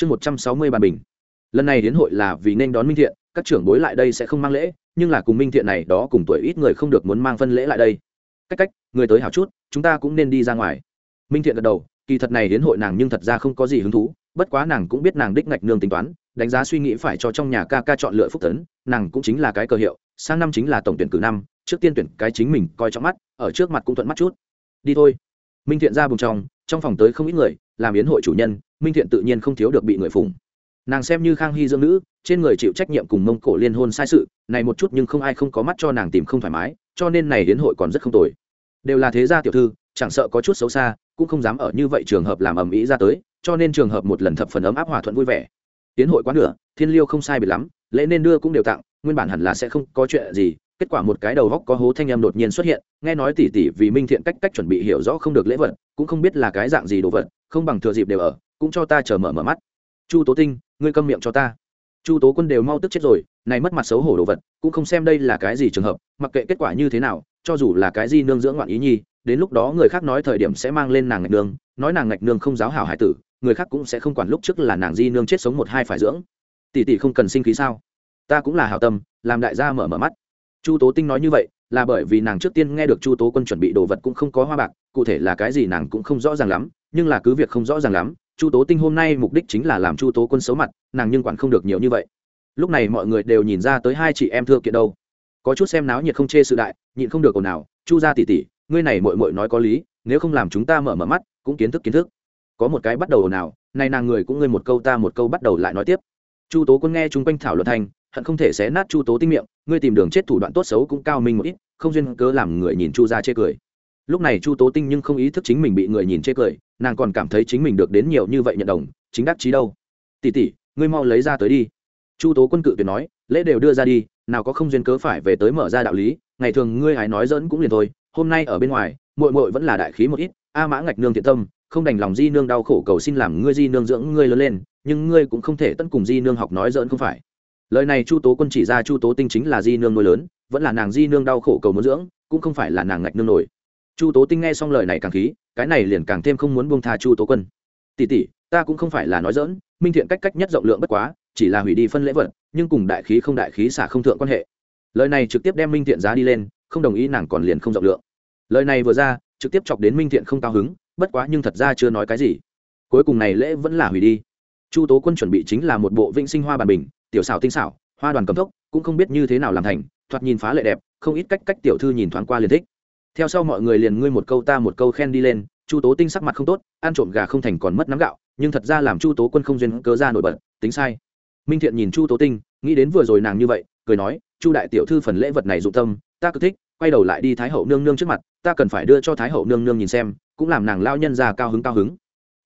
chương một trăm sáu mươi bàn bình. Lần này đến hội là vì nên đón minh thiện, các trưởng bối lại đây sẽ không mang lễ, nhưng là cùng minh thiện này đó cùng tuổi ít người không được muốn mang phân lễ lại đây. Cách cách, người tới hảo chút, chúng ta cũng nên đi ra ngoài. Minh thiện gật đầu, kỳ thật này đến hội nàng nhưng thật ra không có gì hứng thú, bất quá nàng cũng biết nàng đích ngạch nương tính toán, đánh giá suy nghĩ phải cho trong nhà ca ca chọn lựa phúc tấn, nàng cũng chính là cái cơ hiệu, sang năm chính là tổng tuyển cử năm, trước tiên tuyển cái chính mình coi trọng mắt, ở trước mặt cũng thuận mắt chút. Đi thôi. Minh thiện ra bùng trong trong phòng tới không ít người, làm yến hội chủ nhân minh thiện tự nhiên không thiếu được bị người phụng. Nàng xem như khang hy dương nữ, trên người chịu trách nhiệm cùng mông cổ liên hôn sai sự, này một chút nhưng không ai không có mắt cho nàng tìm không thoải mái, cho nên này đến hội còn rất không tồi. Đều là thế gia tiểu thư, chẳng sợ có chút xấu xa, cũng không dám ở như vậy trường hợp làm ầm ĩ ra tới, cho nên trường hợp một lần thập phần ấm áp hòa thuận vui vẻ. Tiến hội quá nửa, thiên liêu không sai biệt lắm, lễ nên đưa cũng đều tặng, nguyên bản hẳn là sẽ không có chuyện gì, kết quả một cái đầu góc có hố thanh em đột nhiên xuất hiện, nghe nói tỉ tỉ vì minh thiện cách cách chuẩn bị hiểu rõ không được lễ vật, cũng không biết là cái dạng gì đồ vật, không bằng thừa dịp đều ở cũng cho ta chờ mở mở mắt. Chu tố tinh, ngươi câm miệng cho ta. Chu tố quân đều mau tức chết rồi, này mất mặt xấu hổ đồ vật, cũng không xem đây là cái gì trường hợp, mặc kệ kết quả như thế nào, cho dù là cái gì nương dưỡng ngoạn ý nhi, đến lúc đó người khác nói thời điểm sẽ mang lên nàng ngạch nương, nói nàng ngạch nương không giáo hảo hải tử, người khác cũng sẽ không quản lúc trước là nàng di nương chết sống một hai phải dưỡng. Tỷ tỷ không cần sinh khí sao? Ta cũng là hảo tâm, làm đại gia mở mở mắt. Chu tố tinh nói như vậy, là bởi vì nàng trước tiên nghe được chu tố quân chuẩn bị đồ vật cũng không có hoa bạc, cụ thể là cái gì nàng cũng không rõ ràng lắm, nhưng là cứ việc không rõ ràng lắm chu tố tinh hôm nay mục đích chính là làm chu tố quân xấu mặt, nàng nhưng quản không được nhiều như vậy. Lúc này mọi người đều nhìn ra tới hai chị em thưa kiện đâu. Có chút xem náo nhiệt không chê sự đại, nhịn không được ồn nào chu ra tỉ tỉ ngươi này mội mội nói có lý, nếu không làm chúng ta mở mở mắt, cũng kiến thức kiến thức. Có một cái bắt đầu ồn nào nay nàng người cũng ngươi một câu ta một câu bắt đầu lại nói tiếp. Chu tố quân nghe chung quanh thảo luận thành, hận không thể xé nát chu tố tinh miệng, ngươi tìm đường chết thủ đoạn tốt xấu cũng cao minh một ít, không duyên cớ làm người nhìn chu ra chê cười lúc này chu tố tinh nhưng không ý thức chính mình bị người nhìn chê cười, nàng còn cảm thấy chính mình được đến nhiều như vậy nhận đồng, chính đắc chí đâu. Tỉ tỉ ngươi mau lấy ra tới đi. Chu tố quân cự tuyệt nói, lễ đều đưa ra đi, nào có không duyên cớ phải về tới mở ra đạo lý, ngày thường ngươi hãy nói dẫn cũng liền thôi, hôm nay ở bên ngoài, muội muội vẫn là đại khí một ít, a mã ngạch nương thiện tâm, không đành lòng di nương đau khổ cầu xin làm ngươi di nương dưỡng ngươi lớn lên, nhưng ngươi cũng không thể tận cùng di nương học nói dỡn không phải. Lời này chu tố quân chỉ ra chu tố tinh chính là di nương nuôi lớn, vẫn là nàng di nương đau khổ cầu muốn dưỡng, cũng không phải là nàng ngạch nương nổi chu tố tinh nghe xong lời này càng khí, cái này liền càng thêm không muốn buông tha chu tố quân. Tỷ tỷ, ta cũng không phải là nói dỡn minh thiện cách cách nhất rộng lượng bất quá, chỉ là hủy đi phân lễ vật, nhưng cùng đại khí không đại khí xả không thượng quan hệ. Lời này trực tiếp đem minh thiện giá đi lên, không đồng ý nàng còn liền không rộng lượng. Lời này vừa ra, trực tiếp chọc đến minh thiện không cao hứng, bất quá nhưng thật ra chưa nói cái gì. Cuối cùng này lễ vẫn là hủy đi. Chu tố quân chuẩn bị chính là một bộ vĩnh sinh hoa bàn bình, tiểu xảo tinh xảo, hoa đoàn cầm tốc, cũng không biết như thế nào làm thành, thoạt nhìn phá lệ đẹp, không ít cách cách tiểu thư nhìn thoáng qua liền thích theo sau mọi người liền ngươi một câu ta một câu khen đi lên, chu tố tinh sắc mặt không tốt, ăn trộm gà không thành còn mất nắm gạo, nhưng thật ra làm chu tố quân không duyên cớ ra nổi bật, tính sai. Minh thiện nhìn chu tố tinh, nghĩ đến vừa rồi nàng như vậy, cười nói, chu đại tiểu thư phần lễ vật này dụng tâm, ta cứ thích, quay đầu lại đi thái hậu nương nương trước mặt, ta cần phải đưa cho thái hậu nương nương nhìn xem, cũng làm nàng lao nhân ra cao hứng cao hứng.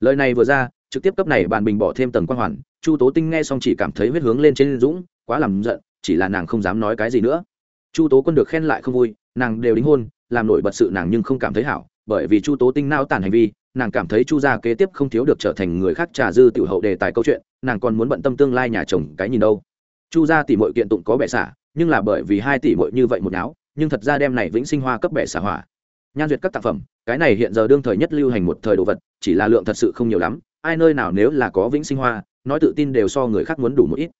Lời này vừa ra, trực tiếp cấp này bàn bình bỏ thêm tầng quan hoàn, chu tố tinh nghe xong chỉ cảm thấy huyết hướng lên trên dũng, quá làm giận, chỉ là nàng không dám nói cái gì nữa. Chu tố quân được khen lại không vui, nàng đều đính hôn làm nổi bật sự nàng nhưng không cảm thấy hảo, bởi vì chu tố tinh nao tàn hành vi, nàng cảm thấy chu gia kế tiếp không thiếu được trở thành người khác trà dư tiểu hậu đề tài câu chuyện, nàng còn muốn bận tâm tương lai nhà chồng cái nhìn đâu. Chu gia tỷ mọi kiện tụng có bẻ xả, nhưng là bởi vì hai tỷ mọi như vậy một áo nhưng thật ra đem này vĩnh sinh hoa cấp bẻ xả hỏa. Nhan duyệt các tác phẩm, cái này hiện giờ đương thời nhất lưu hành một thời đồ vật, chỉ là lượng thật sự không nhiều lắm, ai nơi nào nếu là có vĩnh sinh hoa, nói tự tin đều so người khác muốn đủ một ít.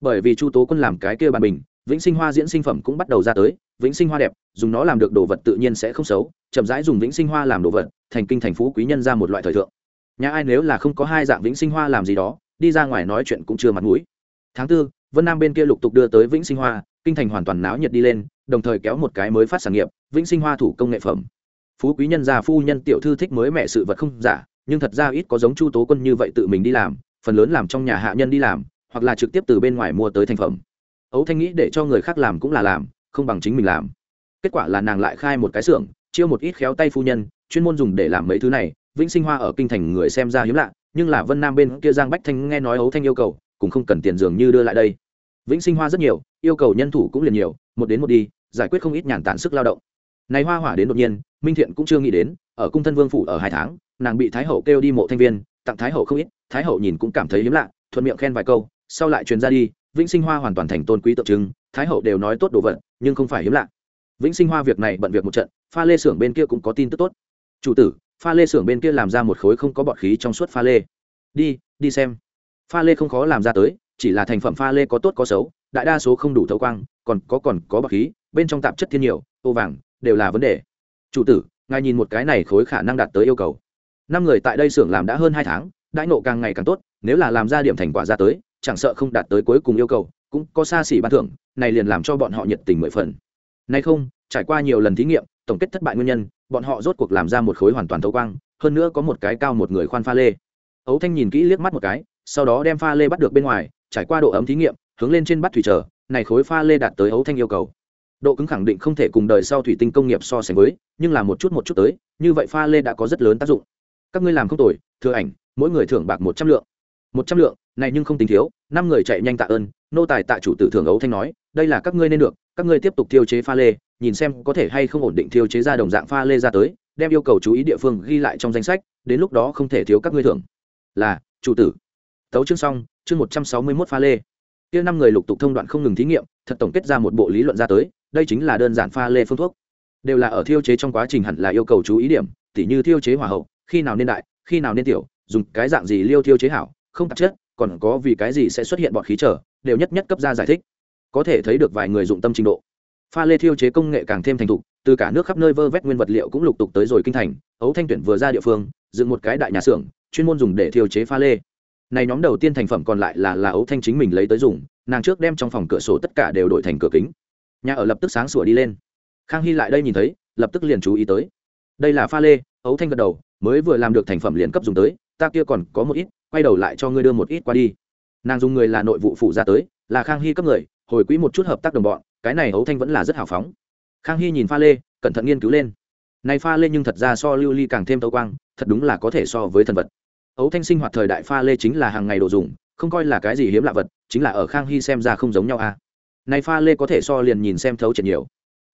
Bởi vì chu tố quân làm cái kia bàn bình, vĩnh sinh hoa diễn sinh phẩm cũng bắt đầu ra tới vĩnh sinh hoa đẹp, dùng nó làm được đồ vật tự nhiên sẽ không xấu, chậm rãi dùng vĩnh sinh hoa làm đồ vật, thành kinh thành phú quý nhân ra một loại thời thượng. Nhà ai nếu là không có hai dạng vĩnh sinh hoa làm gì đó, đi ra ngoài nói chuyện cũng chưa mặt mũi. Tháng tư, vân nam bên kia lục tục đưa tới vĩnh sinh hoa, kinh thành hoàn toàn náo nhiệt đi lên, đồng thời kéo một cái mới phát sản nghiệp, vĩnh sinh hoa thủ công nghệ phẩm. Phú quý nhân gia phu nhân tiểu thư thích mới mẹ sự vật không giả, nhưng thật ra ít có giống chu tố quân như vậy tự mình đi làm, phần lớn làm trong nhà hạ nhân đi làm, hoặc là trực tiếp từ bên ngoài mua tới thành phẩm. Ấu thanh nghĩ để cho người khác làm cũng là làm không bằng chính mình làm. Kết quả là nàng lại khai một cái xưởng, chiêu một ít khéo tay phu nhân, chuyên môn dùng để làm mấy thứ này. Vĩnh sinh hoa ở kinh thành người xem ra hiếm lạ, nhưng là vân nam bên kia giang bách thanh nghe nói ấu thanh yêu cầu, cũng không cần tiền dường như đưa lại đây. Vĩnh sinh hoa rất nhiều, yêu cầu nhân thủ cũng liền nhiều, một đến một đi, giải quyết không ít nhàn tản sức lao động. Này hoa hỏa đến đột nhiên, minh thiện cũng chưa nghĩ đến, ở cung thân vương phủ ở hai tháng, nàng bị thái hậu kêu đi mộ thanh viên, tặng thái hậu không ít, thái hậu nhìn cũng cảm thấy hiếm lạ, thuận miệng khen vài câu sau lại truyền ra đi, vĩnh sinh hoa hoàn toàn thành tôn quý tượng trưng, thái hậu đều nói tốt đồ vật, nhưng không phải hiếm lạ. Vĩnh sinh hoa việc này bận việc một trận, pha lê xưởng bên kia cũng có tin tức tốt. Chủ tử, pha lê xưởng bên kia làm ra một khối không có bọt khí trong suốt pha lê. Đi đi xem. Pha lê không khó làm ra tới, chỉ là thành phẩm pha lê có tốt có xấu, đại đa số không đủ thấu quang, còn có còn có bọt khí, bên trong tạp chất thiên nhiều, ô vàng, đều là vấn đề. Chủ tử, ngài nhìn một cái này khối khả năng đạt tới yêu cầu. Năm người tại đây xưởng làm đã hơn hai tháng, đãi nộ càng ngày càng tốt, nếu là làm ra điểm thành quả ra tới chẳng sợ không đạt tới cuối cùng yêu cầu, cũng có xa xỉ ban thưởng, này liền làm cho bọn họ nhiệt tình mười phần. Nay không, trải qua nhiều lần thí nghiệm, tổng kết thất bại nguyên nhân, bọn họ rốt cuộc làm ra một khối hoàn toàn thấu quang, hơn nữa có một cái cao một người khoan pha lê. Ấu thanh nhìn kỹ liếc mắt một cái, sau đó đem pha lê bắt được bên ngoài, trải qua độ ấm thí nghiệm, hướng lên trên bắt thủy trở, này khối pha lê đạt tới ấu thanh yêu cầu. Độ cứng khẳng định không thể cùng đời sau thủy tinh công nghiệp so sánh với, nhưng là một chút một chút tới, như vậy pha lê đã có rất lớn tác dụng. Các ngươi làm không tồi, thừa ảnh, mỗi người thưởng bạc một trăm lượng một trăm lượng, này nhưng không tính thiếu, năm người chạy nhanh tạ ơn, nô tài tạ chủ tử thưởng ấu thanh nói, đây là các ngươi nên được, các ngươi tiếp tục thiêu chế pha lê, nhìn xem có thể hay không ổn định thiêu chế ra đồng dạng pha lê ra tới, đem yêu cầu chú ý địa phương ghi lại trong danh sách, đến lúc đó không thể thiếu các ngươi thưởng. Là, chủ tử. Tấu chương xong, chương một trăm sáu mươi mốt pha lê. Kia năm người lục tục thông đoạn không ngừng thí nghiệm, thật tổng kết ra một bộ lý luận ra tới, đây chính là đơn giản pha lê phương thuốc. Đều là ở thiêu chế trong quá trình hẳn là yêu cầu chú ý điểm, tỉ như thiêu chế hỏa hậu, khi nào nên đại, khi nào nên tiểu, dùng cái dạng gì liêu thiêu chế hảo không tạp chất, còn có vì cái gì sẽ xuất hiện bọt khí trở, đều nhất nhất cấp ra giải thích. Có thể thấy được vài người dụng tâm trình độ. Pha lê thiêu chế công nghệ càng thêm thành thục, từ cả nước khắp nơi vơ vét nguyên vật liệu cũng lục tục tới rồi kinh thành ấu thanh tuyển vừa ra địa phương, dựng một cái đại nhà xưởng, chuyên môn dùng để thiêu chế pha lê. Này nhóm đầu tiên thành phẩm còn lại là là ấu thanh chính mình lấy tới dùng, nàng trước đem trong phòng cửa sổ tất cả đều đổi thành cửa kính. Nhà ở lập tức sáng sủa đi lên. Khang hy lại đây nhìn thấy, lập tức liền chú ý tới. Đây là pha lê ấu thanh gật đầu, mới vừa làm được thành phẩm liền cấp dùng tới, ta kia còn có một ít quay đầu lại cho ngươi đưa một ít qua đi. Nàng dùng người là nội vụ phụ ra tới, là khang hy cấp người, hồi quỹ một chút hợp tác đồng bọn, cái này hấu thanh vẫn là rất hào phóng. Khang hy nhìn pha lê, cẩn thận nghiên cứu lên. Này pha lê nhưng thật ra so lưu ly càng thêm tấu quang, thật đúng là có thể so với thần vật. Ấu thanh sinh hoạt thời đại pha lê chính là hàng ngày đồ dùng, không coi là cái gì hiếm lạ vật, chính là ở khang hy xem ra không giống nhau à. Này pha lê có thể so liền nhìn xem thấu triệt nhiều.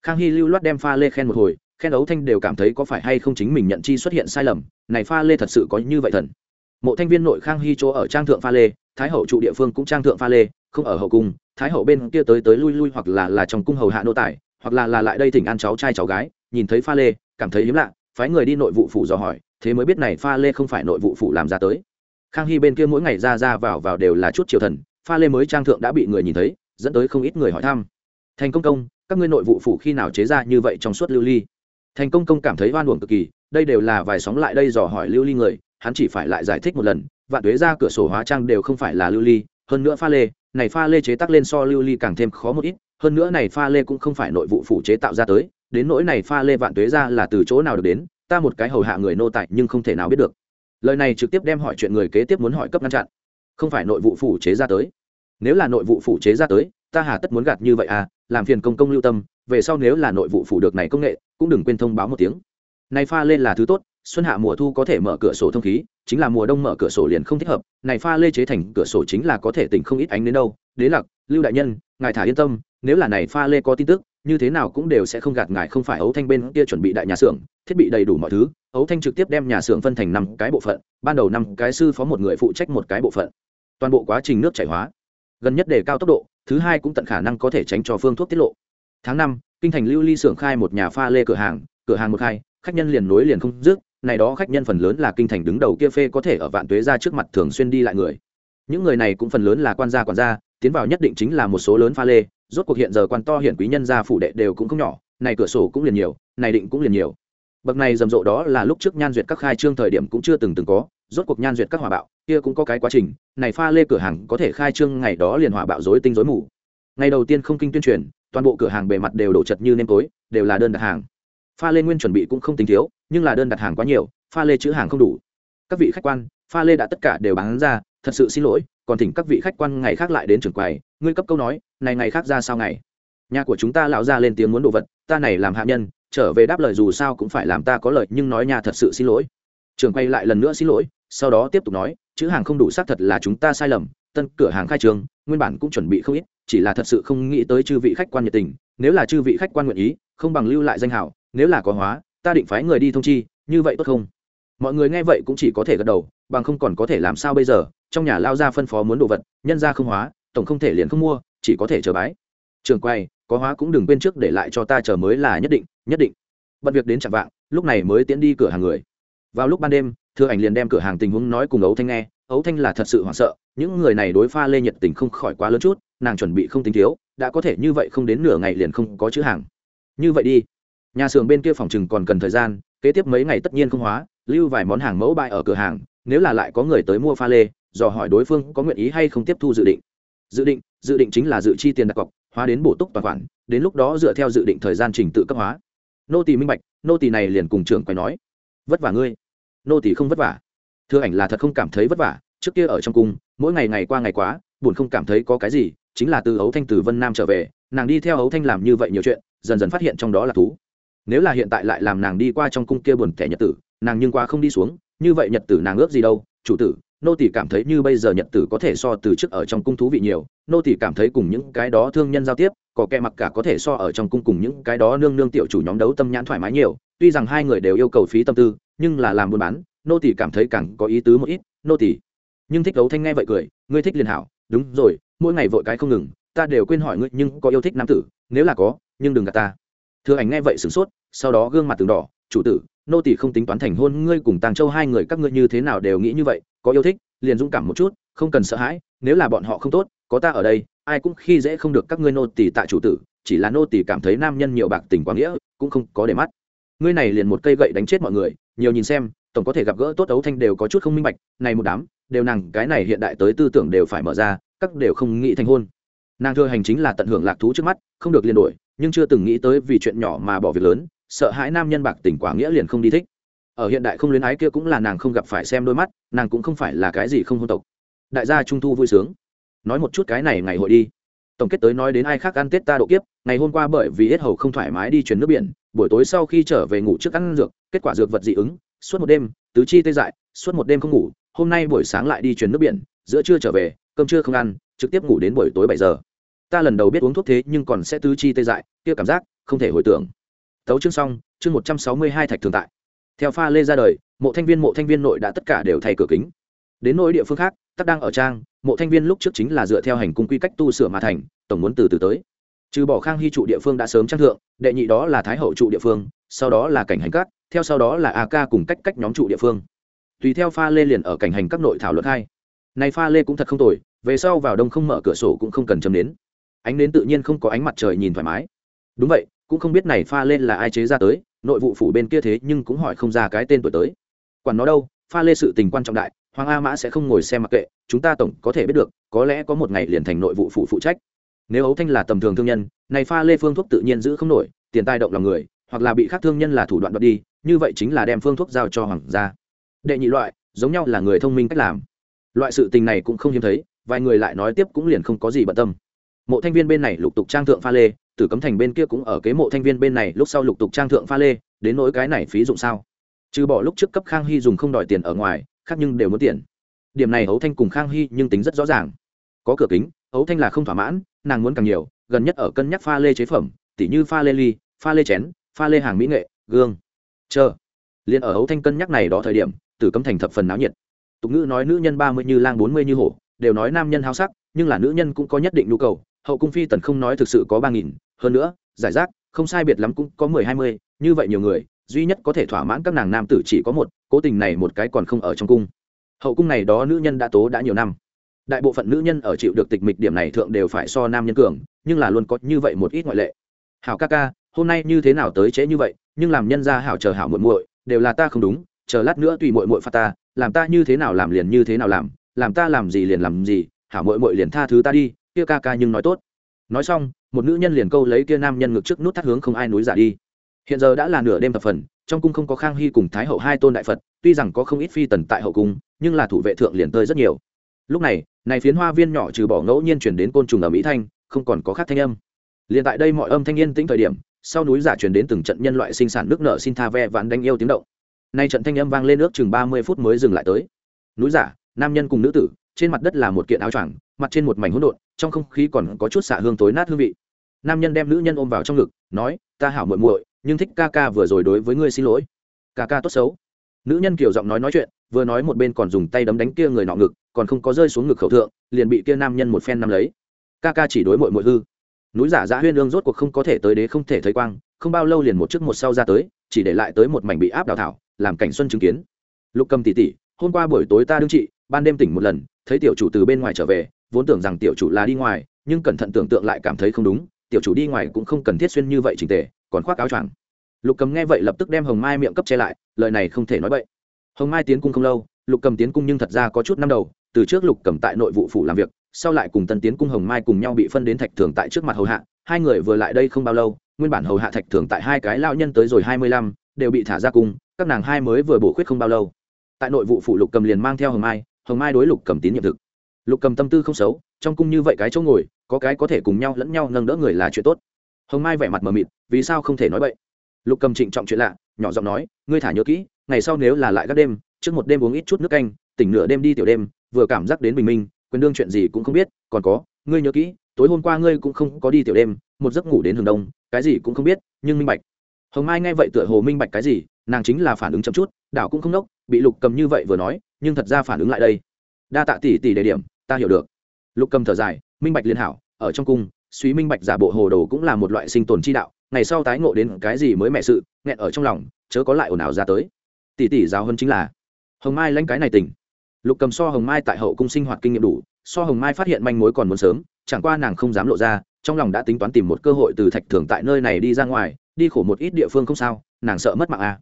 Khang hy lưu loát đem pha lê khen một hồi, khen ấu thanh đều cảm thấy có phải hay không chính mình nhận chi xuất hiện sai lầm, này pha lê thật sự có như vậy thần mộ thanh viên nội khang hy chỗ ở trang thượng pha lê, thái hậu trụ địa phương cũng trang thượng pha lê, không ở hậu cung, thái hậu bên kia tới tới lui lui hoặc là là trong cung hầu hạ nô tài, hoặc là là lại đây thỉnh ăn cháu trai cháu gái, nhìn thấy pha lê, cảm thấy hiếm lạ, phái người đi nội vụ phủ dò hỏi, thế mới biết này pha lê không phải nội vụ phủ làm ra tới. Khang hy bên kia mỗi ngày ra ra vào vào đều là chút triều thần, pha lê mới trang thượng đã bị người nhìn thấy, dẫn tới không ít người hỏi thăm. Thành công công, các ngươi nội vụ phủ khi nào chế ra như vậy trong suốt lưu ly? Thành công công cảm thấy oan uổng cực kỳ, đây đều là vài sóng lại đây dò hỏi lưu ly người hắn chỉ phải lại giải thích một lần, vạn tuế ra cửa sổ hóa trang đều không phải là lưu ly, hơn nữa pha lê, này pha lê chế tác lên so lưu ly càng thêm khó một ít, hơn nữa này pha lê cũng không phải nội vụ phủ chế tạo ra tới, đến nỗi này pha lê vạn tuế ra là từ chỗ nào được đến, ta một cái hầu hạ người nô tài nhưng không thể nào biết được. Lời này trực tiếp đem hỏi chuyện người kế tiếp muốn hỏi cấp ngăn chặn. Không phải nội vụ phủ chế ra tới. Nếu là nội vụ phủ chế ra tới, ta hà tất muốn gạt như vậy à làm phiền công công lưu tâm, về sau nếu là nội vụ phủ được này công nghệ, cũng đừng quên thông báo một tiếng. Này pha lên là thứ tốt xuân hạ mùa thu có thể mở cửa sổ thông khí, chính là mùa đông mở cửa sổ liền không thích hợp, này pha lê chế thành cửa sổ chính là có thể tỉnh không ít ánh đến đâu. Đế lặc, lưu đại nhân, ngài thả yên tâm, nếu là này pha lê có tin tức, như thế nào cũng đều sẽ không gạt ngài, không phải ấu thanh bên kia chuẩn bị đại nhà xưởng, thiết bị đầy đủ mọi thứ, ấu thanh trực tiếp đem nhà xưởng phân thành năm cái bộ phận, ban đầu năm cái sư phó một người phụ trách một cái bộ phận. Toàn bộ quá trình nước chảy hóa, gần nhất để cao tốc độ, thứ hai cũng tận khả năng có thể tránh cho phương thuốc tiết lộ. Tháng năm, kinh thành lưu ly xưởng khai một nhà pha lê cửa hàng cửa hàng một khai khách nhân liền nối liền không dứt này đó khách nhân phần lớn là kinh thành đứng đầu kia phê có thể ở vạn tuế ra trước mặt thường xuyên đi lại người. Những người này cũng phần lớn là quan gia quản gia, tiến vào nhất định chính là một số lớn pha lê, rốt cuộc hiện giờ quan to hiển quý nhân gia phủ đệ đều cũng không nhỏ, này cửa sổ cũng liền nhiều, này định cũng liền nhiều. Bậc này rầm rộ đó là lúc trước nhan duyệt các khai trương thời điểm cũng chưa từng từng có, rốt cuộc nhan duyệt các hỏa bạo, kia cũng có cái quá trình, này pha lê cửa hàng có thể khai trương ngày đó liền hỏa bạo rối tinh rối mù. Ngày đầu tiên không kinh tuyên truyền, toàn bộ cửa hàng bề mặt đều đổ chật như nêm tối, đều là đơn đặt hàng. Pha lê nguyên chuẩn bị cũng không tính thiếu nhưng là đơn đặt hàng quá nhiều, pha lê chữ hàng không đủ. Các vị khách quan, pha lê đã tất cả đều bán ra, thật sự xin lỗi, còn thỉnh các vị khách quan ngày khác lại đến trường quầy, ngươi cấp câu nói, này ngày khác ra sao ngày? Nhà của chúng ta lão ra lên tiếng muốn đồ vật, ta này làm hạ nhân, trở về đáp lời dù sao cũng phải làm ta có lợi nhưng nói nhà thật sự xin lỗi. Trường quay lại lần nữa xin lỗi, sau đó tiếp tục nói, chữ hàng không đủ xác thật là chúng ta sai lầm, tân cửa hàng khai trường, nguyên bản cũng chuẩn bị không ít, chỉ là thật sự không nghĩ tới chư vị khách quan nhiệt tình, nếu là chư vị khách quan nguyện ý, không bằng lưu lại danh hảo nếu là có hóa ta định phái người đi thông chi, như vậy tốt không? Mọi người nghe vậy cũng chỉ có thể gật đầu, bằng không còn có thể làm sao bây giờ? Trong nhà lao ra phân phó muốn đồ vật, nhân ra không hóa, tổng không thể liền không mua, chỉ có thể chờ bái. Trường quay, có hóa cũng đừng quên trước để lại cho ta chờ mới là nhất định nhất định. Bận việc đến chạm vạng, lúc này mới tiến đi cửa hàng người. Vào lúc ban đêm thưa ảnh liền đem cửa hàng tình huống nói cùng ấu thanh nghe. Ấu thanh là thật sự hoảng sợ, những người này đối pha lê nhiệt tình không khỏi quá lớn chút, nàng chuẩn bị không tính thiếu, đã có thể như vậy không đến nửa ngày liền không có chữ hàng. Như vậy đi nhà xưởng bên kia phòng chừng còn cần thời gian, kế tiếp mấy ngày tất nhiên không hóa, lưu vài món hàng mẫu bại ở cửa hàng, nếu là lại có người tới mua pha lê, dò hỏi đối phương có nguyện ý hay không tiếp thu dự định. Dự định dự định chính là dự chi tiền đặt cọc, hóa đến bổ túc toàn khoản, đến lúc đó dựa theo dự định thời gian trình tự cấp hóa. Nô tỳ minh bạch, nô tỳ này liền cùng trưởng quay nói, vất vả ngươi. Nô tỳ không vất vả. Thưa ảnh là thật không cảm thấy vất vả, trước kia ở trong cung, mỗi ngày ngày qua ngày quá, buồn không cảm thấy có cái gì, chính là từ ấu thanh từ vân nam trở về, nàng đi theo ấu thanh làm như vậy nhiều chuyện, dần dần phát hiện trong đó là thú nếu là hiện tại lại làm nàng đi qua trong cung kia buồn kẻ nhật tử, nàng nhưng qua không đi xuống, như vậy nhật tử nàng ước gì đâu? Chủ tử, nô tỷ cảm thấy như bây giờ nhật tử có thể so từ trước ở trong cung thú vị nhiều, nô tỷ cảm thấy cùng những cái đó thương nhân giao tiếp, có kẻ mặc cả có thể so ở trong cung cùng những cái đó nương nương tiểu chủ nhóm đấu tâm nhãn thoải mái nhiều, tuy rằng hai người đều yêu cầu phí tâm tư, nhưng là làm buôn bán, nô tỷ cảm thấy càng có ý tứ một ít, nô tỷ nhưng thích đấu thanh nghe vậy cười, ngươi thích liền hảo, đúng rồi, mỗi ngày vội cái không ngừng, ta đều quên hỏi ngươi nhưng có yêu thích nam tử, nếu là có, nhưng đừng gạt ta thừa ảnh nghe vậy sửng sốt, sau đó gương mặt từng đỏ, chủ tử, nô tỷ không tính toán thành hôn, ngươi cùng tàng châu hai người các ngươi như thế nào đều nghĩ như vậy, có yêu thích, liền dũng cảm một chút, không cần sợ hãi, nếu là bọn họ không tốt, có ta ở đây, ai cũng khi dễ không được các ngươi nô tỷ tại chủ tử, chỉ là nô tỷ cảm thấy nam nhân nhiều bạc tình quá nghĩa, cũng không có để mắt. Ngươi này liền một cây gậy đánh chết mọi người, nhiều nhìn xem, tổng có thể gặp gỡ tốt ấu thanh đều có chút không minh bạch, này một đám, đều nàng, cái này hiện đại tới tư tưởng đều phải mở ra, các đều không nghĩ thành hôn nàng thưa hành chính là tận hưởng lạc thú trước mắt, không được liền đổi nhưng chưa từng nghĩ tới vì chuyện nhỏ mà bỏ việc lớn, sợ hãi nam nhân bạc tình quả nghĩa liền không đi thích. Ở hiện đại không luyến ái kia cũng là nàng không gặp phải xem đôi mắt, nàng cũng không phải là cái gì không hôn tộc. Đại gia trung thu vui sướng. Nói một chút cái này ngày hội đi. Tổng kết tới nói đến ai khác ăn tết ta độ kiếp, ngày hôm qua bởi vì hết hầu không thoải mái đi chuyển nước biển, buổi tối sau khi trở về ngủ trước ăn dược, kết quả dược vật dị ứng, suốt một đêm, tứ chi tê dại, suốt một đêm không ngủ, hôm nay buổi sáng lại đi chuyển nước biển, giữa trưa trở về, cơm trưa không ăn, trực tiếp ngủ đến buổi tối bảy giờ ta lần đầu biết uống thuốc thế nhưng còn sẽ tứ chi tê dại, kia cảm giác không thể hồi tưởng. Tấu chương xong, chương một trăm sáu mươi hai thạch thường tại. Theo pha lê ra đời, mộ thanh viên mộ thanh viên nội đã tất cả đều thay cửa kính. Đến nỗi địa phương khác, tắc đang ở trang, mộ thanh viên lúc trước chính là dựa theo hành cung quy cách tu sửa mà thành, tổng muốn từ từ tới. Trừ bỏ khang hy trụ địa phương đã sớm trang thượng, đệ nhị đó là thái hậu trụ địa phương, sau đó là cảnh hành các, theo sau đó là a ca cùng cách cách nhóm trụ địa phương. Tùy theo pha lê liền ở cảnh hành các nội thảo luận hai. Này pha lê cũng thật không tồi, về sau vào đông không mở cửa sổ cũng không cần chấm đến ánh đến tự nhiên không có ánh mặt trời nhìn thoải mái. Đúng vậy, cũng không biết này pha lên là ai chế ra tới, nội vụ phủ bên kia thế nhưng cũng hỏi không ra cái tên tuổi tới. Quản nó đâu, pha lê sự tình quan trọng đại, hoàng a mã sẽ không ngồi xem mặc kệ, chúng ta tổng có thể biết được, có lẽ có một ngày liền thành nội vụ phủ phụ trách. Nếu ấu thanh là tầm thường thương nhân, này pha lê phương thuốc tự nhiên giữ không nổi, tiền tai động lòng người, hoặc là bị khác thương nhân là thủ đoạn đoạt đi, như vậy chính là đem phương thuốc giao cho hoàng gia. Đệ nhị loại, giống nhau là người thông minh cách làm. Loại sự tình này cũng không hiếm thấy, vài người lại nói tiếp cũng liền không có gì bận tâm mộ thanh viên bên này lục tục trang thượng pha lê, tử cấm thành bên kia cũng ở kế mộ thanh viên bên này lúc sau lục tục trang thượng pha lê, đến nỗi cái này phí dụng sao? Trừ bỏ lúc trước cấp khang hy dùng không đòi tiền ở ngoài, khác nhưng đều muốn tiền. Điểm này ấu thanh cùng khang hy nhưng tính rất rõ ràng. Có cửa kính, ấu thanh là không thỏa mãn, nàng muốn càng nhiều, gần nhất ở cân nhắc pha lê chế phẩm, tỉ như pha lê ly, pha lê chén, pha lê hàng mỹ nghệ, gương. Chờ. Liền ở ấu thanh cân nhắc này đó thời điểm, tử cấm thành thập phần náo nhiệt. Tục ngữ nói nữ nhân ba mươi như lang bốn mươi như hổ, đều nói nam nhân háo sắc, nhưng là nữ nhân cũng có nhất định nhu cầu hậu cung phi tần không nói thực sự có ba nghìn, hơn nữa, giải rác, không sai biệt lắm cũng có mười, hai mươi, như vậy nhiều người, duy nhất có thể thỏa mãn các nàng nam tử chỉ có một, cố tình này một cái còn không ở trong cung. Hậu cung này đó nữ nhân đã tố đã nhiều năm. Đại bộ phận nữ nhân ở chịu được tịch mịch điểm này thượng đều phải so nam nhân cường, nhưng là luôn có như vậy một ít ngoại lệ. Hảo ca ca, hôm nay như thế nào tới trễ như vậy, nhưng làm nhân ra hảo chờ hảo muội muội, đều là ta không đúng, chờ lát nữa tùy muội muội phạt ta, làm ta như thế nào làm liền như thế nào làm làm ta làm gì liền làm gì, hảo muội muội liền tha thứ ta đi kia ca ca nhưng nói tốt. Nói xong, một nữ nhân liền câu lấy kia nam nhân ngực trước nút thắt hướng không ai núi giả đi. Hiện giờ đã là nửa đêm thập phần, trong cung không có khang hy cùng thái hậu hai tôn đại phật, tuy rằng có không ít phi tần tại hậu cung, nhưng là thủ vệ thượng liền tơi rất nhiều. Lúc này này phiến hoa viên nhỏ trừ bỏ ngẫu nhiên chuyển đến côn trùng ở mỹ thanh, không còn có khác thanh âm. Liền tại đây mọi âm thanh yên tĩnh thời điểm, sau núi giả chuyển đến từng trận nhân loại sinh sản nước nợ xin tha ve vạn đánh yêu tiếng động. Nay trận thanh âm vang lên nước chừng ba mươi phút mới dừng lại tới. Núi giả, nam nhân cùng nữ tử, trên mặt đất là một kiện áo choàng mặt trên một mảnh hỗn độn, trong không khí còn có chút xạ hương tối nát hương vị. Nam nhân đem nữ nhân ôm vào trong ngực, nói, ta hảo muội muội, nhưng thích ca ca vừa rồi đối với ngươi xin lỗi. Ca ca tốt xấu. Nữ nhân kiểu giọng nói nói chuyện, vừa nói một bên còn dùng tay đấm đánh kia người nọ ngực, còn không có rơi xuống ngực khẩu thượng, liền bị kia nam nhân một phen nắm lấy. Ca ca chỉ đối muội muội hư. Núi giả giã huyên ương rốt cuộc không có thể tới đế không thể thấy quang, không bao lâu liền một trước một sau ra tới, chỉ để lại tới một mảnh bị áp đào thảo, làm cảnh xuân chứng kiến. Lục cầm tỉ tỉ hôm qua buổi tối ta đương trị, ban đêm tỉnh một lần, thấy tiểu chủ từ bên ngoài trở về vốn tưởng rằng tiểu chủ là đi ngoài, nhưng cẩn thận tưởng tượng lại cảm thấy không đúng, tiểu chủ đi ngoài cũng không cần thiết xuyên như vậy trình tề, còn khoác áo choàng. Lục cầm nghe vậy lập tức đem hồng mai miệng cấp che lại, lời này không thể nói vậy hồng mai tiến cung không lâu, lục cầm tiến cung nhưng thật ra có chút năm đầu, từ trước lục cầm tại nội vụ phủ làm việc, sau lại cùng tân tiến cung hồng mai cùng nhau bị phân đến thạch thường tại trước mặt hầu hạ, hai người vừa lại đây không bao lâu, nguyên bản hầu hạ thạch thường tại hai cái lao nhân tới rồi hai mươi lăm, đều bị thả ra cung, các nàng hai mới vừa bổ khuyết không bao lâu. Tại nội vụ phủ lục cầm liền mang theo hồng mai hồng mai đối lục cầm tín nhiệm thực lục cầm tâm tư không xấu, trong cung như vậy cái chỗ ngồi, có cái có thể cùng nhau lẫn nhau nâng đỡ người là chuyện tốt. Hồng mai vẻ mặt mờ mịt, vì sao không thể nói vậy lục cầm trịnh trọng chuyện lạ, nhỏ giọng nói, ngươi thả nhớ kỹ, ngày sau nếu là lại các đêm, trước một đêm uống ít chút nước canh, tỉnh nửa đêm đi tiểu đêm, vừa cảm giác đến bình minh quyền đương chuyện gì cũng không biết, còn có, ngươi nhớ kỹ, tối hôm qua ngươi cũng không có đi tiểu đêm, một giấc ngủ đến hừng đông, cái gì cũng không biết, nhưng minh bạch. Hồng mai nghe vậy tựa hồ minh bạch cái gì, nàng chính là phản ứng chậm chút, đảo cũng không nốc, bị lục cầm như vậy vừa nói, nhưng thật ra phản ứng lại đây. Đa tạ tỷ tỷ đề điểm ta hiểu được. Lục cầm thở dài, minh bạch liên hảo, ở trong cung, suy minh bạch giả bộ hồ đồ cũng là một loại sinh tồn chi đạo, ngày sau tái ngộ đến cái gì mới mẹ sự, nghẹn ở trong lòng, chớ có lại ồn ào ra tới. Tỷ tỷ giáo hơn chính là, hồng mai lãnh cái này tỉnh. Lục cầm so hồng mai tại hậu cung sinh hoạt kinh nghiệm đủ, so hồng mai phát hiện manh mối còn muốn sớm, chẳng qua nàng không dám lộ ra, trong lòng đã tính toán tìm một cơ hội từ thạch thường tại nơi này đi ra ngoài, đi khổ một ít địa phương không sao, nàng sợ mất mạng à.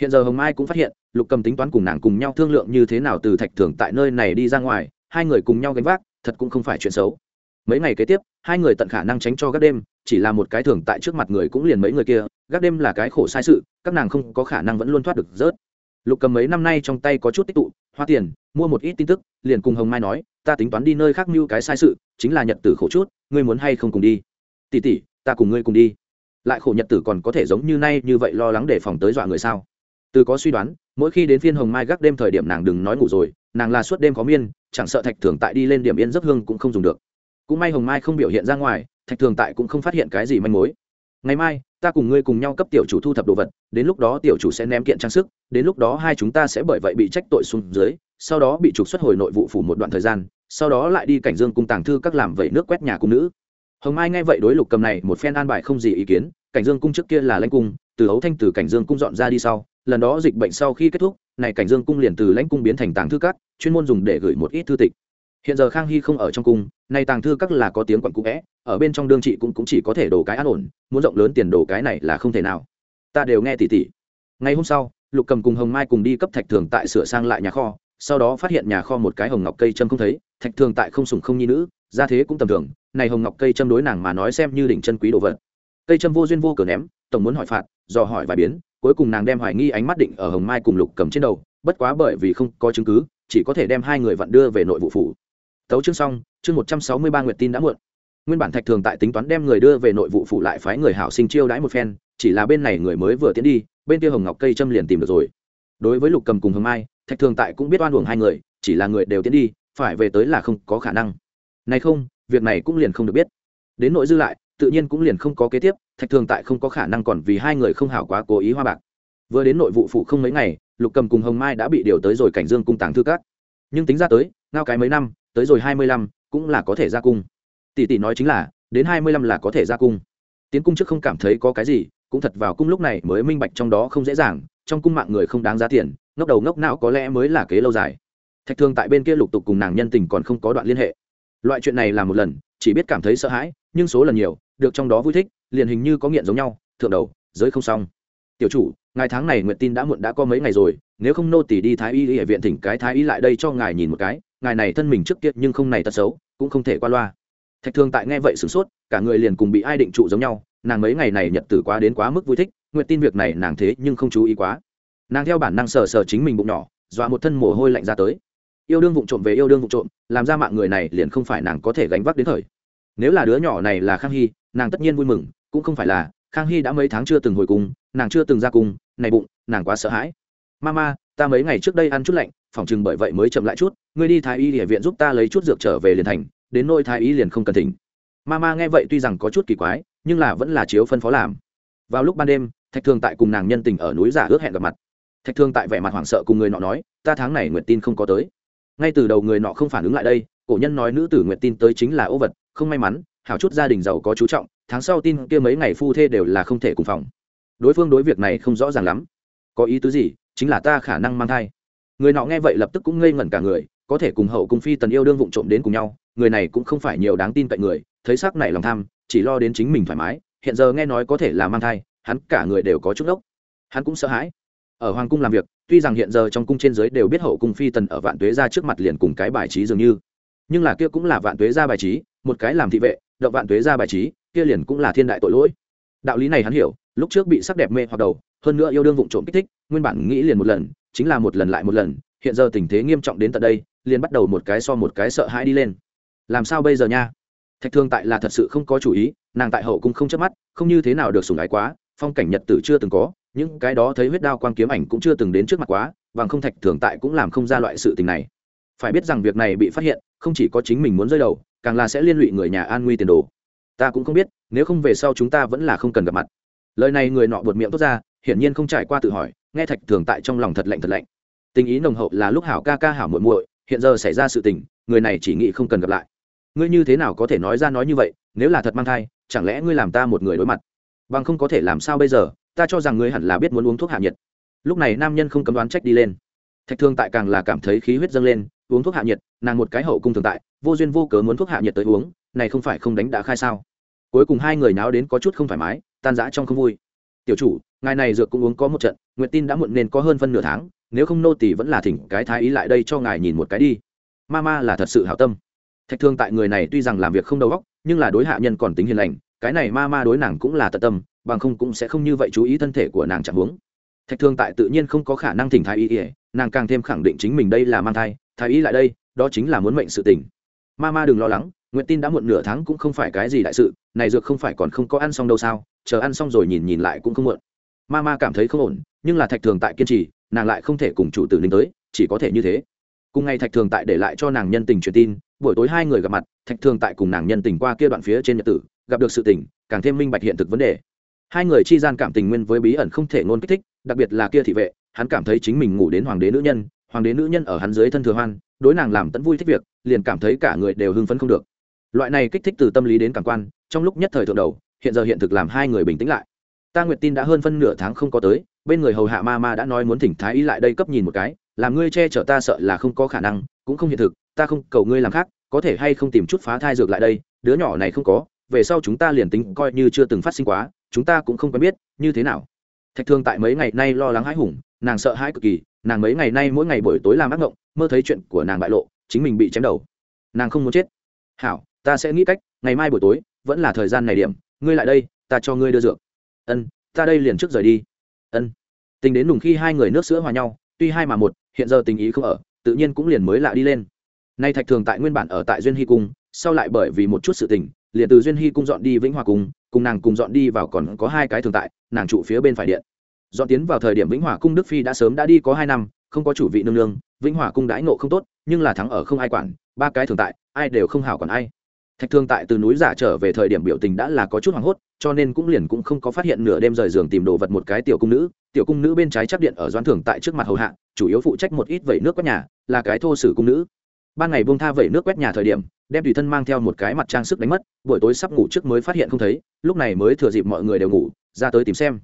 hiện giờ hồng mai cũng phát hiện, lục cầm tính toán cùng nàng cùng nhau thương lượng như thế nào từ thạch thường tại nơi này đi ra ngoài hai người cùng nhau gánh vác, thật cũng không phải chuyện xấu. Mấy ngày kế tiếp, hai người tận khả năng tránh cho gác đêm, chỉ là một cái thường tại trước mặt người cũng liền mấy người kia, gác đêm là cái khổ sai sự, các nàng không có khả năng vẫn luôn thoát được rớt. Lục cầm mấy năm nay trong tay có chút tích tụ, hoa tiền, mua một ít tin tức, liền cùng hồng mai nói, ta tính toán đi nơi khác mưu cái sai sự, chính là nhật tử khổ chút, ngươi muốn hay không cùng đi? Tỉ tỉ ta cùng ngươi cùng đi. Lại khổ nhật tử còn có thể giống như nay như vậy lo lắng để phòng tới dọa người sao? Từ có suy đoán, mỗi khi đến phiên hồng mai gác đêm thời điểm nàng đừng nói ngủ rồi, nàng là suốt đêm có miên chẳng sợ thạch thường tại đi lên điểm yên giấc hương cũng không dùng được. Cũng may hồng mai không biểu hiện ra ngoài, thạch thường tại cũng không phát hiện cái gì manh mối. Ngày mai, ta cùng ngươi cùng nhau cấp tiểu chủ thu thập đồ vật, đến lúc đó tiểu chủ sẽ ném kiện trang sức, đến lúc đó hai chúng ta sẽ bởi vậy bị trách tội xuống dưới, sau đó bị trục xuất hồi nội vụ phủ một đoạn thời gian, sau đó lại đi cảnh dương cung tàng thư các làm vậy nước quét nhà cung nữ. Hồng mai nghe vậy đối lục cầm này một phen an bài không gì ý kiến, cảnh dương cung trước kia là lanh cung, từ ấu thanh từ cảnh dương cung dọn ra đi sau lần đó dịch bệnh sau khi kết thúc này cảnh dương cung liền từ lãnh cung biến thành tàng thư các chuyên môn dùng để gửi một ít thư tịch. Hiện giờ khang hy không ở trong cung nay tàng thư các là có tiếng quặn cũ vẽ ở bên trong đương trị cũng, cũng chỉ có thể đổ cái an ổn muốn rộng lớn tiền đồ cái này là không thể nào. Ta đều nghe tỉ tỉ. Ngày hôm sau lục cầm cùng hồng mai cùng đi cấp thạch thường tại sửa sang lại nhà kho sau đó phát hiện nhà kho một cái hồng ngọc cây châm không thấy thạch thường tại không sùng không nhi nữ ra thế cũng tầm thường này hồng ngọc cây châm đối nàng mà nói xem như đỉnh chân quý đồ vật. Cây châm vô duyên vô cờ ném tổng muốn hỏi phạt do hỏi vài biến cuối cùng nàng đem hoài nghi ánh mắt định ở hồng mai cùng lục cầm trên đầu, bất quá bởi vì không có chứng cứ, chỉ có thể đem hai người vặn đưa về nội vụ phủ. Tấu chương xong, chương một trăm sáu mươi ba nguyệt tin đã muộn. Nguyên bản thạch thường tại tính toán đem người đưa về nội vụ phủ lại phái người hảo sinh chiêu đãi một phen, chỉ là bên này người mới vừa tiến đi, bên kia hồng ngọc cây châm liền tìm được rồi. Đối với lục cầm cùng hồng mai, thạch thường tại cũng biết oan uổng hai người, chỉ là người đều tiến đi, phải về tới là không có khả năng. Này không, việc này cũng liền không được biết. Đến nội dư lại tự nhiên cũng liền không có kế tiếp, thạch thường tại không có khả năng còn vì hai người không hảo quá cố ý hoa bạc. Vừa đến nội vụ phụ không mấy ngày, lục cầm cùng hồng mai đã bị điều tới rồi cảnh dương cung tàng thư cát nhưng tính ra tới, ngao cái mấy năm, tới rồi hai mươi lăm, cũng là có thể ra cung. Tỷ tỷ nói chính là, đến hai mươi lăm là có thể ra cung. Tiến cung trước không cảm thấy có cái gì, cũng thật vào cung lúc này mới minh bạch trong đó không dễ dàng, trong cung mạng người không đáng giá tiền, ngốc đầu ngốc não có lẽ mới là kế lâu dài. Thạch thương tại bên kia lục tục cùng nàng nhân tình còn không có đoạn liên hệ. Loại chuyện này là một lần, chỉ biết cảm thấy sợ hãi, nhưng số lần nhiều được trong đó vui thích, liền hình như có nghiện giống nhau, thượng đầu, giới không xong. Tiểu chủ, ngài tháng này nguyện tin đã muộn đã có mấy ngày rồi, nếu không nô tỷ đi thái y y viện thỉnh cái thái y lại đây cho ngài nhìn một cái, ngài này thân mình trước kia nhưng không này tật xấu, cũng không thể qua loa. Thạch thương tại nghe vậy sửng sốt, cả người liền cùng bị ai định trụ giống nhau, nàng mấy ngày này nhật tử quá đến quá mức vui thích, nguyện tin việc này nàng thế nhưng không chú ý quá. Nàng theo bản năng sờ sờ chính mình bụng nhỏ, dọa một thân mồ hôi lạnh ra tới. Yêu đương vụng trộm về yêu đương vụng trộm, làm ra mạng người này liền không phải nàng có thể gánh vác đến thời. Nếu là đứa nhỏ này là khang hy nàng tất nhiên vui mừng, cũng không phải là, khang hy đã mấy tháng chưa từng hồi cung nàng chưa từng ra cung này bụng, nàng quá sợ hãi. Mama, ta mấy ngày trước đây ăn chút lạnh, phòng chừng bởi vậy mới chậm lại chút, ngươi đi thái y địa viện giúp ta lấy chút dược trở về liền thành, đến nôi thái y liền không cần thỉnh. Mama nghe vậy tuy rằng có chút kỳ quái, nhưng là vẫn là chiếu phân phó làm. Vào lúc ban đêm, thạch thường tại cùng nàng nhân tình ở núi giả ước hẹn gặp mặt. Thạch thương tại vẻ mặt hoảng sợ cùng người nọ nói, ta tháng này nguyện tin không có tới. Ngay từ đầu người nọ không phản ứng lại đây, cổ nhân nói nữ tử nguyện tin tới chính là ô vật, không may mắn hảo chút gia đình giàu có chú trọng, tháng sau tin kia mấy ngày phu thê đều là không thể cùng phòng. Đối phương đối việc này không rõ ràng lắm. Có ý tứ gì? Chính là ta khả năng mang thai. Người nọ nghe vậy lập tức cũng ngây ngẩn cả người, có thể cùng hậu cung phi tần yêu đương vụng trộm đến cùng nhau, người này cũng không phải nhiều đáng tin cậy người, thấy sắc này lòng tham, chỉ lo đến chính mình thoải mái, hiện giờ nghe nói có thể là mang thai, hắn cả người đều có chút ốc. Hắn cũng sợ hãi. Ở hoàng cung làm việc, tuy rằng hiện giờ trong cung trên giới đều biết hậu cung phi tần ở vạn tuế ra trước mặt liền cùng cái bài trí dường như, nhưng là kia cũng là vạn tuế ra bài trí, một cái làm thị vệ động vạn tuế ra bài trí, kia liền cũng là thiên đại tội lỗi. Đạo lý này hắn hiểu, lúc trước bị sắc đẹp mê hoặc đầu, hơn nữa yêu đương vụng trộm kích thích, nguyên bản nghĩ liền một lần, chính là một lần lại một lần, hiện giờ tình thế nghiêm trọng đến tận đây, liền bắt đầu một cái so một cái sợ hãi đi lên. Làm sao bây giờ nha? Thạch thương tại là thật sự không có chủ ý, nàng tại hậu cung không chớp mắt, không như thế nào được sủng ái quá, phong cảnh nhật tử chưa từng có, những cái đó thấy huyết đao quang kiếm ảnh cũng chưa từng đến trước mặt quá, bằng không thạch thường tại cũng làm không ra loại sự tình này. Phải biết rằng việc này bị phát hiện không chỉ có chính mình muốn rơi đầu, càng là sẽ liên lụy người nhà an nguy tiền đồ. Ta cũng không biết, nếu không về sau chúng ta vẫn là không cần gặp mặt. Lời này người nọ buột miệng tốt ra, hiển nhiên không trải qua tự hỏi, nghe thạch thường tại trong lòng thật lạnh thật lạnh. Tình ý nồng hậu là lúc hảo ca ca hảo muội muội, hiện giờ xảy ra sự tình, người này chỉ nghĩ không cần gặp lại. Ngươi như thế nào có thể nói ra nói như vậy, nếu là thật mang thai, chẳng lẽ ngươi làm ta một người đối mặt? Bằng không có thể làm sao bây giờ, ta cho rằng ngươi hẳn là biết muốn uống thuốc hạ nhiệt. Lúc này nam nhân không cấm đoán trách đi lên. Thạch thương tại càng là cảm thấy khí huyết dâng lên uống thuốc hạ nhiệt, nàng một cái hậu cung thường tại, vô duyên vô cớ muốn thuốc hạ nhiệt tới uống, này không phải không đánh đã khai sao? Cuối cùng hai người náo đến có chút không thoải mái, tan rã trong không vui. Tiểu chủ, ngài này dược cũng uống có một trận, nguyện tin đã muộn nên có hơn phân nửa tháng, nếu không nô tỷ vẫn là thỉnh cái thái ý lại đây cho ngài nhìn một cái đi. Ma ma là thật sự hảo tâm. Thạch thương tại người này tuy rằng làm việc không đầu óc, nhưng là đối hạ nhân còn tính hiền lành, cái này ma ma đối nàng cũng là tận tâm, bằng không cũng sẽ không như vậy chú ý thân thể của nàng chẳng uống. thạch thương tại tự nhiên không có khả năng thỉnh thái y ỉa nàng càng thêm khẳng định chính mình đây là mang thai thái y lại đây, đó chính là muốn mệnh sự tình. Ma ma đừng lo lắng nguyện tin đã muộn nửa tháng cũng không phải cái gì đại sự, này dược không phải còn không có ăn xong đâu sao, chờ ăn xong rồi nhìn nhìn lại cũng không muộn. Ma ma cảm thấy không ổn, nhưng là thạch thường tại kiên trì, nàng lại không thể cùng chủ tử ninh tới, chỉ có thể như thế. Cùng ngày thạch thường tại để lại cho nàng nhân tình truyền tin, buổi tối hai người gặp mặt, thạch thường tại cùng nàng nhân tình qua kia đoạn phía trên nhật tử, gặp được sự tình, càng thêm minh bạch hiện thực vấn đề. Hai người chi gian cảm tình nguyên với bí ẩn không thể ngôn kích thích, đặc biệt là kia thị vệ, hắn cảm thấy chính mình ngủ đến hoàng đế nữ nhân hoàng đế nữ nhân ở hắn dưới thân thừa hoan, đối nàng làm tẫn vui thích việc, liền cảm thấy cả người đều hưng phấn không được. Loại này kích thích từ tâm lý đến cảm quan, trong lúc nhất thời thượng đầu, hiện giờ hiện thực làm hai người bình tĩnh lại. Ta nguyệt tin đã hơn phân nửa tháng không có tới, bên người hầu hạ ma ma đã nói muốn thỉnh thái y lại đây cấp nhìn một cái, làm ngươi che chở ta sợ là không có khả năng, cũng không hiện thực, ta không cầu ngươi làm khác, có thể hay không tìm chút phá thai dược lại đây, đứa nhỏ này không có, về sau chúng ta liền tính coi như chưa từng phát sinh quá, chúng ta cũng không quen biết, như thế nào? Thạch thương tại mấy ngày nay lo lắng hãi hùng, nàng sợ hãi cực kỳ, nàng mấy ngày nay mỗi ngày buổi tối làm ác mộng mơ thấy chuyện của nàng bại lộ, chính mình bị chém đầu. Nàng không muốn chết. Hảo, ta sẽ nghĩ cách, ngày mai buổi tối, vẫn là thời gian này điểm, ngươi lại đây, ta cho ngươi đưa dược. Ân, ta đây liền trước rời đi. Ân. Tính đến đùng khi hai người nước sữa hòa nhau, tuy hai mà một, hiện giờ tình ý không ở, tự nhiên cũng liền mới lạ đi lên. Nay thạch thường tại nguyên bản ở tại duyên hy cung, sau lại bởi vì một chút sự tình, liền từ duyên hy cung dọn đi vĩnh hòa cung cùng nàng cùng dọn đi vào còn có hai cái thường tại, nàng trụ phía bên phải điện. Dọn tiến vào thời điểm vĩnh hòa cung đức phi đã sớm đã đi có hai năm, không có chủ vị nương nương, vĩnh hòa cung đãi nộ không tốt, nhưng là thắng ở không ai quản, ba cái thường tại, ai đều không hảo còn ai. Thạch thương tại từ núi giả trở về thời điểm biểu tình đã là có chút hoảng hốt, cho nên cũng liền cũng không có phát hiện nửa đêm rời giường tìm đồ vật một cái tiểu cung nữ. Tiểu cung nữ bên trái chắc điện ở doan thường tại trước mặt hầu hạ, chủ yếu phụ trách một ít vẩy nước quét nhà, là cái thô sử cung nữ. Ban ngày buông tha vẩy nước quét nhà thời điểm đem tùy thân mang theo một cái mặt trang sức đánh mất, buổi tối sắp ngủ trước mới phát hiện không thấy, lúc này mới thừa dịp mọi người đều ngủ, ra tới tìm xem.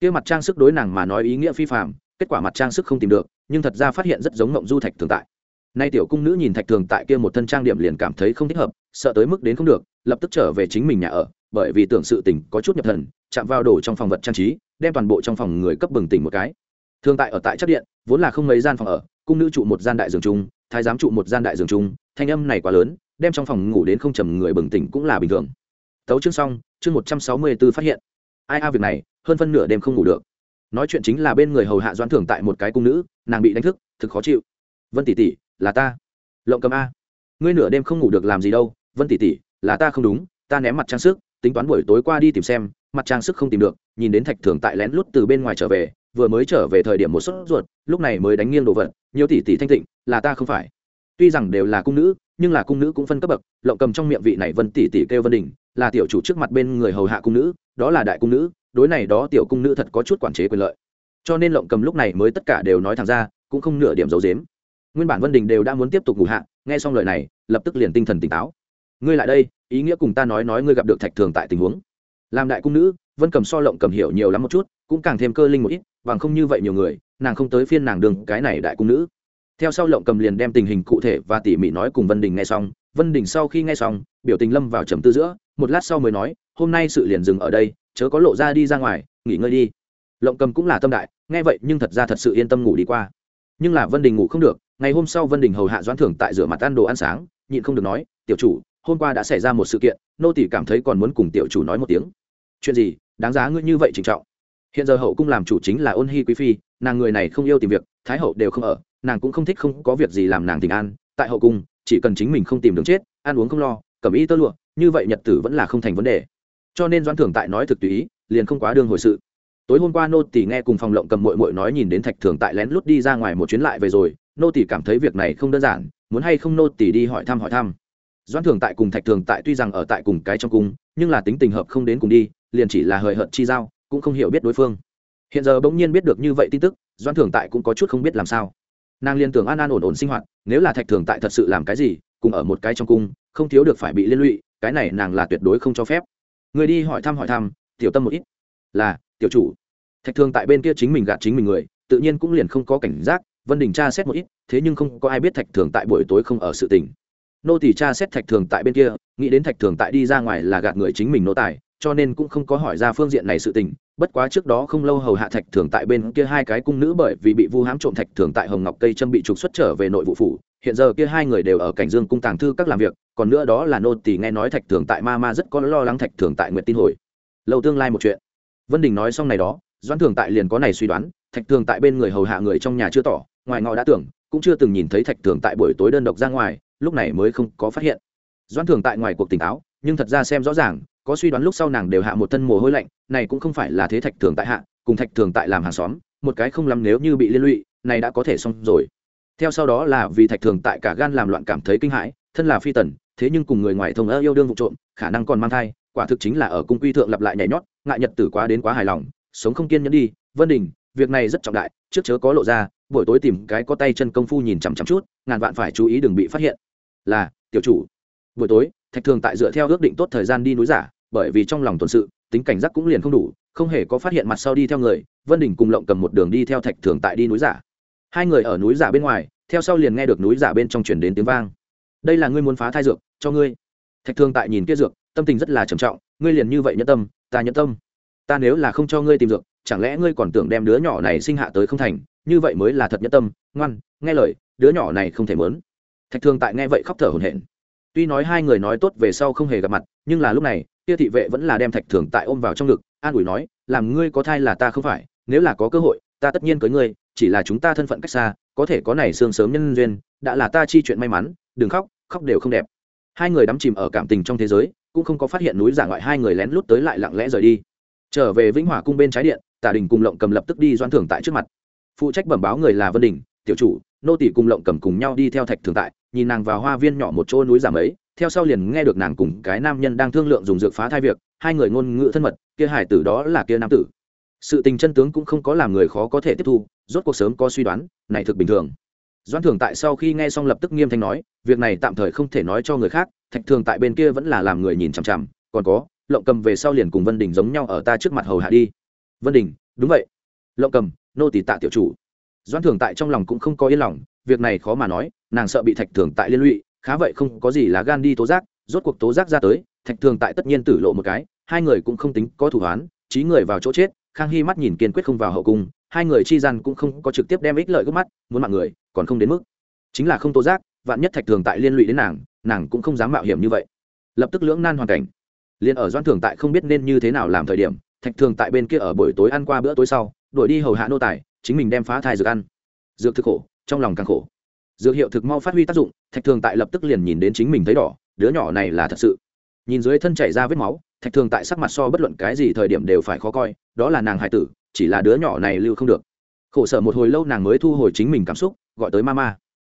Kia mặt trang sức đối nàng mà nói ý nghĩa phi phạm kết quả mặt trang sức không tìm được, nhưng thật ra phát hiện rất giống mộng du thạch thường tại. Nay tiểu cung nữ nhìn thạch thường tại kia một thân trang điểm liền cảm thấy không thích hợp, sợ tới mức đến không được, lập tức trở về chính mình nhà ở, bởi vì tưởng sự tình có chút nhập thần, chạm vào đổ trong phòng vật trang trí, đem toàn bộ trong phòng người cấp bừng tỉnh một cái. Thường tại ở tại chất điện, vốn là không mấy gian phòng ở, cung nữ trụ một gian đại giường chung, thái giám trụ một gian đại giường chung, thanh âm này quá lớn đem trong phòng ngủ đến không trầm người bừng tỉnh cũng là bình thường. Tấu chương xong, chương một trăm sáu mươi b ố phát hiện. Ai a, việc này, hơn phân nửa đêm không ngủ được. Nói chuyện chính là bên người hầu hạ doãn thưởng tại một cái cung nữ, nàng bị đánh thức, thực khó chịu. Vân tỷ tỷ, là ta. Lộng cầm a. Ngươi nửa đêm không ngủ được làm gì đâu, vân tỷ tỷ, là ta không đúng, ta ném mặt trang sức, tính toán buổi tối qua đi tìm xem, mặt trang sức không tìm được, nhìn đến thạch thường tại lén lút từ bên ngoài trở về, vừa mới trở về thời điểm một suất ruột, lúc này mới đánh nghiêng đồ vật, nhiều tỷ tỷ thanh tịnh, là ta không phải. Tuy rằng đều là cung nữ nhưng là cung nữ cũng phân cấp bậc, lộng cầm trong miệng vị này vân tỷ tỷ kêu vân đình, là tiểu chủ trước mặt bên người hầu hạ cung nữ, đó là đại cung nữ, đối này đó tiểu cung nữ thật có chút quản chế quyền lợi. Cho nên lộng cầm lúc này mới tất cả đều nói thẳng ra, cũng không nửa điểm giấu dếm nguyên bản vân đình đều đã muốn tiếp tục ngủ hạ, nghe xong lời này, lập tức liền tinh thần tỉnh táo. Ngươi lại đây, ý nghĩa cùng ta nói nói ngươi gặp được thạch thường tại tình huống. Làm đại cung nữ, vân cầm so lộng cầm hiểu nhiều lắm một chút, cũng càng thêm cơ linh một ít, bằng không như vậy nhiều người, nàng không tới phiên nàng đường cái này đại cung nữ theo sau lộng cầm liền đem tình hình cụ thể và tỉ mỉ nói cùng vân đình nghe xong. Vân đình sau khi nghe xong, biểu tình lâm vào trầm tư giữa, một lát sau mới nói, hôm nay sự liền dừng ở đây, chớ có lộ ra đi ra ngoài, nghỉ ngơi đi. Lộng cầm cũng là tâm đại, nghe vậy nhưng thật ra thật sự yên tâm ngủ đi qua. Nhưng là vân đình ngủ không được, ngày hôm sau vân đình hầu hạ doãn thưởng tại rửa mặt ăn đồ ăn sáng, nhịn không được nói, tiểu chủ, hôm qua đã xảy ra một sự kiện, nô tỷ cảm thấy còn muốn cùng tiểu chủ nói một tiếng. Chuyện gì? Đáng giá ngươi như vậy trịnh trọng. Hiện giờ hậu cung làm chủ chính là ôn hy quý phi, nàng người này không yêu tìm việc, thái hậu đều không ở nàng cũng không thích không có việc gì làm nàng tình an, tại hậu cung, chỉ cần chính mình không tìm đường chết, ăn uống không lo, cầm y tơ lụa, như vậy nhật tử vẫn là không thành vấn đề. Cho nên doãn thưởng tại nói thực tùy ý, liền không quá đương hồi sự. Tối hôm qua nô tỷ nghe cùng phòng lộng cầm mội mội nói nhìn đến thạch thường tại lén lút đi ra ngoài một chuyến lại về rồi, nô tỷ cảm thấy việc này không đơn giản, muốn hay không nô tỷ đi hỏi thăm hỏi thăm. Doãn thường tại cùng thạch thường tại tuy rằng ở tại cùng cái trong cung, nhưng là tính tình hợp không đến cùng đi, liền chỉ là hời hợt chi giao, cũng không hiểu biết đối phương. Hiện giờ bỗng nhiên biết được như vậy tin tức, doãn thường tại cũng có chút không biết làm sao nàng liên tưởng an an ổn ổn sinh hoạt, nếu là thạch thường tại thật sự làm cái gì, cùng ở một cái trong cung, không thiếu được phải bị liên lụy, cái này nàng là tuyệt đối không cho phép. Người đi hỏi thăm hỏi thăm, tiểu tâm một ít. Là, tiểu chủ. Thạch thường tại bên kia chính mình gạt chính mình người, tự nhiên cũng liền không có cảnh giác, vân đình tra xét một ít, thế nhưng không có ai biết thạch thường tại buổi tối không ở sự tình. Nô tỷ tra xét thạch thường tại bên kia, nghĩ đến thạch thường tại đi ra ngoài là gạt người chính mình nô tài, cho nên cũng không có hỏi ra phương diện này sự tình bất quá trước đó không lâu hầu hạ thạch thường tại bên kia hai cái cung nữ bởi vì bị vu hãm trộm thạch thường tại hồng ngọc cây trâm bị trục xuất trở về nội vụ phủ, hiện giờ kia hai người đều ở cảnh dương cung tàng thư các làm việc, còn nữa đó là nô tỳ nghe nói thạch thường tại ma ma rất có lo lắng thạch thường tại nguyện tin hồi. Lâu tương lai một chuyện. Vân đình nói xong này đó, doãn thường tại liền có này suy đoán, thạch thường tại bên người hầu hạ người trong nhà chưa tỏ, ngoài ngọ đã tưởng, cũng chưa từng nhìn thấy thạch thường tại buổi tối đơn độc ra ngoài, lúc này mới không có phát hiện. Doãn thường tại ngoài cuộc tỉnh táo nhưng thật ra xem rõ ràng, có suy đoán lúc sau nàng đều hạ một thân mồ hôi lạnh, này cũng không phải là thế thạch thường tại hạ, cùng thạch thường tại làm hàng xóm, một cái không lắm nếu như bị liên lụy, này đã có thể xong rồi. Theo sau đó là vì thạch thường tại cả gan làm loạn cảm thấy kinh hãi, thân là phi tần, thế nhưng cùng người ngoài thông ơ yêu đương vụ trộm, khả năng còn mang thai, quả thực chính là ở cung quy thượng lặp lại nhảy nhót, ngại nhật tử quá đến quá hài lòng, sống không kiên nhẫn đi. Vân đình, việc này rất trọng đại, trước chớ có lộ ra, buổi tối tìm cái có tay chân công phu nhìn chằm chằm chút, ngàn vạn phải chú ý đừng bị phát hiện. Là, tiểu chủ, buổi tối thạch thường tại dựa theo ước định tốt thời gian đi núi giả, bởi vì trong lòng tuần sự, tính cảnh giác cũng liền không đủ, không hề có phát hiện mặt sau đi theo người, vân đình cùng lộng cầm một đường đi theo thạch thường tại đi núi giả. Hai người ở núi giả bên ngoài, theo sau liền nghe được núi giả bên trong chuyển đến tiếng vang. Đây là ngươi muốn phá thai dược, cho ngươi. Thạch thường tại nhìn kia dược, tâm tình rất là trầm trọng, ngươi liền như vậy nhẫn tâm, ta nhẫn tâm. Ta nếu là không cho ngươi tìm dược, chẳng lẽ ngươi còn tưởng đem đứa nhỏ này sinh hạ tới không thành? Như vậy mới là thật nhẫn tâm, ngoan, nghe lời, đứa nhỏ này không thể mớn. Thạch thường tại nghe vậy khóc thở hổn hển tuy nói hai người nói tốt về sau không hề gặp mặt, nhưng là lúc này, kia thị vệ vẫn là đem thạch thường tại ôm vào trong ngực, an ủi nói, làm ngươi có thai là ta không phải, nếu là có cơ hội, ta tất nhiên cưới ngươi, chỉ là chúng ta thân phận cách xa, có thể có này sương sớm nhân duyên, đã là ta chi chuyện may mắn, đừng khóc khóc đều không đẹp. Hai người đắm chìm ở cảm tình trong thế giới, cũng không có phát hiện núi giả ngoại hai người lén lút tới lại lặng lẽ rời đi. Trở về vĩnh hòa cung bên trái điện, tả đình cùng lộng cầm lập tức đi doan thưởng tại trước mặt. Phụ trách bẩm báo người là vân đình, tiểu chủ, nô tỷ cùng lộng cầm cùng nhau đi theo thạch thường tại nhìn nàng vào hoa viên nhỏ một chỗ núi giảm ấy, theo sau liền nghe được nàng cùng cái nam nhân đang thương lượng dùng dược phá thai việc, hai người ngôn ngữ thân mật, kia hải tử đó là kia nam tử. Sự tình chân tướng cũng không có làm người khó có thể tiếp thu, rốt cuộc sớm có suy đoán, này thực bình thường. Doan thường tại sau khi nghe xong lập tức nghiêm thanh nói, việc này tạm thời không thể nói cho người khác, thạch thường tại bên kia vẫn là làm người nhìn chằm chằm, còn có, lộng cầm về sau liền cùng vân đình giống nhau ở ta trước mặt hầu hạ đi. Vân đình, đúng vậy. Lộng cầm, nô tỷ tạ tiểu chủ. Doan thường tại trong lòng cũng không có yên lòng việc này khó mà nói, nàng sợ bị thạch thường tại liên lụy, khá vậy không có gì là gan đi tố giác, rốt cuộc tố giác ra tới, thạch thường tại tất nhiên tử lộ một cái, hai người cũng không tính có thủ hoán, trí người vào chỗ chết, khang hy mắt nhìn kiên quyết không vào hậu cung, hai người chi gian cũng không có trực tiếp đem ích lợi gốc mắt, muốn mạng người, còn không đến mức. Chính là không tố giác, vạn nhất thạch thường tại liên lụy đến nàng nàng cũng không dám mạo hiểm như vậy. Lập tức lưỡng nan hoàn cảnh. Liền ở doan thường tại không biết nên như thế nào làm thời điểm, thạch thường tại bên kia ở buổi tối ăn qua bữa tối sau, đuổi đi hầu hạ nô tài, chính mình đem phá thai dược ăn. Dược thực khổ trong lòng càng khổ. Dược hiệu thực mau phát huy tác dụng, thạch thường tại lập tức liền nhìn đến chính mình thấy đỏ, đứa nhỏ này là thật sự. Nhìn dưới thân chảy ra vết máu, thạch thường tại sắc mặt so bất luận cái gì thời điểm đều phải khó coi, đó là nàng hải tử, chỉ là đứa nhỏ này lưu không được. Khổ sở một hồi lâu nàng mới thu hồi chính mình cảm xúc, gọi tới mama.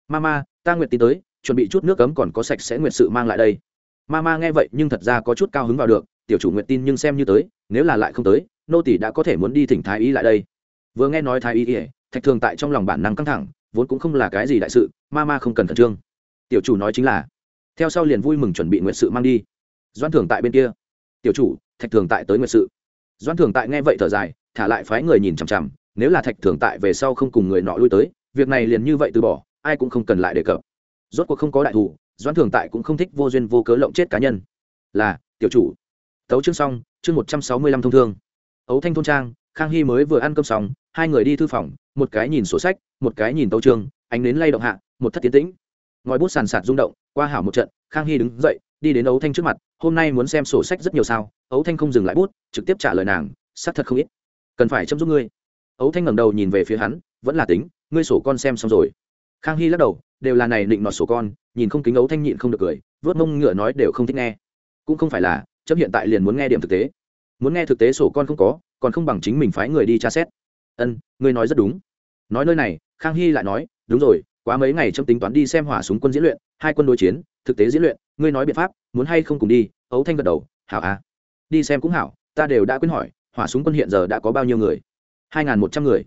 Mama, ta nguyện tin tới, chuẩn bị chút nước cấm còn có sạch sẽ nguyện sự mang lại đây. Mama nghe vậy nhưng thật ra có chút cao hứng vào được, tiểu chủ nguyện tin nhưng xem như tới, nếu là lại không tới, nô tỷ đã có thể muốn đi thỉnh thái y lại đây. Vừa nghe nói thái y ỉa thạch thường tại trong lòng bản năng căng thẳng vốn cũng không là cái gì đại sự mama không cần khẩn trương. Tiểu chủ nói chính là, theo sau liền vui mừng chuẩn bị nguyện sự mang đi. Doan thường tại bên kia. Tiểu chủ, thạch thường tại tới nguyện sự. Doan thường tại nghe vậy thở dài, thả lại phái người nhìn chằm chằm, nếu là thạch thường tại về sau không cùng người nọ lui tới, việc này liền như vậy từ bỏ, ai cũng không cần lại đề cập. Rốt cuộc không có đại thủ doan thường tại cũng không thích vô duyên vô cớ lộng chết cá nhân. Là, tiểu chủ. Tấu chương xong, chương một trăm sáu mươi lăm thông thương. Ấu thanh thôn trang, khang hy mới vừa ăn cơm xong hai người đi thư phòng một cái nhìn sổ sách một cái nhìn tấu trường, ánh nến lay động hạ một thất tiến tĩnh. Ngòi bút sàn sạt rung động qua hảo một trận khang hy đứng dậy đi đến ấu thanh trước mặt hôm nay muốn xem sổ sách rất nhiều sao ấu thanh không dừng lại bút trực tiếp trả lời nàng xác thật không ít. Cần phải chăm giúp ngươi. Ấu thanh ngẩng đầu nhìn về phía hắn vẫn là tính ngươi sổ con xem xong rồi. Khang hy lắc đầu đều là này định nọt sổ con nhìn không kính ấu thanh nhịn không được cười vớt mông ngựa nói đều không thích nghe. Cũng không phải là chấp hiện tại liền muốn nghe điểm thực tế. Muốn nghe thực tế sổ con không có còn không bằng chính mình phái người đi tra xét ân, ngươi nói rất đúng. Nói nơi này, khang hy lại nói, đúng rồi, quá mấy ngày trong tính toán đi xem hỏa súng quân diễn luyện, hai quân đối chiến, thực tế diễn luyện, ngươi nói biện pháp, muốn hay không cùng đi? Ấu thanh gật đầu, hảo à. Đi xem cũng hảo, ta đều đã quyết hỏi, hỏa súng quân hiện giờ đã có bao nhiêu người? Hai n g h n một trăm người.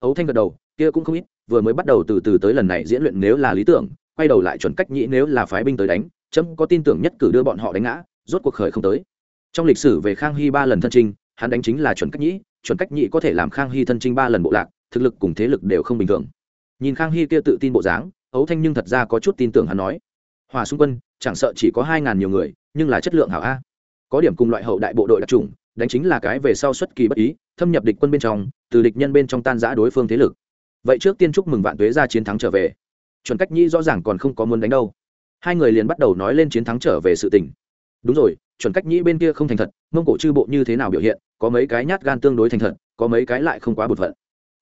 Ấu thanh gật đầu, kia cũng không ít, vừa mới bắt đầu từ từ tới lần này diễn luyện nếu là lý tưởng, quay đầu lại chuẩn cách nhĩ nếu là phái binh tới đánh trâm có tin tưởng nhất cử đưa bọn họ đánh ngã, rốt cuộc khởi không tới. Trong lịch sử về khang hy ba lần thân trinh hắn đánh chính là chuẩn cách nhĩ chuẩn cách nhĩ có thể làm khang hy thân trinh ba lần bộ lạc, thực lực cùng thế lực đều không bình thường. Nhìn khang hy kia tự tin bộ dáng, ấu thanh nhưng thật ra có chút tin tưởng hắn nói. Hòa xung quân, chẳng sợ chỉ có hai ngàn nhiều người, nhưng là chất lượng hảo a. Có điểm cùng loại hậu đại bộ đội đặc trùng đánh chính là cái về sau xuất kỳ bất ý, thâm nhập địch quân bên trong, từ địch nhân bên trong tan giã đối phương thế lực. Vậy trước tiên chúc mừng vạn tuế ra chiến thắng trở về. Chuẩn cách nhĩ rõ ràng còn không có muốn đánh đâu. Hai người liền bắt đầu nói lên chiến thắng trở về sự tình. Đúng rồi chuẩn cách nhĩ bên kia không thành thật, mông cổ chư bộ như thế nào biểu hiện, có mấy cái nhát gan tương đối thành thật, có mấy cái lại không quá bột phận.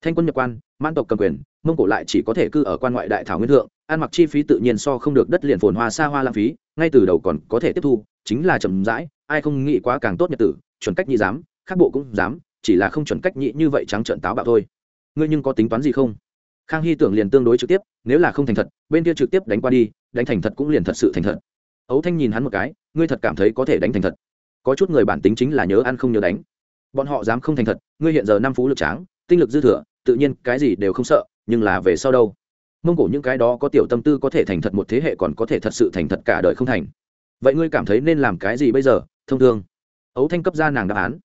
Thanh quân nhập quan man tộc cầm quyền, mông cổ lại chỉ có thể cư ở quan ngoại đại thảo nguyên thượng, ăn mặc chi phí tự nhiên so không được đất liền phồn hoa xa hoa lãng phí, ngay từ đầu còn có thể tiếp thu, chính là chậm rãi, ai không nghĩ quá càng tốt nhật tử, chuẩn cách nhị dám, khác bộ cũng dám, chỉ là không chuẩn cách nhị như vậy trắng trợn táo bạo thôi. Ngươi nhưng có tính toán gì không? Khang hy tưởng liền tương đối trực tiếp, nếu là không thành thật, bên kia trực tiếp đánh qua đi, đánh thành thật cũng liền thật sự thành thật ấu thanh nhìn hắn một cái, ngươi thật cảm thấy có thể đánh thành thật. Có chút người bản tính chính là nhớ ăn không nhớ đánh. Bọn họ dám không thành thật, ngươi hiện giờ năm phú lực tráng, tinh lực dư thừa, tự nhiên cái gì đều không sợ, nhưng là về sau đâu? Mông cổ những cái đó có tiểu tâm tư có thể thành thật một thế hệ còn có thể thật sự thành thật cả đời không thành. Vậy ngươi cảm thấy nên làm cái gì bây giờ? Thông thương. Ấu thanh cấp ra nàng đáp án.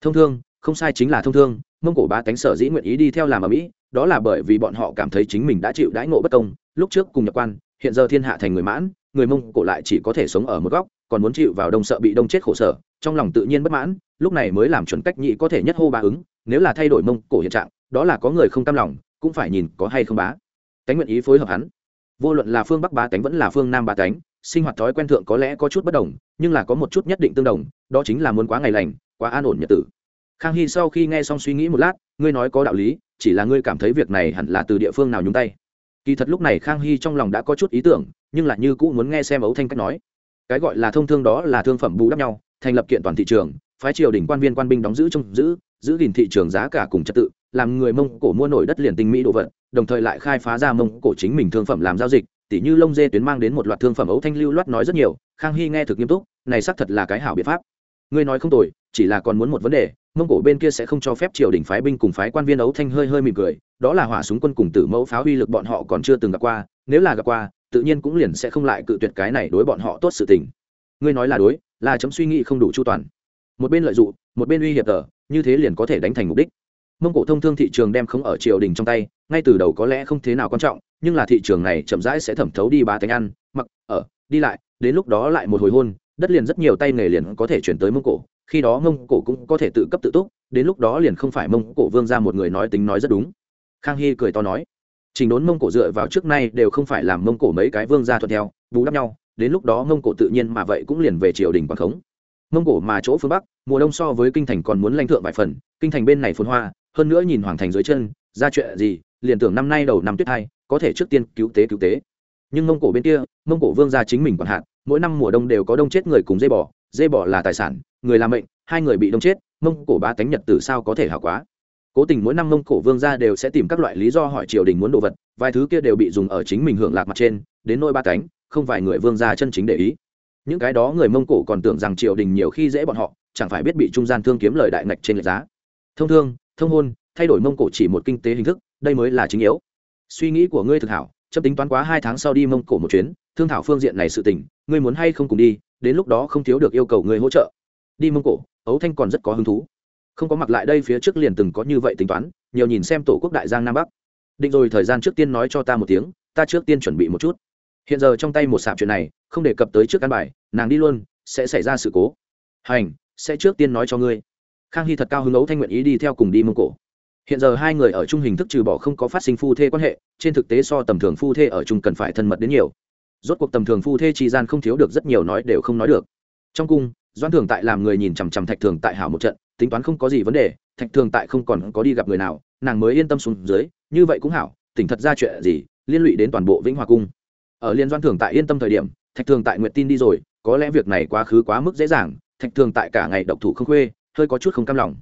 Thông thương, không sai chính là thông thương, mông cổ ba cánh sở dĩ nguyện ý đi theo làm ở mỹ, đó là bởi vì bọn họ cảm thấy chính mình đã chịu đãi ngộ bất công, lúc trước cùng nhập quan hiện giờ thiên hạ thành người mãn, người mông cổ lại chỉ có thể sống ở một góc, còn muốn chịu vào đông sợ bị đông chết khổ sở, trong lòng tự nhiên bất mãn, lúc này mới làm chuẩn cách nhị có thể nhất hô ba ứng, nếu là thay đổi mông cổ hiện trạng, đó là có người không tam lòng, cũng phải nhìn có hay không bá. Tánh nguyện ý phối hợp hắn. Vô luận là phương bắc bá tánh vẫn là phương nam bá tánh, sinh hoạt thói quen thượng có lẽ có chút bất đồng, nhưng là có một chút nhất định tương đồng, đó chính là muốn quá ngày lành, quá an ổn nhật tử. Khang hy sau khi nghe xong suy nghĩ một lát, ngươi nói có đạo lý, chỉ là ngươi cảm thấy việc này hẳn là từ địa phương nào nhúng tay kỳ thật lúc này khang hy trong lòng đã có chút ý tưởng, nhưng là như cũ muốn nghe xem ấu thanh cách nói. Cái gọi là thông thương đó là thương phẩm bù đắp nhau, thành lập kiện toàn thị trường, phái triều đình quan viên quan binh đóng giữ trong giữ giữ gìn thị trường giá cả cùng trật tự, làm người mông cổ mua nổi đất liền tinh mỹ đồ vật, đồng thời lại khai phá ra mông cổ chính mình thương phẩm làm giao dịch. Tỉ như lông dê tuyến mang đến một loạt thương phẩm ấu thanh lưu loát nói rất nhiều, khang hy nghe thực nghiêm túc, này xác thật là cái hảo biện pháp. Ngươi nói không tồi, chỉ là còn muốn một vấn đề mông cổ bên kia sẽ không cho phép triều đình phái binh cùng phái quan viên ấu thanh hơi hơi mỉm cười, đó là hỏa súng quân cùng tử mẫu pháo uy lực bọn họ còn chưa từng gặp qua, nếu là gặp qua, tự nhiên cũng liền sẽ không lại cự tuyệt cái này đối bọn họ tốt sự tình. Ngươi nói là đối, là chấm suy nghĩ không đủ chu toàn. Một bên lợi dụng, một bên uy hiệp tờ, như thế liền có thể đánh thành mục đích. Mông cổ thông thương thị trường đem không ở triều đình trong tay, ngay từ đầu có lẽ không thế nào quan trọng, nhưng là thị trường này chậm rãi sẽ thẩm thấu đi ba tánh ăn, mặc, ở, đi lại, đến lúc đó lại một hồi hôn, đất liền rất nhiều tay nghề liền có thể chuyển tới mông cổ khi đó mông cổ cũng có thể tự cấp tự túc, đến lúc đó liền không phải mông cổ vương ra một người nói tính nói rất đúng. Khang hy cười to nói, trình đốn mông cổ dựa vào trước nay đều không phải làm mông cổ mấy cái vương ra thuận theo, bù đắp nhau, đến lúc đó mông cổ tự nhiên mà vậy cũng liền về triều đình quảng khống. Mông cổ mà chỗ phương bắc, mùa đông so với kinh thành còn muốn lanh thượng vài phần, kinh thành bên này phồn hoa, hơn nữa nhìn hoàng thành dưới chân, ra chuyện gì, liền tưởng năm nay đầu năm tuyết hai có thể trước tiên cứu tế cứu tế. Nhưng mông cổ bên kia, mông cổ vương gia chính mình còn hạn mỗi năm mùa đông đều có đông chết người cùng dây bò dây bò là tài sản người làm mệnh, hai người bị đông chết, mông cổ ba tánh nhật tử sao có thể hảo quá? Cố tình mỗi năm mông cổ vương gia đều sẽ tìm các loại lý do hỏi triều đình muốn đồ vật, vài thứ kia đều bị dùng ở chính mình hưởng lạc mặt trên, đến nôi ba cánh không vài người vương gia chân chính để ý. Những cái đó người mông cổ còn tưởng rằng triều đình nhiều khi dễ bọn họ, chẳng phải biết bị trung gian thương kiếm lời đại ngạch trên lệch giá. Thông thương, thông hôn, thay đổi mông cổ chỉ một kinh tế hình thức, đây mới là chính yếu. Suy nghĩ của ngươi thực hảo chấp tính toán quá hai tháng sau đi mông cổ một chuyến, thương thảo phương diện này sự tình, ngươi muốn hay không cùng đi, đến lúc đó không thiếu được yêu cầu ngươi hỗ trợ đi mông cổ, ấu thanh còn rất có hứng thú. Không có mặc lại đây phía trước liền từng có như vậy tính toán, nhiều nhìn xem tổ quốc đại giang nam bắc. Định rồi thời gian trước tiên nói cho ta một tiếng, ta trước tiên chuẩn bị một chút. Hiện giờ trong tay một sạp chuyện này, không đề cập tới trước căn bài, nàng đi luôn, sẽ xảy ra sự cố. Hành, sẽ trước tiên nói cho ngươi. Khang hy thật cao hứng ấu thanh nguyện ý đi theo cùng đi mông cổ. Hiện giờ hai người ở chung hình thức trừ bỏ không có phát sinh phu thê quan hệ, trên thực tế so tầm thường phu thê ở chung cần phải thân mật đến nhiều. Rốt cuộc tầm thường phu thê tri gian không thiếu được rất nhiều nói đều không nói được. Trong cung doan thường tại làm người nhìn chằm chằm thạch thường tại hảo một trận, tính toán không có gì vấn đề, thạch thường tại không còn có đi gặp người nào, nàng mới yên tâm xuống dưới, như vậy cũng hảo, tỉnh thật ra chuyện gì, liên lụy đến toàn bộ vĩnh hòa cung. Ở liên doan thường tại yên tâm thời điểm, thạch thường tại nguyện tin đi rồi, có lẽ việc này quá khứ quá mức dễ dàng, thạch thường tại cả ngày độc thủ không khuê, hơi có chút không cam lòng.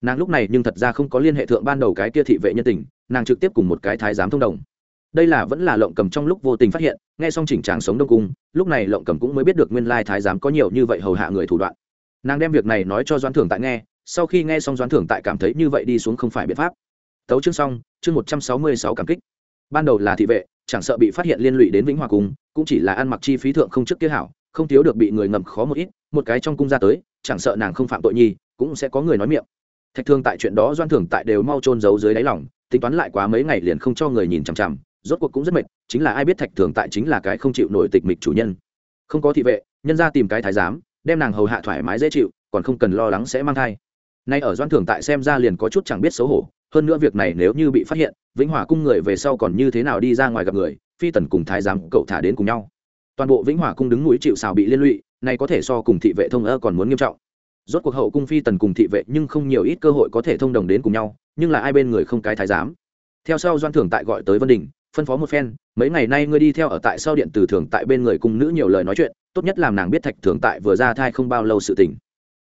Nàng lúc này nhưng thật ra không có liên hệ thượng ban đầu cái kia thị vệ nhân tình, nàng trực tiếp cùng một cái thái giám thông đồng. Đây là vẫn là lộng cầm trong lúc vô tình phát hiện nghe xong chỉnh tràng sống đông cung, lúc này lộng cầm cũng mới biết được nguyên lai thái giám có nhiều như vậy hầu hạ người thủ đoạn. Nàng đem việc này nói cho doãn thưởng tại nghe, sau khi nghe xong doãn thưởng tại cảm thấy như vậy đi xuống không phải biện pháp. Tấu chương xong, chương một trăm sáu mươi sáu cảm kích. Ban đầu là thị vệ, chẳng sợ bị phát hiện liên lụy đến vĩnh hòa cung, cũng chỉ là ăn mặc chi phí thượng không trước kia hảo, không thiếu được bị người ngầm khó một ít, một cái trong cung ra tới, chẳng sợ nàng không phạm tội nhi, cũng sẽ có người nói miệng. Thạch thương tại chuyện đó doan thưởng tại đều mau trôn giấu dưới đáy lòng, tính toán lại quá mấy ngày liền không cho người nhìn chằm chằm rốt cuộc cũng rất mệt, chính là ai biết thạch thường tại chính là cái không chịu nổi tịch mịch chủ nhân. Không có thị vệ, nhân ra tìm cái thái giám, đem nàng hầu hạ thoải mái dễ chịu, còn không cần lo lắng sẽ mang thai. Nay ở doan thường tại xem ra liền có chút chẳng biết xấu hổ, hơn nữa việc này nếu như bị phát hiện, vĩnh hòa cung người về sau còn như thế nào đi ra ngoài gặp người, phi tần cùng thái giám cậu thả đến cùng nhau. Toàn bộ vĩnh hòa cung đứng núi chịu xào bị liên lụy này có thể so cùng thị vệ thông ơ còn muốn nghiêm trọng. Rốt cuộc hậu cung phi tần cùng thị vệ nhưng không nhiều ít cơ hội có thể thông đồng đến cùng nhau, nhưng là ai bên người không cái thái giám. Theo sau doan thường tại gọi tới vân đình phân phó một phen, mấy ngày nay ngươi đi theo ở tại sau điện từ thường tại bên người cung nữ nhiều lời nói chuyện, tốt nhất làm nàng biết thạch thường tại vừa ra thai không bao lâu sự tình.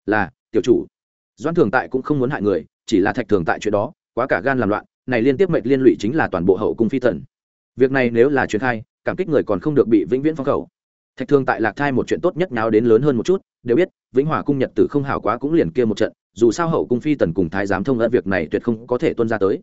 Là, tiểu chủ. Doan thường tại cũng không muốn hại người, chỉ là thạch thường tại chuyện đó, quá cả gan làm loạn, này liên tiếp mệnh liên lụy chính là toàn bộ hậu cung phi tần việc này nếu là chuyện khai cảm kích người còn không được bị vĩnh viễn phong khẩu. Thạch thường tại lạc thai một chuyện tốt nhất nào đến lớn hơn một chút, đều biết, vĩnh hòa cung nhật tử không hảo quá cũng liền kia một trận, dù sao hậu cung phi tần cùng thái giám thông ân việc này tuyệt không có thể tuân ra tới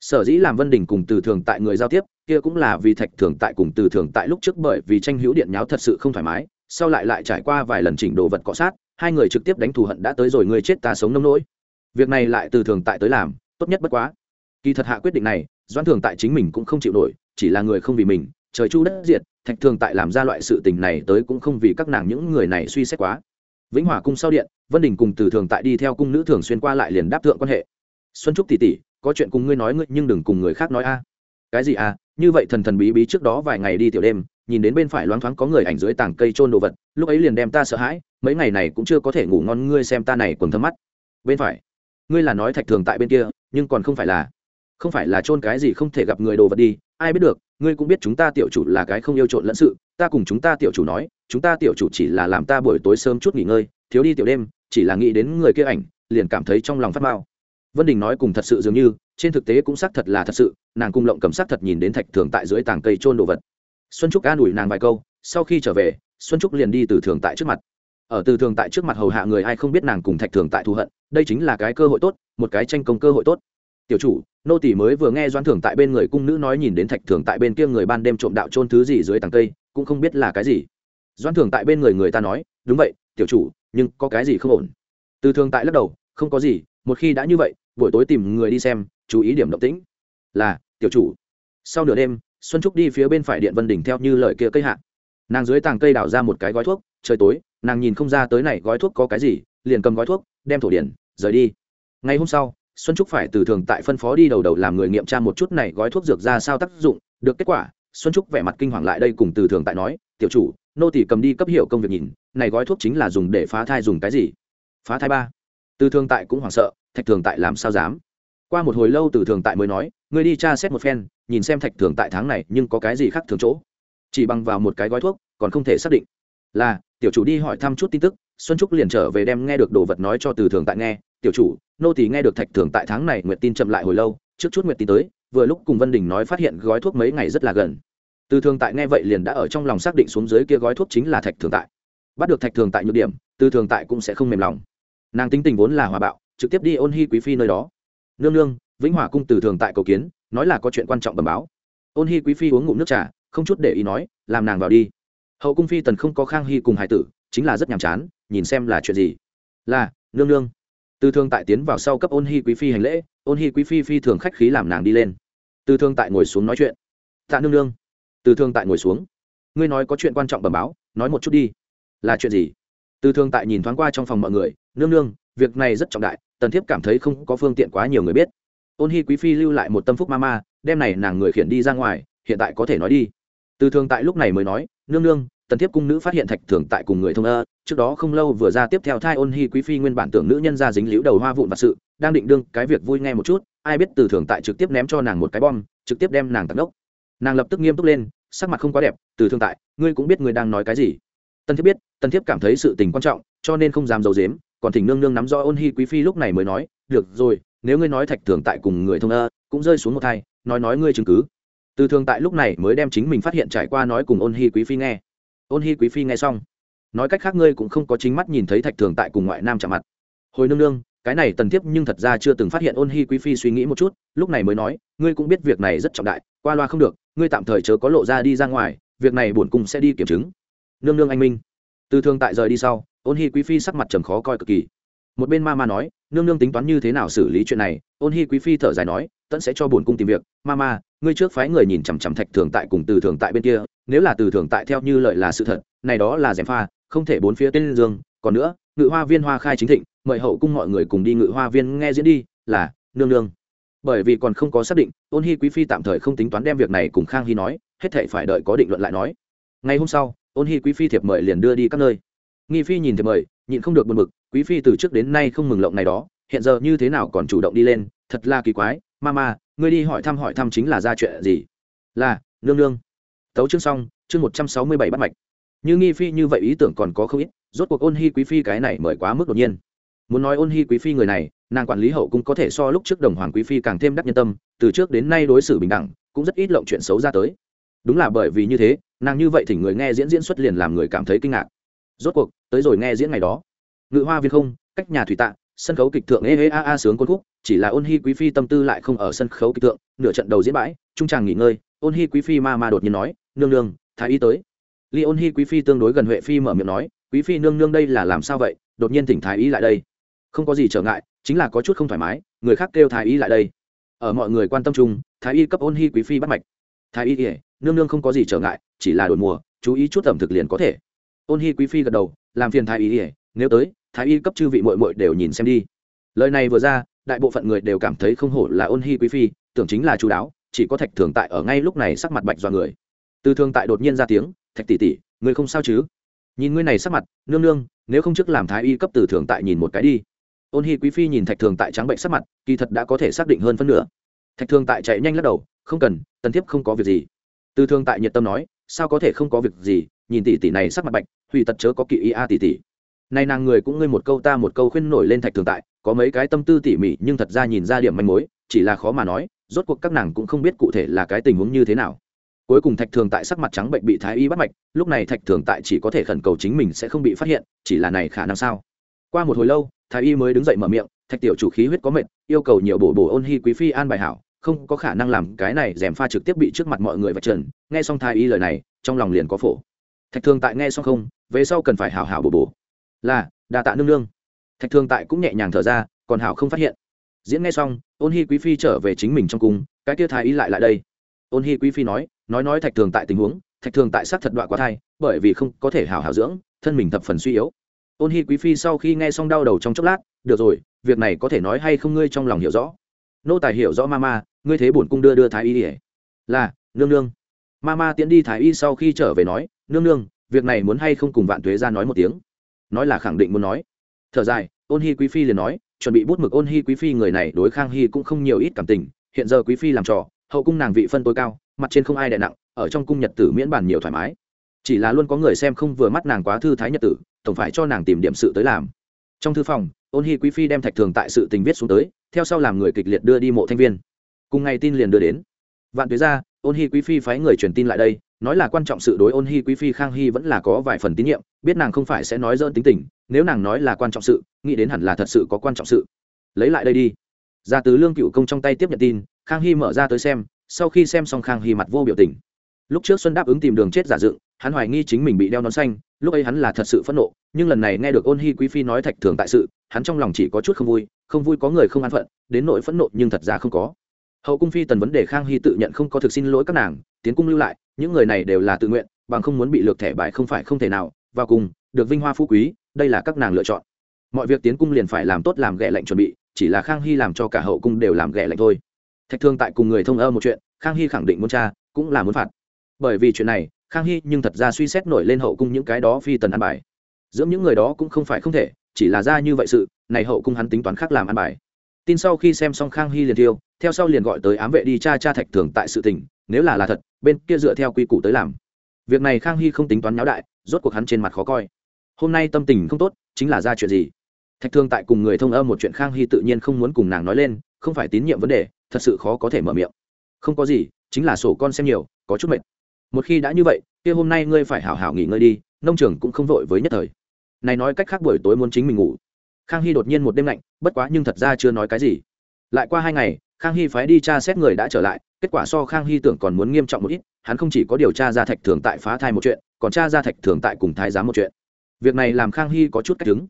sở dĩ làm vân đình cùng từ thường tại người giao tiếp, kia cũng là vì thạch thường tại cùng từ thường tại lúc trước bởi vì tranh hữu điện nháo thật sự không thoải mái, sau lại lại trải qua vài lần chỉnh đồ vật cọ sát, hai người trực tiếp đánh thù hận đã tới rồi người chết ta sống nông nỗi. Việc này lại từ thường tại tới làm, tốt nhất bất quá. Kỳ thật hạ quyết định này doan thường tại chính mình cũng không chịu nổi, chỉ là người không vì mình, trời chu đất diệt, thạch thường tại làm ra loại sự tình này tới cũng không vì các nàng những người này suy xét quá. Vĩnh hòa cung sau điện, vân đình cùng từ thường tại đi theo cung nữ thường xuyên qua lại liền đáp thượng quan hệ. Xuân trúc tỷ tỷ có chuyện cùng ngươi nói ngươi, nhưng đừng cùng người khác nói a. Cái gì à như vậy thần thần bí bí trước đó vài ngày đi tiểu đêm, nhìn đến bên phải loáng thoáng có người ảnh dưới tảng cây trôn đồ vật, lúc ấy liền đem ta sợ hãi, mấy ngày này cũng chưa có thể ngủ ngon, ngươi xem ta này quần thâm mắt. Bên phải. Ngươi là nói thạch thường tại bên kia, nhưng còn không phải là, không phải là trôn cái gì không thể gặp người đồ vật đi, ai biết được, ngươi cũng biết chúng ta tiểu chủ là cái không yêu trộn lẫn sự, ta cùng chúng ta tiểu chủ nói, chúng ta tiểu chủ chỉ là làm ta buổi tối sớm chút nghỉ ngơi, thiếu đi tiểu đêm, chỉ là nghĩ đến người kia ảnh, liền cảm thấy trong lòng phát mao vân đình nói cùng thật sự dường như, trên thực tế cũng xác thật là thật sự, nàng cung lộng cầm xác thật nhìn đến thạch thường tại dưới tàng cây trôn đồ vật. Xuân trúc an ủi nàng vài câu, sau khi trở về, xuân trúc liền đi từ thường tại trước mặt. Ở từ thường tại trước mặt hầu hạ người ai không biết nàng cùng thạch thường tại thù hận, đây chính là cái cơ hội tốt, một cái tranh công cơ hội tốt. Tiểu chủ, nô tỷ mới vừa nghe doan thường tại bên người cung nữ nói nhìn đến thạch thường tại bên kia người ban đêm trộm đạo trôn thứ gì dưới tàng cây, cũng không biết là cái gì. Doan thường tại bên người người ta nói, đúng vậy, tiểu chủ, nhưng có cái gì không ổn? Từ thường tại lắc đầu, không có gì, một khi đã như vậy buổi tối tìm người đi xem, chú ý điểm động tĩnh. Là, tiểu chủ. Sau nửa đêm, xuân trúc đi phía bên phải điện vân đỉnh theo như lời kia cây hạ. Nàng dưới tàng cây đào ra một cái gói thuốc, trời tối, nàng nhìn không ra tới này gói thuốc có cái gì, liền cầm gói thuốc, đem thổ điển, rời đi. Ngày hôm sau, xuân trúc phải từ thường tại phân phó đi đầu đầu làm người nghiệm tra một chút này gói thuốc dược ra sao tác dụng, được kết quả, xuân trúc vẻ mặt kinh hoàng lại đây cùng từ thường tại nói, tiểu chủ, nô tỷ cầm đi cấp hiệu công việc nhìn, này gói thuốc chính là dùng để phá thai dùng cái gì? Phá thai ba. Từ thường tại cũng hoảng sợ thạch thường tại làm sao dám? Qua một hồi lâu từ thường tại mới nói, ngươi đi tra xét một phen, nhìn xem thạch thường tại tháng này nhưng có cái gì khác thường chỗ. Chỉ bằng vào một cái gói thuốc, còn không thể xác định. Là, tiểu chủ đi hỏi thăm chút tin tức, xuân trúc liền trở về đem nghe được đồ vật nói cho từ thường tại nghe. Tiểu chủ, nô tỳ nghe được thạch thường tại tháng này nguyện tin chậm lại hồi lâu, trước chút nguyện tin tới, vừa lúc cùng vân đình nói phát hiện gói thuốc mấy ngày rất là gần. Từ thường tại nghe vậy liền đã ở trong lòng xác định xuống dưới kia gói thuốc chính là thạch thường tại. Bắt được thạch thường tại nhược điểm, từ thường tại cũng sẽ không mềm lòng. Nàng tính tình vốn là hòa bạo trực tiếp đi ôn hi quý phi nơi đó. Nương nương, vĩnh hòa cung từ thường tại cầu kiến, nói là có chuyện quan trọng bẩm báo. Ôn hi quý phi uống ngụm nước trà, không chút để ý nói, làm nàng vào đi. Hậu cung phi tần không có khang hy cùng hải tử, chính là rất nhàm chán, nhìn xem là chuyện gì. Là, nương nương. Từ thường tại tiến vào sau cấp ôn hi quý phi hành lễ, ôn hi quý phi phi thường khách khí làm nàng đi lên. Từ thương tại ngồi xuống nói chuyện. Tạ nương nương. Từ thương tại ngồi xuống. Ngươi nói có chuyện quan trọng bẩm báo, nói một chút đi. Là chuyện gì? Từ thương tại nhìn thoáng qua trong phòng mọi người. Nương nương, việc này rất trọng đại tần thiếp cảm thấy không có phương tiện quá nhiều người biết. Ôn hy quý phi lưu lại một tâm phúc ma ma, đem này nàng người khiển đi ra ngoài, hiện tại có thể nói đi. Từ thường tại lúc này mới nói, nương nương, tần thiếp cung nữ phát hiện thạch thường tại cùng người thông ơ, trước đó không lâu vừa ra tiếp theo thai ôn hy quý phi nguyên bản tưởng nữ nhân ra dính liễu đầu hoa vụn và sự, đang định đương cái việc vui nghe một chút, ai biết từ thường tại trực tiếp ném cho nàng một cái bom, trực tiếp đem nàng tận đốc nàng lập tức nghiêm túc lên, sắc mặt không quá đẹp, từ thương tại, ngươi cũng biết ngươi đang nói cái gì. Tần thiếp biết, tần thiếp cảm thấy sự tình quan trọng, cho nên không dám d i ấ u dếm còn thỉnh nương nương nắm rõ ôn hy quý phi lúc này mới nói, được rồi, nếu ngươi nói thạch thường tại cùng người thông ơ, cũng rơi xuống một thai, nói nói ngươi chứng cứ. Từ thường tại lúc này mới đem chính mình phát hiện trải qua nói cùng ôn hy quý phi nghe. Ôn hy quý phi nghe xong, nói cách khác ngươi cũng không có chính mắt nhìn thấy thạch thường tại cùng ngoại nam chạm mặt. Hồi nương nương, cái này tần thiếp nhưng thật ra chưa từng phát hiện ôn hy quý phi suy nghĩ một chút, lúc này mới nói, ngươi cũng biết việc này rất trọng đại, qua loa không được, ngươi tạm thời chớ có lộ ra đi ra ngoài, việc này bổn cung sẽ đi kiểm chứng. Nương nương anh minh, từ thường tại rời đi sau ôn Hi quý phi sắc mặt trầm khó coi cực kỳ. Một bên ma ma nói, nương nương tính toán như thế nào xử lý chuyện này? Ôn Hi quý phi thở dài nói, tẫn sẽ cho bổn cung tìm việc. Ma ma, ngươi trước phái người nhìn chằm chằm thạch thường tại cùng từ thường tại bên kia. Nếu là từ thường tại theo như lợi là sự thật, này đó là gièm pha, không thể bốn phía tên dương. Còn nữa, ngự hoa viên hoa khai chính thịnh, mời hậu cung mọi người cùng đi ngự hoa viên nghe diễn đi, là, nương nương. Bởi vì còn không có xác định, ôn Hi quý phi tạm thời không tính toán đem việc này cùng khang hy nói, hết thể phải đợi có định luận lại nói. Ngày hôm sau, ôn Hi quý phi thiệp mời liền đưa đi các nơi nghi phi nhìn thì mời, nhịn không được buồn bực, quý phi từ trước đến nay không mừng lộng này đó, hiện giờ như thế nào còn chủ động đi lên, thật là kỳ quái, ma ma, ngươi đi hỏi thăm hỏi thăm chính là ra chuyện gì? Là, nương nương. Tấu chương xong, chương một trăm sáu mươi bảy bắt mạch. Như nghi phi như vậy ý tưởng còn có không ít, rốt cuộc ôn hy quý phi cái này mời quá mức đột nhiên. Muốn nói ôn hy quý phi người này, nàng quản lý hậu cũng có thể so lúc trước đồng hoàng quý phi càng thêm đắc nhân tâm, từ trước đến nay đối xử bình đẳng, cũng rất ít lộng chuyện xấu ra tới. Đúng là bởi vì như thế, nàng như vậy thì người nghe diễn diễn xuất liền làm người cảm thấy kinh ngạc rốt cuộc, tới rồi nghe diễn ngày đó. Ngự hoa viên không, cách nhà thủy tạ, sân khấu kịch thượng ê ê a a sướng côn khúc, chỉ là ôn hi quý phi tâm tư lại không ở sân khấu kịch thượng, nửa trận đầu diễn bãi, trung tràng nghỉ ngơi, ôn hi quý phi ma ma đột nhiên nói, nương nương, thái y tới. Ly ôn hi quý phi tương đối gần huệ phi mở miệng nói, quý phi nương nương đây là làm sao vậy? Đột nhiên thỉnh thái y lại đây. Không có gì trở ngại, chính là có chút không thoải mái, người khác kêu thái y lại đây. Ở mọi người quan tâm chung, thái y cấp ôn hi quý phi bắt mạch. Thái y kể nương nương không có gì trở ngại, chỉ là đổi mùa, chú ý chút ẩm thực liền có thể ôn hy quý phi gật đầu, làm phiền thái y ỉa nếu tới, thái y cấp chư vị mội mội đều nhìn xem đi. Lời này vừa ra, đại bộ phận người đều cảm thấy không hổ là ôn hy quý phi, tưởng chính là chú đáo, chỉ có thạch thường tại ở ngay lúc này sắc mặt bạch dọa người. Từ thường tại đột nhiên ra tiếng, thạch tỷ tỷ, người không sao chứ? Nhìn ngươi này sắc mặt, nương nương, nếu không trước làm thái y cấp từ thường tại nhìn một cái đi. Ôn hy quý phi nhìn thạch thường tại trắng bệnh sắc mặt, kỳ thật đã có thể xác định hơn phân nửa. Thạch thường tại chạy nhanh lắc đầu, không cần, tần thiếp không có việc gì. Từ thường tại nhiệt tâm nói, sao có thể không có việc gì, nhìn tỷ tỷ này sắc mặt bạch hủy tật chớ có kỵ y a tỷ tỷ nay nàng người cũng ngươi một câu ta một câu khuyên nổi lên thạch thường tại, có mấy cái tâm tư tỉ mỉ, nhưng thật ra nhìn ra điểm manh mối, chỉ là khó mà nói, rốt cuộc các nàng cũng không biết cụ thể là cái tình huống như thế nào. Cuối cùng thạch thường tại sắc mặt trắng bệnh bị thái y bắt mạch, lúc này thạch thường tại chỉ có thể khẩn cầu chính mình sẽ không bị phát hiện, chỉ là này khả năng sao? Qua một hồi lâu, thái y mới đứng dậy mở miệng, thạch tiểu chủ khí huyết có mệt, yêu cầu nhiều bổ bổ ôn hy quý phi an bài hảo, không có khả năng làm cái này dèm pha trực tiếp bị trước mặt mọi người vạch trần. Nghe xong thái y lời này, trong lòng liền có phổ. Thạch thường tại nghe xong không về sau cần phải hảo hảo bổ bổ. Là đà tạ nương nương. Thạch thường tại cũng nhẹ nhàng thở ra, còn hảo không phát hiện. Diễn nghe xong, ôn hy quý phi trở về chính mình trong cung, cái kia thái y lại lại đây. Ôn hy quý phi nói nói nói thạch thường tại tình huống, thạch thường tại sát thật đoạn quá thai, bởi vì không có thể hảo hảo dưỡng, thân mình thập phần suy yếu. Ôn hy quý phi sau khi nghe xong đau đầu trong chốc lát, được rồi, việc này có thể nói hay không ngươi trong lòng hiểu rõ? Nô tài hiểu rõ ma ma ngươi thế bổn cung đưa đưa thái y ỉa là, nương nương. Ma ma tiễn đi thái y sau khi trở về nói, nương nương việc này muốn hay không cùng vạn tuế ra nói một tiếng. Nói là khẳng định muốn nói. Thở dài, ôn hy quý phi liền nói, chuẩn bị bút mực ôn hy quý phi người này đối khang hy cũng không nhiều ít cảm tình, hiện giờ quý phi làm trò, hậu cung nàng vị phân tối cao, mặt trên không ai đè nặng, ở trong cung nhật tử miễn bản nhiều thoải mái. Chỉ là luôn có người xem không vừa mắt nàng quá thư thái nhật tử, tổng phải cho nàng tìm điểm sự tới làm. Trong thư phòng, ôn hy quý phi đem thạch thường tại sự tình viết xuống tới, theo sau làm người kịch liệt đưa đi mộ thanh viên. Cùng ngày tin liền đưa đến. Vạn tuế ra ôn hy quý phi phái người truyền tin lại đây nói là quan trọng sự đối ôn hy, quý phi, khang hy vẫn là có vài phần tín nhiệm, biết nàng không phải sẽ nói dỡn tính tình, nếu nàng nói là quan trọng sự, nghĩ đến hẳn là thật sự có quan trọng sự. Lấy lại đây đi. Ra từ lương cựu công trong tay tiếp nhận tin, khang hy mở ra tới xem, sau khi xem xong khang hy mặt vô biểu tình. Lúc trước xuân đáp ứng tìm đường chết giả dựng, hắn hoài nghi chính mình bị đeo nón xanh, lúc ấy hắn là thật sự phẫn nộ, nhưng lần này nghe được ôn hy, quý phi nói thạch thường tại sự, hắn trong lòng chỉ có chút không vui không vui có người không an phận, đến nỗi phẫn nộ nhưng thật ra không có hậu cung phi tần vấn đề khang hy tự nhận không có thực xin lỗi các nàng, tiến cung lưu lại, những người này đều là tự nguyện, bằng không muốn bị lược thẻ bại không phải không thể nào. Vào cùng, được vinh hoa phú quý, đây là các nàng lựa chọn. Mọi việc tiến cung liền phải làm tốt làm ghẹ lệnh chuẩn bị, chỉ là khang hy làm cho cả hậu cung đều làm ghẹ lệnh thôi. Thạch thương tại cùng người thông ơ một chuyện, khang hy khẳng định muốn cha cũng là muốn phạt. Bởi vì chuyện này, khang hy nhưng thật ra suy xét nổi lên hậu cung những cái đó phi tần ăn bài. Dưỡng những người đó cũng không phải không thể, chỉ là ra như vậy sự, này hậu cung hắn tính toán khác làm ăn bài tin sau khi xem xong khang hy liền tiêu theo sau liền gọi tới ám vệ đi cha cha thạch thường tại sự tình, nếu là là thật, bên kia dựa theo quy củ tới làm. Việc này khang hy không tính toán nháo đại, rốt cuộc hắn trên mặt khó coi. Hôm nay tâm tình không tốt, chính là ra chuyện gì? Thạch thương tại cùng người thông âm một chuyện khang hy tự nhiên không muốn cùng nàng nói lên, không phải tín nhiệm vấn đề, thật sự khó có thể mở miệng. Không có gì, chính là sổ con xem nhiều, có chút mệt. Một khi đã như vậy, kia hôm nay ngươi phải hảo hảo nghỉ ngơi đi, nông trường cũng không vội với nhất thời. Này nói cách khác buổi tối muốn chính mình ngủ khang hy đột nhiên một đêm lạnh, bất quá nhưng thật ra chưa nói cái gì. Lại qua hai ngày, khang hy phái đi tra xét người đã trở lại, kết quả so khang hy tưởng còn muốn nghiêm trọng một ít, hắn không chỉ có điều tra ra thạch thường tại phá thai một chuyện, còn tra ra thạch thường tại cùng thái giám một chuyện. Việc này làm khang hy có chút cách chứng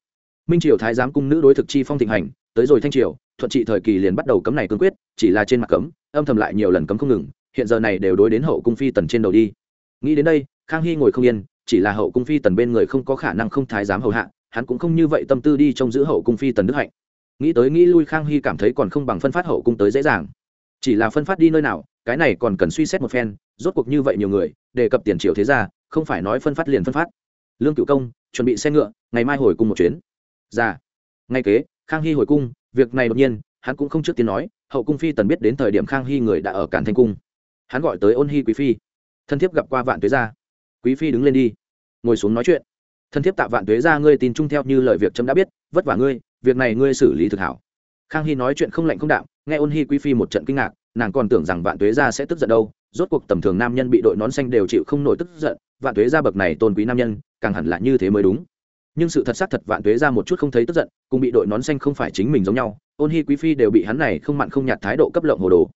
minh triều thái giám cung nữ đối thực chi phong thịnh hành, tới rồi thanh triều, thuận trị thời kỳ liền bắt đầu cấm này cương quyết, chỉ là trên mặt cấm, âm thầm lại nhiều lần cấm không ngừng, hiện giờ này đều đối đến hậu cung phi tần trên đầu đi. Nghĩ đến đây, khang hy ngồi không yên, chỉ là hậu cung phi tần bên người không có khả năng không thái giám hầu hạ hắn cũng không như vậy tâm tư đi trông giữ hậu cung phi tần đức hạnh. Nghĩ tới nghĩ lui, khang hy cảm thấy còn không bằng phân phát hậu cung tới dễ dàng. Chỉ là phân phát đi nơi nào, cái này còn cần suy xét một phen, rốt cuộc như vậy nhiều người, đề cập tiền triệu thế ra không phải nói phân phát liền phân phát. Lương cựu công, chuẩn bị xe ngựa, ngày mai hồi cung một chuyến. Ra ngay kế, khang hy hồi cung, việc này đột nhiên, hắn cũng không trước tiên nói, hậu cung phi tần biết đến thời điểm khang hy người đã ở cản thanh cung. Hắn gọi tới ôn hy quý phi. Thân thiết gặp qua vạn tuế gia. Quý phi đứng lên đi, ngồi xuống nói chuyện thân thiết tạ vạn tuế gia ngươi tin chung theo như lời việc trâm đã biết, vất vả ngươi, việc này ngươi xử lý thực hảo. Khang hy nói chuyện không lạnh không đạm, nghe ôn hy quý phi một trận kinh ngạc, nàng còn tưởng rằng vạn tuế gia sẽ tức giận đâu, rốt cuộc tầm thường nam nhân bị đội nón xanh đều chịu không nổi tức giận, vạn tuế gia bậc này tôn quý nam nhân, càng hẳn là như thế mới đúng. Nhưng sự thật xác thật vạn tuế ra một chút không thấy tức giận, cùng bị đội nón xanh không phải chính mình giống nhau, ôn hy quý phi đều bị hắn này không mặn không nhạt thái độ cấp lộng hồ đồ.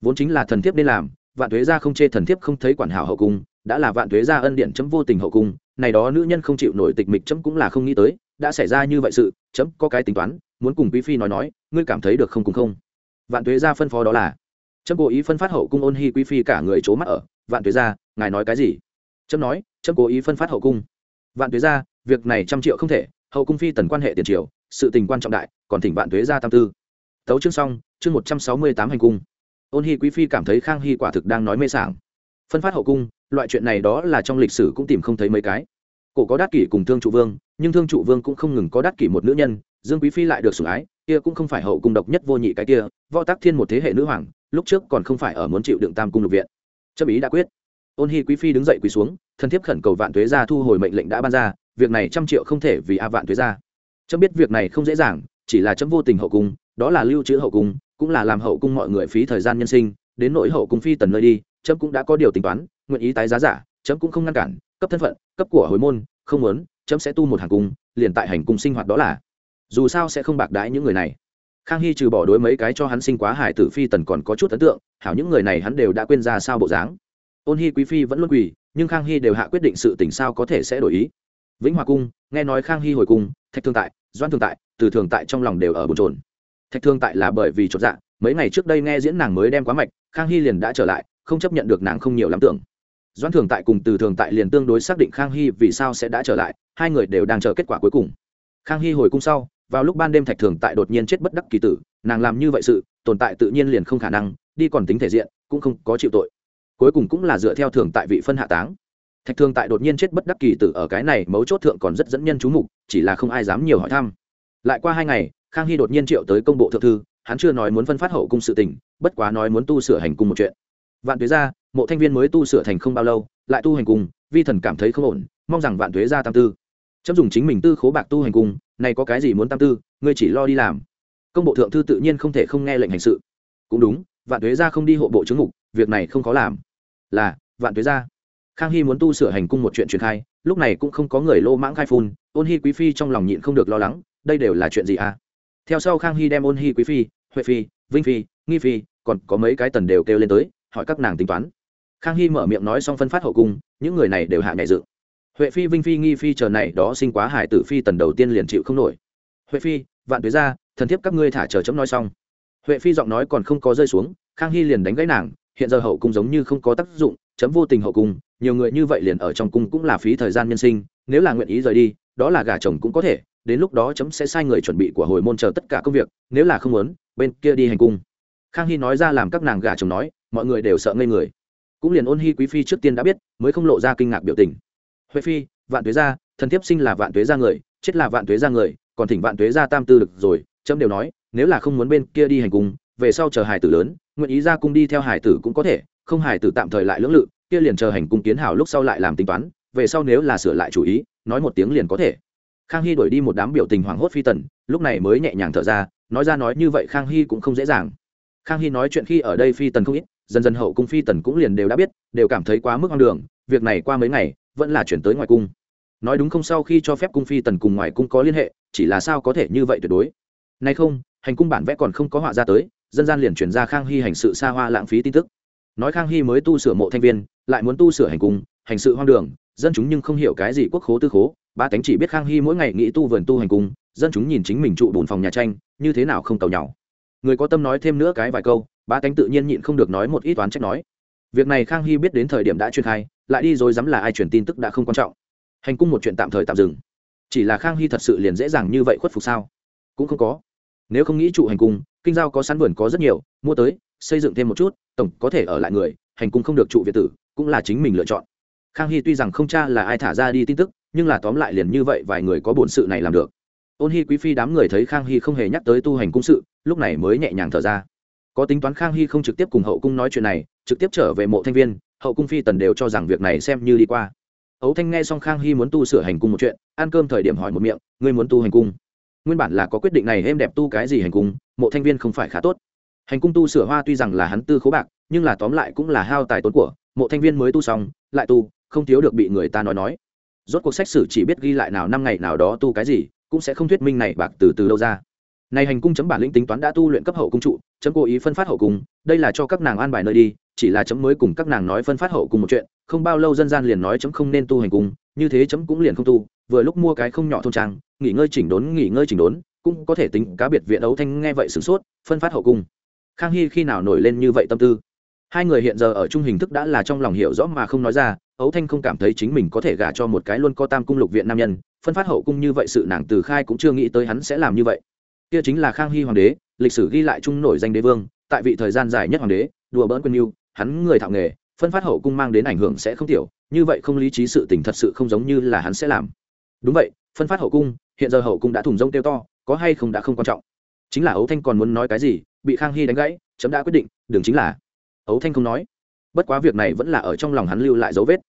Vốn chính là thần thiếp nên làm, vạn tuế ra không chê thần thiếp không thấy quản hảo hậu cung, đã là vạn tuế ra ân điện chấm vô tình hậu cung này đó nữ nhân không chịu nổi tịch mịch chấm cũng là không nghĩ tới, đã xảy ra như vậy sự, chấm có cái tính toán, muốn cùng quý phi nói nói, ngươi cảm thấy được không cùng không? Vạn tuế ra phân phó đó là, chấm cố ý phân phát hậu cung ôn hy quý phi cả người c mắt ở, vạn tuế ra ngài nói cái gì? Chấm nói, chấm cố ý phân phát hậu cung. Vạn tuế ra việc này trăm triệu không thể, hậu cung phi tần quan hệ tiền triều, sự tình quan trọng đại, còn thỉnh vạn tuế ra tam tư. Tấu chương xong, chương một trăm sáu mươi tám hành cung. Ôn hy quý phi cảm thấy khang hy quả thực đang nói mê sảng phân phát hậu cung, loại chuyện này đó là trong lịch sử cũng tìm không thấy mấy cái. Cổ có đát kỷ cùng thương trụ vương, nhưng thương trụ vương cũng không ngừng có đát kỷ một nữ nhân, dương quý phi lại được sủng ái, kia cũng không phải hậu cung độc nhất vô nhị cái kia, võ tác thiên một thế hệ nữ hoàng, lúc trước còn không phải ở muốn chịu đựng tam cung lục viện. Chấp ý đã quyết. Ôn hy quý phi đứng dậy quỳ xuống thân thiếp khẩn cầu vạn tuế ra thu hồi mệnh lệnh đã ban ra, việc này trăm triệu không thể vì a vạn thuế ra chấm biết việc này không dễ dàng, chỉ là chấm vô tình hậu cung, đó là lưu trữ hậu cung, cũng là làm hậu cung mọi người phí thời gian nhân sinh, đến nỗi hậu cung phi tần nơi đi chấm cũng đã có điều tính toán, nguyện ý tái giá giả, chấm cũng không ngăn cản, cấp thân phận, cấp của hồi môn, không muốn, chấm sẽ tu một hàng cung, liền tại hành cung sinh hoạt đó là. Dù sao sẽ không bạc đái những người này. Khang hy trừ bỏ đối mấy cái cho hắn sinh quá hải tử phi tần còn có chút ấn tượng, hảo những người này hắn đều đã quên ra sao bộ dáng. Ôn hy quý phi vẫn luôn quỳ, nhưng khang hy đều hạ quyết định sự tình sao có thể sẽ đổi ý. Vĩnh hòa cung, nghe nói khang hy hồi cung, thạch thương tại doan thương tại, từ thường tại trong lòng đều ở bồn trồn thạch thương tại là bởi vì chột dạ mấy ngày trước đây nghe diễn nàng mới đem quá mạch, khang hy liền đã trở lại không chấp nhận được nàng không nhiều lắm tưởng. Doãn thường tại cùng từ thường tại liền tương đối xác định khang hy vì sao sẽ đã trở lại, hai người đều đang chờ kết quả cuối cùng. Khang hy hồi cung sau, vào lúc ban đêm thạch thường tại đột nhiên chết bất đắc kỳ tử, nàng làm như vậy sự, tồn tại tự nhiên liền không khả năng, đi còn tính thể diện, cũng không có chịu tội. Cuối cùng cũng là dựa theo thường tại vị phân hạ táng. Thạch thường tại đột nhiên chết bất đắc kỳ tử ở cái này mấu chốt thượng còn rất dẫn nhân chú mục, chỉ là không ai dám nhiều hỏi thăm. Lại qua hai ngày, khang hy đột nhiên triệu tới công bộ thượng thư, hắn chưa nói muốn phân phát hậu cung sự tình, bất quá nói muốn tu sửa hành cung một chuyện vạn tuế gia, mộ thanh viên mới tu sửa thành không bao lâu, lại tu hành cung vi thần cảm thấy không ổn, mong rằng vạn tuế gia tam tư. Chấm dùng chính mình tư khố bạc tu hành cung này có cái gì muốn tam tư, ngươi chỉ lo đi làm. Công bộ thượng thư tự nhiên không thể không nghe lệnh hành sự. Cũng đúng, vạn tuế gia không đi hộ bộ chứng mục việc này không khó làm. Là, vạn tuế gia. Khang hy muốn tu sửa hành cung một chuyện truyền khai, lúc này cũng không có người lô mãng khai phun, ôn hy quý phi trong lòng nhịn không được lo lắng, đây đều là chuyện gì à? Theo sau khang hy đem ôn hy quý phi, huệ phi, vinh phi, nghi phi, còn có mấy cái tần đều kêu lên tới hỏi các nàng tính toán. Khang hy mở miệng nói xong phân phát hậu cung, những người này đều hạ nhẹ dự huệ phi, vinh phi, nghi phi chờ này đó sinh quá hải tử phi tần đầu tiên liền chịu không nổi. Huệ phi, vạn tuế ra, thần thiếp các ngươi thả chờ chấm nói xong. Huệ phi giọng nói còn không có rơi xuống, khang hy liền đánh gãy nàng, hiện giờ hậu cung giống như không có tác dụng, chấm vô tình hậu cung, nhiều người như vậy liền ở trong cung cũng là phí thời gian nhân sinh, nếu là nguyện ý rời đi, đó là gả chồng cũng có thể, đến lúc đó chấm sẽ sai người chuẩn bị của hồi môn chờ tất cả công việc, nếu là không muốn, bên kia đi hành cung. Khang hy nói ra làm các nàng gả chồng nói mọi người đều sợ ngây người. Cũng liền ôn hy quý phi trước tiên đã biết, mới không lộ ra kinh ngạc biểu tình. Huệ phi, vạn tuế gia, thần thiếp sinh là vạn tuế gia người, chết là vạn tuế gia người, còn thỉnh vạn tuế gia tam tư được rồi trẫm đều nói, nếu là không muốn bên kia đi hành cung, về sau chờ hải tử lớn, nguyện ý ra cung đi theo hải tử cũng có thể, không hải tử tạm thời lại lưỡng lự, kia liền chờ hành cung kiến hảo lúc sau lại làm tính toán, về sau nếu là sửa lại chủ ý, nói một tiếng liền có thể. Khang hy đổi đi một đám biểu tình hoảng hốt phi tần, lúc này mới nhẹ nhàng thở ra, nói ra nói như vậy khang hy cũng không dễ dàng. Khang hy nói chuyện khi ở đây phi tần không ít dần dần hậu cung phi tần cũng liền đều đã biết, đều cảm thấy quá mức hoang đường, việc này qua mấy ngày, vẫn là chuyển tới ngoài cung. Nói đúng không sau khi cho phép cung phi tần cùng ngoài cung có liên hệ, chỉ là sao có thể như vậy tuyệt đối. Nay không, hành cung bản vẽ còn không có họa ra tới, dân gian liền chuyển ra khang hy hành sự xa hoa lãng phí tin tức. Nói khang hy mới tu sửa mộ thanh viên, lại muốn tu sửa hành cung, hành sự hoang đường, dân chúng nhưng không hiểu cái gì quốc khố tư khố, ba tánh chỉ biết khang hy mỗi ngày nghĩ tu vườn tu hành cung, dân chúng nhìn chính mình trụ bùn phòng nhà tranh, như thế nào không tàu nhau người có tâm nói thêm nữa cái vài câu ba tánh tự nhiên nhịn không được nói một ít toán trách nói. Việc này khang hy biết đến thời điểm đã truyền khai, lại đi rồi dám là ai truyền tin tức đã không quan trọng. Hành cung một chuyện tạm thời tạm dừng. Chỉ là khang hy thật sự liền dễ dàng như vậy khuất phục sao? Cũng không có. Nếu không nghĩ trụ hành cung, kinh giao có sẵn vườn có rất nhiều, mua tới, xây dựng thêm một chút, tổng có thể ở lại người, hành cung không được trụ việt tử, cũng là chính mình lựa chọn. Khang hy tuy rằng không cha là ai thả ra đi tin tức, nhưng là tóm lại liền như vậy vài người có bổn sự này làm được. Ôn hy quý phi đám người thấy khang hy không hề nhắc tới tu hành cung sự, lúc này mới nhẹ nhàng thở ra có tính toán khang hy không trực tiếp cùng hậu cung nói chuyện này, trực tiếp trở về mộ thanh viên, hậu cung phi tần đều cho rằng việc này xem như đi qua. Ấu thanh nghe xong khang hy muốn tu sửa hành cung một chuyện, ăn cơm thời điểm hỏi một miệng, ngươi muốn tu hành cung? Nguyên bản là có quyết định này êm đẹp tu cái gì hành cung, mộ thanh viên không phải khá tốt. Hành cung tu sửa hoa tuy rằng là hắn tư khố bạc, nhưng là tóm lại cũng là hao tài tốn của, mộ thanh viên mới tu xong, lại tu, không thiếu được bị người ta nói nói. Rốt cuộc sách sử chỉ biết ghi lại nào năm ngày nào đó tu cái gì, cũng sẽ không thuyết minh này bạc từ từ đâu ra này hành cung chấm bản lĩnh tính toán đã tu luyện cấp hậu cung trụ, chấm cố ý phân phát hậu cung, đây là cho các nàng an bài nơi đi, chỉ là chấm mới cùng các nàng nói phân phát hậu cung một chuyện, không bao lâu dân gian liền nói chấm không nên tu hành cung, như thế chấm cũng liền không tu, vừa lúc mua cái không nhỏ thôn trang, nghỉ ngơi chỉnh đốn, nghỉ ngơi chỉnh đốn, cũng có thể tính cá biệt viện ấu thanh nghe vậy sửng sốt, phân phát hậu cung. Khang hy khi nào nổi lên như vậy tâm tư? Hai người hiện giờ ở chung hình thức đã là trong lòng hiểu rõ mà không nói ra, ấu thanh không cảm thấy chính mình có thể gả cho một cái luôn có tam cung lục viện nam nhân, phân phát hậu cung như vậy sự nàng từ khai cũng chưa nghĩ tới hắn sẽ làm như vậy kia chính là khang hy hoàng đế, lịch sử ghi lại chung nổi danh đế vương, tại vị thời gian dài nhất hoàng đế, đùa bỡn quân yêu hắn người thạo nghề, phân phát hậu cung mang đến ảnh hưởng sẽ không tiểu, như vậy không lý trí sự tình thật sự không giống như là hắn sẽ làm. Đúng vậy, phân phát hậu cung, hiện giờ hậu cung đã thùng rông tiêu to, có hay không đã không quan trọng. Chính là ấu thanh còn muốn nói cái gì, bị khang hy đánh gãy, chấm đã quyết định, đừng chính là. Ấu thanh không nói. Bất quá việc này vẫn là ở trong lòng hắn lưu lại dấu vết.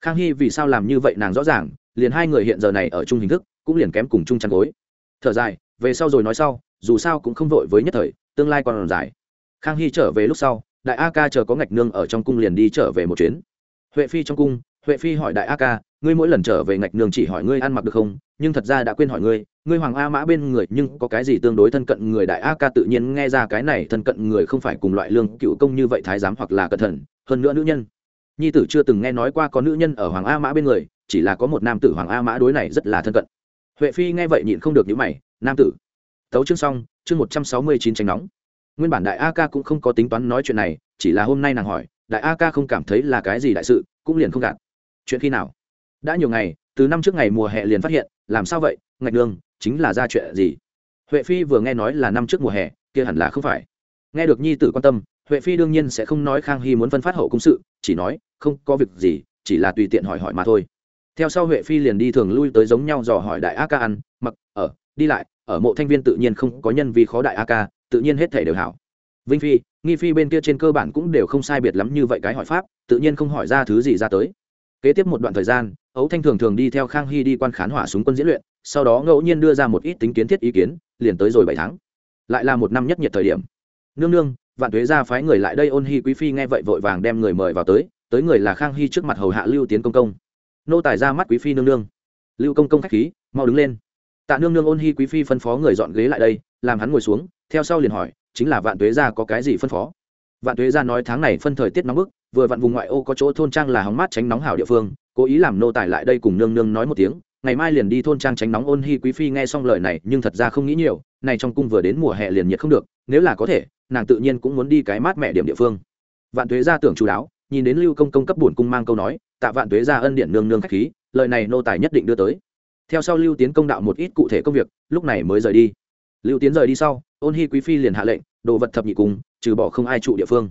Khang hy vì sao làm như vậy nàng rõ ràng, liền hai người hiện giờ này ở chung hình thức, cũng liền kém cùng chung chăn gối. Thở dài về sau rồi nói sau, dù sao cũng không vội với nhất thời, tương lai còn dài. Khang hy trở về lúc sau, đại a ca chờ có ngạch nương ở trong cung liền đi trở về một chuyến. Huệ phi trong cung, huệ phi hỏi đại a ca, ngươi mỗi lần trở về ngạch nương chỉ hỏi ngươi ăn mặc được không? Nhưng thật ra đã quên hỏi ngươi ngươi hoàng a mã bên người nhưng có cái gì tương đối thân cận người? Đại a ca tự nhiên nghe ra cái này thân cận người không phải cùng loại lương cựu công như vậy thái giám hoặc là cẩn thận, hơn nữa nữ nhân. Nhi tử chưa từng nghe nói qua có nữ nhân ở hoàng a mã bên người, chỉ là có một nam tử hoàng a mã đối này rất là thân cận. Huệ phi nghe vậy nhịn không được những mày nam tử. Tấu chương xong, chương một trăm sáu mươi chín tranh nóng. Nguyên bản đại a ca cũng không có tính toán nói chuyện này, chỉ là hôm nay nàng hỏi, đại a ca không cảm thấy là cái gì đại sự, cũng liền không gạt. Chuyện khi nào? Đã nhiều ngày, từ năm trước ngày mùa hè liền phát hiện, làm sao vậy, ngạch đường, chính là ra chuyện gì? Huệ phi vừa nghe nói là năm trước mùa hè, kia hẳn là không phải. Nghe được nhi tử quan tâm, huệ phi đương nhiên sẽ không nói khang hy muốn phân phát hậu công sự, chỉ nói, không có việc gì, chỉ là tùy tiện hỏi hỏi mà thôi. Theo sau huệ phi liền đi thường lui tới giống nhau dò hỏi đại a ca ăn, mặc đi lại, ở mộ thanh viên tự nhiên không có nhân vì khó đại a ca tự nhiên hết thể đều hảo. Vinh phi, nghi phi bên kia trên cơ bản cũng đều không sai biệt lắm như vậy cái hỏi pháp, tự nhiên không hỏi ra thứ gì ra tới. Kế tiếp một đoạn thời gian, ấu thanh thường thường đi theo khang hy đi quan khán hỏa súng quân diễn luyện, sau đó ngẫu nhiên đưa ra một ít tính kiến thiết ý kiến, liền tới rồi bảy tháng. Lại là một năm nhất nhiệt thời điểm. Nương nương, vạn tuế ra phái người lại đây ôn hy quý phi nghe vậy vội vàng đem người mời vào tới tới người là khang hy trước mặt hầu hạ lưu tiến công công. Nô tài ra mắt quý phi nương nương. Lưu công công khách khí, mau đứng lên tạ nương nương ôn hy quý phi phân phó người dọn ghế lại đây, làm hắn ngồi xuống, theo sau liền hỏi, chính là vạn tuế gia có cái gì phân phó? Vạn tuế gia nói tháng này phân thời tiết nóng bức, vừa vặn vùng ngoại ô có chỗ thôn trang là hóng mát tránh nóng hảo địa phương, cố ý làm nô tài lại đây cùng nương nương nói một tiếng, ngày mai liền đi thôn trang tránh nóng ôn hy quý phi nghe xong lời này, nhưng thật ra không nghĩ nhiều, này trong cung vừa đến mùa hè liền nhiệt không được, nếu là có thể, nàng tự nhiên cũng muốn đi cái mát mẹ điểm địa phương. Vạn tuế ra tưởng chú đáo, nhìn đến lưu công công cấp bổn cung mang câu nói, tạ vạn tuế ra ân điện nương nương khách khí, lời này nô tài nhất định đưa tới theo sau lưu tiến công đạo một ít cụ thể công việc, lúc này mới rời đi. Lưu tiến rời đi sau, ôn hy quý phi liền hạ lệnh, đồ vật thập nhị cùng, trừ bỏ không ai trụ địa phương.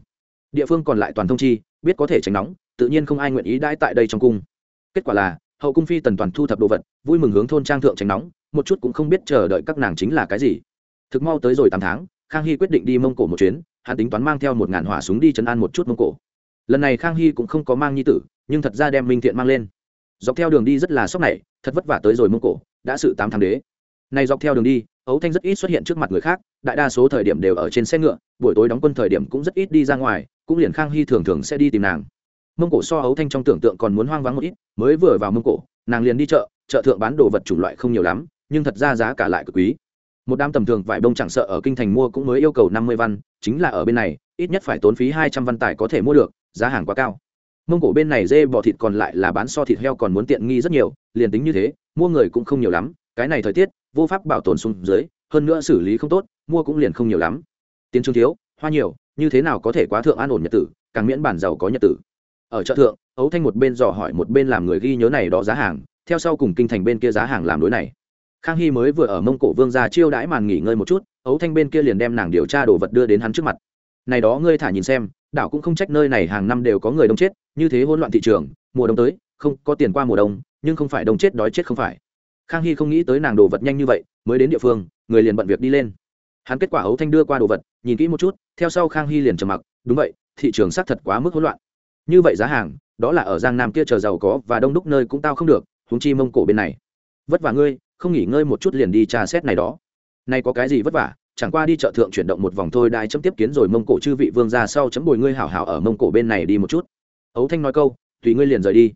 Địa phương còn lại toàn thông chi, biết có thể tránh nóng, tự nhiên không ai nguyện ý đãi tại đây trong cung. Kết quả là, hậu cung phi tần toàn thu thập đồ vật, vui mừng hướng thôn trang thượng tránh nóng, một chút cũng không biết chờ đợi các nàng chính là cái gì. Thực mau tới rồi tám tháng, khang hy quyết định đi mông cổ một chuyến, hắn tính toán mang theo một ngàn hỏa súng đi chấn an một chút mông cổ. Lần này khang hy cũng không có mang nhi tử, nhưng thật ra đem minh thiện mang lên dọc theo đường đi rất là sốc này, thật vất vả tới rồi mông cổ, đã sự tám tháng đế. Này dọc theo đường đi, ấu thanh rất ít xuất hiện trước mặt người khác, đại đa số thời điểm đều ở trên xe ngựa, buổi tối đóng quân thời điểm cũng rất ít đi ra ngoài, cũng liền khang hy thường thường sẽ đi tìm nàng. Mông cổ so ấu thanh trong tưởng tượng còn muốn hoang vắng một ít, mới vừa vào mông cổ, nàng liền đi chợ chợ thượng bán đồ vật chủng loại không nhiều lắm, nhưng thật ra giá cả lại cực quý. Một đám tầm thường vải bông chẳng sợ ở kinh thành mua cũng mới yêu cầu năm mươi văn, chính là ở bên này, ít nhất phải tốn phí hai trăm văn tài có thể mua được, giá hàng quá cao mông cổ bên này dê bò thịt còn lại là bán so thịt heo còn muốn tiện nghi rất nhiều, liền tính như thế, mua người cũng không nhiều lắm, cái này thời tiết, vô pháp bảo tồn xuống dưới, hơn nữa xử lý không tốt, mua cũng liền không nhiều lắm. Tiến trung thiếu, hoa nhiều, như thế nào có thể quá thượng an ổn nhật tử, càng miễn bản giàu có nhật tử. Ở chợ thượng, ấu thanh một bên dò hỏi một bên làm người ghi nhớ này đó giá hàng, theo sau cùng kinh thành bên kia giá hàng làm đối này. Khang hy mới vừa ở mông cổ vương ra chiêu đãi màn nghỉ ngơi một chút, ấu thanh bên kia liền đem nàng điều tra đồ vật đưa đến hắn trước mặt. Này đó ngươi thả nhìn xem, đảo cũng không trách nơi này hàng năm đều có người đông chết như thế hỗn loạn thị trường, mùa đông tới, không có tiền qua mùa đông, nhưng không phải đông chết đói chết không phải. Khang hy không nghĩ tới nàng đồ vật nhanh như vậy, mới đến địa phương, người liền bận việc đi lên. Hắn kết quả ấu thanh đưa qua đồ vật, nhìn kỹ một chút, theo sau khang hy liền trầm mặc, đúng vậy, thị trường xác thật quá mức hỗn loạn. Như vậy giá hàng, đó là ở giang nam kia chờ giàu có và đông đúc nơi cũng tao không được, huống chi mông cổ bên này. Vất vả ngươi, không nghỉ ngơi một chút liền đi tra xét này đó. Nay có cái gì vất vả, chẳng qua đi chợ thượng chuyển động một vòng thôi, đại chấm tiếp kiến rồi mông cổ chư vị vương ra sau chấm bồi ngươi hảo hảo ở mông cổ bên này đi một chút ấu thanh nói câu, tùy ngươi liền rời đi.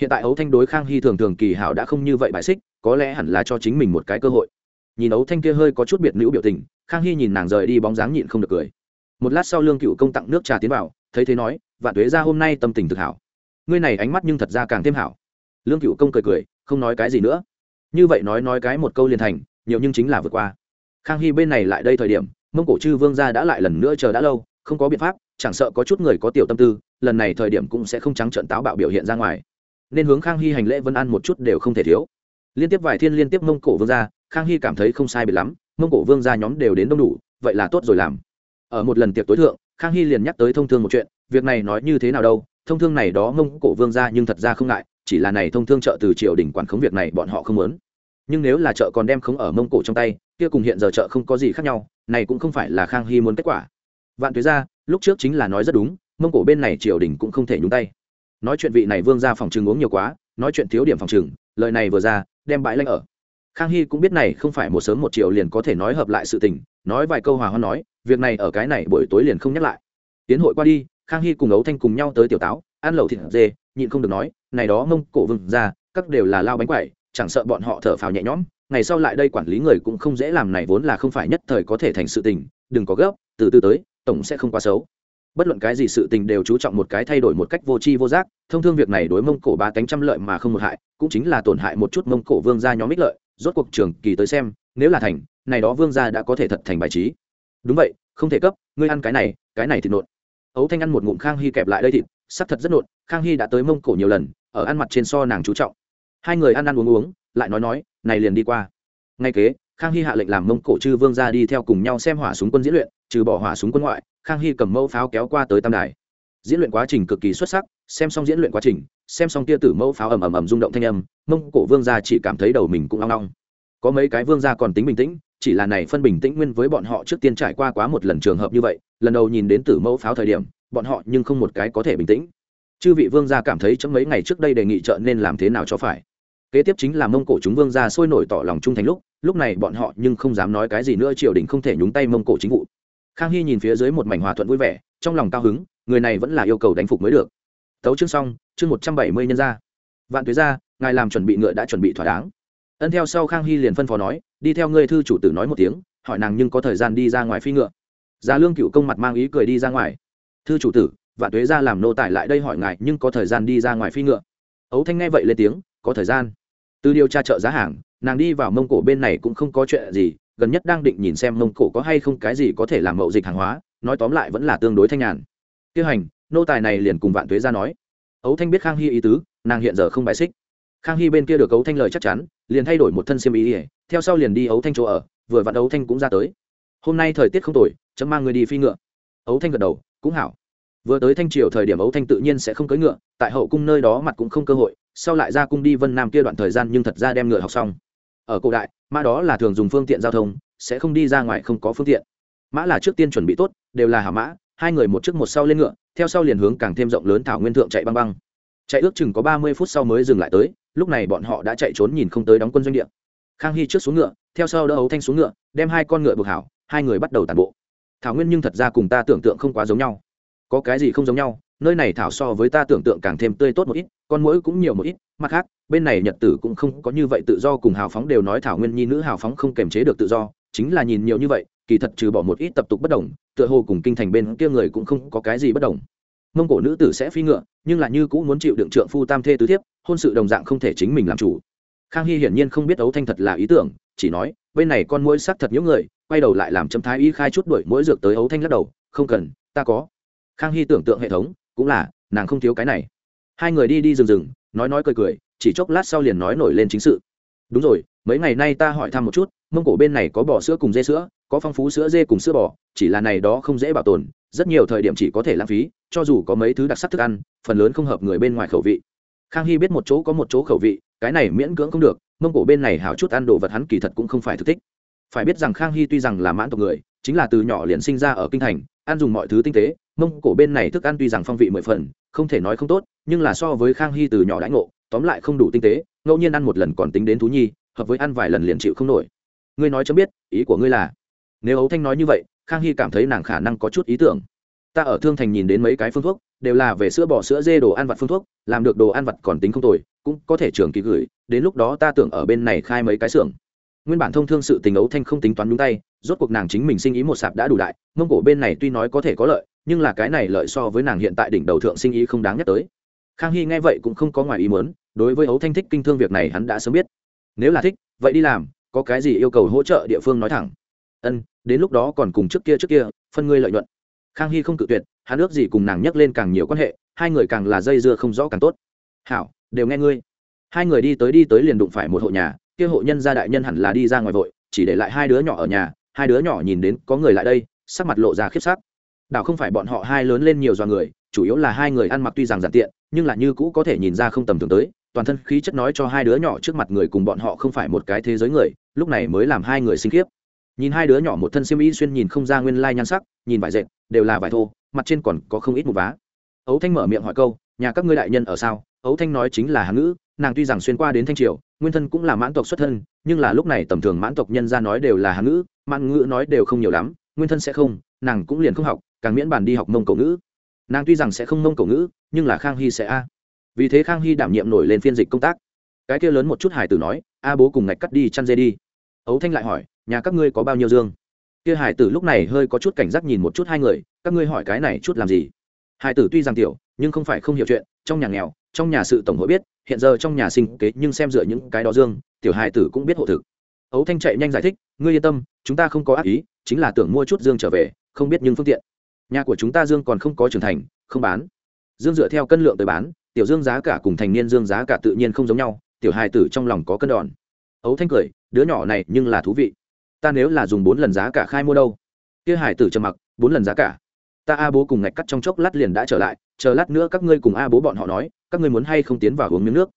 Hiện tại ấu thanh đối khang hy thường thường kỳ hảo đã không như vậy bại xích, có lẽ hẳn là cho chính mình một cái cơ hội. Nhìn ấu thanh kia hơi có chút biệt nữ biểu tình, khang hy nhìn nàng rời đi bóng dáng nhịn không được cười. Một lát sau lương cựu công tặng nước trà tiến vào, thấy thế nói, vạn tuế ra hôm nay tâm tình thực hảo. Ngươi này ánh mắt nhưng thật ra càng thêm hảo. Lương cựu công cười cười, không nói cái gì nữa. Như vậy nói nói cái một câu liền thành, nhiều nhưng chính là vượt qua. Khang hy bên này lại đây thời điểm, mông cổ chư vương gia đã lại lần nữa chờ đã lâu, không có biện pháp, chẳng sợ có chút người có tiểu tâm tư lần này thời điểm cũng sẽ không trắng trợn táo bạo biểu hiện ra ngoài. Nên hướng khang hy hành lễ vân ăn một chút đều không thể thiếu. Liên tiếp vài thiên liên tiếp mông cổ vương gia, khang hy cảm thấy không sai biệt lắm, mông cổ vương gia nhóm đều đến đông đủ, vậy là tốt rồi làm. Ở một lần tiệc tối thượng, khang hy liền nhắc tới thông thương một chuyện, việc này nói như thế nào đâu, thông thương này đó mông cổ vương gia nhưng thật ra không ngại, chỉ là này thông thương trợ từ triều đình quản khống việc này bọn họ không muốn. Nhưng nếu là chợ còn đem khống ở mông cổ trong tay, kia cùng hiện giờ chợ không có gì khác nhau, này cũng không phải là khang hy muốn kết quả. Vạn tuế ra lúc trước chính là nói rất đúng mông cổ bên này triều đình cũng không thể nhúng tay. Nói chuyện vị này vương ra phòng trường uống nhiều quá, nói chuyện thiếu điểm phòng trường lời này vừa ra, đem bãi lanh ở. Khang hy cũng biết này không phải một sớm một chiều liền có thể nói hợp lại sự tình, nói vài câu hòa hoan nói, việc này ở cái này buổi tối liền không nhắc lại. Tiến hội qua đi, khang hy cùng ấu thanh cùng nhau tới tiểu táo, ăn lẩu thịt dê, nhịn không được nói, này đó mông cổ vương ra các đều là lao bánh quẩy, chẳng sợ bọn họ thở phào nhẹ nhõm, ngày sau lại đây quản lý người cũng không dễ làm này vốn là không phải nhất thời có thể thành sự tình, đừng có gấp, từ từ tới, tổng sẽ không quá xấu bất luận cái gì sự tình đều chú trọng một cái thay đổi một cách vô tri vô giác, thông thương việc này đối mông cổ ba cánh trăm lợi mà không một hại, cũng chính là tổn hại một chút mông cổ vương gia nhóm ích lợi, rốt cuộc trường kỳ tới xem, nếu là thành, này đó vương gia đã có thể thật thành bài trí. Đúng vậy, không thể cấp, ngươi ăn cái này cái này thì nộn. Ấu thanh ăn một ngụm khang hy kẹp lại đây thịt, sắc thật rất nộn, khang hy đã tới mông cổ nhiều lần, ở ăn mặt trên so nàng chú trọng. Hai người ăn ăn uống uống, lại nói nói, này liền đi qua. Ngay kế, khang hy hạ lệnh làm mông cổ chư vương ra đi theo cùng nhau xem hỏa súng quân diễn luyện, trừ bỏ hỏa súng quân ngoại khang hy cầm mẫu pháo kéo qua tới tam đài. Diễn luyện quá trình cực kỳ xuất sắc, xem xong diễn luyện quá trình, xem xong tia tử mẫu pháo ầm ầm ầm rung động thanh âm, mông cổ vương gia chỉ cảm thấy đầu mình cũng long long có mấy cái vương gia còn tính bình tĩnh, chỉ là này phân bình tĩnh nguyên với bọn họ trước tiên trải qua quá một lần trường hợp như vậy, lần đầu nhìn đến tử mẫu pháo thời điểm, bọn họ nhưng không một cái có thể bình tĩnh. Chư vị vương gia cảm thấy trong mấy ngày trước đây đề nghị trợ nên làm thế nào cho phải. Kế tiếp chính là mông cổ chúng vương gia sôi nổi tỏ lòng trung thành lúc lúc này bọn họ nhưng không dám nói cái gì nữa, triều đình không thể nhúng tay mông cổ chính vụ khang hy nhìn phía dưới một mảnh hòa thuận vui vẻ, trong lòng cao hứng, người này vẫn là yêu cầu đánh phục mới được. Tấu chương xong, chương một trăm bảy mươi nhân ra vạn tuế ra ngài làm chuẩn bị ngựa đã chuẩn bị thỏa đáng. Ân theo sau khang hy liền phân phó nói, đi theo ngươi thư chủ tử nói một tiếng, hỏi nàng nhưng có thời gian đi ra ngoài phi ngựa. Già lương cựu công mặt mang ý cười đi ra ngoài. Thư chủ tử, vạn tuế ra làm nô tài lại đây hỏi ngài nhưng có thời gian đi ra ngoài phi ngựa. Ấu thanh nghe vậy lên tiếng, có thời gian. Từ điều tra chợ giá hàng, nàng đi vào mông cổ bên này cũng không có chuyện gì gần nhất đang định nhìn xem mông cổ có hay không cái gì có thể làm mậu dịch hàng hóa, nói tóm lại vẫn là tương đối thanh nhàn. Tiêu hành, nô tài này liền cùng vạn tuế ra nói. Ấu thanh biết khang hy ý tứ, nàng hiện giờ không bài xích. Khang hy bên kia được ấu thanh lời chắc chắn, liền thay đổi một thân xiêm ý ỉa theo sau liền đi ấu thanh chỗ ở, vừa vặn ấu thanh cũng ra tới. Hôm nay thời tiết không tồi, chấm mang người đi phi ngựa. Ấu thanh gật đầu, cũng hảo. Vừa tới thanh triều thời điểm ấu thanh tự nhiên sẽ không cưỡi ngựa, tại hậu cung nơi đó mặt cũng không cơ hội, sau lại ra cung đi vân nam kia đoạn thời gian nhưng thật ra đem ngựa học xong. Ở cổ đại mã đó là thường dùng phương tiện giao thông, sẽ không đi ra ngoài không có phương tiện. Mã là trước tiên chuẩn bị tốt, đều là hảo mã, hai người một trước một sau lên ngựa, theo sau liền hướng càng thêm rộng lớn thảo nguyên thượng chạy băng băng. Chạy ước chừng có ba mươi phút sau mới dừng lại tới, lúc này bọn họ đã chạy trốn nhìn không tới đóng quân doanh địa. Khang hy trước xuống ngựa, theo sau đỡ ấu thanh xuống ngựa, đem hai con ngựa buộc hảo, hai người bắt đầu tàn bộ. Thảo nguyên nhưng thật ra cùng ta tưởng tượng không quá giống nhau. Có cái gì không giống nhau? Nơi này thảo so với ta tưởng tượng càng thêm tươi tốt một ít, con mũi cũng nhiều một ít, mặt khác, bên này nhật tử cũng không có như vậy tự do cùng hào phóng đều nói thảo nguyên nhi nữ hào phóng không kềm chế được tự do, chính là nhìn nhiều như vậy, kỳ thật trừ bỏ một ít tập tục bất đồng, tựa hồ cùng kinh thành bên kia người cũng không có cái gì bất đồng. Mông cổ nữ tử sẽ phi ngựa, nhưng là như cũng muốn chịu đựng trượng phu tam thê tứ thiếp, hôn sự đồng dạng không thể chính mình làm chủ. Khang hy hiển nhiên không biết ấu thanh thật là ý tưởng, chỉ nói, bên này con mũi sắc thật những người, quay đầu lại làm chấm thái y khai chút đuổi mũi dược tới ấu thanh lắc đầu, không cần, ta có. Khang hy tưởng tượng hệ thống cũng là, nàng không thiếu cái này. Hai người đi đi rừng rừng, nói nói cười cười, chỉ chốc lát sau liền nói nổi lên chính sự. Đúng rồi, mấy ngày nay ta hỏi thăm một chút, mông cổ bên này có bò sữa cùng dê sữa, có phong phú sữa dê cùng sữa bò, chỉ là này đó không dễ bảo tồn, rất nhiều thời điểm chỉ có thể lãng phí, cho dù có mấy thứ đặc sắc thức ăn, phần lớn không hợp người bên ngoài khẩu vị. Khang hy biết một chỗ có một chỗ khẩu vị, cái này miễn cưỡng không được, mông cổ bên này hảo chút ăn đồ vật hắn kỳ thật cũng không phải thực thích. Phải biết rằng khang hy tuy rằng là mãn tộc người, chính là từ nhỏ liền sinh ra ở kinh thành, ăn dùng mọi thứ tinh tế mông cổ bên này thức ăn tuy rằng phong vị mười phần, không thể nói không tốt, nhưng là so với khang hy từ nhỏ đãi ngộ, tóm lại không đủ tinh tế, ngẫu nhiên ăn một lần còn tính đến thú nhi, hợp với ăn vài lần liền chịu không nổi. Ngươi nói cho biết, ý của ngươi là? Nếu ấu thanh nói như vậy, khang hy cảm thấy nàng khả năng có chút ý tưởng. Ta ở thương thành nhìn đến mấy cái phương thuốc, đều là về sữa bò sữa dê đồ ăn vặt phương thuốc, làm được đồ ăn vặt còn tính không tồi, cũng có thể trường kỳ gửi, đến lúc đó ta tưởng ở bên này khai mấy cái xưởng. Nguyên bản thông thương sự tình ấu thanh không tính toán đúng tay, rốt cuộc nàng chính mình sinh ý một sạp đã đủ đại, mông cổ bên này tuy nói có thể có lợi nhưng là cái này lợi so với nàng hiện tại đỉnh đầu thượng sinh ý không đáng nhắc tới. Khang hy nghe vậy cũng không có ngoài ý muốn, đối với hấu thanh thích kinh thương việc này hắn đã sớm biết. Nếu là thích, vậy đi làm, có cái gì yêu cầu hỗ trợ địa phương nói thẳng. Ân, đến lúc đó còn cùng trước kia trước kia, phân ngươi lợi nhuận. Khang hy không cự tuyệt, hắn ước gì cùng nàng nhắc lên càng nhiều quan hệ, hai người càng là dây dưa không rõ càng tốt. Hảo, đều nghe ngươi. Hai người đi tới đi tới liền đụng phải một hộ nhà, kia hộ nhân gia đại nhân hẳn là đi ra ngoài vội, chỉ để lại hai đứa nhỏ ở nhà, hai đứa nhỏ nhìn đến có người lại đây, sắc mặt lộ ra khiếp sắc đảo không phải bọn họ hai lớn lên nhiều do người, chủ yếu là hai người ăn mặc tuy rằng giản tiện, nhưng là như cũ có thể nhìn ra không tầm thường tới, toàn thân khí chất nói cho hai đứa nhỏ trước mặt người cùng bọn họ không phải một cái thế giới người, lúc này mới làm hai người sinh khiếp. Nhìn hai đứa nhỏ một thân xiêm y xuyên nhìn không ra nguyên lai nhan sắc, nhìn vải dệt, đều là vải thô, mặt trên còn có không ít một vá. Ấu thanh mở miệng hỏi câu, nhà các ngươi đại nhân ở sao? Ấu thanh nói chính là hán ngữ, nàng tuy rằng xuyên qua đến thanh triều, nguyên thân cũng là mãn tộc xuất thân, nhưng là lúc này tầm thường mãn tộc nhân ra nói đều là hán ngữ, mãn ngữ nói đều không nhiều lắm, nguyên thân sẽ không, nàng cũng liền không học càng miễn bàn đi học mông cổ ngữ. Nàng tuy rằng sẽ không mông cổ ngữ, nhưng là khang hy sẽ a. Vì thế khang hy đảm nhiệm nổi lên phiên dịch công tác. Cái kia lớn một chút hải tử nói, a bố cùng ngạch cắt đi chăn dê đi. Ấu thanh lại hỏi, nhà các ngươi có bao nhiêu dương? Kia hải tử lúc này hơi có chút cảnh giác nhìn một chút hai người, các ngươi hỏi cái này chút làm gì? Hải tử tuy rằng tiểu, nhưng không phải không hiểu chuyện, trong nhà nghèo, trong nhà sự tổng hội biết, hiện giờ trong nhà sinh kế nhưng xem dựa những cái đó dương, tiểu hải tử cũng biết hộ thực. Ấu thanh chạy nhanh giải thích, ngươi yên tâm, chúng ta không có ác ý, chính là tưởng mua chút dương trở về, không biết nhưng phương tiện nhà của chúng ta dương còn không có trưởng thành, không bán. Dương dựa theo cân lượng tới bán, tiểu dương giá cả cùng thành niên dương giá cả tự nhiên không giống nhau, tiểu hài tử trong lòng có cân đòn. Ấu thanh cười, đứa nhỏ này nhưng là thú vị. Ta nếu là dùng bốn lần giá cả khai mua đâu? Kia hải tử trầm mặc, bốn lần giá cả. Ta a bố cùng ngạch cắt trong chốc lát liền đã trở lại, chờ lát nữa các ngươi cùng a bố bọn họ nói, các ngươi muốn hay không tiến vào uống miếng nước.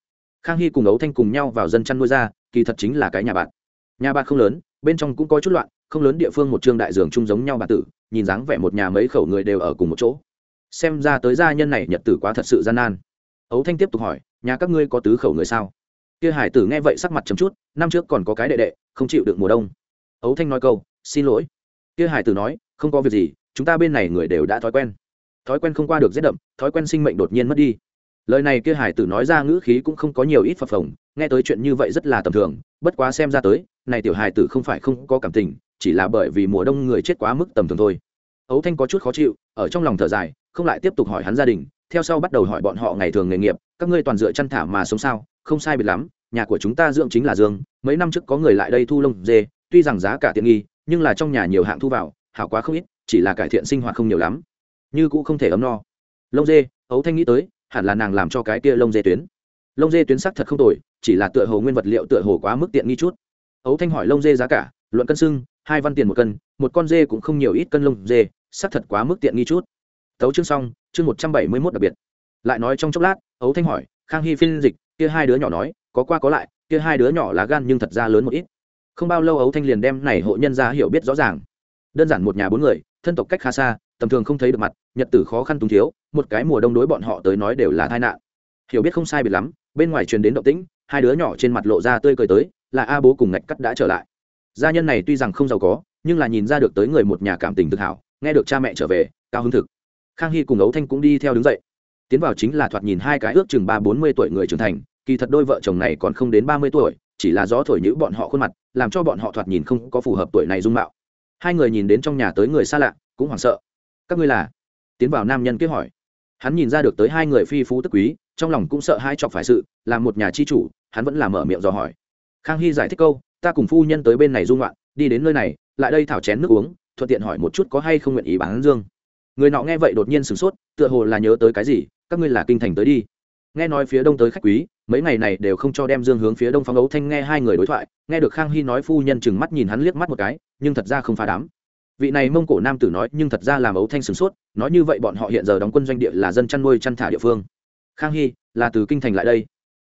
Khang hy cùng ấu thanh cùng nhau vào dân chăn nuôi ra, kỳ thật chính là cái nhà bạn. Nhà bạn không lớn, bên trong cũng có chút loạn, không lớn địa phương một trương đại giường chung giống nhau bà tử nhìn dáng vẻ một nhà mấy khẩu người đều ở cùng một chỗ. Xem ra tới gia nhân này nhật tử quá thật sự gian nan. Ấu thanh tiếp tục hỏi, nhà các ngươi có tứ khẩu người sao? Kia hải tử nghe vậy sắc mặt chấm chút, năm trước còn có cái đệ đệ, không chịu được mùa đông. Ấu thanh nói câu, xin lỗi. Kia hải tử nói, không có việc gì, chúng ta bên này người đều đã thói quen. Thói quen không qua được rét đậm, thói quen sinh mệnh đột nhiên mất đi. Lời này kia hải tử nói ra ngữ khí cũng không có nhiều ít phập phồng, nghe tới chuyện như vậy rất là tầm thường, bất quá xem ra tới, này tiểu hải tử không phải không có cảm tình chỉ là bởi vì mùa đông người chết quá mức tầm thường thôi. Ấu thanh có chút khó chịu, ở trong lòng thở dài, không lại tiếp tục hỏi hắn gia đình, theo sau bắt đầu hỏi bọn họ ngày thường nghề nghiệp, các ngươi toàn dựa chăn thả mà sống sao, không sai biệt lắm, nhà của chúng ta dưỡng chính là dương, mấy năm trước có người lại đây thu lông dê, tuy rằng giá cả tiện nghi, nhưng là trong nhà nhiều hạng thu vào, hảo quá không ít, chỉ là cải thiện sinh hoạt không nhiều lắm. Như cũng không thể ấm no. Lông dê, ấu thanh nghĩ tới, hẳn là nàng làm cho cái kia lông dê tuyến. Lông dê tuyến sắc thật không tồi, chỉ là tựa hồ nguyên vật liệu tựa hồ quá mức tiện nghi chút. Ấu thanh hỏi lông dê giá cả luận cân sưng, hai văn tiền một cân một con dê cũng không nhiều ít cân lông dê sắc thật quá mức tiện nghi chút. Tấu chương xong chương một trăm bảy mươi mốt đặc biệt. Lại nói trong chốc lát ấu thanh hỏi khang hy phiên dịch kia hai đứa nhỏ nói có qua có lại kia hai đứa nhỏ là gan nhưng thật ra lớn một ít. Không bao lâu ấu thanh liền đem này hộ nhân ra hiểu biết rõ ràng. Đơn giản một nhà bốn người thân tộc cách khá xa tầm thường không thấy được mặt nhật tử khó khăn túng thiếu một cái mùa đông đối bọn họ tới nói đều là tai nạn. Hiểu biết không sai biệt lắm bên ngoài truyền đến động tĩnh hai đứa nhỏ trên mặt lộ ra tươi cười tới là a bố cùng ngạch cắt đã trở lại gia nhân này tuy rằng không giàu có, nhưng là nhìn ra được tới người một nhà cảm tình thực hảo, nghe được cha mẹ trở về, cao hứng thực. Khang hy cùng ấu thanh cũng đi theo đứng dậy. Tiến vào chính là thoạt nhìn hai cái ước chừng ba bốn mươi tuổi người trưởng thành, kỳ thật đôi vợ chồng này còn không đến ba mươi tuổi, chỉ là gió thổi nhữ bọn họ khuôn mặt, làm cho bọn họ thoạt nhìn không có phù hợp tuổi này dung mạo. Hai người nhìn đến trong nhà tới người xa lạ, cũng hoảng sợ. Các ngươi là? Tiến vào nam nhân kế hỏi. Hắn nhìn ra được tới hai người phi phú tức quý, trong lòng cũng sợ hai chọc phải sự làm một nhà chi chủ, hắn vẫn là mở miệng dò hỏi. Khang hy giải thích câu ta cùng phu nhân tới bên này dung loạn đi đến nơi này, lại đây thảo chén nước uống, thuận tiện hỏi một chút có hay không nguyện ý bán dương. Người nọ nghe vậy đột nhiên sửng sốt, tựa hồ là nhớ tới cái gì, các ngươi là kinh thành tới đi. Nghe nói phía đông tới khách quý, mấy ngày này đều không cho đem dương hướng phía đông phóng ấu thanh nghe hai người đối thoại, nghe được khang hy nói phu nhân chừng mắt nhìn hắn liếc mắt một cái, nhưng thật ra không phá đám. Vị này mông cổ nam tử nói, nhưng thật ra làm ấu thanh sửng sốt, nói như vậy bọn họ hiện giờ đóng quân doanh địa là dân chăn nuôi chăn thả địa phương. Khang hy, là từ kinh thành lại đây.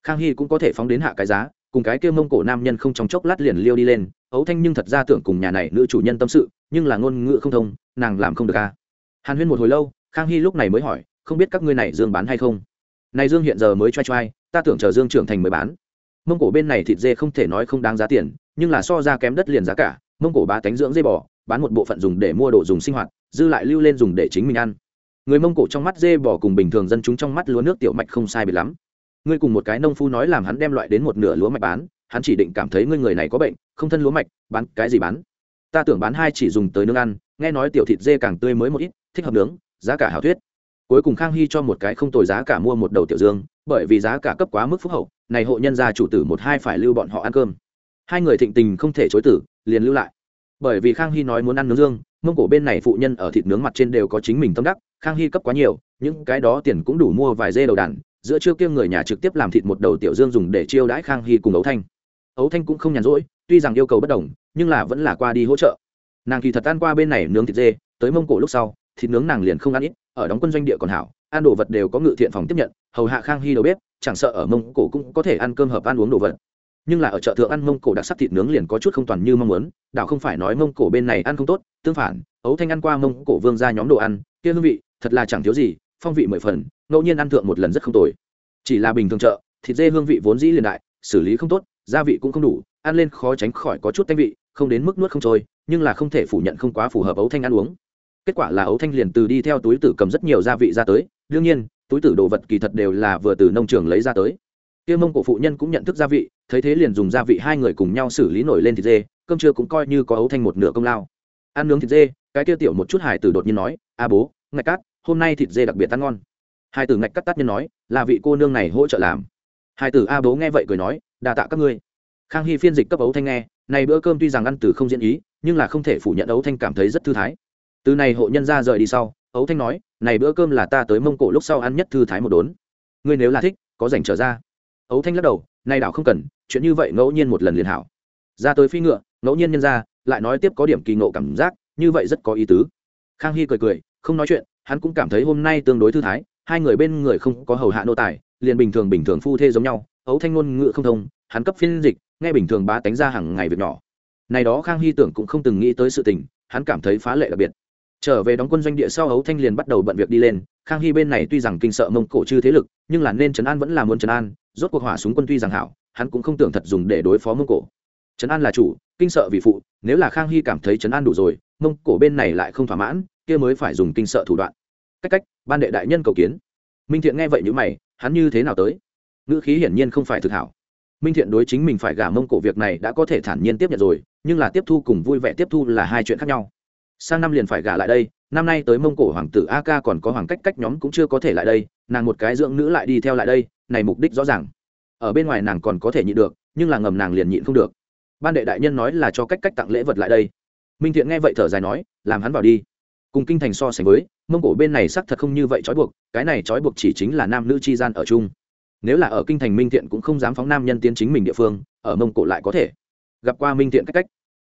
Khang hy cũng có thể phóng đến hạ cái giá cùng cái kia mông cổ nam nhân không trong chốc lát liền liêu đi lên, ấu thanh nhưng thật ra tưởng cùng nhà này nữ chủ nhân tâm sự, nhưng là ngôn ngữ không thông, nàng làm không được a hàn huyên một hồi lâu, khang hy lúc này mới hỏi, không biết các ngươi này dương bán hay không? Này dương hiện giờ mới choai choai ta tưởng chờ dương trưởng thành mới bán. Mông cổ bên này thịt dê không thể nói không đáng giá tiền, nhưng là so ra kém đất liền giá cả, mông cổ bá tánh dưỡng dê bò, bán một bộ phận dùng để mua đồ dùng sinh hoạt, dư lại lưu lên dùng để chính mình ăn. Người mông cổ trong mắt dê bò cùng bình thường dân chúng trong mắt lúa nước tiểu mạch không sai biệt lắm ngươi cùng một cái nông phu nói làm hắn đem loại đến một nửa lúa mạch bán, hắn chỉ định cảm thấy ngươi người này có bệnh, không thân lúa mạch, bán cái gì bán? Ta tưởng bán hai chỉ dùng tới nương ăn, nghe nói tiểu thịt dê càng tươi mới một ít, thích hợp nướng, giá cả hảo thuyết. Cuối cùng khang hy cho một cái không tồi giá cả mua một đầu tiểu dương, bởi vì giá cả cấp quá mức phúc hậu, này hộ nhân gia chủ tử một hai phải lưu bọn họ ăn cơm. Hai người thịnh tình không thể chối tử, liền lưu lại. Bởi vì khang hy nói muốn ăn nướng dương, mông cổ bên này phụ nhân ở thịt nướng mặt trên đều có chính mình tâm đắc, khang hy cấp quá nhiều, những cái đó tiền cũng đủ mua vài dê đầu đàn giữa trưa kia người nhà trực tiếp làm thịt một đầu tiểu dương dùng để chiêu đãi khang hy cùng ấu thanh. Ấu thanh cũng không nhàn rỗi, tuy rằng yêu cầu bất đồng, nhưng là vẫn là qua đi hỗ trợ. Nàng kỳ thật ăn qua bên này nướng thịt dê, tới mông cổ lúc sau, thịt nướng nàng liền không ăn ít, ở đóng quân doanh địa còn hảo, ăn đồ vật đều có ngự thiện phòng tiếp nhận, hầu hạ khang hy đầu bếp, chẳng sợ ở mông cổ cũng có thể ăn cơm hợp ăn uống đồ vật. Nhưng là ở chợ thượng ăn mông cổ đặc sắc thịt nướng liền có chút không toàn như mong muốn, đảo không phải nói mông cổ bên này ăn không tốt, tương phản, ấu thanh ăn qua mông cổ vương ra nhóm đồ ăn, kia hương vị, thật là chẳng thiếu gì phong vị mười phần, ngẫu nhiên ăn thượng một lần rất không tồi. Chỉ là bình thường chợ, thịt dê hương vị vốn dĩ liền đại, xử lý không tốt, gia vị cũng không đủ, ăn lên khó tránh khỏi có chút tanh vị, không đến mức nuốt không trôi, nhưng là không thể phủ nhận không quá phù hợp ấu thanh ăn uống. Kết quả là ấu thanh liền từ đi theo túi tử cầm rất nhiều gia vị ra tới, đương nhiên, túi tử đồ vật kỳ thật đều là vừa từ nông trường lấy ra tới. Kia mông cổ phụ nhân cũng nhận thức gia vị, thấy thế liền dùng gia vị hai người cùng nhau xử lý nổi lên thịt dê, cơm trưa cũng coi như có ấu thanh một nửa công lao. Ăn nướng thịt dê, cái kia tiểu một chút hải tử đột nhiên nói, a bố, ngạch cát hôm nay thịt dê đặc biệt ăn ngon. Hai tử ngạch cắt tắt nhân nói, là vị cô nương này hỗ trợ làm. Hai tử a bố nghe vậy cười nói đà tạ các ngươi. Khang hy phiên dịch cấp ấu thanh nghe, này bữa cơm tuy rằng ăn từ không diễn ý, nhưng là không thể phủ nhận ấu thanh cảm thấy rất thư thái. Từ này hộ nhân ra rời đi sau, ấu thanh nói, này bữa cơm là ta tới mông cổ lúc sau ăn nhất thư thái một đốn. Ngươi nếu là thích, có dành trở ra. Ấu thanh lắc đầu nay đảo không cần, chuyện như vậy ngẫu nhiên một lần liền hảo. Ra tới phi ngựa, ngẫu nhiên nhân ra, lại nói tiếp có điểm kỳ ngộ cảm giác, như vậy rất có ý tứ. Khang hy cười cười, không nói chuyện hắn cũng cảm thấy hôm nay tương đối thư thái, hai người bên người không có hầu hạ nô tài, liền bình thường bình thường phu thê giống nhau, ấu thanh ngôn ngữ không thông, hắn cấp phiên dịch, nghe bình thường bá tánh ra hàng ngày việc nhỏ. Này đó khang hy tưởng cũng không từng nghĩ tới sự tình, hắn cảm thấy phá lệ đặc biệt. Trở về đóng quân doanh địa sau ấu thanh liền bắt đầu bận việc đi lên, khang hy bên này tuy rằng kinh sợ mông cổ chư thế lực, nhưng là nên trấn an vẫn là muốn trấn an, rốt cuộc hỏa súng quân tuy rằng hảo, hắn cũng không tưởng thật dùng để đối phó mông cổ. Trấn an là chủ, kinh sợ vì phụ, nếu là khang hy cảm thấy trấn an đủ rồi, mông cổ bên này lại không thỏa mãn, kia mới phải dùng kinh sợ thủ đoạn cách cách, ban đệ đại nhân cầu kiến. Minh thiện nghe vậy như mày, hắn như thế nào tới? Ngữ khí hiển nhiên không phải thực hảo. Minh thiện đối chính mình phải gả mông cổ việc này đã có thể thản nhiên tiếp nhận rồi, nhưng là tiếp thu cùng vui vẻ tiếp thu là hai chuyện khác nhau. Sang năm liền phải gả lại đây, năm nay tới mông cổ hoàng tử a ca còn có hoàng cách cách nhóm cũng chưa có thể lại đây, nàng một cái dưỡng nữ lại đi theo lại đây, này mục đích rõ ràng. Ở bên ngoài nàng còn có thể nhịn được, nhưng là ngầm nàng liền nhịn không được. Ban đệ đại nhân nói là cho cách cách tặng lễ vật lại đây. Minh thiện nghe vậy thở dài nói, làm hắn vào đi cùng kinh thành so sánh với, mông cổ bên này xác thật không như vậy trói buộc, cái này trói buộc chỉ chính là nam nữ chi gian ở chung. Nếu là ở kinh thành minh thiện cũng không dám phóng nam nhân tiến chính mình địa phương, ở mông cổ lại có thể gặp qua minh thiện cách cách.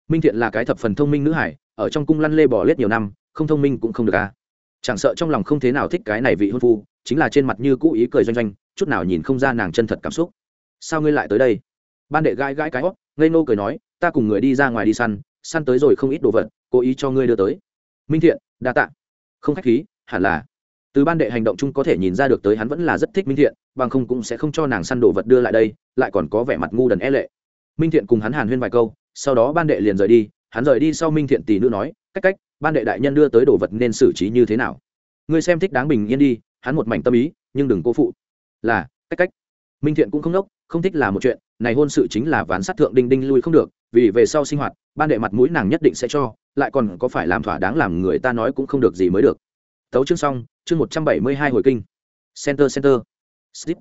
Minh thiện là cái thập phần thông minh nữ hải, ở trong cung lăn lê bò lết nhiều năm, không thông minh cũng không được à. Chẳng sợ trong lòng không thế nào thích cái này vị hôn phu, chính là trên mặt như cũ ý cười doanh doanh, chút nào nhìn không ra nàng chân thật cảm xúc. Sao ngươi lại tới đây? Ban đệ gãi gãi cái hót, ngây nô cười nói, ta cùng người đi ra ngoài đi săn săn tới rồi không ít đồ vật, cố ý cho ngươi đưa tới minh thiện, đa tạ. Không khách khí, hẳn là. Từ ban đệ hành động chung có thể nhìn ra được tới hắn vẫn là rất thích minh thiện, bằng không cũng sẽ không cho nàng săn đồ vật đưa lại đây, lại còn có vẻ mặt ngu đần e lệ. Minh thiện cùng hắn hàn huyên vài câu, sau đó ban đệ liền rời đi, hắn rời đi sau minh thiện tỷ nữ nói, cách cách, ban đệ đại nhân đưa tới đồ vật nên xử trí như thế nào? Ngươi xem thích đáng bình yên đi, hắn một mảnh tâm ý, nhưng đừng cố phụ. Là, cách cách. Minh thiện cũng không nốc, không thích là một chuyện, này hôn sự chính là ván sát thượng đinh đinh lui không được, vì về sau sinh hoạt, ban đệ mặt mũi nàng nhất định sẽ cho lại còn có phải làm thỏa đáng làm người ta nói cũng không được gì mới được tấu chương xong chương một trăm bảy mươi hai hồi kinh center center slip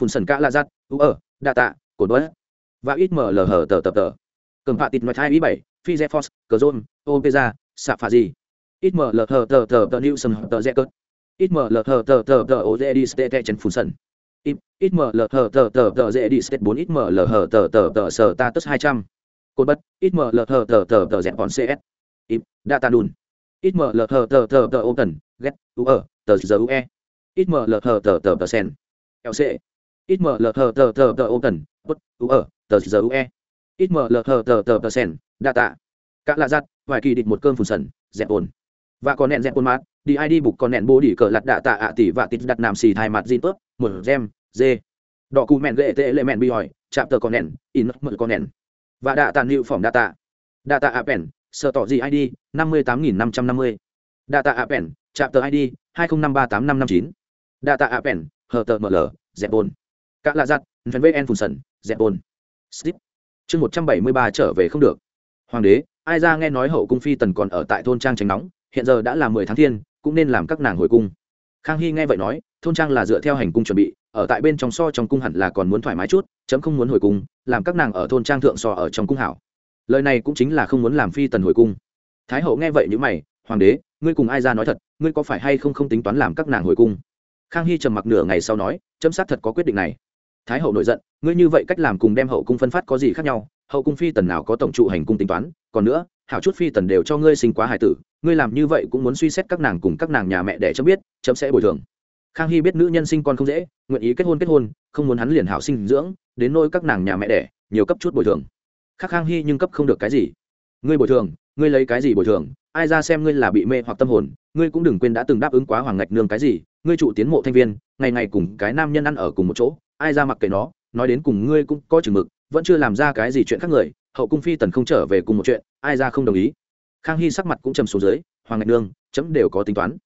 phun sần cả la giặt u ở đa tạ cột đuối và ít mở lờ hở tờ tờ tờ cầm phạ tịt ngoài hai ý bảy phi z force cờ zone opeza xạ phà gì ít mở lờ hở tờ tờ tờ new sầm tờ z cớt ít mở lờ hở tờ tờ tờ ô dê đi stê chân phun sần ít mở lờ hở tờ tờ tờ dê đi stê bốn ít mở lờ hở tờ tờ tờ sở ta tức hai trăm cột bớt ít mở lờ hở tờ tờ tờ dẹp còn cs ít data đùn. Ít mở lờ thờ tờ tờ tờ ô tần ghét u ở tờ giờ ue ít mở lờ thờ tờ tờ tờ sen lc ít mở lờ thờ tờ tờ tờ ô tần bút u ở tờ giờ ue ít mở lờ thờ tờ tờ tờ sen data cả lạ giặt vài kỳ địch một cơn phun sần, dẹp ồn. Và còn nẹn dẹp ồn mát, đi id bục còn nẹn bố đi cờ lặt đạ tạ ạ tỷ và tít đặt nằm xì thai mặt zin tớp, một gem dê đỏ cù mẹn gệ tệ lệ mẹn bi hỏi, chạm tờ còn nẹn, in mượn còn nẹn. Và đạ tàn hiệu phỏng đạ tạ. Đạ tạ appen sợ tỏ gì id năm mươi tám nghìn năm trăm năm mươi. Tạ appen chạm tờ id hai nghìn năm ba tám năm năm chín. Tạ appen hờ tờ ml dẹp bồn. Cả lạ giặt phần vn phun sần dẹp bồn. Slip chương một trăm bảy mươi ba trở về không được. Hoàng đế, ai ra nghe nói hậu cung phi tần còn ở tại thôn trang tránh nóng, hiện giờ đã là mười tháng thiên, cũng nên làm các nàng hồi cung. Khang hy nghe vậy nói, thôn trang là dựa theo hành cung chuẩn bị, ở tại bên trong so trong cung hẳn là còn muốn thoải mái chút, chấm không muốn hồi cung, làm các nàng ở thôn trang thượng so ở trong cung hảo lời này cũng chính là không muốn làm phi tần hồi cung. Thái hậu nghe vậy như mày, hoàng đế, ngươi cùng ai ra nói thật, ngươi có phải hay không không tính toán làm các nàng hồi cung? Khang hy trầm mặc nửa ngày sau nói, chấm sát thật có quyết định này. Thái hậu nổi giận, ngươi như vậy cách làm cùng đem hậu cung phân phát có gì khác nhau? Hậu cung phi tần nào có tổng trụ hành cung tính toán? Còn nữa, hảo chút phi tần đều cho ngươi sinh quá hài tử, ngươi làm như vậy cũng muốn suy xét các nàng cùng các nàng nhà mẹ để chấm biết, chấm sẽ bồi thường. Khang hy biết nữ nhân sinh con không dễ, nguyện ý kết hôn kết hôn, không muốn hắn liền hảo sinh dưỡng, đến nôi các nàng nhà mẹ đẻ, nhiều cấp chút bồi thường khác khang hy nhưng cấp không được cái gì. Ngươi bồi thường, ngươi lấy cái gì bồi thường? Ai ra xem ngươi là bị mê hoặc tâm hồn, ngươi cũng đừng quên đã từng đáp ứng quá hoàng ngạch nương cái gì, ngươi trụ tiến mộ thanh viên, ngày ngày cùng cái nam nhân ăn ở cùng một chỗ, ai ra mặc kệ nó, nói đến cùng ngươi cũng có chừng mực, vẫn chưa làm ra cái gì chuyện khác người, hậu cung phi tần không trở về cùng một chuyện, ai ra không đồng ý. Khang hy sắc mặt cũng trầm xuống dưới, hoàng ngạch nương, chấm đều có tính toán.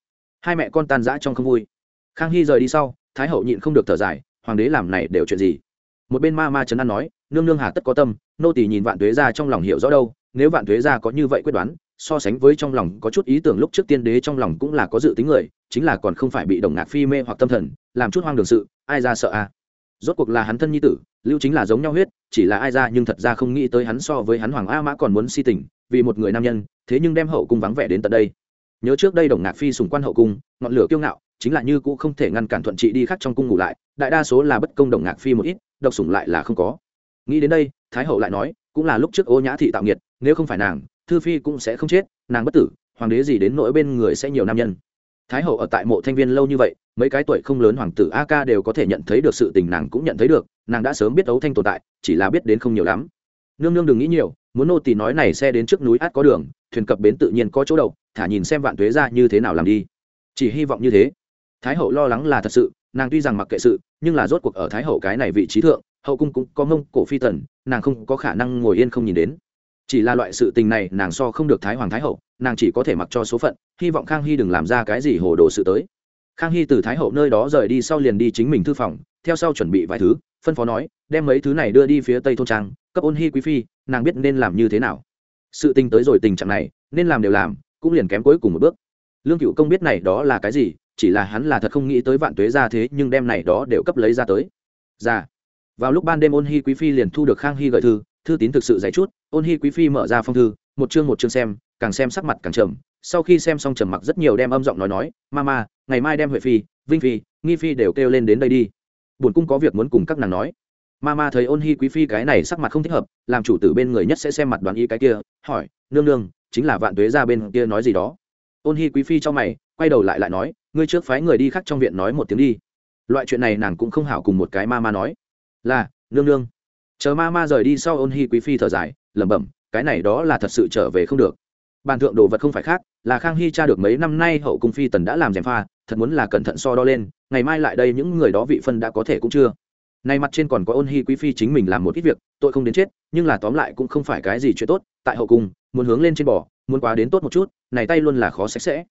Hai mẹ con tan rã trong không vui. Khang hy rời đi sau, thái hậu nhịn không được thở dài, hoàng đế làm này đều chuyện gì? Một bên ma ma trấn an nói nương nương hà tất có tâm, nô tỳ nhìn vạn tuế ra trong lòng hiểu rõ đâu, nếu vạn tuế ra có như vậy quyết đoán, so sánh với trong lòng có chút ý tưởng lúc trước tiên đế trong lòng cũng là có dự tính người, chính là còn không phải bị đồng ngạc phi mê hoặc tâm thần, làm chút hoang đường sự, ai ra sợ à? Rốt cuộc là hắn thân nhi tử, lưu chính là giống nhau huyết, chỉ là ai ra nhưng thật ra không nghĩ tới hắn so với hắn hoàng a mã còn muốn si tình, vì một người nam nhân, thế nhưng đem hậu cung vắng vẻ đến tận đây. Nhớ trước đây đồng ngạc phi sùng quan hậu cung, ngọn lửa kiêu ngạo, chính là như cũ không thể ngăn cản thuận trị đi khác trong cung ngủ lại, đại đa số là bất công đồng ngạc phi một ít, độc sủng lại là không có nghĩ đến đây, thái hậu lại nói, cũng là lúc trước ô nhã thị tạo nghiệt, nếu không phải nàng, thư phi cũng sẽ không chết, nàng bất tử, hoàng đế gì đến nỗi bên người sẽ nhiều nam nhân. Thái hậu ở tại mộ thanh viên lâu như vậy, mấy cái tuổi không lớn hoàng tử a ca đều có thể nhận thấy được sự tình nàng cũng nhận thấy được, nàng đã sớm biết ấu thanh tồn tại, chỉ là biết đến không nhiều lắm. Nương nương đừng nghĩ nhiều, muốn nô tỳ nói này xe đến trước núi át có đường, thuyền cập bến tự nhiên có chỗ đậu, thả nhìn xem vạn tuế ra như thế nào làm đi. Chỉ hy vọng như thế. Thái hậu lo lắng là thật sự, nàng tuy rằng mặc kệ sự, nhưng là rốt cuộc ở thái hậu cái này vị trí thượng hậu cung cũng có mông cổ phi tần, nàng không có khả năng ngồi yên không nhìn đến. Chỉ là loại sự tình này nàng so không được thái hoàng thái hậu, nàng chỉ có thể mặc cho số phận, hy vọng khang hy đừng làm ra cái gì hồ đồ sự tới. Khang hy từ thái hậu nơi đó rời đi sau liền đi chính mình thư phòng, theo sau chuẩn bị vài thứ, phân phó nói, đem mấy thứ này đưa đi phía tây thôn trang, cấp ôn hy quý phi, nàng biết nên làm như thế nào. Sự tình tới rồi tình trạng này, nên làm đều làm, cũng liền kém cuối cùng một bước. Lương cựu công biết này đó là cái gì, chỉ là hắn là thật không nghĩ tới vạn tuế ra thế nhưng đem này đó đều cấp lấy ra tới. Ra vào lúc ban đêm ôn hy quý phi liền thu được khang hy gợi thư thư tín thực sự dạy chút, ôn hy quý phi mở ra phong thư, một chương một chương xem, càng xem sắc mặt càng trầm. Sau khi xem xong trầm mặc rất nhiều đem âm giọng nói nói ma ma ngày mai đem huệ phi, vinh phi, nghi phi đều kêu lên đến đây đi. Bổn cung có việc muốn cùng các nàng nói. Ma ma thấy ôn hi quý phi cái này sắc mặt không thích hợp, làm chủ tử bên người nhất sẽ xem mặt đoán ý cái kia, hỏi, nương nương, chính là vạn tuế ra bên kia nói gì đó? Ôn hi quý phi cho mày, quay đầu lại lại nói, ngươi trước phái người đi khác trong viện nói một tiếng đi. Loại chuyện này nàng cũng không hảo cùng một cái ma ma nói là, nương nương. Chờ ma ma rời đi sau ôn hi quý phi thở dài, lẩm bẩm, cái này đó là thật sự trở về không được. Bàn thượng đồ vật không phải khác, là khang hy cha được mấy năm nay hậu cung phi tần đã làm gièm pha, thật muốn là cẩn thận so đo lên, ngày mai lại đây những người đó vị phân đã có thể cũng chưa. Nay mặt trên còn có ôn hy quý phi chính mình làm một ít việc, tội không đến chết, nhưng là tóm lại cũng không phải cái gì chuyện tốt, tại hậu cung, muốn hướng lên trên bò, muốn quá đến tốt một chút, này tay luôn là khó sạch sẽ.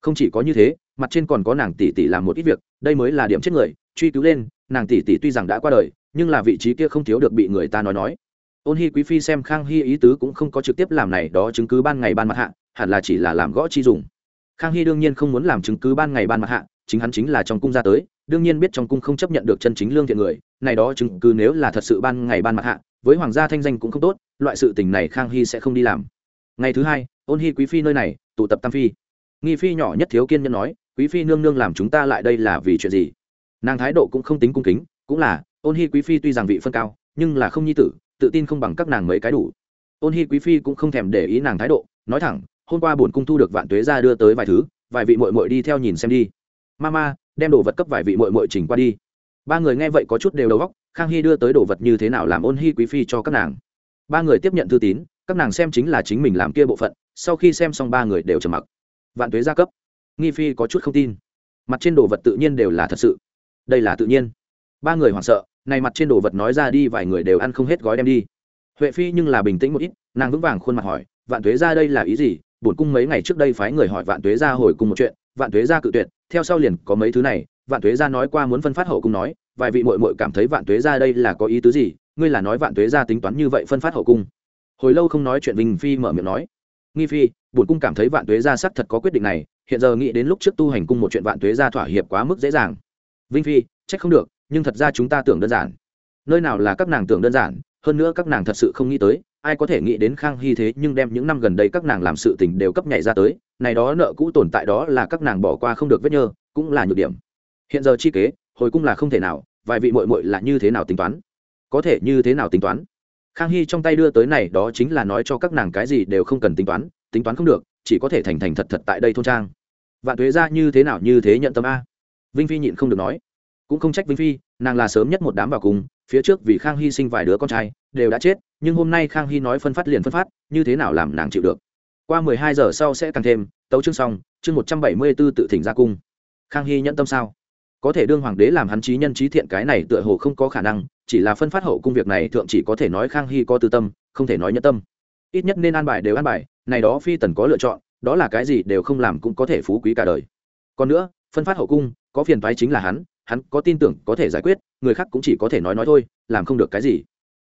Không chỉ có như thế, mặt trên còn có nàng tỷ tỷ làm một ít việc, đây mới là điểm chết người, truy cứu lên, nàng tỷ tỷ tuy rằng đã qua đời nhưng là vị trí kia không thiếu được bị người ta nói nói. Ôn Hi quý phi xem khang hy ý tứ cũng không có trực tiếp làm này, đó chứng cứ ban ngày ban mặt hạ, hẳn là chỉ là làm gõ chi dùng. Khang hy đương nhiên không muốn làm chứng cứ ban ngày ban mặt hạ, chính hắn chính là trong cung ra tới, đương nhiên biết trong cung không chấp nhận được chân chính lương thiện người, này đó chứng cứ nếu là thật sự ban ngày ban mặt hạ, với hoàng gia thanh danh cũng không tốt, loại sự tình này khang hy sẽ không đi làm. Ngày thứ hai, ôn Hi quý phi nơi này, tụ tập tam phi. Nghi phi nhỏ nhất thiếu kiên nhân nói, quý phi nương nương làm chúng ta lại đây là vì chuyện gì? Nàng thái độ cũng không tính cung kính, cũng là ôn hy quý phi tuy rằng vị phân cao, nhưng là không nhi tử, tự tin không bằng các nàng mấy cái đủ. Ôn hy quý phi cũng không thèm để ý nàng thái độ, nói thẳng, hôm qua bổn cung thu được vạn tuế ra đưa tới vài thứ, vài vị mội mội đi theo nhìn xem đi. Mama, đem đồ vật cấp vài vị mội mội chỉnh qua đi. Ba người nghe vậy có chút đều đầu góc khang hy đưa tới đồ vật như thế nào làm ôn hy quý phi cho các nàng. Ba người tiếp nhận thư tín, các nàng xem chính là chính mình làm kia bộ phận, sau khi xem xong ba người đều trầm mặc. Vạn tuế gia cấp. Nghi phi có chút không tin. Mặt trên đồ vật tự nhiên đều là thật sự. Đây là tự nhiên. Ba người hoảng sợ này mặt trên đồ vật nói ra đi, vài người đều ăn không hết gói đem đi. Huệ phi nhưng là bình tĩnh một ít, nàng vững vàng khuôn mặt hỏi, vạn tuế ra đây là ý gì? Bổn cung mấy ngày trước đây phái người hỏi vạn tuế ra hồi cùng một chuyện, vạn tuế ra cự tuyệt, theo sau liền có mấy thứ này. Vạn tuế ra nói qua muốn phân phát hậu cung nói, vài vị mội mội cảm thấy vạn tuế ra đây là có ý tứ gì? Ngươi là nói vạn tuế ra tính toán như vậy phân phát hậu cung? Hồi lâu không nói chuyện vinh phi mở miệng nói, nghi phi, bổn cung cảm thấy vạn tuế ra sắc thật có quyết định này, hiện giờ nghĩ đến lúc trước tu hành cung một chuyện vạn tuế ra thỏa hiệp quá mức dễ dàng. Vinh phi, trách không được nhưng thật ra chúng ta tưởng đơn giản. Nơi nào là các nàng tưởng đơn giản, hơn nữa các nàng thật sự không nghĩ tới, ai có thể nghĩ đến khang hy thế nhưng đem những năm gần đây các nàng làm sự tình đều cấp nhảy ra tới, này đó nợ cũ tồn tại đó là các nàng bỏ qua không được vết nhơ, cũng là nhược điểm. Hiện giờ chi kế, hồi cung là không thể nào, vài vị mội mội là như thế nào tính toán? Có thể như thế nào tính toán? Khang hy trong tay đưa tới này đó chính là nói cho các nàng cái gì đều không cần tính toán tính toán không được, chỉ có thể thành thành thật thật tại đây thôn trang. Vạn thuế ra như thế nào như thế nhận tâm a. Vinh phi nhịn không được nói cũng không trách vinh phi, nàng là sớm nhất một đám vào cùng, phía trước vì khang hy sinh vài đứa con trai, đều đã chết, nhưng hôm nay khang hy nói phân phát liền phân phát, như thế nào làm nàng chịu được? Qua mười hai giờ sau sẽ càng thêm, tấu chương xong, chương một trăm bảy mươi b ố tự thỉnh ra cung. Khang hy nhẫn tâm sao? Có thể đương hoàng đế làm hắn trí nhân trí thiện cái này tựa hồ không có khả năng, chỉ là phân phát hậu cung việc này thượng chỉ có thể nói khang hy có tư tâm, không thể nói nhẫn tâm. Ít nhất nên an bài đều an bài, này đó phi tần có lựa chọn, đó là cái gì đều không làm cũng có thể phú quý cả đời. Còn nữa, phân phát hậu cung, có phiền toái chính là hắn hắn có tin tưởng có thể giải quyết, người khác cũng chỉ có thể nói nói thôi, làm không được cái gì.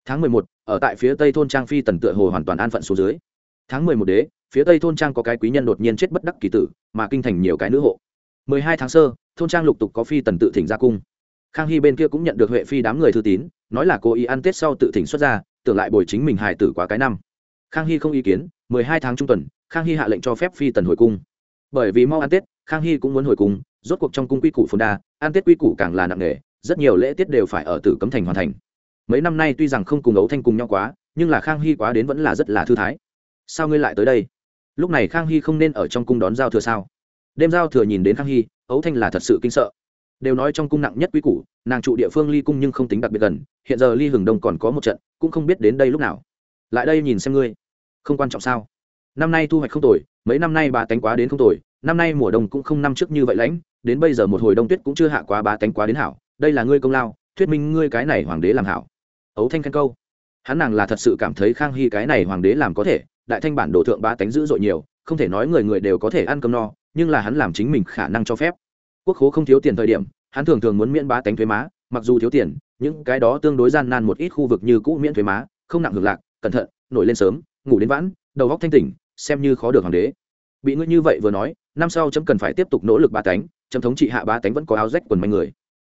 Tháng mười một, ở tại phía tây thôn trang phi tần tựa hồ hoàn toàn an phận xuống dưới. Tháng mười một đế, phía tây thôn trang có cái quý nhân đột nhiên chết bất đắc kỳ tử, mà kinh thành nhiều cái nữ hộ. Mười hai tháng sơ, thôn trang lục tục có phi tần tự thỉnh ra cung. Khang hy bên kia cũng nhận được huệ phi đám người thư tín, nói là cô ý ăn tết sau tự thỉnh xuất ra, tưởng lại bồi chính mình hài tử quá cái năm. Khang hy không ý kiến, mười hai tháng trung tuần, khang hy hạ lệnh cho phép phi tần hồi cung. Bởi vì mau ăn tết, khang hy cũng muốn hồi cung rốt cuộc trong cung quy củ phồn đa an tết quy củ càng là nặng nề, rất nhiều lễ tiết đều phải ở tử cấm thành hoàn thành. Mấy năm nay tuy rằng không cùng ấu thanh cùng nhau quá, nhưng là khang hy quá đến vẫn là rất là thư thái. Sao ngươi lại tới đây? Lúc này khang hy không nên ở trong cung đón giao thừa sao? Đêm giao thừa nhìn đến khang hy, ấu thanh là thật sự kinh sợ. Đều nói trong cung nặng nhất quý củ, nàng trụ địa phương ly cung nhưng không tính đặc biệt gần, hiện giờ ly hừng đông còn có một trận, cũng không biết đến đây lúc nào. Lại đây nhìn xem ngươi. Không quan trọng sao? Năm nay thu hoạch không tồi, mấy năm nay bà tánh quá đến không tồi, năm nay mùa đông cũng không năm trước như vậy lãnh đến bây giờ một hồi đông tuyết cũng chưa hạ quá ba tánh quá đến hảo, đây là ngươi công lao, thuyết minh ngươi cái này hoàng đế làm hảo. Ấu thanh khen câu. Hắn nàng là thật sự cảm thấy khang hy cái này hoàng đế làm có thể, đại thanh bản đồ thượng ba tánh dữ dội nhiều, không thể nói người người đều có thể ăn cơm no, nhưng là hắn làm chính mình khả năng cho phép. Quốc khố không thiếu tiền thời điểm, hắn thường thường muốn miễn ba tánh thuế má, mặc dù thiếu tiền, những cái đó tương đối gian nan một ít khu vực như cũ miễn thuế má, không nặng ngược lạc cẩn thận, nổi lên sớm, ngủ đến vãn, đầu góc thanh tỉnh, xem như khó được hoàng đế. Bị ngươi như vậy vừa nói, năm sau chấm cần phải tiếp tục nỗ lực ba tánh chấm thống trị hạ ba tánh vẫn có áo rách quần manh người.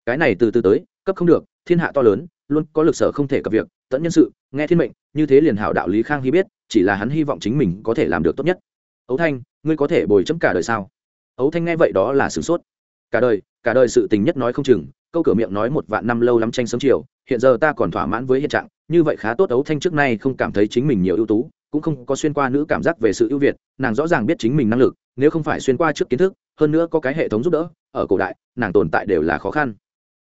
Cái này từ từ tới, cấp không được, thiên hạ to lớn, luôn có lực sở không thể cập việc, tận nhân sự, nghe thiên mệnh, như thế liền hảo đạo lý khang hy biết, chỉ là hắn hy vọng chính mình có thể làm được tốt nhất. Ấu thanh, ngươi có thể bồi chấm cả đời sao? Ấu thanh nghe vậy đó là sửng sốt. Cả đời cả đời sự tình nhất nói không chừng, câu cửa miệng nói một vạn năm lâu lắm tranh sớm chiều, hiện giờ ta còn thỏa mãn với hiện trạng, như vậy khá tốt ấu thanh trước nay không cảm thấy chính mình nhiều ưu tú cũng không có xuyên qua nữ cảm giác về sự ưu việt, nàng rõ ràng biết chính mình năng lực, nếu không phải xuyên qua trước kiến thức, hơn nữa có cái hệ thống giúp đỡ, ở cổ đại, nàng tồn tại đều là khó khăn.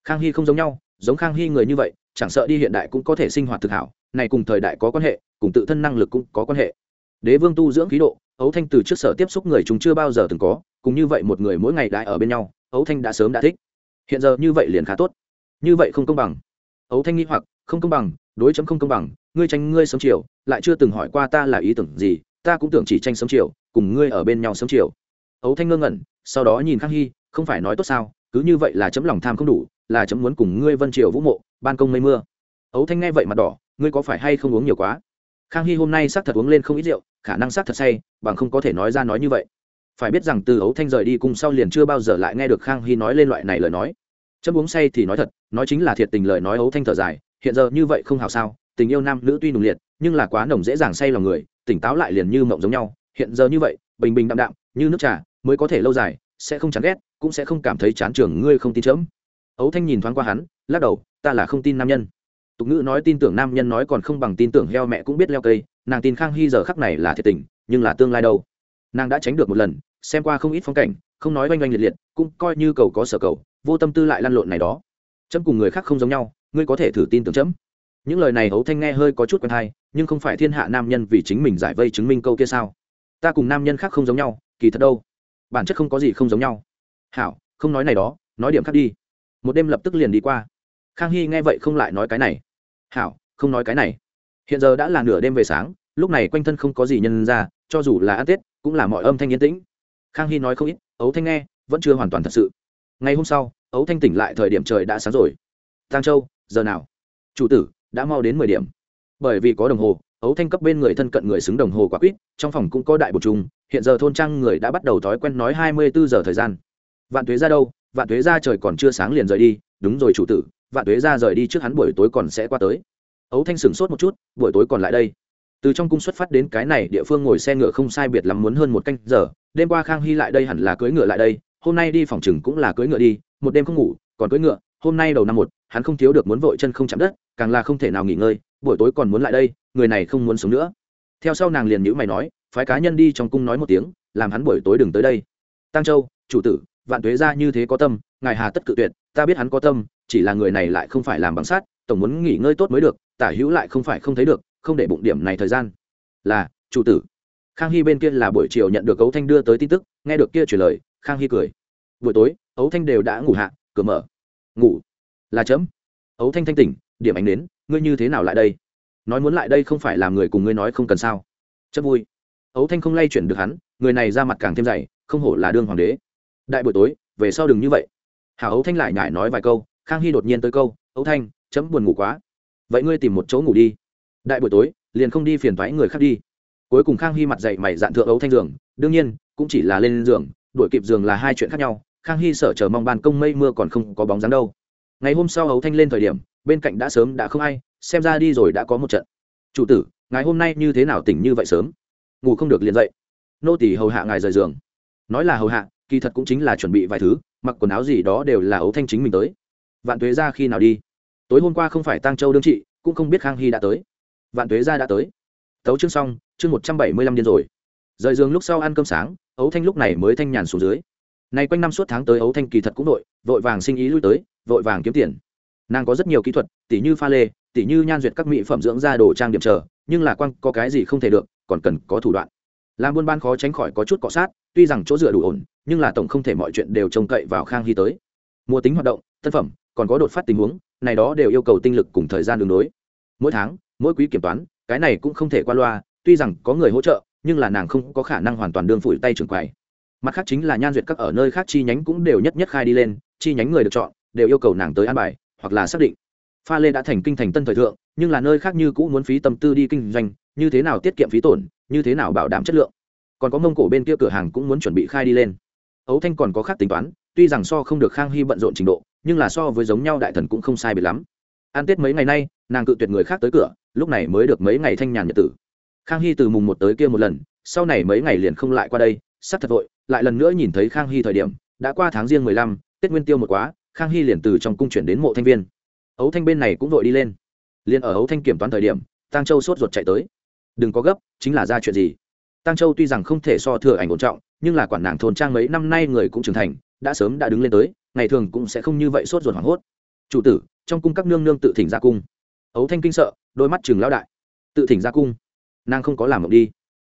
Khang hy không giống nhau, giống khang hy người như vậy, chẳng sợ đi hiện đại cũng có thể sinh hoạt thực hảo, này cùng thời đại có quan hệ, cùng tự thân năng lực cũng có quan hệ. Đế vương tu dưỡng khí độ, ấu thanh từ trước sở tiếp xúc người chúng chưa bao giờ từng có, cùng như vậy một người mỗi ngày đại ở bên nhau, ấu thanh đã sớm đã thích. Hiện giờ như vậy liền khá tốt. Như vậy không công bằng. Ấu thanh nghĩ hoặc, không công bằng đối chấm không công bằng, ngươi tranh ngươi sống chiều, lại chưa từng hỏi qua ta là ý tưởng gì, ta cũng tưởng chỉ tranh sống chiều, cùng ngươi ở bên nhau sống chiều. Ấu thanh ngơ ngẩn, sau đó nhìn khang hy, không phải nói tốt sao, cứ như vậy là chấm lòng tham không đủ, là chấm muốn cùng ngươi vân triều vũ mộ, ban công mây mưa. Ấu thanh nghe vậy mặt đỏ, ngươi có phải hay không uống nhiều quá? Khang hy hôm nay xác thật uống lên không ít rượu, khả năng xác thật say, bằng không có thể nói ra nói như vậy. Phải biết rằng từ ấu thanh rời đi cùng sau liền chưa bao giờ lại nghe được khang hy nói lên loại này lời nói. Chấm uống say thì nói thật, nói chính là thiệt tình lời nói ấu thanh thở dài hiện giờ như vậy không hảo sao, tình yêu nam nữ tuy nùng liệt, nhưng là quá nồng dễ dàng say lòng người, tỉnh táo lại liền như mộng giống nhau. Hiện giờ như vậy, bình bình đạm đạm, như nước trà, mới có thể lâu dài, sẽ không chán ghét, cũng sẽ không cảm thấy chán trường ngươi không tin chớm. Ấu thanh nhìn thoáng qua hắn, lắc đầu, ta là không tin nam nhân. Tục ngữ nói tin tưởng nam nhân nói còn không bằng tin tưởng heo mẹ cũng biết leo cây, nàng tin khang hy giờ khắc này là thiệt tình, nhưng là tương lai đâu? Nàng đã tránh được một lần, xem qua không ít phong cảnh, không nói oanh oanh liệt liệt, cũng coi như cầu có sở cầu, vô tâm tư lại lăn lộn này đó. Chấm cùng người khác không giống nhau ngươi có thể thử tin tưởng chấm. Những lời này hấu thanh nghe hơi có chút quen hay nhưng không phải thiên hạ nam nhân vì chính mình giải vây chứng minh câu kia sao? Ta cùng nam nhân khác không giống nhau, kỳ thật đâu? Bản chất không có gì không giống nhau. Hảo, không nói này đó, nói điểm khác đi. Một đêm lập tức liền đi qua. Khang hy nghe vậy không lại nói cái này. Hảo, không nói cái này. Hiện giờ đã là nửa đêm về sáng, lúc này quanh thân không có gì nhân ra, cho dù là ăn tết, cũng là mọi âm thanh yên tĩnh. Khang hy nói không ít ấu thanh nghe, vẫn chưa hoàn toàn thật sự. Ngày hôm sau ấu thanh tỉnh lại thời điểm trời đã sáng rồi. Tăng châu giờ nào? Chủ tử, đã mau đến mười điểm. Bởi vì có đồng hồ, ấu thanh cấp bên người thân cận người xứng đồng hồ quả quýt, trong phòng cũng có đại bột chung hiện giờ thôn trang người đã bắt đầu thói quen nói hai mươi bốn giờ thời gian. Vạn tuế ra đâu? Vạn tuế ra trời còn chưa sáng liền rời đi. Đúng rồi chủ tử, vạn tuế ra rời đi trước hắn buổi tối còn sẽ qua tới. Ấu thanh sửng sốt một chút, buổi tối còn lại đây. Từ trong cung xuất phát đến cái này địa phương ngồi xe ngựa không sai biệt lắm muốn hơn một canh giờ, đêm qua khang hy lại đây hẳn là cưỡi ngựa lại đây, hôm nay đi phòng chừng cũng là cưỡi ngựa đi, một đêm không ngủ, còn cưỡi ngựa, hôm nay đầu năm một hắn không thiếu được muốn vội chân không chạm đất, càng là không thể nào nghỉ ngơi, buổi tối còn muốn lại đây, người này không muốn sống nữa. Theo sau nàng liền nhữ mày nói, phái cá nhân đi trong cung nói một tiếng, làm hắn buổi tối đừng tới đây. Tăng châu, chủ tử, vạn tuế ra như thế có tâm, ngài hà tất cự tuyệt, ta biết hắn có tâm, chỉ là người này lại không phải làm bằng sát tổng muốn nghỉ ngơi tốt mới được, tả hữu lại không phải không thấy được, không để bụng điểm này thời gian. Là, chủ tử. Khang hy bên kia là buổi chiều nhận được ấu thanh đưa tới tin tức, nghe được kia truyền lời, khang hy cười. Buổi tối, ấu thanh đều đã ngủ hạ, cửa mở. Ngủ là chấm. Ấu thanh thanh tỉnh, điểm ánh đến ngươi như thế nào lại đây? Nói muốn lại đây không phải làm người cùng ngươi nói không cần sao? Chấm vui. Ấu thanh không lay chuyển được hắn, người này ra mặt càng thêm dày, không hổ là đương hoàng đế. Đại buổi tối, về sau đừng như vậy. Hảo ấu thanh lại nhải nói vài câu, khang hy đột nhiên tới câu, ấu thanh, chấm buồn ngủ quá. Vậy ngươi tìm một chỗ ngủ đi. Đại buổi tối, liền không đi phiền thoái người khác đi. Cuối cùng khang hy mặt dậy mày dạn thượng ấu thanh giường, đương nhiên, cũng chỉ là lên giường, đuổi kịp giường là hai chuyện khác nhau. Khang hy sở chờ mong ban công mây mưa còn không có bóng dáng đâu ngày hôm sau ấu thanh lên thời điểm, bên cạnh đã sớm đã không ai, xem ra đi rồi đã có một trận. Chủ tử, ngài hôm nay như thế nào tỉnh như vậy sớm? Ngủ không được liền dậy. Nô tỷ hầu hạ ngài rời giường. Nói là hầu hạ, kỳ thật cũng chính là chuẩn bị vài thứ, mặc quần áo gì đó đều là ấu thanh chính mình tới. Vạn tuế ra khi nào đi? Tối hôm qua không phải tăng châu đương trị, cũng không biết khang hy đã tới. Vạn tuế ra đã tới. Tấu chương xong, chương một trăm bảy mươi lăm điên rồi. Rời giường lúc sau ăn cơm sáng ấu thanh lúc này mới thanh nhàn xuống dưới. Nay quanh năm suốt tháng tới ấu thanh kỳ thật cũng đội vội vàng sinh ý lui tới vội vàng kiếm tiền. Nàng có rất nhiều kỹ thuật, tỉ như pha lê, tỉ như nhan duyệt các mỹ phẩm dưỡng da đồ trang điểm chờ, nhưng là quăng có cái gì không thể được, còn cần có thủ đoạn. Làm buôn bán khó tránh khỏi có chút cọ sát, tuy rằng chỗ dựa đủ ổn, nhưng là tổng không thể mọi chuyện đều trông cậy vào khang hy tới. Mua tính hoạt động, tân phẩm, còn có đột phát tình huống, này đó đều yêu cầu tinh lực cùng thời gian đường đối. Mỗi tháng, mỗi quý kiểm toán, cái này cũng không thể qua loa, tuy rằng có người hỗ trợ, nhưng là nàng không có khả năng hoàn toàn đương phủi tay trưởng quầy. Mặt khác chính là nhan duyệt các ở nơi khác chi nhánh cũng đều nhất nhất khai đi lên, chi nhánh người được chọn đều yêu cầu nàng tới an bài, hoặc là xác định. Pha lê đã thành kinh thành tân thời thượng, nhưng là nơi khác như cũ muốn phí tâm tư đi kinh doanh, như thế nào tiết kiệm phí tổn, như thế nào bảo đảm chất lượng. Còn có mông cổ bên kia cửa hàng cũng muốn chuẩn bị khai đi lên. Ấu thanh còn có khác tính toán, tuy rằng so không được khang hy bận rộn trình độ, nhưng là so với giống nhau đại thần cũng không sai biệt lắm. Ăn tết mấy ngày nay, nàng cự tuyệt người khác tới cửa, lúc này mới được mấy ngày thanh nhàn nhật tử. Khang hy từ mùng một tới kia một lần, sau này mấy ngày liền không lại qua đây, sắp thật vội, lại lần nữa nhìn thấy khang hy thời điểm, đã qua tháng riêng mười lăm, tết nguyên tiêu một quá khang hy liền từ trong cung chuyển đến mộ thanh viên. Ấu thanh bên này cũng vội đi lên. Liền ở ấu thanh kiểm toán thời điểm tăng châu sốt ruột chạy tới. Đừng có gấp, chính là ra chuyện gì? Tăng châu tuy rằng không thể so thừa ảnh ổn trọng, nhưng là quản nàng thôn trang mấy năm nay người cũng trưởng thành, đã sớm đã đứng lên tới, ngày thường cũng sẽ không như vậy sốt ruột hoảng hốt. Chủ tử, trong cung các nương nương tự thỉnh ra cung. Ấu thanh kinh sợ, đôi mắt chừng lão đại. Tự thỉnh ra cung? Nàng không có làm mộng đi.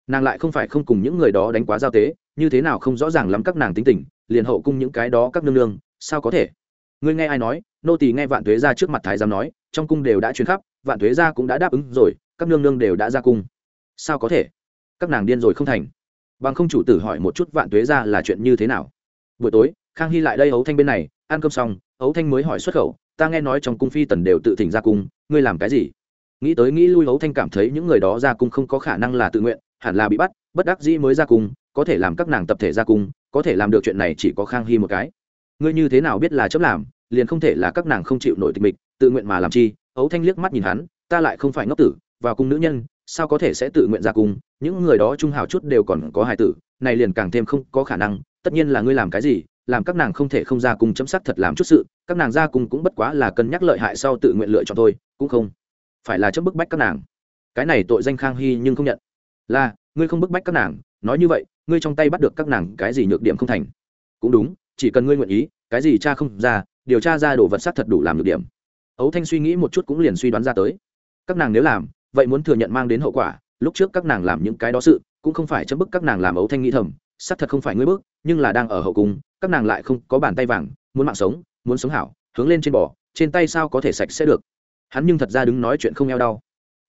Nàng lại không phải không cùng những người đó đánh quá giao tế, như thế nào không rõ ràng lắm các nàng tính tình, liền hậu cung những cái đó các nương nương, sao có thể? Ngươi nghe ai nói, nô tỳ nghe vạn thuế ra trước mặt thái giám nói, trong cung đều đã chuyến khắp, vạn thuế ra cũng đã đáp ứng rồi, các nương nương đều đã ra cung. Sao có thể? Các nàng điên rồi không thành. Bằng không chủ tử hỏi một chút vạn thuế ra là chuyện như thế nào? Buổi tối, khang hy lại đây ấu thanh bên này, ăn cơm xong, ấu thanh mới hỏi xuất khẩu, ta nghe nói trong cung phi tần đều tự thỉnh ra cung, ngươi làm cái gì? Nghĩ tới nghĩ lui ấu thanh cảm thấy những người đó ra cung không có khả năng là tự nguyện, hẳn là bị bắt, bất đắc dĩ mới ra cung, có thể làm các nàng tập thể ra cung, có thể làm được chuyện này chỉ có khang hy một cái. Ngươi như thế nào biết là chấp làm? Liền không thể là các nàng không chịu nổi tịch mịch, tự nguyện mà làm chi. Ấu thanh liếc mắt nhìn hắn, ta lại không phải ngốc tử, vào cung nữ nhân, sao có thể sẽ tự nguyện ra cung? Những người đó trung hào chút đều còn có hài tử, này liền càng thêm không có khả năng. Tất nhiên là ngươi làm cái gì, làm các nàng không thể không ra cung chấm sắc thật làm chút sự, các nàng ra cung cũng bất quá là cân nhắc lợi hại sau tự nguyện lựa chọn thôi, cũng không phải là chấm bức bách các nàng. Cái này tội danh khang hy nhưng không nhận. Là, ngươi không bức bách các nàng, nói như vậy, ngươi trong tay bắt được các nàng cái gì nhược điểm không thành? Cũng đúng, chỉ cần ngươi nguyện ý, cái gì cha không ra điều tra ra đồ vật sắc thật đủ làm nhược điểm. Ấu thanh suy nghĩ một chút cũng liền suy đoán ra tới. Các nàng nếu làm, vậy muốn thừa nhận mang đến hậu quả, lúc trước các nàng làm những cái đó sự, cũng không phải chấm bức các nàng làm ấu thanh nghĩ thầm sắc thật không phải ngươi bức, nhưng là đang ở hậu cung, các nàng lại không có bàn tay vàng, muốn mạng sống, muốn sống hảo, hướng lên trên bò, trên tay sao có thể sạch sẽ được. Hắn nhưng thật ra đứng nói chuyện không eo đau.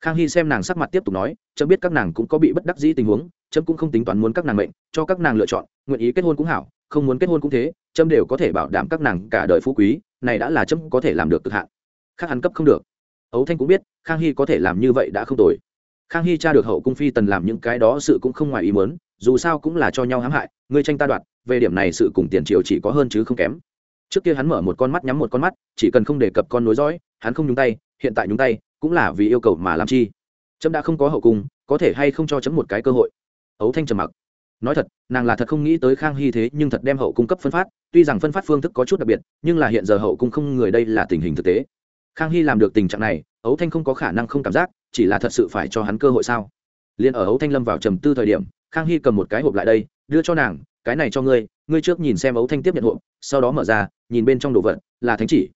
Khang hy xem nàng sắc mặt tiếp tục nói, chấm biết các nàng cũng có bị bất đắc dĩ tình huống, chấm cũng không tính toán muốn các nàng mệnh, cho các nàng lựa chọn, nguyện ý kết hôn cũng hảo, không muốn kết hôn cũng thế chấm đều có thể bảo đảm các nàng cả đời phú quý, này đã là chấm có thể làm được cực hạn. Khác hắn cấp không được. Ấu thanh cũng biết, khang hy có thể làm như vậy đã không tồi. Khang hy tra được hậu cung phi tần làm những cái đó sự cũng không ngoài ý muốn, dù sao cũng là cho nhau hãm hại, ngươi tranh ta đoạt, về điểm này sự cùng tiền triều chỉ có hơn chứ không kém. Trước kia hắn mở một con mắt nhắm một con mắt, chỉ cần không đề cập con nối dõi, hắn không nhúng tay, hiện tại nhúng tay, cũng là vì yêu cầu mà làm chi. Trâm đã không có hậu cung, có thể hay không cho chấm một cái cơ hội? Ấu thanh trầm mặc nói thật, nàng là thật không nghĩ tới khang hy thế nhưng thật đem hậu cung cấp phân phát, tuy rằng phân phát phương thức có chút đặc biệt, nhưng là hiện giờ hậu cung không người đây là tình hình thực tế. Khang hy làm được tình trạng này, ấu thanh không có khả năng không cảm giác, chỉ là thật sự phải cho hắn cơ hội sao? Liền ở ấu thanh lâm vào trầm tư thời điểm, khang hy cầm một cái hộp lại đây, đưa cho nàng, cái này cho ngươi ngươi trước nhìn xem ấu thanh tiếp nhận hộp, sau đó mở ra, nhìn bên trong đồ vật, là thánh chỉ.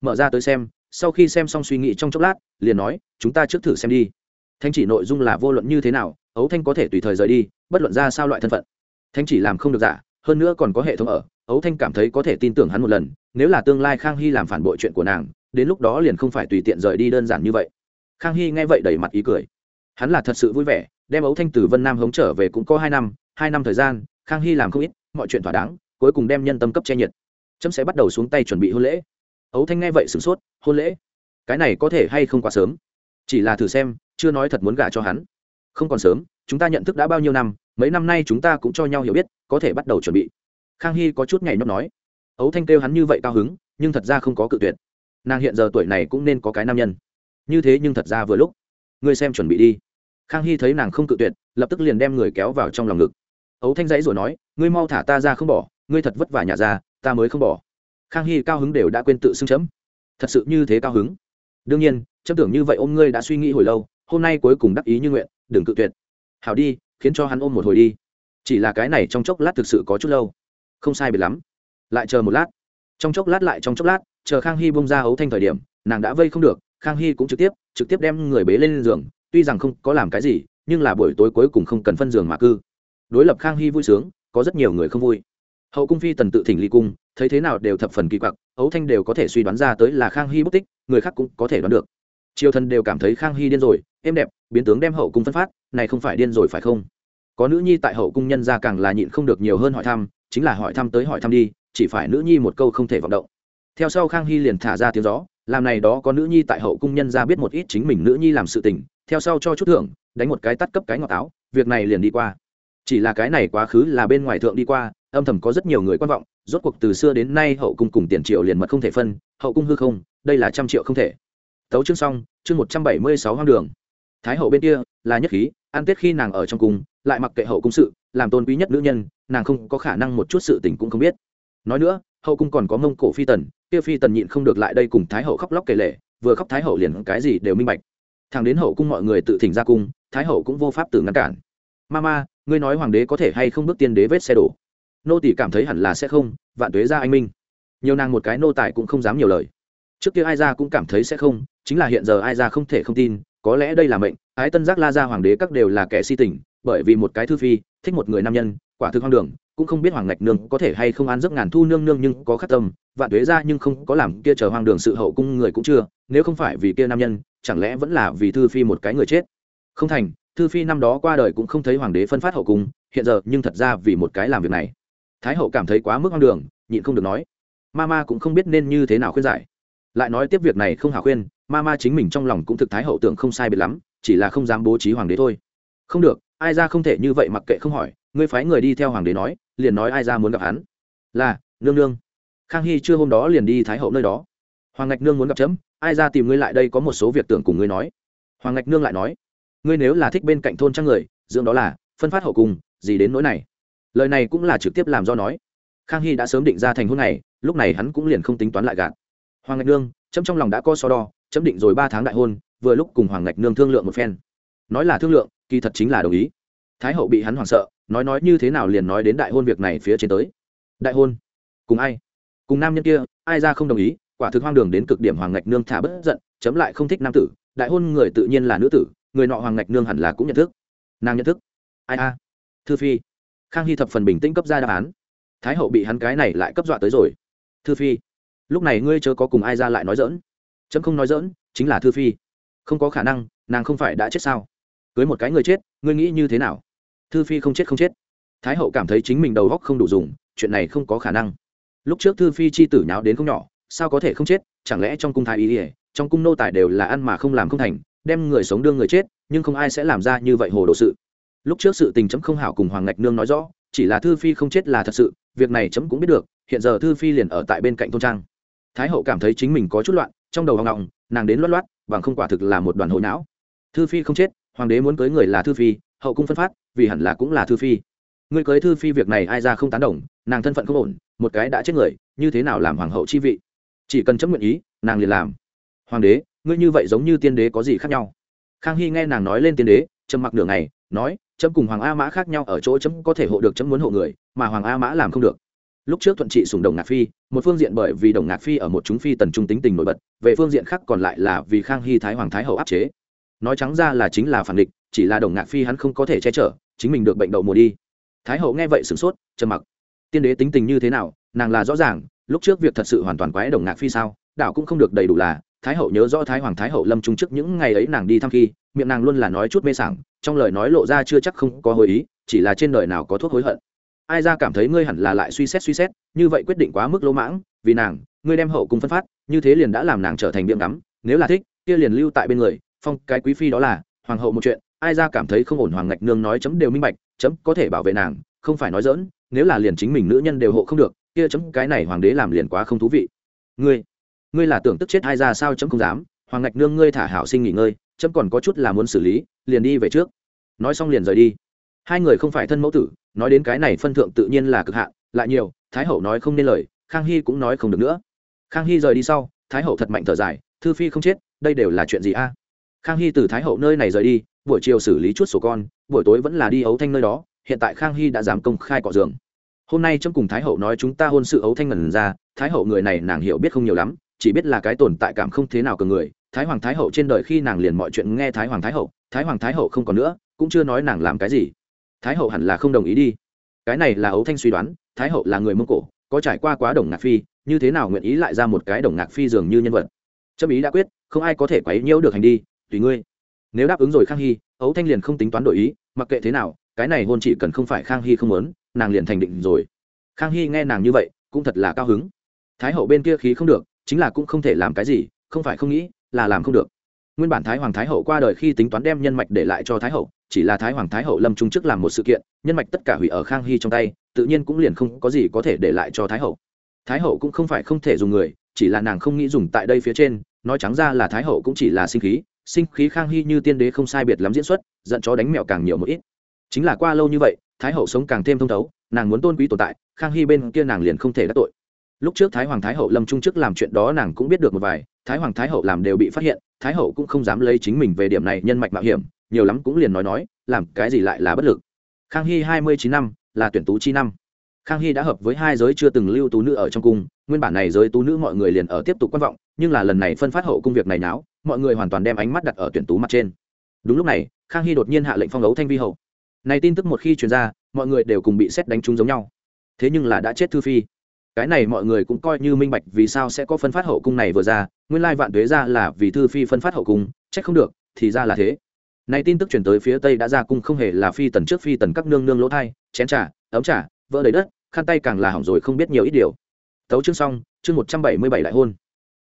Mở ra tới xem, sau khi xem xong suy nghĩ trong chốc lát, liền nói, chúng ta trước thử xem đi. Thánh chỉ nội dung là vô luận như thế nào ấu thanh có thể tùy thời rời đi, bất luận ra sao loại thân phận. Thanh chỉ làm không được giả, hơn nữa còn có hệ thống ở, ấu thanh cảm thấy có thể tin tưởng hắn một lần, nếu là tương lai khang hy làm phản bội chuyện của nàng, đến lúc đó liền không phải tùy tiện rời đi đơn giản như vậy. Khang hy nghe vậy đầy mặt ý cười. Hắn là thật sự vui vẻ, đem ấu thanh từ vân nam hống trở về cũng có hai năm hai năm thời gian, khang hy làm không ít, mọi chuyện thỏa đáng, cuối cùng đem nhân tâm cấp che nhiệt. Chấm sẽ bắt đầu xuống tay chuẩn bị hôn lễ. Ấu thanh nghe vậy sửng sốt, hôn lễ? Cái này có thể hay không quá sớm? Chỉ là thử xem, chưa nói thật muốn gả cho hắn không còn sớm, chúng ta nhận thức đã bao nhiêu năm, mấy năm nay chúng ta cũng cho nhau hiểu biết, có thể bắt đầu chuẩn bị. Khang hy có chút nhảy nhót nói. Ấu thanh kêu hắn như vậy cao hứng, nhưng thật ra không có cự tuyệt. Nàng hiện giờ tuổi này cũng nên có cái nam nhân. Như thế nhưng thật ra vừa lúc. Ngươi xem chuẩn bị đi. Khang hy thấy nàng không cự tuyệt, lập tức liền đem người kéo vào trong lòng ngực. Ấu thanh dãy rồi nói, ngươi mau thả ta ra không bỏ, ngươi thật vất vả nhà ra, ta mới không bỏ. Khang hy cao hứng đều đã quên tự xưng chấm. Thật sự như thế cao hứng. Đương nhiên, chấm tưởng như vậy ôm ngươi đã suy nghĩ hồi lâu, hôm nay cuối cùng đắc ý như nguyện đừng cự tuyệt. Hảo đi, khiến cho hắn ôm một hồi đi. Chỉ là cái này trong chốc lát thực sự có chút lâu. Không sai biệt lắm. Lại chờ một lát. Trong chốc lát lại trong chốc lát, chờ khang hy bông ra ấu thanh thời điểm, nàng đã vây không được, khang hy cũng trực tiếp trực tiếp đem người bế lên giường, tuy rằng không có làm cái gì, nhưng là buổi tối cuối cùng không cần phân giường mà cư. Đối lập khang hy vui sướng, có rất nhiều người không vui. Hậu cung phi tần tự thỉnh ly cung, thấy thế nào đều thập phần kỳ quặc ấu thanh đều có thể suy đoán ra tới là khang hy bất tích, người khác cũng có thể đoán được. Triều thần đều cảm thấy khang hy điên rồi, êm đẹp biến tướng đem hậu cung phân phát, này không phải điên rồi phải không? Có nữ nhi tại hậu cung nhân ra càng là nhịn không được nhiều hơn hỏi thăm, chính là hỏi thăm tới hỏi thăm đi, chỉ phải nữ nhi một câu không thể vọng động. Theo sau khang hy liền thả ra tiếng gió, làm này đó có nữ nhi tại hậu cung nhân ra biết một ít chính mình nữ nhi làm sự tình, theo sau cho chút thưởng, đánh một cái tắt cấp cái ngọt áo, việc này liền đi qua. Chỉ là cái này quá khứ là bên ngoài thượng đi qua, âm thầm có rất nhiều người quan vọng, rốt cuộc từ xưa đến nay hậu cung cùng tiền triệu liền mật không thể phân, hậu cung hư không, đây là trăm triệu không thể. Tấu chương xong, chương một trăm bảy mươi sáu hoang đường thái hậu bên kia là nhất khí, ăn tết khi nàng ở trong cung, lại mặc kệ hậu cung sự, làm tôn quý nhất nữ nhân, nàng không có khả năng một chút sự tình cũng không biết. Nói nữa, hậu cung còn có mông cổ phi tần, kia phi tần nhịn không được lại đây cùng thái hậu khóc lóc kể lệ vừa khóc thái hậu liền cái gì đều minh bạch. Thằng đến hậu cung mọi người tự thỉnh ra cung, thái hậu cũng vô pháp tự ngăn cản. Ma ma ngươi nói hoàng đế có thể hay không bước tiên đế vết xe đổ? Nô tỷ cảm thấy hẳn là sẽ không, vạn tuế ra anh minh. Nhiều nàng một cái nô tài cũng không dám nhiều lời. Trước kia ai ra cũng cảm thấy sẽ không, chính là hiện giờ ai ra không thể không tin có lẽ đây là mệnh, ái tân giác la ra hoàng đế các đều là kẻ si tình, bởi vì một cái thư phi, thích một người nam nhân, quả thực hoang đường, cũng không biết hoàng ngạch nương có thể hay không an giấc ngàn thu nương nương nhưng có khắc tâm, vạn tuế ra nhưng không có làm kia chờ hoang đường sự hậu cung người cũng chưa, nếu không phải vì kia nam nhân, chẳng lẽ vẫn là vì thư phi một cái người chết? Không thành, thư phi năm đó qua đời cũng không thấy hoàng đế phân phát hậu cung, hiện giờ nhưng thật ra vì một cái làm việc này. Thái hậu cảm thấy quá mức hoang đường, nhịn không được nói. Ma ma cũng không biết nên như thế nào khuyên giải. Lại nói tiếp việc này không hào khuyên ma ma chính mình trong lòng cũng thực thái hậu tưởng không sai biệt lắm, chỉ là không dám bố trí hoàng đế thôi. Không được, ai ra không thể như vậy mặc kệ không hỏi, ngươi phái người đi theo hoàng đế nói, liền nói ai ra muốn gặp hắn. Là, nương nương. Khang hy chưa hôm đó liền đi thái hậu nơi đó. Hoàng ngạch nương muốn gặp chấm, ai ra tìm ngươi lại đây có một số việc tưởng cùng ngươi nói. Hoàng ngạch nương lại nói, ngươi nếu là thích bên cạnh thôn trang người, dưỡng đó là, phân phát hậu cùng, gì đến nỗi này. Lời này cũng là trực tiếp làm do nói. Khang hy đã sớm định ra thành hôn này, lúc này hắn cũng liền không tính toán lại gạt. Hoàng ngạch nương, chấm trong lòng đã có so đo chấm định rồi ba tháng đại hôn, vừa lúc cùng hoàng ngạch nương thương lượng một phen. Nói là thương lượng, kỳ thật chính là đồng ý. Thái hậu bị hắn hoảng sợ, nói nói như thế nào liền nói đến đại hôn việc này phía trên tới. Đại hôn? Cùng ai? Cùng nam nhân kia, ai ra không đồng ý, quả thực hoang đường đến cực điểm hoàng ngạch nương thả bất giận, chấm lại không thích nam tử, đại hôn người tự nhiên là nữ tử, người nọ hoàng ngạch nương hẳn là cũng nhận thức. Nàng nhận thức? Ai a? Thư phi. Khang hy thập phần bình tĩnh cấp ra đáp án. Thái hậu bị hắn cái này lại cấp dọa tới rồi. Thư phi, lúc này ngươi chớ có cùng ai ra lại nói dỡn chấm không nói dỡn, chính là thư phi. Không có khả năng, nàng không phải đã chết sao? Cưới một cái người chết, ngươi nghĩ như thế nào? Thư phi không chết không chết. Thái hậu cảm thấy chính mình đầu góc không đủ dùng, chuyện này không có khả năng. Lúc trước thư phi chi tử nháo đến không nhỏ, sao có thể không chết? Chẳng lẽ trong cung thái ý ỉa trong cung nô tài đều là ăn mà không làm không thành, đem người sống đương người chết, nhưng không ai sẽ làm ra như vậy hồ đồ sự. Lúc trước sự tình chấm không hảo cùng hoàng ngạch nương nói rõ, chỉ là thư phi không chết là thật sự, việc này chấm cũng biết được, hiện giờ thư phi liền ở tại bên cạnh thôn trang. Thái hậu cảm thấy chính mình có chút loạn trong đầu hoang ngọng, nàng đến loát loát, bằng không quả thực là một đoàn hồi não. Thư phi không chết, hoàng đế muốn cưới người là thư phi, hậu cung phân phát, vì hẳn là cũng là thư phi. Ngươi cưới thư phi việc này ai ra không tán đồng, nàng thân phận không ổn, một cái đã chết người, như thế nào làm hoàng hậu chi vị? Chỉ cần chấp nguyện ý, nàng liền làm. Hoàng đế, ngươi như vậy giống như tiên đế có gì khác nhau? Khang hy nghe nàng nói lên tiên đế, trầm mặc nửa ngày, nói, chấm cùng hoàng a mã khác nhau, ở chỗ chấm có thể hộ được chấm muốn hộ người, mà hoàng a mã làm không được lúc trước thuận trị sùng đồng ngạc phi, một phương diện bởi vì đồng ngạc phi ở một chúng phi tần trung tính tình nổi bật, về phương diện khác còn lại là vì khang hy thái hoàng thái hậu áp chế. Nói trắng ra là chính là phản địch, chỉ là đồng ngạc phi hắn không có thể che chở, chính mình được bệnh đậu mùa đi. Thái hậu nghe vậy sửng sốt, trầm mặc. Tiên đế tính tình như thế nào, nàng là rõ ràng, lúc trước việc thật sự hoàn toàn quái đồng ngạc phi sao đạo cũng không được đầy đủ là, thái hậu nhớ rõ thái hoàng thái hậu lâm trung trước những ngày ấy nàng đi thăm khi, miệng nàng luôn là nói chút mê sảng, trong lời nói lộ ra chưa chắc không có hồi ý, chỉ là trên đời nào có thuốc hối hận ai ra cảm thấy ngươi hẳn là lại suy xét suy xét, như vậy quyết định quá mức lỗ mãng, vì nàng, ngươi đem hậu cùng phân phát, như thế liền đã làm nàng trở thành miệng ngắm, nếu là thích, kia liền lưu tại bên người, phong, cái quý phi đó là, hoàng hậu một chuyện, ai ra cảm thấy không ổn hoàng ngạch nương nói chấm đều minh bạch, chấm có thể bảo vệ nàng, không phải nói dỡn nếu là liền chính mình nữ nhân đều hộ không được, kia chấm cái này hoàng đế làm liền quá không thú vị. Ngươi ngươi là tưởng tức chết ai ra sao chấm không dám, hoàng ngạch nương ngươi thả hảo sinh nghỉ ngơi, chấm còn có chút là muốn xử lý, liền đi về trước. Nói xong liền rời đi hai người không phải thân mẫu tử, nói đến cái này phân thượng tự nhiên là cực hạn, lại nhiều, thái hậu nói không nên lời, khang hy cũng nói không được nữa. Khang hy rời đi sau, thái hậu thật mạnh thở dài, thư phi không chết, đây đều là chuyện gì a? Khang hy từ thái hậu nơi này rời đi, buổi chiều xử lý chút sổ con, buổi tối vẫn là đi ấu thanh nơi đó, hiện tại khang hy đã dám công khai cọ giường. Hôm nay trong cùng thái hậu nói chúng ta hôn sự ấu thanh ngần ra, thái hậu người này nàng hiểu biết không nhiều lắm, chỉ biết là cái tồn tại cảm không thế nào cường người, thái hoàng thái hậu trên đời khi nàng liền mọi chuyện nghe thái hoàng thái hậu, thái hoàng thái hậu không còn nữa, cũng chưa nói nàng làm cái gì thái hậu hẳn là không đồng ý đi. Cái này là ấu thanh suy đoán, thái hậu là người mông cổ, có trải qua quá đồng ngạc phi, như thế nào nguyện ý lại ra một cái đồng ngạc phi dường như nhân vật? Trâm ý đã quyết, không ai có thể quấy nhiễu được hành đi, tùy ngươi. Nếu đáp ứng rồi khang hy, ấu thanh liền không tính toán đổi ý, mặc kệ thế nào, cái này hôn chỉ cần không phải khang hy không muốn, nàng liền thành định rồi. Khang hy nghe nàng như vậy, cũng thật là cao hứng. Thái hậu bên kia khí không được, chính là cũng không thể làm cái gì, không phải không nghĩ, là làm không được nguyên bản thái hoàng thái hậu qua đời khi tính toán đem nhân mạch để lại cho thái hậu, chỉ là thái hoàng thái hậu lâm trung trước làm một sự kiện, nhân mạch tất cả hủy ở khang hy trong tay, tự nhiên cũng liền không có gì có thể để lại cho thái hậu. Thái hậu cũng không phải không thể dùng người, chỉ là nàng không nghĩ dùng tại đây phía trên, nói trắng ra là thái hậu cũng chỉ là sinh khí sinh khí khang hy như tiên đế không sai biệt lắm diễn xuất giận chó đánh mẹo càng nhiều một ít. Chính là qua lâu như vậy, thái hậu sống càng thêm thông thấu, nàng muốn tôn quý tồn tại, khang hy bên kia nàng liền không thể đắc tội. Lúc trước thái hoàng thái hậu lâm trung chức làm chuyện đó nàng cũng biết được một vài thái hoàng, thái hậu làm đều bị phát hiện, thái hậu cũng không dám lấy chính mình về điểm này nhân mạch mạo hiểm, nhiều lắm cũng liền nói nói, làm cái gì lại là bất lực. Khang hy hai mươi chín năm, là tuyển tú chi năm. Khang hy đã hợp với hai giới chưa từng lưu tú nữ ở trong cung, nguyên bản này giới tú nữ mọi người liền ở tiếp tục quan vọng, nhưng là lần này phân phát hậu công việc này náo, mọi người hoàn toàn đem ánh mắt đặt ở tuyển tú mặt trên. Đúng lúc này, khang hy đột nhiên hạ lệnh phong ấu thanh vi hậu. Này tin tức một khi truyền ra, mọi người đều cùng bị xét đánh trúng giống nhau. Thế nhưng là đã chết thư phi cái này mọi người cũng coi như minh bạch vì sao sẽ có phân phát hậu cung này vừa ra, nguyên lai vạn tuế ra là vì thư phi phân phát hậu cung, trách không được, thì ra là thế. Này tin tức chuyển tới phía tây đã ra cung không hề là phi tần trước phi tần các nương nương lỗ thai, chén trà, ấm trà, vỡ đầy đất, khăn tay càng là hỏng rồi không biết nhiều ít điều. Tấu chương xong, chương một trăm bảy mươi bảy đại hôn.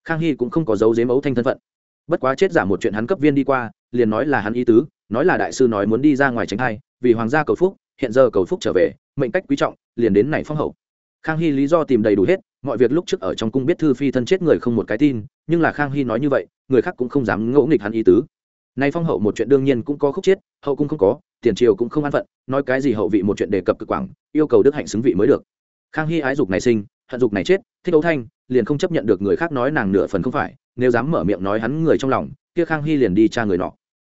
Khang hy cũng không có dấu dếm ấu thanh thân phận. Bất quá chết giả một chuyện hắn cấp viên đi qua, liền nói là hắn ý tứ, nói là đại sư nói muốn đi ra ngoài tránh hai vì hoàng gia cầu phúc, hiện giờ cầu phúc trở về, mệnh cách quý trọng, liền đến này phong hậu khang hy lý do tìm đầy đủ hết, mọi việc lúc trước ở trong cung biết thư phi thân chết người không một cái tin, nhưng là khang hy nói như vậy, người khác cũng không dám ngỗ nghịch hắn ý tứ. Nay phong hậu một chuyện đương nhiên cũng có khúc chết, hậu cung không có, tiền triều cũng không an phận, nói cái gì hậu vị một chuyện đề cập cực quảng, yêu cầu đức hạnh xứng vị mới được. Khang hy ái dục này sinh, hận dục này chết, thích đấu thanh, liền không chấp nhận được người khác nói nàng nửa phần không phải, nếu dám mở miệng nói hắn người trong lòng, kia khang hy liền đi cha người nọ.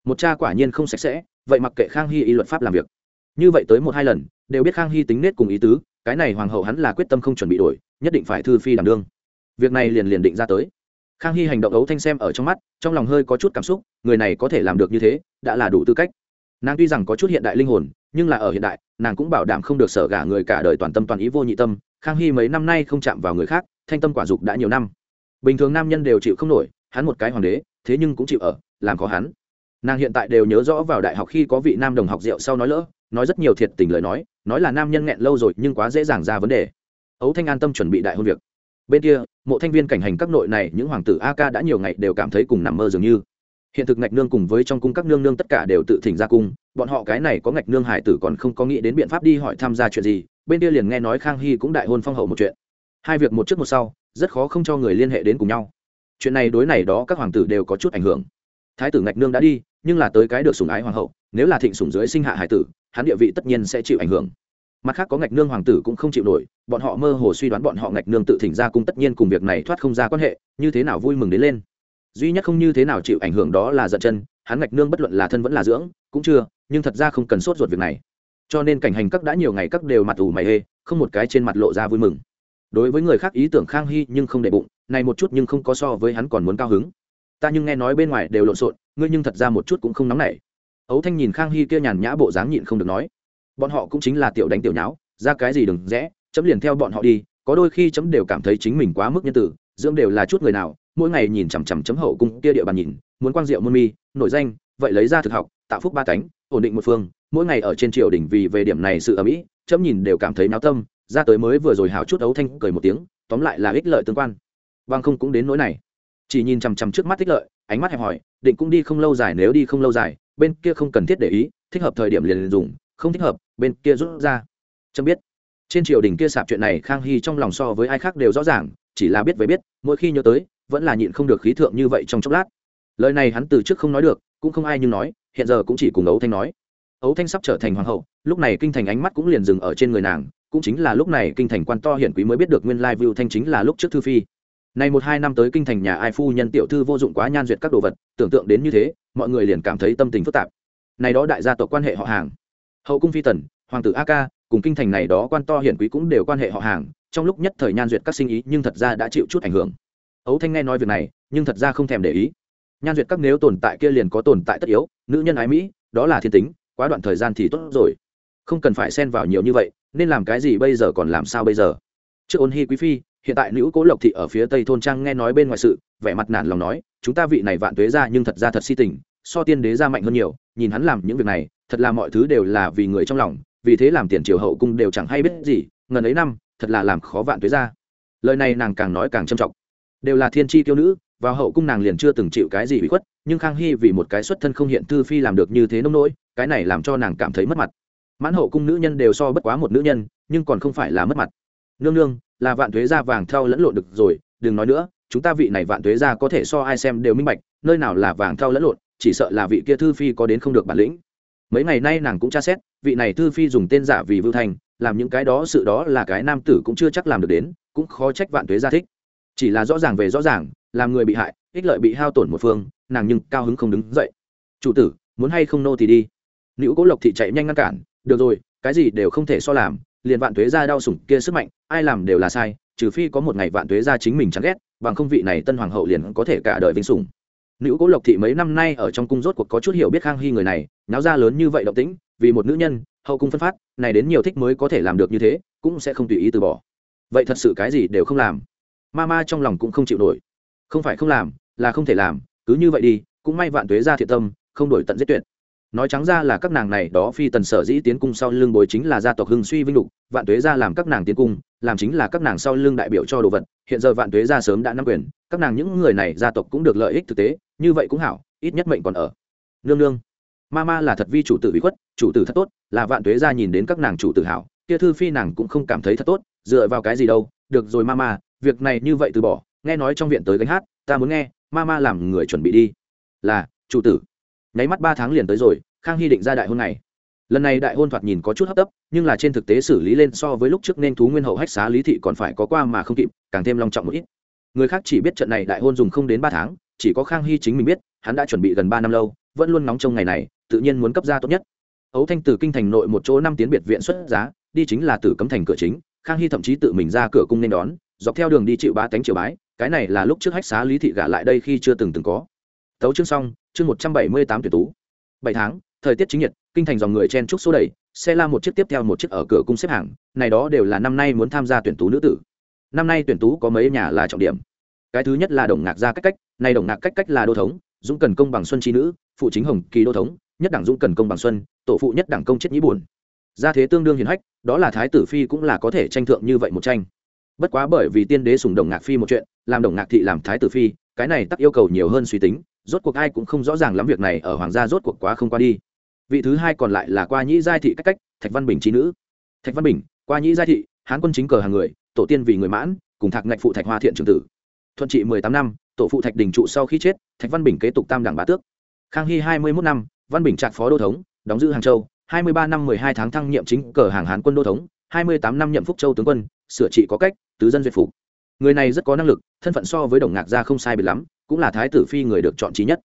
Một cha quả nhiên không sạch sẽ, vậy mặc kệ khang hy y luật pháp làm việc. Như vậy tới một hai lần, đều biết khang hy tính nết cùng ý tứ cái này hoàng hậu hắn là quyết tâm không chuẩn bị đổi, nhất định phải thư phi đảm đương. Việc này liền liền định ra tới. Khang hy hành động ấu thanh xem ở trong mắt, trong lòng hơi có chút cảm xúc, người này có thể làm được như thế, đã là đủ tư cách. Nàng tuy rằng có chút hiện đại linh hồn, nhưng là ở hiện đại, nàng cũng bảo đảm không được sở gả người cả đời toàn tâm toàn ý vô nhị tâm. Khang hy mấy năm nay không chạm vào người khác, thanh tâm quả dục đã nhiều năm. Bình thường nam nhân đều chịu không nổi, hắn một cái hoàng đế, thế nhưng cũng chịu ở, làm khó hắn. Nàng hiện tại đều nhớ rõ vào đại học khi có vị nam đồng học rượu sau nói lỡ nói rất nhiều thiệt tình lời nói nói là nam nhân nghẹn lâu rồi nhưng quá dễ dàng ra vấn đề. Ấu thanh an tâm chuẩn bị đại hôn việc. Bên kia, mộ thanh viên cảnh hành các nội này, những hoàng tử a ca đã nhiều ngày đều cảm thấy cùng nằm mơ dường như. Hiện thực ngạch nương cùng với trong cung các nương nương tất cả đều tự thỉnh ra cung, bọn họ cái này có ngạch nương hải tử còn không có nghĩ đến biện pháp đi hỏi tham gia chuyện gì, bên kia liền nghe nói khang hy cũng đại hôn phong hậu một chuyện. Hai việc một trước một sau, rất khó không cho người liên hệ đến cùng nhau. Chuyện này đối này đó các hoàng tử đều có chút ảnh hưởng. Thái tử ngạch nương đã đi, nhưng là tới cái được sủng ái hoàng hậu, nếu là thịnh sủng dưới sinh hạ hải tử hắn địa vị tất nhiên sẽ chịu ảnh hưởng. Mặt khác có ngạch nương hoàng tử cũng không chịu nổi, bọn họ mơ hồ suy đoán bọn họ ngạch nương tự thỉnh ra cung tất nhiên cùng việc này thoát không ra quan hệ, như thế nào vui mừng đến lên. Duy nhất không như thế nào chịu ảnh hưởng đó là giận chân, hắn ngạch nương bất luận là thân vẫn là dưỡng, cũng chưa, nhưng thật ra không cần sốt ruột việc này. Cho nên cảnh hành các đã nhiều ngày các đều mặt ủ mày hê, không một cái trên mặt lộ ra vui mừng. Đối với người khác ý tưởng khang hy nhưng không để bụng, này một chút nhưng không có so với hắn còn muốn cao hứng. Ta nhưng nghe nói bên ngoài đều lộn xộn, ngươi nhưng thật ra một chút cũng không nóng nảy ấu thanh nhìn khang hy kia nhàn nhã bộ dáng nhịn không được nói bọn họ cũng chính là tiểu đánh tiểu nháo ra cái gì đừng rẽ chấm liền theo bọn họ đi có đôi khi chấm đều cảm thấy chính mình quá mức nhân tử dưỡng đều là chút người nào mỗi ngày nhìn chằm chằm chấm hậu cung kia địa bàn nhìn muốn quang diệu môn mi nổi danh vậy lấy ra thực học tạo phúc ba cánh ổn định một phương mỗi ngày ở trên triều đỉnh vì về điểm này sự ở mỹ chấm nhìn đều cảm thấy náo tâm ra tới mới vừa rồi hào chút ấu thanh cười một tiếng tóm lại là ích lợi tương quan. Vâng không cũng đến nỗi này. Chỉ nhìn chằm chằm trước mắt ích lợi ánh mắt hẹp hỏi, định cũng đi không lâu dài nếu đi không lâu dài bên kia không cần thiết để ý, thích hợp thời điểm liền dùng, không thích hợp, bên kia rút ra. Chấm biết. Trên triều đình kia sạp chuyện này khang hy trong lòng so với ai khác đều rõ ràng, chỉ là biết với biết, mỗi khi nhớ tới, vẫn là nhịn không được khí thượng như vậy trong chốc lát. Lời này hắn từ trước không nói được, cũng không ai nhưng nói, hiện giờ cũng chỉ cùng ấu thanh nói. Ấu thanh sắp trở thành hoàng hậu, lúc này kinh thành ánh mắt cũng liền dừng ở trên người nàng, cũng chính là lúc này kinh thành quan to hiển quý mới biết được nguyên lai vưu thanh chính là lúc trước thư phi này một hai năm tới kinh thành nhà ai phu nhân tiểu thư vô dụng quá nhan duyệt các đồ vật, tưởng tượng đến như thế, mọi người liền cảm thấy tâm tình phức tạp. Này đó đại gia tộc quan hệ họ hàng. Hậu cung phi tần, hoàng tử a ca, cùng kinh thành này đó quan to hiển quý cũng đều quan hệ họ hàng, trong lúc nhất thời nhan duyệt các sinh ý nhưng thật ra đã chịu chút ảnh hưởng. Ấu thanh nghe nói việc này, nhưng thật ra không thèm để ý. Nhan duyệt các nếu tồn tại kia liền có tồn tại tất yếu, nữ nhân ái mỹ, đó là thiên tính, quá đoạn thời gian thì tốt rồi. Không cần phải xen vào nhiều như vậy, nên làm cái gì bây giờ còn làm sao bây giờ? Trước ôn hi quý phi hiện tại nữ cố lộc thị ở phía tây thôn trang nghe nói bên ngoài sự, vẻ mặt nản lòng nói, chúng ta vị này vạn tuế ra nhưng thật ra thật si tình, so tiên đế ra mạnh hơn nhiều, nhìn hắn làm những việc này, thật là mọi thứ đều là vì người trong lòng, vì thế làm tiền triều hậu cung đều chẳng hay biết gì, ngần ấy năm, thật là làm khó vạn tuế ra lời này nàng càng nói càng trầm trọng. Đều là thiên tri tiêu nữ, vào hậu cung nàng liền chưa từng chịu cái gì bị khuất, nhưng khang hy vì một cái xuất thân không hiện thư phi làm được như thế nông nỗi, cái này làm cho nàng cảm thấy mất mặt. Mãn hậu cung nữ nhân đều so bất quá một nữ nhân, nhưng còn không phải là mất mặt nương nương, là vạn thuế gia vàng thau lẫn lộn được rồi, đừng nói nữa, chúng ta vị này vạn tuế gia có thể so ai xem đều minh bạch, nơi nào là vàng thau lẫn lộn, chỉ sợ là vị kia thư phi có đến không được bản lĩnh. Mấy ngày nay nàng cũng tra xét, vị này thư phi dùng tên giả vì vưu thành, làm những cái đó sự đó là cái nam tử cũng chưa chắc làm được đến, cũng khó trách vạn tuế gia thích. Chỉ là rõ ràng về rõ ràng, làm người bị hại, ích lợi bị hao tổn một phương, nàng nhưng cao hứng không đứng dậy. Chủ tử, muốn hay không nô thì đi. Nữ cố lộc thị chạy nhanh ngăn cản, được rồi, cái gì đều không thể so làm liền vạn tuế ra đau sủng kia sức mạnh, ai làm đều là sai, trừ phi có một ngày vạn tuế ra chính mình chán ghét, bằng không vị này tân hoàng hậu liền có thể cả đời vinh sủng. Nữ cố lộc thị mấy năm nay ở trong cung rốt cuộc có chút hiểu biết khang hy người này, náo ra lớn như vậy động tĩnh, vì một nữ nhân, hậu cung phân phát, này đến nhiều thích mới có thể làm được như thế, cũng sẽ không tùy ý từ bỏ. Vậy thật sự cái gì đều không làm. Ma ma trong lòng cũng không chịu nổi. Không phải không làm, là không thể làm, cứ như vậy đi, cũng may vạn tuế ra thiện tâm, không đổi tận giết tuyệt nói trắng ra là các nàng này đó phi tần sở dĩ tiến cung sau lưng bối chính là gia tộc hưng suy vinh lục, vạn tuế ra làm các nàng tiến cung, làm chính là các nàng sau lưng đại biểu cho đồ vật, hiện giờ vạn tuế ra sớm đã nắm quyền, các nàng những người này gia tộc cũng được lợi ích thực tế, như vậy cũng hảo, ít nhất mệnh còn ở. Nương nương, ma ma là thật vi chủ tử bị khuất, chủ tử thật tốt, là vạn tuế ra nhìn đến các nàng chủ tử hảo, kia thư phi nàng cũng không cảm thấy thật tốt, dựa vào cái gì đâu, được rồi ma ma, việc này như vậy từ bỏ, nghe nói trong viện tới gánh hát, ta muốn nghe, ma ma làm người chuẩn bị đi. Là, chủ tử nháy mắt ba tháng liền tới rồi, khang hy định ra đại hôn này lần này đại hôn thoạt nhìn có chút hấp tấp, nhưng là trên thực tế xử lý lên so với lúc trước nên thú nguyên hậu hách xá lý thị còn phải có qua mà không kịp, càng thêm long trọng một ít. Người khác chỉ biết trận này đại hôn dùng không đến ba tháng, chỉ có khang hy chính mình biết, hắn đã chuẩn bị gần ba năm lâu, vẫn luôn nóng trong ngày này, tự nhiên muốn cấp ra tốt nhất. Ấu thanh từ kinh thành nội một chỗ năm tiến biệt viện xuất giá, đi chính là tử cấm thành cửa chính, khang hy thậm chí tự mình ra cửa cung nên đón, dọc theo đường đi chịu bá tánh triều bái, cái này là lúc trước hách xá lý thị gả lại đây khi chưa từng từng có. Tấu chương xong chương một trăm bảy mươi tám tuyển tú. Bảy tháng, thời tiết chính nhiệt, kinh thành dòng người chen trúc số đầy, xe la một chiếc tiếp theo một chiếc ở cửa cung xếp hàng, này đó đều là năm nay muốn tham gia tuyển tú nữ tử. Năm nay tuyển tú có mấy nhà là trọng điểm. Cái thứ nhất là đồng ngạc gia cách cách, này đồng ngạc cách cách là đô thống, dũng cần công bằng xuân chi nữ, phụ chính hồng kỳ đô thống, nhất đảng dũng cần công bằng xuân, tổ phụ nhất đảng công chết nhĩ buồn. Gia thế tương đương hiền hách, đó là thái tử phi cũng là có thể tranh thượng như vậy một tranh. Bất quá bởi vì tiên đế sùng đồng ngạc phi một chuyện, làm đồng ngạc thị làm thái tử phi, cái này tắc yêu cầu nhiều hơn suy tính rốt cuộc ai cũng không rõ ràng lắm việc này ở hoàng gia rốt cuộc quá không qua đi. Vị thứ hai còn lại là qua nhĩ giai thị cách cách, thạch văn bình trí nữ. Thạch văn bình, qua nhĩ giai thị, hán quân chính cờ hàng người, tổ tiên vì người mãn, cùng thạc ngạch phụ thạch hoa thiện trường tử. Thuận trị mười tám năm, tổ phụ thạch đình trụ sau khi chết, thạch văn bình kế tục tam đảng bá tước. Khang hy hai mươi mốt năm, văn bình trạc phó đô thống, đóng giữ hàng châu. hai mươi ba năm mười hai tháng thăng nhiệm chính cờ hàng hán quân đô thống, hai mươi tám năm nhậm phúc châu tướng quân, sửa trị có cách, tứ dân duyệt phục. Người này rất có năng lực, thân phận so với đồng ngạc gia không sai biệt lắm cũng là thái tử phi người được chọn trí nhất.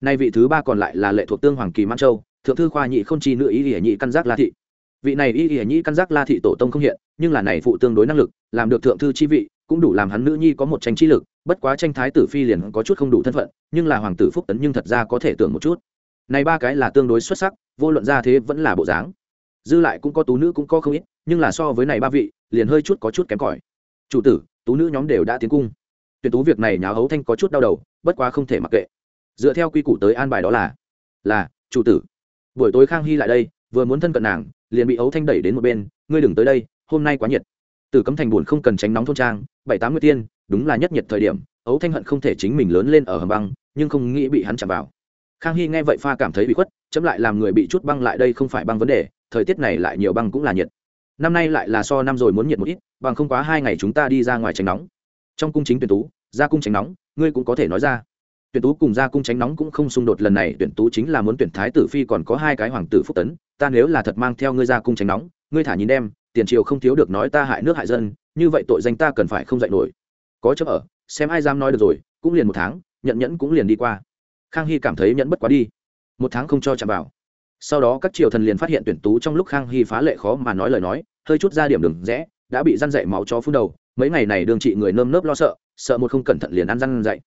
Nay vị thứ ba còn lại là lệ thuộc tương hoàng kỳ man châu, thượng thư khoa nhị không chi nữ ý ỉa nhị căn giác la thị. Vị này ý ỉa nhị căn giác la thị tổ tông không hiện, nhưng là này phụ tương đối năng lực, làm được thượng thư chi vị, cũng đủ làm hắn nữ nhi có một tranh trí lực, bất quá tranh thái tử phi liền có chút không đủ thân phận, nhưng là hoàng tử phúc tấn nhưng thật ra có thể tưởng một chút. Này ba cái là tương đối xuất sắc, vô luận ra thế vẫn là bộ dáng. Dư lại cũng có tú nữ cũng có không ít, nhưng là so với này ba vị, liền hơi chút có chút kém cỏi. Chủ tử, tú nữ nhóm đều đã tiến cung. Tuyển tú việc này nháo hấu thanh có chút đau đầu bất quá không thể mặc kệ. Dựa theo quy củ tới an bài đó là là, chủ tử. Buổi tối khang hy lại đây, vừa muốn thân cận nàng, liền bị ấu thanh đẩy đến một bên, ngươi đừng tới đây, hôm nay quá nhiệt. Tử cấm thành buồn không cần tránh nóng thôn trang, bảy tám mươi tiên, đúng là nhất nhiệt thời điểm, ấu thanh hận không thể chính mình lớn lên ở hầm băng, nhưng không nghĩ bị hắn chạm vào. Khang hy nghe vậy pha cảm thấy bị khuất, chấm lại làm người bị chút băng lại đây không phải băng vấn đề, thời tiết này lại nhiều băng cũng là nhiệt. Năm nay lại là so năm rồi muốn nhiệt một ít, bằng không quá hai ngày chúng ta đi ra ngoài tránh nóng. Trong cung chính tuyển tú, ra cung tránh nóng ngươi cũng có thể nói ra. Tuyển tú cùng gia cung tránh nóng cũng không xung đột lần này, tuyển tú chính là muốn tuyển thái tử phi còn có hai cái hoàng tử phúc tấn, ta nếu là thật mang theo ngươi gia cung tránh nóng, ngươi thả nhìn đem, tiền triều không thiếu được nói ta hại nước hại dân, như vậy tội danh ta cần phải không dạy nổi. Có chấp ở, xem ai dám nói được rồi, cũng liền một tháng, nhận nhẫn cũng liền đi qua. Khang hy cảm thấy nhẫn bất quá đi. Một tháng không cho chạm vào. Sau đó các triều thần liền phát hiện tuyển tú trong lúc khang hy phá lệ khó mà nói lời nói, hơi chút ra điểm đừng rẽ đã bị răn dậy máu chó phun đầu, mấy ngày này đường trị người nơm nớp lo sợ sợ một không cẩn thận liền ăn răn dậy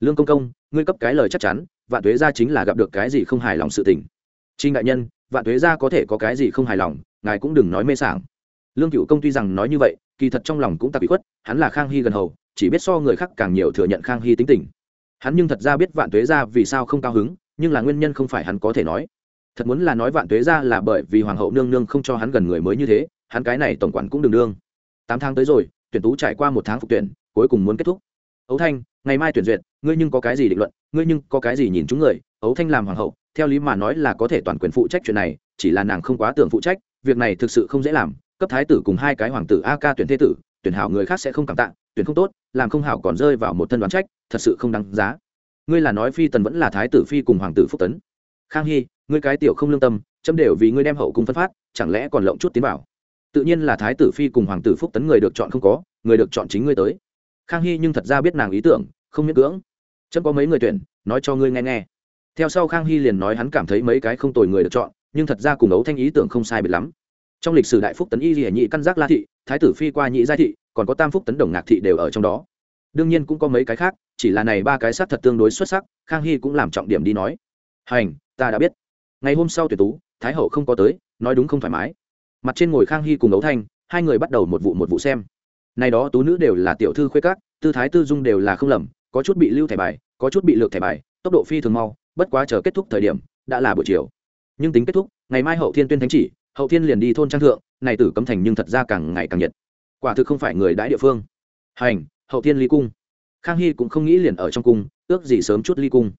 lương công công, ngươi cấp cái lời chắc chắn, vạn tuế gia chính là gặp được cái gì không hài lòng sự tình. Trinh đại nhân, vạn tuế gia có thể có cái gì không hài lòng, ngài cũng đừng nói mê sảng. Lương cựu công tuy rằng nói như vậy, kỳ thật trong lòng cũng tạp bị khuất, hắn là khang hy gần hầu, chỉ biết so người khác càng nhiều thừa nhận khang hy tính tình. Hắn nhưng thật ra biết vạn tuế gia vì sao không cao hứng, nhưng là nguyên nhân không phải hắn có thể nói. Thật muốn là nói vạn tuế gia là bởi vì hoàng hậu nương nương không cho hắn gần người mới như thế, hắn cái này tổng quản cũng đừng đương tám tháng tới rồi, tuyển tú trải qua một tháng phục tuyển, cuối cùng muốn kết thúc. Ấu thanh, ngày mai tuyển duyệt, ngươi nhưng có cái gì định luận, ngươi nhưng có cái gì nhìn chúng người? Ấu thanh làm hoàng hậu, theo lý mà nói là có thể toàn quyền phụ trách chuyện này, chỉ là nàng không quá tưởng phụ trách, việc này thực sự không dễ làm. Cấp thái tử cùng hai cái hoàng tử a ca tuyển thế tử, tuyển hảo người khác sẽ không cảm tạ, tuyển không tốt, làm không hảo còn rơi vào một thân đoán trách, thật sự không đáng giá. Ngươi là nói phi tần vẫn là thái tử phi cùng hoàng tử phúc tấn. Khang hy, ngươi cái tiểu không lương tâm, chấm đều vì ngươi đem hậu cung phân phát, chẳng lẽ còn lộng chút tiến bảo? Tự nhiên là thái tử phi cùng hoàng tử phúc tấn người được chọn không có, người được chọn chính ngươi tới. Khang hy nhưng thật ra biết nàng ý tưởng, không miễn cưỡng. Chấm có mấy người tuyển, nói cho ngươi nghe nghe. Theo sau khang hy liền nói hắn cảm thấy mấy cái không tồi người được chọn, nhưng thật ra cùng ấu thanh ý tưởng không sai biệt lắm. Trong lịch sử đại phúc tấn y hiển nhị căn giác la thị, thái tử phi qua nhị gia thị, còn có tam phúc tấn đồng ngạc thị đều ở trong đó. Đương nhiên cũng có mấy cái khác, chỉ là này ba cái sát thật tương đối xuất sắc, khang hy cũng làm trọng điểm đi nói. Hành, ta đã biết. Ngày hôm sau tuyển tú, thái hậu không có tới, nói đúng không thoải mái mặt trên ngồi khang hy cùng ấu thanh, hai người bắt đầu một vụ một vụ xem. Nay đó tú nữ đều là tiểu thư khuê các, tư thái tư dung đều là không lầm, có chút bị lưu thẻ bài, có chút bị lược thẻ bài, tốc độ phi thường mau, bất quá chờ kết thúc thời điểm, đã là buổi chiều. Nhưng tính kết thúc, ngày mai hậu thiên tuyên thánh chỉ, hậu thiên liền đi thôn trang thượng, này tử cấm thành nhưng thật ra càng ngày càng nhiệt. Quả thực không phải người đãi địa phương. Hành, hậu thiên ly cung. Khang hy cũng không nghĩ liền ở trong cung, ước gì sớm chút ly cung.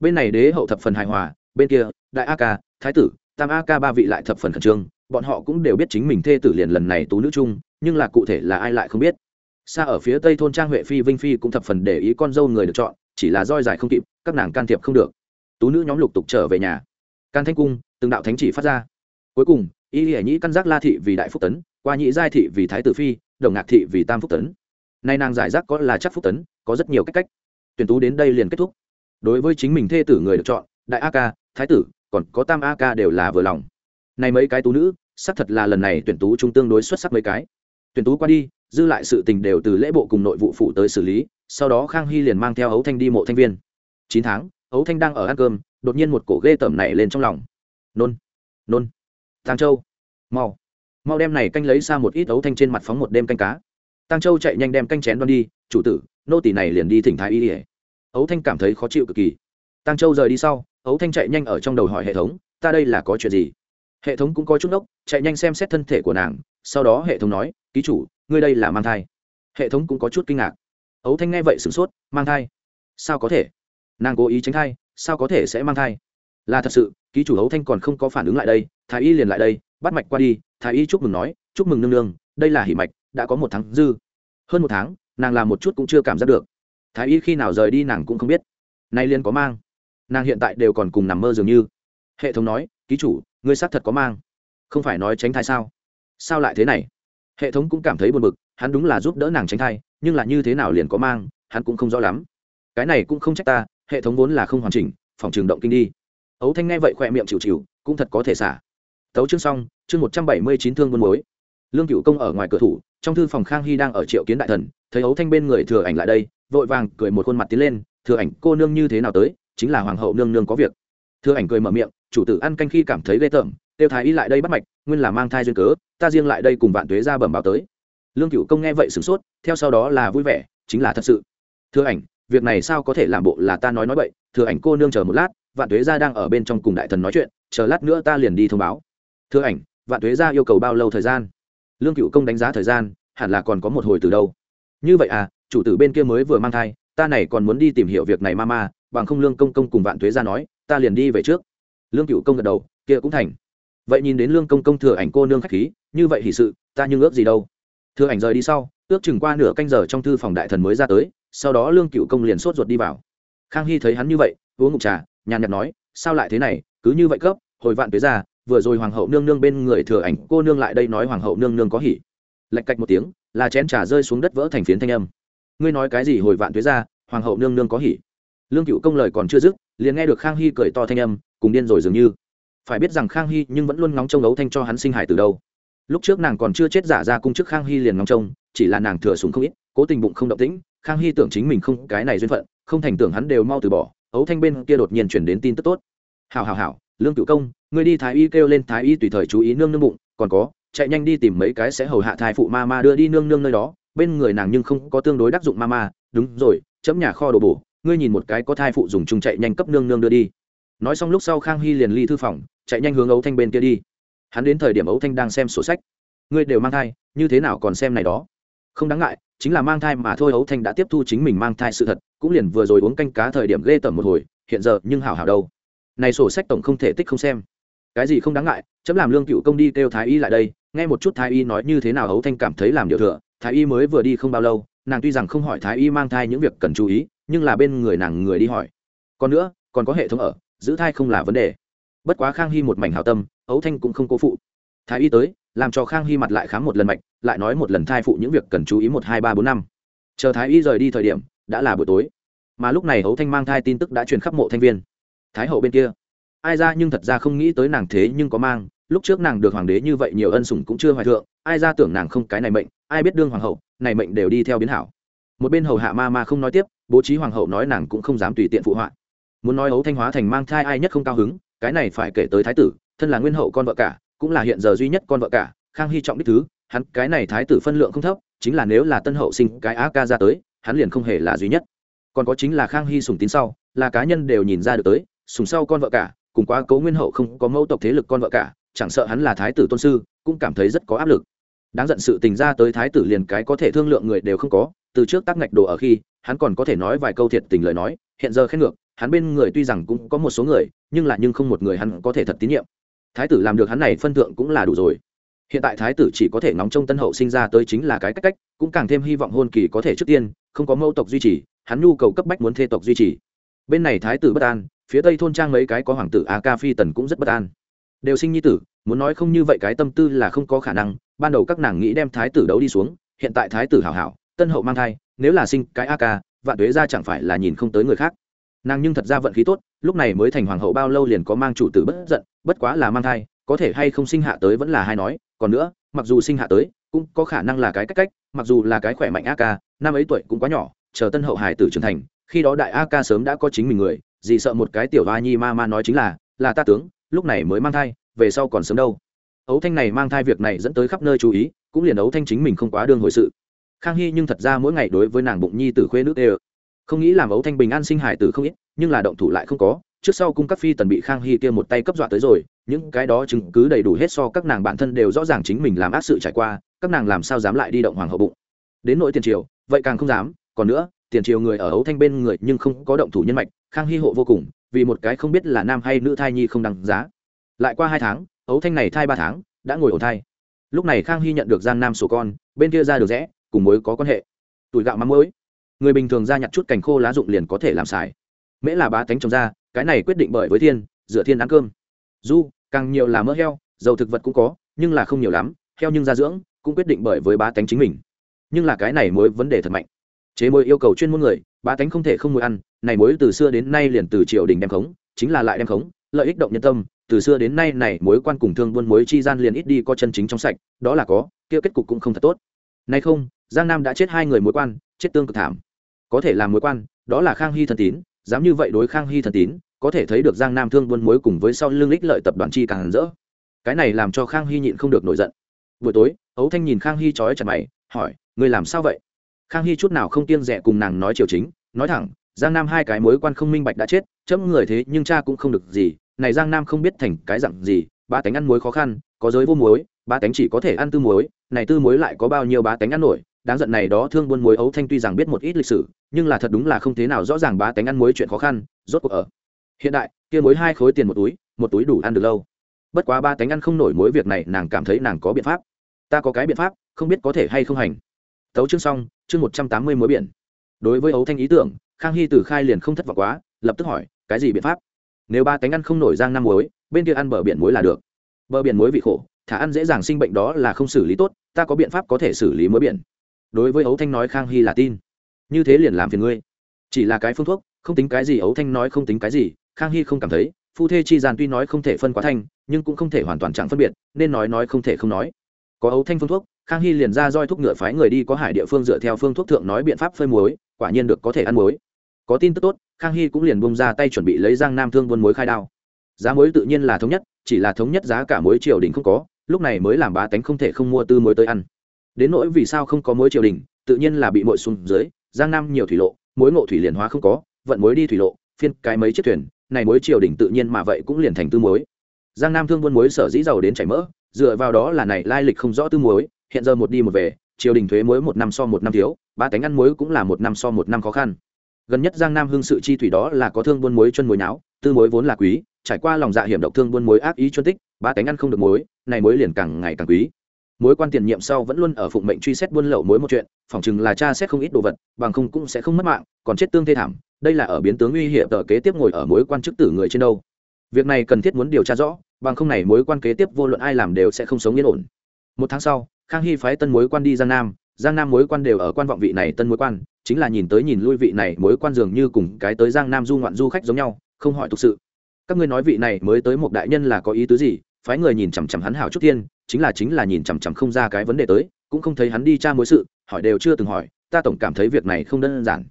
Bên này đế hậu thập phần hài hòa, bên kia, đại a ca, thái tử, tam a ca ba vị lại thập phần khẩn trương bọn họ cũng đều biết chính mình thê tử liền lần này tú nữ chung, nhưng là cụ thể là ai lại không biết. Xa ở phía tây thôn trang huệ phi, vinh phi cũng thập phần để ý con dâu người được chọn, chỉ là roi dài không kịp, các nàng can thiệp không được. Tú nữ nhóm lục tục trở về nhà. Can thanh cung, từng đạo thánh chỉ phát ra. Cuối cùng, y hiển nhĩ căn giác la thị vì đại phúc tấn, qua nhị giai thị vì thái tử phi, đồng ngạc thị vì tam phúc tấn. Nay nàng giải rác có là chắc phúc tấn, có rất nhiều cách cách. Tuyển tú đến đây liền kết thúc. Đối với chính mình thê tử người được chọn, đại a ca, thái tử, còn có tam a ca đều là vừa lòng này mấy cái tú nữ, xác thật là lần này tuyển tú trung tương đối xuất sắc mấy cái. Tuyển tú qua đi, dư lại sự tình đều từ lễ bộ cùng nội vụ phụ tới xử lý, sau đó khang hy liền mang theo ấu thanh đi mộ thanh viên. Chín tháng, ấu thanh đang ở ăn cơm, đột nhiên một cổ ghê tởm này lên trong lòng. Nôn nôn. Tăng châu, mau mau đem này canh lấy xa một ít ấu thanh trên mặt phóng một đêm canh cá. Tăng châu chạy nhanh đem canh chén đoan đi, chủ tử, nô tỷ này liền đi thỉnh thái y ỉa ấu thanh cảm thấy khó chịu cực kỳ. Tăng châu rời đi sau, ấu thanh chạy nhanh ở trong đầu hỏi hệ thống, ta đây là có chuyện gì? Hệ thống cũng có chút ốc chạy nhanh xem xét thân thể của nàng, sau đó hệ thống nói, ký chủ, ngươi đây là mang thai. Hệ thống cũng có chút kinh ngạc. Ấu thanh nghe vậy sửng sốt, mang thai? Sao có thể? Nàng cố ý tránh thai, sao có thể sẽ mang thai? Là thật sự, ký chủ ấu thanh còn không có phản ứng lại đây, thái y liền lại đây, bắt mạch qua đi. Thái y chúc mừng nói, chúc mừng nương nương, đây là hỉ mạch, đã có một tháng dư. Hơn một tháng, nàng làm một chút cũng chưa cảm giác được. Thái y khi nào rời đi nàng cũng không biết. Nay liên có mang. Nàng hiện tại đều còn cùng nằm mơ dường như. Hệ thống nói, ký chủ ngươi xác thật có mang. Không phải nói tránh thai sao? Sao lại thế này? Hệ thống cũng cảm thấy buồn bực, hắn đúng là giúp đỡ nàng tránh thai, nhưng là như thế nào liền có mang, hắn cũng không rõ lắm. Cái này cũng không trách ta, hệ thống vốn là không hoàn chỉnh, phòng trường động kinh đi. Ấu thanh nghe vậy khỏe miệng chịu chịu, cũng thật có thể xả. Tấu chương xong, chương một trăm bảy mươi chín thương buôn mối. Lương cựu công ở ngoài cửa thủ, trong thư phòng khang hy đang ở triệu kiến đại thần, thấy ấu thanh bên người thừa ảnh lại đây, vội vàng cười một khuôn mặt tiến lên, thừa ảnh, cô nương như thế nào tới? Chính là hoàng hậu nương nương có việc. Thừa ảnh cười mở miệng chủ tử ăn canh khi cảm thấy ghê tởm, tiêu thái y lại đây bắt mạch, nguyên là mang thai duyên cớ, ta riêng lại đây cùng vạn tuế ra bẩm báo tới. Lương cựu công nghe vậy sửng sốt, theo sau đó là vui vẻ, chính là thật sự. Thưa ảnh, việc này sao có thể làm bộ là ta nói nói vậy Thưa ảnh cô nương chờ một lát, vạn tuế gia đang ở bên trong cùng đại thần nói chuyện, chờ lát nữa ta liền đi thông báo. Thưa ảnh, vạn tuế gia yêu cầu bao lâu thời gian? Lương cựu công đánh giá thời gian, hẳn là còn có một hồi từ đâu. Như vậy à chủ tử bên kia mới vừa mang thai, ta này còn muốn đi tìm hiểu việc này ma ma, bằng không lương công công cùng vạn tuế gia nói, ta liền đi về trước lương cựu công gật đầu, kia cũng thành. Vậy nhìn đến lương công công thừa ảnh cô nương khách khí, như vậy thì sự, ta nhưng ước gì đâu. Thừa ảnh rời đi sau, ước chừng qua nửa canh giờ trong thư phòng đại thần mới ra tới, sau đó lương cựu công liền sốt ruột đi vào. Khang hy thấy hắn như vậy, uống ngụm trà, nhàn nhạt nói, sao lại thế này, cứ như vậy cấp, hồi vạn tuế ra, vừa rồi hoàng hậu nương nương bên người thừa ảnh cô nương lại đây nói hoàng hậu nương nương có hỉ. Lạch cạch một tiếng, là chén trà rơi xuống đất vỡ thành phiến thanh âm. Ngươi nói cái gì hồi vạn tuế ra, hoàng hậu nương nương có hỉ? Lương cựu công lời còn chưa dứt, liền nghe được khang hy cười to thanh âm cùng điên rồi dường như. Phải biết rằng khang hy nhưng vẫn luôn ngóng trông ấu thanh cho hắn sinh hải từ đâu. Lúc trước nàng còn chưa chết giả ra cung chức khang hy liền ngóng trông, chỉ là nàng thừa súng không ít, cố tình bụng không động tĩnh, khang hy tưởng chính mình không, cái này duyên phận, không thành tưởng hắn đều mau từ bỏ ấu thanh bên kia đột nhiên chuyển đến tin tức tốt. Hào hào hào lương cựu công, ngươi đi thái y kêu lên, thái y tùy thời chú ý nương nương bụng, còn có, chạy nhanh đi tìm mấy cái sẽ hầu hạ thai phụ ma ma đưa đi nương nương nơi đó, bên người nàng nhưng không có tương đối đắc dụng ma ma, đúng rồi, chấm nhà kho đồ bổ, ngươi nhìn một cái có thai phụ dùng chung chạy nhanh cấp nương nương đưa đi nói xong lúc sau khang hy liền ly thư phòng, chạy nhanh hướng ấu thanh bên kia đi. Hắn đến thời điểm ấu thanh đang xem sổ sách. Ngươi đều mang thai, như thế nào còn xem này đó? Không đáng ngại, chính là mang thai mà thôi ấu thanh đã tiếp thu chính mình mang thai sự thật, cũng liền vừa rồi uống canh cá thời điểm ghê tởm một hồi, hiện giờ nhưng hảo hảo đâu. Này sổ sách tổng không thể tích không xem. Cái gì không đáng ngại, chấm làm lương cựu công đi kêu thái y lại đây, nghe một chút thái y nói như thế nào ấu thanh cảm thấy làm điều thừa, thái y mới vừa đi không bao lâu, nàng tuy rằng không hỏi thái y mang thai những việc cần chú ý, nhưng là bên người nàng người đi hỏi. Còn nữa, còn có hệ thống ở giữ thai không là vấn đề. Bất quá khang hy một mảnh hào tâm, ấu thanh cũng không cố phụ. Thái y tới, làm cho khang hy mặt lại khám một lần mạch, lại nói một lần thai phụ những việc cần chú ý một, hai, ba, bốn, năm. Chờ thái y rời đi thời điểm, đã là buổi tối. Mà lúc này ấu thanh mang thai tin tức đã truyền khắp mộ thanh viên. Thái hậu bên kia. Ai ra nhưng thật ra không nghĩ tới nàng thế nhưng có mang, lúc trước nàng được hoàng đế như vậy nhiều ân sủng cũng chưa hoài thượng, ai ra tưởng nàng không cái này mệnh, ai biết đương hoàng hậu, này mệnh đều đi theo biến hảo. Một bên hầu hạ ma ma không nói tiếp, bố trí hoàng hậu nói nàng cũng không dám tùy tiện phụ họa muốn nói ấu thanh hóa thành mang thai ai nhất không cao hứng, cái này phải kể tới thái tử, thân là nguyên hậu con vợ cả, cũng là hiện giờ duy nhất con vợ cả, khang hy trọng đích thứ, hắn cái này thái tử phân lượng không thấp, chính là nếu là tân hậu sinh cái á ca ra tới, hắn liền không hề là duy nhất. Còn có chính là khang hy sùng tín sau, là cá nhân đều nhìn ra được tới sùng sau con vợ cả, cùng quá cố nguyên hậu không có mẫu tộc thế lực con vợ cả, chẳng sợ hắn là thái tử tôn sư, cũng cảm thấy rất có áp lực. Đáng giận sự tình ra tới thái tử liền cái có thể thương lượng người đều không có, từ trước tác ngạch đồ ở khi, hắn còn có thể nói vài câu thiệt tình lời nói, hiện giờ khen ngược hắn bên người tuy rằng cũng có một số người, nhưng là nhưng không một người hắn có thể thật tín nhiệm. Thái tử làm được hắn này phân thượng cũng là đủ rồi. Hiện tại thái tử chỉ có thể ngóng trông tân hậu sinh ra tới chính là cái cách cách, cũng càng thêm hy vọng hôn kỳ có thể trước tiên, không có mẫu tộc duy trì, hắn nhu cầu cấp bách muốn thê tộc duy trì. Bên này thái tử bất an, phía tây thôn trang mấy cái có hoàng tử a ca phi tần cũng rất bất an. Đều sinh nhi tử, muốn nói không như vậy cái tâm tư là không có khả năng, ban đầu các nàng nghĩ đem thái tử đấu đi xuống, hiện tại thái tử hảo hảo, tân hậu mang thai, nếu là sinh cái a ca vạn tuế ra chẳng phải là nhìn không tới người khác nàng nhưng thật ra vận khí tốt, lúc này mới thành hoàng hậu bao lâu liền có mang chủ tử bất giận, bất quá là mang thai, có thể hay không sinh hạ tới vẫn là hai nói, còn nữa, mặc dù sinh hạ tới, cũng có khả năng là cái cách cách, mặc dù là cái khỏe mạnh a ca, năm ấy tuổi cũng quá nhỏ, chờ tân hậu hải tử trưởng thành, khi đó đại a ca sớm đã có chính mình người, gì sợ một cái tiểu hoa nhi ma ma nói chính là là ta tướng, lúc này mới mang thai, về sau còn sớm đâu. Ấu thanh này mang thai việc này dẫn tới khắp nơi chú ý, cũng liền ấu thanh chính mình không quá đương hồi sự. Khang hy nhưng thật ra mỗi ngày đối với nàng bụng nhi tử khuê nước ê không nghĩ làm ấu thanh bình an sinh hải tử không ít, nhưng là động thủ lại không có. Trước sau cung cấp phi tần bị khang hy kia một tay cấp dọa tới rồi, những cái đó chứng cứ đầy đủ hết so các nàng bản thân đều rõ ràng chính mình làm ác sự trải qua, các nàng làm sao dám lại đi động hoàng hậu bụng. Đến nội tiền triều, vậy càng không dám, còn nữa, tiền triều người ở ấu thanh bên người nhưng không có động thủ nhân mạch, khang hy hộ vô cùng, vì một cái không biết là nam hay nữ thai nhi không đăng giá. Lại qua hai tháng, ấu thanh này thai ba tháng, đã ngồi ổ thai. Lúc này khang hy nhận được giang nam sổ con, bên kia ra được rẽ, cùng mối có quan hệ. Tuổi gạo mắm mối người bình thường ra nhặt chút cành khô lá dụng liền có thể làm xài. Mễ là bá tánh trồng ra, cái này quyết định bởi với thiên dựa thiên ăn cơm. Du càng nhiều là mỡ heo, dầu thực vật cũng có, nhưng là không nhiều lắm, heo nhưng gia dưỡng, cũng quyết định bởi với bá tánh chính mình. Nhưng là cái này mối vấn đề thật mạnh. Chế mối yêu cầu chuyên môn người, bá tánh không thể không mối ăn, này mối từ xưa đến nay liền từ triều đình đem khống, chính là lại đem khống, lợi ích động nhân tâm, từ xưa đến nay này mối quan cùng thương buôn mối chi gian liền ít đi có chân chính trong sạch, đó là có, kia kết cục cũng không thật tốt. Nay không giang nam đã chết hai người mối quan, chết tương cực thảm. Có thể làm mối quan, đó là khang hy thần tín, dám như vậy đối khang hy thần tín, có thể thấy được giang nam thương buôn mối cùng với sau lương lích lợi tập đoàn chi càng rỡ. Cái này làm cho khang hy nhịn không được nổi giận. Buổi tối, ấu thanh nhìn khang hy trói chặt mày, hỏi người làm sao vậy? Khang hy chút nào không tiên rẻ cùng nàng nói chiều chính, nói thẳng, giang nam hai cái mối quan không minh bạch đã chết, chấm người thế nhưng cha cũng không được gì, này giang nam không biết thành cái dặn gì, ba tánh ăn muối khó khăn, có giới vô muối, ba tánh chỉ có thể ăn tư muối, này tư muối lại có bao nhiêu ba tánh ăn nổi đáng giận này đó thương buôn muối ấu thanh tuy rằng biết một ít lịch sử, nhưng là thật đúng là không thế nào rõ ràng ba tánh ăn muối chuyện khó khăn, rốt cuộc ở. Hiện đại, kia muối hai khối tiền một túi một túi đủ ăn được lâu. Bất quá ba tánh ăn không nổi muối việc này, nàng cảm thấy nàng có biện pháp. Ta có cái biện pháp, không biết có thể hay không hành. Tấu chương xong, chương một trăm tám mươi muối biển. Đối với ấu thanh ý tưởng, khang hy từ khai liền không thất vọng quá, lập tức hỏi, cái gì biện pháp? Nếu ba tánh ăn không nổi giang năm muối, bên kia ăn bờ biển muối là được. Bờ biển muối vị khổ, thả ăn dễ dàng sinh bệnh đó là không xử lý tốt, ta có biện pháp có thể xử lý muối biển đối với ấu thanh nói khang hy là tin. Như thế liền làm phiền ngươi. Chỉ là cái phương thuốc, không tính cái gì ấu thanh nói không tính cái gì, khang hy không cảm thấy, phu thê chi gian tuy nói không thể phân quá thanh, nhưng cũng không thể hoàn toàn chẳng phân biệt, nên nói nói không thể không nói. Có ấu thanh phương thuốc, khang hy liền ra roi thuốc ngựa phái người đi có hải địa phương dựa theo phương thuốc thượng nói biện pháp phơi muối, quả nhiên được có thể ăn muối. Có tin tức tốt, khang hy cũng liền bông ra tay chuẩn bị lấy giang nam thương buôn muối khai đao. Giá muối tự nhiên là thống nhất, chỉ là thống nhất giá cả muối triều đình không có, lúc này mới làm bá tánh không thể không mua tư muối tới ăn đến nỗi vì sao không có muối triều đình, tự nhiên là bị mội xuống dưới, giang nam nhiều thủy lộ, muối ngộ thủy liền hóa không có, vận muối đi thủy lộ, phiên cái mấy chiếc thuyền, này muối triều đình tự nhiên mà vậy cũng liền thành tư muối. Giang nam thương buôn muối sở dĩ giàu đến chảy mỡ, dựa vào đó là này lai lịch không rõ tư muối, hiện giờ một đi một về, triều đình thuế muối một năm so một năm thiếu, ba cánh ăn muối cũng là một năm so một năm khó khăn. Gần nhất giang nam hương sự chi thủy đó là có thương buôn muối chân muối náo tư muối vốn là quý, trải qua lòng dạ hiểm độc thương buôn muối ác ý chuân tích, ba cánh ăn không được muối, này muối liền càng ngày càng quý mối quan tiền nhiệm sau vẫn luôn ở phụng mệnh truy xét buôn lậu mối một chuyện, phỏng chừng là cha xét không ít đồ vật, bằng không cũng sẽ không mất mạng, còn chết tương thê thảm, đây là ở biến tướng uy hiểm tờ kế tiếp ngồi ở mối quan chức tử người trên đâu. Việc này cần thiết muốn điều tra rõ, bằng không này mối quan kế tiếp vô luận ai làm đều sẽ không sống yên ổn. Một tháng sau, khang hy phái tân mối quan đi giang nam giang nam mối quan đều ở quan vọng vị này tân mối quan, chính là nhìn tới nhìn lui vị này mối quan dường như cùng cái tới giang nam du ngoạn du khách giống nhau, không hỏi thực sự. Các ngươi nói vị này mới tới một đại nhân là có ý tứ gì? Phái người nhìn chằm chằm hắn hảo chút tiên chính là chính là nhìn chằm chằm không ra cái vấn đề tới, cũng không thấy hắn đi tra mối sự, hỏi đều chưa từng hỏi, ta tổng cảm thấy việc này không đơn giản.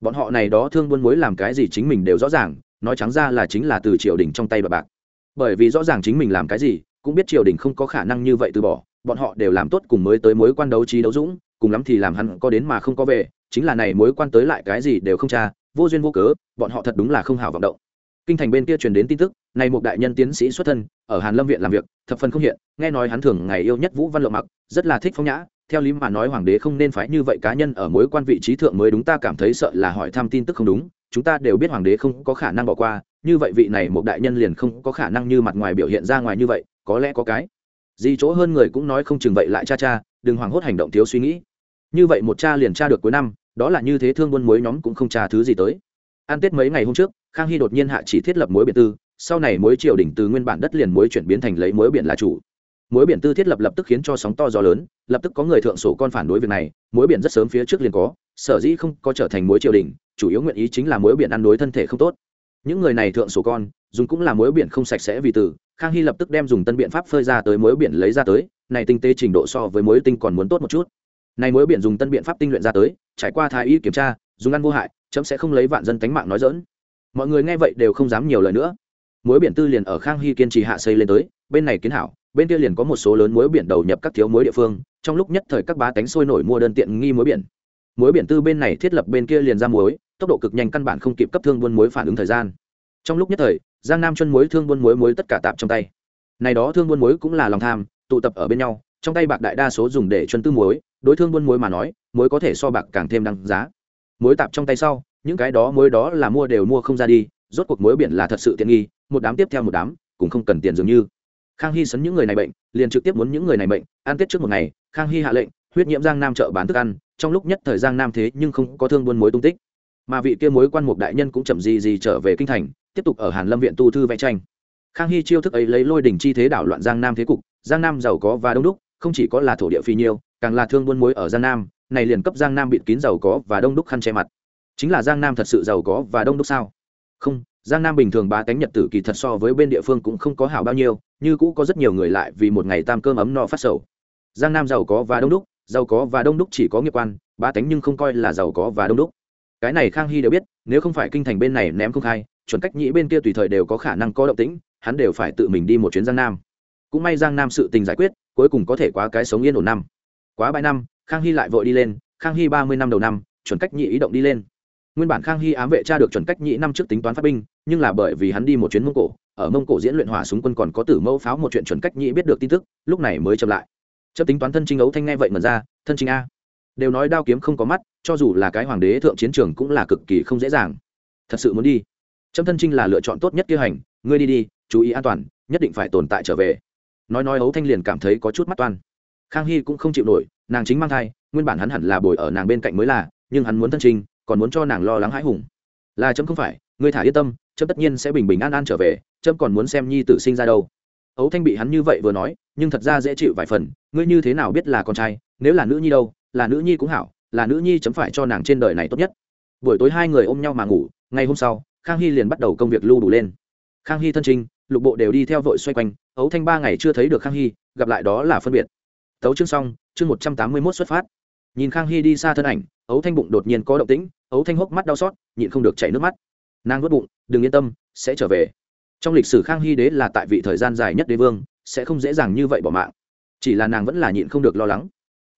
Bọn họ này đó thương buôn mối làm cái gì chính mình đều rõ ràng, nói trắng ra là chính là từ triều đình trong tay bà bạc. Bởi vì rõ ràng chính mình làm cái gì, cũng biết triều đình không có khả năng như vậy từ bỏ, bọn họ đều làm tốt cùng mới tới mối quan đấu trí đấu dũng, cùng lắm thì làm hắn có đến mà không có về, chính là này mối quan tới lại cái gì đều không tra, vô duyên vô cớ, bọn họ thật đúng là không hảo vọng động kinh thành bên kia truyền đến tin tức này một đại nhân tiến sĩ xuất thân, ở hàn lâm viện làm việc, thập phần không hiện, nghe nói hắn thường ngày yêu nhất vũ văn lộ mặc, rất là thích phong nhã, theo lý mà nói hoàng đế không nên phải như vậy cá nhân ở mối quan vị trí thượng mới đúng, ta cảm thấy sợ là hỏi thăm tin tức không đúng, chúng ta đều biết hoàng đế không có khả năng bỏ qua, như vậy vị này một đại nhân liền không có khả năng như mặt ngoài biểu hiện ra ngoài như vậy, có lẽ có cái. Gì chỗ hơn người cũng nói không chừng vậy lại cha cha, đừng hoảng hốt hành động thiếu suy nghĩ. Như vậy một cha liền cha được cuối năm, đó là như thế thương buôn muối nhóm cũng không tra thứ gì tới ăn tết mấy ngày hôm trước, khang hy đột nhiên hạ chỉ thiết lập mối biển tư, sau này mối triều đỉnh từ nguyên bản đất liền mối chuyển biến thành lấy mối biển là chủ. Mối biển tư thiết lập lập tức khiến cho sóng to gió lớn, lập tức có người thượng sổ con phản đối việc này, mối biển rất sớm phía trước liền có, sở dĩ không có trở thành mối triều đình chủ yếu nguyện ý chính là mối biển ăn đối thân thể không tốt. Những người này thượng sổ con, dùng cũng là mối biển không sạch sẽ vì từ, khang hy lập tức đem dùng tân biện pháp phơi ra tới mối biển lấy ra tới, này tinh tế trình độ so với mối tinh còn muốn tốt một chút. Này mối biển dùng tân biện pháp tinh luyện ra tới, trải qua thái y kiểm tra, dùng ăn vô hại chấm sẽ không lấy vạn dân tánh mạng nói dỡn. Mọi người nghe vậy đều không dám nhiều lời nữa. Muối biển tư liền ở khang hy kiên trì hạ xây lên tới, bên này kiến hảo, bên kia liền có một số lớn muối biển đầu nhập các thiếu muối địa phương, trong lúc nhất thời các bá tánh sôi nổi mua đơn tiện nghi muối biển. Muối biển tư bên này thiết lập bên kia liền ra muối, tốc độ cực nhanh căn bản không kịp cấp thương buôn muối phản ứng thời gian. Trong lúc nhất thời, giang nam chân muối thương buôn muối muối tất cả tạp trong tay. Này đó thương buôn muối cũng là lòng tham, tụ tập ở bên nhau, trong tay bạc đại đa số dùng để chân tư muối, đối thương buôn muối mà nói, muối có thể so bạc càng thêm đăng giá muối tạp trong tay sau, những cái đó muối đó là mua đều mua không ra đi, rốt cuộc muối biển là thật sự tiện nghi, một đám tiếp theo một đám, cũng không cần tiền dường như. Khang hy sấn những người này bệnh, liền trực tiếp muốn những người này bệnh, ăn tết trước một ngày, khang hy hạ lệnh, huyết nhiễm giang nam chợ bán thức ăn, trong lúc nhất thời giang nam thế nhưng không có thương buôn muối tung tích. Mà vị kia mối quan mục đại nhân cũng chậm gì gì trở về kinh thành, tiếp tục ở hàn lâm viện tu thư vẽ tranh. Khang hy chiêu thức ấy lấy lôi đỉnh chi thế đảo loạn giang nam thế cục, giang nam giàu có và đông đúc, không chỉ có là thổ địa phi nhiêu, càng là thương buôn muối ở giang nam này liền cấp giang nam bịt kín giàu có và đông đúc khăn che mặt. Chính là giang nam thật sự giàu có và đông đúc sao? Không, giang nam bình thường ba tánh nhật tử kỳ thật so với bên địa phương cũng không có hảo bao nhiêu, như cũ có rất nhiều người lại vì một ngày tam cơm ấm no phát sầu. Giang nam giàu có và đông đúc, giàu có và đông đúc chỉ có nghiệp quan ba tánh nhưng không coi là giàu có và đông đúc. Cái này khang hy đều biết, nếu không phải kinh thành bên này ném không khai, chuẩn cách nhĩ bên kia tùy thời đều có khả năng có động tĩnh, hắn đều phải tự mình đi một chuyến giang nam. Cũng may giang nam sự tình giải quyết, cuối cùng có thể quá cái sống yên ổn năm. Quá bãi năm khang hy lại vội đi lên, khang hy ba mươi năm đầu năm, chuẩn cách nhị ý động đi lên. Nguyên bản khang hy ám vệ cha được chuẩn cách nhị năm trước tính toán phát binh, nhưng là bởi vì hắn đi một chuyến mông cổ, ở mông cổ diễn luyện hỏa súng quân còn có tử mẫu pháo một chuyện chuẩn cách nhị biết được tin tức, lúc này mới chậm lại. Chấp tính toán thân trinh ấu thanh nghe vậy mà ra, thân trinh a. Đều nói đao kiếm không có mắt, cho dù là cái hoàng đế thượng chiến trường cũng là cực kỳ không dễ dàng. Thật sự muốn đi. Trâm thân trinh là lựa chọn tốt nhất kia hành, ngươi đi đi, chú ý an toàn, nhất định phải tồn tại trở về. Nói nói ấu thanh liền cảm thấy có chút mắt toan. Khang hy cũng không chịu nổi nàng chính mang thai, nguyên bản hắn hẳn là bồi ở nàng bên cạnh mới là, nhưng hắn muốn thân trinh còn muốn cho nàng lo lắng hãi hùng. Là chấm không phải, ngươi thả yên tâm, chấm tất nhiên sẽ bình bình an an trở về, chấm còn muốn xem nhi tử sinh ra đâu. Ấu thanh bị hắn như vậy vừa nói, nhưng thật ra dễ chịu vài phần, ngươi như thế nào biết là con trai, nếu là nữ nhi đâu, là nữ nhi cũng hảo, là nữ nhi chấm phải cho nàng trên đời này tốt nhất. Buổi tối hai người ôm nhau mà ngủ, ngày hôm sau, khang hy liền bắt đầu công việc lưu đủ lên. Khang hy thân trinh lục bộ đều đi theo vội xoay quanh, ấu thanh ba ngày chưa thấy được khang hy, gặp lại đó là phân biệt. Tấu chương xong chương một trăm tám mươi mốt xuất phát. Nhìn khang hy đi xa thân ảnh, ấu thanh bụng đột nhiên có động tĩnh, ấu thanh hốc mắt đau xót, nhịn không được chảy nước mắt. Nàng vớt bụng, đừng yên tâm, sẽ trở về. Trong lịch sử khang hy đế là tại vị thời gian dài nhất đế vương, sẽ không dễ dàng như vậy bỏ mạng. Chỉ là nàng vẫn là nhịn không được lo lắng.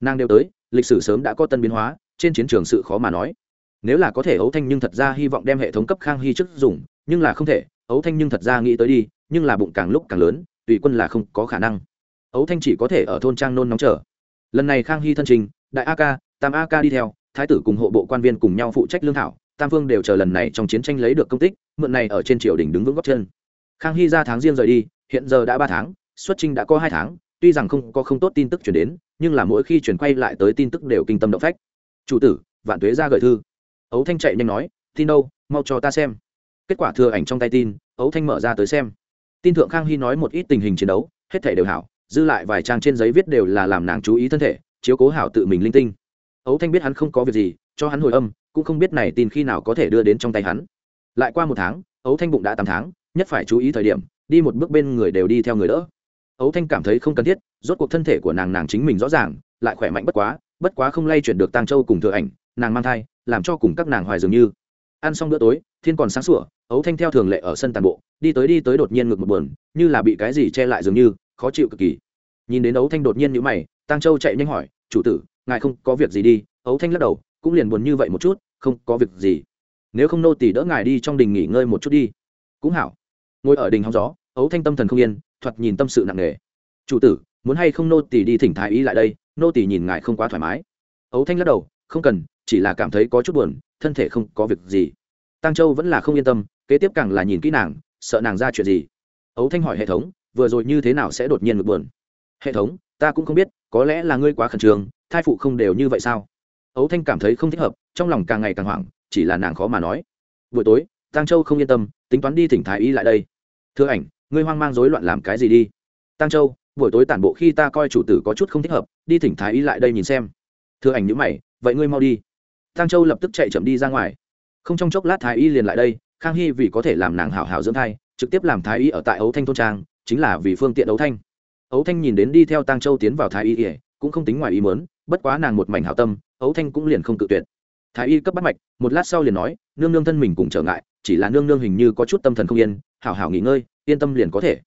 Nàng đều tới, lịch sử sớm đã có tân biến hóa, trên chiến trường sự khó mà nói. Nếu là có thể ấu thanh nhưng thật ra hy vọng đem hệ thống cấp khang hy trước dùng, nhưng là không thể, ấu thanh nhưng thật ra nghĩ tới đi, nhưng là bụng càng lúc càng lớn, tùy quân là không có khả năng. Ấu thanh chỉ có thể ở thôn trang nôn nóng chờ lần này khang hy thân trình, đại a ca, tam a ca đi theo, thái tử cùng hộ bộ quan viên cùng nhau phụ trách lương thảo, tam phương đều chờ lần này trong chiến tranh lấy được công tích, mượn này ở trên triều đình đứng vững góc chân. Khang hy ra tháng riêng rời đi, hiện giờ đã ba tháng, xuất trinh đã có hai tháng, tuy rằng không có không tốt tin tức chuyển đến, nhưng là mỗi khi chuyển quay lại tới tin tức đều kinh tâm động phách. Chủ tử, vạn tuế ra gửi thư. Ấu thanh chạy nhanh nói, tin đâu, mau cho ta xem. Kết quả thừa ảnh trong tay tin, ấu thanh mở ra tới xem. Tin thượng khang hy nói một ít tình hình chiến đấu, hết thể đều hảo dư lại vài trang trên giấy viết đều là làm nàng chú ý thân thể, chiếu cố hảo tự mình linh tinh. Ấu thanh biết hắn không có việc gì, cho hắn hồi âm, cũng không biết này tin khi nào có thể đưa đến trong tay hắn. Lại qua một tháng, ấu thanh bụng đã tám tháng, nhất phải chú ý thời điểm, đi một bước bên người đều đi theo người đỡ. Ấu thanh cảm thấy không cần thiết, rốt cuộc thân thể của nàng nàng chính mình rõ ràng, lại khỏe mạnh bất quá bất quá không lay chuyển được tàng châu cùng thừa ảnh, nàng mang thai, làm cho cùng các nàng hoài dường như. Ăn xong bữa tối, thiên còn sáng sủa, ấu thanh theo thường lệ ở sân tàn bộ, đi tới đi tới đột nhiên ngực một buồn, như là bị cái gì che lại dường như khó chịu cực kỳ. Nhìn đến ấu thanh đột nhiên nhữ mày tăng châu chạy nhanh hỏi, chủ tử, ngài không có việc gì đi. Ấu thanh lắc đầu, cũng liền buồn như vậy một chút, không có việc gì. Nếu không nô tỳ đỡ ngài đi trong đình nghỉ ngơi một chút đi. Cũng hảo. Ngồi ở đình hóng gió ấu thanh tâm thần không yên, thoạt nhìn tâm sự nặng nề. Chủ tử, muốn hay không nô tỳ đi thỉnh thái ý lại đây, nô tỳ nhìn ngài không quá thoải mái. Ấu thanh lắc đầu, không cần, chỉ là cảm thấy có chút buồn, thân thể không có việc gì. Tăng châu vẫn là không yên tâm, kế tiếp càng là nhìn kỹ nàng, sợ nàng ra chuyện gì. Ấu thanh hỏi hệ thống vừa rồi như thế nào sẽ đột nhiên ngực buồn? Hệ thống, ta cũng không biết, có lẽ là ngươi quá khẩn trương, thai phụ không đều như vậy sao? Ấu thanh cảm thấy không thích hợp, trong lòng càng ngày càng hoảng, chỉ là nàng khó mà nói. Buổi tối tăng châu không yên tâm, tính toán đi thỉnh thái y lại đây. Thưa ảnh, ngươi hoang mang rối loạn làm cái gì đi? Tăng châu, buổi tối tản bộ khi ta coi chủ tử có chút không thích hợp, đi thỉnh thái y lại đây nhìn xem. Thưa ảnh nhữ mày, vậy ngươi mau đi. Tăng châu lập tức chạy chậm đi ra ngoài. Không trong chốc lát thái y liền lại đây, khang hy vì có thể làm nàng hảo hảo dưỡng thai, trực tiếp làm thái y ở tại ấu thanh thôn trang chính là vì phương tiện ấu thanh. Ấu thanh nhìn đến đi theo tăng châu tiến vào thái y ỉa cũng không tính ngoài ý mớn bất quá nàng một mảnh hảo tâm, ấu thanh cũng liền không tự tuyệt. Thái y cấp bắt mạch, một lát sau liền nói, nương nương thân mình cùng trở ngại, chỉ là nương nương hình như có chút tâm thần không yên, hảo hảo nghỉ ngơi, yên tâm liền có thể.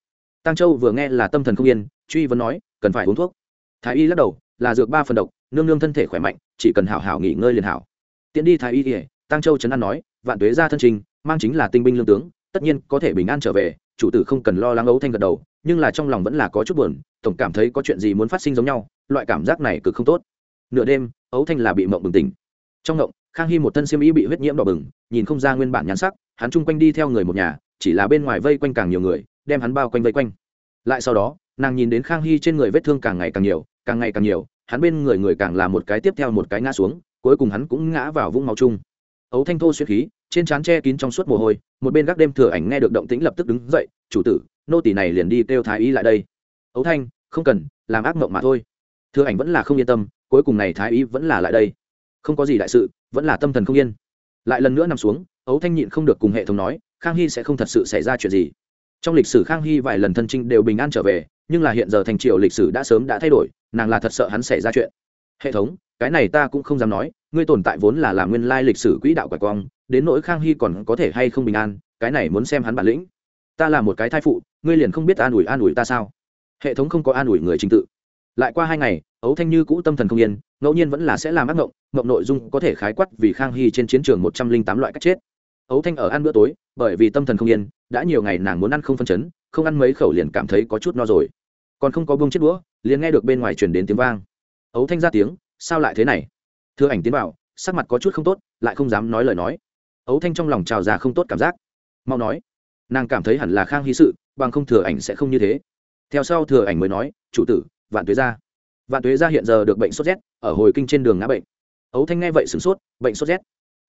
Tăng châu vừa nghe là tâm thần không yên, truy vấn nói, cần phải uống thuốc? Thái y lắc đầu, là dược ba phần độc, nương nương thân thể khỏe mạnh, chỉ cần hảo hảo nghỉ ngơi liền hảo. Tiến đi thái y ỉa tăng châu trấn an nói, vạn tuế ra thân trình, mang chính là tinh binh lương tướng, tất nhiên có thể bình an trở về chủ tử không cần lo lắng ấu thanh gật đầu, nhưng là trong lòng vẫn là có chút buồn, tổng cảm thấy có chuyện gì muốn phát sinh giống nhau, loại cảm giác này cực không tốt. Nửa đêm, ấu thanh là bị mộng bừng tỉnh. Trong mộng, khang hy một thân xiêm y bị huyết nhiễm đỏ bừng, nhìn không ra nguyên bản nhắn sắc, hắn chung quanh đi theo người một nhà, chỉ là bên ngoài vây quanh càng nhiều người, đem hắn bao quanh vây quanh. Lại sau đó, nàng nhìn đến khang hy trên người vết thương càng ngày càng nhiều, càng ngày càng nhiều, hắn bên người người càng là một cái tiếp theo một cái ngã xuống, cuối cùng hắn cũng ngã vào vũng máu chung ấu thanh thô xuyên khí, trên trán che kín trong suốt mồ hôi, một bên gác đêm thừa ảnh nghe được động tĩnh lập tức đứng dậy, chủ tử, nô tỷ này liền đi kêu thái y lại đây. Ấu thanh, không cần, làm ác mộng mà thôi. Thừa ảnh vẫn là không yên tâm, cuối cùng này thái y vẫn là lại đây. Không có gì đại sự, vẫn là tâm thần không yên. Lại lần nữa nằm xuống ấu thanh nhịn không được cùng hệ thống nói, khang hy sẽ không thật sự xảy ra chuyện gì. Trong lịch sử khang hy vài lần thân trinh đều bình an trở về, nhưng là hiện giờ thành triều lịch sử đã sớm đã thay đổi, nàng là thật sợ hắn xảy ra chuyện. Hệ thống, cái này ta cũng không dám nói ngươi tồn tại vốn là làm nguyên lai lịch sử quỹ đạo quả quang, đến nỗi khang hy còn có thể hay không bình an, cái này muốn xem hắn bản lĩnh. Ta là một cái thai phụ, ngươi liền không biết an ủi an ủi ta sao? Hệ thống không có an ủi người trình tự. Lại qua hai ngày, ấu thanh như cũ tâm thần không yên, ngẫu nhiên vẫn là sẽ làm ác ngộng ngộng nội dung có thể khái quát vì khang hy trên chiến trường một trăm linh tám loại cách chết. Ấu thanh ở ăn bữa tối, bởi vì tâm thần không yên, đã nhiều ngày nàng muốn ăn không phân chấn, không ăn mấy khẩu liền cảm thấy có chút no rồi. Còn không có bông chết đũa, liền nghe được bên ngoài truyền đến tiếng vang. Ấu thanh ra tiếng, sao lại thế này? Thưa ảnh tiến vào, sắc mặt có chút không tốt, lại không dám nói lời nói. Ấu thanh trong lòng trào ra không tốt cảm giác. Mau nói. Nàng cảm thấy hẳn là khang hy sự, bằng không thừa ảnh sẽ không như thế. Theo sau thừa ảnh mới nói, chủ tử, vạn tuế gia. Vạn tuế gia hiện giờ được bệnh sốt rét, ở hồi kinh trên đường ngã bệnh. Ấu thanh nghe vậy sửng sốt, bệnh sốt rét.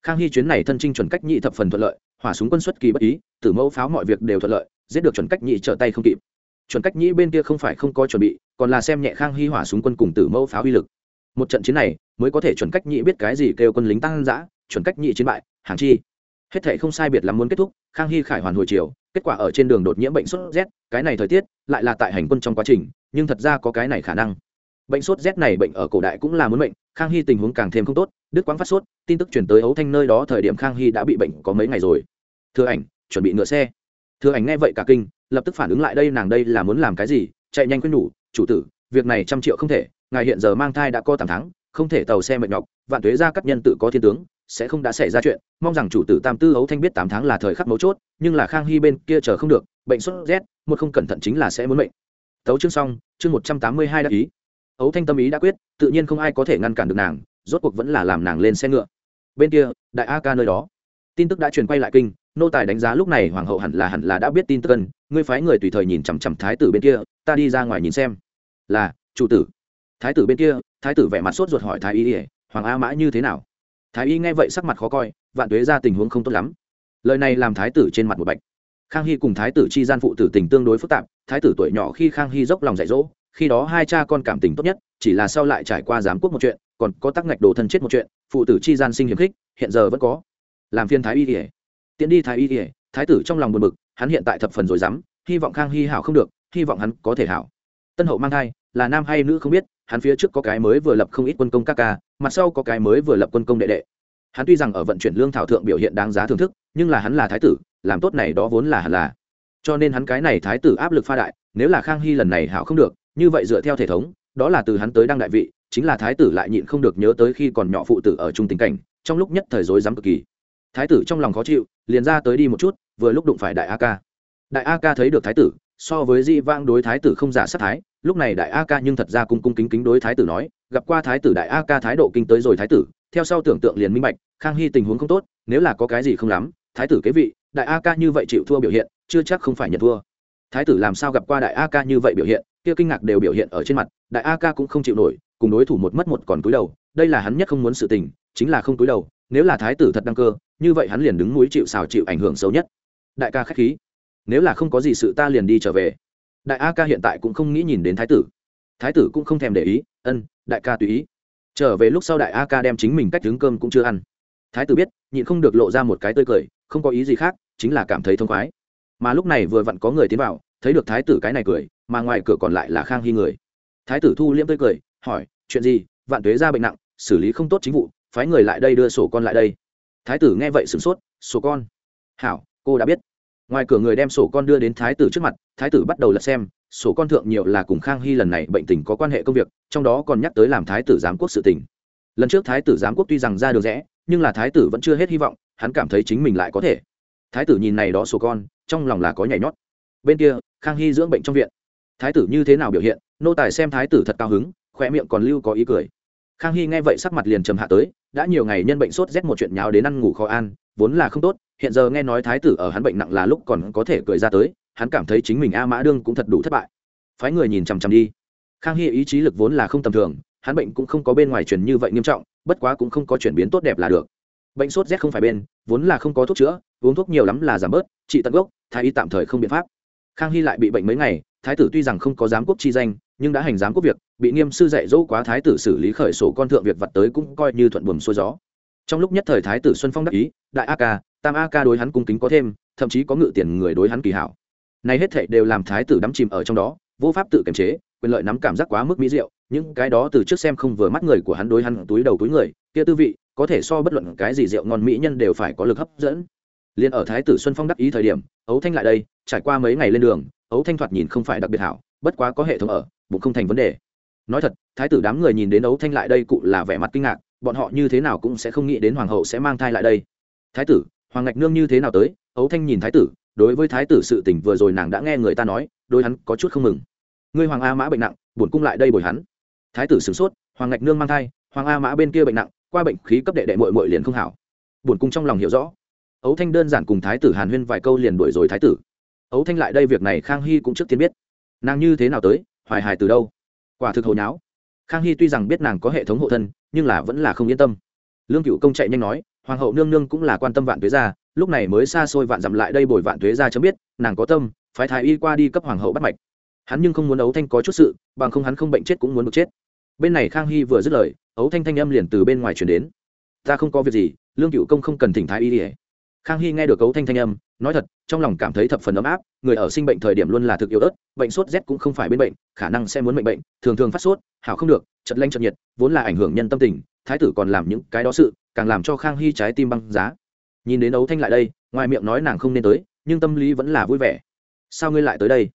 Khang hy chuyến này thân trinh chuẩn cách nhị thập phần thuận lợi, hỏa súng quân xuất kỳ bất ý, tử mẫu pháo mọi việc đều thuận lợi, giết được chuẩn cách nhị trở tay không kịp. Chuẩn cách nhị bên kia không phải không có chuẩn bị, còn là xem nhẹ khang hy hỏa súng quân cùng tử mẫu pháo uy lực một trận chiến này mới có thể chuẩn cách nhị biết cái gì kêu quân lính tăng dã chuẩn cách nhị chiến bại, hàng chi. Hết thể không sai biệt lắm muốn kết thúc, khang hy khải hoàn hồi chiều, kết quả ở trên đường đột nhiễm bệnh sốt rét, cái này thời tiết lại là tại hành quân trong quá trình, nhưng thật ra có cái này khả năng. Bệnh sốt rét này bệnh ở cổ đại cũng là muốn bệnh khang hy tình huống càng thêm không tốt đức quang phát sốt, tin tức chuyển tới ấu thanh nơi đó thời điểm khang hy đã bị bệnh có mấy ngày rồi. Thưa ảnh, chuẩn bị ngựa xe. Thưa ảnh nghe vậy cả kinh, lập tức phản ứng lại đây nàng đây là muốn làm cái gì, chạy nhanh quên nhủ, chủ tử, việc này trăm triệu không thể ngài hiện giờ mang thai đã có tám tháng, không thể tàu xe mệt nhọc, vạn thuế ra các nhân tự có thiên tướng, sẽ không đã xảy ra chuyện. Mong rằng chủ tử tam tư ấu thanh biết tám tháng là thời khắc mấu chốt, nhưng là khang hy bên kia chờ không được, bệnh sốt rét, một không cẩn thận chính là sẽ muốn bệnh tấu chương xong, chương một trăm tám mươi hai đã ý. Ấu thanh tâm ý đã quyết, tự nhiên không ai có thể ngăn cản được nàng, rốt cuộc vẫn là làm nàng lên xe ngựa. Bên kia, đại a ca nơi đó. Tin tức đã truyền quay lại kinh, nô tài đánh giá lúc này hoàng hậu hẳn là hẳn là đã biết tin tức cần ngươi phái người tùy thời nhìn chằm chằm thái tử bên kia, ta đi ra ngoài nhìn xem. Là, chủ tử thái tử bên kia, thái tử vẻ mặt sốt ruột hỏi thái y ỉa hoàng a mã như thế nào? Thái y nghe vậy sắc mặt khó coi, vạn tuế ra tình huống không tốt lắm. Lời này làm thái tử trên mặt một bạch. Khang hy cùng thái tử chi gian phụ tử tình tương đối phức tạp, thái tử tuổi nhỏ khi khang hy dốc lòng dạy dỗ, khi đó hai cha con cảm tình tốt nhất, chỉ là sau lại trải qua giám quốc một chuyện, còn có tắc ngạch đồ thân chết một chuyện, phụ tử chi gian sinh hiếm khích, hiện giờ vẫn có. Làm phiên thái y ỉa tiện đi thái y ỉa thái tử trong lòng buồn bực, hắn hiện tại thập phần rồi dám, hy vọng khang hy hảo không được, hy vọng hắn có thể hảo. Tân hậu mang thai, là nam hay nữ không biết hắn phía trước có cái mới vừa lập không ít quân công các ca, mặt sau có cái mới vừa lập quân công đệ đệ. Hắn tuy rằng ở vận chuyển lương thảo thượng biểu hiện đáng giá thưởng thức, nhưng là hắn là thái tử, làm tốt này đó vốn là hẳn là. Cho nên hắn cái này thái tử áp lực pha đại, nếu là khang hy lần này hảo không được, như vậy dựa theo thể thống, đó là từ hắn tới đăng đại vị, chính là thái tử lại nhịn không được nhớ tới khi còn nhỏ phụ tử ở chung tình cảnh, trong lúc nhất thời rối rắm cực kỳ. Thái tử trong lòng khó chịu, liền ra tới đi một chút, vừa lúc đụng phải đại a ca. Đại a ca thấy được thái tử, so với di vang đối thái tử không giả sát thái lúc này đại a ca nhưng thật ra cung cung kính kính đối thái tử nói, gặp qua thái tử đại a ca thái độ kinh tới rồi thái tử, theo sau tưởng tượng liền minh bạch, khang hy tình huống không tốt, nếu là có cái gì không lắm, thái tử kế vị, đại a ca như vậy chịu thua biểu hiện, chưa chắc không phải nhận thua. Thái tử làm sao gặp qua đại a ca như vậy biểu hiện, kia kinh ngạc đều biểu hiện ở trên mặt, đại a ca cũng không chịu nổi, cùng đối thủ một mất một còn túi đầu, đây là hắn nhất không muốn sự tình, chính là không túi đầu, nếu là thái tử thật đăng cơ, như vậy hắn liền đứng núi chịu xào chịu ảnh hưởng xấu nhất. Đại ca khách khí, nếu là không có gì sự ta liền đi trở về đại a ca hiện tại cũng không nghĩ nhìn đến thái tử. Thái tử cũng không thèm để ý, ân, đại ca tùy ý. Trở về lúc sau đại a ca đem chính mình cách tướng cơm cũng chưa ăn. Thái tử biết, nhịn không được lộ ra một cái tươi cười, không có ý gì khác, chính là cảm thấy thông khoái. Mà lúc này vừa vặn có người tiến vào, thấy được thái tử cái này cười, mà ngoài cửa còn lại là khang hy người. Thái tử thu liễm tươi cười, hỏi, chuyện gì? Vạn tuế ra bệnh nặng, xử lý không tốt chính vụ, phái người lại đây đưa sổ con lại đây. Thái tử nghe vậy sửng sốt, sổ con? Hảo, cô đã biết ngoài cửa người đem sổ con đưa đến thái tử trước mặt, thái tử bắt đầu lật xem, sổ con thượng nhiều là cùng khang hy lần này bệnh tình có quan hệ công việc, trong đó còn nhắc tới làm thái tử giám quốc sự tình. Lần trước thái tử giám quốc tuy rằng ra đường rẽ, nhưng là thái tử vẫn chưa hết hy vọng, hắn cảm thấy chính mình lại có thể. Thái tử nhìn này đó sổ con, trong lòng là có nhảy nhót. Bên kia, khang hy dưỡng bệnh trong viện. Thái tử như thế nào biểu hiện, nô tài xem thái tử thật cao hứng khoe miệng còn lưu có ý cười khang hy nghe vậy sắc mặt liền trầm hạ tới, đã nhiều ngày nhân bệnh sốt rét một chuyện nháo đến ăn ngủ khó an, vốn là không tốt, hiện giờ nghe nói thái tử ở hắn bệnh nặng là lúc còn có thể cười ra tới, hắn cảm thấy chính mình a mã đương cũng thật đủ thất bại. Phái người nhìn chằm chằm đi. Khang hy ý chí lực vốn là không tầm thường, hắn bệnh cũng không có bên ngoài truyền như vậy nghiêm trọng, bất quá cũng không có chuyển biến tốt đẹp là được. Bệnh sốt rét không phải bên, vốn là không có thuốc chữa, uống thuốc nhiều lắm là giảm bớt, trị tận gốc, thái y tạm thời không biện pháp. Khang hy lại bị bệnh mấy ngày, thái tử tuy rằng không có giám quốc chi danh nhưng đã hành giám quốc việc, bị nghiêm sư dạy dỗ quá thái tử xử lý khởi sổ con thượng việc vặt tới cũng coi như thuận buồm xuôi gió. Trong lúc nhất thời thái tử xuân phong đắc ý, đại a ca, tam a ca đối hắn cung kính có thêm, thậm chí có ngự tiền người đối hắn kỳ hảo. Này hết thệ đều làm thái tử đắm chìm ở trong đó, vô pháp tự kiềm chế, quyền lợi nắm cảm giác quá mức mỹ diệu, những cái đó từ trước xem không vừa mắt người của hắn đối hắn túi đầu túi người, kia tư vị, có thể so bất luận cái gì rượu ngon mỹ nhân đều phải có lực hấp dẫn. Liền ở thái tử xuân phong đắc ý thời điểm, ấu thanh lại đây, trải qua mấy ngày lên đường, ấu thanh thoạt nhìn không phải đặc biệt hảo, bất quá có hệ thống ở bụng không thành vấn đề. Nói thật, thái tử đám người nhìn đến ấu thanh lại đây cụ là vẻ mặt kinh ngạc, bọn họ như thế nào cũng sẽ không nghĩ đến hoàng hậu sẽ mang thai lại đây. Thái tử, hoàng ngạch nương như thế nào tới? Ấu thanh nhìn thái tử, đối với thái tử sự tình vừa rồi nàng đã nghe người ta nói đôi hắn có chút không mừng. Ngươi hoàng a mã bệnh nặng, bổn cung lại đây bồi hắn. Thái tử sửng sốt, hoàng ngạch nương mang thai, hoàng a mã bên kia bệnh nặng, qua bệnh khí cấp đệ đệ mội mội liền không hảo. Bổn cung trong lòng hiểu rõ. Ấu thanh đơn giản cùng thái tử hàn huyên vài câu liền đuổi rồi thái tử. Ấu thanh lại đây việc này khang hy cũng trước tiên biết. Nàng như thế nào tới? Hoài hài từ đâu? Quả thực hồi nháo. Khang hy tuy rằng biết nàng có hệ thống hộ thân, nhưng là vẫn là không yên tâm. Lương cựu công chạy nhanh nói, hoàng hậu nương nương cũng là quan tâm vạn tuế gia, lúc này mới xa xôi vạn dặm lại đây bồi vạn tuế gia chấm biết, nàng có tâm, phái thái y qua đi cấp hoàng hậu bắt mạch. Hắn nhưng không muốn ấu thanh có chút sự, bằng không hắn không bệnh chết cũng muốn được chết. Bên này khang hy vừa dứt lời, ấu thanh thanh âm liền từ bên ngoài chuyển đến. Ta không có việc gì, lương cựu công không cần thỉnh thái y ỉa khang hy nghe được ấu thanh thanh âm nói thật, trong lòng cảm thấy thập phần ấm áp, người ở sinh bệnh thời điểm luôn là thực yếu ớt, bệnh sốt rét cũng không phải bên bệnh, khả năng sẽ muốn bệnh bệnh, thường thường phát sốt, hảo không được, chật lanh chật nhiệt, vốn là ảnh hưởng nhân tâm tình, thái tử còn làm những cái đó sự, càng làm cho khang hy trái tim băng giá. Nhìn đến ấu thanh lại đây, ngoài miệng nói nàng không nên tới, nhưng tâm lý vẫn là vui vẻ. Sao ngươi lại tới đây?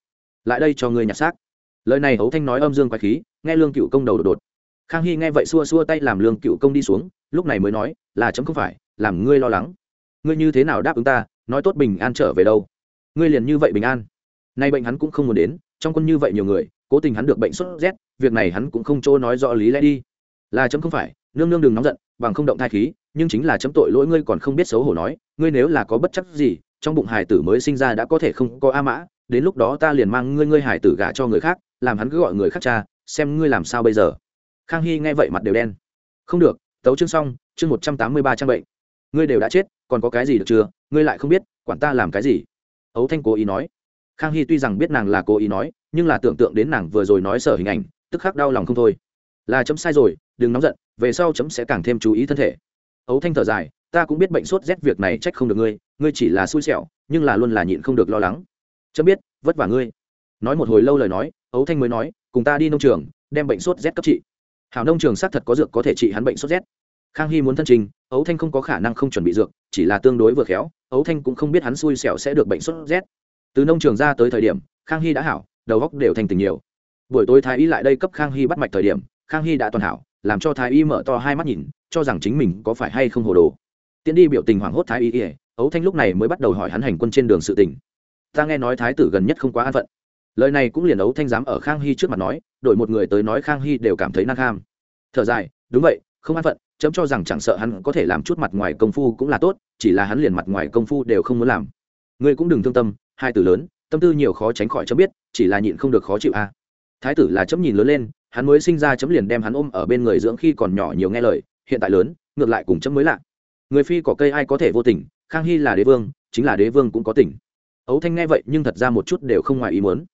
Lại đây cho ngươi nhặt xác. Lời này ấu thanh nói âm dương quái khí, nghe lương cựu công đầu đột đột. Khang hy nghe vậy xua xua tay làm lương cựu công đi xuống, lúc này mới nói, là chấm không phải, làm ngươi lo lắng. Ngươi như thế nào đáp ứng ta nói tốt bình an trở về đâu? Ngươi liền như vậy bình an. Nay bệnh hắn cũng không muốn đến, trong quân như vậy nhiều người, cố tình hắn được bệnh sốt rét, việc này hắn cũng không chỗ nói rõ lý lẽ đi. Là chấm không phải, nương nương đừng nóng giận, bằng không động thai khí, nhưng chính là chấm tội lỗi ngươi còn không biết xấu hổ nói, ngươi nếu là có bất chấp gì, trong bụng hải tử mới sinh ra đã có thể không có a mã, đến lúc đó ta liền mang ngươi ngươi hải tử gả cho người khác, làm hắn cứ gọi người khác cha, xem ngươi làm sao bây giờ. Khang hy nghe vậy mặt đều đen. Không được, tấu chương xong, chương một trăm tám mươi ba trang bệnh ngươi đều đã chết, còn có cái gì được chưa? Ngươi lại không biết, quản ta làm cái gì? Ấu thanh cố ý nói. Khang hy tuy rằng biết nàng là cố ý nói, nhưng là tưởng tượng đến nàng vừa rồi nói sở hình ảnh, tức khắc đau lòng không thôi. Là chấm sai rồi, đừng nóng giận, về sau chấm sẽ càng thêm chú ý thân thể. Ấu thanh thở dài, ta cũng biết bệnh sốt rét việc này trách không được ngươi ngươi chỉ là xui xẻo, nhưng là luôn là nhịn không được lo lắng. Chấm biết, vất vả ngươi. Nói một hồi lâu lời nói, ấu thanh mới nói, cùng ta đi nông trường, đem bệnh sốt rét cấp trị. Hảo nông trường xác thật có dược có thể trị hắn bệnh sốt rét khang hy muốn thân trình, ấu thanh không có khả năng không chuẩn bị dược, chỉ là tương đối vừa khéo, ấu thanh cũng không biết hắn xui xẻo sẽ được bệnh sốt rét. Từ nông trường ra tới thời điểm, khang hy đã hảo, đầu góc đều thành tình nhiều. Buổi tối thái y lại đây cấp khang hy bắt mạch thời điểm, khang hy đã toàn hảo, làm cho thái y mở to hai mắt nhìn, cho rằng chính mình có phải hay không hồ đồ. Tiến đi biểu tình hoảng hốt thái y ỉa ấu thanh lúc này mới bắt đầu hỏi hắn hành quân trên đường sự tình. Ta nghe nói thái tử gần nhất không quá an phận. Lời này cũng liền ấu thanh dám ở khang hy trước mặt nói, đổi một người tới nói khang hy đều cảm thấy năng kham. Thở dài, đúng vậy, không an phận chấm cho rằng chẳng sợ hắn có thể làm chút mặt ngoài công phu cũng là tốt, chỉ là hắn liền mặt ngoài công phu đều không muốn làm. Ngươi cũng đừng thương tâm, hai từ lớn, tâm tư nhiều khó tránh khỏi chấm biết, chỉ là nhịn không được khó chịu a. Thái tử là chấm nhìn lớn lên, hắn mới sinh ra chấm liền đem hắn ôm ở bên người dưỡng khi còn nhỏ nhiều nghe lời, hiện tại lớn, ngược lại cùng chấm mới lạ. Người phi có cây ai có thể vô tình, khang hy là đế vương, chính là đế vương cũng có tình. Ấu thanh nghe vậy nhưng thật ra một chút đều không ngoài ý muốn.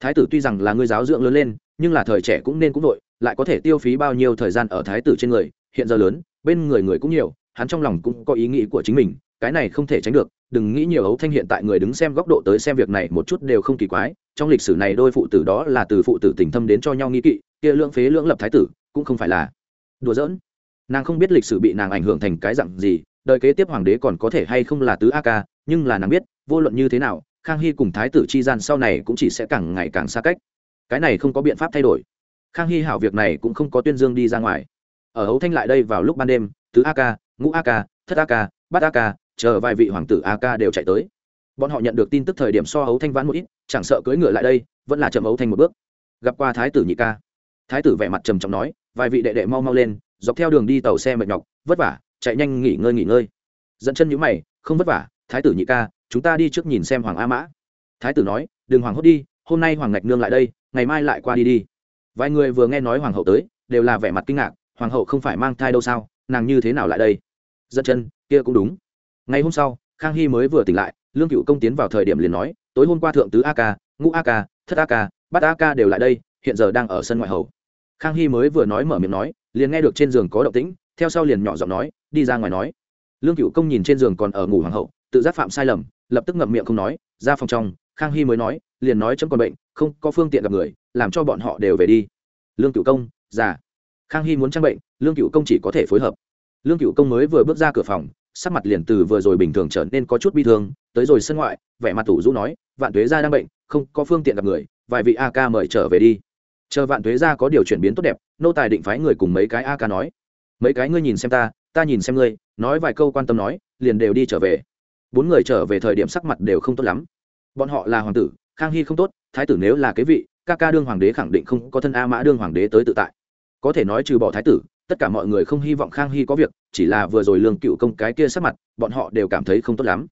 Thái tử tuy rằng là người giáo dưỡng lớn lên, nhưng là thời trẻ cũng nên cũng vội, lại có thể tiêu phí bao nhiêu thời gian ở thái tử trên người hiện giờ lớn, bên người người cũng nhiều, hắn trong lòng cũng có ý nghĩ của chính mình, cái này không thể tránh được, đừng nghĩ nhiều ấu thanh hiện tại người đứng xem góc độ tới xem việc này một chút đều không kỳ quái, trong lịch sử này đôi phụ tử đó là từ phụ tử tình thâm đến cho nhau nghi kỵ, kia lưỡng phế lưỡng lập thái tử, cũng không phải là đùa giỡn. Nàng không biết lịch sử bị nàng ảnh hưởng thành cái dặn gì, đời kế tiếp hoàng đế còn có thể hay không là tứ a ca nhưng là nàng biết, vô luận như thế nào, khang hy cùng thái tử chi gian sau này cũng chỉ sẽ càng ngày càng xa cách. Cái này không có biện pháp thay đổi. Khang hy hảo việc này cũng không có tuyên dương đi ra ngoài ở hấu thanh lại đây vào lúc ban đêm, tứ a ca ngũ a ca thất a ca bát a ca chờ vài vị hoàng tử a ca đều chạy tới. Bọn họ nhận được tin tức thời điểm so hấu thanh vãn một ít, chẳng sợ cưỡi ngựa lại đây, vẫn là chậm hấu thanh một bước. Gặp qua thái tử nhị ca. Thái tử vẻ mặt trầm trọng nói, vài vị đệ đệ mau mau lên, dọc theo đường đi tàu xe mệt nhọc, vất vả, chạy nhanh nghỉ ngơi nghỉ ngơi. Dẫn chân nhũ mày, không vất vả, thái tử nhị ca, chúng ta đi trước nhìn xem hoàng a mã. Thái tử nói, đừng hoàng hốt đi, hôm nay hoàng ngạch nương lại đây, ngày mai lại qua đi đi. Vài người vừa nghe nói hoàng hậu tới, đều là vẻ mặt kinh ngạc hoàng hậu không phải mang thai đâu sao, nàng như thế nào lại đây? Dẫn chân, kia cũng đúng. Ngày hôm sau, khang hy mới vừa tỉnh lại, lương cựu công tiến vào thời điểm liền nói, tối hôm qua thượng tứ a ca, ngũ a ca, thất a ca, bát a ca đều lại đây, hiện giờ đang ở sân ngoại hầu. Khang hy mới vừa nói mở miệng nói, liền nghe được trên giường có động tĩnh, theo sau liền nhỏ giọng nói, đi ra ngoài nói. Lương cựu công nhìn trên giường còn ở ngủ hoàng hậu, tự giác phạm sai lầm, lập tức ngậm miệng không nói, ra phòng trong, khang hy mới nói, liền nói chấm còn bệnh, không có phương tiện gặp người, làm cho bọn họ đều về đi. Lương cựu công, già khang hy muốn trang bệnh, lương cựu công chỉ có thể phối hợp. Lương cựu công mới vừa bước ra cửa phòng, sắc mặt liền từ vừa rồi bình thường trở nên có chút bi thương, tới rồi sân ngoại, vẻ mặt tủ rũ nói, vạn tuế gia đang bệnh, không có phương tiện gặp người, vài vị a ca mời trở về đi. Chờ vạn tuế gia có điều chuyển biến tốt đẹp, nô tài định phái người cùng mấy cái a ca nói, mấy cái ngươi nhìn xem ta ta nhìn xem ngươi, nói vài câu quan tâm nói, liền đều đi trở về. Bốn người trở về thời điểm sắc mặt đều không tốt lắm. Bọn họ là hoàng tử, khang hy không tốt, thái tử nếu là cái vị, ca ca đương hoàng đế khẳng định không có thân a mã đương hoàng đế tới tự tại có thể nói trừ bỏ thái tử, tất cả mọi người không hy vọng khang hy có việc, chỉ là vừa rồi lương cựu công cái kia sắc mặt, bọn họ đều cảm thấy không tốt lắm.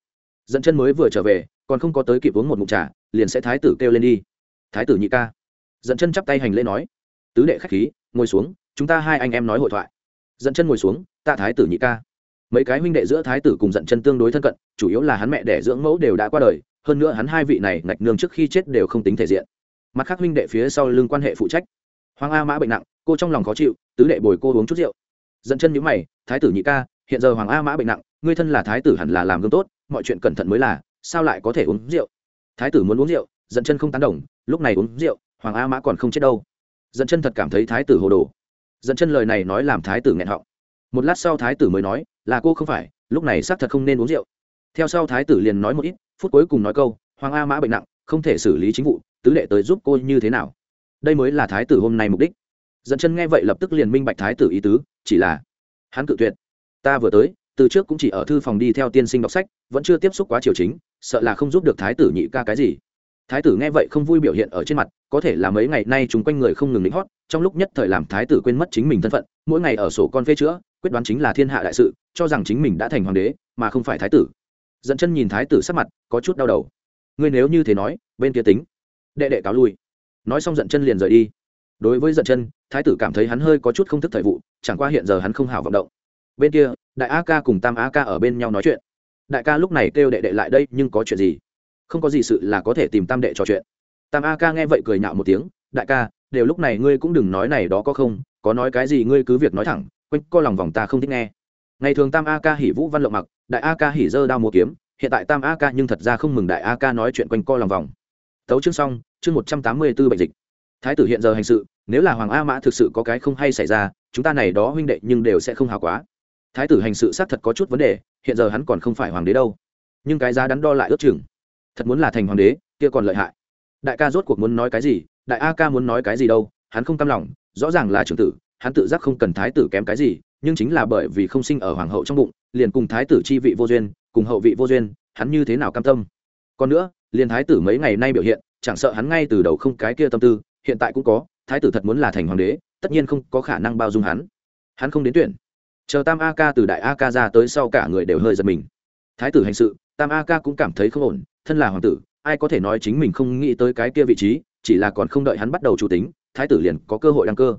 Dẫn chân mới vừa trở về, còn không có tới kịp uống một mụn trà, liền sẽ thái tử kêu lên đi. Thái tử nhị ca. Dẫn chân chắp tay hành lễ nói. Tứ đệ khách khí, ngồi xuống, chúng ta hai anh em nói hội thoại. Dẫn chân ngồi xuống, tạ thái tử nhị ca. Mấy cái huynh đệ giữa thái tử cùng dẫn chân tương đối thân cận, chủ yếu là hắn mẹ đẻ dưỡng mẫu đều đã qua đời, hơn nữa hắn hai vị này ngạch nương trước khi chết đều không tính thể diện. Mặt khác huynh đệ phía sau lưng quan hệ phụ trách hoàng a mã bệnh nặng, cô trong lòng khó chịu, tứ đệ bồi cô uống chút rượu. Dẫn chân nhữ mày, thái tử nhị ca, hiện giờ hoàng a mã bệnh nặng, ngươi thân là thái tử hẳn là làm gương tốt, mọi chuyện cẩn thận mới là, sao lại có thể uống rượu? Thái tử muốn uống rượu dẫn chân không tán đồng, lúc này uống rượu hoàng a mã còn không chết đâu. Dẫn chân thật cảm thấy thái tử hồ đồ. Dẫn chân lời này nói làm thái tử nghẹn họng. Một lát sau thái tử mới nói, là cô không phải, lúc này xác thật không nên uống rượu. Theo sau thái tử liền nói một ít, phút cuối cùng nói câu hoàng a mã bệnh nặng, không thể xử lý chính vụ, tứ đệ tới giúp cô như thế nào? Đây mới là thái tử hôm nay mục đích. Dẫn chân nghe vậy lập tức liền minh bạch thái tử ý tứ, chỉ là, hắn cự tuyệt. Ta vừa tới, từ trước cũng chỉ ở thư phòng đi theo tiên sinh đọc sách, vẫn chưa tiếp xúc quá triều chính, sợ là không giúp được thái tử nhị ca cái gì. Thái tử nghe vậy không vui biểu hiện ở trên mặt, có thể là mấy ngày nay chúng quanh người không ngừng lính hót, trong lúc nhất thời làm thái tử quên mất chính mình thân phận, mỗi ngày ở sổ con phê chữa, quyết đoán chính là thiên hạ đại sự, cho rằng chính mình đã thành hoàng đế, mà không phải thái tử. Dẫn chân nhìn thái tử sắc mặt, có chút đau đầu. Ngươi nếu như thế nói, bên kia tính. Đệ đệ cáo lui nói xong giận chân liền rời đi. Đối với giận chân, thái tử cảm thấy hắn hơi có chút không thức thời vụ, chẳng qua hiện giờ hắn không hào vọng động. Bên kia, đại a ca cùng tam a ca ở bên nhau nói chuyện. Đại ca lúc này kêu đệ đệ lại đây, nhưng có chuyện gì? Không có gì sự là có thể tìm tam đệ trò chuyện. Tam a ca nghe vậy cười nhạo một tiếng, đại ca, đều lúc này ngươi cũng đừng nói này đó có không, có nói cái gì ngươi cứ việc nói thẳng, quanh co lòng vòng ta không thích nghe. Ngày thường tam a ca hỉ vũ văn lộng mặc, đại a ca hỉ dơ đao mua kiếm, hiện tại tam a ca nhưng thật ra không mừng đại a ca nói chuyện quanh co lòng vòng tấu chương xong, chương một trăm tám mươi b ố bệnh dịch. Thái tử hiện giờ hành sự, nếu là hoàng a mã thực sự có cái không hay xảy ra, chúng ta này đó huynh đệ nhưng đều sẽ không hào quá. Thái tử hành sự xác thật có chút vấn đề, hiện giờ hắn còn không phải hoàng đế đâu. Nhưng cái giá đắn đo lại ước chừng. Thật muốn là thành hoàng đế, kia còn lợi hại. Đại ca rốt cuộc muốn nói cái gì, đại a ca muốn nói cái gì đâu, hắn không cam lòng, rõ ràng là trưởng tử, hắn tự giác không cần thái tử kém cái gì, nhưng chính là bởi vì không sinh ở hoàng hậu trong bụng, liền cùng thái tử chi vị vô duyên, cùng hậu vị vô duyên, hắn như thế nào cam tâm. Còn nữa liền thái tử mấy ngày nay biểu hiện, chẳng sợ hắn ngay từ đầu không cái kia tâm tư, hiện tại cũng có, thái tử thật muốn là thành hoàng đế, tất nhiên không có khả năng bao dung hắn. Hắn không đến tuyển. Chờ tam a ca từ đại a ca ra tới sau cả người đều hơi giật mình. Thái tử hành sự, tam a ca cũng cảm thấy không ổn, thân là hoàng tử, ai có thể nói chính mình không nghĩ tới cái kia vị trí, chỉ là còn không đợi hắn bắt đầu chủ tính, thái tử liền có cơ hội đăng cơ.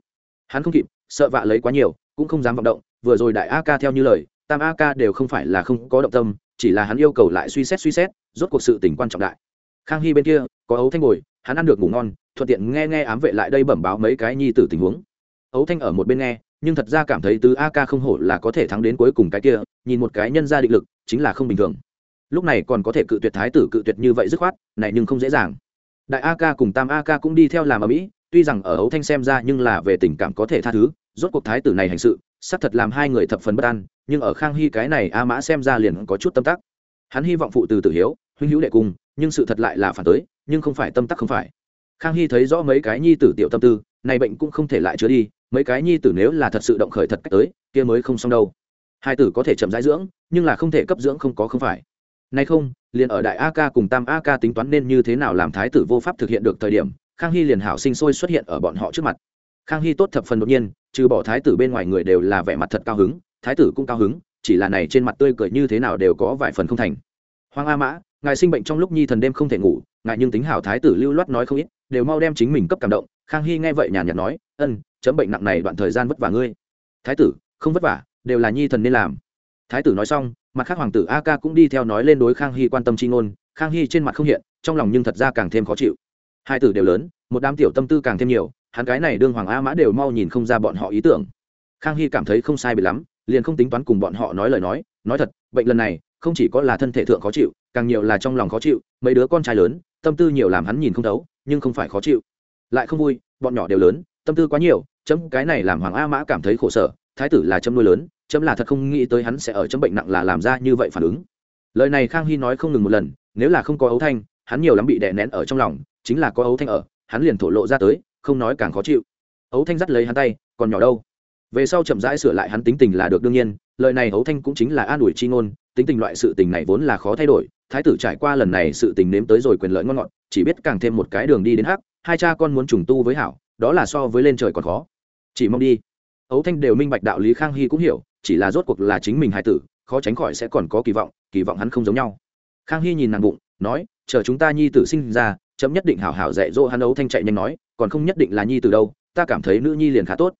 Hắn không kịp, sợ vạ lấy quá nhiều, cũng không dám vọng động, vừa rồi đại a ca theo như lời, tam a ca đều không phải là không có động tâm chỉ là hắn yêu cầu lại suy xét suy xét, rốt cuộc sự tình quan trọng đại. Khang hy bên kia, có ấu thanh ngồi, hắn ăn được ngủ ngon, thuận tiện nghe nghe ám vệ lại đây bẩm báo mấy cái nhi tử tình huống. Ấu thanh ở một bên nghe, nhưng thật ra cảm thấy tứ a ca không hổ là có thể thắng đến cuối cùng cái kia, nhìn một cái nhân ra định lực, chính là không bình thường. Lúc này còn có thể cự tuyệt thái tử cự tuyệt như vậy dứt khoát, này nhưng không dễ dàng. Đại a ca cùng tam a ca cũng đi theo làm ở mỹ, tuy rằng ở ấu thanh xem ra nhưng là về tình cảm có thể tha thứ, rốt cuộc thái tử này hành sự, xác thật làm hai người thập phần bất an nhưng ở khang hy cái này a mã xem ra liền có chút tâm tắc. Hắn hy vọng phụ từ tử hiếu, huynh hữu đệ cung nhưng sự thật lại là phản tới, nhưng không phải tâm tắc không phải. Khang hy thấy rõ mấy cái nhi tử tiểu tâm tư, này bệnh cũng không thể lại chứa đi, mấy cái nhi tử nếu là thật sự động khởi thật cách tới, kia mới không xong đâu. Hai tử có thể chậm rãi dưỡng, nhưng là không thể cấp dưỡng không có không phải. Nay không, liền ở đại a ca cùng tam a ca tính toán nên như thế nào làm thái tử vô pháp thực hiện được thời điểm, khang hy liền hảo sinh sôi xuất hiện ở bọn họ trước mặt. Khang hy tốt thập phần đột nhiên, trừ bỏ thái tử bên ngoài người đều là vẻ mặt thật cao hứng thái tử cũng cao hứng, chỉ là này trên mặt tươi cười như thế nào đều có vài phần không thành. Hoàng a mã, ngài sinh bệnh trong lúc nhi thần đêm không thể ngủ, ngài nhưng tính hảo thái tử lưu loát nói không ít, đều mau đem chính mình cấp cảm động. Khang hy nghe vậy nhàn nhạt nói, ân, chấm bệnh nặng này đoạn thời gian vất vả ngươi. Thái tử, không vất vả, đều là nhi thần nên làm. Thái tử nói xong, mặt khác hoàng tử a ca cũng đi theo nói lên đối khang hy quan tâm c h i ngôn. Khang hy trên mặt không hiện, trong lòng nhưng thật ra càng thêm khó chịu. Hai tử đều lớn, một đám tiểu tâm tư càng thêm nhiều, hắn cái này đương hoàng a mã đều mau nhìn không ra bọn họ ý tưởng. Khang hy cảm thấy không sai bị lắm liền không tính toán cùng bọn họ nói lời nói nói thật, bệnh lần này, không chỉ có là thân thể thượng khó chịu, càng nhiều là trong lòng khó chịu, mấy đứa con trai lớn, tâm tư nhiều làm hắn nhìn không thấu, nhưng không phải khó chịu. Lại không vui, bọn nhỏ đều lớn, tâm tư quá nhiều, chấm cái này làm hoàng a mã cảm thấy khổ sở, thái tử là chấm nuôi lớn, chấm là thật không nghĩ tới hắn sẽ ở chấm bệnh nặng là làm ra như vậy phản ứng. Lời này khang hy nói không ngừng một lần, nếu là không có ấu thanh, hắn nhiều lắm bị đè nén ở trong lòng, chính là có ấu thanh ở, hắn liền thổ lộ ra tới, không nói càng khó chịu. Ấu thanh dắt lấy hắn tay, còn nhỏ đâu? Về sau chậm rãi sửa lại hắn tính tình là được đương nhiên, lời này hấu thanh cũng chính là an ủi chi ngôn, tính tình loại sự tình này vốn là khó thay đổi, thái tử trải qua lần này sự tình nếm tới rồi quyền lợi ngon ngọt, chỉ biết càng thêm một cái đường đi đến hắc, hai cha con muốn trùng tu với hảo, đó là so với lên trời còn khó. Chỉ mong đi. Hấu thanh đều minh bạch đạo lý khang hy cũng hiểu, chỉ là rốt cuộc là chính mình hai tử, khó tránh khỏi sẽ còn có kỳ vọng kỳ vọng hắn không giống nhau. Khang hy nhìn nàng bụng, nói, chờ chúng ta nhi tử sinh ra, chấm nhất định hảo hảo dạy dỗ hắn. Ấu thanh chạy nhanh nói, còn không nhất định là nhi tử đâu, ta cảm thấy nữ nhi liền khá tốt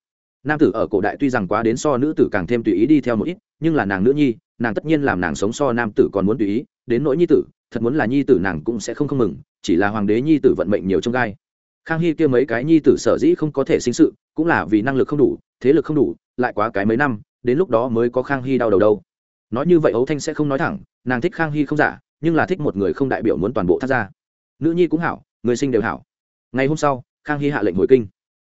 nam tử ở cổ đại tuy rằng quá đến so nữ tử càng thêm tùy ý đi theo một ít, nhưng là nàng nữ nhi, nàng tất nhiên làm nàng sống so nam tử còn muốn tùy ý, đến nỗi nhi tử, thật muốn là nhi tử nàng cũng sẽ không không mừng, chỉ là hoàng đế nhi tử vận mệnh nhiều trong gai. Khang hy kia mấy cái nhi tử sở dĩ không có thể sinh sự, cũng là vì năng lực không đủ, thế lực không đủ, lại quá cái mấy năm, đến lúc đó mới có khang hy đau đầu đâu. Nói như vậy ấu thanh sẽ không nói thẳng, nàng thích khang hy không giả, nhưng là thích một người không đại biểu muốn toàn bộ tham gia nữ nhi cũng hảo, người sinh đều hảo. Ngày hôm sau, khang hy hạ lệnh hồi kinh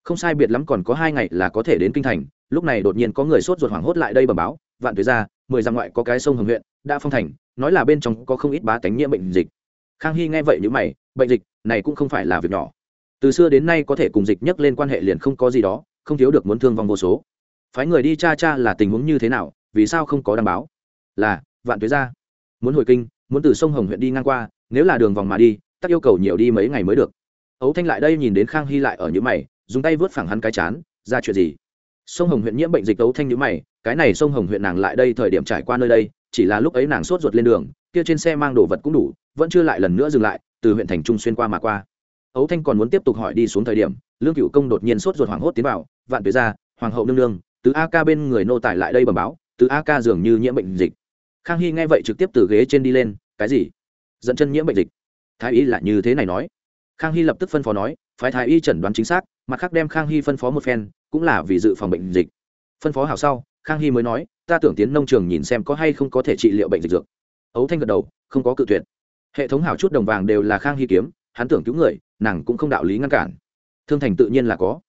không sai biệt lắm còn có hai ngày là có thể đến kinh thành, lúc này đột nhiên có người sốt ruột hoảng hốt lại đây bẩm báo, vạn tuế ra mười dặm ngoại có cái sông hồng huyện, đã phong thành, nói là bên trong có không ít bá tánh nhiễm bệnh dịch. Khang hy nghe vậy n mày, bệnh dịch, này cũng không phải là việc nhỏ. Từ xưa đến nay có thể cùng dịch nhắc lên quan hệ liền không có gì đó, không thiếu được muốn thương vong vô số. Phái người đi cha cha là tình huống như thế nào, vì sao không có đảm báo? Là, vạn tuế ra muốn hồi kinh, muốn từ sông hồng huyện đi ngang qua, nếu là đường vòng mà đi, tắc yêu cầu nhiều đi mấy ngày mới được. Ấu thanh lại đây nhìn đến khang hy lại ở những mày dùng tay vớt phẳng hắn cái chán, ra chuyện gì? Sông hồng huyện nhiễm bệnh dịch tấu thanh nhữ mày, cái này sông hồng huyện nàng lại đây thời điểm trải qua nơi đây, chỉ là lúc ấy nàng sốt ruột lên đường, kia trên xe mang đồ vật cũng đủ, vẫn chưa lại lần nữa dừng lại, từ huyện thành trung xuyên qua mà qua. Ấu thanh còn muốn tiếp tục hỏi đi xuống thời điểm, lương cựu công đột nhiên sốt ruột hoảng hốt tiến vào, vạn tuế ra, hoàng hậu nương nương, từ a ca bên người nô tài lại đây bẩm báo, từ a ca dường như nhiễm bệnh dịch. Khang hy nghe vậy trực tiếp từ ghế trên đi lên, cái gì? Dẫn chân nhiễm bệnh dịch. Thái ý là như thế này nói khang hy lập tức phân phó nói, phái thái y chẩn đoán chính xác, mặt khác đem khang hy phân phó một phen, cũng là vì dự phòng bệnh dịch. Phân phó hào sau, khang hy mới nói, ta tưởng tiến nông trường nhìn xem có hay không có thể trị liệu bệnh dịch dược. Ấu thanh gật đầu, không có cự tuyệt. Hệ thống hảo chút đồng vàng đều là khang hy kiếm, hắn tưởng cứu người, nàng cũng không đạo lý ngăn cản. Thương thành tự nhiên là có.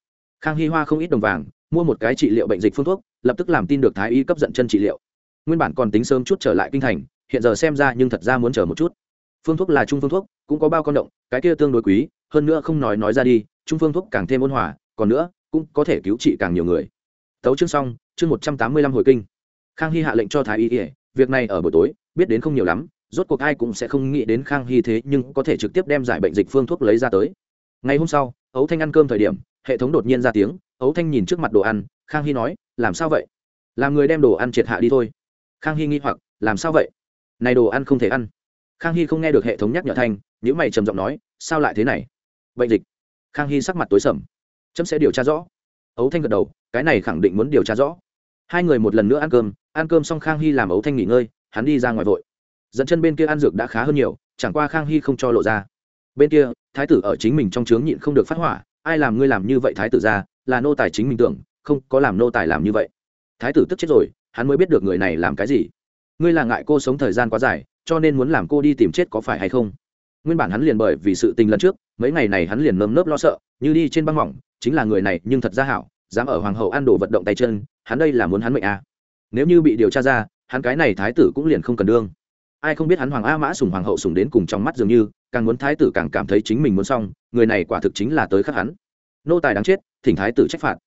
Khang hy hoa không ít đồng vàng, mua một cái trị liệu bệnh dịch phương thuốc, lập tức làm tin được thái y cấp dẫn chân trị liệu. Nguyên bản còn tính sớm chút trở lại kinh thành, hiện giờ xem ra nhưng thật ra muốn chờ một chút phương thuốc là trung phương thuốc, cũng có bao con động, cái kia tương đối quý, hơn nữa không nói nói ra đi, trung phương thuốc càng thêm ôn hòa, còn nữa, cũng có thể cứu trị càng nhiều người. Tấu chương xong, chương một trăm tám mươi lăm hồi kinh. Khang hy hạ lệnh cho thái y ỉa việc này ở buổi tối, biết đến không nhiều lắm, rốt cuộc ai cũng sẽ không nghĩ đến khang hy thế nhưng có thể trực tiếp đem giải bệnh dịch phương thuốc lấy ra tới. Ngày hôm sau, ấu thanh ăn cơm thời điểm, hệ thống đột nhiên ra tiếng, ấu thanh nhìn trước mặt đồ ăn, khang hy nói, làm sao vậy? Làm người đem đồ ăn triệt hạ đi thôi. Khang hy nghi hoặc, làm sao vậy? Này đồ ăn không thể ăn khang hy không nghe được hệ thống nhắc nhở thanh nếu mày trầm giọng nói, sao lại thế này? Bệnh dịch. Khang hy sắc mặt tối sầm. Chấm sẽ điều tra rõ. Ấu thanh gật đầu, cái này khẳng định muốn điều tra rõ. Hai người một lần nữa ăn cơm ăn cơm xong khang hy làm ấu thanh nghỉ ngơi, hắn đi ra ngoài vội. Dẫn chân bên kia ăn dược đã khá hơn nhiều, chẳng qua khang hy không cho lộ ra. Bên kia, thái tử ở chính mình trong trướng nhịn không được phát hỏa, ai làm ngươi làm như vậy thái tử ra, là nô tài chính mình tưởng, không có làm nô tài làm như vậy. Thái tử tức chết rồi, hắn mới biết được người này làm cái gì. Ngươi là ngại cô sống thời gian quá dài cho nên muốn làm cô đi tìm chết có phải hay không? Nguyên bản hắn liền bởi vì sự tình lần trước, mấy ngày này hắn liền nơm nớp lo sợ, như đi trên băng mỏng, chính là người này nhưng thật ra hảo, dám ở hoàng hậu ăn đồ vận động tay chân, hắn đây là muốn hắn mệnh à. nếu như bị điều tra ra, hắn cái này thái tử cũng liền không cần đương. Ai không biết hắn hoàng a mã sùng hoàng hậu sùng đến cùng trong mắt dường như, càng muốn thái tử càng cảm thấy chính mình muốn xong, người này quả thực chính là tới khắc hắn. Nô tài đáng chết, thỉnh thái tử trách phạt.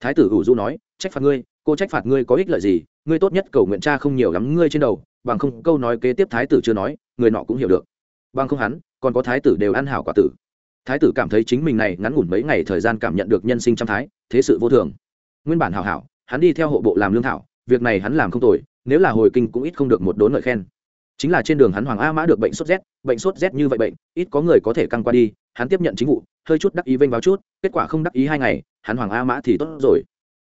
Thái tử ủ du nói, trách phạt ngươi, cô trách phạt ngươi có ích lợi gì ngươi tốt nhất cầu nguyện cha không nhiều lắm ngươi trên đầu, bằng không câu nói kế tiếp thái tử chưa nói, người nọ cũng hiểu được. Bằng không hắn, còn có thái tử đều ăn hảo quả tử. Thái tử cảm thấy chính mình này ngắn ngủn mấy ngày thời gian cảm nhận được nhân sinh trăm thái, thế sự vô thường. Nguyên bản hảo hảo, hắn đi theo hộ bộ làm lương thảo, việc này hắn làm không tồi, nếu là hồi kinh cũng ít không được một đốn lợi khen. Chính là trên đường hắn hoàng a mã được bệnh sốt rét, bệnh sốt rét như vậy bệnh, ít có người có thể căng qua đi, hắn tiếp nhận chính vụ, hơi chút đắc ý vênh vào chút, kết quả không đắc ý hai ngày, hắn hoàng a mã thì tốt rồi.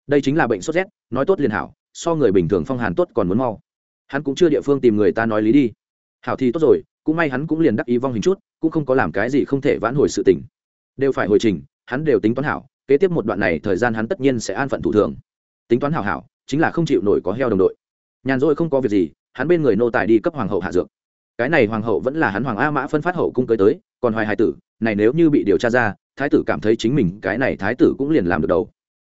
Đây chính là bệnh sốt rét, nói tốt liền hảo so người bình thường phong hàn tốt còn muốn mau. Hắn cũng chưa địa phương tìm người ta nói lý đi. Hảo thì tốt rồi, cũng may hắn cũng liền đắc ý vong hình chút, cũng không có làm cái gì không thể vãn hồi sự tình. Đều phải hồi trình, hắn đều tính toán hảo, kế tiếp một đoạn này thời gian hắn tất nhiên sẽ an phận thủ thường. Tính toán hảo hảo, chính là không chịu nổi có heo đồng đội. Nhàn rỗi không có việc gì, hắn bên người nô tài đi cấp hoàng hậu hạ dược. Cái này hoàng hậu vẫn là hắn hoàng a mã phân phát hậu cung cưới tới, còn hoài hải tử, này nếu như bị điều tra ra, thái tử cảm thấy chính mình cái này thái tử cũng liền làm được đầu.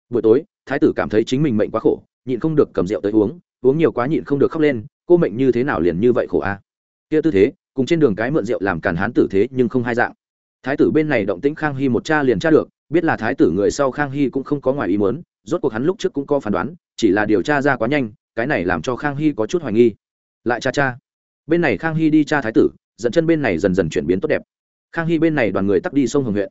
Buổi tối, thái tử cảm thấy chính mình mệnh quá khổ nhịn không được cầm rượu tới uống uống nhiều quá nhịn không được khóc lên, cô mệnh như thế nào liền như vậy khổ a? Kia tư thế, cùng trên đường cái mượn rượu làm càn hán tử thế nhưng không hai dạng. Thái tử bên này động tĩnh khang hy một cha liền tra được, biết là thái tử người sau khang hy cũng không có ngoài ý muốn, rốt cuộc hắn lúc trước cũng có phán đoán, chỉ là điều tra ra quá nhanh, cái này làm cho khang hy có chút hoài nghi. Lại cha cha. Bên này khang hy đi cha thái tử, dẫn chân bên này dần dần chuyển biến tốt đẹp. Khang hy bên này đoàn người tắt đi sông hồng huyện.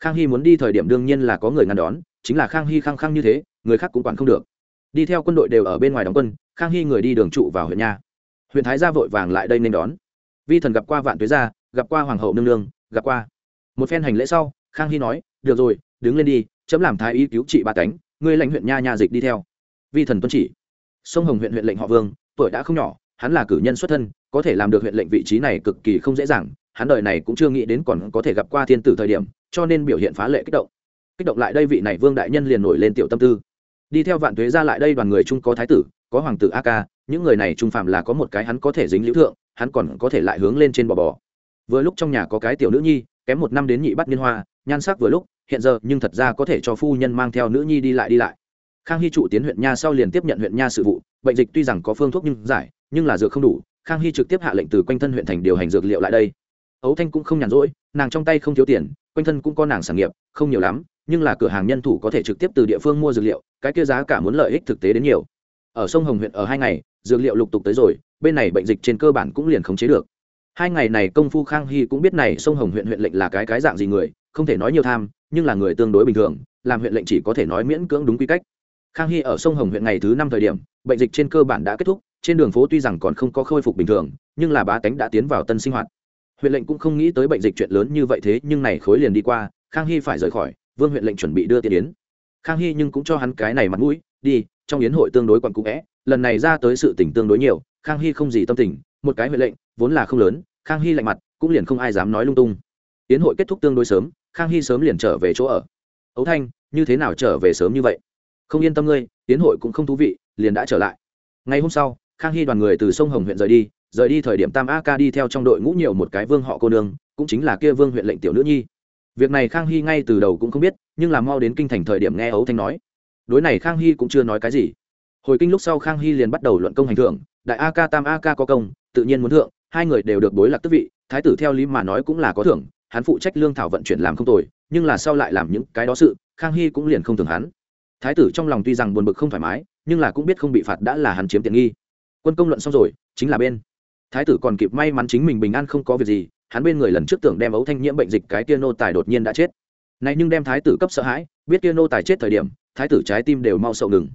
Khang hy muốn đi thời điểm đương nhiên là có người ngăn đón, chính là khang hy khăng khăng như thế, người khác cũng quản không được đi theo quân đội đều ở bên ngoài đóng quân, khang hy người đi đường trụ vào huyện nha. Huyện thái gia vội vàng lại đây nên đón. Vi thần gặp qua vạn tuế gia, gặp qua hoàng hậu nương nương, gặp qua. Một phen hành lễ sau, khang hy nói, được rồi, đứng lên đi, chấm làm thái y cứu trị ba cánh, ngươi lãnh huyện nha nha dịch đi theo. Vi thần tuân chỉ. Sông hồng huyện huyện lệnh họ vương, tuổi đã không nhỏ, hắn là cử nhân xuất thân, có thể làm được huyện lệnh vị trí này cực kỳ không dễ dàng, hắn đời này cũng chưa nghĩ đến còn có thể gặp qua thiên tử thời điểm, cho nên biểu hiện phá lệ kích động. Kích động lại đây vị này vương đại nhân liền nổi lên tiểu tâm tư đi theo vạn thuế ra lại đây đoàn người chung có thái tử, có hoàng tử a ca những người này trung phạm là có một cái hắn có thể dính liễu thượng, hắn còn có thể lại hướng lên trên bò bò. Vừa lúc trong nhà có cái tiểu nữ nhi, kém một năm đến nhị bắt niên hoa, nhan sắc vừa lúc, hiện giờ nhưng thật ra có thể cho phu nhân mang theo nữ nhi đi lại đi lại. Khang hy trụ tiến huyện nha sau liền tiếp nhận huyện nha sự vụ, bệnh dịch tuy rằng có phương thuốc nhưng giải, nhưng là dược không đủ, khang hy trực tiếp hạ lệnh từ quanh thân huyện thành điều hành dược liệu lại đây. Ấu thanh cũng không nhàn rỗi, nàng trong tay không thiếu tiền, quanh thân cũng có nàng sản nghiệp, không nhiều lắm nhưng là cửa hàng nhân thủ có thể trực tiếp từ địa phương mua dược liệu, cái kia giá cả muốn lợi ích thực tế đến nhiều. Ở sông hồng huyện ở hai ngày, dược liệu lục tục tới rồi, bên này bệnh dịch trên cơ bản cũng liền khống chế được. Hai ngày này công phu khang hy cũng biết này sông hồng huyện huyện lệnh là cái cái dạng gì người, không thể nói nhiều tham, nhưng là người tương đối bình thường, làm huyện lệnh chỉ có thể nói miễn cưỡng đúng quy cách. Khang hy ở sông hồng huyện ngày thứ năm thời điểm, bệnh dịch trên cơ bản đã kết thúc, trên đường phố tuy rằng còn không có khôi phục bình thường, nhưng là bá tánh đã tiến vào tân sinh hoạt. Huyện lệnh cũng không nghĩ tới bệnh dịch chuyện lớn như vậy thế, nhưng này khối liền đi qua, khang hy phải rời khỏi vương huyện lệnh chuẩn bị đưa tiền yến. Khang hy nhưng cũng cho hắn cái này mặt mũi, đi, trong yến hội tương đối quặn cũ vẽ lần này ra tới sự tỉnh tương đối nhiều, khang hy không gì tâm tình, một cái huệ lệnh, vốn là không lớn, khang hy lạnh mặt, cũng liền không ai dám nói lung tung. Yến hội kết thúc tương đối sớm, khang hy sớm liền trở về chỗ ở. Ấu thanh, như thế nào trở về sớm như vậy? Không yên tâm ngươi, yến hội cũng không thú vị, liền đã trở lại. Ngày hôm sau, khang hy đoàn người từ sông hồng huyện rời đi rời đi thời điểm tam a ca đi theo trong đội ngũ nhiều một cái vương họ cô nương, cũng chính là kia vương huyện lệnh tiểu nữ nhi việc này khang hy ngay từ đầu cũng không biết, nhưng là mau đến kinh thành thời điểm nghe ấu thanh nói. Đối này khang hy cũng chưa nói cái gì. Hồi kinh lúc sau khang hy liền bắt đầu luận công hành thưởng, đại a ca tam a ca có công, tự nhiên muốn thượng, hai người đều được đối lạc tức vị, thái tử theo lý mà nói cũng là có thưởng, hắn phụ trách lương thảo vận chuyển làm không tồi, nhưng là sau lại làm những cái đó sự, khang hy cũng liền không thường hắn. Thái tử trong lòng tuy rằng buồn bực không thoải mái, nhưng là cũng biết không bị phạt đã là hắn chiếm tiện nghi. Quân công luận xong rồi, chính là bên. Thái tử còn kịp may mắn chính mình bình an không có việc gì hắn bên người lần trước tưởng đem ấu thanh nhiễm bệnh dịch cái kia nô tài đột nhiên đã chết. Này nhưng đem thái tử cấp sợ hãi, biết kia nô tài chết thời điểm, thái tử trái tim đều mau sậu ngừng.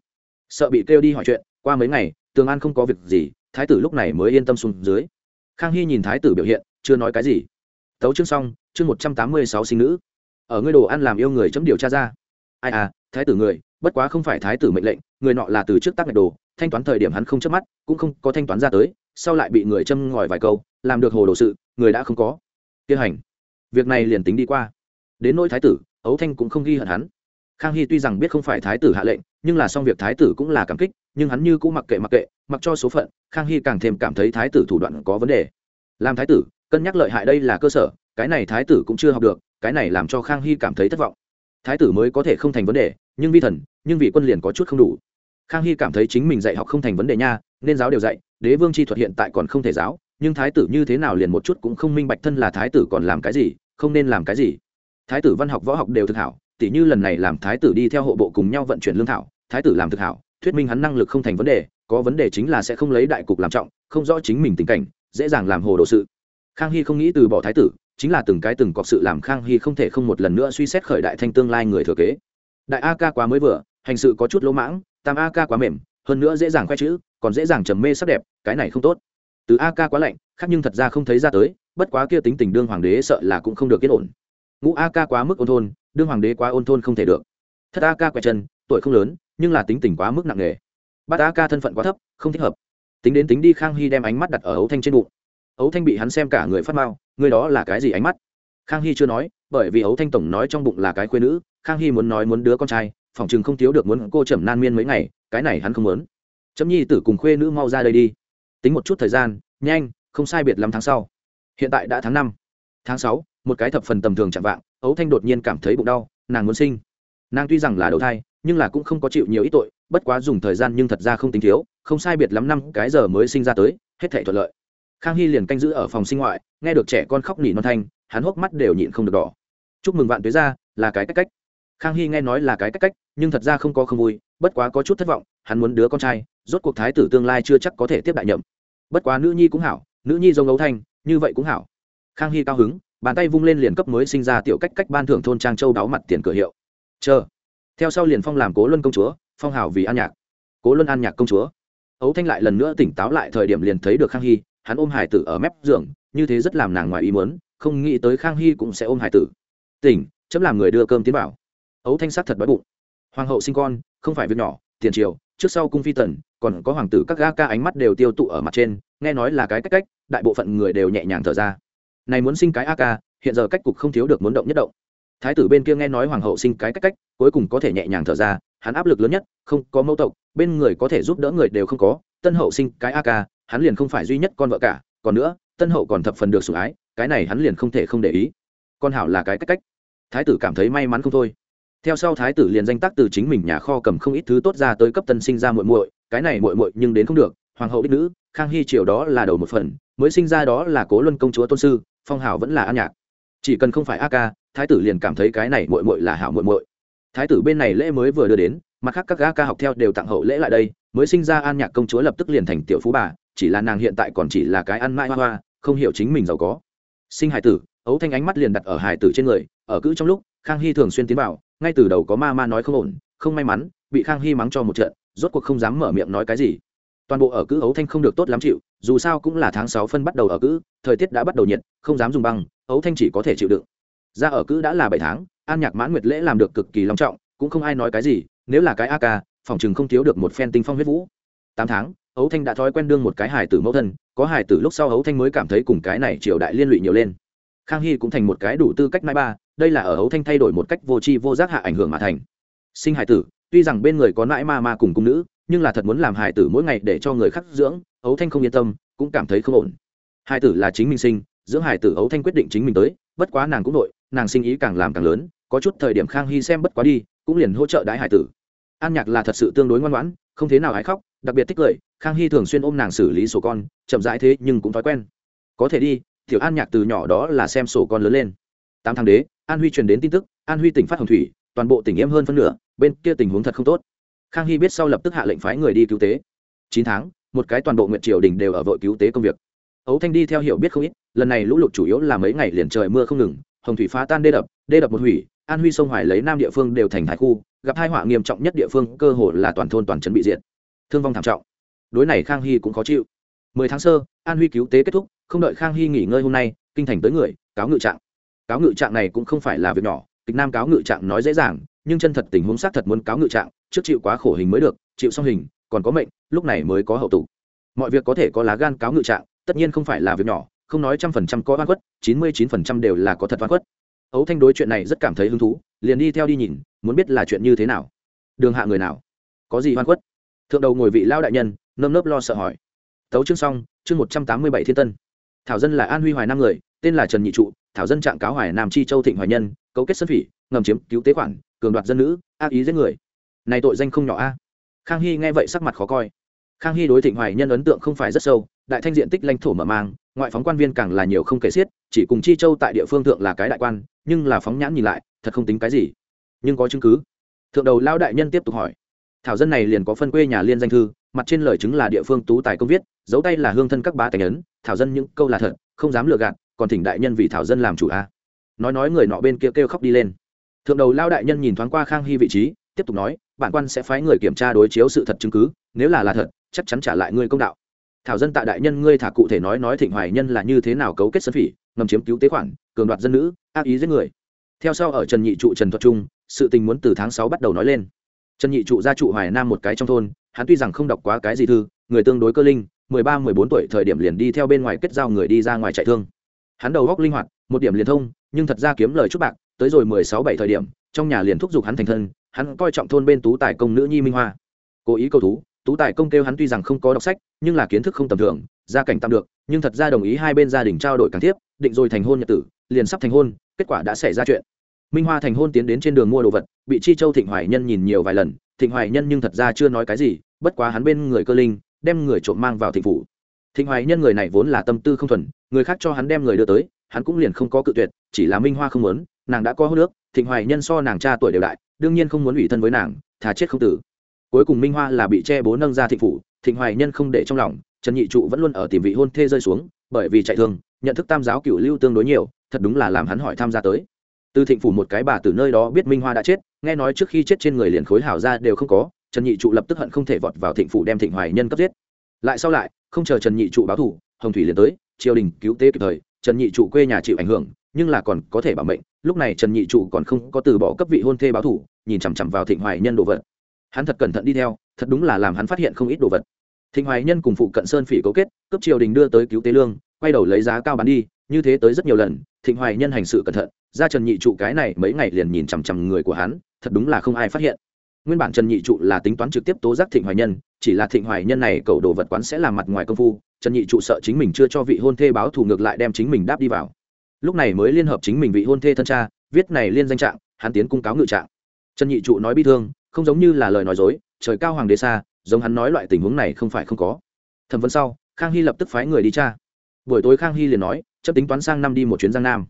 Sợ bị kêu đi hỏi chuyện, qua mấy ngày, tường an không có việc gì, thái tử lúc này mới yên tâm xuống dưới. Khang hy nhìn thái tử biểu hiện, chưa nói cái gì. Tấu chương xong, chương một trăm tám mươi sáu sinh nữ. Ở ngươi đồ ăn làm yêu người chấm điều tra ra. Ai à thái tử người, bất quá không phải thái tử mệnh lệnh, người nọ là từ trước tác ngạch đồ, thanh toán thời điểm hắn không chớp mắt, cũng không có thanh toán ra tới, sau lại bị người châm ngòi vài câu làm được hồ đồ sự, người đã không có. Tiêu hành. Việc này liền tính đi qua. Đến nỗi thái tử, ấu thanh cũng không ghi hận hắn. Khang hy tuy rằng biết không phải thái tử hạ lệnh, nhưng là xong việc thái tử cũng là cảm kích, nhưng hắn như cũng mặc kệ mặc kệ, mặc cho số phận, khang hy càng thêm cảm thấy thái tử thủ đoạn có vấn đề. Làm thái tử, cân nhắc lợi hại đây là cơ sở, cái này thái tử cũng chưa học được, cái này làm cho khang hy cảm thấy thất vọng. Thái tử mới có thể không thành vấn đề, nhưng vi thần, nhưng vị quân liền có chút không đủ. Khang hy cảm thấy chính mình dạy học không thành vấn đề nha, nên giáo đều dạy, đế vương chi thuật hiện tại còn không thể giáo nhưng thái tử như thế nào liền một chút cũng không minh bạch thân là thái tử còn làm cái gì, không nên làm cái gì. Thái tử văn học, võ học đều thực hảo, tỉ như lần này làm thái tử đi theo hộ bộ cùng nhau vận chuyển lương thảo, thái tử làm thực hảo, thuyết minh hắn năng lực không thành vấn đề, có vấn đề chính là sẽ không lấy đại cục làm trọng, không rõ chính mình tình cảnh, dễ dàng làm hồ đồ sự. Khang hy không nghĩ từ bỏ thái tử, chính là từng cái từng cọc sự làm khang hy không thể không một lần nữa suy xét khởi đại thanh tương lai người thừa kế. Đại a ca quá mới vừa, hành sự có chút lỗ mãng, tam a ca quá mềm, hơn nữa dễ dàng khoe chữ, còn dễ dàng trầm mê sắc đẹp, cái này không tốt từ a ca quá lạnh, khác nhưng thật ra không thấy ra tới, bất quá kia tính tình đương hoàng đế sợ là cũng không được yên ổn. Ngũ a ca quá mức ôn thôn, đương hoàng đế quá ôn thôn không thể được. Thất a ca quẹt chân, tuổi không lớn, nhưng là tính tình quá mức nặng nề. Bát a ca thân phận quá thấp, không thích hợp. Tính đến tính đi khang hy đem ánh mắt đặt ở ấu thanh trên bụng. Ấu thanh bị hắn xem cả người phát mao người đó là cái gì ánh mắt? Khang hy chưa nói, bởi vì ấu thanh tổng nói trong bụng là cái khuyên nữ, khang hy muốn nói muốn đứa con trai, phòng chừng không thiếu được muốn cô trầm nan miên mấy ngày, cái này hắn không muốn. Chấm nhi tử cùng khuê nữ mau ra đây đi tính một chút thời gian, nhanh, không sai biệt lắm tháng sau. Hiện tại đã tháng năm. Tháng sáu, một cái thập phần tầm thường chạm vạng ấu thanh đột nhiên cảm thấy bụng đau, nàng muốn sinh. Nàng tuy rằng là đầu thai, nhưng là cũng không có chịu nhiều ít tội, bất quá dùng thời gian nhưng thật ra không tính thiếu, không sai biệt lắm năm cái giờ mới sinh ra tới, hết thể thuận lợi. Khang hy liền canh giữ ở phòng sinh ngoại, nghe được trẻ con khóc nỉ non thanh, hắn hốc mắt đều nhịn không được đỏ. Chúc mừng vạn tuế ra là cái cách cách. Khang hy nghe nói là cái cách cách, nhưng thật ra không có không vui bất quá có chút thất vọng, hắn muốn đứa con trai, rốt cuộc thái tử tương lai chưa chắc có thể tiếp đại nhậm. Bất quá nữ nhi cũng hảo, nữ nhi giống ấu thanh, như vậy cũng hảo. Khang hy cao hứng, bàn tay vung lên liền cấp mới sinh ra tiểu cách cách ban thưởng thôn trang châu đáo mặt tiền cửa hiệu. Chờ. Theo sau liền phong làm cố luân công chúa, phong hào vì an nhạc. Cố luân an nhạc công chúa. Ấu thanh lại lần nữa tỉnh táo lại thời điểm liền thấy được khang hy, hắn ôm hải tử ở mép giường, như thế rất làm nàng ngoài ý muốn, không nghĩ tới khang hy cũng sẽ ôm hải tử. Tỉnh, chấm làm người đưa cơm tiến bảo ấu thanh sắc thật đói bụng. Hoàng hậu sinh con không phải việc nhỏ, tiền triều, trước sau cung phi tần, còn có hoàng tử các ga ca ánh mắt đều tiêu tụ ở mặt trên, nghe nói là cái cách cách, đại bộ phận người đều nhẹ nhàng thở ra. Này muốn sinh cái a ca, hiện giờ cách cục không thiếu được muốn động nhất động. Thái tử bên kia nghe nói hoàng hậu sinh cái cách cách, cuối cùng có thể nhẹ nhàng thở ra, hắn áp lực lớn nhất, không có mẫu tộc, bên người có thể giúp đỡ người đều không có, tân hậu sinh cái a ca, hắn liền không phải duy nhất con vợ cả, còn nữa, tân hậu còn thập phần được sủng ái, cái này hắn liền không thể không để ý. Con hảo là cái cách cách. Thái tử cảm thấy may mắn không thôi theo sau thái tử liền danh tác từ chính mình nhà kho cầm không ít thứ tốt ra tới cấp tân sinh ra muội muội, cái này muội muội nhưng đến không được, hoàng hậu đích nữ, khang hy triều đó là đầu một phần, mới sinh ra đó là cố luân công chúa tôn sư, phong hảo vẫn là an nhạc. Chỉ cần không phải a ca, thái tử liền cảm thấy cái này muội muội là hảo muội muội. Thái tử bên này lễ mới vừa đưa đến, mặt khác các a ca học theo đều tặng hậu lễ lại đây, mới sinh ra an nhạc công chúa lập tức liền thành tiểu phú bà, chỉ là nàng hiện tại còn chỉ là cái ăn mãi hoa hoa, không hiểu chính mình giàu có. Sinh hải tử, ấu thanh ánh mắt liền đặt ở hải tử trên người, ở cữ trong lúc, khang hy thường xuyên tiến vào ngay từ đầu có ma ma nói không ổn, không may mắn, bị khang hy mắng cho một trận, rốt cuộc không dám mở miệng nói cái gì. Toàn bộ ở cữ ấu thanh không được tốt lắm chịu, dù sao cũng là tháng sáu phân bắt đầu ở cữ thời tiết đã bắt đầu nhiệt, không dám dùng băng, ấu thanh chỉ có thể chịu đựng. Ra ở cữ đã là bảy tháng, an nhạc mãn nguyệt lễ làm được cực kỳ long trọng, cũng không ai nói cái gì, nếu là cái a ca phòng chừng không thiếu được một phen tinh phong huyết vũ. Tám tháng, ấu thanh đã thói quen đương một cái hài tử mẫu thân, có hài tử lúc sau ấu thanh mới cảm thấy cùng cái này triều đại liên lụy nhiều lên. Khang hy cũng thành một cái đủ tư cách mai ba đây là ở hấu thanh thay đổi một cách vô tri vô giác hạ ảnh hưởng mà thành. Sinh Hải tử tuy rằng bên người có nãi ma ma cùng cung nữ nhưng là thật muốn làm Hải tử mỗi ngày để cho người khác dưỡng hấu thanh không yên tâm cũng cảm thấy không ổn. Hải tử là chính mình sinh dưỡng Hải tử hấu thanh quyết định chính mình tới bất quá nàng cũng nội, nàng sinh ý càng làm càng lớn có chút thời điểm khang hy xem bất quá đi cũng liền hỗ trợ đái Hải tử. An nhạc là thật sự tương đối ngoan ngoãn không thế nào hái khóc đặc biệt thích cười khang hy thường xuyên ôm nàng xử lý sổ con chậm rãi thế nhưng cũng thói quen. Có thể đi tiểu an nhạc từ nhỏ đó là xem sổ con lớn lên tám tháng đế, an huy truyền đến tin tức, an huy tỉnh phát hồng thủy, toàn bộ tỉnh em hơn phân nửa, bên kia tình huống thật không tốt. Khang hy biết sau lập tức hạ lệnh phái người đi cứu tế. Chín tháng, một cái toàn bộ nguyện triều đình đều ở vội cứu tế công việc. Ấu thanh đi theo hiểu biết không ít, lần này lũ lụt chủ yếu là mấy ngày liền trời mưa không ngừng, hồng thủy phá tan đê đập đê đập một hủy, an huy sông hoài lấy nam địa phương đều thành thái khu, gặp hai họa nghiêm trọng nhất địa phương cơ hồ là toàn thôn toàn trấn bị diệt. Thương vong thảm trọng. Đối này khang hy cũng khó chịu. Mười tháng sơ, an huy cứu tế kết thúc, không đợi khang hy nghỉ ngơi hôm nay, kinh thành tới người, cáo ngự trạng cáo ngự trạng này cũng không phải là việc nhỏ, kịch nam cáo ngự trạng nói dễ dàng, nhưng chân thật tình huống xác thật muốn cáo ngự trạng, trước chịu quá khổ hình mới được, chịu xong hình, còn có mệnh, lúc này mới có hậu tục. Mọi việc có thể có lá gan cáo ngự trạng, tất nhiên không phải là việc nhỏ, không nói trăm phần trăm có oan khuất, chín mươi chín phần trăm đều là có thật oan khuất. Ấu thanh đối chuyện này rất cảm thấy hứng thú, liền đi theo đi nhìn, muốn biết là chuyện như thế nào. Đường hạ người nào? Có gì oan khuất? Thượng đầu ngồi vị lao đại nhân, nơm nớp lo sợ hỏi. Tấu chương xong, chương một trăm tám mươi bảy thiên tân. Thảo dân là an huy hoài năm người tên là trần nhị trụ, thảo dân trạng cáo hoài nam chi châu thịnh hoài nhân, cấu kết sân phỉ, ngầm chiếm cứu tế khoản, cường đoạt dân nữ, ác ý giết người. Này tội danh không nhỏ a. Khang hy nghe vậy sắc mặt khó coi. Khang hy đối thịnh hoài nhân ấn tượng không phải rất sâu, đại thanh diện tích lãnh thổ mở mang, ngoại phóng quan viên càng là nhiều không kể xiết, chỉ cùng chi châu tại địa phương thượng là cái đại quan, nhưng là phóng nhãn nhìn lại, thật không tính cái gì. Nhưng có chứng cứ. Thượng đầu lao đại nhân tiếp tục hỏi. Thảo dân này liền có phân quê nhà liên danh thư, mặt trên lời chứng là địa phương tú tài công viết dấu tay là hương thân các bá tài ấn thảo dân những câu là thật, không dám lừa gạt còn thỉnh đại nhân vì thảo dân làm chủ a. Nói nói người nọ bên kia kêu khóc đi lên. Thượng đầu lao đại nhân nhìn thoáng qua khang hy vị trí, tiếp tục nói, bản quan sẽ phái người kiểm tra đối chiếu sự thật chứng cứ, nếu là là thật, chắc chắn trả lại ngươi công đạo. Thảo dân tạ đại nhân ngươi thả cụ thể nói nói thịnh hoài nhân là như thế nào cấu kết sân phỉ, ngầm chiếm cứu tế khoản, cường đoạt dân nữ, ác ý giết người. Theo sau ở trần nhị trụ trần thuật trung, sự tình muốn từ tháng sáu bắt đầu nói lên. Trần nhị trụ ra trụ hoài nam một cái trong thôn, hắn tuy rằng không đọc quá cái gì thư, người tương đối cơ linh, mười ba, mười bốn tuổi thời điểm liền đi theo bên ngoài kết giao người đi ra ngoài chạy thương hắn đầu góc linh hoạt, một điểm liền thông, nhưng thật ra kiếm lời chút bạc, tới rồi mười sáu bảy thời điểm, trong nhà liền thúc giục hắn thành thân, hắn coi trọng thôn bên tú tài công nữ nhi minh hoa. Cố ý cầu thú, tú tài công kêu hắn tuy rằng không có đọc sách, nhưng là kiến thức không tầm thường, gia cảnh tạm được, nhưng thật ra đồng ý hai bên gia đình trao đổi càng tiếp, định rồi thành hôn nhật tử, liền sắp thành hôn, kết quả đã xảy ra chuyện. Minh hoa thành hôn tiến đến trên đường mua đồ vật, bị chi châu thịnh hoài nhân nhìn nhiều vài lần, thịnh hoài nhân nhưng thật ra chưa nói cái gì, bất quá hắn bên người cơ linh, đem người trộm mang vào thịnh phủ. Thịnh hoài nhân người này vốn là tâm tư không thuần người khác cho hắn đem người đưa tới, hắn cũng liền không có cự tuyệt, chỉ là minh hoa không muốn, nàng đã có hô nước thịnh hoài nhân so nàng cha tuổi đều đại, đương nhiên không muốn ủy thân với nàng, thà chết không tử. Cuối cùng minh hoa là bị che bố nâng ra thịnh phủ, thịnh hoài nhân không để trong lòng, trần nhị trụ vẫn luôn ở tìm vị hôn thê rơi xuống, bởi vì chạy thương, nhận thức tam giáo cựu lưu tương đối nhiều, thật đúng là làm hắn hỏi tham gia tới. Từ thịnh phủ một cái bà từ nơi đó biết minh hoa đã chết, nghe nói trước khi chết trên người liền khối hảo ra đều không có, trần nhị trụ lập tức hận không thể vọt vào thịnh phủ đem thịnh hoài nhân cấp giết. Lại sau lại, không chờ trần nhị trụ báo thủ, hồng thủy liền tới triều đình cứu tế kịp thời, trần nhị trụ quê nhà chịu ảnh hưởng, nhưng là còn có thể bảo mệnh. Lúc này trần nhị trụ còn không có từ bỏ cấp vị hôn thê báo thủ, nhìn chằm chằm vào thịnh hoài nhân đồ vật. Hắn thật cẩn thận đi theo, thật đúng là làm hắn phát hiện không ít đồ vật. Thịnh hoài nhân cùng phụ cận sơn phỉ cấu kết cấp triều đình đưa tới cứu tế lương, quay đầu lấy giá cao bán đi, như thế tới rất nhiều lần, thịnh hoài nhân hành sự cẩn thận, ra trần nhị trụ cái này mấy ngày liền nhìn chằm chằm người của hắn, thật đúng là không ai phát hiện nguyên bản trần nhị trụ là tính toán trực tiếp tố giác thịnh hoài nhân, chỉ là thịnh hoài nhân này cầu đồ vật quán sẽ làm mặt ngoài công phu, trần nhị trụ sợ chính mình chưa cho vị hôn thê báo thù ngược lại đem chính mình đáp đi vào. Lúc này mới liên hợp chính mình vị hôn thê thân cha, viết này liên danh trạng, hắn tiến cung cáo ngự trạng. Trần nhị trụ nói bi thương, không giống như là lời nói dối, trời cao hoàng đế xa, giống hắn nói loại tình huống này không phải không có. Thẩm vấn sau, khang hy lập tức phái người đi cha buổi tối khang hy liền nói, chấp tính toán sang năm đi một chuyến giang nam.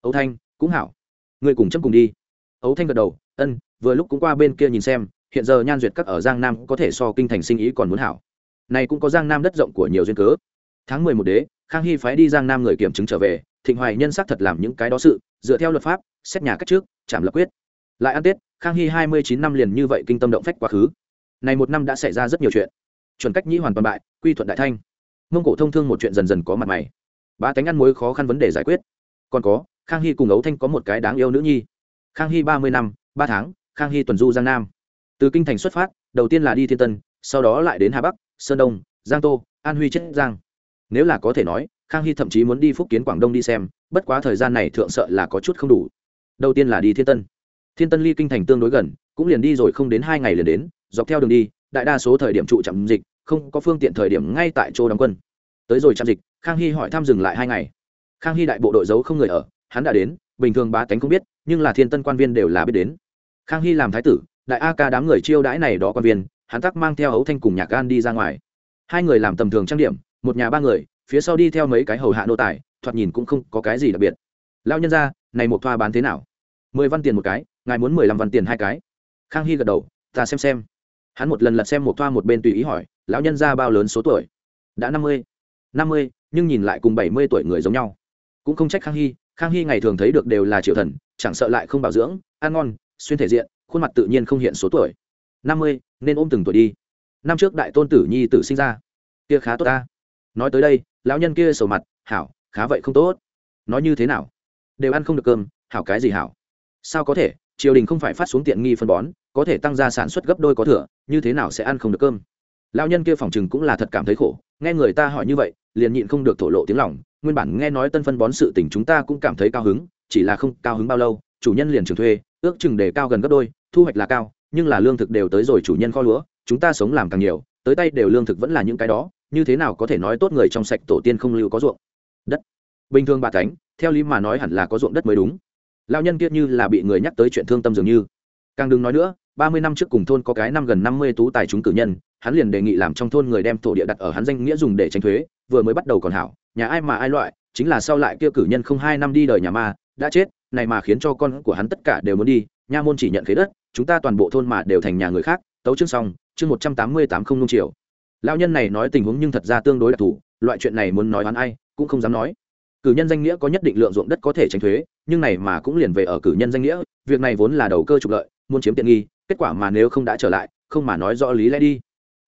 Ấu thanh, cũng hảo. Người cùng chấp cùng đi. Ấu thanh gật đầu, ân vừa lúc cũng qua bên kia nhìn xem, hiện giờ nhan duyệt các ở giang nam có thể so kinh thành sinh ý còn muốn hảo. Này cũng có giang nam đất rộng của nhiều duyên cớ. Tháng mười một đế, khang hy phái đi giang nam người kiểm chứng trở về, thịnh hoài nhân xác thật làm những cái đó sự, dựa theo luật pháp, xét nhà cách trước chạm lập quyết. Lại ăn tết, khang hy hai mươi chín năm liền như vậy kinh tâm động phách quá khứ. Này một năm đã xảy ra rất nhiều chuyện. Chuẩn cách nhĩ hoàn toàn bại, quy thuận đại thanh. Mông cổ thông thương một chuyện dần dần có mặt mày. Ba tánh ăn muối khó khăn vấn đề giải quyết. Còn có, khang hy cùng ấu thanh có một cái đáng yêu nữ nhi. Khang hy ba mươi năm, ba tháng khang hy tuần du giang nam. Từ kinh thành xuất phát, đầu tiên là đi thiên tân, sau đó lại đến hà bắc, sơn đông, giang tô, an huy chết giang. Nếu là có thể nói, khang hy thậm chí muốn đi phúc kiến quảng đông đi xem, bất quá thời gian này thượng sợ là có chút không đủ. Đầu tiên là đi thiên tân. Thiên tân ly kinh thành tương đối gần, cũng liền đi rồi không đến hai ngày liền đến, dọc theo đường đi, đại đa số thời điểm trụ chậm dịch, không có phương tiện thời điểm ngay tại chỗ đóng quân. Tới rồi chạm dịch, khang hy hỏi thăm dừng lại hai ngày. Khang hy đại bộ đội giấu không người ở, hắn đã đến, bình thường bá tánh không biết, nhưng là thiên tân quan viên đều là biết đến khang hy làm thái tử, đại a ca đám người chiêu đãi này đó quan viên, hắn tắc mang theo ấu thanh cùng nhạc gan đi ra ngoài. Hai người làm tầm thường trang điểm, một nhà ba người, phía sau đi theo mấy cái hầu hạ nô tài, thoạt nhìn cũng không có cái gì đặc biệt. Lao nhân ra này một thoa bán thế nào? Mười văn tiền một cái, ngài muốn mười lăm văn tiền hai cái. Khang hy gật đầu, ta xem xem. Hắn một lần lật xem một thoa một bên tùy ý hỏi, lão nhân ra bao lớn số tuổi? Đã năm mươi. Năm mươi, nhưng nhìn lại cùng bảy mươi tuổi người giống nhau. Cũng không trách khang hy khang hy ngày thường thấy được đều là triệu thần, chẳng sợ lại không bảo dưỡng, ăn ngon xuyên thể diện, khuôn mặt tự nhiên không hiện số tuổi. Năm mươi, nên ôm từng tuổi đi. Năm trước đại tôn tử nhi tử sinh ra. Kia khá tốt ta. Nói tới đây, lão nhân kia sầu mặt, hảo, khá vậy không tốt. Nói như thế nào? Đều ăn không được cơm, hảo cái gì hảo? Sao có thể? Triều đình không phải phát xuống tiện nghi phân bón, có thể tăng gia sản xuất gấp đôi có thừa, như thế nào sẽ ăn không được cơm? Lão nhân kia phòng chừng cũng là thật cảm thấy khổ, nghe người ta hỏi như vậy, liền nhịn không được thổ lộ tiếng lòng. Nguyên bản nghe nói tân phân bón sự tình chúng ta cũng cảm thấy cao hứng, chỉ là không cao hứng bao lâu, chủ nhân liền trường thuê ước chừng đề cao gần gấp đôi, thu hoạch là cao, nhưng là lương thực đều tới rồi chủ nhân kho lúa, chúng ta sống làm càng nhiều, tới tay đều lương thực vẫn là những cái đó, như thế nào có thể nói tốt người trong sạch tổ tiên không lưu có ruộng? Đất. Bình thường bà cánh theo lý mà nói hẳn là có ruộng đất mới đúng. Lao nhân kia như là bị người nhắc tới chuyện thương tâm dường như. Càng đừng nói nữa, ba mươi năm trước cùng thôn có cái năm gần năm mươi tú tài chúng cử nhân, hắn liền đề nghị làm trong thôn người đem thổ địa đặt ở hắn danh nghĩa dùng để tránh thuế, vừa mới bắt đầu còn hảo, nhà ai mà ai loại, chính là sau lại kia cử nhân không hai năm đi đời nhà ma, đã chết này mà khiến cho con của hắn tất cả đều muốn đi, nha môn chỉ nhận khế đất, chúng ta toàn bộ thôn mà đều thành nhà người khác, tấu chương xong, chương một trăm tám mươi tám không nung chiều. Lão nhân này nói tình huống nhưng thật ra tương đối đặc thù, loại chuyện này muốn nói hắn ai, cũng không dám nói. Cử nhân danh nghĩa có nhất định lượng ruộng đất có thể tránh thuế, nhưng này mà cũng liền về ở cử nhân danh nghĩa, việc này vốn là đầu cơ trục lợi, muốn chiếm tiện nghi, kết quả mà nếu không đã trở lại, không mà nói rõ lý lẽ đi.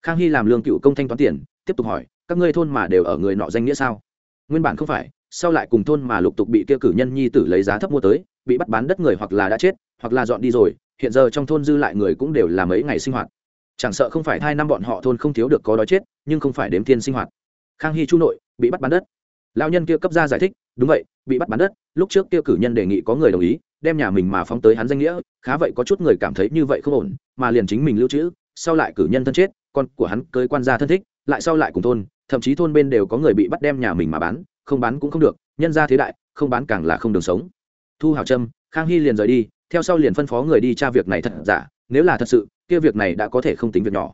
Khang hy làm lương cựu công thanh toán tiền, tiếp tục hỏi, các ngươi thôn mà đều ở người nọ danh nghĩa sao? Nguyên bản không phải sau lại cùng thôn mà lục tục bị kia cử nhân nhi tử lấy giá thấp mua tới, bị bắt bán đất người hoặc là đã chết, hoặc là dọn đi rồi, hiện giờ trong thôn dư lại người cũng đều là mấy ngày sinh hoạt. Chẳng sợ không phải hai năm bọn họ thôn không thiếu được có đói chết, nhưng không phải đếm thiên sinh hoạt. Khang hy chu nội, bị bắt bán đất. Lao nhân kia cấp ra giải thích, đúng vậy, bị bắt bán đất, lúc trước kia cử nhân đề nghị có người đồng ý, đem nhà mình mà phóng tới hắn danh nghĩa, khá vậy có chút người cảm thấy như vậy không ổn, mà liền chính mình lưu trữ, sau lại cử nhân thân chết, con của hắn cưới quan gia thân thích, lại sau lại cùng thôn, thậm chí thôn bên đều có người bị bắt đem nhà mình mà bán không bán cũng không được, nhân ra thế đại, không bán càng là không đường sống. Thu hào trâm, khang hy liền rời đi, theo sau liền phân phó người đi tra việc này thật giả, nếu là thật sự, kia việc này đã có thể không tính việc nhỏ.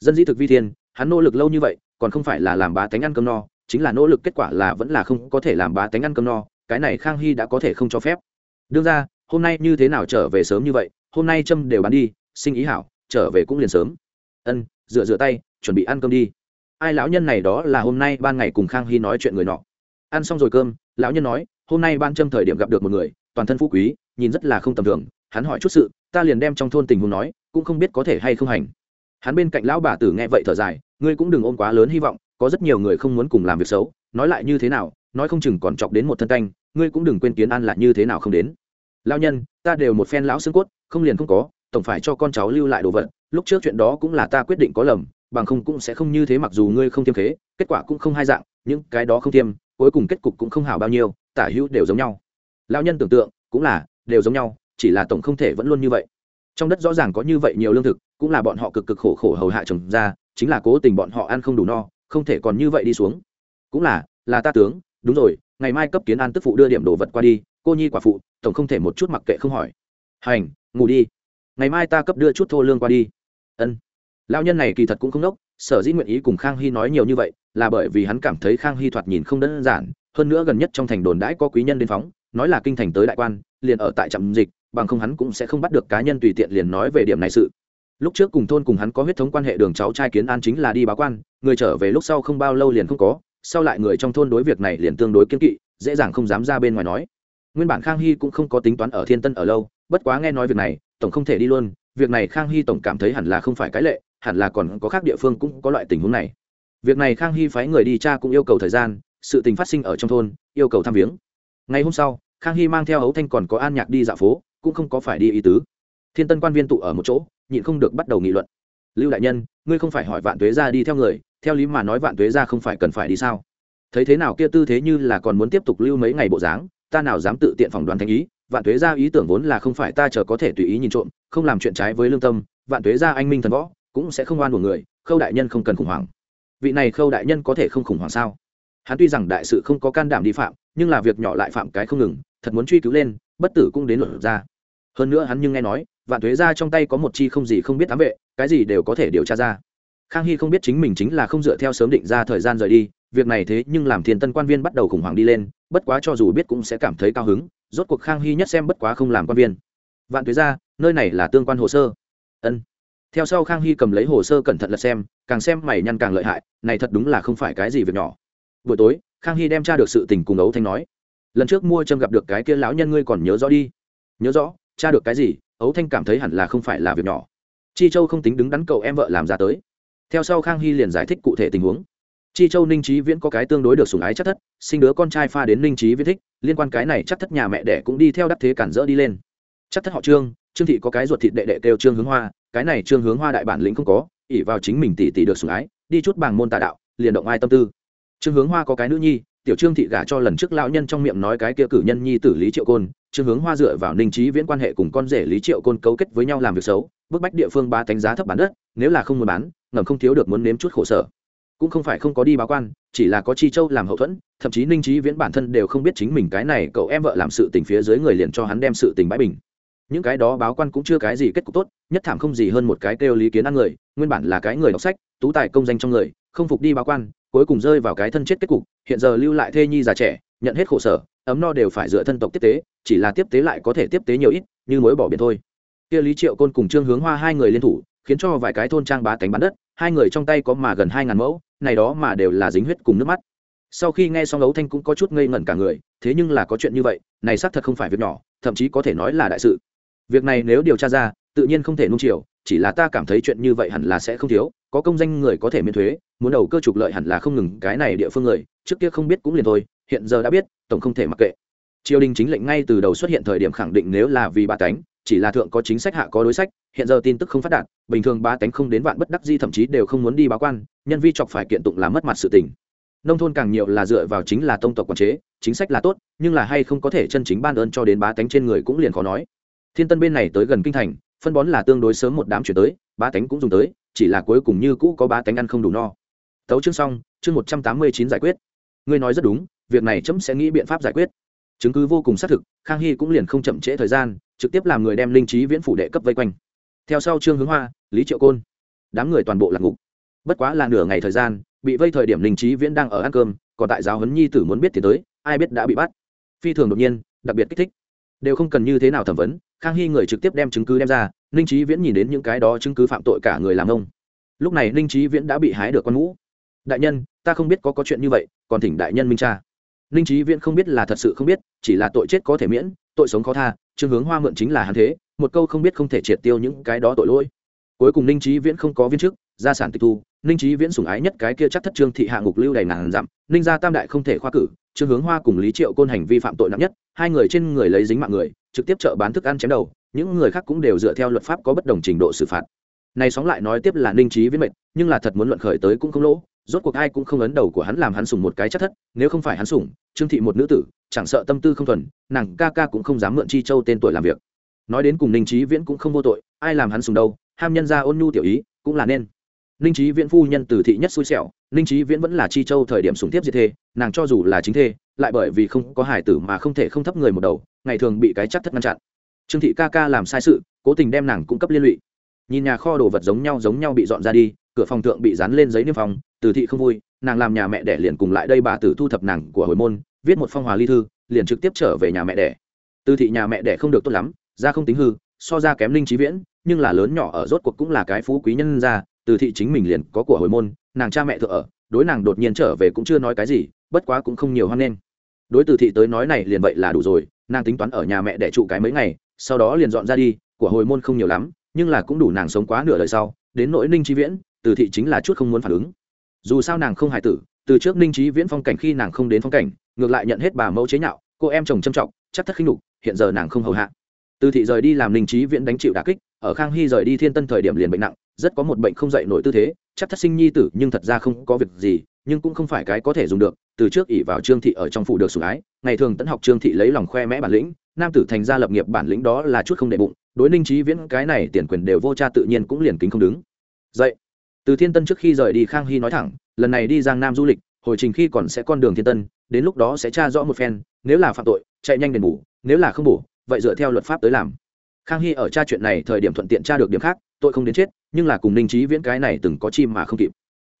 Dân dĩ thực vi thiên, hắn nỗ lực lâu như vậy, còn không phải là làm bá tánh ăn cơm no, chính là nỗ lực kết quả là vẫn là không có thể làm bá tánh ăn cơm no, cái này khang hy đã có thể không cho phép. Đương ra, hôm nay như thế nào trở về sớm như vậy, hôm nay trâm đều bán đi, sinh ý hảo, trở về cũng liền sớm. Ân, rửa rửa tay, chuẩn bị ăn cơm đi. Ai lão nhân này đó là hôm nay ban ngày cùng khang hy nói chuyện người nọ ăn xong rồi cơm, lão nhân nói, hôm nay ban trâm thời điểm gặp được một người, toàn thân phú quý, nhìn rất là không tầm thường. Hắn hỏi chút sự, ta liền đem trong thôn tình huống nói, cũng không biết có thể hay không hành. Hắn bên cạnh lão bà tử nghe vậy thở dài, ngươi cũng đừng ôm quá lớn hy vọng, có rất nhiều người không muốn cùng làm việc xấu, nói lại như thế nào, nói không chừng còn chọc đến một thân canh, ngươi cũng đừng quên kiến an là như thế nào không đến. Lão nhân, ta đều một phen lão xương cốt, không liền không có, tổng phải cho con cháu lưu lại đồ vật, lúc trước chuyện đó cũng là ta quyết định có lầm, bằng không cũng sẽ không như thế mặc dù ngươi không tiêm khế, kết quả cũng không hai dạng, những cái đó không tiêm cuối cùng kết cục cũng không hảo bao nhiêu, tả hữu đều giống nhau. Lao nhân tưởng tượng, cũng là, đều giống nhau, chỉ là tổng không thể vẫn luôn như vậy. Trong đất rõ ràng có như vậy nhiều lương thực, cũng là bọn họ cực cực khổ khổ hầu hạ trồng ra, chính là cố tình bọn họ ăn không đủ no, không thể còn như vậy đi xuống. Cũng là là ta tướng, đúng rồi, ngày mai cấp kiến an tức phụ đưa điểm đồ vật qua đi, cô nhi quả phụ, tổng không thể một chút mặc kệ không hỏi. Hành, ngủ đi. Ngày mai ta cấp đưa chút thô lương qua đi. Ân. Lao nhân này kỳ thật cũng không đốc sở dĩ nguyện ý cùng khang hy nói nhiều như vậy là bởi vì hắn cảm thấy khang hy thoạt nhìn không đơn giản, hơn nữa gần nhất trong thành đồn đãi có quý nhân đến phóng, nói là kinh thành tới đại quan, liền ở tại trạm dịch, bằng không hắn cũng sẽ không bắt được cá nhân tùy tiện liền nói về điểm này sự. Lúc trước cùng thôn cùng hắn có huyết thống quan hệ đường cháu trai kiến an chính là đi báo quan, người trở về lúc sau không bao lâu liền không có, sau lại người trong thôn đối việc này liền tương đối kiên kỵ, dễ dàng không dám ra bên ngoài nói. Nguyên bản khang hy cũng không có tính toán ở thiên tân ở lâu, bất quá nghe nói việc này, tổng không thể đi luôn, việc này khang hy tổng cảm thấy hẳn là không phải cái lệ, hẳn là còn có khác địa phương cũng có loại tình huống này việc này khang hy phái người đi cha cũng yêu cầu thời gian, sự tình phát sinh ở trong thôn, yêu cầu thăm viếng. Ngày hôm sau, khang hy mang theo hấu thanh còn có an nhạc đi dạo phố, cũng không có phải đi ý tứ. Thiên tân quan viên tụ ở một chỗ, nhịn không được bắt đầu nghị luận. Lưu đại nhân, ngươi không phải hỏi vạn tuế ra đi theo người, theo lý mà nói vạn tuế ra không phải cần phải đi sao? Thấy thế nào kia tư thế như là còn muốn tiếp tục lưu mấy ngày bộ dáng, ta nào dám tự tiện phỏng đoán thánh ý. Vạn tuế ra ý tưởng vốn là không phải ta chờ có thể tùy ý nhìn trộm, không làm chuyện trái với lương tâm, vạn tuế ra anh minh thần võ, cũng sẽ không oan của người, khâu đại nhân không cần khủng hoảng vị này khâu đại nhân có thể không khủng hoảng sao? Hắn tuy rằng đại sự không có can đảm đi phạm, nhưng là việc nhỏ lại phạm cái không ngừng, thật muốn truy cứu lên, bất tử cũng đến luật ra. Hơn nữa hắn nhưng nghe nói, vạn thuế ra trong tay có một chi không gì không biết ám vệ, cái gì đều có thể điều tra ra. Khang hy không biết chính mình chính là không dựa theo sớm định ra thời gian rời đi, việc này thế nhưng làm thiên tân quan viên bắt đầu khủng hoảng đi lên, bất quá cho dù biết cũng sẽ cảm thấy cao hứng, rốt cuộc khang hy nhất xem bất quá không làm quan viên. Vạn thuế ra nơi này là tương quan hồ sơ. Ân theo sau khang hy cầm lấy hồ sơ cẩn thận lật xem, càng xem mày nhăn càng lợi hại, này thật đúng là không phải cái gì việc nhỏ. Buổi tối, khang hy đem tra được sự tình cùng ấu thanh nói. Lần trước mua trâm gặp được cái kia lão nhân ngươi còn nhớ rõ đi. Nhớ rõ, tra được cái gì ấu thanh cảm thấy hẳn là không phải là việc nhỏ. Chi châu không tính đứng đắn cậu em vợ làm ra tới. Theo sau khang hy liền giải thích cụ thể tình huống. Chi châu ninh trí viễn có cái tương đối được sủng ái chắc thất, sinh đứa con trai pha đến ninh trí viễn thích, liên quan cái này chắc thất nhà mẹ đẻ cũng đi theo đắc thế cản rỡ đi lên. Chắc thất họ trương trương thị có cái ruột thịt đệ đệ kêu trương hướng hoa, cái này trương hướng hoa đại bản lĩnh không có ỉ vào chính mình tỷ tỷ được sủng ái, đi chút bảng môn tà đạo, liền động ai tâm tư. Trương hướng hoa có cái nữ nhi, tiểu trương thị gả cho lần trước lão nhân trong miệng nói cái kia cử nhân nhi tử lý triệu côn. Trương hướng hoa dựa vào ninh trí viễn quan hệ cùng con rể lý triệu côn cấu kết với nhau làm việc xấu, bức bách địa phương ba đánh giá thấp bán đất, nếu là không muốn bán, ngầm không thiếu được muốn nếm chút khổ sở. Cũng không phải không có đi báo quan, chỉ là có chi châu làm hậu thuẫn, thậm chí ninh trí viễn bản thân đều không biết chính mình cái này cậu em vợ làm sự tình phía dưới người liền cho hắn đem sự tình bãi bình những cái đó báo quan cũng chưa cái gì kết cục tốt, nhất thảm không gì hơn một cái kêu lý kiến ăn người, nguyên bản là cái người đọc sách, tú tài công danh trong người, không phục đi báo quan, cuối cùng rơi vào cái thân chết kết cục, hiện giờ lưu lại thê nhi già trẻ, nhận hết khổ sở, ấm no đều phải dựa thân tộc tiếp tế, chỉ là tiếp tế lại có thể tiếp tế nhiều ít, như mối bỏ biển thôi. Kia lý triệu côn cùng trương hướng hoa hai người liên thủ, khiến cho vài cái thôn trang bá cánh bán đất, hai người trong tay có mà gần hai ngàn mẫu, này đó mà đều là dính huyết cùng nước mắt. Sau khi nghe xong ấu thanh cũng có chút ngây ngẩn cả người, thế nhưng là có chuyện như vậy, này xác thật không phải việc nhỏ, thậm chí có thể nói là đại sự việc này nếu điều tra ra, tự nhiên không thể nung chiều, chỉ là ta cảm thấy chuyện như vậy hẳn là sẽ không thiếu, có công danh người có thể miễn thuế, muốn đầu cơ trục lợi hẳn là không ngừng, cái này địa phương người, trước kia không biết cũng liền thôi, hiện giờ đã biết, tổng không thể mặc kệ. Triều đình chính lệnh ngay từ đầu xuất hiện thời điểm khẳng định nếu là vì ba tánh, chỉ là thượng có chính sách hạ có đối sách, hiện giờ tin tức không phát đạt, bình thường ba tánh không đến vạn bất đắc di thậm chí đều không muốn đi báo quan, nhân vi chọc phải kiện tụng làm mất mặt sự tình. Nông thôn càng nhiều là dựa vào chính là tông tộc quản chế, chính sách là tốt, nhưng là hay không có thể chân chính ban ơn cho đến bá tánh trên người cũng liền khó nói thiên tân bên này tới gần kinh thành, phân bón là tương đối sớm một đám chuyển tới ba tánh cũng dùng tới, chỉ là cuối cùng như cũ có ba tánh ăn không đủ no. Tấu chương xong, chương một trăm tám mươi chín giải quyết. Ngươi nói rất đúng, việc này chấm sẽ nghĩ biện pháp giải quyết. Chứng cứ vô cùng xác thực, khang hy cũng liền không chậm trễ thời gian, trực tiếp làm người đem linh trí viễn phủ đệ cấp vây quanh. Theo sau trương hướng hoa, lý triệu côn, đám người toàn bộ lạc ngục. Bất quá là nửa ngày thời gian, bị vây thời điểm linh trí viễn đang ở ăn cơm, còn tại giáo huấn nhi tử muốn biết thì tới, ai biết đã bị bắt. Phi thường đột nhiên, đặc biệt kích thích. Đều không cần như thế nào thẩm vấn khang hy người trực tiếp đem chứng cứ đem ra, ninh trí viễn nhìn đến những cái đó chứng cứ phạm tội cả người làm ông. Lúc này ninh trí viễn đã bị hái được con mũ đại nhân, ta không biết có có chuyện như vậy, còn thỉnh đại nhân minh cha ninh trí viễn không biết là thật sự không biết, chỉ là tội chết có thể miễn, tội sống khó tha, trương hướng hoa mượn chính là hắn thế, một câu không biết không thể triệt tiêu những cái đó tội lỗi. Cuối cùng ninh trí viễn không có viên chức, gia sản tịch thu, ninh trí viễn sủng ái nhất cái kia chắc thất trương thị hạ ngục lưu đầy ngàn dặm, ninh gia tam đại không thể khoa cử, trương hướng hoa cùng lý triệu côn hành vi phạm tội nặng nhất, hai người trên người lấy dính mạng người trực tiếp chợ bán thức ăn chém đầu, những người khác cũng đều dựa theo luật pháp có bất đồng trình độ xử phạt. Này sóng lại nói tiếp là ninh trí viễn mệnh, nhưng là thật muốn luận khởi tới cũng không lỗ, rốt cuộc ai cũng không ấn đầu của hắn làm hắn sủng một cái chắc thất, nếu không phải hắn sủng, trương thị một nữ tử, chẳng sợ tâm tư không thuần, nàng ca ca cũng không dám mượn chi châu tên tuổi làm việc. Nói đến cùng ninh trí viễn cũng không vô tội, ai làm hắn sủng đâu, ham nhân ra ôn nhu tiểu ý, cũng là nên. Ninh trí viễn phu nhân từ thị nhất xui xẻo, ninh trí viễn vẫn là chi châu thời điểm sủng tiếp diệt thê, nàng cho dù là chính thê lại bởi vì không có hải tử mà không thể không thấp người một đầu, ngày thường bị cái chắc thất ngăn chặn. Trương thị ca ca làm sai sự, cố tình đem nàng cung cấp liên lụy. Nhìn nhà kho đồ vật giống nhau giống nhau bị dọn ra đi, cửa phòng thượng bị dán lên giấy niêm phòng từ thị không vui, nàng làm nhà mẹ đẻ liền cùng lại đây bà tử thu thập nàng của hồi môn, viết một phong hòa ly thư, liền trực tiếp trở về nhà mẹ đẻ. Từ thị nhà mẹ đẻ không được tốt lắm ra không tính hư, so ra kém linh trí viễn, nhưng là lớn nhỏ ở rốt cuộc cũng là cái phú quý nhân ra từ thị chính mình liền có của hồi môn, nàng cha mẹ thợ ở, đối nàng đột nhiên trở về cũng chưa nói cái gì bất quá cũng không nhiều hoan nghênh. Đối từ thị tới nói này liền vậy là đủ rồi, nàng tính toán ở nhà mẹ để trụ cái mấy ngày, sau đó liền dọn ra đi, của hồi môn không nhiều lắm, nhưng là cũng đủ nàng sống quá nửa đời sau, đến nỗi ninh trí viễn, từ thị chính là chút không muốn phản ứng. Dù sao nàng không hài tử, từ trước ninh trí viễn phong cảnh khi nàng không đến phong cảnh, ngược lại nhận hết bà mẫu chế nhạo, cô em chồng châm trọng, chắc thất khinh đục hiện giờ nàng không hầu hạ. Từ thị rời đi làm ninh trí viễn đánh chịu đà kích, ở khang hy rời đi thiên tân thời điểm liền bệnh nặng, rất có một bệnh không dậy nổi tư thế, chắc thất sinh nhi tử nhưng thật ra không có việc gì nhưng cũng không phải cái có thể dùng được, từ trước ỷ vào trương thị ở trong phủ được sủng ái, ngày thường tẫn học trương thị lấy lòng khoe mẽ bản lĩnh, nam tử thành ra lập nghiệp bản lĩnh đó là chút không đệ bụng, đối ninh trí viễn cái này tiền quyền đều vô cha tự nhiên cũng liền kính không đứng. Dậy. Từ thiên tân trước khi rời đi khang hy nói thẳng, lần này đi giang nam du lịch, hồi trình khi còn sẽ con đường thiên tân, đến lúc đó sẽ tra rõ một phen, nếu là phạm tội, chạy nhanh đền bù, nếu là không bổ, vậy dựa theo luật pháp tới làm. Khang hy ở tra chuyện này thời điểm thuận tiện tra được điểm khác, tội không đến chết, nhưng là cùng ninh trí viễn cái này từng có chim mà không kịp.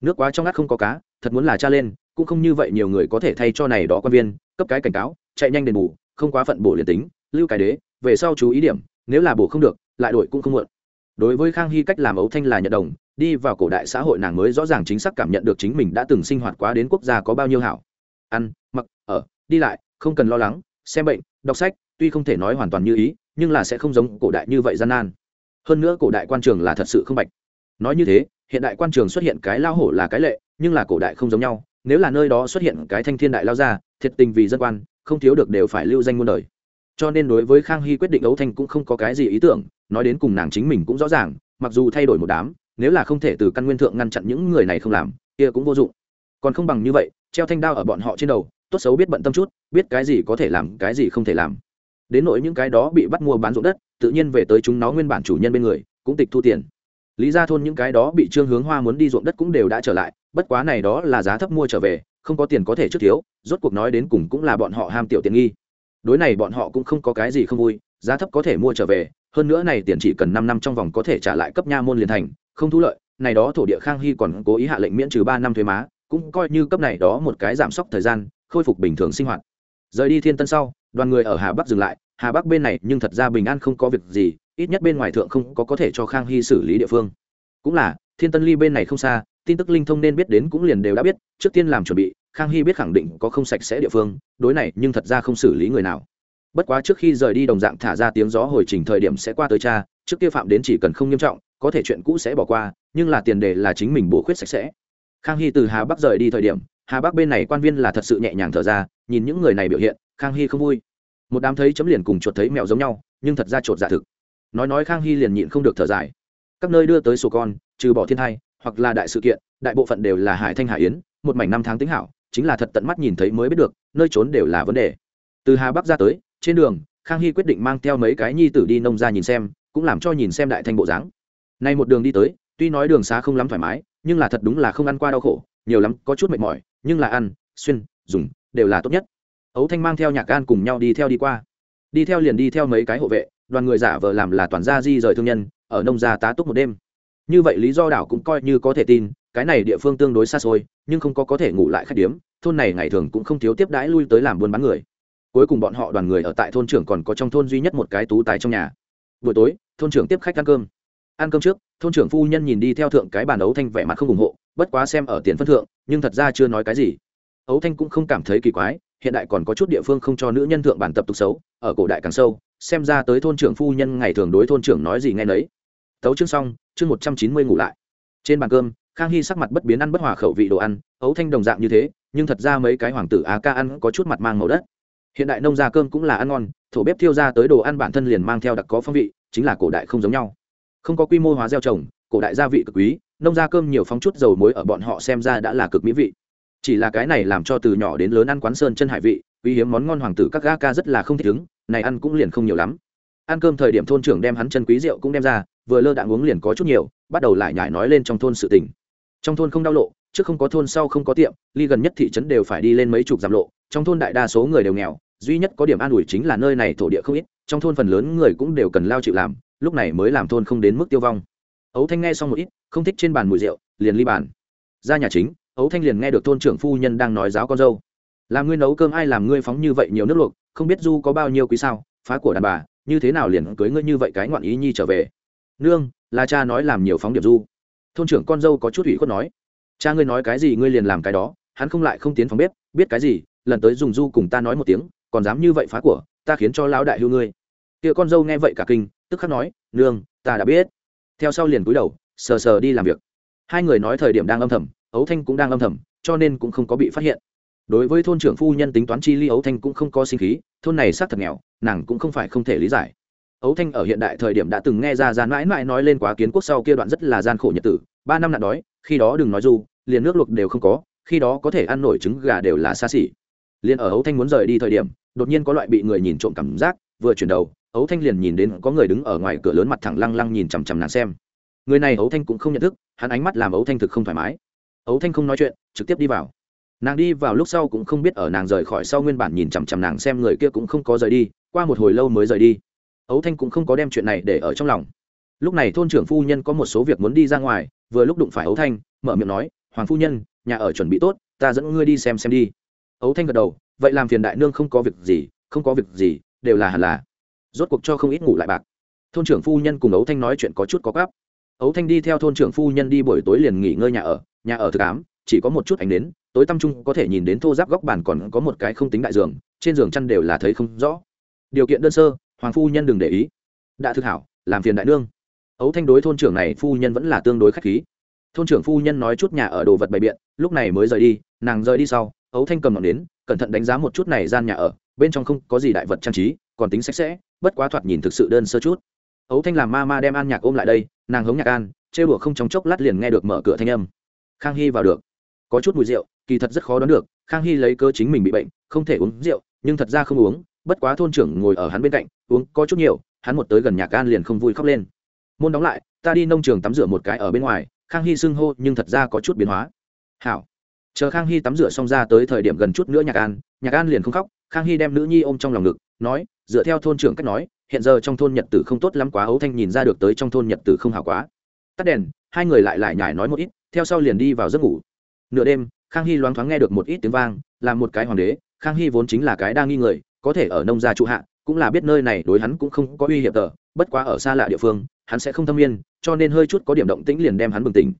Nước quá trong ngắt không có cá thật muốn là cha lên, cũng không như vậy nhiều người có thể thay cho này đó quan viên, cấp cái cảnh cáo, chạy nhanh đền bù, không quá phận bổ liền tính, lưu cái đế, về sau chú ý điểm, nếu là bổ không được, lại đổi cũng không muộn. Đối với khang hy cách làm ấu thanh là nhận đồng, đi vào cổ đại xã hội nàng mới rõ ràng chính xác cảm nhận được chính mình đã từng sinh hoạt quá đến quốc gia có bao nhiêu hảo. Ăn, mặc, ở, đi lại, không cần lo lắng, xem bệnh, đọc sách, tuy không thể nói hoàn toàn như ý, nhưng là sẽ không giống cổ đại như vậy gian nan. Hơn nữa cổ đại quan trường là thật sự không bạch. Nói như thế, hiện đại quan trường xuất hiện cái lao hổ là cái lệ nhưng là cổ đại không giống nhau, nếu là nơi đó xuất hiện cái thanh thiên đại lao ra, thiệt tình vì dân quan, không thiếu được đều phải lưu danh muôn đời. Cho nên đối với khang hy quyết định ấu thanh cũng không có cái gì ý tưởng, nói đến cùng nàng chính mình cũng rõ ràng, mặc dù thay đổi một đám, nếu là không thể từ căn nguyên thượng ngăn chặn những người này không làm, kia cũng vô dụng. Còn không bằng như vậy, treo thanh đao ở bọn họ trên đầu, tốt xấu biết bận tâm chút, biết cái gì có thể làm, cái gì không thể làm. Đến nỗi những cái đó bị bắt mua bán ruộng đất, tự nhiên về tới chúng nó nguyên bản chủ nhân bên người, cũng tịch thu tiền lý ra thôn những cái đó bị trương hướng hoa muốn đi ruộng đất cũng đều đã trở lại, bất quá này đó là giá thấp mua trở về, không có tiền có thể trước thiếu, rốt cuộc nói đến cùng cũng là bọn họ ham tiểu tiền nghi. Đối này bọn họ cũng không có cái gì không vui, giá thấp có thể mua trở về, hơn nữa này tiền chỉ cần năm năm trong vòng có thể trả lại cấp nha môn liền thành, không thu lợi, này đó thổ địa khang hy còn cố ý hạ lệnh miễn trừ ba năm thuế má, cũng coi như cấp này đó một cái giảm sốc thời gian, khôi phục bình thường sinh hoạt. Rời đi thiên tân sau, đoàn người ở hà bắc dừng lại, hà bắc bên này nhưng thật ra bình an không có việc gì ít nhất bên ngoài thượng không có có thể cho khang hy xử lý địa phương. Cũng là, thiên tân ly bên này không xa, tin tức linh thông nên biết đến cũng liền đều đã biết, trước tiên làm chuẩn bị, khang hy biết khẳng định có không sạch sẽ địa phương, đối này nhưng thật ra không xử lý người nào. Bất quá trước khi rời đi đồng dạng thả ra tiếng gió hồi trình thời điểm sẽ qua tới cha, trước kia phạm đến chỉ cần không nghiêm trọng, có thể chuyện cũ sẽ bỏ qua, nhưng là tiền đề là chính mình bổ khuyết sạch sẽ. Khang hy từ hà bắc rời đi thời điểm, hà bắc bên này quan viên là thật sự nhẹ nhàng thở ra, nhìn những người này biểu hiện, khang hy không vui. Một đám thấy chấm liền cùng chuột thấy mèo giống nhau, nhưng thật ra chuột giả thực nói nói khang hy liền nhịn không được thở dài. Các nơi đưa tới sổ con, trừ bỏ thiên thai, hoặc là đại sự kiện, đại bộ phận đều là hải thanh hải yến, một mảnh năm tháng tính hảo, chính là thật tận mắt nhìn thấy mới biết được, nơi trốn đều là vấn đề. Từ hà bắc ra tới, trên đường, khang hy quyết định mang theo mấy cái nhi tử đi nông ra nhìn xem, cũng làm cho nhìn xem đại thanh bộ dáng. Nay một đường đi tới, tuy nói đường xá không lắm thoải mái, nhưng là thật đúng là không ăn qua đau khổ, nhiều lắm, có chút mệt mỏi, nhưng là ăn, xuyên, dùng, đều là tốt nhất. Ấu thanh mang theo nhạc gan cùng nhau đi theo đi qua. Đi theo liền đi theo mấy cái hộ vệ đoàn người giả vờ làm là toàn gia di rời thương nhân, ở nông gia tá túc một đêm. Như vậy lý do đảo cũng coi như có thể tin, cái này địa phương tương đối xa xôi, nhưng không có có thể ngủ lại khách điếm, thôn này ngày thường cũng không thiếu tiếp đãi lui tới làm buôn bán người. Cuối cùng bọn họ đoàn người ở tại thôn trưởng còn có trong thôn duy nhất một cái tú tài trong nhà. Buổi tối, thôn trưởng tiếp khách ăn cơm. Ăn cơm trước, thôn trưởng phu nhân nhìn đi theo thượng cái bàn ấu thanh vẻ mặt không ủng hộ, bất quá xem ở tiền phân thượng, nhưng thật ra chưa nói cái gì. Ấu thanh cũng không cảm thấy kỳ quái, hiện đại còn có chút địa phương không cho nữ nhân thượng bản tập tục xấu, ở cổ đại càng sâu xem ra tới thôn trưởng phu nhân ngày thường đối thôn trưởng nói gì nghe nấy. Tấu chương xong, chương một trăm chín mươi ngủ lại. Trên bàn cơm, khang hy sắc mặt bất biến ăn bất hòa khẩu vị đồ ăn, ấu thanh đồng dạng như thế, nhưng thật ra mấy cái hoàng tử á ca ăn có chút mặt mang màu đất. Hiện đại nông gia cơm cũng là ăn ngon, thổ bếp thiêu ra tới đồ ăn bản thân liền mang theo đặc có phong vị, chính là cổ đại không giống nhau. Không có quy mô hóa gieo trồng, cổ đại gia vị cực quý, nông gia cơm nhiều phóng chút dầu muối ở bọn họ xem ra đã là cực mỹ vị. Chỉ là cái này làm cho từ nhỏ đến lớn ăn quán sơn chân hải vị, quý hiếm món ngon hoàng tử các ga ca rất là không thích ứng này ăn cũng liền không nhiều lắm. Ăn cơm thời điểm thôn trưởng đem hắn chân quý rượu cũng đem ra, vừa lơ đạn uống liền có chút nhiều, bắt đầu lại nhải nói lên trong thôn sự tình. Trong thôn không đau lộ, trước không có thôn sau không có tiệm, ly gần nhất thị trấn đều phải đi lên mấy chục giảm lộ, trong thôn đại đa số người đều nghèo, duy nhất có điểm an ủi chính là nơi này thổ địa không ít, trong thôn phần lớn người cũng đều cần lao chịu làm, lúc này mới làm thôn không đến mức tiêu vong. Ấu thanh nghe xong một ít, không thích trên bàn mùi rượu, liền ly bàn. Ra nhà chính, ấu thanh liền nghe được thôn trưởng phu nhân đang nói giáo con dâu. Làm ngươi nấu cơm ai làm ngươi phóng như vậy nhiều nước luộc không biết du có bao nhiêu quý sao, phá của đàn bà, như thế nào liền cưới ngươi như vậy cái ngoạn ý nhi trở về? Nương, là cha nói làm nhiều phóng điểm du. Thôn trưởng con dâu có chút ủy khuất nói. Cha ngươi nói cái gì ngươi liền làm cái đó, hắn không lại không tiến phòng bếp, biết cái gì, lần tới dùng du cùng ta nói một tiếng, còn dám như vậy phá của, ta khiến cho lão đại hưu ngươi. Kia con dâu nghe vậy cả kinh, tức khắc nói, nương, ta đã biết. Theo sau liền cúi đầu, sờ sờ đi làm việc. Hai người nói thời điểm đang âm thầm, ấu thanh cũng đang âm thầm, cho nên cũng không có bị phát hiện đối với thôn trưởng phu nhân tính toán chi ly, ấu thanh cũng không có sinh khí, thôn này xác thật nghèo, nàng cũng không phải không thể lý giải. Ấu thanh ở hiện đại thời điểm đã từng nghe ra gian mãi mãi nói lên quá kiến quốc sau kia đoạn rất là gian khổ nhật tử, ba năm nạn đói, khi đó đừng nói du, liền nước luộc đều không có, khi đó có thể ăn nổi trứng gà đều là xa xỉ. Liền ở ấu thanh muốn rời đi thời điểm, đột nhiên có loại bị người nhìn trộm cảm giác, vừa chuyển đầu, ấu thanh liền nhìn đến có người đứng ở ngoài cửa lớn mặt thẳng lăng lăng nhìn chằm chằm nàng xem. Người này ấu thanh cũng không nhận thức, hắn ánh mắt làm ấu thanh thực không thoải mái. Ấu thanh không nói chuyện, trực tiếp đi vào nàng đi vào lúc sau cũng không biết ở nàng rời khỏi sau nguyên bản nhìn chằm chằm nàng xem người kia cũng không có rời đi, qua một hồi lâu mới rời đi. Ấu thanh cũng không có đem chuyện này để ở trong lòng. Lúc này thôn trưởng phu nhân có một số việc muốn đi ra ngoài, vừa lúc đụng phải ấu thanh, mở miệng nói, hoàng phu nhân, nhà ở chuẩn bị tốt, ta dẫn ngươi đi xem xem đi. Ấu thanh gật đầu, vậy làm phiền đại nương không có việc gì, không có việc gì, đều là hẳn là. Rốt cuộc cho không ít ngủ lại bạc. Thôn trưởng phu nhân cùng ấu thanh nói chuyện có chút có gấp ấu thanh đi theo thôn trưởng phu nhân đi buổi tối liền nghỉ ngơi nhà ở nhà ở thực ám, chỉ có một chút ánh đến tối tăm trung có thể nhìn đến thô giáp góc bàn còn có một cái không tính đại giường, trên giường chăn đều là thấy không rõ. Điều kiện đơn sơ, hoàng phu nhân đừng để ý. Đã thực hảo, làm phiền đại nương. Ấu thanh đối thôn trưởng này phu nhân vẫn là tương đối khách khí. Thôn trưởng phu nhân nói chút nhà ở đồ vật bày biện, lúc này mới rời đi, nàng rời đi sau, ấu thanh cầm ngọn đến cẩn thận đánh giá một chút này gian nhà ở, bên trong không có gì đại vật trang trí, còn tính sạch sẽ, bất quá thoạt nhìn thực sự đơn sơ chút. Ấu thanh làm ma ma đem an nhạc ôm lại đây, nàng hống nhạc an chê bửa không trong chốc lát liền nghe được mở cửa thanh âm. Khang hy vào được. Có chút mùi rượu kỳ thật rất khó đoán được, khang hy lấy cơ chính mình bị bệnh, không thể uống rượu, nhưng thật ra không uống, bất quá thôn trưởng ngồi ở hắn bên cạnh, uống có chút nhiều, hắn một tới gần nhạc an liền không vui khóc lên. Môn đóng lại, ta đi nông trường tắm rửa một cái ở bên ngoài, khang hy xưng hô nhưng thật ra có chút biến hóa. Hảo. Chờ khang hy tắm rửa xong ra tới thời điểm gần chút nữa nhạc an nhạc an liền không khóc, khang hy đem nữ nhi ôm trong lòng ngực, nói, dựa theo thôn trưởng cách nói, hiện giờ trong thôn nhật tử không tốt lắm quá ấu thanh nhìn ra được tới trong thôn nhật tử không hảo quá. Tắt đèn, hai người lại lại nhải nói một ít, theo sau liền đi vào giấc ngủ. Nửa đêm khang hy loáng thoáng nghe được một ít tiếng vang, là một cái hoàng đế, khang hy vốn chính là cái đang nghi người, có thể ở nông gia trụ hạ, cũng là biết nơi này đối hắn cũng không có uy hiểm tờ, bất quá ở xa lạ địa phương, hắn sẽ không thâm yên cho nên hơi chút có điểm động tĩnh liền đem hắn bừng tỉnh.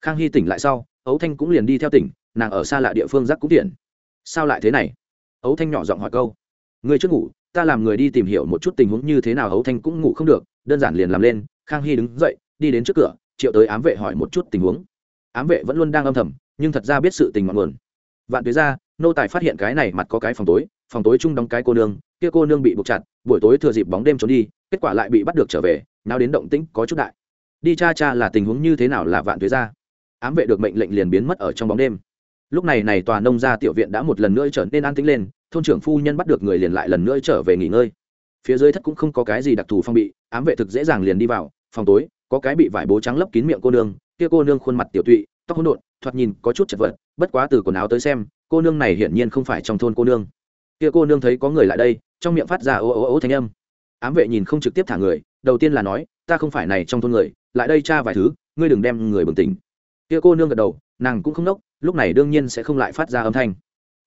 Khang hy tỉnh lại sau, ấu thanh cũng liền đi theo tỉnh, nàng ở xa lạ địa phương giác cũng tiện. Sao lại thế này? Ấu thanh nhỏ giọng hỏi câu. Người trước ngủ, ta làm người đi tìm hiểu một chút tình huống như thế nào ấu thanh cũng ngủ không được, đơn giản liền làm lên, khang hy đứng dậy, đi đến trước cửa, triệu tới ám vệ hỏi một chút tình huống. Ám vệ vẫn luôn đang âm thầm nhưng thật ra biết sự tình ngọn nguồn. Vạn tuế ra nô tài phát hiện cái này mặt có cái phòng tối phòng tối chung đóng cái cô nương, kia cô nương bị buộc chặt, buổi tối thừa dịp bóng đêm trốn đi, kết quả lại bị bắt được trở về nào đến động tĩnh có chút đại. Đi cha cha là tình huống như thế nào là vạn tuế ra ám vệ được mệnh lệnh liền biến mất ở trong bóng đêm. Lúc này này tòa nông gia tiểu viện đã một lần nữa trở nên an tĩnh lên, thôn trưởng phu nhân bắt được người liền lại lần nữa trở về nghỉ ngơi. Phía dưới thất cũng không có cái gì đặc thù phong bị, ám vệ thực dễ dàng liền đi vào, phòng tối, có cái bị vải bố trắng lấp kín miệng cô nương, kia cô nương khuôn mặt tiểu tụy, tóc hỗn độn thoạt nhìn có chút chật vật, bất quá từ quần áo tới xem, cô nương này hiển nhiên không phải trong thôn cô nương. Kia cô nương thấy có người lại đây, trong miệng phát ra ố ố ố thanh âm. Ám vệ nhìn không trực tiếp thả người, đầu tiên là nói, ta không phải này trong thôn người, lại đây tra vài thứ, ngươi đừng đem người bừng tỉnh. Kia cô nương gật đầu, nàng cũng không nốc, lúc này đương nhiên sẽ không lại phát ra âm thanh.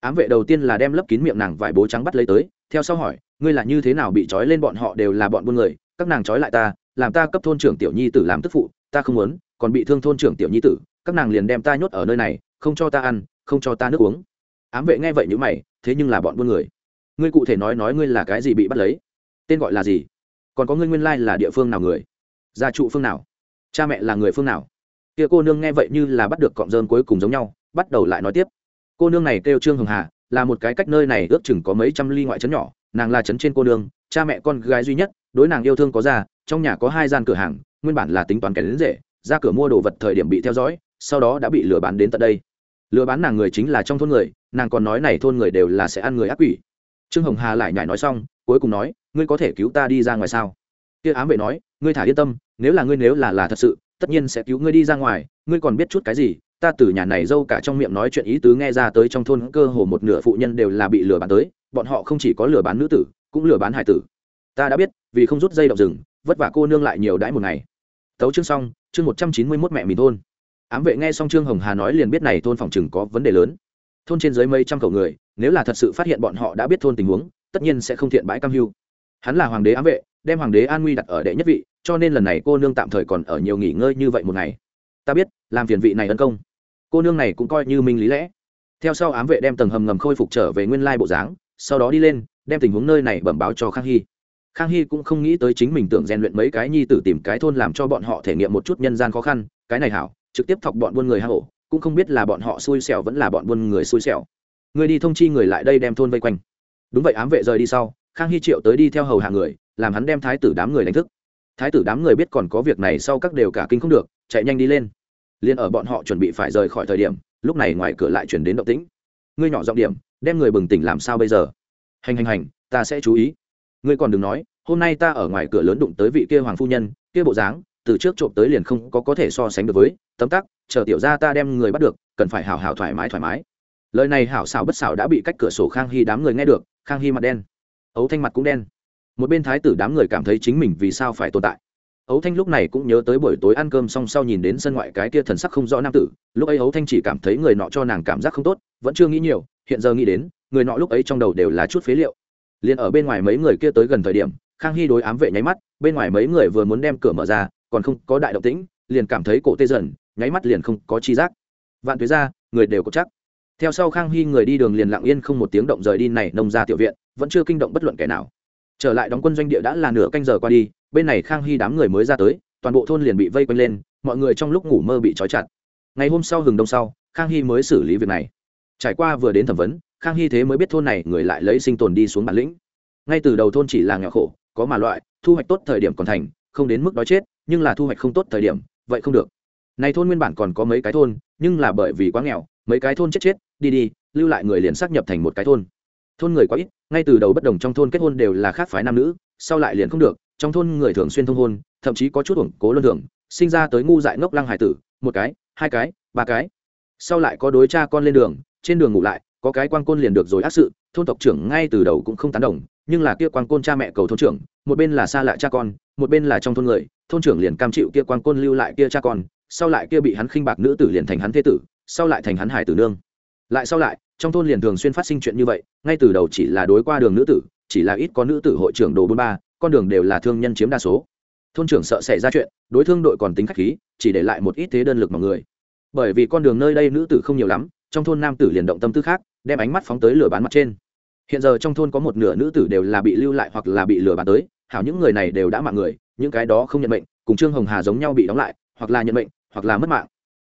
Ám vệ đầu tiên là đem lấp kín miệng nàng vải bố trắng bắt lấy tới, theo sau hỏi, ngươi là như thế nào bị trói lên bọn họ đều là bọn buôn người, các nàng trói lại ta, làm ta cấp thôn trưởng tiểu nhi tử làm tức phụ, ta không muốn, còn bị thương thôn trưởng tiểu nhi tử các nàng liền đem ta nhốt ở nơi này, không cho ta ăn, không cho ta nước uống. Ám vệ nghe vậy như mày, thế nhưng là bọn buôn người. Ngươi cụ thể nói nói ngươi là cái gì bị bắt lấy? Tên gọi là gì? Còn có ngươi nguyên lai là địa phương nào người? Gia trụ phương nào? Cha mẹ là người phương nào? Kia cô nương nghe vậy như là bắt được cọng rơm cuối cùng giống nhau, bắt đầu lại nói tiếp. Cô nương này kêu trương hồng hà, là một cái cách nơi này ước chừng có mấy trăm ly ngoại trấn nhỏ, nàng là trấn trên cô nương, cha mẹ con gái duy nhất, đối nàng yêu thương có ra, trong nhà có hai gian cửa hàng, nguyên bản là tính toán kẻ đến rể, ra cửa mua đồ vật thời điểm bị theo dõi sau đó đã bị lừa bán đến tận đây. Lừa bán nàng người chính là trong thôn người, nàng còn nói này thôn người đều là sẽ ăn người ác quỷ. Trương hồng hà lại nhảy nói xong, cuối cùng nói, ngươi có thể cứu ta đi ra ngoài sao? Kia ám vệ nói, ngươi thả yên tâm, nếu là ngươi nếu là là thật sự, tất nhiên sẽ cứu ngươi đi ra ngoài, ngươi còn biết chút cái gì? Ta từ nhà này dâu cả trong miệng nói chuyện ý tứ nghe ra tới trong thôn cơ hồ một nửa phụ nhân đều là bị lừa bán tới, bọn họ không chỉ có lừa bán nữ tử, cũng lừa bán hải tử. Ta đã biết, vì không rút dây động rừng, vất vả cô nương lại nhiều đãi một ngày. Tấu chương xong, chương một trăm chín mươi mốt mẹ mì thôn ám vệ nghe xong trương hồng hà nói liền biết này thôn phòng chừng có vấn đề lớn. Thôn trên dưới mấy trăm khẩu người, nếu là thật sự phát hiện bọn họ đã biết thôn tình huống, tất nhiên sẽ không thiện bãi cam hưu. Hắn là hoàng đế ám vệ, đem hoàng đế an nguy đặt ở đệ nhất vị, cho nên lần này cô nương tạm thời còn ở nhiều nghỉ ngơi như vậy một ngày. Ta biết, làm phiền vị này tấn công. Cô nương này cũng coi như minh lý lẽ. Theo sau ám vệ đem tầng hầm ngầm khôi phục trở về nguyên lai bộ dáng, sau đó đi lên, đem tình huống nơi này bẩm báo cho khang hy. Khang hy cũng không nghĩ tới chính mình tưởng rèn luyện mấy cái nhi tử tìm cái thôn làm cho bọn họ thể nghiệm một chút nhân gian khó khăn, cái này hảo trực tiếp thọc bọn buôn người hang ổ, cũng không biết là bọn họ xui xẻo vẫn là bọn buôn người xui xẻo. Người đi thông chi người lại đây đem thôn vây quanh. Đúng vậy, ám vệ rời đi sau, khang hy triệu tới đi theo hầu hạ người, làm hắn đem thái tử đám người đánh thức. Thái tử đám người biết còn có việc này sau các đều cả kinh không được, chạy nhanh đi lên. Liền ở bọn họ chuẩn bị phải rời khỏi thời điểm, lúc này ngoài cửa lại chuyển đến động tĩnh. Ngươi nhỏ giọng điểm, đem người bừng tỉnh làm sao bây giờ? Hành hành hành, ta sẽ chú ý. Ngươi còn đừng nói, hôm nay ta ở ngoài cửa lớn đụng tới vị kia hoàng phu nhân, kia bộ dáng từ trước trộm tới liền không có có thể so sánh được với, tấm tắc, chờ tiểu ra ta đem người bắt được, cần phải hào hào thoải mái thoải mái. Lời này hảo xảo bất xảo đã bị cách cửa sổ khang hy đám người nghe được, khang hy mặt đen, ấu thanh mặt cũng đen. Một bên thái tử đám người cảm thấy chính mình vì sao phải tồn tại. Ấu thanh lúc này cũng nhớ tới buổi tối ăn cơm xong sau nhìn đến sân ngoại cái kia thần sắc không rõ nam tử, lúc ấy ấu thanh chỉ cảm thấy người nọ cho nàng cảm giác không tốt, vẫn chưa nghĩ nhiều, hiện giờ nghĩ đến, người nọ lúc ấy trong đầu đều là chút phế liệu. Liền ở bên ngoài mấy người kia tới gần thời điểm, khang hy đối ám vệ nháy mắt, bên ngoài mấy người vừa muốn đem cửa mở ra còn không có đại động tĩnh, liền cảm thấy cổ tê dần, nháy mắt liền không có chi giác. Vạn tuế ra người đều có chắc. Theo sau khang hy người đi đường liền lặng yên không một tiếng động rời đi này nông ra tiểu viện, vẫn chưa kinh động bất luận kẻ nào. Trở lại đóng quân doanh địa đã là nửa canh giờ qua đi, bên này khang hy đám người mới ra tới, toàn bộ thôn liền bị vây quanh lên, mọi người trong lúc ngủ mơ bị trói chặt. Ngày hôm sau hừng đông sau, khang hy mới xử lý việc này. Trải qua vừa đến thẩm vấn, khang hy thế mới biết thôn này người lại lấy sinh tồn đi xuống bản lĩnh. Ngay từ đầu thôn chỉ là nghèo khổ, có mà loại, thu hoạch tốt thời điểm còn thành, không đến mức đói chết nhưng là thu hoạch không tốt thời điểm, vậy không được. Này thôn nguyên bản còn có mấy cái thôn, nhưng là bởi vì quá nghèo, mấy cái thôn chết chết, đi đi, lưu lại người liền xác nhập thành một cái thôn. Thôn người quá ít, ngay từ đầu bất đồng trong thôn kết hôn đều là khác phái nam nữ, sau lại liền không được, trong thôn người thường xuyên thông hôn, thậm chí có chút ủng cố luân thường, sinh ra tới ngu dại ngốc lăng hải tử, một cái, hai cái, ba cái. Sau lại có đối cha con lên đường, trên đường ngủ lại, có cái quan côn liền được rồi ác sự thôn tộc trưởng ngay từ đầu cũng không tán đồng, nhưng là kia quan côn cha mẹ cầu thôn trưởng, một bên là xa lạ cha con, một bên là trong thôn người, thôn trưởng liền cam chịu kia quan côn lưu lại kia cha con, sau lại kia bị hắn khinh bạc nữ tử liền thành hắn thế tử, sau lại thành hắn hải tử nương. Lại sau lại, trong thôn liền thường xuyên phát sinh chuyện như vậy, ngay từ đầu chỉ là đối qua đường nữ tử, chỉ là ít có nữ tử hội trưởng đồ bốn ba, con đường đều là thương nhân chiếm đa số. Thôn trưởng sợ xảy ra chuyện, đối thương đội còn tính khắc khí, chỉ để lại một ít thế đơn lực mọi người. Bởi vì con đường nơi đây nữ tử không nhiều lắm, trong thôn nam tử liền động tâm tư khác đem ánh mắt phóng tới lửa bán mặt trên. Hiện giờ trong thôn có một nửa nữ tử đều là bị lưu lại hoặc là bị lừa bán tới, hảo những người này đều đã mạng người, những cái đó không nhận mệnh, cùng trương hồng hà giống nhau bị đóng lại, hoặc là nhận mệnh, hoặc là mất mạng.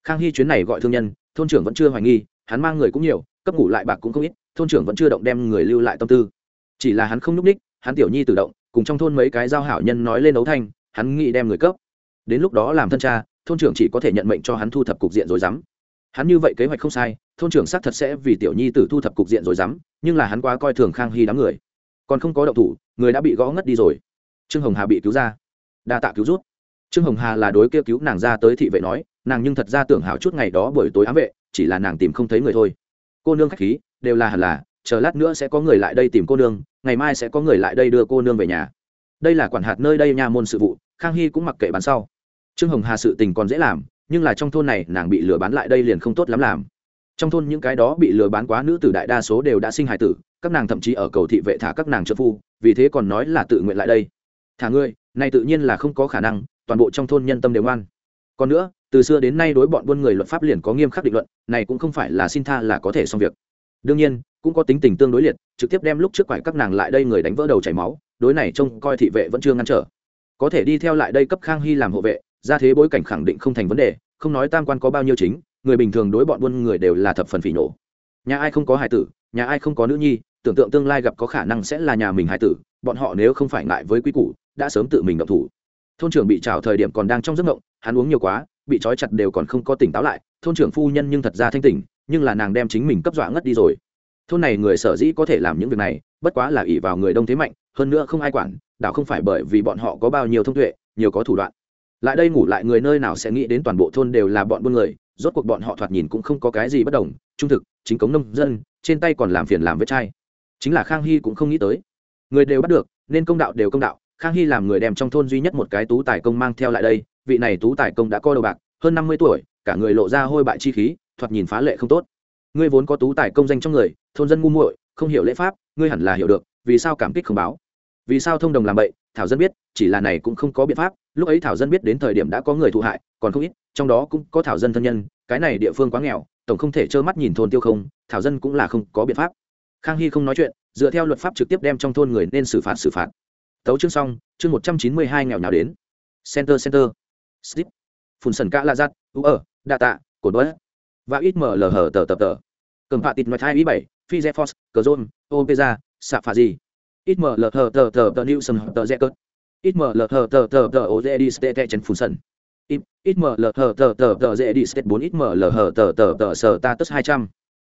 Khang hy chuyến này gọi thương nhân, thôn trưởng vẫn chưa hoài nghi, hắn mang người cũng nhiều, cấp ngủ lại bạc cũng không ít, thôn trưởng vẫn chưa động đem người lưu lại tâm tư. Chỉ là hắn không n ú c ních, hắn tiểu nhi tự động, cùng trong thôn mấy cái giao hảo nhân nói lên ấu thanh, hắn nghĩ đem người cấp. Đến lúc đó làm thân cha, thôn trưởng chỉ có thể nhận mệnh cho hắn thu thập cục diện rồi dám hắn như vậy kế hoạch không sai, thôn trưởng xác thật sẽ vì tiểu nhi tử thu thập cục diện rồi dám, nhưng là hắn quá coi thường khang hy đám người. Còn không có động thủ, người đã bị gõ ngất đi rồi. Trương hồng hà bị cứu ra. Đa tạ cứu rút trương hồng hà là đối kia cứu nàng ra tới thị vệ nói, nàng nhưng thật ra tưởng hảo chút ngày đó buổi tối ám vệ, chỉ là nàng tìm không thấy người thôi. Cô nương khách khí, đều là hẳn là, chờ lát nữa sẽ có người lại đây tìm cô nương, ngày mai sẽ có người lại đây đưa cô nương về nhà. Đây là quản hạt nơi đây nha môn sự vụ, khang hy cũng mặc kệ bán sau. Trương hồng hà sự tình còn dễ làm nhưng là trong thôn này nàng bị lừa bán lại đây liền không tốt lắm làm. Trong thôn những cái đó bị lừa bán quá nữ tử đại đa số đều đã sinh hài tử, các nàng thậm chí ở cầu thị vệ thả các nàng trợ phu, vì thế còn nói là tự nguyện lại đây. Thả ngươi này tự nhiên là không có khả năng, toàn bộ trong thôn nhân tâm đều ngoan. Còn nữa, từ xưa đến nay đối bọn buôn người luật pháp liền có nghiêm khắc định luận, này cũng không phải là xin tha là có thể xong việc. Đương nhiên, cũng có tính tình tương đối liệt, trực tiếp đem lúc trước quải các nàng lại đây người đánh vỡ đầu chảy máu, đối này trông coi thị vệ vẫn chưa ngăn trở. Có thể đi theo lại đây cấp khang hy làm hộ vệ ra thế bối cảnh khẳng định không thành vấn đề, không nói tam quan có bao nhiêu chính, người bình thường đối bọn buôn người đều là thập phần phỉ nổ nhà ai không có hài tử, nhà ai không có nữ nhi, tưởng tượng tương lai gặp có khả năng sẽ là nhà mình hài tử, bọn họ nếu không phải ngại với quy củ, đã sớm tự mình động thủ. Thôn trưởng bị trào thời điểm còn đang trong giấc ngộng hắn uống nhiều quá, bị trói chặt đều còn không có tỉnh táo lại, thôn trưởng phu nhân nhưng thật ra thanh tỉnh, nhưng là nàng đem chính mình cấp dọa ngất đi rồi. Thôn này người sở dĩ có thể làm những việc này, bất quá là ỷ vào người đông thế mạnh, hơn nữa không ai quản, đảo không phải bởi vì bọn họ có bao nhiêu thông tuệ, nhiều có thủ đoạn lại đây ngủ lại người nơi nào sẽ nghĩ đến toàn bộ thôn đều là bọn buôn người, rốt cuộc bọn họ thoạt nhìn cũng không có cái gì bất đồng, trung thực, chính cống nông dân, trên tay còn làm phiền làm vết chai. Chính là khang hy cũng không nghĩ tới. Người đều bắt được, nên công đạo đều công đạo, khang hy làm người đem trong thôn duy nhất một cái tú tài công mang theo lại đây, vị này tú tài công đã co đầu bạc, hơn năm mươi tuổi, cả người lộ ra hôi bại chi khí, thoạt nhìn phá lệ không tốt. Ngươi vốn có tú tài công danh trong người, thôn dân ngu muội, không hiểu lễ pháp, ngươi hẳn là hiểu được, vì sao cảm kích không báo? Vì sao thông đồng làm bậy? Thảo dân biết, chỉ là này cũng không có biện pháp lúc ấy thảo dân biết đến thời điểm đã có người thụ hại, còn không ít, trong đó cũng có thảo dân thân nhân, cái này địa phương quá nghèo, tổng không thể trơ mắt nhìn thôn tiêu không, thảo dân cũng là không có biện pháp. Khang hy không nói chuyện, dựa theo luật pháp trực tiếp đem trong thôn người nên xử phạt xử phạt. Tấu chương xong, chương một trăm chín mươi hai nghèo nào đến. Center center. Slip phun sần ca la giắt u ở đa tạ, cổ đuối và ít mở lờ hở tờ tập tờ. Cầm phạ tịt nói hai ý bảy, phi z force cờ zôn opeza xạ phà gì. Ít mở lờ hở tờ tờ tờ new sầm tờ z cớt ít mở lờ thờ tờ tờ tờ ô dê đi stê chân phun sân ít mở lờ thờ tờ tờ tờ dê đi stê bốn ít mở lờ thờ tờ tờ tờ sờ ta tức hai trăm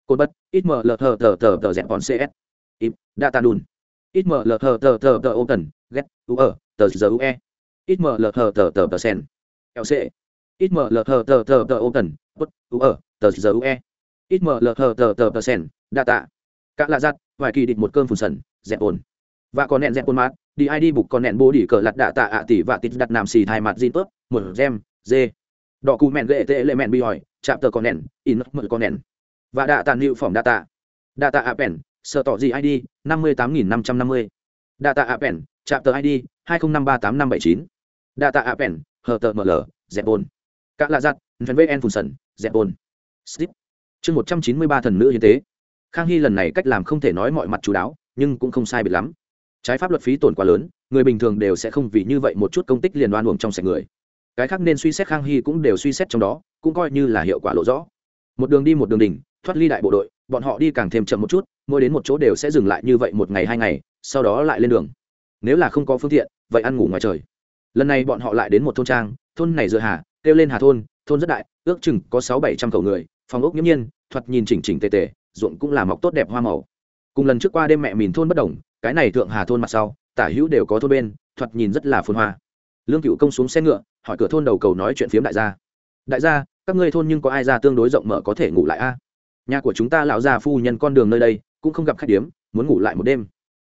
cột bất ít mở lờ thờ tờ tờ tờ dẹp còn cs ít data đùn ít mở lờ thờ tờ tờ tờ ô tần ghét u ở tờ giờ ue ít mở lờ thờ tờ tờ tờ sen lc ít mở lờ thờ tờ tờ tờ ô tần bất u ở tờ giờ ue ít mở lờ thờ tờ tờ tờ sen data cả lạ giặt vài kỳ định một cơn phun sần dẹp ồn và còn nẹn dẹp quân mát, đi ai đi bục còn nẹn bố đi cờ lặt đạ tạ ạ tỷ và tít đặt nằm xì thai mặt zin tớp một gem dê đỏ cù mẹn gệ tệ lệ mẹn bi hỏi, chạm tờ con nẹn, in mở con nẹn. Và đạ tàn hiệu phỏng đạ tạ. Đạ tạ pèn, sợ tỏ gì id năm mươi tám nghìn năm trăm năm mươi. Đạ tạ pèn, chạm tờ id hai không năm ba tám năm bảy chín. Đạ tạ pèn, hờ tờ ml dẹp bồn. Các lạ giặt vân vê en phun sần, dẹp bồn. Slip chương một trăm chín mươi ba thần nữ hiến tế. Khang hy lần này cách làm không thể nói mọi mặt chú đáo, nhưng cũng không sai biệt lắm trái pháp luật phí tổn quá lớn, người bình thường đều sẽ không vì như vậy một chút công tích liền đoan uổng trong sạch người. Cái khác nên suy xét khang hy cũng đều suy xét trong đó, cũng coi như là hiệu quả lộ rõ. Một đường đi một đường đỉnh, thoát ly đại bộ đội, bọn họ đi càng thêm chậm một chút, mỗi đến một chỗ đều sẽ dừng lại như vậy một ngày hai ngày, sau đó lại lên đường. Nếu là không có phương tiện, vậy ăn ngủ ngoài trời. Lần này bọn họ lại đến một thôn trang, thôn này dựa hà, kêu lên hà thôn thôn rất đại, ước chừng có sáu bảy trăm khẩu người, phòng ốc nghiễm nhiên, thoạt nhìn chỉnh chỉnh tề tề, ruộng cũng là mọc tốt đẹp hoa màu. Cùng lần trước qua đêm mẹ mìn thôn bất đồng cái này thượng hà thôn mặt sau, tả hữu đều có thôn bên, thoạt nhìn rất là phồn hoa. Lương cựu công xuống xe ngựa, hỏi cửa thôn đầu cầu nói chuyện phiếm đại gia. Đại gia, các ngươi thôn nhưng có ai ra tương đối rộng mở có thể ngủ lại a? Nhà của chúng ta lão gia phu nhân con đường nơi đây, cũng không gặp khách điếm, muốn ngủ lại một đêm.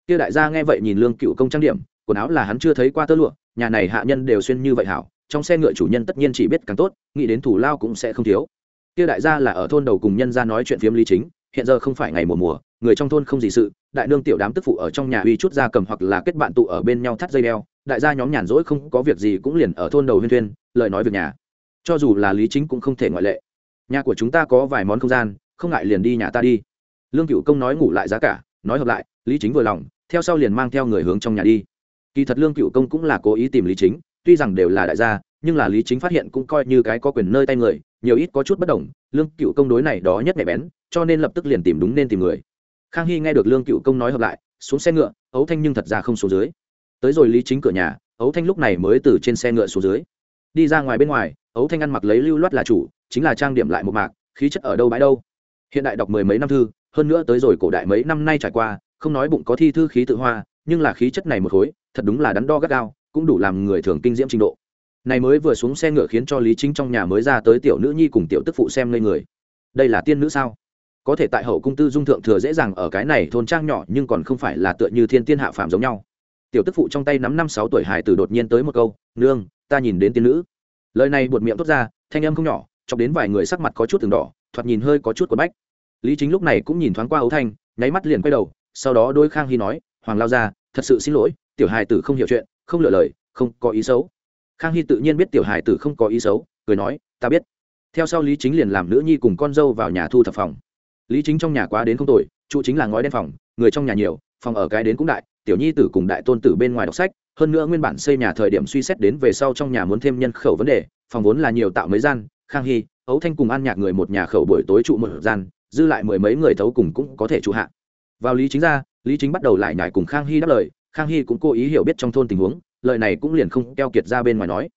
Kia đại gia nghe vậy nhìn lương cựu công trang điểm, quần áo là hắn chưa thấy qua tơ lụa, nhà này hạ nhân đều xuyên như vậy hảo, trong xe ngựa chủ nhân tất nhiên chỉ biết càng tốt, nghĩ đến thủ lao cũng sẽ không thiếu. Kia đại gia là ở thôn đầu cùng nhân gia nói chuyện phiếm lý chính, hiện giờ không phải ngày mùa mùa, người trong thôn không gì sự đại nương tiểu đám tức phụ ở trong nhà uy chút ra cầm hoặc là kết bạn tụ ở bên nhau thắt dây đeo, đại gia nhóm nhàn rỗi không có việc gì cũng liền ở thôn đầu huyên thuyên, lời nói việc nhà. Cho dù là lý chính cũng không thể ngoại lệ. Nhà của chúng ta có vài món không gian, không ngại liền đi nhà ta đi. Lương cựu công nói ngủ lại giá cả, nói hợp lại, lý chính vừa lòng, theo sau liền mang theo người hướng trong nhà đi. Kỳ thật lương cựu công cũng là cố ý tìm lý chính, tuy rằng đều là đại gia, nhưng là lý chính phát hiện cũng coi như cái có quyền nơi tay người, nhiều ít có chút bất đồng, lương cựu công đối này đó nhất nhạy bén, cho nên lập tức liền tìm đúng nên tìm người khang hy nghe được lương cựu công nói hợp lại, xuống xe ngựa, ấu thanh nhưng thật ra không xuống dưới. Tới rồi lý chính cửa nhà, ấu thanh lúc này mới từ trên xe ngựa xuống dưới. Đi ra ngoài bên ngoài, ấu thanh ăn mặc lấy lưu loát là chủ, chính là trang điểm lại một mạc, khí chất ở đâu bãi đâu. Hiện đại đọc mười mấy năm thư, hơn nữa tới rồi cổ đại mấy năm nay trải qua, không nói bụng có thi thư khí tự hoa, nhưng là khí chất này một khối, thật đúng là đắn đo gắt gao, cũng đủ làm người thường kinh diễm trình độ. Này mới vừa xuống xe ngựa khiến cho lý chính trong nhà mới ra tới tiểu nữ nhi cùng tiểu tức phụ xem ngây người. Đây là tiên nữ sao? Có thể tại hậu cung tư dung thượng thừa dễ dàng ở cái này thôn trang nhỏ, nhưng còn không phải là tựa như thiên tiên hạ phàm giống nhau. Tiểu tức phụ trong tay nắm năm sáu tuổi hải tử đột nhiên tới một câu, nương, ta nhìn đến tiên nữ. Lời này buột miệng thốt ra, thanh âm không nhỏ, chọc đến vài người sắc mặt có chút từng đỏ, thoạt nhìn hơi có chút của bách. Lý chính lúc này cũng nhìn thoáng qua ấu thanh, nháy mắt liền quay đầu, sau đó đôi khang hy nói, hoàng lao ra thật sự xin lỗi, tiểu hài tử không hiểu chuyện, không lựa lời, không có ý xấu. Khang hy tự nhiên biết tiểu hài tử không có ý xấu, cười nói, ta biết. Theo sau lý chính liền làm nữ nhi cùng con dâu vào nhà thu thập phòng lý chính trong nhà quá đến không tội trụ chính là ngói đen phòng, người trong nhà nhiều, phòng ở cái đến cũng đại, tiểu nhi tử cùng đại tôn tử bên ngoài đọc sách, hơn nữa nguyên bản xây nhà thời điểm suy xét đến về sau trong nhà muốn thêm nhân khẩu vấn đề, phòng vốn là nhiều tạo mấy gian, khang hy, ấu thanh cùng ăn nhạc người một nhà khẩu buổi tối trụ một gian, dư lại mười mấy người thấu cùng cũng có thể trụ hạ. Vào lý chính ra, lý chính bắt đầu lại nhải cùng khang hy đáp lời, khang hy cũng cố ý hiểu biết trong thôn tình huống, lời này cũng liền không keo kiệt ra bên ngoài nói.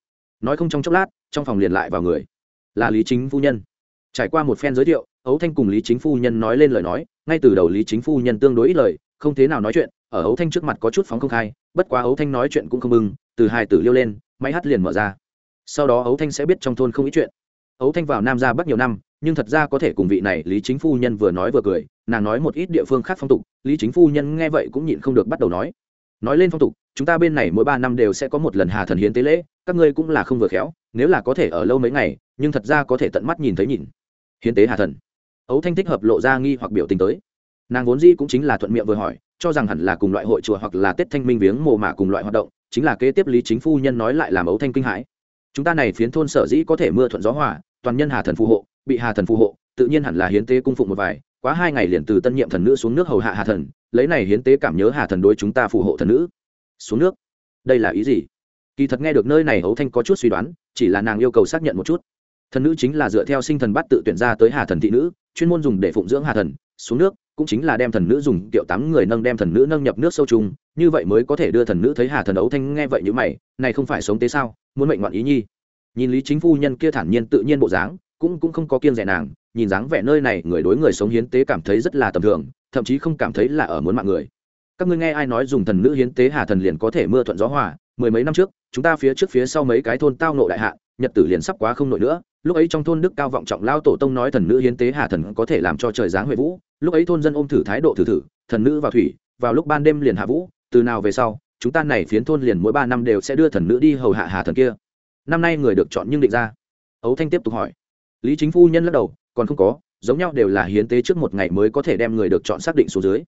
Nói không trong chốc lát, trong phòng liền lại vào người. Là lý chính phu nhân. Trải qua một phen giới thiệu ấu thanh cùng lý chính phu nhân nói lên lời nói, ngay từ đầu lý chính phu nhân tương đối ít lời, không thế nào nói chuyện, ở ấu thanh trước mặt có chút phóng không khai, bất quá ấu thanh nói chuyện cũng không mừng từ hai tử liêu lên, máy hát liền mở ra. Sau đó ấu thanh sẽ biết trong thôn không ít chuyện. Ấu thanh vào nam ra bắc nhiều năm, nhưng thật ra có thể cùng vị này lý chính phu nhân vừa nói vừa cười, nàng nói một ít địa phương khác phong tục, lý chính phu nhân nghe vậy cũng nhịn không được bắt đầu nói. Nói lên phong tục, chúng ta bên này mỗi ba năm đều sẽ có một lần hà thần hiến tế lễ, các ngươi cũng là không vừa khéo, nếu là có thể ở lâu mấy ngày, nhưng thật ra có thể tận mắt nhìn thấy nhìn. Hiến tế hà thần ấu thanh thích hợp lộ ra nghi hoặc biểu tình tới. Nàng vốn di cũng chính là thuận miệng vừa hỏi, cho rằng hẳn là cùng loại hội chùa hoặc là tết thanh minh viếng mồ mả cùng loại hoạt động, chính là kế tiếp lý chính phu nhân nói lại làm ấu thanh kinh hãi. Chúng ta này phiến thôn sở dĩ có thể mưa thuận gió hòa, toàn nhân hà thần phù hộ, bị hà thần phù hộ, tự nhiên hẳn là hiến tế cung phụng một vài, quá hai ngày liền từ tân nhiệm thần nữ xuống nước hầu hạ hà thần, lấy này hiến tế cảm nhớ hà thần đối chúng ta phù hộ thần nữ. Xuống nước? Đây là ý gì? Kỳ thật nghe được nơi này ấu thanh có chút suy đoán, chỉ là nàng yêu cầu xác nhận một chút. Thần nữ chính là dựa theo sinh thần bát tự tuyển ra tới hà thần thị nữ chuyên môn dùng để phụng dưỡng hà thần, xuống nước, cũng chính là đem thần nữ dùng kiệu tám người nâng đem thần nữ nâng nhập nước sâu trùng như vậy mới có thể đưa thần nữ thấy hà thần ấu thanh nghe vậy như mày, này không phải sống tế sao, muốn mệnh ngoạn ý nhi. Nhìn lý chính phu nhân kia thản nhiên tự nhiên bộ dáng, cũng cũng không có kiêng rẻ nàng, nhìn dáng vẻ nơi này, người đối người sống hiến tế cảm thấy rất là tầm thường, thậm chí không cảm thấy là ở muốn mạng người. Các ngươi nghe ai nói dùng thần nữ hiến tế hà thần liền có thể mưa thuận gió hòa, mười mấy năm trước, chúng ta phía trước phía sau mấy cái thôn tao nộ đại hạ nhật tử liền sắp quá không nổi nữa, lúc ấy trong thôn đức cao vọng trọng lao tổ tông nói thần nữ hiến tế hà thần có thể làm cho trời giáng huệ vũ, lúc ấy thôn dân ôm thử thái độ thử thử, thần nữ vào thủy, vào lúc ban đêm liền hạ vũ, từ nào về sau, chúng ta này phiến thôn liền mỗi ba năm đều sẽ đưa thần nữ đi hầu hạ hà thần kia. Năm nay người được chọn nhưng định ra. Ấu thanh tiếp tục hỏi. Lý chính phu nhân lắc đầu, còn không có, giống nhau đều là hiến tế trước một ngày mới có thể đem người được chọn xác định số dưới.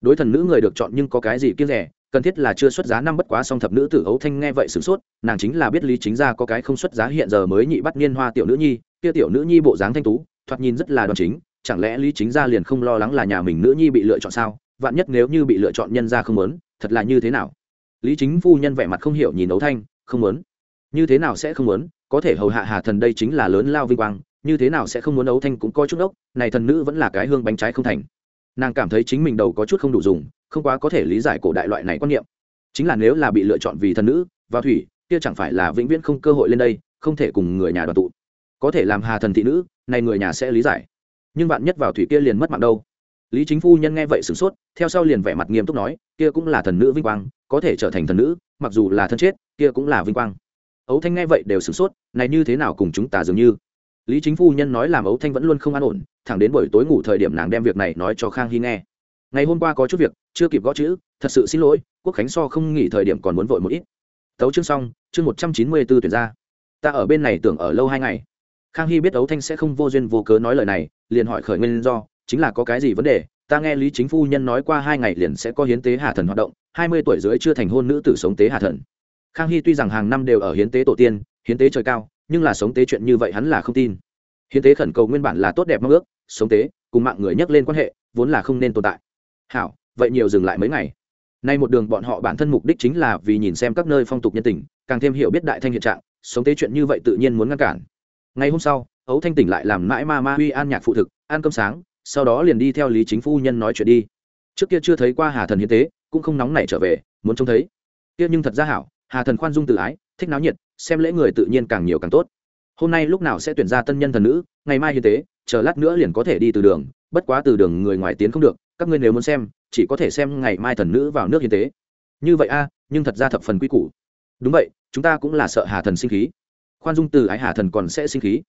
Đối thần nữ người được chọn nhưng có cái gì kiêng rẻ cần thiết là chưa xuất giá năm bất quá song thập nữ tử ấu thanh nghe vậy sửng sốt, nàng chính là biết lý chính ra có cái không xuất giá hiện giờ mới nhị bắt niên hoa tiểu nữ nhi, kia tiểu nữ nhi bộ dáng thanh tú, thoạt nhìn rất là đoan chính, chẳng lẽ lý chính ra liền không lo lắng là nhà mình nữ nhi bị lựa chọn sao? Vạn nhất nếu như bị lựa chọn nhân ra không muốn, thật là như thế nào? Lý chính phu nhân vẻ mặt không hiểu nhìn ấu thanh, không muốn. Như thế nào sẽ không muốn? Có thể hầu hạ hà thần đây chính là lớn lao vinh quang, như thế nào sẽ không muốn ấu thanh cũng coi chút ốc này thần nữ vẫn là cái hương bánh trái không thành. Nàng cảm thấy chính mình đầu có chút không đủ dùng không quá có thể lý giải cổ đại loại này quan niệm. Chính là nếu là bị lựa chọn vì thần nữ và thủy, kia chẳng phải là vĩnh viễn không cơ hội lên đây, không thể cùng người nhà đoàn tụ. Có thể làm hà thần thị nữ, này người nhà sẽ lý giải. Nhưng bạn nhất vào thủy kia liền mất mạng đâu? Lý chính phu nhân nghe vậy sửng sốt, theo sau liền vẻ mặt nghiêm túc nói, kia cũng là thần nữ vinh quang, có thể trở thành thần nữ, mặc dù là thân chết, kia cũng là vinh quang. Ấu thanh nghe vậy đều sửng sốt, này như thế nào cùng chúng ta dường như? Lý chính phu nhân nói làm ấu thanh vẫn luôn không an ổn, thẳng đến buổi tối ngủ thời điểm nàng đem việc này nói cho khang hy nghe ngày hôm qua có chút việc, chưa kịp gõ chữ, thật sự xin lỗi, quốc khánh so không nghỉ thời điểm còn muốn vội một ít. Tấu chương xong, chương một trăm chín mươi b ố tuyển ra. Ta ở bên này tưởng ở lâu hai ngày. Khang hy biết ấu thanh sẽ không vô duyên vô cớ nói lời này, liền hỏi khởi nguyên do, chính là có cái gì vấn đề, ta nghe lý chính phu nhân nói qua hai ngày liền sẽ có hiến tế hà thần hoạt động, hai mươi tuổi dưới chưa thành hôn nữ tử sống tế hà thần. Khang hy tuy rằng hàng năm đều ở hiến tế tổ tiên, hiến tế trời cao, nhưng là sống tế chuyện như vậy hắn là không tin. Hiến tế khẩn cầu nguyên bản là tốt đẹp mong ước, sống tế, cùng mạng người nhắc lên quan hệ, vốn là không nên tồn tại hảo, vậy nhiều dừng lại mấy ngày. Nay một đường bọn họ bản thân mục đích chính là vì nhìn xem các nơi phong tục nhân tình, càng thêm hiểu biết đại thanh hiện trạng, sống tế chuyện như vậy tự nhiên muốn ngăn cản. Ngày hôm sau ấu thanh tỉnh lại làm mãi ma ma huy an nhạc phụ thực, ăn cơm sáng, sau đó liền đi theo lý chính phu nhân nói chuyện đi. Trước kia chưa thấy qua hà thần hiến tế, cũng không nóng nảy trở về, muốn trông thấy. Kia nhưng thật ra hảo, hà thần khoan dung tự ái, thích náo nhiệt, xem lễ người tự nhiên càng nhiều càng tốt. Hôm nay lúc nào sẽ tuyển ra tân nhân thần nữ, ngày mai hiến tế, chờ lát nữa liền có thể đi từ đường, bất quá từ đường người ngoài tiến không được các ngươi nếu muốn xem, chỉ có thể xem ngày mai thần nữ vào nước hiến tế. Như vậy a, nhưng thật ra thập phần quy củ. Đúng vậy, chúng ta cũng là sợ hà thần sinh khí. Khoan dung từ ái hà thần còn sẽ sinh khí.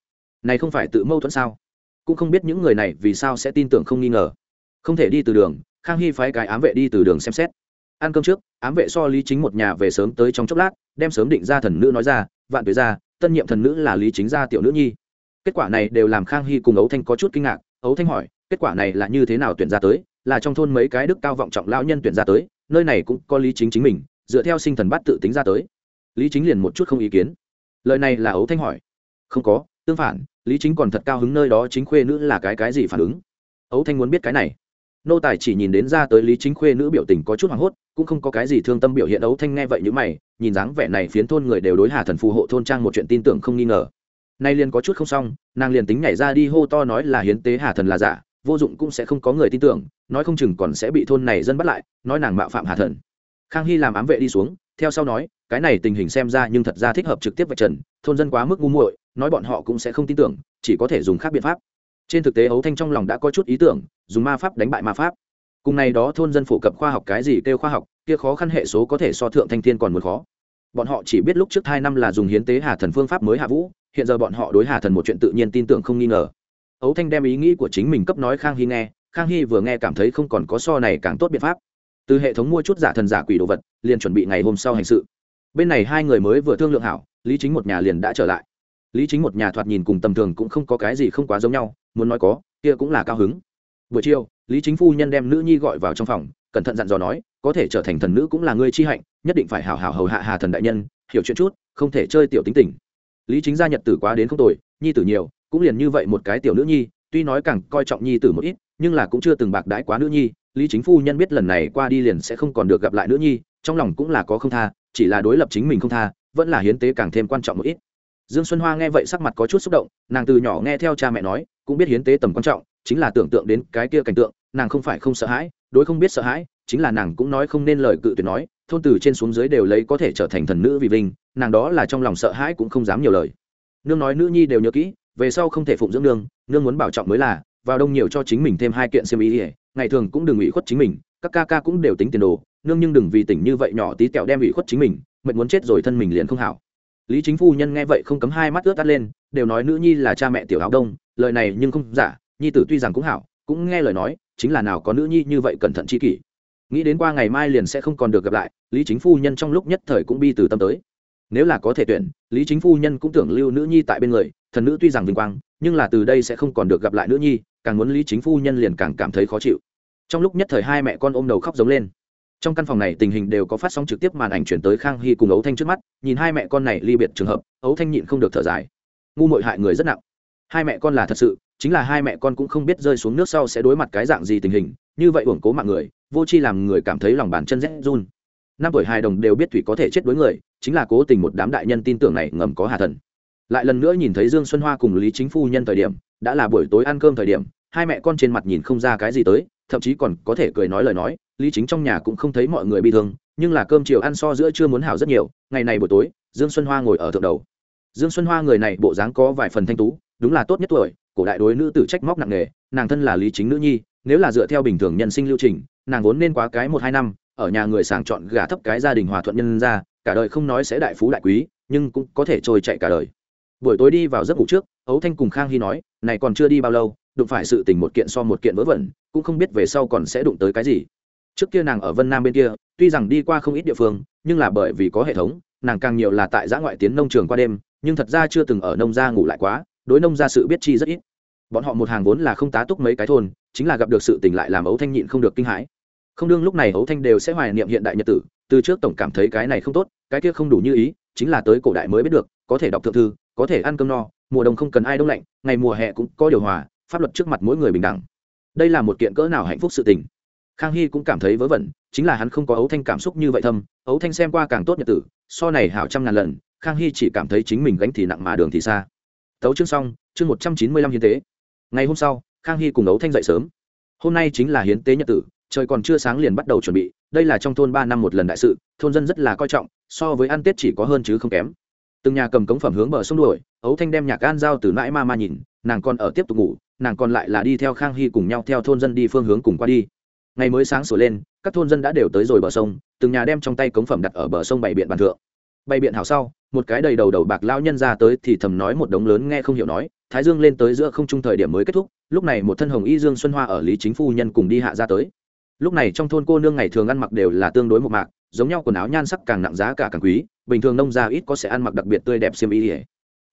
Này không phải tự mâu thuẫn sao? Cũng không biết những người này vì sao sẽ tin tưởng không nghi ngờ. Không thể đi từ đường, khang hy phái cái ám vệ đi từ đường xem xét. Ăn cơm trước, ám vệ so lý chính một nhà về sớm tới trong chốc lát, đem sớm định ra thần nữ nói ra, vạn tuế ra, tân nhiệm thần nữ là lý chính gia tiểu nữ nhi. Kết quả này đều làm khang hy cùng ấu thanh có chút kinh ngạc. Ấu thanh hỏi, kết quả này là như thế nào tuyển ra tới? Là trong thôn mấy cái đức cao vọng trọng lao nhân tuyển ra tới, nơi này cũng có lý chính chính mình, dựa theo sinh thần bát tự tính ra tới. Lý chính liền một chút không ý kiến. Lời này là ấu thanh hỏi. Không có, tương phản, lý chính còn thật cao hứng nơi đó chính khuê nữ là cái cái gì phản ứng? Ấu thanh muốn biết cái này. Nô tài chỉ nhìn đến ra tới lý chính khuê nữ biểu tình có chút hoảng hốt, cũng không có cái gì thương tâm biểu hiện ấu thanh nghe vậy như mày, nhìn dáng vẻ này phiến thôn người đều đối hà thần phù hộ thôn trang một chuyện tin tưởng không nghi ngờ. Nay liền có chút không xong, nàng liền tính nhảy ra đi hô to nói là hiến tế hà thần là giả vô dụng cũng sẽ không có người tin tưởng, nói không chừng còn sẽ bị thôn này dân bắt lại, nói nàng mạo phạm hà thần. Khang hy làm ám vệ đi xuống, theo sau nói, cái này tình hình xem ra nhưng thật ra thích hợp trực tiếp vạch trần, thôn dân quá mức ngu muội, nói bọn họ cũng sẽ không tin tưởng, chỉ có thể dùng khác biện pháp. Trên thực tế ấu thanh trong lòng đã có chút ý tưởng, dùng ma pháp đánh bại ma pháp. Cùng này đó thôn dân phổ cập khoa học cái gì kêu khoa học, kia khó khăn hệ số có thể so thượng thanh thiên còn muốn khó. Bọn họ chỉ biết lúc trước hai năm là dùng hiến tế hà thần phương pháp mới hạ vũ, hiện giờ bọn họ đối hà thần một chuyện tự nhiên tin tưởng không nghi ngờ ấu thanh đem ý nghĩ của chính mình cấp nói khang hy nghe, khang hy vừa nghe cảm thấy không còn có so này càng tốt biện pháp. Từ hệ thống mua chút giả thần giả quỷ đồ vật, liền chuẩn bị ngày hôm sau hành sự. Bên này hai người mới vừa thương lượng hảo, lý chính một nhà liền đã trở lại. Lý chính một nhà thoạt nhìn cùng tầm thường cũng không có cái gì không quá giống nhau, muốn nói có, kia cũng là cao hứng. Buổi chiều, lý chính phu nhân đem nữ nhi gọi vào trong phòng, cẩn thận dặn dò nói, có thể trở thành thần nữ cũng là người chi hạnh, nhất định phải hảo hảo hầu hạ hà thần đại nhân, hiểu chuyện chút, không thể chơi tiểu tính tình. Lý chính gia nhật tử quá đến không tồi, nhi tử nhiều cũng liền như vậy một cái tiểu nữ nhi, tuy nói càng coi trọng nhi tử một ít, nhưng là cũng chưa từng bạc đãi quá nữ nhi, lý chính phu nhân biết lần này qua đi liền sẽ không còn được gặp lại nữ nhi, trong lòng cũng là có không tha, chỉ là đối lập chính mình không tha, vẫn là hiến tế càng thêm quan trọng một ít. Dương xuân hoa nghe vậy sắc mặt có chút xúc động, nàng từ nhỏ nghe theo cha mẹ nói, cũng biết hiến tế tầm quan trọng, chính là tưởng tượng đến cái kia cảnh tượng, nàng không phải không sợ hãi, đối không biết sợ hãi, chính là nàng cũng nói không nên lời cự tuyệt nói, thôn từ trên xuống dưới đều lấy có thể trở thành thần nữ vì vinh, nàng đó là trong lòng sợ hãi cũng không dám nhiều lời. Nương nói nữ nhi đều nhớ kỹ về sau không thể phụng dưỡng nương nương muốn bảo trọng mới là, vào đông nhiều cho chính mình thêm hai kiện xiêm ý ỉa ngày thường cũng đừng ủy khuất chính mình, các ca ca cũng đều tính tiền đồ, nương nhưng đừng vì tỉnh như vậy nhỏ tí kẹo đem ủy khuất chính mình mệnh muốn chết rồi thân mình liền không hảo. Lý chính phu nhân nghe vậy không cấm hai mắt ướt tắt lên, đều nói nữ nhi là cha mẹ tiểu áo đông, lời này nhưng không giả, nhi tử tuy rằng cũng hảo, cũng nghe lời nói, chính là nào có nữ nhi như vậy cẩn thận chi kỷ. Nghĩ đến qua ngày mai liền sẽ không còn được gặp lại, lý chính phu nhân trong lúc nhất thời cũng bi từ tâm tới nếu là có thể tuyển, lý chính phu nhân cũng tưởng lưu nữ nhi tại bên người, thần nữ tuy rằng vinh quang, nhưng là từ đây sẽ không còn được gặp lại nữ nhi, càng muốn lý chính phu nhân liền càng cảm thấy khó chịu. Trong lúc nhất thời hai mẹ con ôm đầu khóc giống lên. Trong căn phòng này tình hình đều có phát sóng trực tiếp màn ảnh chuyển tới khang hy cùng ấu thanh trước mắt, nhìn hai mẹ con này ly biệt trường hợp, ấu thanh nhịn không được thở dài. Ngu mội hại người rất nặng. Hai mẹ con là thật sự, chính là hai mẹ con cũng không biết rơi xuống nước sau sẽ đối mặt cái dạng gì tình hình, như vậy uổng cố mạng người, vô chi làm người cảm thấy lòng bàn chân rét run. Năm tuổi hài đồng đều biết thủy có thể chết đối người chính là cố tình một đám đại nhân tin tưởng này ngầm có hà thần. Lại lần nữa nhìn thấy dương xuân hoa cùng lý chính phu nhân thời điểm, đã là buổi tối ăn cơm thời điểm, hai mẹ con trên mặt nhìn không ra cái gì tới, thậm chí còn có thể cười nói lời nói, lý chính trong nhà cũng không thấy mọi người bị thương, nhưng là cơm chiều ăn so giữa chưa muốn hảo rất nhiều, ngày này buổi tối, dương xuân hoa ngồi ở thượng đầu. Dương xuân hoa người này bộ dáng có vài phần thanh tú, đúng là tốt nhất tuổi, cổ đại đối nữ tử trách móc nặng nề, nàng thân là lý chính nữ nhi, nếu là dựa theo bình thường nhân sinh lưu trình, nàng vốn nên quá cái một hai năm ở nhà người sàng chọn gả thấp cái gia đình hòa thuận nhân ra, cả đời không nói sẽ đại phú đại quý, nhưng cũng có thể trôi chạy cả đời. Buổi tối đi vào giấc ngủ trước, ấu thanh cùng khang hy nói, này còn chưa đi bao lâu, đụng phải sự tình một kiện so một kiện vớ vẩn, cũng không biết về sau còn sẽ đụng tới cái gì. Trước kia nàng ở vân nam bên kia, tuy rằng đi qua không ít địa phương, nhưng là bởi vì có hệ thống, nàng càng nhiều là tại giã ngoại tiến nông trường qua đêm, nhưng thật ra chưa từng ở nông gia ngủ lại quá, đối nông gia sự biết chi rất ít. Bọn họ một hàng vốn là không tá túc mấy cái thôn, chính là gặp được sự tình lại làm ấu thanh nhịn không được kinh hãi không đương lúc này hấu thanh đều sẽ hoài niệm hiện đại nhật tử, từ trước tổng cảm thấy cái này không tốt, cái kia không đủ như ý, chính là tới cổ đại mới biết được, có thể đọc thượng thư, có thể ăn cơm no, mùa đông không cần ai đông lạnh, ngày mùa hè cũng có điều hòa, pháp luật trước mặt mỗi người bình đẳng. Đây là một kiện cỡ nào hạnh phúc sự tình. Khang hy cũng cảm thấy vớ vẩn, chính là hắn không có ấu thanh cảm xúc như vậy thâm ấu thanh xem qua càng tốt nhật tử, so này hảo trăm ngàn lần, khang hy chỉ cảm thấy chính mình gánh thì nặng mà đường thì xa. Tấu chương xong, chương một trăm chín mươi lăm hiến tế. Ngày hôm sau, khang hy cùng ấu thanh dậy sớm. Hôm nay chính là hiến tế nhật tử trời còn chưa sáng liền bắt đầu chuẩn bị, đây là trong thôn ba năm một lần đại sự, thôn dân rất là coi trọng, so với ăn tết chỉ có hơn chứ không kém. Từng nhà cầm cống phẩm hướng bờ sông đuổi, ấu thanh đem nhạc an giao từ mãi ma ma nhìn, nàng còn ở tiếp tục ngủ, nàng còn lại là đi theo khang hy cùng nhau theo thôn dân đi phương hướng cùng qua đi. Ngày mới sáng sửa lên, các thôn dân đã đều tới rồi bờ sông, từng nhà đem trong tay cống phẩm đặt ở bờ sông bày biện bàn thượng. Bày biện hào sau, một cái đầy đầu đầu bạc lao nhân ra tới thì thầm nói một đống lớn nghe không hiểu nói, thái dương lên tới giữa không trung thời điểm mới kết thúc, lúc này một thân hồng y dương xuân hoa ở lý chính phu nhân cùng đi hạ ra tới lúc này trong thôn cô nương ngày thường ăn mặc đều là tương đối một mạc, giống nhau quần áo nhan sắc càng nặng giá cả càng quý, bình thường nông gia ít có sẽ ăn mặc đặc biệt tươi đẹp xiêm y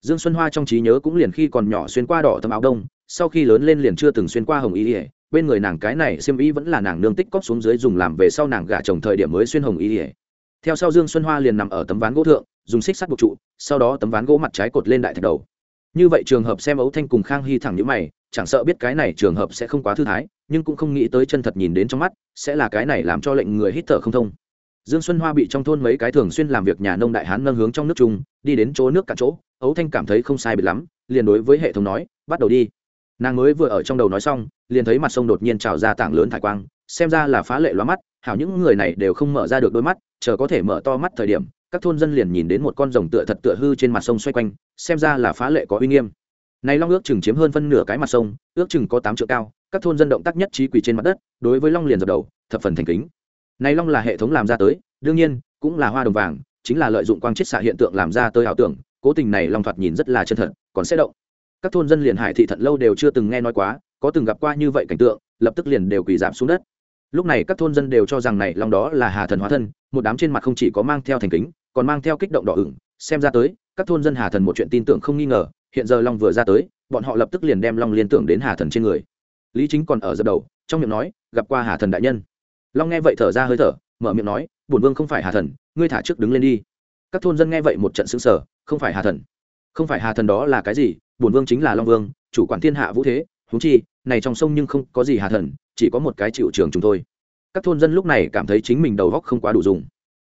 dương xuân hoa trong trí nhớ cũng liền khi còn nhỏ xuyên qua đỏ tấm áo đông, sau khi lớn lên liền chưa từng xuyên qua hồng y ỉa bên người nàng cái này xiêm y vẫn là nàng nương tích cóp xuống dưới dùng làm về sau nàng gả chồng thời điểm mới xuyên hồng y ỉa theo sau dương xuân hoa liền nằm ở tấm ván gỗ thượng, dùng xích sắt buộc trụ, sau đó tấm ván gỗ mặt trái cột lên đại thạch đầu như vậy trường hợp xem ấu thanh cùng khang hy thẳng như mày, chẳng sợ biết cái này trường hợp sẽ không quá thư thái, nhưng cũng không nghĩ tới chân thật nhìn đến trong mắt, sẽ là cái này làm cho lệnh người hít thở không thông. Dương xuân hoa bị trong thôn mấy cái thường xuyên làm việc nhà nông đại hán nâng hướng trong nước chung, đi đến chỗ nước cả chỗ ấu thanh cảm thấy không sai biệt lắm, liền đối với hệ thống nói, bắt đầu đi. Nàng mới vừa ở trong đầu nói xong, liền thấy mặt sông đột nhiên trào ra tảng lớn thải quang, xem ra là phá lệ loa mắt, hảo những người này đều không mở ra được đôi mắt, chờ có thể mở to mắt thời điểm các thôn dân liền nhìn đến một con rồng tựa thật tựa hư trên mặt sông xoay quanh, xem ra là phá lệ có uy nghiêm. Này long ước chừng chiếm hơn phân nửa cái mặt sông, ước chừng có tám triệu cao, các thôn dân động tác nhất trí quỳ trên mặt đất, đối với long liền dập đầu, thập phần thành kính. Này long là hệ thống làm ra tới, đương nhiên, cũng là hoa đồng vàng, chính là lợi dụng quang chiết xạ hiện tượng làm ra tới ảo tưởng, cố tình này long thoạt nhìn rất là chân thật, còn sẽ động. Các thôn dân liền hải thị thận lâu đều chưa từng nghe nói quá, có từng gặp qua như vậy cảnh tượng, lập tức liền đều quỳ giảm xuống đất. Lúc này các thôn dân đều cho rằng này long đó là hà thần hóa thân, một đám trên mặt không chỉ có mang theo thành kính còn mang theo kích động đỏ ửng, xem ra tới, các thôn dân hà thần một chuyện tin tưởng không nghi ngờ, hiện giờ long vừa ra tới, bọn họ lập tức liền đem long liên tưởng đến hà thần trên người. Lý chính còn ở dập đầu, trong miệng nói, gặp qua hà thần đại nhân. Long nghe vậy thở ra hơi thở, mở miệng nói, bổn vương không phải hà thần, ngươi thả trước đứng lên đi. Các thôn dân nghe vậy một trận xứng sở không phải hà thần. Không phải hà thần đó là cái gì? Bổn vương chính là long vương, chủ quản thiên hạ vũ thế húng chi, này trong sông nhưng không có gì hà thần, chỉ có một cái chịu trường chúng thôi. các thôn dân lúc này cảm thấy chính mình đầu góc không quá đủ dùng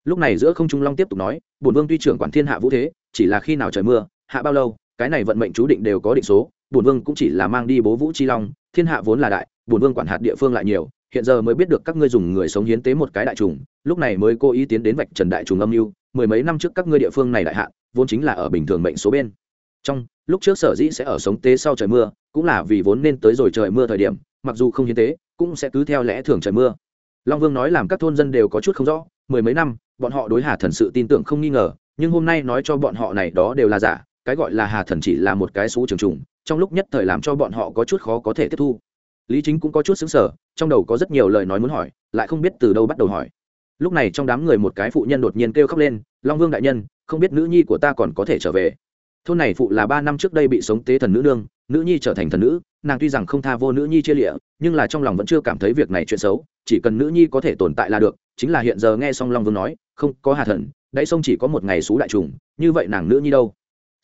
lúc này giữa không trung long tiếp tục nói, bổn vương tuy trưởng quản thiên hạ vũ thế, chỉ là khi nào trời mưa, hạ bao lâu, cái này vận mệnh chú định đều có định số, bổn vương cũng chỉ là mang đi bố vũ chi long, thiên hạ vốn là đại, bổn vương quản hạt địa phương lại nhiều, hiện giờ mới biết được các ngươi dùng người sống hiến tế một cái đại trùng, lúc này mới cố ý tiến đến vạch trần đại trùng âm mưu, mười mấy năm trước các ngươi địa phương này đại hạn vốn chính là ở bình thường mệnh số bên. Trong, lúc trước sở dĩ sẽ ở sống tế sau trời mưa, cũng là vì vốn nên tới rồi trời mưa thời điểm, mặc dù không hiến tế, cũng sẽ cứ theo lẽ thường trời mưa. Long vương nói làm các thôn dân đều có chút không rõ, mười mấy năm bọn họ đối hà thần sự tin tưởng không nghi ngờ, nhưng hôm nay nói cho bọn họ này đó đều là giả, cái gọi là hà thần chỉ là một cái số trường trùng, trong lúc nhất thời làm cho bọn họ có chút khó có thể tiếp thu. Lý chính cũng có chút xứng sở trong đầu có rất nhiều lời nói muốn hỏi, lại không biết từ đâu bắt đầu hỏi. Lúc này trong đám người một cái phụ nhân đột nhiên kêu khóc lên, long vương đại nhân, không biết nữ nhi của ta còn có thể trở về? Thôn này phụ là ba năm trước đây bị sống tế thần nữ nương, nữ nhi trở thành thần nữ nàng tuy rằng không tha vô nữ nhi chia lịa, nhưng là trong lòng vẫn chưa cảm thấy việc này chuyện xấu, chỉ cần nữ nhi có thể tồn tại là được, chính là hiện giờ nghe xong long vương nói, không, có hà thần, đáy sông chỉ có một ngày xú đại trùng, như vậy nàng nữ nhi đâu?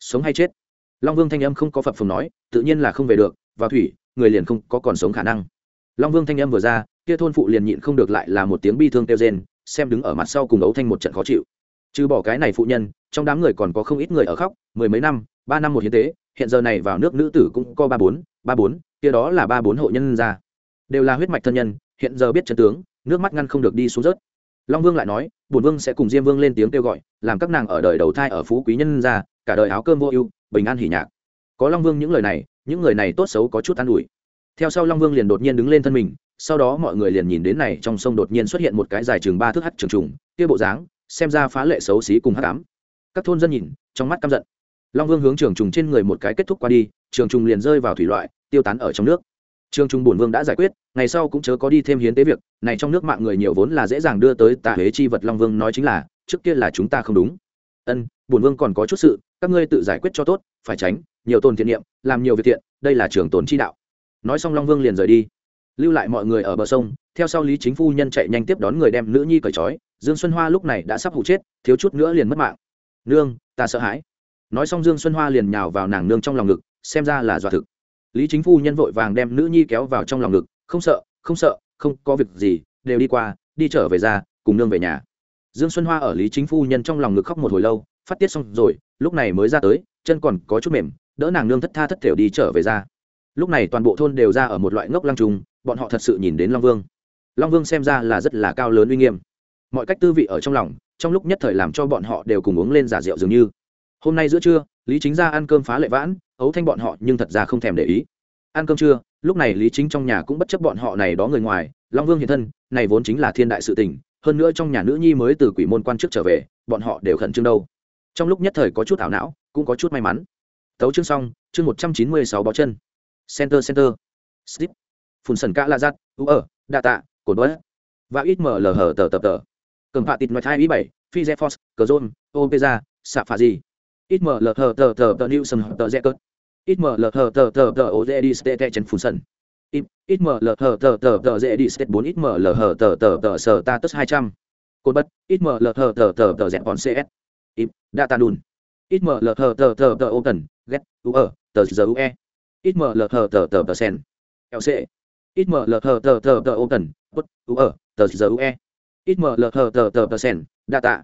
Sống hay chết? Long vương thanh âm không có phập phồng nói, tự nhiên là không về được và thủy, người liền không có còn sống khả năng. Long vương thanh âm vừa ra, kia thôn phụ liền nhịn không được lại là một tiếng bi thương kêu rên, xem đứng ở mặt sau cùng ấu thanh một trận khó chịu. Trừ bỏ cái này phụ nhân, trong đám người còn có không ít người ở khóc, mười mấy năm, ba năm một hiến tế hiện giờ này vào nước nữ tử cũng có ba bốn ba bốn, kia đó là ba bốn hộ nhân ra. Đều là huyết mạch thân nhân, hiện giờ biết chân tướng, nước mắt ngăn không được đi xuống rớt. Long vương lại nói bùn vương sẽ cùng diêm vương lên tiếng kêu gọi, làm các nàng ở đời đầu thai ở phú quý nhân ra, cả đời áo cơm vô ưu, bình an hỉ nhạc. Có long vương những lời này, những người này tốt xấu có chút an ủi. Theo sau long vương liền đột nhiên đứng lên thân mình, sau đó mọi người liền nhìn đến này trong sông đột nhiên xuất hiện một cái dài chừng ba thước hắt trường trùng, kia bộ dáng, xem ra phá lệ xấu xí cùng hắc ám. Các thôn dân nhìn, trong mắt căm giận long vương hướng trường trùng trên người một cái kết thúc qua đi, trường trùng liền rơi vào thủy loại, tiêu tán ở trong nước. Trường trùng bổn vương đã giải quyết, ngày sau cũng chớ có đi thêm hiến tế việc, này trong nước mạng người nhiều vốn là dễ dàng đưa tới tà huế chi vật long vương nói chính là, trước kia là chúng ta không đúng. Ân, bổn vương còn có chút sự, các ngươi tự giải quyết cho tốt, phải tránh, nhiều tồn thiện niệm, làm nhiều việc thiện, đây là trường tồn chi đạo. Nói xong long vương liền rời đi. Lưu lại mọi người ở bờ sông, theo sau lý chính phu nhân chạy nhanh tiếp đón người đem nữ nhi cởi trói, dương xuân hoa lúc này đã sắp hụ chết, thiếu chút nữa liền mất mạng. Nương, ta sợ hãi nói xong dương xuân hoa liền nhào vào nàng nương trong lòng ngực, xem ra là dọa thực. Lý chính phu nhân vội vàng đem nữ nhi kéo vào trong lòng ngực, không sợ không sợ, không có việc gì, đều đi qua, đi trở về ra, cùng nương về nhà. Dương xuân hoa ở lý chính phu nhân trong lòng ngực khóc một hồi lâu, phát tiết xong rồi, lúc này mới ra tới, chân còn có chút mềm, đỡ nàng nương thất tha thất thểu đi trở về ra. Lúc này toàn bộ thôn đều ra ở một loại ngốc lăng trùng, bọn họ thật sự nhìn đến long vương. Long vương xem ra là rất là cao lớn uy nghiêm. Mọi cách tư vị ở trong lòng, trong lúc nhất thời làm cho bọn họ đều cùng uống lên giả rượu dường như hôm nay giữa trưa, lý chính ra ăn cơm phá lệ vãn, ấu thanh bọn họ nhưng thật ra không thèm để ý. Ăn cơm trưa, lúc này lý chính trong nhà cũng bất chấp bọn họ này đó người ngoài, long vương hiện thân, này vốn chính là thiên đại sự tình, hơn nữa trong nhà nữ nhi mới từ quỷ môn quan chức trở về, bọn họ đều khẩn trương đâu. Trong lúc nhất thời có chút ảo não, cũng có chút may mắn. Tấu chương xong, chương một trăm chín mươi sáu bó chân. Center center. Slip phun sần cả la giặt u ở đa tạ cồn bớt và ít mở lờ hở tờ tập tờ. Cầm phạ tịt nói hai ý bảy phi z force cờ pê ra xạ phà gì ít mở lờ thờ tờ tờ tờ new sầm tờ z cớt ít mở lờ thờ tờ tờ tờ ô dê đi stê chân phun sần ít mở lờ thờ tờ tờ tờ dê đi stê bốn ít mở lờ thờ tờ tờ tờ sờ ta tức hai trăm cột bất ít mở lờ thờ tờ tờ tờ dẹp còn cs ít data đùn ít mở lờ thờ tờ tờ tờ ô tần ghét u ở tờ giờ ue ít mở lờ thờ tờ tờ tờ sen lc ít mở lờ thờ tờ tờ tờ ô tần bất u ở tờ giờ ue ít mở lờ thờ tờ tờ tờ sen đa tạ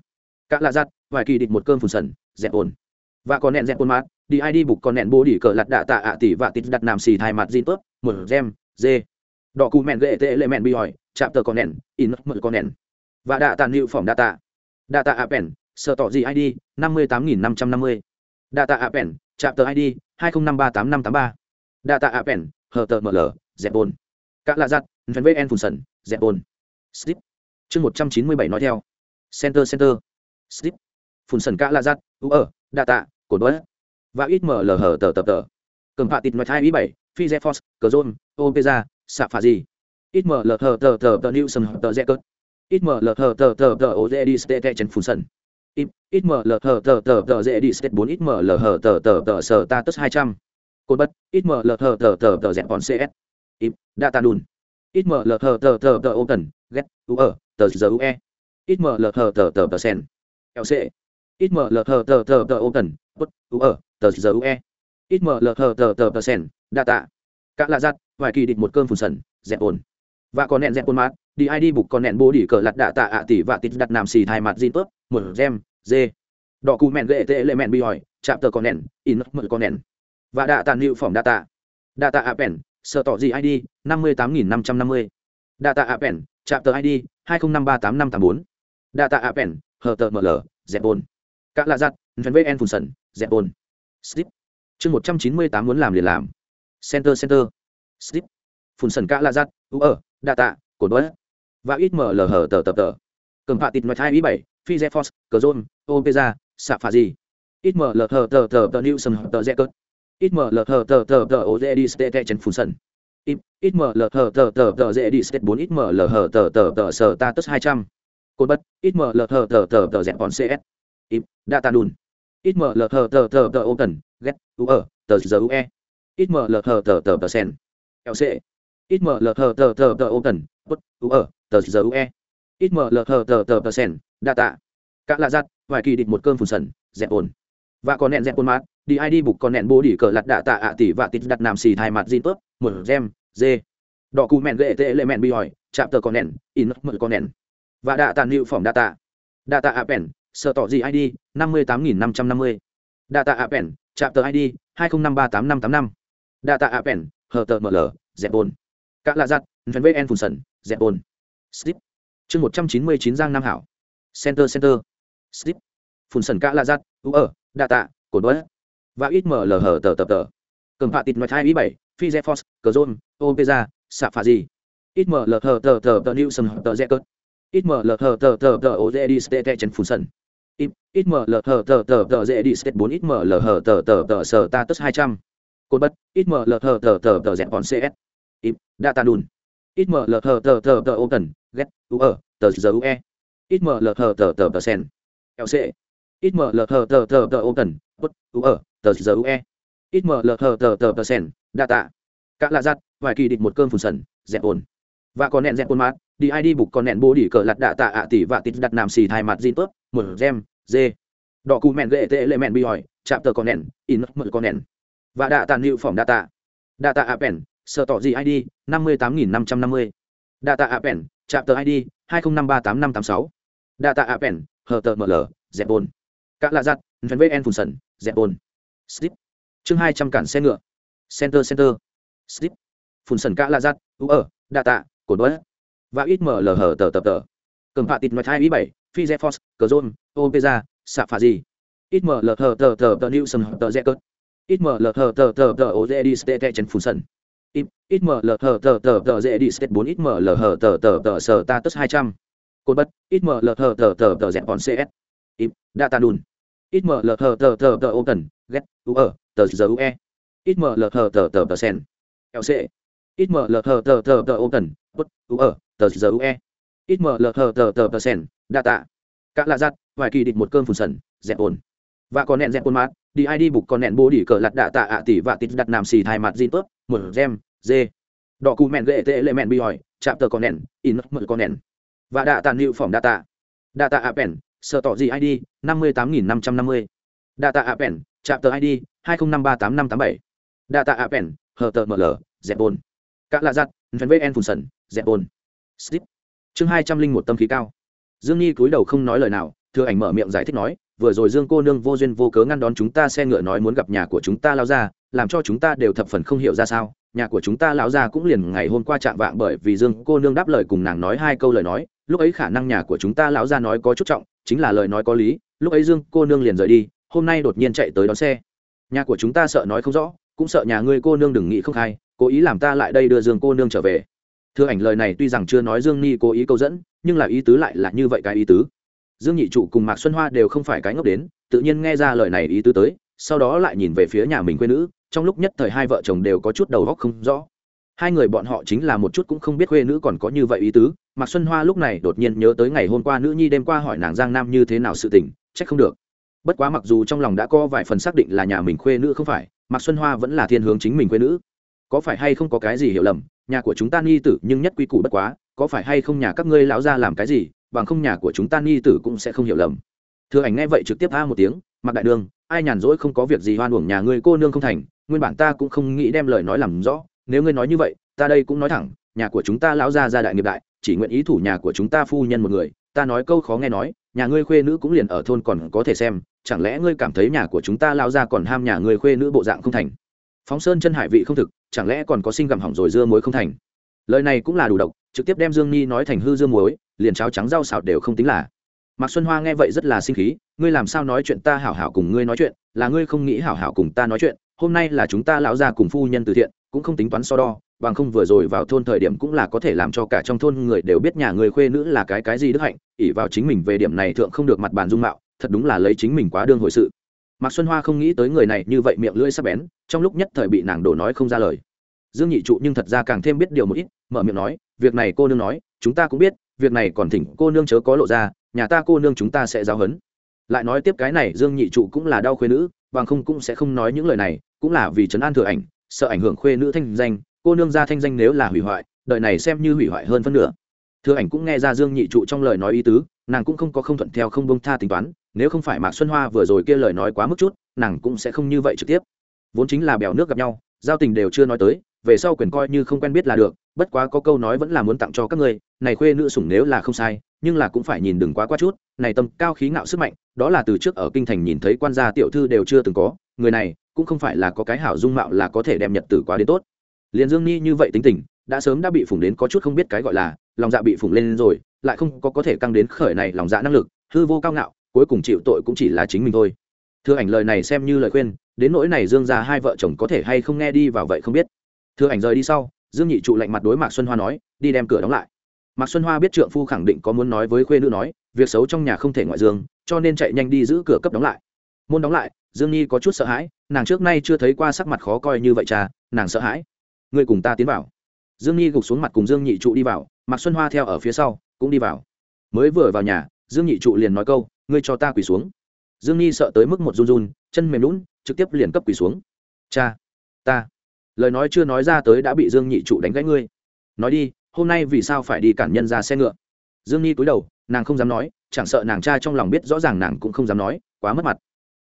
cả là giặt vài kỳ định một cơm phun sần dẹp ồn và còn nẹn dẹp quân mát, đi id bục còn nẹn bố đi cờ lặt đạ tạ ạ tỷ và tít đặt nằm xì thai mặt zin tớp một gem, dê. Đỏ cù mẹn gệ tệ lệ mẹn bi hỏi, chạm tờ con nẹn, in mật con nẹn. Và đạ tàn hiệu phỏng tạ. Ạ pèn sợ tỏ gì id năm mươi tám nghìn năm trăm năm mươi. Đạ tạ ạ pèn, chạm tờ id hai nghìn năm ba tám năm tám ba. Đạ tạ ạ pèn, hờ tờ ml dẹp bồn. Các lạ giặt vn vn phun sần, dẹp bồn. Slip. Chương một trăm chín mươi bảy nói theo. Center center. Slip. Phun sần các lạ giặt, u ở đa tạ cổ đuối và ít mở lờ hở tờ tờ tờ cầm phạ tịt nói hai ý bảy phi z force cờ zone opeza xạ phà gì ít mở lờ hở tờ tờ tờ new sầm tờ z cớt ít mở lờ hở tờ tờ tờ ô dê đi stê chân phun sân ít mở lờ hở tờ tờ tờ dê đi stê bốn ít mở lờ hở tờ tờ tờ sờ ta tất hai trăm cột bất ít mở lờ hở tờ tờ tờ dẹp bọn cs ít data đùn ít mở lờ hở tờ tờ tờ ô tần ghét u ở tờ giờ ue ít mở lờ hở tờ tờ tờ sen lc ít mở lờ hờ tờ tờ tờ ô tần bất u ở tờ giờ ue ít mở lờ hờ tờ tờ tờ sen tạ. Cả lạ giặt, vài kỳ địch một cơm phùn sần, dẹp ồn. Và còn nẹn dẹp ồn mát, đi ai đi bục còn nẹn bố đi cờ lặt đạ tạ ạ tỷ và tít đặt nằm xì thai mặt zin tớp một gem, dê. Đỏ cù mẹn gệ tệ lệ mẹn bi hỏi, chạm tờ con nẹn, in mờ con nẹn. Và đạ tàn nịu phỏng tạ. Ạ pèn sợ tỏ gì id năm mươi tám nghìn năm trăm năm mươi. Đa tạ ạ pèn, chạm tờ id hai không năm ba tám năm tám bốn. Đa tạ ạ pèn, hờ tờ ml dẹp ổn Cả lạ giặt Van vn phun sần bồn slip chương một trăm chín mươi tám muốn làm liền làm center center slip phun sần lạ giặt u ở data cổ đuối và ít mở lở hở tờ tờ tờ cầm phạt tịt ngoài hai ý bảy phi zephos cờ zôn opeza xạ phà gì ít mở lở hở tờ tờ tờ new sầm tờ dẹ cớt ít lở hở tờ tờ tờ ô dê đi stê trên phun sần ít mở lở hở tờ tờ tờ dễ đi stê bốn ít lở hở tờ tờ tờ sở ta tất hai trăm cột bất ít mở lở hở tờ tờ tờ dẹp bọn cs ít data đùn ít mở lờ thờ tờ tờ tờ ô tần ghét u ở tờ giờ u e, ít mờ lờ thờ tờ tờ tờ sen lc. Ít mở lờ thờ tờ tờ tờ ô tần bút u ở tờ giờ u e, ít mở lờ thờ tờ tờ tờ sen data. Cả lạ giặt vài kỳ định một cơn phù sần dẹp ổn và còn nẹn dẹp ổn mát đi ai đi bục còn nẹn bố đi cờ lặt đạ tạ ạ tỷ và tít đặt nằm xì thai mặt zin tớp một gem dê đỏ cù mẹn gệ tệ lệ mẹn bi hỏi chạm tờ còn nẹn in mật con nẹn. Và đạ tàn hiệu phỏng data data pèn sợ tỏ gì id năm mươi tám nghìn năm trăm năm mươi. Data appen chạm tờ id hai nghìn năm ba tám năm tám năm. Data appen hờ tờ ml dẹp bồn. Các lạ giặt vn en phùn sần dẹp bồn. Slip chương một trăm chín mươi chín giang nam hảo. Center center. Slip phùn sần cả lạ giặt, u ở đa tạ cổ đuối và ít mở lờ hở tờ tờ tờ. Cầm phạ tịt ngoài hai ý bảy phi zephos cờ zôn opeza xạ phà gì ít mở lờ hở tờ tờ tờ new sầm tờ dẹp cớt ít mở lờ hở tờ tờ tờ ô dê đi stê tè chân phùn sần ít mở lờ hở tờ tờ tờ dễ đi set bốn ít mở lờ hở tờ tờ tờ sờ ta tất hai trăm cột bất ít mở lờ hở tờ tờ tờ dẹp còn cs ít data đùn ít mở lờ hở tờ tờ tờ ô tần ghét u ở tờ giờ ue ít ml hờ tờ tờ tờ sen lc ít ml hờ tờ tờ tờ ô tần bất u ở tờ giờ ue ít ml hờ tờ tờ tờ sen data cả là giặt vài kỳ định một cơn phùn sần dẹp ồn và còn nẹn dẹp ồn mát đi id bục con nện bố đi cờ lật đạ tạ ạ tỷ và tịt đặt nằm xì thai mặt zin tốt, một gem dê. Đỏ cù mèn gệ tệ lệ mèn bị hỏi chạm tờ con nện, in mở con nện. và đạ tàn hiệu phỏng tạ. Ạ pèn sợ tỏ gì id năm mươi tám nghìn năm trăm năm mươi. Data appen chạm tờ id hai không năm ba tám năm tám sáu. Data appen hờ tờ ml dẹp bồn. Cả lạ giặt phần vết en phun sần dẹp bồn. Slip. Chương hai trăm cản xe ngựa. Center center. Slip. Phun sần cả lạ giặt u ở đạ tạ cổ đuối và ít mở lờ hở tờ tờ tờ cầm phạ tịt mặt hai ý bảy phi zephos cờ zôn opeza xạ phà gì ít mở lờ hở tờ tờ tờ new sân tờ z cớt ít mở lờ hở tờ tờ tờ ô dê đi stê trên phun sần ít mở lờ hở tờ tờ tờ dễ đi stê bốn ít mở lờ hở tờ tờ tờ sờ ta tất hai trăm cột bất ít mở lờ hở tờ tờ tờ dẹp còn cs ít data đùn ít lở hở tờ tờ tờ ô tần get u ở tờ giờ ue ít mở lờ hở tờ tờ tờ sen lc ít mở lờ hở tờ tờ tờ ô tần bất u ở tờ giờ ue ít ml lờ tờ tờ tờ sen data các lạ giặt, vài kỳ địch một cơm phun sần, dẹp ổn và còn nẹn dẹp ổn mát, đi id bục còn nẹn bố đi cờ lặt đạ tạ ạ tỷ và tít đặt nằm xì thai mặt zin tớp mờ gem, dê. Đỏ cù mẹn gệ tệ lệ mẹn bi hỏi, chạm tờ con nẹn, in mờ con nẹn. Và đạ tàn hiệu phỏng data data appen sợ tỏ gì id năm mươi tám nghìn năm trăm năm mươi. Data appen chạm tờ id hai nghìn năm ba tám năm tám bảy. Data appen hờ tờ ml dẹp bồn các lạ giặt vn en phun sần, dẹp ổn slip chương hai trăm linh một tâm khí cao. Dương nhi cúi đầu không nói lời nào, Thừa ảnh mở miệng giải thích nói, vừa rồi dương cô nương vô duyên vô cớ ngăn đón chúng ta xe ngựa nói muốn gặp nhà của chúng ta lao ra, làm cho chúng ta đều thập phần không hiểu ra sao. Nhà của chúng ta lão ra cũng liền ngày hôm qua chạm vạng bởi vì dương cô nương đáp lời cùng nàng nói hai câu lời nói, lúc ấy khả năng nhà của chúng ta lão ra nói có chút trọng, chính là lời nói có lý, lúc ấy dương cô nương liền rời đi, hôm nay đột nhiên chạy tới đón xe. Nhà của chúng ta sợ nói không rõ, cũng sợ nhà ngươi cô nương đừng nghĩ không khai, cố ý làm ta lại đây đưa dương cô nương trở về thưa ảnh, lời này tuy rằng chưa nói dương ni cố ý câu dẫn, nhưng là ý tứ lại là như vậy cái ý tứ. Dương nhị trụ cùng mạc xuân hoa đều không phải cái ngốc đến, tự nhiên nghe ra lời này ý tứ tới, sau đó lại nhìn về phía nhà mình quê nữ, trong lúc nhất thời hai vợ chồng đều có chút đầu góc không rõ. Hai người bọn họ chính là một chút cũng không biết quê nữ còn có như vậy ý tứ, mạc xuân hoa lúc này đột nhiên nhớ tới ngày hôm qua nữ nhi đêm qua hỏi nàng giang nam như thế nào sự tình, trách không được. Bất quá mặc dù trong lòng đã có vài phần xác định là nhà mình khuê nữ không phải, mạc xuân hoa vẫn là thiên hướng chính mình khuê nữ có phải hay không có cái gì hiểu lầm, nhà của chúng ta nghi tử nhưng nhất quy củ bất quá, có phải hay không nhà các ngươi lão ra làm cái gì, bằng không nhà của chúng ta nghi tử cũng sẽ không hiểu lầm. Thưa ảnh nghe vậy trực tiếp a một tiếng mặc đại đường, ai nhàn rỗi không có việc gì hoan uổng nhà ngươi cô nương không thành, nguyên bản ta cũng không nghĩ đem lời nói làm rõ, nếu ngươi nói như vậy, ta đây cũng nói thẳng, nhà của chúng ta lão gia gia đại nghiệp đại, chỉ nguyện ý thủ nhà của chúng ta phu nhân một người, ta nói câu khó nghe nói, nhà ngươi khuê nữ cũng liền ở thôn còn có thể xem, chẳng lẽ ngươi cảm thấy nhà của chúng ta lao ra còn ham nhà ngươi khuê nữ bộ dạng không thành? Phóng sơn chân hải vị không thực chẳng lẽ còn có sinh gặm hỏng rồi dưa muối không thành? Lời này cũng là đủ độc, trực tiếp đem dương Nhi nói thành hư dưa muối, liền cháo trắng rau xào đều không tính là. Mạc xuân hoa nghe vậy rất là sinh khí, ngươi làm sao nói chuyện ta hảo hảo cùng ngươi nói chuyện, là ngươi không nghĩ hảo hảo cùng ta nói chuyện, hôm nay là chúng ta lão gia cùng phu nhân từ thiện, cũng không tính toán so đo, bằng không vừa rồi vào thôn thời điểm cũng là có thể làm cho cả trong thôn người đều biết nhà người khuê nữ là cái cái gì đức hạnh ỉ vào chính mình về điểm này thượng không được mặt bàn dung mạo, thật đúng là lấy chính mình quá đương hồi sự mạc xuân hoa không nghĩ tới người này như vậy miệng lưỡi sắp bén, trong lúc nhất thời bị nàng đổ nói không ra lời. Dương nhị trụ nhưng thật ra càng thêm biết điều một ít, mở miệng nói, việc này cô nương nói, chúng ta cũng biết, việc này còn thỉnh cô nương chớ có lộ ra, nhà ta cô nương chúng ta sẽ giáo hấn lại nói tiếp cái này, dương nhị trụ cũng là đau khuê nữ, bằng không cũng sẽ không nói những lời này, cũng là vì trấn an thừa ảnh, sợ ảnh hưởng khuê nữ thanh danh, cô nương ra thanh danh nếu là hủy hoại đợi này xem như hủy hoại hơn phân nửa. Thừa ảnh cũng nghe ra dương nhị trụ trong lời nói ý tứ, nàng cũng không có không thuận theo không bông tha tính toán nếu không phải mạc xuân hoa vừa rồi kia lời nói quá mức chút, nàng cũng sẽ không như vậy trực tiếp. Vốn chính là bèo nước gặp nhau, giao tình đều chưa nói tới, về sau quyền coi như không quen biết là được, bất quá có câu nói vẫn là muốn tặng cho các ngươi, này khuê nữ sủng nếu là không sai, nhưng là cũng phải nhìn đừng quá quá chút, này tâm cao khí ngạo sức mạnh, đó là từ trước ở kinh thành nhìn thấy quan gia tiểu thư đều chưa từng có, người này cũng không phải là có cái hảo dung mạo là có thể đem nhật tử quá đến tốt. Liền dương ni như vậy tính tình, đã sớm đã bị phủng đến có chút không biết cái gọi là, lòng dạ bị phủng lên rồi, lại không có có thể căng đến khởi này lòng dạ năng lực, hư vô cao ngạo cuối cùng chịu tội cũng chỉ là chính mình thôi. Thưa ảnh lời này xem như lời khuyên, đến nỗi này dương ra hai vợ chồng có thể hay không nghe đi vào vậy không biết. Thưa ảnh rời đi sau, dương nhị trụ lạnh mặt đối mạc xuân hoa nói, đi đem cửa đóng lại. Mạc xuân hoa biết trượng phu khẳng định có muốn nói với khuê nữ nói, việc xấu trong nhà không thể ngoại dương, cho nên chạy nhanh đi giữ cửa cấp đóng lại. Môn đóng lại, dương nhi có chút sợ hãi, nàng trước nay chưa thấy qua sắc mặt khó coi như vậy cha, nàng sợ hãi. Người cùng ta tiến vào. Dương nhi gục xuống mặt cùng dương nhị trụ đi vào, mạc xuân hoa theo ở phía sau, cũng đi vào. Mới vừa vào nhà, dương nhị trụ liền nói câu ngươi cho ta quỳ xuống. Dương nhi sợ tới mức một run run, chân mềm lún trực tiếp liền cấp quỳ xuống. Cha, ta. Lời nói chưa nói ra tới đã bị dương nhị trụ đánh gãy ngươi. Nói đi, hôm nay vì sao phải đi cản nhân ra xe ngựa? Dương nhi cúi đầu, nàng không dám nói, chẳng sợ nàng cha trong lòng biết rõ ràng nàng cũng không dám nói, quá mất mặt.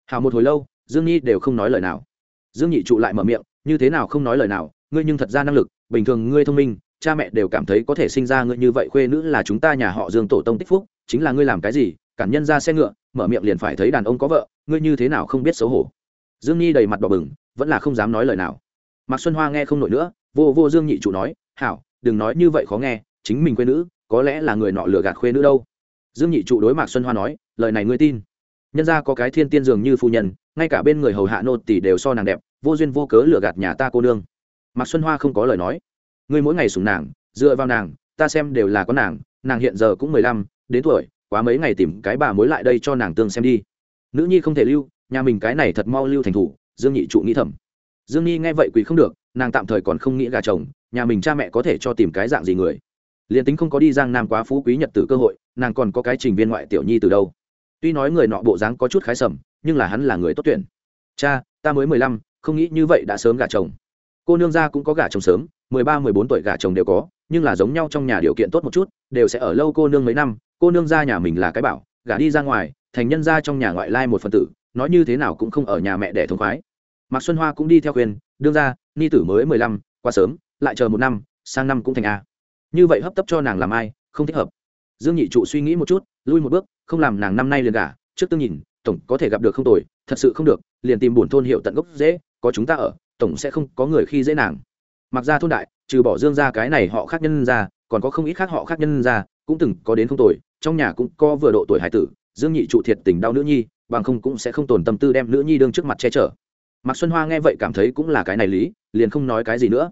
Hào một hồi lâu, dương nhi đều không nói lời nào. Dương nhị trụ lại mở miệng, như thế nào không nói lời nào, ngươi nhưng thật ra năng lực, bình thường ngươi thông minh, cha mẹ đều cảm thấy có thể sinh ra ngươi như vậy khuê nữ là chúng ta nhà họ dương tổ tông tích phúc, chính là ngươi làm cái gì cản nhân ra xe ngựa, mở miệng liền phải thấy đàn ông có vợ, ngươi như thế nào không biết xấu hổ. Dương nhi đầy mặt đỏ bừng, vẫn là không dám nói lời nào. Mạc xuân hoa nghe không nổi nữa, vô vô dương nhị trụ nói, hảo, đừng nói như vậy khó nghe, chính mình quê nữ, có lẽ là người nọ lừa gạt khuê nữ đâu. Dương nhị trụ đối mạc xuân hoa nói, lời này ngươi tin. Nhân ra có cái thiên tiên dường như phu nhân, ngay cả bên người hầu hạ nô tỷ đều so nàng đẹp, vô duyên vô cớ lừa gạt nhà ta cô nương. Mạc xuân hoa không có lời nói. Ngươi mỗi ngày sùng nàng, dựa vào nàng, ta xem đều là có nàng nàng hiện giờ cũng mười lăm, đến tuổi quá mấy ngày tìm cái bà mối lại đây cho nàng tương xem đi. Nữ nhi không thể lưu, nhà mình cái này thật mau lưu thành thủ, dương nhị trụ nghĩ thầm. Dương nhi nghe vậy quỳ không được, nàng tạm thời còn không nghĩ gà chồng, nhà mình cha mẹ có thể cho tìm cái dạng gì người. Liền tính không có đi giang nam quá phú quý nhật tử cơ hội, nàng còn có cái trình viên ngoại tiểu nhi từ đâu. Tuy nói người nọ bộ dáng có chút khái sầm, nhưng là hắn là người tốt tuyển. Cha, ta mới mười lăm, không nghĩ như vậy đã sớm gả chồng. Cô nương gia cũng có gả chồng sớm, mười ba, mười bốn tuổi gả chồng đều có, nhưng là giống nhau trong nhà điều kiện tốt một chút, đều sẽ ở lâu cô nương mấy năm cô nương gia nhà mình là cái bảo, gả đi ra ngoài, thành nhân gia trong nhà ngoại lai một phần tử, nói như thế nào cũng không ở nhà mẹ để thống khoái. Mạc xuân hoa cũng đi theo khuyên, đương ra, ni tử mới mười lăm qua sớm, lại chờ một năm, sang năm cũng thành a. Như vậy hấp tấp cho nàng làm ai, không thích hợp. Dương nhị trụ suy nghĩ một chút, lui một bước, không làm nàng năm nay liền gả, trước tương nhìn, tổng có thể gặp được không tồi, thật sự không được, liền tìm bổn thôn hiệu tận gốc dễ, có chúng ta ở, tổng sẽ không có người khi dễ nàng. Mặc ra thôn đại, trừ bỏ dương ra cái này họ khác nhân ra, còn có không ít khác họ khác nhân ra cũng từng có đến không tuổi, trong nhà cũng có vừa độ tuổi hải tử dương nhị trụ thiệt tình đau nữ nhi bằng không cũng sẽ không tồn tâm tư đem nữ nhi đương trước mặt che chở. Mạc xuân hoa nghe vậy cảm thấy cũng là cái này lý liền không nói cái gì nữa.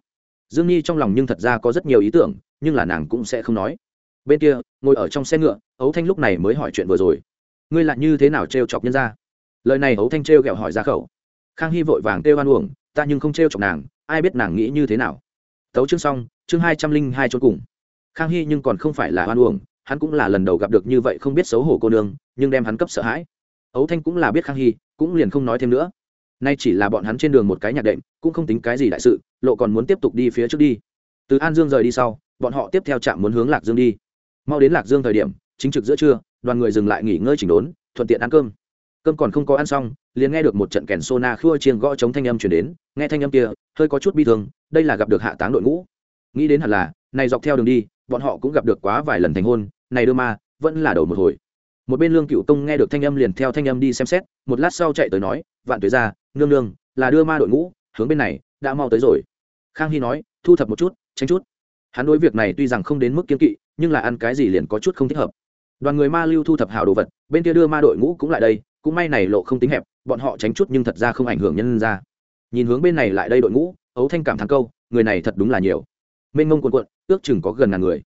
Dương nhi trong lòng nhưng thật ra có rất nhiều ý tưởng nhưng là nàng cũng sẽ không nói. Bên kia ngồi ở trong xe ngựa ấu thanh lúc này mới hỏi chuyện vừa rồi. Ngươi lại như thế nào t chọc nhân ra lời này ấu thanh t r ghẹo hỏi ra khẩu. Khang hy vội vàng kêu an uổng ta nhưng không t chọc nàng ai biết nàng nghĩ như thế nào? Tấu chương xong chương hai trăm linh hai chôn cùng khang hy nhưng còn không phải là hoan uổng, hắn cũng là lần đầu gặp được như vậy không biết xấu hổ cô nương, nhưng đem hắn cấp sợ hãi. Ấu thanh cũng là biết khang hy, cũng liền không nói thêm nữa. Nay chỉ là bọn hắn trên đường một cái nhạc đệm, cũng không tính cái gì đại sự, lộ còn muốn tiếp tục đi phía trước đi. Từ an dương rời đi sau, bọn họ tiếp theo trạm muốn hướng lạc dương đi. Mau đến lạc dương thời điểm, chính trực giữa trưa, đoàn người dừng lại nghỉ ngơi chỉnh đốn, thuận tiện ăn cơm. Cơm còn không có ăn xong, liền nghe được một trận kèn sô na khua chiêng gõ chống thanh âm chuyển đến, nghe thanh âm kia, hơi có chút bi thương, đây là gặp được hạ táng đội ngũ. Nghĩ đến hẳn là, này dọc theo đường đi bọn họ cũng gặp được quá vài lần thành hôn, này đưa ma, vẫn là đầu một hồi. Một bên lương cựu công nghe được thanh âm liền theo thanh âm đi xem xét, một lát sau chạy tới nói, vạn tuế ra nương nương, là đưa ma đội ngũ, hướng bên này, đã mau tới rồi. Khang hy nói, thu thập một chút, tránh chút. Hắn đối việc này tuy rằng không đến mức kiên kỵ, nhưng là ăn cái gì liền có chút không thích hợp. Đoàn người ma lưu thu thập hảo đồ vật, bên kia đưa ma đội ngũ cũng lại đây, cũng may này lộ không tính hẹp, bọn họ tránh chút nhưng thật ra không ảnh hưởng nhân ra. Nhìn hướng bên này lại đây đội ngũ, ấu thanh cảm thắng câu, người này thật đúng là nhiều. Mênh ngông quần quận ước chừng có gần ngàn người.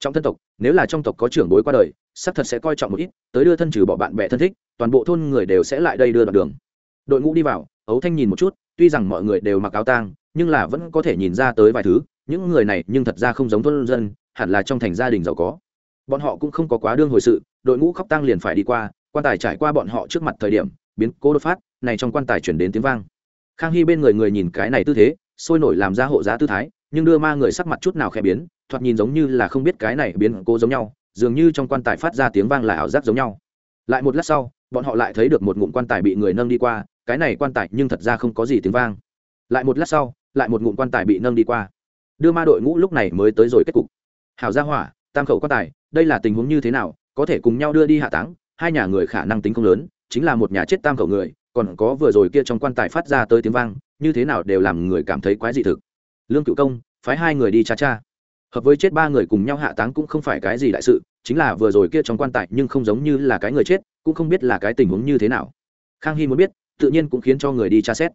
Trong thân tộc, nếu là trong tộc có trưởng bối qua đời, xác thật sẽ coi trọng một ít, tới đưa thân trừ bỏ bạn bè thân thích, toàn bộ thôn người đều sẽ lại đây đưa đoạn đường. Đội ngũ đi vào, ấu thanh nhìn một chút, tuy rằng mọi người đều mặc áo tang, nhưng là vẫn có thể nhìn ra tới vài thứ, những người này nhưng thật ra không giống thôn dân, hẳn là trong thành gia đình giàu có. Bọn họ cũng không có quá đương hồi sự, đội ngũ khóc tang liền phải đi qua, quan tài trải qua bọn họ trước mặt thời điểm, biến cố đột phát, này trong quan tài chuyển đến tiếng vang. Khang hy bên người người nhìn cái này tư thế, sôi nổi làm ra hộ giá tư thái nhưng đưa ma người sắc mặt chút nào khẽ biến, thoạt nhìn giống như là không biết cái này biến cố giống nhau, dường như trong quan tài phát ra tiếng vang là ảo giác giống nhau. Lại một lát sau, bọn họ lại thấy được một ngụm quan tài bị người nâng đi qua, cái này quan tài nhưng thật ra không có gì tiếng vang. Lại một lát sau, lại một ngụm quan tài bị nâng đi qua. Đưa ma đội ngũ lúc này mới tới rồi kết cục. Hảo gia hỏa, tam khẩu quan tài, đây là tình huống như thế nào, có thể cùng nhau đưa đi hạ táng, hai nhà người khả năng tính không lớn, chính là một nhà chết tam khẩu người, còn có vừa rồi kia trong quan tài phát ra tới tiếng vang, như thế nào đều làm người cảm thấy quái dị thực lương cựu công, phái hai người đi cha cha. Hợp với chết ba người cùng nhau hạ táng cũng không phải cái gì đại sự, chính là vừa rồi kia trong quan tài nhưng không giống như là cái người chết, cũng không biết là cái tình huống như thế nào. Khang hy muốn biết, tự nhiên cũng khiến cho người đi tra xét.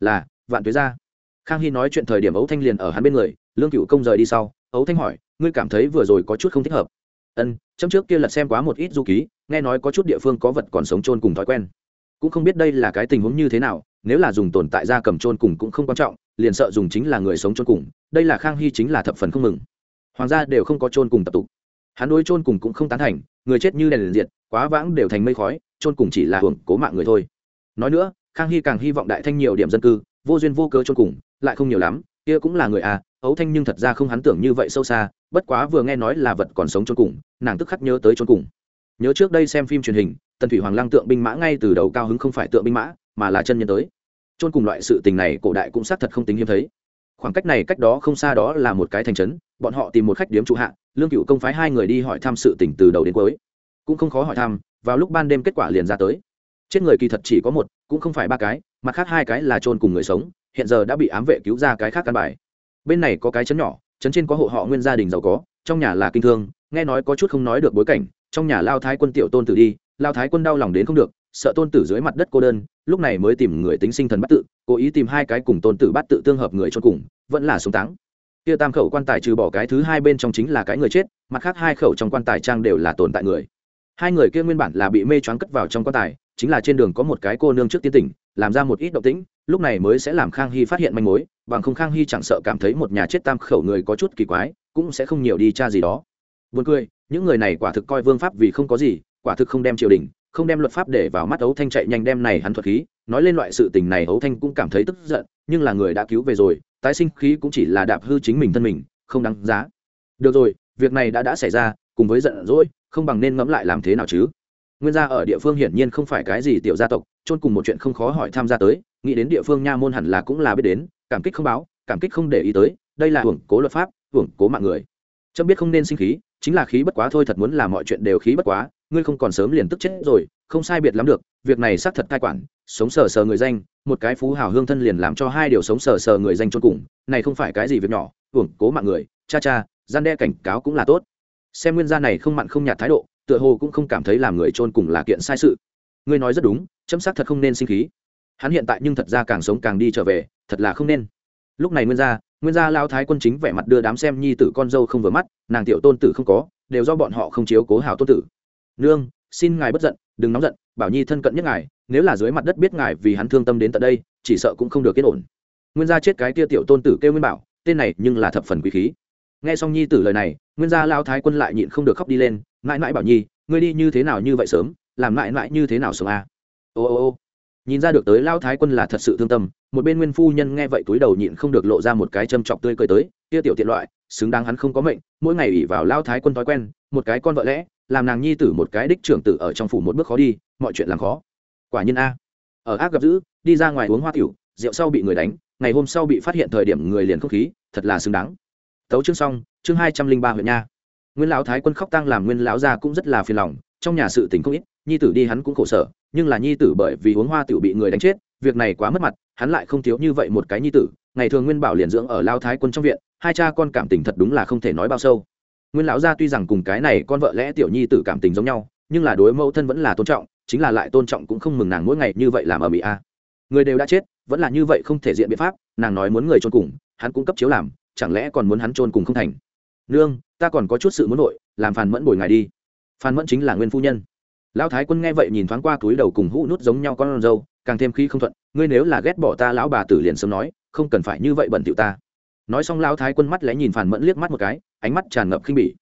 Là, vạn tuế ra. Khang hy nói chuyện thời điểm ấu thanh liền ở hắn bên người, lương cựu công rời đi sau, ấu thanh hỏi, ngươi cảm thấy vừa rồi có chút không thích hợp? Ân, chấm trước kia lật xem quá một ít du ký, nghe nói có chút địa phương có vật còn sống trôn cùng thói quen. Cũng không biết đây là cái tình huống như thế nào, nếu là dùng tồn tại ra cầm trôn cùng cũng không quan trọng liền sợ dùng chính là người sống chôn cùng, đây là khang hy chính là thập phần không mừng. Hoàng gia đều không có chôn cùng tập tục. Hắn đối chôn cùng cũng không tán thành, người chết như đèn liền diệt, quá vãng đều thành mây khói, chôn cùng chỉ là hưởng cố mạng người thôi. Nói nữa, khang hy càng hy vọng đại thanh nhiều điểm dân cư, vô duyên vô cớ chôn cùng, lại không nhiều lắm, kia cũng là người à ấu thanh nhưng thật ra không hắn tưởng như vậy sâu xa, bất quá vừa nghe nói là vật còn sống chôn cùng, nàng tức khắc nhớ tới chôn cùng. Nhớ trước đây xem phim truyền hình, tần thủy hoàng lăng tượng binh mã ngay từ đầu cao hứng không phải tượng binh mã, mà là chân nhân tới chôn cùng loại sự tình này cổ đại cũng xác thật không tính hiếm thấy. Khoảng cách này cách đó không xa đó là một cái thành trấn, bọn họ tìm một khách điếm trụ hạ, lương cựu công phái hai người đi hỏi thăm sự tình từ đầu đến cuối. Cũng không khó hỏi thăm, vào lúc ban đêm kết quả liền ra tới. Chết người kỳ thật chỉ có một, cũng không phải ba cái, mặt khác hai cái là chôn cùng người sống, hiện giờ đã bị ám vệ cứu ra cái khác căn bài. Bên này có cái chấn nhỏ chấn trên có hộ họ nguyên gia đình giàu có, trong nhà là kinh thương, nghe nói có chút không nói được bối cảnh, trong nhà lao thái quân tiểu tôn tử đi, lao thái quân đau lòng đến không được sợ tôn tử dưới mặt đất cô đơn, lúc này mới tìm người tính sinh thần bắt tự, cố ý tìm hai cái cùng tôn tử bắt tự tương hợp người cho cùng, vẫn là sống táng. Kia tam khẩu quan tài trừ bỏ cái thứ hai bên trong chính là cái người chết, mặt khác hai khẩu trong quan tài trang đều là tồn tại người. Hai người kia nguyên bản là bị mê choáng cất vào trong quan tài, chính là trên đường có một cái cô nương trước tiên tỉnh, làm ra một ít động tĩnh, lúc này mới sẽ làm khang hy phát hiện manh mối, bằng không khang hy chẳng sợ cảm thấy một nhà chết tam khẩu người có chút kỳ quái, cũng sẽ không nhiều đi tra gì đó. Buồn cười, những người này quả thực coi vương pháp vì không có gì, quả thực không đem triều đình không đem luật pháp để vào mắt ấu thanh chạy nhanh đem này hắn thuật khí. Nói lên loại sự tình này, ấu thanh cũng cảm thấy tức giận, nhưng là người đã cứu về rồi, tái sinh khí cũng chỉ là đạp hư chính mình thân mình, không đáng giá. Được rồi, việc này đã đã xảy ra, cùng với giận dỗi, không bằng nên ngẫm lại làm thế nào chứ? Nguyên gia ở địa phương hiển nhiên không phải cái gì tiểu gia tộc, chôn cùng một chuyện không khó hỏi tham gia tới, nghĩ đến địa phương nha môn hẳn là cũng là biết đến, cảm kích không báo, cảm kích không để ý tới, đây là hưởng cố luật pháp, hưởng cố mạng người. Trâm biết không nên sinh khí chính là khí bất quá thôi thật muốn làm mọi chuyện đều khí bất quá, ngươi không còn sớm liền tức chết rồi, không sai biệt lắm được, việc này xác thật cai quản, sống sờ sờ người danh, một cái phú hào hương thân liền làm cho hai điều sống sờ sờ người danh cho cùng, này không phải cái gì việc nhỏ, hưởng cố mạng người, cha cha, gian đe cảnh cáo cũng là tốt. Xem nguyên gia này không mặn không nhạt thái độ, tựa hồ cũng không cảm thấy làm người trôn cùng là kiện sai sự. Ngươi nói rất đúng, chấm xác thật không nên sinh khí. Hắn hiện tại nhưng thật ra càng sống càng đi trở về, thật là không nên. Lúc này nguyên gia nguyên gia lao thái quân chính vẻ mặt đưa đám xem nhi tử con dâu không vừa mắt, nàng tiểu tôn tử không có, đều do bọn họ không chiếu cố hào tôn tử. Nương, xin ngài bất giận, đừng nóng giận, bảo nhi thân cận nhất ngài, nếu là dưới mặt đất biết ngài vì hắn thương tâm đến tận đây, chỉ sợ cũng không được yên ổn. Nguyên gia chết cái kia tiểu tôn tử kêu nguyên bảo, tên này nhưng là thập phần quý khí. Nghe xong nhi tử lời này, nguyên gia lao thái quân lại nhịn không được khóc đi lên, mãi mãi bảo nhi, ngươi đi như thế nào như vậy sớm, làm mãi mãi như thế nào sớm a à? ô ô ô nhìn ra được tới lao thái quân là thật sự thương tâm, một bên nguyên phu nhân nghe vậy túi đầu nhịn không được lộ ra một cái châm chọc tươi cười tới, kia tiểu tiện loại, xứng đáng hắn không có mệnh, mỗi ngày ủy vào lao thái quân thói quen, một cái con vợ lẽ, làm nàng nhi tử một cái đích trưởng tử ở trong phủ một bước khó đi, mọi chuyện làm khó. Quả nhiên a. Ở ác gặp dữ, đi ra ngoài uống hoa tiểu, rượu sau bị người đánh, ngày hôm sau bị phát hiện thời điểm người liền không khí, thật là xứng đáng. Tấu chương xong, chương hai trăm linh ba huyện nha. Nguyên lão thái quân khóc tang làm nguyên lão gia cũng rất là phiền lòng, trong nhà sự tình không ít, nhi tử đi hắn cũng khổ sở nhưng là nhi tử bởi vì uống hoa tiểu bị người đánh chết, việc này quá mất mặt, hắn lại không thiếu như vậy một cái nhi tử. Ngày thường nguyên bảo liền dưỡng ở lao thái quân trong viện, hai cha con cảm tình thật đúng là không thể nói bao sâu. Nguyên lão gia tuy rằng cùng cái này con vợ lẽ tiểu nhi tử cảm tình giống nhau, nhưng là đối mẫu thân vẫn là tôn trọng, chính là lại tôn trọng cũng không mừng nàng mỗi ngày như vậy làm ở mỹ a. Người đều đã chết, vẫn là như vậy không thể diện biện pháp, nàng nói muốn người trôn cùng, hắn cũng cấp chiếu làm, chẳng lẽ còn muốn hắn trôn cùng không thành? Nương, ta còn có chút sự muốn nội làm phàn mẫn bồi ngài đi. Phàn mẫn chính là nguyên phu nhân lão thái quân nghe vậy nhìn thoáng qua túi đầu cùng hũ nút giống nhau con râu, càng thêm khí không thuận, ngươi nếu là ghét bỏ ta, lão bà tử liền sớm nói, không cần phải như vậy bẩn tiểu ta. Nói xong lão thái quân mắt lẽ nhìn phản mẫn liếc mắt một cái, ánh mắt tràn ngập khinh bỉ.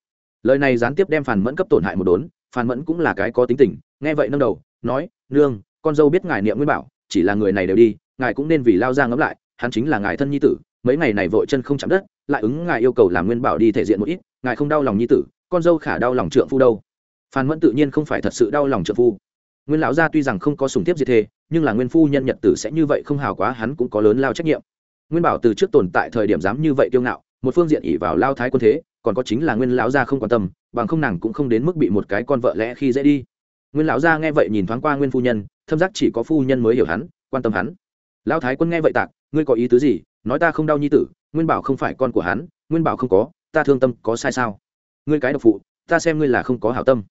Lời này gián tiếp đem phản mẫn cấp tổn hại một đốn phản mẫn cũng là cái có tính tình, nghe vậy nâng đầu, nói, nương, con dâu biết ngài niệm nguyên bảo, chỉ là người này đều đi, ngài cũng nên vì lao ra ngẫm lại, hắn chính là ngài thân nhi tử, mấy ngày này vội chân không chạm đất, lại ứng ngài yêu cầu làm nguyên bảo đi thể diện một ít, ngài không đau lòng nhi tử, con dâu khả đau lòng trượng phu đâu phan mẫn tự nhiên không phải thật sự đau lòng trợ phu. Nguyên lão gia tuy rằng không có sùng tiếp gì thê nhưng là nguyên phu nhân nhật tử sẽ như vậy không hào quá, hắn cũng có lớn lao trách nhiệm. Nguyên bảo từ trước tồn tại thời điểm dám như vậy kiêu ngạo, một phương diện ỉ vào lao thái quân thế, còn có chính là nguyên lão gia không quan tâm, bằng không nàng cũng không đến mức bị một cái con vợ lẽ khi dễ đi. Nguyên lão gia nghe vậy nhìn thoáng qua nguyên phu nhân, thâm giác chỉ có phu nhân mới hiểu hắn, quan tâm hắn. Lão thái quân nghe vậy tạc, ngươi có ý tứ gì? Nói ta không đau nhi tử, nguyên bảo không phải con của hắn, nguyên bảo không có, ta thương tâm có sai sao? Ngươi cái độc phụ, ta xem ngươi là không có hảo tâm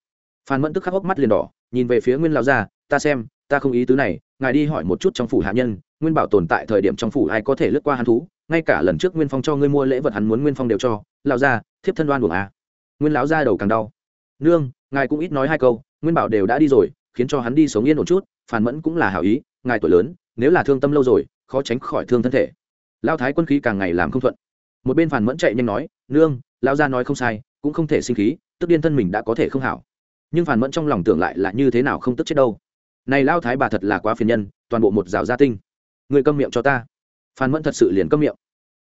phan mẫn tức khắc hốc mắt liền đỏ, nhìn về phía nguyên lao gia, ta xem, ta không ý tứ này, ngài đi hỏi một chút trong phủ hạ nhân, nguyên bảo tồn tại thời điểm trong phủ ai có thể lướt qua hắn thú, ngay cả lần trước nguyên phong cho ngươi mua lễ vật hắn muốn nguyên phong đều cho lao ra thiếp thân đoan buồng à. nguyên lão ra đầu càng đau. Nương, ngài cũng ít nói hai câu, nguyên bảo đều đã đi rồi, khiến cho hắn đi sống yên một chút phản mẫn cũng là hảo ý, ngài tuổi lớn, nếu là thương tâm lâu rồi, khó tránh khỏi thương thân thể. Lao thái quân khí càng ngày làm không thuận. Một bên phản mẫn chạy nhanh nói, nương lao ra nói không sai, cũng không thể sinh khí, tức điên thân mình đã có thể không hảo nhưng phản mẫn trong lòng tưởng lại là như thế nào không tức chết đâu. Này lao thái bà thật là quá phiền nhân, toàn bộ một rào gia tinh. Người câm miệng cho ta. Phan mẫn thật sự liền câm miệng.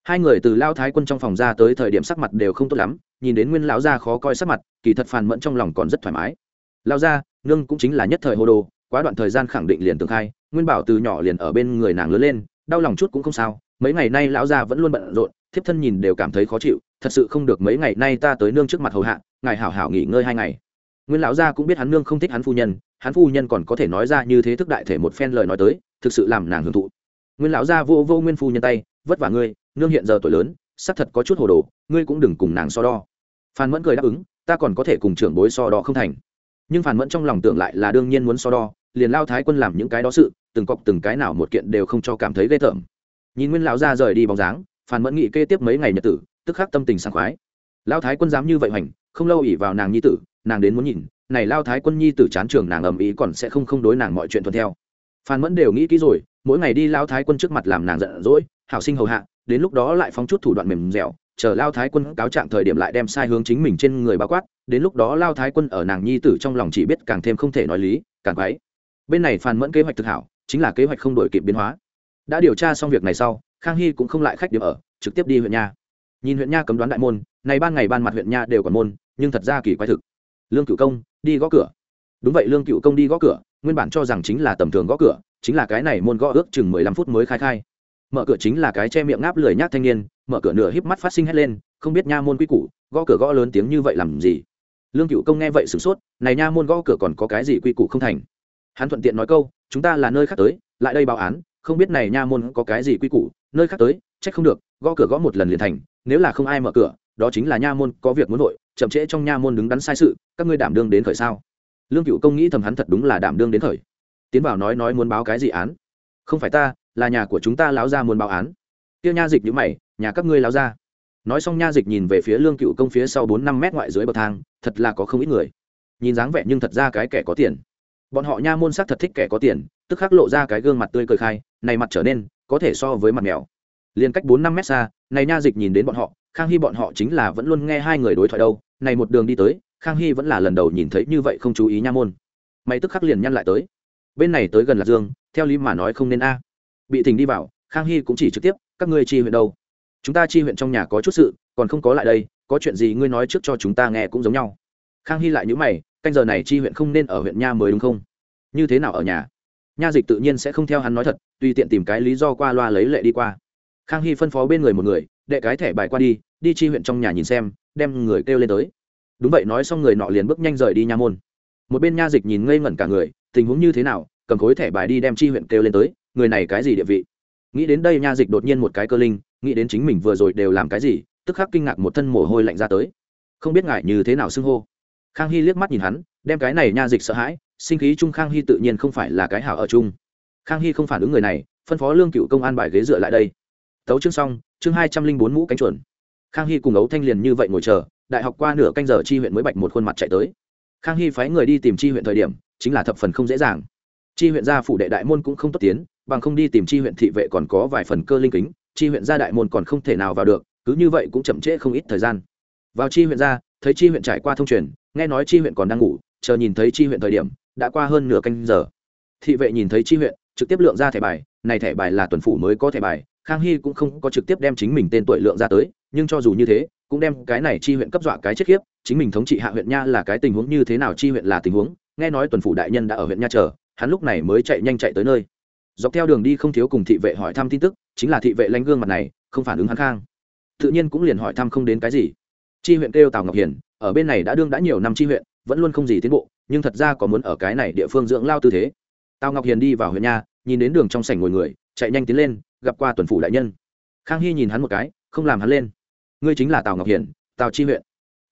Hai người từ lao thái quân trong phòng ra tới thời điểm sắc mặt đều không tốt lắm, nhìn đến nguyên lão gia khó coi sắc mặt, kỳ thật phàn mẫn trong lòng còn rất thoải mái. Lao gia, nương cũng chính là nhất thời hô đồ, quá đoạn thời gian khẳng định liền tương khai, nguyên bảo từ nhỏ liền ở bên người nàng lớn lên, đau lòng chút cũng không sao, mấy ngày nay lão gia vẫn luôn bận rộn, thiếp thân nhìn đều cảm thấy khó chịu, thật sự không được mấy ngày nay ta tới nương trước mặt hầu hạ, ngài hảo hảo nghỉ ngơi hai ngày nguyên lão gia cũng biết hắn nương không thích hắn phu nhân, hắn phu nhân còn có thể nói ra như thế thức đại thể một phen lời nói tới, thực sự làm nàng hưởng thụ. Nguyên lão gia vô vô nguyên phu nhân tay, vất vả ngươi, nương hiện giờ tuổi lớn, xác thật có chút hồ đồ, ngươi cũng đừng cùng nàng so đo. Phan mẫn cười đáp ứng, ta còn có thể cùng trưởng bối so đo không thành. Nhưng phan mẫn trong lòng tưởng lại là đương nhiên muốn so đo, liền lao thái quân làm những cái đó sự, từng cọc từng cái nào một kiện đều không cho cảm thấy ghê tởm. Nhìn nguyên lão gia rời đi bóng dáng, phan mẫn nghị kê tiếp mấy ngày nhật tử, tức khắc tâm tình sảng khoái. Lao thái quân dám như vậy hoành không lâu ỉ vào nàng nhi tử, nàng đến muốn nhìn, này lao thái quân nhi tử chán trường nàng ầm ĩ còn sẽ không không đối nàng mọi chuyện thuận theo. Phan mẫn đều nghĩ kỹ rồi, mỗi ngày đi lao thái quân trước mặt làm nàng giận dỗi, hảo sinh hầu hạ, đến lúc đó lại phóng chút thủ đoạn mềm dẻo, chờ lao thái quân cáo trạng thời điểm lại đem sai hướng chính mình trên người bao quát, đến lúc đó lao thái quân ở nàng nhi tử trong lòng chỉ biết càng thêm không thể nói lý, càng quái. Bên này phan mẫn kế hoạch thực hảo, chính là kế hoạch không đổi kịp biến hóa. Đã điều tra xong việc này sau, khang hy cũng không lại khách điểm ở, trực tiếp đi huyện nha. Nhìn huyện nha cấm đoán đại môn, này ban ngày ban mặt huyện nha đều còn môn nhưng thật ra kỳ quái thực. Lương cựu công, đi gõ cửa. Đúng vậy, lương cựu công đi gõ cửa, nguyên bản cho rằng chính là tầm thường gõ cửa, chính là cái này môn gõ ước chừng mười lăm phút mới khai khai. Mở cửa chính là cái che miệng ngáp lười nhác thanh niên, mở cửa nửa híp mắt phát sinh hét lên, không biết nha môn quy củ, gõ cửa gõ lớn tiếng như vậy làm gì? Lương cựu công nghe vậy sửng sốt, này nha môn gõ cửa còn có cái gì quy củ không thành? Hắn thuận tiện nói câu, chúng ta là nơi khác tới, lại đây báo án, không biết này nha môn có cái gì quy củ, nơi khác tới, trách không được, gõ cửa gõ một lần liền thành, nếu là không ai mở cửa, đó chính là nha môn có việc muốn vội chậm trễ trong nha môn đứng đắn sai sự, các ngươi đảm đương đến khởi sao? Lương cựu công nghĩ thầm hắn thật đúng là đảm đương đến khởi. Tiến vào nói nói muốn báo cái gì án? Không phải ta, là nhà của chúng ta láo ra muốn báo án. Tiêu nha dịch nhữ mày, nhà các ngươi láo ra. Nói xong nha dịch nhìn về phía lương cựu công phía sau bốn năm mét ngoại dưới bậc thang, thật là có không ít người. Nhìn dáng vẻ nhưng thật ra cái kẻ có tiền. Bọn họ nha môn sắc thật thích kẻ có tiền, tức khắc lộ ra cái gương mặt tươi cười khai, này mặt trở nên có thể so với mặt mèo. Liền cách bốn năm mét xa, này nha dịch nhìn đến bọn họ khang hy bọn họ chính là vẫn luôn nghe hai người đối thoại đâu, này một đường đi tới, khang hy vẫn là lần đầu nhìn thấy như vậy không chú ý nha môn. Mày tức khắc liền nhăn lại tới. Bên này tới gần lạc dương, theo lý mà nói không nên a. À. Bị thỉnh đi vào, khang hy cũng chỉ trực tiếp, các ngươi chi huyện đâu? Chúng ta chi huyện trong nhà có chút sự, còn không có lại đây, có chuyện gì ngươi nói trước cho chúng ta nghe cũng giống nhau. Khang hy lại nhữ mày, canh giờ này chi huyện không nên ở huyện nha mới đúng không? Như thế nào ở nhà? Nha dịch tự nhiên sẽ không theo hắn nói thật, tùy tiện tìm cái lý do qua loa lấy lệ đi qua. Khang hy phân phó bên người một người đệ cái thẻ bài qua đi đi chi huyện trong nhà nhìn xem, đem người kêu lên tới. Đúng vậy, nói xong người nọ liền bước nhanh rời đi nha môn. Một bên nha dịch nhìn ngây ngẩn cả người, tình huống như thế nào, cầm khối thẻ bài đi đem chi huyện kêu lên tới, người này cái gì địa vị? Nghĩ đến đây nha dịch đột nhiên một cái cơ linh, nghĩ đến chính mình vừa rồi đều làm cái gì, tức khắc kinh ngạc một thân mồ hôi lạnh ra tới. Không biết ngại như thế nào xưng hô. Khang hy liếc mắt nhìn hắn, đem cái này nha dịch sợ hãi, sinh khí chung khang hy tự nhiên không phải là cái hảo ở chung. Khang hy không phản ứng người này, phân phó lương cựu công an bài ghế dựa lại đây. Tấu chương xong chương hai trăm linh bốn mũ cánh chuẩn khang hy cùng ấu thanh liền như vậy ngồi chờ, đại học qua nửa canh giờ chi huyện mới bạch một khuôn mặt chạy tới. Khang hy phái người đi tìm chi huyện thời điểm, chính là thập phần không dễ dàng. Chi huyện gia phủ đệ đại môn cũng không tốt tiến, bằng không đi tìm chi huyện thị vệ còn có vài phần cơ linh kính, chi huyện gia đại môn còn không thể nào vào được, cứ như vậy cũng chậm trễ không ít thời gian. Vào chi huyện gia, thấy chi huyện trải qua thông truyền, nghe nói chi huyện còn đang ngủ, chờ nhìn thấy chi huyện thời điểm, đã qua hơn nửa canh giờ. Thị vệ nhìn thấy chi huyện, trực tiếp lượng ra thẻ bài, này thẻ bài là tuần phủ mới có thẻ bài khang hy cũng không có trực tiếp đem chính mình tên tuổi lượng ra tới, nhưng cho dù như thế, cũng đem cái này chi huyện cấp dọa cái chết khiếp, chính mình thống trị hạ huyện nha là cái tình huống như thế nào chi huyện là tình huống, nghe nói tuần phủ đại nhân đã ở huyện nha chờ, hắn lúc này mới chạy nhanh chạy tới nơi. Dọc theo đường đi không thiếu cùng thị vệ hỏi thăm tin tức, chính là thị vệ lanh gương mặt này, không phản ứng hắn khang. Tự nhiên cũng liền hỏi thăm không đến cái gì. Chi huyện kêu tào ngọc hiền ở bên này đã đương đã nhiều năm chi huyện, vẫn luôn không gì tiến bộ, nhưng thật ra có muốn ở cái này địa phương dưỡng lao tư thế. Tào ngọc hiền đi vào huyện nha, nhìn đến đường trong sảnh ngồi người chạy nhanh tiến lên gặp qua tuần phủ đại nhân. Khang hy nhìn hắn một cái không làm hắn lên. Ngươi chính là tào ngọc Hiển, tào chi huyện.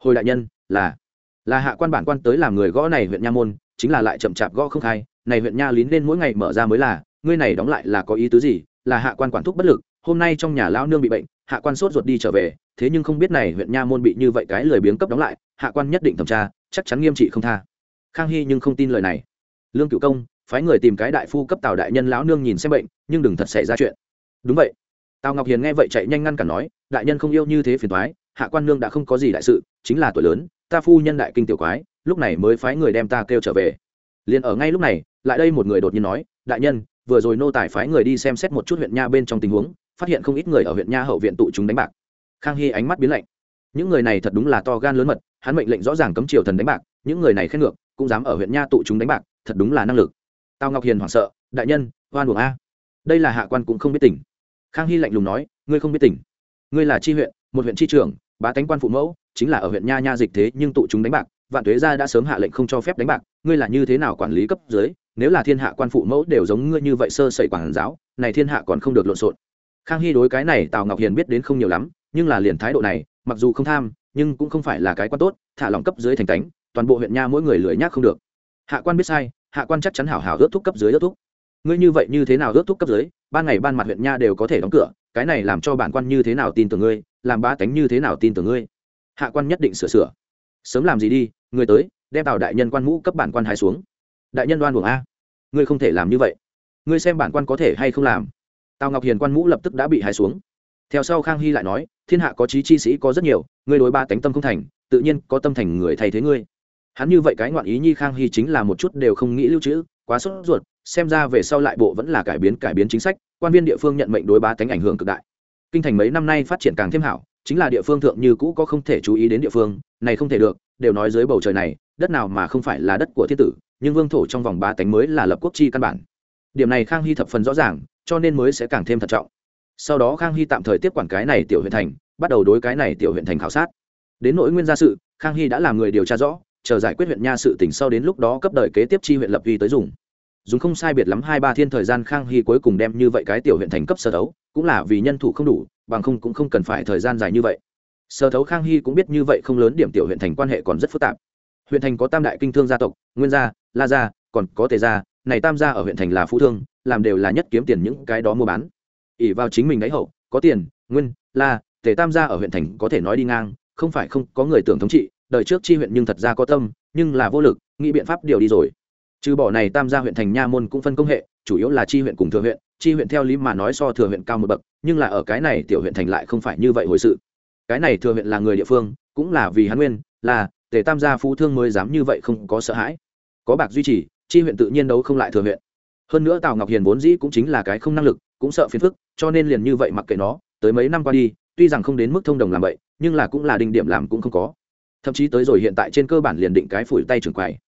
Hồi đại nhân là là hạ quan bản quan tới làm người gõ này huyện nha môn chính là lại chậm chạp gõ không khai. Này huyện nha lín lên mỗi ngày mở ra mới là ngươi này đóng lại là có ý tứ gì? Là hạ quan quản thúc bất lực hôm nay trong nhà lão nương bị bệnh hạ quan sốt ruột đi trở về thế nhưng không biết này huyện nha môn bị như vậy cái lời biếng cấp đóng lại hạ quan nhất định thẩm tra chắc chắn nghiêm trị không tha. Khang hy nhưng không tin lời này. Lương cựu công phái người tìm cái đại phu cấp tào đại nhân lão nương nhìn xem bệnh, nhưng đừng thật xảy ra chuyện. Đúng vậy. Tào ngọc hiền nghe vậy chạy nhanh ngăn cả nói, đại nhân không yêu như thế phiền thoái hạ quan nương đã không có gì đại sự, chính là tuổi lớn, ta phu nhân đại kinh tiểu quái, lúc này mới phái người đem ta kêu trở về. Liền ở ngay lúc này, lại đây một người đột nhiên nói, đại nhân, vừa rồi nô tài phái người đi xem xét một chút huyện nha bên trong tình huống, phát hiện không ít người ở huyện nha hậu viện tụ chúng đánh bạc. Khang hy ánh mắt biến lạnh. Những người này thật đúng là to gan lớn mật, hắn mệnh lệnh rõ ràng cấm triều thần đánh bạc, những người này khen ngược, cũng dám ở huyện nha tụ chúng đánh bạc, thật đúng là năng lực tào ngọc hiền hoảng sợ, đại nhân, oan buồng a. Đây là hạ quan cũng không biết tỉnh. Khang hy lạnh lùng nói, ngươi không biết tỉnh. Ngươi là tri huyện, một huyện tri trưởng, bá tánh quan phụ mẫu, chính là ở huyện nha nha dịch thế nhưng tụ chúng đánh bạc, vạn thuế gia đã sớm hạ lệnh không cho phép đánh bạc, ngươi là như thế nào quản lý cấp dưới, nếu là thiên hạ quan phụ mẫu đều giống ngươi như vậy sơ sẩy quản giáo, này thiên hạ còn không được lộn xộn. Khang hy đối cái này tào ngọc hiền biết đến không nhiều lắm, nhưng là liền thái độ này, mặc dù không tham, nhưng cũng không phải là cái quan tốt, thả lòng cấp dưới thành tánh, toàn bộ huyện nha mỗi người lười nhác không được. Hạ quan biết sai hạ quan chắc chắn hảo hảo ước thúc cấp dưới ước thúc. Ngươi như vậy như thế nào ước thúc cấp dưới, ban ngày ban mặt huyện nha đều có thể đóng cửa, cái này làm cho bản quan như thế nào tin tưởng ngươi, làm ba tánh như thế nào tin tưởng ngươi? Hạ quan nhất định sửa sửa. Sớm làm gì đi, người tới, đem tào đại nhân quan mũ cấp bản quan hai xuống. Đại nhân đoan buồng a. Ngươi không thể làm như vậy. Ngươi xem bản quan có thể hay không làm. Tào ngọc hiền quan mũ lập tức đã bị hai xuống. Theo sau khang hy lại nói, thiên hạ có trí chi sĩ có rất nhiều, ngươi đối ba tánh tâm không thành, tự nhiên có tâm thành người thay thế ngươi hắn như vậy cái ngoạn ý nhi khang hy chính là một chút đều không nghĩ lưu trữ, quá sốt ruột, xem ra về sau lại bộ vẫn là cải biến cải biến chính sách, quan viên địa phương nhận mệnh đối ba tánh ảnh hưởng cực đại. Kinh thành mấy năm nay phát triển càng thêm hảo, chính là địa phương thượng như cũ có không thể chú ý đến địa phương, này không thể được, đều nói dưới bầu trời này, đất nào mà không phải là đất của thiên tử, nhưng vương thổ trong vòng ba tánh mới là lập quốc chi căn bản. Điểm này khang hy thập phần rõ ràng, cho nên mới sẽ càng thêm thận trọng. Sau đó khang hy tạm thời tiếp quản cái này tiểu huyện thành, bắt đầu đối cái này tiểu huyện thành khảo sát. Đến nội nguyên gia sự, khang hy đã làm người điều tra rõ chờ giải quyết huyện nha sự tỉnh sau đến lúc đó cấp đời kế tiếp chi huyện lập uy tới dùng. Dùng không sai biệt lắm hai ba thiên thời gian khang hy cuối cùng đem như vậy cái tiểu huyện thành cấp sơ thấu, cũng là vì nhân thủ không đủ, bằng không cũng không cần phải thời gian dài như vậy. Sơ thấu khang hy cũng biết như vậy không lớn điểm tiểu huyện thành quan hệ còn rất phức tạp. Huyện thành có tam đại kinh thương gia tộc, nguyên gia, la gia, còn có tề gia, này tam gia ở huyện thành là phú thương, làm đều là nhất kiếm tiền những cái đó mua bán. Ỉ vào chính mình đáy hậu, có tiền, nguyên, la, tề tam gia ở huyện thành có thể nói đi ngang, không phải không có người tưởng thống trị đời trước chi huyện nhưng thật ra có tâm, nhưng là vô lực, nghĩ biện pháp điều đi rồi. Trừ bỏ này tam gia huyện thành nha môn cũng phân công hệ, chủ yếu là chi huyện cùng thừa huyện, chi huyện theo lý mà nói so thừa huyện cao một bậc, nhưng là ở cái này tiểu huyện thành lại không phải như vậy hồi sự. Cái này thừa huyện là người địa phương, cũng là vì hắn nguyên, là, tề tam gia phú thương mới dám như vậy không có sợ hãi. Có bạc duy trì, chi huyện tự nhiên đấu không lại thừa huyện. Hơn nữa tào ngọc hiền vốn dĩ cũng chính là cái không năng lực, cũng sợ phiền phức, cho nên liền như vậy mặc kệ nó, tới mấy năm qua đi, tuy rằng không đến mức thông đồng làm vậy, nhưng là cũng là đỉnh điểm làm cũng không có thậm chí tới rồi hiện tại trên cơ bản liền định cái phủi tay trưởng quầy.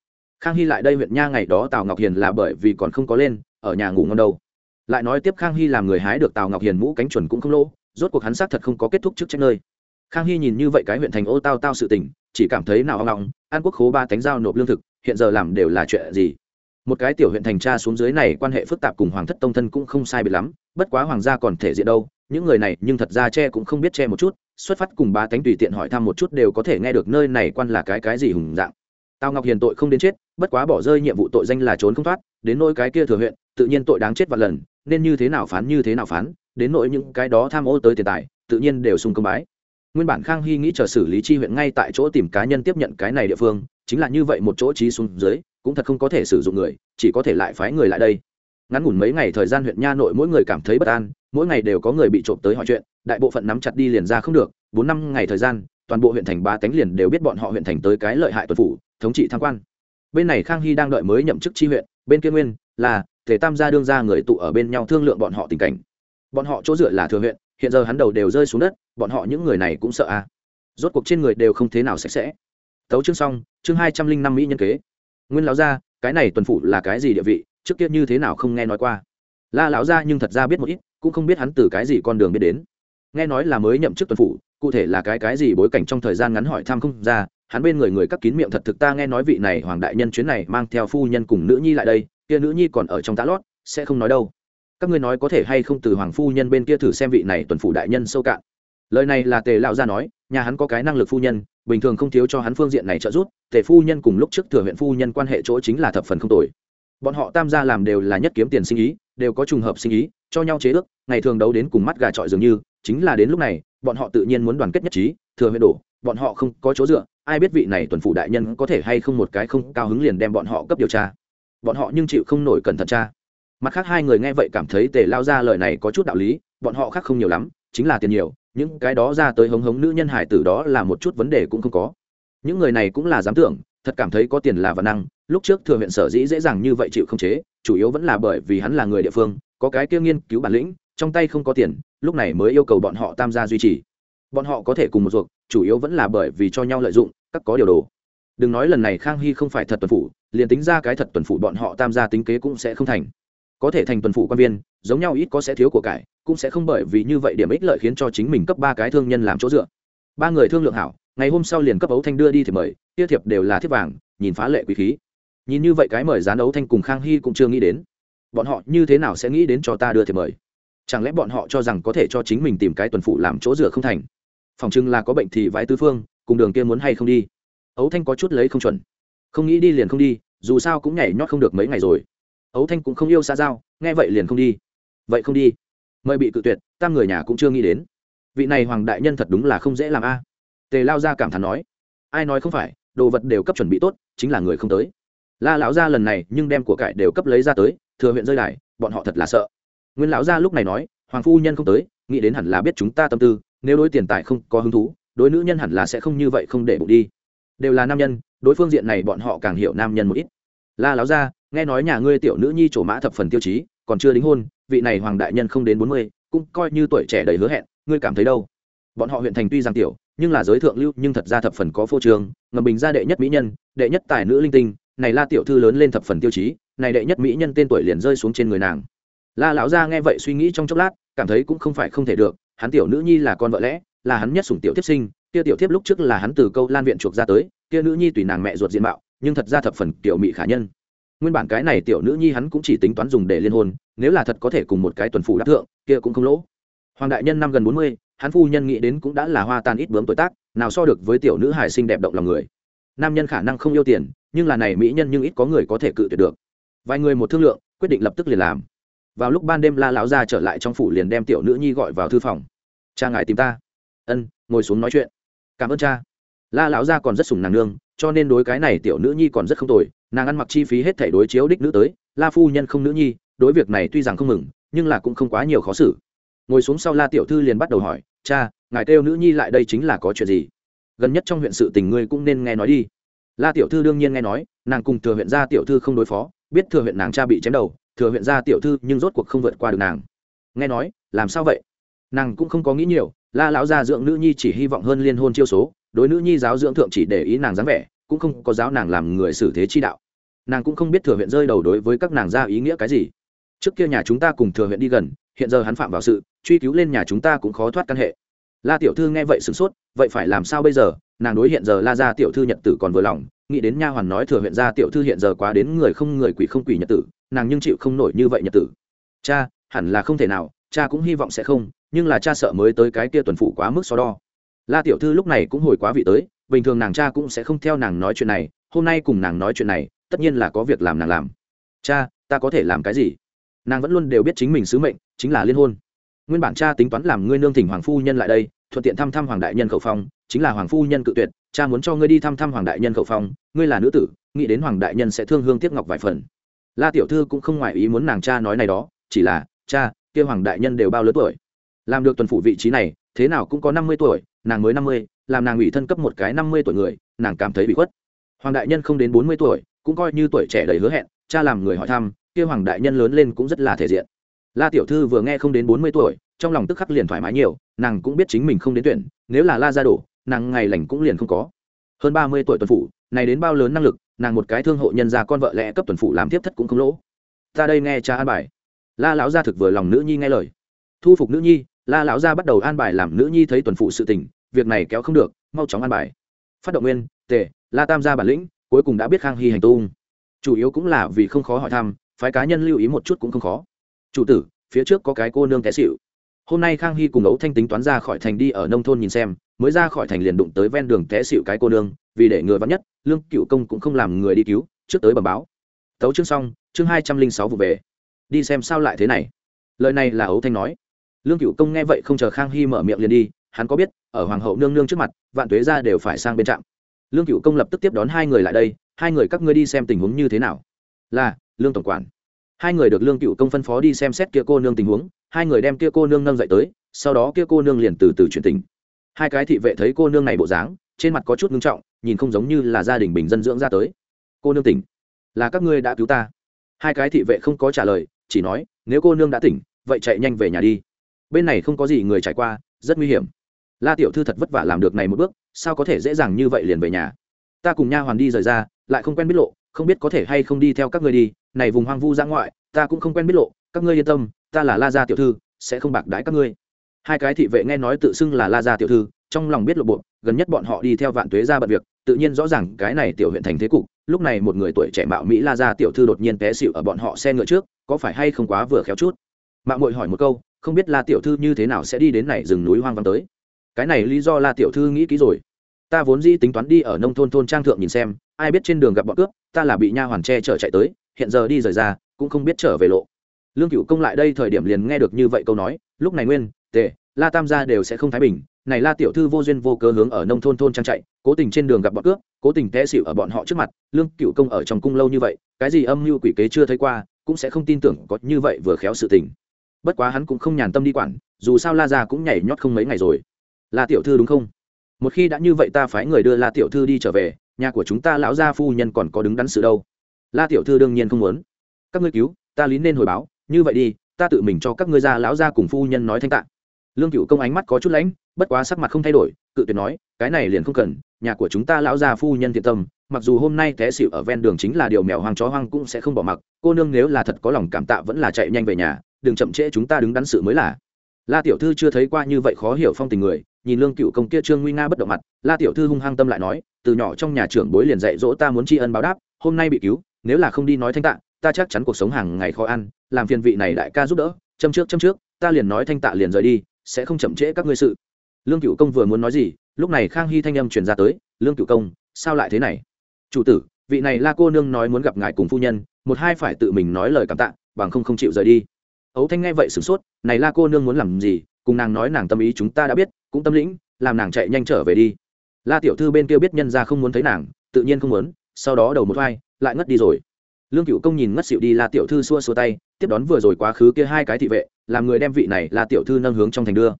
Khang hy lại đây huyện nha ngày đó tào ngọc hiền là bởi vì còn không có lên, ở nhà ngủ ngon đâu. Lại nói tiếp khang hy làm người hái được tào ngọc hiền mũ cánh chuẩn cũng không lỗ, rốt cuộc hắn xác thật không có kết thúc trước trách nơi. Khang hy nhìn như vậy cái huyện thành ô tao tao sự tình, chỉ cảm thấy nào hoang ngọng an quốc khố ba tánh giao nộp lương thực, hiện giờ làm đều là chuyện gì? Một cái tiểu huyện thành tra xuống dưới này quan hệ phức tạp cùng hoàng thất tông thân cũng không sai biệt lắm, bất quá hoàng gia còn thể diện đâu, những người này nhưng thật ra che cũng không biết che một chút xuất phát cùng ba tánh tùy tiện hỏi thăm một chút đều có thể nghe được nơi này quan là cái cái gì hùng dạng. Tào ngọc hiền tội không đến chết, bất quá bỏ rơi nhiệm vụ tội danh là trốn không thoát, đến nỗi cái kia thừa huyện, tự nhiên tội đáng chết vạn lần, nên như thế nào phán như thế nào phán, đến nỗi những cái đó tham ô tới tiền tài, tự nhiên đều sung công bái. Nguyên bản khang hy nghĩ chờ xử lý chi huyện ngay tại chỗ tìm cá nhân tiếp nhận cái này địa phương, chính là như vậy một chỗ trí xuống dưới, cũng thật không có thể sử dụng người, chỉ có thể lại phái người lại đây. Ngắn ngủn mấy ngày thời gian huyện nha nội mỗi người cảm thấy bất an, mỗi ngày đều có người bị trộm tới hỏi chuyện đại bộ phận nắm chặt đi liền ra không được, bốn năm ngày thời gian, toàn bộ huyện thành ba tánh liền đều biết bọn họ huyện thành tới cái lợi hại tuần phủ, thống trị tham quan. Bên này khang hy đang đợi mới nhậm chức tri huyện, bên kia nguyên, là thể tam gia đương ra người tụ ở bên nhau thương lượng bọn họ tình cảnh. Bọn họ chỗ dựa là thừa huyện, hiện giờ hắn đầu đều rơi xuống đất, bọn họ những người này cũng sợ à rốt cuộc trên người đều không thế nào sạch sẽ. Tấu chương xong, chương hai trăm linh năm mỹ nhân kế. Nguyên lão gia, cái này tuần phủ là cái gì địa vị, trước kia như thế nào không nghe nói qua. La lão gia nhưng thật ra biết một ít, cũng không biết hắn từ cái gì con đường biết đến nghe nói là mới nhậm chức tuần phủ, cụ thể là cái cái gì bối cảnh trong thời gian ngắn hỏi thăm không ra, hắn bên người người cắt kín miệng thật thực ta nghe nói vị này hoàng đại nhân chuyến này mang theo phu nhân cùng nữ nhi lại đây, kia nữ nhi còn ở trong tá lót, sẽ không nói đâu. Các ngươi nói có thể hay không từ hoàng phu nhân bên kia thử xem vị này tuần phủ đại nhân sâu cạn. Lời này là tề lão gia nói, nhà hắn có cái năng lực phu nhân, bình thường không thiếu cho hắn phương diện này trợ giúp, tề phu nhân cùng lúc trước thừa huyện phu nhân quan hệ chỗ chính là thập phần không tồi. Bọn họ tam gia làm đều là nhất kiếm tiền sinh ý, đều có trùng hợp sinh ý, cho nhau chế ước, ngày thường đấu đến cùng mắt gà trọi dường như chính là đến lúc này, bọn họ tự nhiên muốn đoàn kết nhất trí, thừa huyện đổ, bọn họ không có chỗ dựa, ai biết vị này tuần phủ đại nhân có thể hay không một cái không cao hứng liền đem bọn họ cấp điều tra. Bọn họ nhưng chịu không nổi cẩn thận tra. Mặt khác hai người nghe vậy cảm thấy tề lao ra lời này có chút đạo lý, bọn họ khác không nhiều lắm, chính là tiền nhiều, những cái đó ra tới hống hống nữ nhân hải tử đó là một chút vấn đề cũng không có. Những người này cũng là dám tưởng, thật cảm thấy có tiền là văn năng, lúc trước thừa huyện sở dĩ dễ dàng như vậy chịu không chế, chủ yếu vẫn là bởi vì hắn là người địa phương, có cái kia nghiên cứu bản lĩnh trong tay không có tiền, lúc này mới yêu cầu bọn họ tham gia duy trì. Bọn họ có thể cùng một ruột, chủ yếu vẫn là bởi vì cho nhau lợi dụng, các có điều đồ. Đừng nói lần này khang hy không phải thật tuần phủ, liền tính ra cái thật tuần phủ bọn họ tham gia tính kế cũng sẽ không thành. Có thể thành tuần phủ quan viên, giống nhau ít có sẽ thiếu của cải, cũng sẽ không bởi vì như vậy điểm ích lợi khiến cho chính mình cấp ba cái thương nhân làm chỗ dựa. Ba người thương lượng hảo, ngày hôm sau liền cấp ấu thanh đưa đi thì mời tiêu thiệp đều là thiếp vàng, nhìn phá lệ quý khí. Nhìn như vậy cái mời dán ấu thanh cùng khang hy cũng chưa nghĩ đến. Bọn họ như thế nào sẽ nghĩ đến cho ta đưa thiệp mời? Chẳng lẽ bọn họ cho rằng có thể cho chính mình tìm cái tuần phủ làm chỗ dựa không thành? Phòng chừng là có bệnh thì vãi tư phương, cùng đường kia muốn hay không đi? Ấu thanh có chút lấy không chuẩn. Không nghĩ đi liền không đi, dù sao cũng nhảy nhót không được mấy ngày rồi. Ấu thanh cũng không yêu xa giao, nghe vậy liền không đi. Vậy không đi. Mời bị cự tuyệt tam người nhà cũng chưa nghĩ đến. Vị này hoàng đại nhân thật đúng là không dễ làm a. Tề lao ra cảm thán nói. Ai nói không phải, đồ vật đều cấp chuẩn bị tốt, chính là người không tới. La lão gia lần này nhưng đem của cải đều cấp lấy ra tới, thừa huyện rơi đài, bọn họ thật là sợ nguyên lão gia lúc này nói, hoàng phu nhân không tới, nghĩ đến hẳn là biết chúng ta tâm tư, nếu đối tiền tài không có hứng thú, đối nữ nhân hẳn là sẽ không như vậy không để bụng đi. Đều là nam nhân, đối phương diện này bọn họ càng hiểu nam nhân một ít. La lão gia, nghe nói nhà ngươi tiểu nữ nhi trổ mã thập phần tiêu chí, còn chưa đính hôn, vị này hoàng đại nhân không đến bốn mươi, cũng coi như tuổi trẻ đầy hứa hẹn, ngươi cảm thấy đâu? Bọn họ huyện thành tuy giang tiểu, nhưng là giới thượng lưu, nhưng thật ra thập phần có phô trường ngầm bình ra đệ nhất mỹ nhân, đệ nhất tài nữ linh tinh, này la tiểu thư lớn lên thập phần tiêu chí, này đệ nhất mỹ nhân tên tuổi liền rơi xuống trên người nàng la lão gia nghe vậy suy nghĩ trong chốc lát, cảm thấy cũng không phải không thể được, hắn tiểu nữ nhi là con vợ lẽ, là hắn nhất sủng tiểu tiếp sinh, kia tiểu tiếp lúc trước là hắn từ câu lan viện chuộc ra tới, kia nữ nhi tùy nàng mẹ ruột diện mạo, nhưng thật ra thập phần tiểu mỹ khả nhân. Nguyên bản cái này tiểu nữ nhi hắn cũng chỉ tính toán dùng để liên hôn, nếu là thật có thể cùng một cái tuần phủ đắc thượng, kia cũng không lỗ. Hoàng đại nhân năm gần bốn mươi, hắn phu nhân nghĩ đến cũng đã là hoa tan ít bướm tuổi tác, nào so được với tiểu nữ hải sinh đẹp động lòng người. Nam nhân khả năng không yêu tiền, nhưng là này mỹ nhân nhưng ít có người có thể cự tuyệt được. Vài người một thương lượng, quyết định lập tức liền làm vào lúc ban đêm la lão ra trở lại trong phủ liền đem tiểu nữ nhi gọi vào thư phòng. Cha ngài tìm ta. Ân, ngồi xuống nói chuyện. Cảm ơn cha. La lão gia còn rất sùng nàng nương, cho nên đối cái này tiểu nữ nhi còn rất không tồi, nàng ăn mặc chi phí hết thể đối chiếu đích nữ tới, la phu nhân không nữ nhi, đối việc này tuy rằng không mừng, nhưng là cũng không quá nhiều khó xử. Ngồi xuống sau la tiểu thư liền bắt đầu hỏi, cha, ngài kêu nữ nhi lại đây chính là có chuyện gì? Gần nhất trong huyện sự tình ngươi cũng nên nghe nói đi. La tiểu thư đương nhiên nghe nói, nàng cùng thừa huyện gia tiểu thư không đối phó, biết thừa huyện nàng cha bị chém đầu thừa huyện gia tiểu thư nhưng rốt cuộc không vượt qua được nàng. Nghe nói, làm sao vậy? Nàng cũng không có nghĩ nhiều, la lão gia dưỡng nữ nhi chỉ hy vọng hơn liên hôn chiêu số, đối nữ nhi giáo dưỡng thượng chỉ để ý nàng dáng vẻ, cũng không có giáo nàng làm người xử thế chi đạo. Nàng cũng không biết thừa huyện rơi đầu đối với các nàng ra ý nghĩa cái gì. Trước kia nhà chúng ta cùng thừa huyện đi gần, hiện giờ hắn phạm vào sự, truy cứu lên nhà chúng ta cũng khó thoát căn hệ. La tiểu thư nghe vậy sửng sốt, vậy phải làm sao bây giờ? Nàng đối hiện giờ la gia tiểu thư nhật tử còn vừa lòng, nghĩ đến nha hoàn nói thừa huyện gia tiểu thư hiện giờ quá đến người không người quỷ không quỷ nhật tử nàng nhưng chịu không nổi như vậy nhật tử. Cha, hẳn là không thể nào, cha cũng hy vọng sẽ không, nhưng là cha sợ mới tới cái kia tuần phụ quá mức so đo. La tiểu thư lúc này cũng hồi quá vị tới, bình thường nàng cha cũng sẽ không theo nàng nói chuyện này, hôm nay cùng nàng nói chuyện này, tất nhiên là có việc làm nàng làm. Cha, ta có thể làm cái gì? Nàng vẫn luôn đều biết chính mình sứ mệnh, chính là liên hôn. Nguyên bản cha tính toán làm ngươi nương thỉnh hoàng phu nhân lại đây, thuận tiện thăm thăm hoàng đại nhân khẩu phong, chính là hoàng phu nhân cự tuyệt, cha muốn cho ngươi đi thăm thăm hoàng đại nhân khẩu phong, ngươi là nữ tử, nghĩ đến hoàng đại nhân sẽ thương hương tiếc ngọc vài phần la tiểu thư cũng không ngoại ý muốn nàng cha nói này đó, chỉ là, cha, kia hoàng đại nhân đều bao lớn tuổi? Làm được tuần phủ vị trí này, thế nào cũng có năm mươi tuổi, nàng mới năm mươi, làm nàng ủy thân cấp một cái năm mươi tuổi người, nàng cảm thấy bị khuất. Hoàng đại nhân không đến bốn mươi tuổi, cũng coi như tuổi trẻ đầy hứa hẹn, cha làm người hỏi thăm, kia hoàng đại nhân lớn lên cũng rất là thể diện. La tiểu thư vừa nghe không đến bốn mươi tuổi, trong lòng tức khắc liền thoải mái nhiều, nàng cũng biết chính mình không đến tuyển, nếu là la gia đổ, nàng ngày lành cũng liền không có. Hơn ba mươi tuổi tuần phủ, này đến bao lớn năng lực nàng một cái thương hộ nhân gia con vợ lẽ cấp tuần phụ làm tiếp thất cũng không lỗ. Ta đây nghe cha an bài. La lão gia thực vừa lòng nữ nhi nghe lời. Thu phục nữ nhi, la lão gia bắt đầu an bài làm nữ nhi thấy tuần phụ sự tình, việc này kéo không được, mau chóng an bài. Phát động nguyên, tề, la tam gia bản lĩnh, cuối cùng đã biết khang hy hành tung. Chủ yếu cũng là vì không khó hỏi thăm, phái cá nhân lưu ý một chút cũng không khó. Chủ tử, phía trước có cái cô nương té xịu hôm nay khang hy cùng ấu thanh tính toán ra khỏi thành đi ở nông thôn nhìn xem mới ra khỏi thành liền đụng tới ven đường té xịu cái cô nương, vì để người vắn nhất, lương cựu công cũng không làm người đi cứu, trước tới bẩm báo. Tấu chương xong, chương hai trăm linh sáu vụ về. Đi xem sao lại thế này. Lời này là ấu thanh nói. Lương cựu công nghe vậy không chờ khang hy mở miệng liền đi, hắn có biết, ở hoàng hậu nương nương trước mặt, vạn tuế ra đều phải sang bên trạm. Lương cựu công lập tức tiếp đón hai người lại đây, hai người các ngươi đi xem tình huống như thế nào? Là, lương tổng quản. Hai người được lương cựu công phân phó đi xem xét kia cô nương tình huống, hai người đem kia cô nương nâng dậy tới, sau đó kia cô nương liền từ từ chuyển tình hai cái thị vệ thấy cô nương này bộ dáng, trên mặt có chút ngưng trọng, nhìn không giống như là gia đình bình dân dưỡng ra tới. Cô nương tỉnh. Là các ngươi đã cứu ta. Hai cái thị vệ không có trả lời, chỉ nói, nếu cô nương đã tỉnh, vậy chạy nhanh về nhà đi. Bên này không có gì người trải qua, rất nguy hiểm. La tiểu thư thật vất vả làm được này một bước, sao có thể dễ dàng như vậy liền về nhà? Ta cùng nha hoàn đi rời ra, lại không quen biết lộ, không biết có thể hay không đi theo các ngươi đi. Này vùng hoang vu ra ngoại, ta cũng không quen biết lộ, các ngươi yên tâm, ta là la gia tiểu thư, sẽ không bạc đãi các ngươi hai cái thị vệ nghe nói tự xưng là la gia tiểu thư, trong lòng biết lộ bộ, gần nhất bọn họ đi theo vạn tuế ra bận việc, tự nhiên rõ ràng cái này tiểu huyện thành thế cục, lúc này một người tuổi trẻ mạo mỹ la gia tiểu thư đột nhiên té xịu ở bọn họ xe ngựa trước, có phải hay không quá vừa khéo chút? Mạng muội hỏi một câu, không biết la tiểu thư như thế nào sẽ đi đến này rừng núi hoang vắng tới. Cái này lý do la tiểu thư nghĩ kỹ rồi. Ta vốn dĩ tính toán đi ở nông thôn thôn trang thượng nhìn xem, ai biết trên đường gặp bọn cướp, ta là bị nha hoàn che chở chạy tới, hiện giờ đi rời ra, cũng không biết trở về lộ. Lương cựu công lại đây thời điểm liền nghe được như vậy câu nói, lúc này nguyên tề, la tam gia đều sẽ không thái bình. Này la tiểu thư vô duyên vô cớ hướng ở nông thôn thôn trang chạy cố tình trên đường gặp bọn cướp, cố tình té xịu ở bọn họ trước mặt, lương cựu công ở trong cung lâu như vậy, cái gì âm mưu quỷ kế chưa thấy qua, cũng sẽ không tin tưởng có như vậy vừa khéo sự tình. Bất quá hắn cũng không nhàn tâm đi quản, dù sao la ra cũng nhảy nhót không mấy ngày rồi. La tiểu thư đúng không? Một khi đã như vậy ta phái người đưa la tiểu thư đi trở về, nhà của chúng ta lão gia phu nhân còn có đứng đắn sự đâu. La tiểu thư đương nhiên không muốn. Các ngươi cứu, ta lý nên hồi báo, như vậy đi, ta tự mình cho các ngươi ra lão gia cùng phu nhân nói thanh tạng lương cựu công ánh mắt có chút lãnh, bất quá sắc mặt không thay đổi, cự tuyệt nói, cái này liền không cần, nhà của chúng ta lão già phu nhân thiện tâm, mặc dù hôm nay té xịu ở ven đường chính là điều mèo hoang chó hoang cũng sẽ không bỏ mặc, cô nương nếu là thật có lòng cảm tạ vẫn là chạy nhanh về nhà, đừng chậm trễ chúng ta đứng đắn sự mới là. La tiểu thư chưa thấy qua như vậy khó hiểu phong tình người, nhìn lương cựu công kia trương nguy nga bất động mặt, la tiểu thư hung hăng tâm lại nói, từ nhỏ trong nhà trưởng bối liền dạy dỗ ta muốn tri ân báo đáp, hôm nay bị cứu, nếu là không đi nói thanh tạ, ta chắc chắn cuộc sống hàng ngày khó ăn, làm phiền vị này đại ca giúp đỡ, châm trước châm trước, ta liền nói thanh tạ liền rời đi sẽ không chậm trễ các ngươi sự. Lương cựu công vừa muốn nói gì, lúc này khang hy thanh âm truyền ra tới, lương cựu công, sao lại thế này? Chủ tử, vị này la cô nương nói muốn gặp ngài cùng phu nhân, một hai phải tự mình nói lời cảm tạ, bằng không không chịu rời đi. Ấu thanh nghe vậy sửng sốt, này la cô nương muốn làm gì? Cùng nàng nói nàng tâm ý chúng ta đã biết, cũng tâm lĩnh, làm nàng chạy nhanh trở về đi. La tiểu thư bên kia biết nhân ra không muốn thấy nàng, tự nhiên không muốn, sau đó đầu một vai, lại ngất đi rồi. Lương cựu công nhìn ngất xịu đi, la tiểu thư xua xua tay, tiếp đón vừa rồi quá khứ kia hai cái thị vệ làm người đem vị này là tiểu thư nâng hướng trong thành đưa.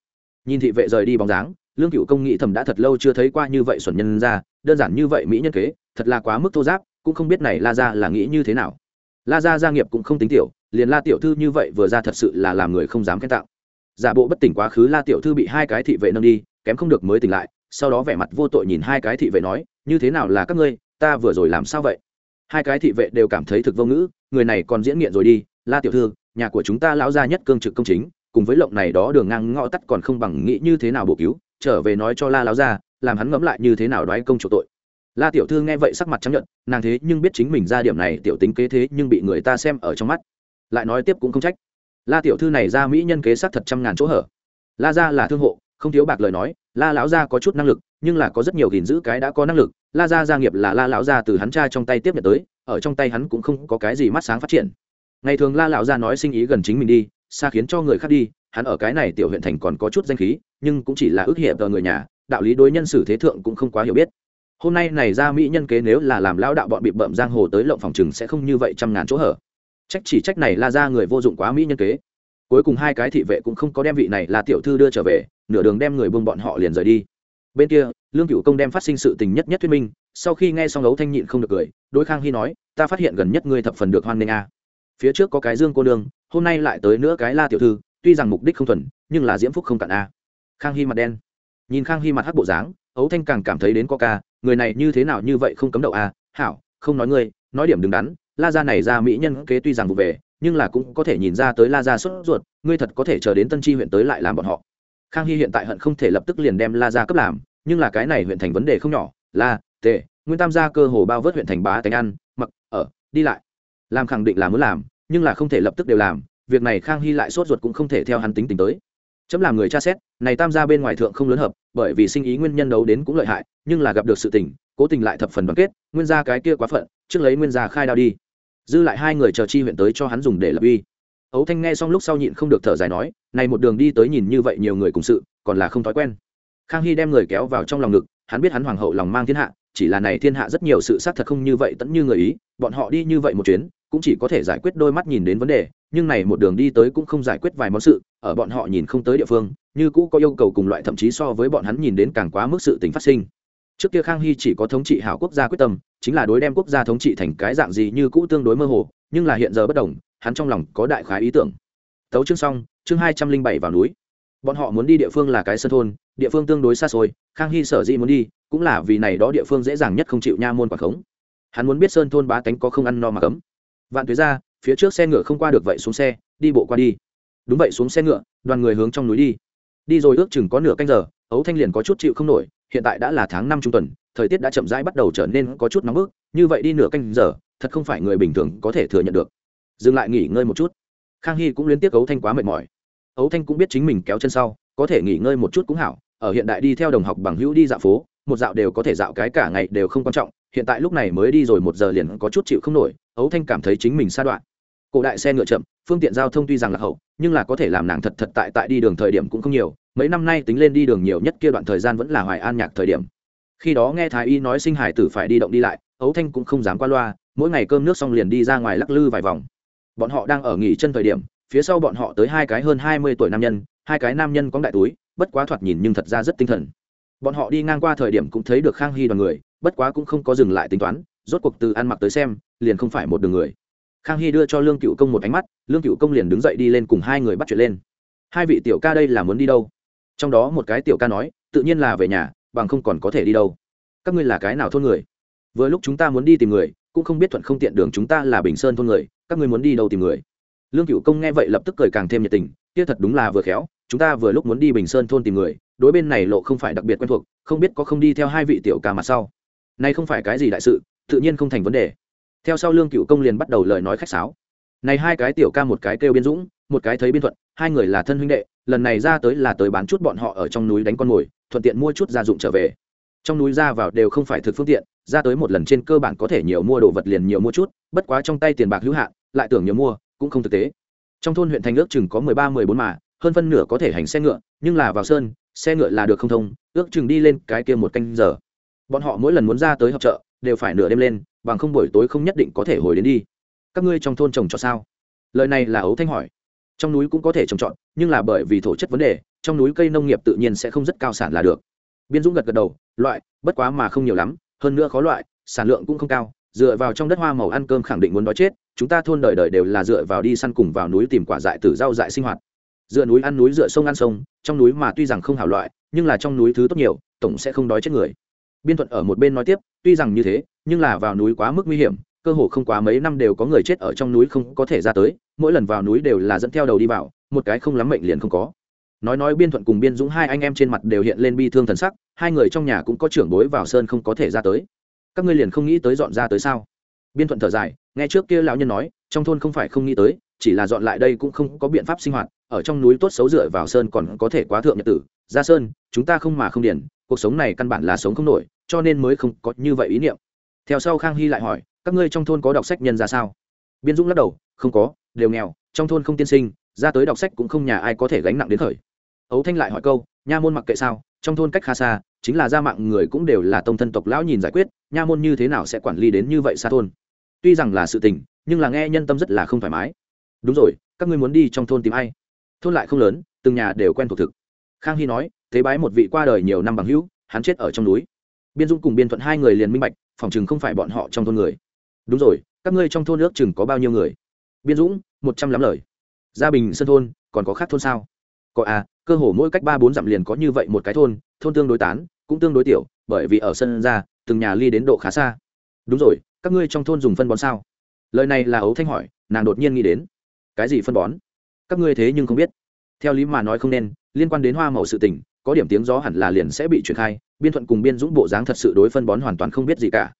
Nhìn thị vệ rời đi bóng dáng, lương cựu công nghĩ thầm đã thật lâu chưa thấy qua như vậy xuẩn nhân ra, đơn giản như vậy mỹ nhân kế, thật là quá mức thô giáp, cũng không biết này la ra là nghĩ như thế nào. La ra gia nghiệp cũng không tính tiểu, liền la tiểu thư như vậy vừa ra thật sự là làm người không dám khen tạo giả bộ bất tỉnh quá khứ la tiểu thư bị hai cái thị vệ nâng đi, kém không được mới tỉnh lại, sau đó vẻ mặt vô tội nhìn hai cái thị vệ nói, như thế nào là các ngươi, ta vừa rồi làm sao vậy? Hai cái thị vệ đều cảm thấy thực vô ngữ, người này còn diễn nghiện rồi đi, la tiểu thư nhà của chúng ta lão gia nhất cương trực công chính, cùng với lộng này đó đường ngang ngõ tắt còn không bằng nghĩ như thế nào bổ cứu, trở về nói cho la lão gia, làm hắn ngẫm lại như thế nào đoái công chủ tội. La tiểu thư nghe vậy sắc mặt chấp nhận nàng thế nhưng biết chính mình ra điểm này tiểu tính kế thế nhưng bị người ta xem ở trong mắt. Lại nói tiếp cũng không trách. La tiểu thư này ra mỹ nhân kế sắc thật trăm ngàn chỗ hở. La gia là thương hộ, không thiếu bạc lời nói, la lão gia có chút năng lực, nhưng là có rất nhiều gìn giữ cái đã có năng lực, la gia gia nghiệp là la lão gia từ hắn cha trong tay tiếp nhận tới, ở trong tay hắn cũng không có cái gì mắt sáng phát triển ngày thường la lão ra nói sinh ý gần chính mình đi, xa khiến cho người khác đi, hắn ở cái này tiểu huyện thành còn có chút danh khí, nhưng cũng chỉ là ước hiệp ở người nhà, đạo lý đối nhân xử thế thượng cũng không quá hiểu biết. Hôm nay này ra mỹ nhân kế nếu là làm lão đạo bọn bị bậm giang hồ tới lộng phòng chừng sẽ không như vậy trăm ngàn chỗ hở. Trách chỉ trách này la ra người vô dụng quá mỹ nhân kế. Cuối cùng hai cái thị vệ cũng không có đem vị này là tiểu thư đưa trở về, nửa đường đem người buông bọn họ liền rời đi. Bên kia, lương cựu công đem phát sinh sự tình nhất nhất thuyết minh, sau khi nghe xong ấu thanh nhịn không được cười, đối khang hy nói, ta phát hiện gần nhất ngươi thập phần được hoan nghênh a phía trước có cái dương cô nương, hôm nay lại tới nữa cái la tiểu thư, tuy rằng mục đích không thuần, nhưng là diễm phúc không cạn a. Khang hy mặt đen. Nhìn khang hy mặt hắc bộ dáng, ấu thanh càng cảm thấy đến có ca, người này như thế nào như vậy không cấm đậu a. Hảo, không nói ngươi, nói điểm đứng đắn, la gia này ra mỹ nhân kế tuy rằng vụ về, nhưng là cũng có thể nhìn ra tới la gia sốt ruột, ngươi thật có thể chờ đến tân tri huyện tới lại làm bọn họ. Khang hy hiện tại hận không thể lập tức liền đem la gia cấp làm, nhưng là cái này huyện thành vấn đề không nhỏ, la tệ nguyên tam gia cơ hồ bao vớt huyện thành bá tánh ăn, mặc, ở, đi lại. Làm khẳng định là muốn làm nhưng là không thể lập tức đều làm, việc này khang hy lại sốt ruột cũng không thể theo hắn tính tình tới. Chấm làm người tra xét, này tam gia bên ngoài thượng không lớn hợp, bởi vì sinh ý nguyên nhân đấu đến cũng lợi hại, nhưng là gặp được sự tình, cố tình lại thập phần đoàn kết, nguyên gia cái kia quá phận, trước lấy nguyên gia khai đao đi. Dư lại hai người chờ chi huyện tới cho hắn dùng để lập uy. Ấu thanh nghe xong lúc sau nhịn không được thở dài nói, này một đường đi tới nhìn như vậy nhiều người cùng sự, còn là không thói quen. Khang hy đem người kéo vào trong lòng ngực, hắn biết hắn hoàng hậu lòng mang thiên hạ, chỉ là này thiên hạ rất nhiều sự xác thật không như vậy tẫn như người ý, bọn họ đi như vậy một chuyến cũng chỉ có thể giải quyết đôi mắt nhìn đến vấn đề, nhưng này một đường đi tới cũng không giải quyết vài món sự, ở bọn họ nhìn không tới địa phương, như cũ có yêu cầu cùng loại thậm chí so với bọn hắn nhìn đến càng quá mức sự tình phát sinh. Trước kia khang hy chỉ có thống trị hảo quốc gia quyết tâm, chính là đối đem quốc gia thống trị thành cái dạng gì như cũ tương đối mơ hồ, nhưng là hiện giờ bất đồng, hắn trong lòng có đại khái ý tưởng. Tấu chương xong, chương hai trăm linh bảy vào núi. Bọn họ muốn đi địa phương là cái sân thôn, địa phương tương đối xa xôi, khang hy sở dĩ muốn đi, cũng là vì này đó địa phương dễ dàng nhất không chịu nha môn quả khống. Hắn muốn biết sơn thôn bá tánh có không ăn no mà cấm vạn tuế ra, phía trước xe ngựa không qua được vậy xuống xe, đi bộ qua đi. Đúng vậy xuống xe ngựa, đoàn người hướng trong núi đi. Đi rồi ước chừng có nửa canh giờ, ấu thanh liền có chút chịu không nổi, hiện tại đã là tháng năm trung tuần, thời tiết đã chậm rãi bắt đầu trở nên có chút nóng bức, như vậy đi nửa canh giờ, thật không phải người bình thường có thể thừa nhận được. Dừng lại nghỉ ngơi một chút. Khang hy cũng liên tiếp ấu thanh quá mệt mỏi. Ấu thanh cũng biết chính mình kéo chân sau, có thể nghỉ ngơi một chút cũng hảo, ở hiện đại đi theo đồng học bằng hữu đi dạo phố, một dạo đều có thể dạo cái cả ngày đều không quan trọng hiện tại lúc này mới đi rồi một giờ liền có chút chịu không nổi, ấu thanh cảm thấy chính mình xa đoạn. Cổ đại xe ngựa chậm, phương tiện giao thông tuy rằng là hậu, nhưng là có thể làm nàng thật thật tại tại đi đường thời điểm cũng không nhiều, mấy năm nay tính lên đi đường nhiều nhất kia đoạn thời gian vẫn là hoài an nhạc thời điểm. Khi đó nghe thái y nói sinh hải tử phải đi động đi lại, ấu thanh cũng không dám qua loa, mỗi ngày cơm nước xong liền đi ra ngoài lắc lư vài vòng. Bọn họ đang ở nghỉ chân thời điểm, phía sau bọn họ tới hai cái hơn hai mươi tuổi nam nhân, hai cái nam nhân có đại túi, bất quá thoạt nhìn nhưng thật ra rất tinh thần. Bọn họ đi ngang qua thời điểm cũng thấy được khang hy đoàn người bất quá cũng không có dừng lại tính toán, rốt cuộc từ ăn mặc tới xem, liền không phải một đường người. Khang hy đưa cho lương cựu công một ánh mắt, lương cựu công liền đứng dậy đi lên cùng hai người bắt chuyện lên. Hai vị tiểu ca đây là muốn đi đâu? Trong đó một cái tiểu ca nói, tự nhiên là về nhà, bằng không còn có thể đi đâu. Các ngươi là cái nào thôn người? Vừa lúc chúng ta muốn đi tìm người, cũng không biết thuận không tiện đường chúng ta là bình sơn thôn người, các ngươi muốn đi đâu tìm người? Lương cựu công nghe vậy lập tức cười càng thêm nhiệt tình, kia thật đúng là vừa khéo, chúng ta vừa lúc muốn đi bình sơn thôn tìm người, đối bên này lộ không phải đặc biệt quen thuộc, không biết có không đi theo hai vị tiểu ca mặt sau nay không phải cái gì đại sự, tự nhiên không thành vấn đề. Theo sau lương cựu công liền bắt đầu lời nói khách sáo. Này hai cái tiểu ca một cái kêu biên dũng, một cái thấy biên thuận, hai người là thân huynh đệ, lần này ra tới là tới bán chút bọn họ ở trong núi đánh con mồi, thuận tiện mua chút gia dụng trở về. Trong núi ra vào đều không phải thực phương tiện, ra tới một lần trên cơ bản có thể nhiều mua đồ vật liền nhiều mua chút, bất quá trong tay tiền bạc hữu hạn, lại tưởng nhiều mua, cũng không thực tế. Trong thôn huyện thành ước chừng có mười ba, mười bốn mà, hơn phân nửa có thể hành xe ngựa, nhưng là vào sơn, xe ngựa là được không thông, ước chừng đi lên cái kia một canh giờ bọn họ mỗi lần muốn ra tới hợp chợ, đều phải nửa đêm lên, bằng không buổi tối không nhất định có thể hồi đến đi. Các ngươi trong thôn trồng cho sao? Lời này là ấu thanh hỏi. Trong núi cũng có thể trồng trọt, nhưng là bởi vì thổ chất vấn đề, trong núi cây nông nghiệp tự nhiên sẽ không rất cao sản là được. Biên dũng gật gật đầu, loại, bất quá mà không nhiều lắm, hơn nữa khó loại, sản lượng cũng không cao, dựa vào trong đất hoa màu ăn cơm khẳng định muốn đói chết, chúng ta thôn đời đời đều là dựa vào đi săn cùng vào núi tìm quả dại từ rau dại sinh hoạt. Dựa núi ăn núi, dựa sông ăn sông, trong núi mà tuy rằng không hảo loại, nhưng là trong núi thứ tốt nhiều, tổng sẽ không đói chết người biên thuận ở một bên nói tiếp, tuy rằng như thế, nhưng là vào núi quá mức nguy hiểm, cơ hồ không quá mấy năm đều có người chết ở trong núi không có thể ra tới, mỗi lần vào núi đều là dẫn theo đầu đi vào, một cái không lắm mệnh liền không có. Nói nói biên thuận cùng biên dũng hai anh em trên mặt đều hiện lên bi thương thần sắc, hai người trong nhà cũng có trưởng bối vào sơn không có thể ra tới. Các ngươi liền không nghĩ tới dọn ra tới sao? Biên thuận thở dài, nghe trước kia lão nhân nói, trong thôn không phải không nghĩ tới, chỉ là dọn lại đây cũng không có biện pháp sinh hoạt, ở trong núi tốt xấu dựa vào sơn còn có thể quá thượng nhật tử, ra sơn, chúng ta không mà không điển cuộc sống này căn bản là sống không nổi, cho nên mới không có như vậy ý niệm. Theo sau khang hy lại hỏi, các ngươi trong thôn có đọc sách nhân ra sao? Biên dũng lắc đầu, không có, đều nghèo, trong thôn không tiên sinh, ra tới đọc sách cũng không nhà ai có thể gánh nặng đến thời ấu thanh lại hỏi câu, nha môn mặc kệ sao, trong thôn cách khá xa, chính là gia mạng người cũng đều là tông thân tộc lão nhìn giải quyết, nha môn như thế nào sẽ quản lý đến như vậy xa thôn? Tuy rằng là sự tình, nhưng là nghe nhân tâm rất là không thoải mái. Đúng rồi, các ngươi muốn đi trong thôn tìm ai? Thôn lại không lớn, từng nhà đều quen thuộc thực. Khang hy nói thế bái một vị qua đời nhiều năm bằng hữu, hắn chết ở trong núi. Biên dung cùng biên thuận hai người liền minh bạch, phòng chừng không phải bọn họ trong thôn người. Đúng rồi, các ngươi trong thôn nước chừng có bao nhiêu người? Biên dũng, một trăm lắm lời. Gia bình sân thôn, còn có khác thôn sao? Có à cơ hồ mỗi cách ba bốn dặm liền có như vậy một cái thôn thôn tương đối tán, cũng tương đối tiểu, bởi vì ở sân ra, từng nhà ly đến độ khá xa. Đúng rồi, các ngươi trong thôn dùng phân bón sao? Lời này là ấu thanh hỏi, nàng đột nhiên nghĩ đến. Cái gì phân bón? Các ngươi thế nhưng không biết. Theo lý mà nói không nên, liên quan đến hoa màu sự tình có điểm tiếng gió hẳn là liền sẽ bị truyền khai, biên thuận cùng biên dũng bộ dáng thật sự đối phân bón hoàn toàn không biết gì cả.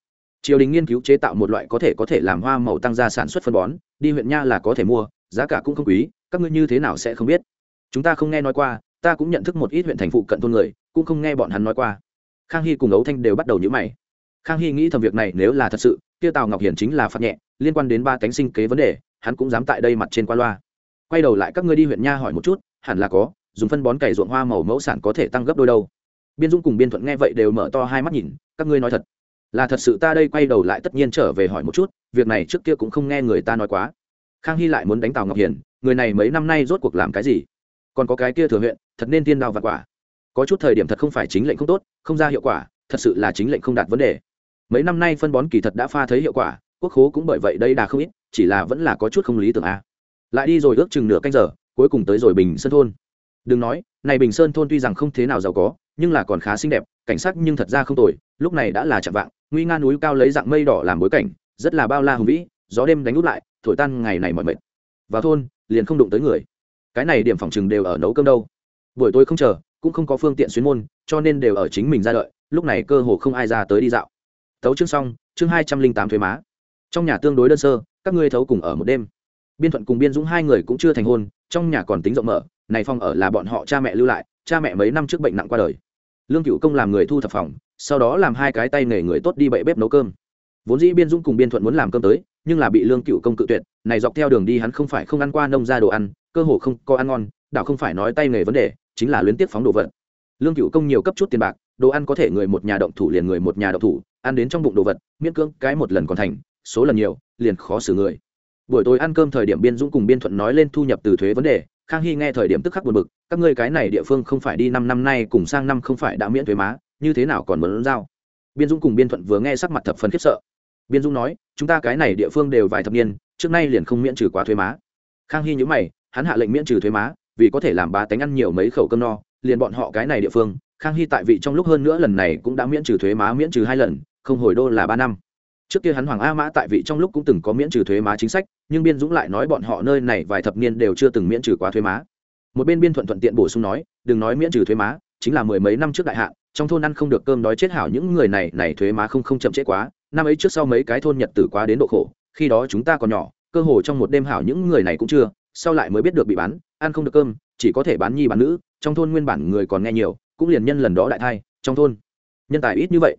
Triều đình nghiên cứu chế tạo một loại có thể có thể làm hoa màu tăng gia sản xuất phân bón, đi huyện nha là có thể mua, giá cả cũng không quý, các ngươi như thế nào sẽ không biết? Chúng ta không nghe nói qua, ta cũng nhận thức một ít huyện thành phụ cận thôn người, cũng không nghe bọn hắn nói qua. Khang hy cùng ấu thanh đều bắt đầu nhữ mày. Khang hy nghĩ thầm việc này nếu là thật sự, kia tào ngọc hiển chính là phạt nhẹ, liên quan đến ba cánh sinh kế vấn đề, hắn cũng dám tại đây mặt trên qua loa. Quay đầu lại các ngươi đi huyện nha hỏi một chút, hẳn là có dùng phân bón cày ruộng hoa màu mẫu sản có thể tăng gấp đôi đâu. Biên dung cùng biên thuận nghe vậy đều mở to hai mắt nhìn, các ngươi nói thật. Là thật sự ta đây quay đầu lại tất nhiên trở về hỏi một chút, việc này trước kia cũng không nghe người ta nói quá. Khang hy lại muốn đánh tào ngọc hiền, người này mấy năm nay rốt cuộc làm cái gì? Còn có cái kia thừa huyện, thật nên tiên đao vặt quả. Có chút thời điểm thật không phải chính lệnh không tốt, không ra hiệu quả, thật sự là chính lệnh không đạt vấn đề. Mấy năm nay phân bón kỳ thật đã pha thấy hiệu quả, quốc khố cũng bởi vậy đây đà không ít, chỉ là vẫn là có chút không lý tưởng a. Lại đi rồi ước chừng nửa canh giờ, cuối cùng tới rồi bình sơn thôn đừng nói, này bình sơn thôn tuy rằng không thế nào giàu có, nhưng là còn khá xinh đẹp, cảnh sắc nhưng thật ra không tồi, lúc này đã là chạm vạng, nguy nga núi cao lấy dạng mây đỏ làm bối cảnh, rất là bao la hùng vĩ, gió đêm đánh út lại, thổi tan ngày này mọi mệt. Vào thôn, liền không đụng tới người. Cái này điểm phòng chừng đều ở nấu cơm đâu. Buổi tối không chờ, cũng không có phương tiện xuyên môn, cho nên đều ở chính mình ra đợi, lúc này cơ hồ không ai ra tới đi dạo. Thấu chương xong, chương hai trăm linh tám thuế má. Trong nhà tương đối đơn sơ, các ngươi thấu cùng ở một đêm. Biên thuận cùng biên dũng hai người cũng chưa thành hôn, trong nhà còn tính rộng mở này phòng ở là bọn họ cha mẹ lưu lại, cha mẹ mấy năm trước bệnh nặng qua đời. Lương cựu công làm người thu thập phòng, sau đó làm hai cái tay nghề người tốt đi bậy bếp nấu cơm. Vốn dĩ biên dũng cùng biên thuận muốn làm cơm tới, nhưng là bị lương cựu công cự tuyệt, này dọc theo đường đi hắn không phải không ăn qua nông ra đồ ăn, cơ hồ không có ăn ngon, đảo không phải nói tay nghề vấn đề, chính là luyến tiếp phóng đồ vật. Lương cựu công nhiều cấp chút tiền bạc, đồ ăn có thể người một nhà động thủ liền người một nhà động thủ, ăn đến trong bụng đồ vật, miễn cưỡng cái một lần còn thành, số lần nhiều, liền khó xử người buổi tối ăn cơm thời điểm biên dũng cùng biên thuận nói lên thu nhập từ thuế vấn đề, khang hy nghe thời điểm tức khắc buồn bực, các ngươi cái này địa phương không phải đi năm năm nay cùng sang năm không phải đã miễn thuế má, như thế nào còn muốn giao? Biên dũng cùng biên thuận vừa nghe sắc mặt thập phần khiếp sợ. Biên dũng nói, chúng ta cái này địa phương đều vài thập niên, trước nay liền không miễn trừ quá thuế má. Khang hy nhữ mày, hắn hạ lệnh miễn trừ thuế má, vì có thể làm bá tánh ăn nhiều mấy khẩu cơm no, liền bọn họ cái này địa phương, khang hy tại vị trong lúc hơn nữa lần này cũng đã miễn trừ thuế má miễn trừ hai lần, không hồi đô là ba năm trước kia hắn hoàng a mã tại vị trong lúc cũng từng có miễn trừ thuế má chính sách, nhưng biên dũng lại nói bọn họ nơi này vài thập niên đều chưa từng miễn trừ quá thuế má. Một bên biên thuận thuận tiện bổ sung nói, đừng nói miễn trừ thuế má, chính là mười mấy năm trước đại hạn, trong thôn ăn không được cơm đói chết hảo những người này này thuế má không không chậm trễ quá, năm ấy trước sau mấy cái thôn nhật tử quá đến độ khổ, khi đó chúng ta còn nhỏ, cơ hồ trong một đêm hảo những người này cũng chưa, sau lại mới biết được bị bán, ăn không được cơm, chỉ có thể bán nhi bán nữ, trong thôn nguyên bản người còn nghe nhiều, cũng liền nhân lần đó đại thai, trong thôn, nhân tài ít như vậy.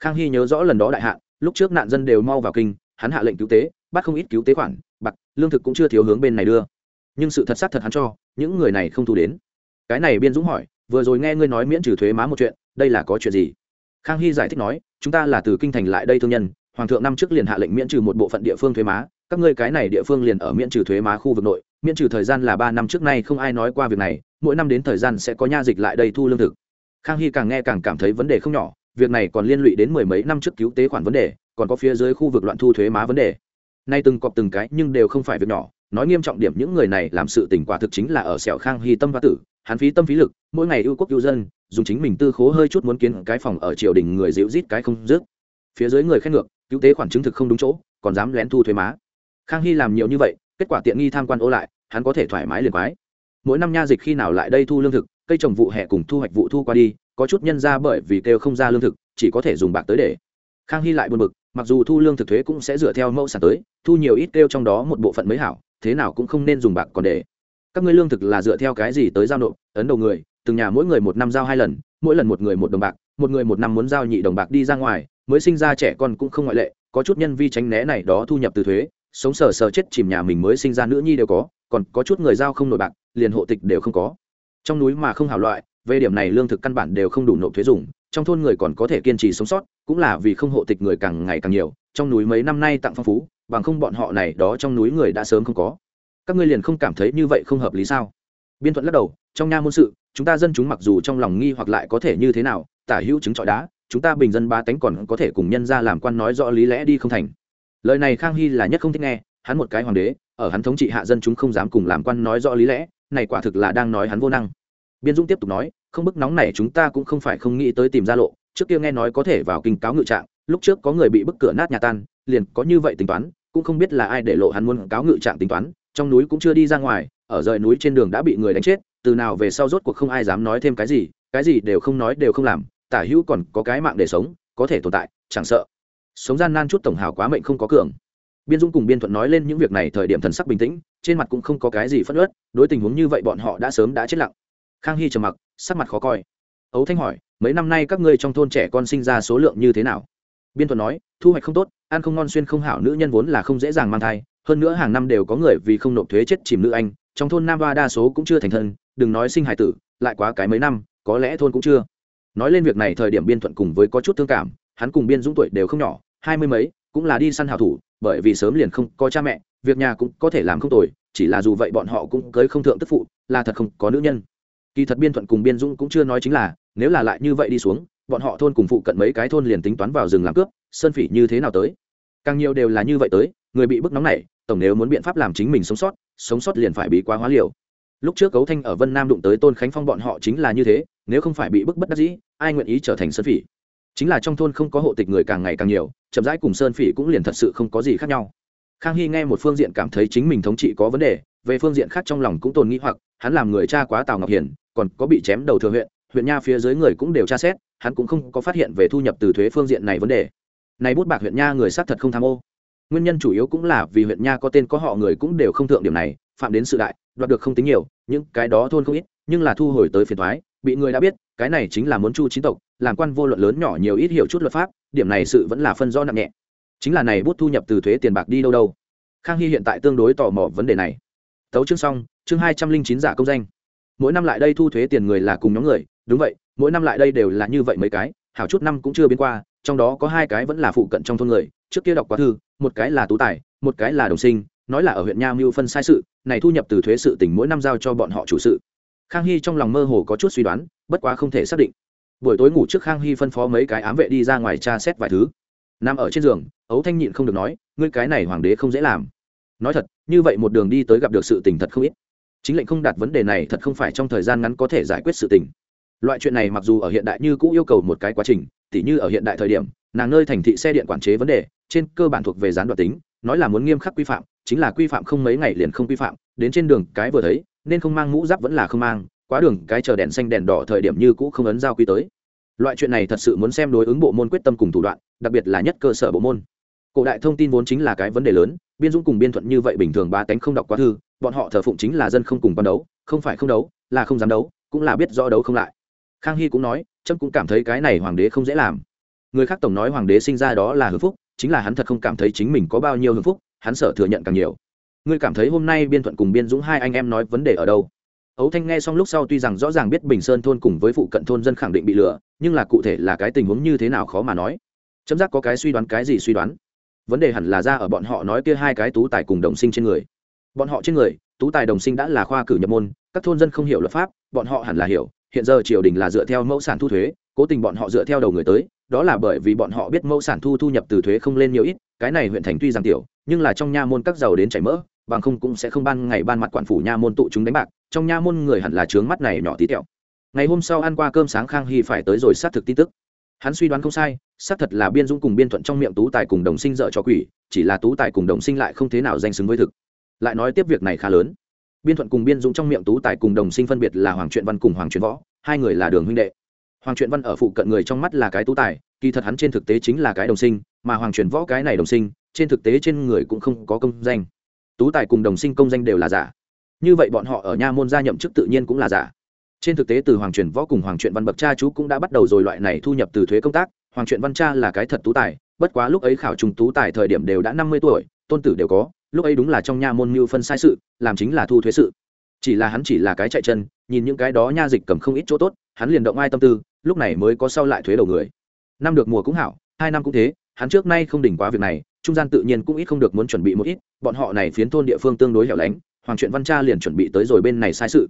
Khang hy nhớ rõ lần đó đại hạn lúc trước nạn dân đều mau vào kinh, hắn hạ lệnh cứu tế, bắt không ít cứu tế khoản, bạc, lương thực cũng chưa thiếu hướng bên này đưa. Nhưng sự thật xác thật hắn cho, những người này không thu đến. Cái này biên dũng hỏi, vừa rồi nghe ngươi nói miễn trừ thuế má một chuyện, đây là có chuyện gì? Khang hy giải thích nói, chúng ta là từ kinh thành lại đây thương nhân, hoàng thượng năm trước liền hạ lệnh miễn trừ một bộ phận địa phương thuế má, các ngươi cái này địa phương liền ở miễn trừ thuế má khu vực nội, miễn trừ thời gian là ba năm trước nay không ai nói qua việc này, mỗi năm đến thời gian sẽ có nha dịch lại đây thu lương thực. Khang hy càng nghe càng cảm thấy vấn đề không nhỏ việc này còn liên lụy đến mười mấy năm trước cứu tế khoản vấn đề, còn có phía dưới khu vực loạn thu thuế má vấn đề. Nay từng cọp từng cái, nhưng đều không phải việc nhỏ. Nói nghiêm trọng điểm, những người này làm sự tình quả thực chính là ở sẹo khang hy tâm hoa tử, hắn phí tâm phí lực, mỗi ngày ưu quốc ưu dân, dùng chính mình tư khố hơi chút muốn kiến cái phòng ở triều đình người dịu rít cái không dứt. Phía dưới người khen ngược, cứu tế khoản chứng thực không đúng chỗ, còn dám lén thu thuế má. Khang hy làm nhiều như vậy, kết quả tiện nghi tham quan ô lại, hắn có thể thoải mái liền quái. Mỗi năm nha dịch khi nào lại đây thu lương thực, cây trồng vụ hè cùng thu hoạch vụ thu qua đi có chút nhân ra bởi vì kêu không ra lương thực, chỉ có thể dùng bạc tới để. Khang hy lại buồn bực, mặc dù thu lương thực thuế cũng sẽ dựa theo mẫu sản tới, thu nhiều ít kêu trong đó một bộ phận mới hảo, thế nào cũng không nên dùng bạc còn để. Các ngươi lương thực là dựa theo cái gì tới giao nộp, ấn đầu người, từng nhà mỗi người một năm giao hai lần, mỗi lần một người một đồng bạc, một người một năm muốn giao nhị đồng bạc đi ra ngoài, mới sinh ra trẻ con cũng không ngoại lệ, có chút nhân vi tránh né này đó thu nhập từ thuế, sống sờ sờ chết chìm nhà mình mới sinh ra nữ nhi đều có, còn có chút người giao không nổi bạc, liền hộ tịch đều không có. Trong núi mà không hảo loại về điểm này lương thực căn bản đều không đủ nộp thuế dùng, trong thôn người còn có thể kiên trì sống sót, cũng là vì không hộ tịch người càng ngày càng nhiều, trong núi mấy năm nay tặng phong phú, bằng không bọn họ này đó trong núi người đã sớm không có. Các ngươi liền không cảm thấy như vậy không hợp lý sao? Biên thuận lắc đầu, trong nha môn sự, chúng ta dân chúng mặc dù trong lòng nghi hoặc lại có thể như thế nào, tả hữu chứng trọi đá, chúng ta bình dân ba tánh còn có thể cùng nhân ra làm quan nói rõ lý lẽ đi không thành. Lời này khang hy là nhất không thích nghe, hắn một cái hoàng đế, ở hắn thống trị hạ dân chúng không dám cùng làm quan nói rõ lý lẽ, này quả thực là đang nói hắn vô năng biên dũng tiếp tục nói, không bức nóng này chúng ta cũng không phải không nghĩ tới tìm ra lộ. Trước kia nghe nói có thể vào kinh cáo ngự trạng, lúc trước có người bị bức cửa nát nhà tan, liền có như vậy tính toán, cũng không biết là ai để lộ hắn muốn cáo ngự trạng tính toán, trong núi cũng chưa đi ra ngoài, ở rời núi trên đường đã bị người đánh chết, từ nào về sau rốt cuộc không ai dám nói thêm cái gì cái gì đều không nói, đều không làm, tả hữu còn có cái mạng để sống, có thể tồn tại, chẳng sợ sống gian nan chút tổng hào quá mệnh không có cường. Biên dung cùng biên thuận nói lên những việc này thời điểm thần sắc bình tĩnh, trên mặt cũng không có cái gì phất ớt đối tình huống như vậy bọn họ đã sớm đã chết lặng khang hy trầm mặc, sắc mặt khó coi. Ấu thanh hỏi, mấy năm nay các ngươi trong thôn trẻ con sinh ra số lượng như thế nào? Biên thuận nói, thu hoạch không tốt, ăn không ngon xuyên không hảo nữ nhân vốn là không dễ dàng mang thai, hơn nữa hàng năm đều có người vì không nộp thuế chết chìm nữ anh, trong thôn nam ba đa số cũng chưa thành thân, đừng nói sinh hải tử, lại quá cái mấy năm, có lẽ thôn cũng chưa. Nói lên việc này thời điểm biên thuận cùng với có chút thương cảm, hắn cùng biên dũng tuổi đều không nhỏ, hai mươi mấy, cũng là đi săn hào thủ, bởi vì sớm liền không có cha mẹ, việc nhà cũng có thể làm không tồi, chỉ là dù vậy bọn họ cũng cưới không thượng tức phụ, là thật không có nữ nhân kỳ thật biên thuận cùng biên dũng cũng chưa nói chính là, nếu là lại như vậy đi xuống, bọn họ thôn cùng phụ cận mấy cái thôn liền tính toán vào rừng làm cướp, sơn phỉ như thế nào tới? Càng nhiều đều là như vậy tới, người bị bức nóng này tổng nếu muốn biện pháp làm chính mình sống sót sống sót liền phải bị quá hóa liều. Lúc trước cấu thanh ở vân nam đụng tới tôn khánh phong bọn họ chính là như thế, nếu không phải bị bức bất đắc dĩ, ai nguyện ý trở thành sơn phỉ? Chính là trong thôn không có hộ tịch người càng ngày càng nhiều, chậm rãi cùng sơn phỉ cũng liền thật sự không có gì khác nhau. Khang hy nghe một phương diện cảm thấy chính mình thống trị có vấn đề, về phương diện khác trong lòng cũng tồn nghĩ hoặc, hắn làm người cha quá tào ngọc hiển còn có bị chém đầu thừa huyện huyện nha phía dưới người cũng đều tra xét, hắn cũng không có phát hiện về thu nhập từ thuế phương diện này vấn đề. Này bút bạc huyện nha người xác thật không tham ô. Nguyên nhân chủ yếu cũng là vì huyện nha có tên có họ người cũng đều không thượng điểm này, phạm đến sự đại, đoạt được không tính nhiều, những cái đó thôn không ít, nhưng là thu hồi tới phiền thoái bị người đã biết, cái này chính là muốn chu chính tộc, làm quan vô luận lớn nhỏ nhiều ít hiểu chút luật pháp, điểm này sự vẫn là phân do nặng nhẹ. Chính là này bút thu nhập từ thuế tiền bạc đi đâu đâu. Khang hy hiện tại tương đối tò mò vấn đề này. Tấu chương xong, chương hai trăm linh chín giả công danh mỗi năm lại đây thu thuế tiền người là cùng nhóm người, đúng vậy, mỗi năm lại đây đều là như vậy mấy cái, hảo chút năm cũng chưa biến qua, trong đó có hai cái vẫn là phụ cận trong thôn người, trước kia đọc quá thư, một cái là tú tài, một cái là đồng sinh, nói là ở huyện nha mưu phân sai sự, này thu nhập từ thuế sự tỉnh mỗi năm giao cho bọn họ chủ sự. Khang hy trong lòng mơ hồ có chút suy đoán, bất quá không thể xác định. Buổi tối ngủ trước khang hy phân phó mấy cái ám vệ đi ra ngoài tra xét vài thứ. Nằm ở trên giường, ấu thanh nhịn không được nói, ngươi cái này hoàng đế không dễ làm. Nói thật, như vậy một đường đi tới gặp được sự tình thật không ít chính lệnh không đạt vấn đề này thật không phải trong thời gian ngắn có thể giải quyết sự tình. Loại chuyện này mặc dù ở hiện đại như cũng yêu cầu một cái quá trình, tỉ như ở hiện đại thời điểm, nàng nơi thành thị xe điện quản chế vấn đề, trên cơ bản thuộc về gián đoạn tính, nói là muốn nghiêm khắc quy phạm, chính là quy phạm không mấy ngày liền không quy phạm, đến trên đường cái vừa thấy, nên không mang mũ giáp vẫn là không mang, quá đường cái chờ đèn xanh đèn đỏ thời điểm như cũ không ấn giao quy tới. Loại chuyện này thật sự muốn xem đối ứng bộ môn quyết tâm cùng thủ đoạn, đặc biệt là nhất cơ sở bộ môn. Cổ đại thông tin vốn chính là cái vấn đề lớn, biên dũng cùng biên thuận như vậy bình thường ba tánh không đọc quá thư bọn họ thờ phụng chính là dân không cùng quan đấu, không phải không đấu, là không dám đấu, cũng là biết rõ đấu không lại. Khang hy cũng nói, trâm cũng cảm thấy cái này hoàng đế không dễ làm. Người khác tổng nói hoàng đế sinh ra đó là hưng phúc, chính là hắn thật không cảm thấy chính mình có bao nhiêu hưng phúc, hắn sợ thừa nhận càng nhiều. Ngươi cảm thấy hôm nay biên thuận cùng biên dũng hai anh em nói vấn đề ở đâu? Ấu thanh nghe xong lúc sau tuy rằng rõ ràng biết bình sơn thôn cùng với phụ cận thôn dân khẳng định bị lừa, nhưng là cụ thể là cái tình huống như thế nào khó mà nói. Chấm giác có cái suy đoán, cái gì suy đoán? Vấn đề hẳn là ra ở bọn họ nói kia hai cái tú tài cùng đồng sinh trên người bọn họ trên người, tú tài đồng sinh đã là khoa cử nhập môn, các thôn dân không hiểu luật pháp, bọn họ hẳn là hiểu, hiện giờ triều đình là dựa theo mẫu sản thu thuế, cố tình bọn họ dựa theo đầu người tới, đó là bởi vì bọn họ biết mẫu sản thu thu nhập từ thuế không lên nhiều ít, cái này huyện thành tuy giảm tiểu, nhưng là trong nha môn các giàu đến chảy mỡ, bằng không cũng sẽ không ban ngày ban mặt quản phủ nha môn tụ chúng đánh bạc, trong nha môn người hẳn là trướng mắt này nhỏ tí tẹo. Ngày hôm sau ăn qua cơm sáng khang hy phải tới rồi xác thực tin tức. Hắn suy đoán không sai, xác thật là biên dũng cùng biên thuận trong miệng tú tài cùng đồng sinh dợ cho quỷ, chỉ là tú tài cùng đồng sinh lại không thế nào danh xứng với thực lại nói tiếp việc này khá lớn. Biên thuận cùng biên dũng trong miệng tú tài cùng đồng sinh phân biệt là hoàng truyện văn cùng hoàng truyện võ, hai người là đường huynh đệ. Hoàng truyện văn ở phụ cận người trong mắt là cái tú tài, kỳ thật hắn trên thực tế chính là cái đồng sinh, mà hoàng truyền võ cái này đồng sinh, trên thực tế trên người cũng không có công danh. Tú tài cùng đồng sinh công danh đều là giả. Như vậy bọn họ ở nha môn gia nhậm chức tự nhiên cũng là giả. Trên thực tế từ hoàng truyền võ cùng hoàng truyện văn bậc cha chú cũng đã bắt đầu rồi loại này thu nhập từ thuế công tác, hoàng truyện văn cha là cái thật tú tài, bất quá lúc ấy khảo trùng tú tài thời điểm đều đã năm mươi tuổi, tôn tử đều có lúc ấy đúng là trong nha môn mưu phân sai sự, làm chính là thu thuế sự. Chỉ là hắn chỉ là cái chạy chân, nhìn những cái đó nha dịch cầm không ít chỗ tốt, hắn liền động ai tâm tư, lúc này mới có sau lại thuế đầu người. Năm được mùa cũng hảo, hai năm cũng thế, hắn trước nay không đỉnh quá việc này, trung gian tự nhiên cũng ít không được muốn chuẩn bị một ít, bọn họ này phiến thôn địa phương tương đối hẻo lánh, hoàng truyện văn cha liền chuẩn bị tới rồi bên này sai sự.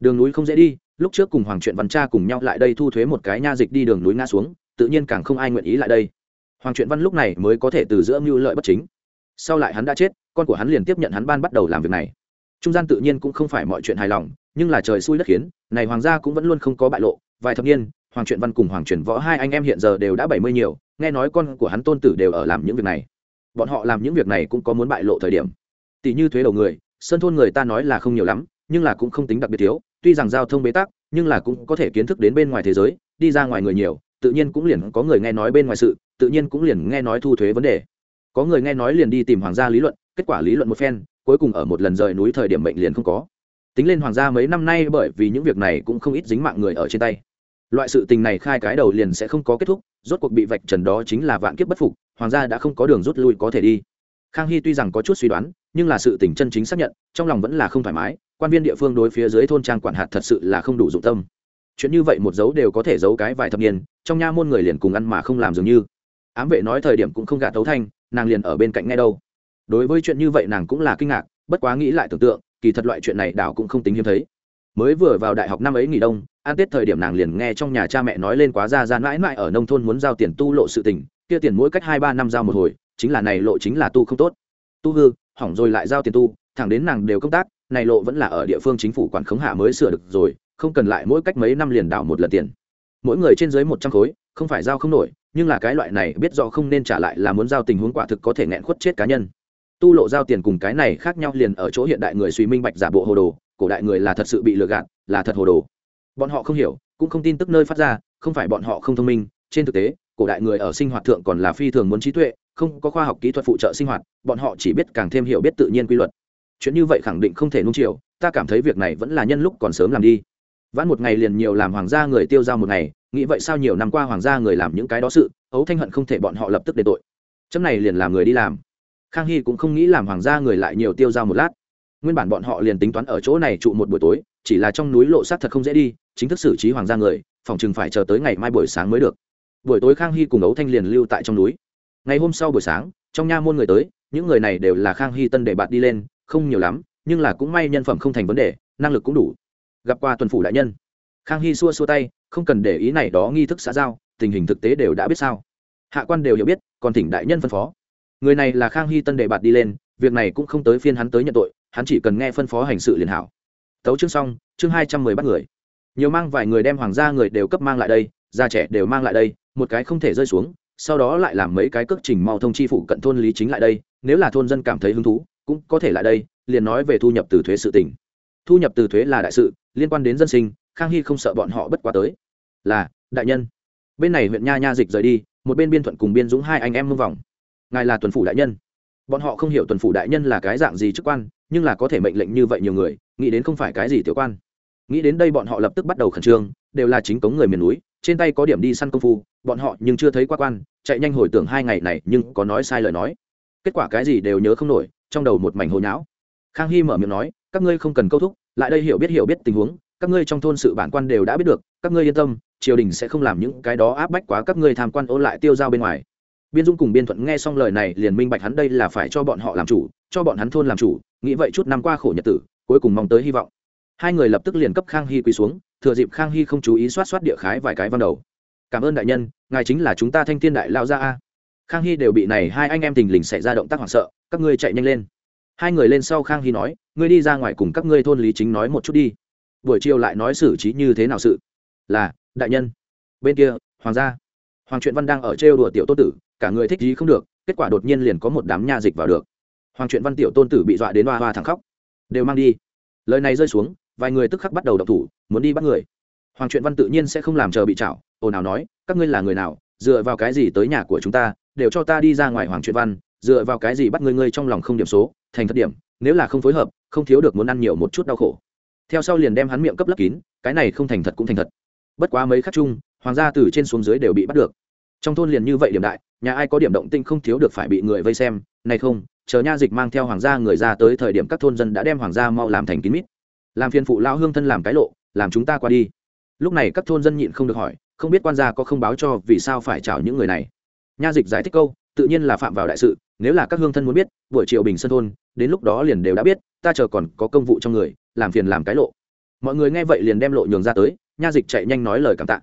Đường núi không dễ đi, lúc trước cùng hoàng truyện văn cha cùng nhau lại đây thu thuế một cái nha dịch đi đường núi ngã xuống, tự nhiên càng không ai nguyện ý lại đây. Hoàng truyện văn lúc này mới có thể từ giữa mưu lợi bất chính sau lại hắn đã chết, con của hắn liền tiếp nhận hắn ban bắt đầu làm việc này. Trung gian tự nhiên cũng không phải mọi chuyện hài lòng, nhưng là trời xui đất khiến, này hoàng gia cũng vẫn luôn không có bại lộ. Vài thập niên, hoàng truyện văn cùng hoàng truyền võ hai anh em hiện giờ đều đã bảy mươi nhiều, nghe nói con của hắn tôn tử đều ở làm những việc này. Bọn họ làm những việc này cũng có muốn bại lộ thời điểm. Tỷ như thuế đầu người, sơn thôn người ta nói là không nhiều lắm, nhưng là cũng không tính đặc biệt thiếu. Tuy rằng giao thông bế tắc, nhưng là cũng có thể kiến thức đến bên ngoài thế giới, đi ra ngoài người nhiều, tự nhiên cũng liền có người nghe nói bên ngoài sự, tự nhiên cũng liền nghe nói thu thuế vấn đề có người nghe nói liền đi tìm hoàng gia lý luận, kết quả lý luận một phen, cuối cùng ở một lần rời núi thời điểm mệnh liền không có. Tính lên hoàng gia mấy năm nay bởi vì những việc này cũng không ít dính mạng người ở trên tay. Loại sự tình này khai cái đầu liền sẽ không có kết thúc, rốt cuộc bị vạch trần đó chính là vạn kiếp bất phục, hoàng gia đã không có đường rút lui có thể đi. Khang hy tuy rằng có chút suy đoán, nhưng là sự tình chân chính xác nhận, trong lòng vẫn là không thoải mái, quan viên địa phương đối phía dưới thôn trang quản hạt thật sự là không đủ dụng tâm. Chuyện như vậy một dấu đều có thể giấu cái vài thập niên, trong nha môn người liền cùng ăn mà không làm dường như. Ám vệ nói thời điểm cũng không gạt tấu thanh nàng liền ở bên cạnh ngay đâu. Đối với chuyện như vậy nàng cũng là kinh ngạc, bất quá nghĩ lại tưởng tượng, kỳ thật loại chuyện này đảo cũng không tính hiếm thấy. Mới vừa vào đại học năm ấy nghỉ đông an tết thời điểm nàng liền nghe trong nhà cha mẹ nói lên quá ra ra mãi mãi ở nông thôn muốn giao tiền tu lộ sự tình, kia tiền mỗi cách hai ba năm giao một hồi, chính là này lộ chính là tu không tốt. Tu hư, hỏng rồi lại giao tiền tu, thẳng đến nàng đều công tác, này lộ vẫn là ở địa phương chính phủ quản khống hạ mới sửa được rồi, không cần lại mỗi cách mấy năm liền đảo một lần tiền. Mỗi người trên dưới một trăm khối, không phải giao không nổi nhưng là cái loại này biết rõ không nên trả lại là muốn giao tình huống quả thực có thể nghẹn khuất chết cá nhân. Tu lộ giao tiền cùng cái này khác nhau liền ở chỗ hiện đại người suy minh bạch giả bộ hồ đồ, cổ đại người là thật sự bị lừa gạt, là thật hồ đồ. Bọn họ không hiểu, cũng không tin tức nơi phát ra, không phải bọn họ không thông minh, trên thực tế, cổ đại người ở sinh hoạt thượng còn là phi thường muốn trí tuệ, không có khoa học kỹ thuật phụ trợ sinh hoạt, bọn họ chỉ biết càng thêm hiểu biết tự nhiên quy luật. Chuyện như vậy khẳng định không thể nung chiều, ta cảm thấy việc này vẫn là nhân lúc còn sớm làm đi vãn một ngày liền nhiều làm hoàng gia người tiêu dao một ngày, nghĩ vậy sao nhiều năm qua hoàng gia người làm những cái đó sự, ấu thanh hận không thể bọn họ lập tức đền tội. Chấm này liền làm người đi làm. Khang hy cũng không nghĩ làm hoàng gia người lại nhiều tiêu dao một lát. Nguyên bản bọn họ liền tính toán ở chỗ này trụ một buổi tối, chỉ là trong núi lộ sát thật không dễ đi, chính thức xử trí hoàng gia người, phòng chừng phải chờ tới ngày mai buổi sáng mới được. Buổi tối khang hy cùng ấu thanh liền lưu tại trong núi. Ngày hôm sau buổi sáng, trong nha môn người tới, những người này đều là khang hy tân để bạn đi lên, không nhiều lắm, nhưng là cũng may nhân phẩm không thành vấn đề, năng lực cũng đủ gặp qua tuần phủ đại nhân. Khang hy xua xua tay, không cần để ý này đó nghi thức xã giao, tình hình thực tế đều đã biết sao. Hạ quan đều hiểu biết, còn thỉnh đại nhân phân phó. Người này là khang hy tân đề bạt đi lên, việc này cũng không tới phiên hắn tới nhận tội, hắn chỉ cần nghe phân phó hành sự liền hảo. Tấu chương xong, chương hai trăm mười bắt người. Nhiều mang vài người đem hoàng gia người đều cấp mang lại đây già trẻ đều mang lại đây, một cái không thể rơi xuống, sau đó lại làm mấy cái cước trình mau thông chi phủ cận thôn lý chính lại đây, nếu là thôn dân cảm thấy hứng thú, cũng có thể lại đây, liền nói về thu nhập từ thuế sự tỉnh thu nhập từ thuế là đại sự liên quan đến dân sinh, khang hy không sợ bọn họ bất quá tới. Là, đại nhân. Bên này huyện nha nha dịch rời đi, một bên biên thuận cùng biên dũng hai anh em mông vòng. Ngài là tuần phủ đại nhân. Bọn họ không hiểu tuần phủ đại nhân là cái dạng gì chức quan, nhưng là có thể mệnh lệnh như vậy nhiều người, nghĩ đến không phải cái gì tiểu quan. Nghĩ đến đây bọn họ lập tức bắt đầu khẩn trương, đều là chính cống người miền núi, trên tay có điểm đi săn công phu, bọn họ nhưng chưa thấy qua quan, chạy nhanh hồi tưởng hai ngày này nhưng có nói sai lời nói. Kết quả cái gì đều nhớ không nổi, trong đầu một mảnh hồi nhão. Khang hy mở miệng nói, các ngươi không cần câu thúc lại đây hiểu biết hiểu biết tình huống, các ngươi trong thôn sự bản quan đều đã biết được, các ngươi yên tâm, triều đình sẽ không làm những cái đó áp bách quá các ngươi tham quan ôn lại tiêu giao bên ngoài. Biên dung cùng biên thuận nghe xong lời này liền minh bạch hắn đây là phải cho bọn họ làm chủ, cho bọn hắn thôn làm chủ, nghĩ vậy chút năm qua khổ nhật tử, cuối cùng mong tới hy vọng. Hai người lập tức liền cấp khang hy quỳ xuống, thừa dịp khang hy không chú ý soát soát địa khái vài cái văn đầu. Cảm ơn đại nhân, ngài chính là chúng ta thanh thiên đại lao ra a. Khang hy đều bị này hai anh em tình lình xảy ra động tác hoảng sợ, các ngươi chạy nhanh lên hai người lên sau khang hy nói, ngươi đi ra ngoài cùng các ngươi thôn lý chính nói một chút đi. Buổi chiều lại nói xử trí như thế nào sự? Là, đại nhân. Bên kia, hoàng gia. Hoàng truyện văn đang ở trêu đùa tiểu tôn tử, cả người thích gì không được, kết quả đột nhiên liền có một đám nha dịch vào được. Hoàng truyện văn tiểu tôn tử bị dọa đến hoa hoa thẳng khóc. Đều mang đi. Lời này rơi xuống, vài người tức khắc bắt đầu đập thủ, muốn đi bắt người. Hoàng truyện văn tự nhiên sẽ không làm chờ bị chảo ồn ào nói, các ngươi là người nào, dựa vào cái gì tới nhà của chúng ta, đều cho ta đi ra ngoài hoàng truyện văn, dựa vào cái gì bắt ngươi ngươi trong lòng không điểm số? Thành thật điểm, nếu là không phối hợp, không thiếu được muốn ăn nhiều một chút đau khổ. Theo sau liền đem hắn miệng cấp lấp kín, cái này không thành thật cũng thành thật. Bất quá mấy khắc chung, hoàng gia từ trên xuống dưới đều bị bắt được. Trong thôn liền như vậy điểm đại, nhà ai có điểm động tinh không thiếu được phải bị người vây xem. Này không, chờ nha dịch mang theo hoàng gia người ra tới thời điểm các thôn dân đã đem hoàng gia mau làm thành kín mít. Làm phiền phụ lao hương thân làm cái lộ, làm chúng ta qua đi. Lúc này các thôn dân nhịn không được hỏi, không biết quan gia có không báo cho vì sao phải chào những người này. Nha dịch giải thích câu, tự nhiên là phạm vào đại sự nếu là các hương thân muốn biết, buổi chiều bình sơn thôn, đến lúc đó liền đều đã biết, ta chờ còn có công vụ trong người, làm phiền làm cái lộ. Mọi người nghe vậy liền đem lộ nhường ra tới, nha dịch chạy nhanh nói lời cảm tạ.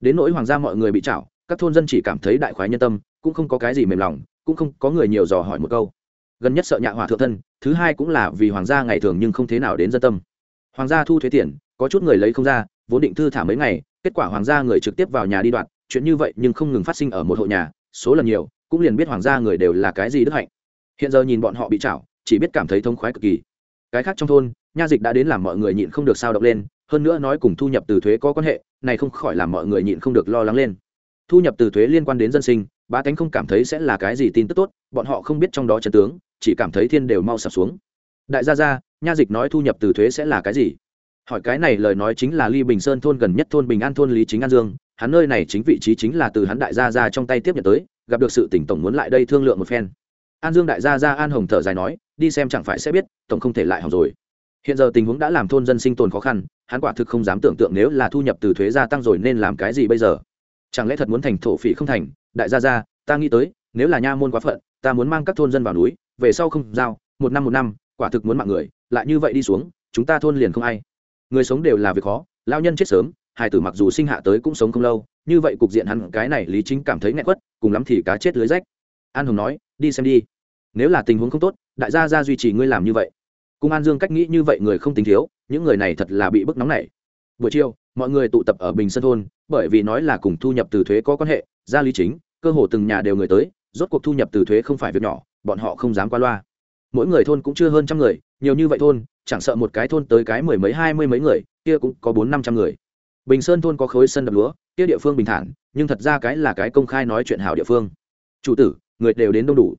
Đến nỗi hoàng gia mọi người bị chảo các thôn dân chỉ cảm thấy đại khoái nhân tâm, cũng không có cái gì mềm lòng, cũng không có người nhiều dò hỏi một câu. Gần nhất sợ nhạ hỏa thượng thân, thứ hai cũng là vì hoàng gia ngày thường nhưng không thế nào đến dân tâm. Hoàng gia thu thuế tiền, có chút người lấy không ra, vốn định thư thả mấy ngày, kết quả hoàng gia người trực tiếp vào nhà đi đoạn, chuyện như vậy nhưng không ngừng phát sinh ở một hộ nhà, số lần nhiều cũng liền biết hoàng gia người đều là cái gì đức hạnh. Hiện giờ nhìn bọn họ bị chảo chỉ biết cảm thấy thông khoái cực kỳ. Cái khác trong thôn, nha dịch đã đến làm mọi người nhịn không được sao động lên, hơn nữa nói cùng thu nhập từ thuế có quan hệ, này không khỏi làm mọi người nhịn không được lo lắng lên. Thu nhập từ thuế liên quan đến dân sinh ba tánh không cảm thấy sẽ là cái gì tin tức tốt, bọn họ không biết trong đó chân tướng, chỉ cảm thấy thiên đều mau sập xuống. Đại gia gia, nha dịch nói thu nhập từ thuế sẽ là cái gì? Hỏi cái này lời nói chính là ly bình sơn thôn gần nhất thôn bình an thôn lý chính an dương, hắn nơi này chính vị trí chính là từ hắn đại gia gia trong tay tiếp nhận tới gặp được sự tỉnh tổng muốn lại đây thương lượng một phen. An dương đại gia gia an hồng thở dài nói, đi xem chẳng phải sẽ biết, tổng không thể lại hỏng rồi. Hiện giờ tình huống đã làm thôn dân sinh tồn khó khăn, hắn quả thực không dám tưởng tượng nếu là thu nhập từ thuế gia tăng rồi nên làm cái gì bây giờ. Chẳng lẽ thật muốn thành thổ phỉ không thành? Đại gia gia, ta nghĩ tới, nếu là nha môn quá phận, ta muốn mang các thôn dân vào núi, về sau không giao, một năm một năm, quả thực muốn mạng người, lại như vậy đi xuống, chúng ta thôn liền không ai. Người sống đều là việc khó, lao nhân chết sớm hải tử mặc dù sinh hạ tới cũng sống không lâu như vậy cục diện hắn, cái này lý chính cảm thấy nghẹn quất, cùng lắm thì cá chết lưới rách. An hồng nói, đi xem đi. Nếu là tình huống không tốt, đại gia gia duy trì ngươi làm như vậy. Cung an dương cách nghĩ như vậy người không tính thiếu, những người này thật là bị bức nóng này buổi chiều, mọi người tụ tập ở bình sơn thôn, bởi vì nói là cùng thu nhập từ thuế có quan hệ gia lý chính, cơ hồ từng nhà đều người tới, rốt cuộc thu nhập từ thuế không phải việc nhỏ, bọn họ không dám qua loa. Mỗi người thôn cũng chưa hơn trăm người, nhiều như vậy thôn, chẳng sợ một cái thôn tới cái mười mấy, hai mươi mấy người, kia cũng có bốn năm trăm người. Bình sơn thôn có khối sân đập lúa kia địa phương bình thản, nhưng thật ra cái là cái công khai nói chuyện hảo địa phương. Chủ tử, người đều đến đông đủ.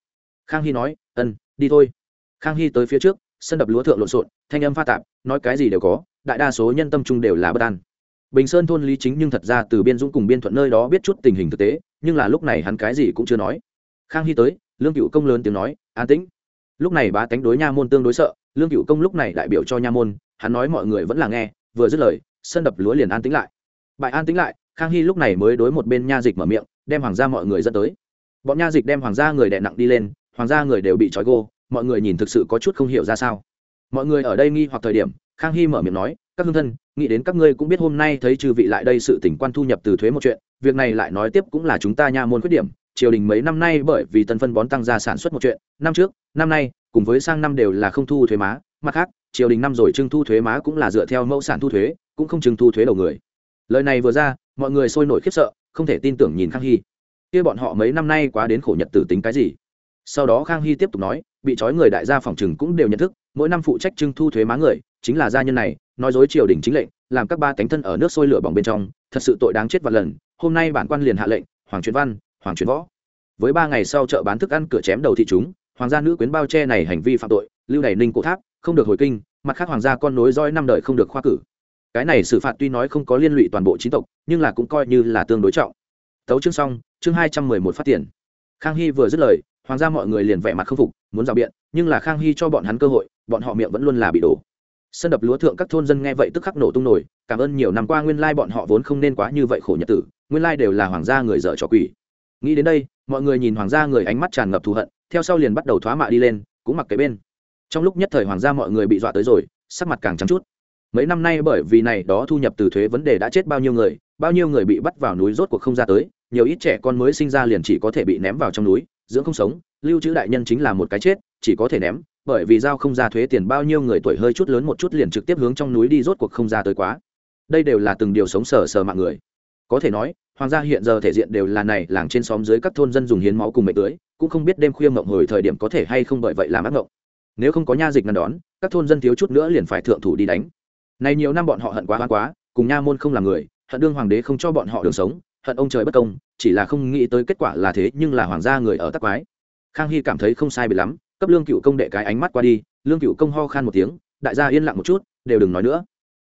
Khang hy nói, ân, đi thôi. Khang hy tới phía trước, sân đập lúa thượng lộn xộn, thanh âm pha tạp, nói cái gì đều có, đại đa số nhân tâm trung đều là bất an. Bình sơn thôn lý chính nhưng thật ra từ biên dũng cùng biên thuận nơi đó biết chút tình hình thực tế, nhưng là lúc này hắn cái gì cũng chưa nói. Khang hy tới, lương cựu công lớn tiếng nói, an tĩnh. Lúc này bá tánh đối nha môn tương đối sợ, lương cựu công lúc này đại biểu cho nha môn, hắn nói mọi người vẫn là nghe, vừa dứt lời, sân đập lúa liền an tĩnh lại. Bại an tĩnh lại khang hy lúc này mới đối một bên nha dịch mở miệng, đem hoàng gia mọi người dẫn tới. Bọn nha dịch đem hoàng gia người đè nặng đi lên, hoàng gia người đều bị trói gô, mọi người nhìn thực sự có chút không hiểu ra sao. Mọi người ở đây nghi hoặc thời điểm, khang hy mở miệng nói, các hương thân, nghĩ đến các ngươi cũng biết hôm nay thấy chư vị lại đây sự tỉnh quan thu nhập từ thuế một chuyện, việc này lại nói tiếp cũng là chúng ta nha môn khuyết điểm, triều đình mấy năm nay bởi vì tân phân bón tăng gia sản xuất một chuyện, năm trước, năm nay, cùng với sang năm đều là không thu thuế má, mặt khác, triều đình năm rồi trưng thu thuế má cũng là dựa theo mẫu sản thu thuế, cũng không trưng thu thuế đầu người. Lời này vừa ra mọi người sôi nổi khiếp sợ, không thể tin tưởng nhìn khang hy. Kia bọn họ mấy năm nay quá đến khổ nhật tử tính cái gì? Sau đó khang hy tiếp tục nói, bị trói người đại gia phòng trừng cũng đều nhận thức, mỗi năm phụ trách trưng thu thuế má người, chính là gia nhân này, nói dối triều đình chính lệnh, làm các ba cánh thân ở nước sôi lửa bỏng bên trong, thật sự tội đáng chết và lần, hôm nay bản quan liền hạ lệnh, hoàng truyền văn, hoàng truyền võ. Với ba ngày sau chợ bán thức ăn cửa chém đầu thị chúng, hoàng gia nữ quyến bao che này hành vi phạm tội, lưu đày ninh cổ tháp, không được hồi kinh, mặt khác hoàng gia con nối roi năm đời không được khoa cử cái này xử phạt tuy nói không có liên lụy toàn bộ chín tộc, nhưng là cũng coi như là tương đối trọng. Tấu chương xong, chương hai trăm mười một phát tiền. Khang hy vừa dứt lời, hoàng gia mọi người liền vẻ mặt k phục, muốn rào biện, nhưng là khang hy cho bọn hắn cơ hội, bọn họ miệng vẫn luôn là bị đổ. Sân đập lúa thượng các thôn dân nghe vậy tức khắc nổ tung nổi, cảm ơn nhiều năm qua nguyên lai bọn họ vốn không nên quá như vậy khổ nhật tử, nguyên lai đều là hoàng gia người dở trò quỷ. Nghĩ đến đây, mọi người nhìn hoàng gia người ánh mắt tràn ngập thù hận, theo sau liền bắt đầu thoá mạ đi lên, cũng mặc cái bên. Trong lúc nhất thời hoàng gia mọi người bị dọa tới rồi, sắc mặt càng trắng chút mấy năm nay bởi vì này đó thu nhập từ thuế vấn đề đã chết bao nhiêu người, bao nhiêu người bị bắt vào núi rốt cuộc không ra tới, nhiều ít trẻ con mới sinh ra liền chỉ có thể bị ném vào trong núi, dưỡng không sống, lưu trữ đại nhân chính là một cái chết, chỉ có thể ném, bởi vì giao không ra thuế tiền bao nhiêu người tuổi hơi chút lớn một chút liền trực tiếp hướng trong núi đi rốt cuộc không ra tới quá. Đây đều là từng điều sống sờ sờ mạng người. Có thể nói, hoàng gia hiện giờ thể diện đều là này, làng trên xóm dưới các thôn dân dùng hiến máu cùng mệnh tưới, cũng không biết đêm khuya mộng hồi thời điểm có thể hay không bởi vậy làm ác mộng. Nếu không có nha dịch ngăn đón, các thôn dân thiếu chút nữa liền phải thượng thủ đi đánh này nhiều năm bọn họ hận quá hoan quá, cùng nha môn không làm người, hận đương hoàng đế không cho bọn họ đường sống, hận ông trời bất công, chỉ là không nghĩ tới kết quả là thế nhưng là hoàng gia người ở tắc quái. Khang hy cảm thấy không sai bị lắm, cấp lương cựu công đệ cái ánh mắt qua đi, lương cựu công ho khan một tiếng, đại gia yên lặng một chút, đều đừng nói nữa.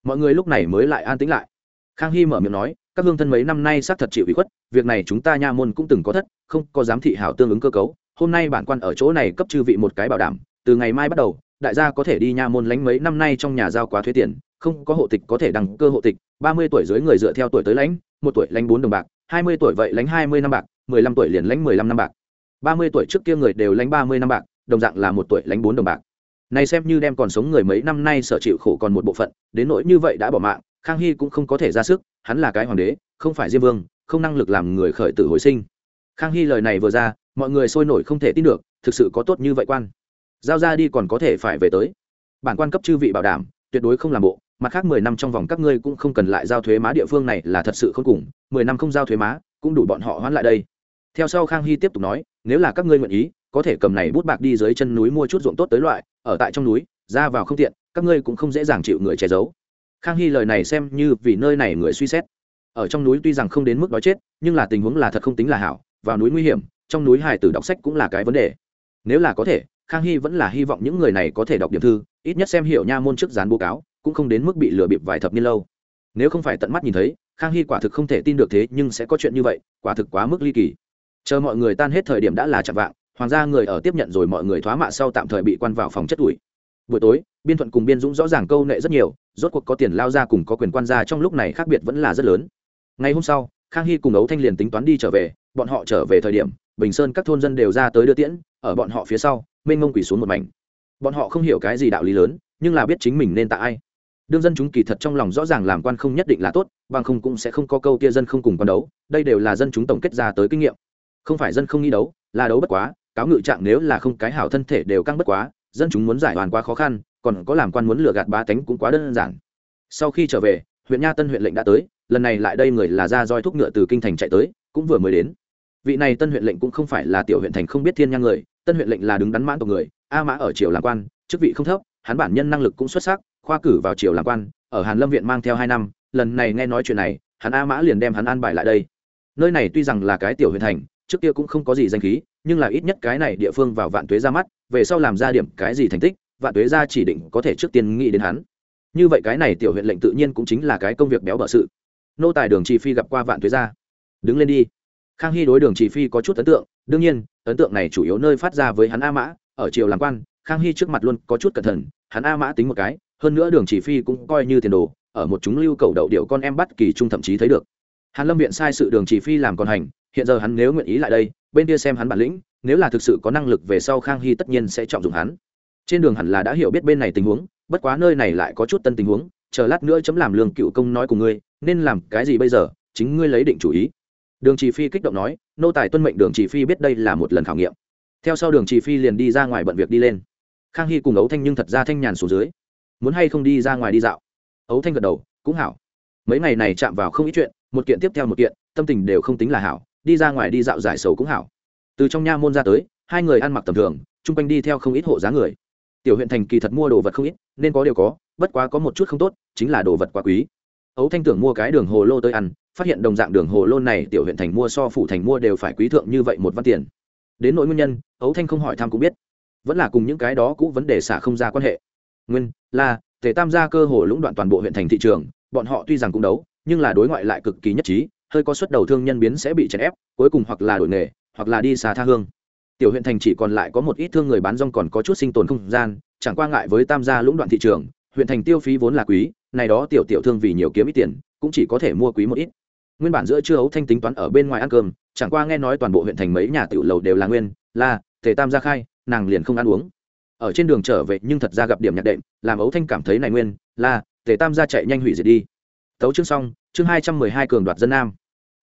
Mọi người lúc này mới lại an tĩnh lại. Khang hy mở miệng nói, các hương thân mấy năm nay xác thật chịu ủy khuất, việc này chúng ta nha môn cũng từng có thất, không có giám thị hảo tương ứng cơ cấu, hôm nay bản quan ở chỗ này cấp chư vị một cái bảo đảm, từ ngày mai bắt đầu, đại gia có thể đi nha môn lánh mấy năm nay trong nhà giao quá thuế tiền không có hộ tịch có thể đăng cơ hộ tịch, ba mươi tuổi dưới người dựa theo tuổi tới lãnh, một tuổi lãnh bốn đồng bạc, hai mươi tuổi vậy lãnh hai mươi năm bạc, mười lăm tuổi liền lãnh mười lăm năm bạc. ba mươi tuổi trước kia người đều lãnh ba mươi năm bạc, đồng dạng là một tuổi lãnh bốn đồng bạc. Này xem như đem còn sống người mấy năm nay sở chịu khổ còn một bộ phận, đến nỗi như vậy đã bỏ mạng, khang hy cũng không có thể ra sức, hắn là cái hoàng đế, không phải diêm vương, không năng lực làm người khởi tử hồi sinh. Khang hy lời này vừa ra, mọi người sôi nổi không thể tin được, thực sự có tốt như vậy quan. Giao ra đi còn có thể phải về tới. Bản quan cấp chư vị bảo đảm, tuyệt đối không làm bộ mặt khác mười năm trong vòng các ngươi cũng không cần lại giao thuế má địa phương này là thật sự không cùng, mười năm không giao thuế má, cũng đủ bọn họ hoãn lại đây. Theo sau khang hy tiếp tục nói, nếu là các ngươi nguyện ý, có thể cầm này bút bạc đi dưới chân núi mua chút ruộng tốt tới loại, ở tại trong núi, ra vào không tiện, các ngươi cũng không dễ dàng chịu người che giấu. Khang hy lời này xem như vì nơi này người suy xét. Ở trong núi tuy rằng không đến mức đói chết, nhưng là tình huống là thật không tính là hảo, vào núi nguy hiểm, trong núi hải tử đọc sách cũng là cái vấn đề. Nếu là có thể, khang hy vẫn là hy vọng những người này có thể đọc điểm thư, ít nhất xem hiểu nha môn trước dán bố cáo cũng không đến mức bị lừa bịp vài thập niên lâu. Nếu không phải tận mắt nhìn thấy, khang hy quả thực không thể tin được thế nhưng sẽ có chuyện như vậy, quả thực quá mức ly kỳ. Chờ mọi người tan hết thời điểm đã là chạm vạng, hoàng gia người ở tiếp nhận rồi mọi người thoá mạ sau tạm thời bị quan vào phòng chất ủi. Buổi tối, biên thuận cùng biên dũng rõ ràng câu nệ rất nhiều, rốt cuộc có tiền lao ra cùng có quyền quan gia trong lúc này khác biệt vẫn là rất lớn. Ngày hôm sau, khang hy cùng ấu thanh liền tính toán đi trở về, bọn họ trở về thời điểm, bình sơn các thôn dân đều ra tới đưa tiễn, ở bọn họ phía sau, mênh mông quỷ xuống một mảnh. Bọn họ không hiểu cái gì đạo lý lớn, nhưng là biết chính mình nên tạ ai đương dân chúng kỳ thật trong lòng rõ ràng làm quan không nhất định là tốt, bằng không cũng sẽ không có câu kia dân không cùng quan đấu, đây đều là dân chúng tổng kết ra tới kinh nghiệm. Không phải dân không nghĩ đấu, là đấu bất quá, cáo ngự trạng nếu là không cái hảo thân thể đều căng bất quá, dân chúng muốn giải hoàn quá khó khăn, còn có làm quan muốn lừa gạt bá tánh cũng quá đơn giản. Sau khi trở về, huyện nha tân huyện lệnh đã tới, lần này lại đây người là ra roi thúc ngựa từ kinh thành chạy tới, cũng vừa mới đến. Vị này tân huyện lệnh cũng không phải là tiểu huyện thành không biết thiên nhang người, tân huyện lệnh là đứng đắn mãn tộc người, a mã ở triều làm quan, chức vị không thấp hắn bản nhân năng lực cũng xuất sắc, khoa cử vào triều làm quan, ở hàn lâm viện mang theo hai năm, lần này nghe nói chuyện này, hắn a mã liền đem hắn an bài lại đây. Nơi này tuy rằng là cái tiểu huyện thành, trước kia cũng không có gì danh khí, nhưng là ít nhất cái này địa phương vào vạn tuế ra mắt, về sau làm ra điểm cái gì thành tích, vạn tuế ra chỉ định có thể trước tiên nghĩ đến hắn. Như vậy cái này tiểu huyện lệnh tự nhiên cũng chính là cái công việc béo bở sự. Nô tài đường trì phi gặp qua vạn tuế ra. Đứng lên đi. Khang hy đối đường trì phi có chút ấn tượng, đương nhiên, ấn tượng này chủ yếu nơi phát ra với hắn a mã, ở triều làm quan khang hy trước mặt luôn có chút cẩn thận, hắn a mã tính một cái, hơn nữa đường Chỉ phi cũng coi như tiền đồ, ở một chúng lưu cầu đậu điệu con em bắt kỳ trung thậm chí thấy được. Hàn lâm viện sai sự đường Chỉ phi làm còn hành, hiện giờ hắn nếu nguyện ý lại đây, bên kia xem hắn bản lĩnh, nếu là thực sự có năng lực về sau khang hy tất nhiên sẽ trọng dụng hắn. Trên đường hẳn là đã hiểu biết bên này tình huống, bất quá nơi này lại có chút tân tình huống, chờ lát nữa chấm làm lương cựu công nói cùng ngươi, nên làm cái gì bây giờ, chính ngươi lấy định chủ ý. Đường trì phi kích động nói, nô tài tuân mệnh đường trì phi biết đây là một lần khảo nghiệm. Theo sau đường trì phi liền đi ra ngoài bận việc đi lên khang hy cùng ấu thanh nhưng thật ra thanh nhàn xuống dưới. Muốn hay không đi ra ngoài đi dạo? Ấu thanh gật đầu, cũng hảo. Mấy ngày này chạm vào không ít chuyện, một kiện tiếp theo một kiện, tâm tình đều không tính là hảo, đi ra ngoài đi dạo giải sầu cũng hảo. Từ trong nha môn ra tới, hai người ăn mặc tầm thường, chung quanh đi theo không ít hộ giá người. Tiểu huyện thành kỳ thật mua đồ vật không ít, nên có điều có, bất quá có một chút không tốt, chính là đồ vật quá quý. Ấu thanh tưởng mua cái đường hồ lô tới ăn, phát hiện đồng dạng đường hồ lô này tiểu huyện thành mua so phủ thành mua đều phải quý thượng như vậy một văn tiền. Đến nỗi nguyên nhân, ấu thanh không hỏi thăm cũng biết vẫn là cùng những cái đó cũ vấn đề xả không ra quan hệ. Nguyên là tề tam gia cơ hồ lũng đoạn toàn bộ huyện thành thị trường, bọn họ tuy rằng cũng đấu, nhưng là đối ngoại lại cực kỳ nhất trí, hơi có suất đầu thương nhân biến sẽ bị chèn ép, cuối cùng hoặc là đổi nghề, hoặc là đi xa tha hương. Tiểu huyện thành chỉ còn lại có một ít thương người bán rong còn có chút sinh tồn không gian, chẳng qua ngại với tam gia lũng đoạn thị trường, huyện thành tiêu phí vốn là quý, này đó tiểu tiểu thương vì nhiều kiếm ít tiền, cũng chỉ có thể mua quý một ít. Nguyên bản giữa chưa ấu thanh tính toán ở bên ngoài ăn cơm, chẳng qua nghe nói toàn bộ huyện thành mấy nhà tiểu lầu đều là nguyên là thể tam gia khai nàng liền không ăn uống. Ở trên đường trở về nhưng thật ra gặp điểm nhạc đệm, làm ấu thanh cảm thấy này nguyên, là, Tề tam ra chạy nhanh hủy diệt đi. Tấu chương xong, chương hai trăm mười hai cường đoạt dân nam.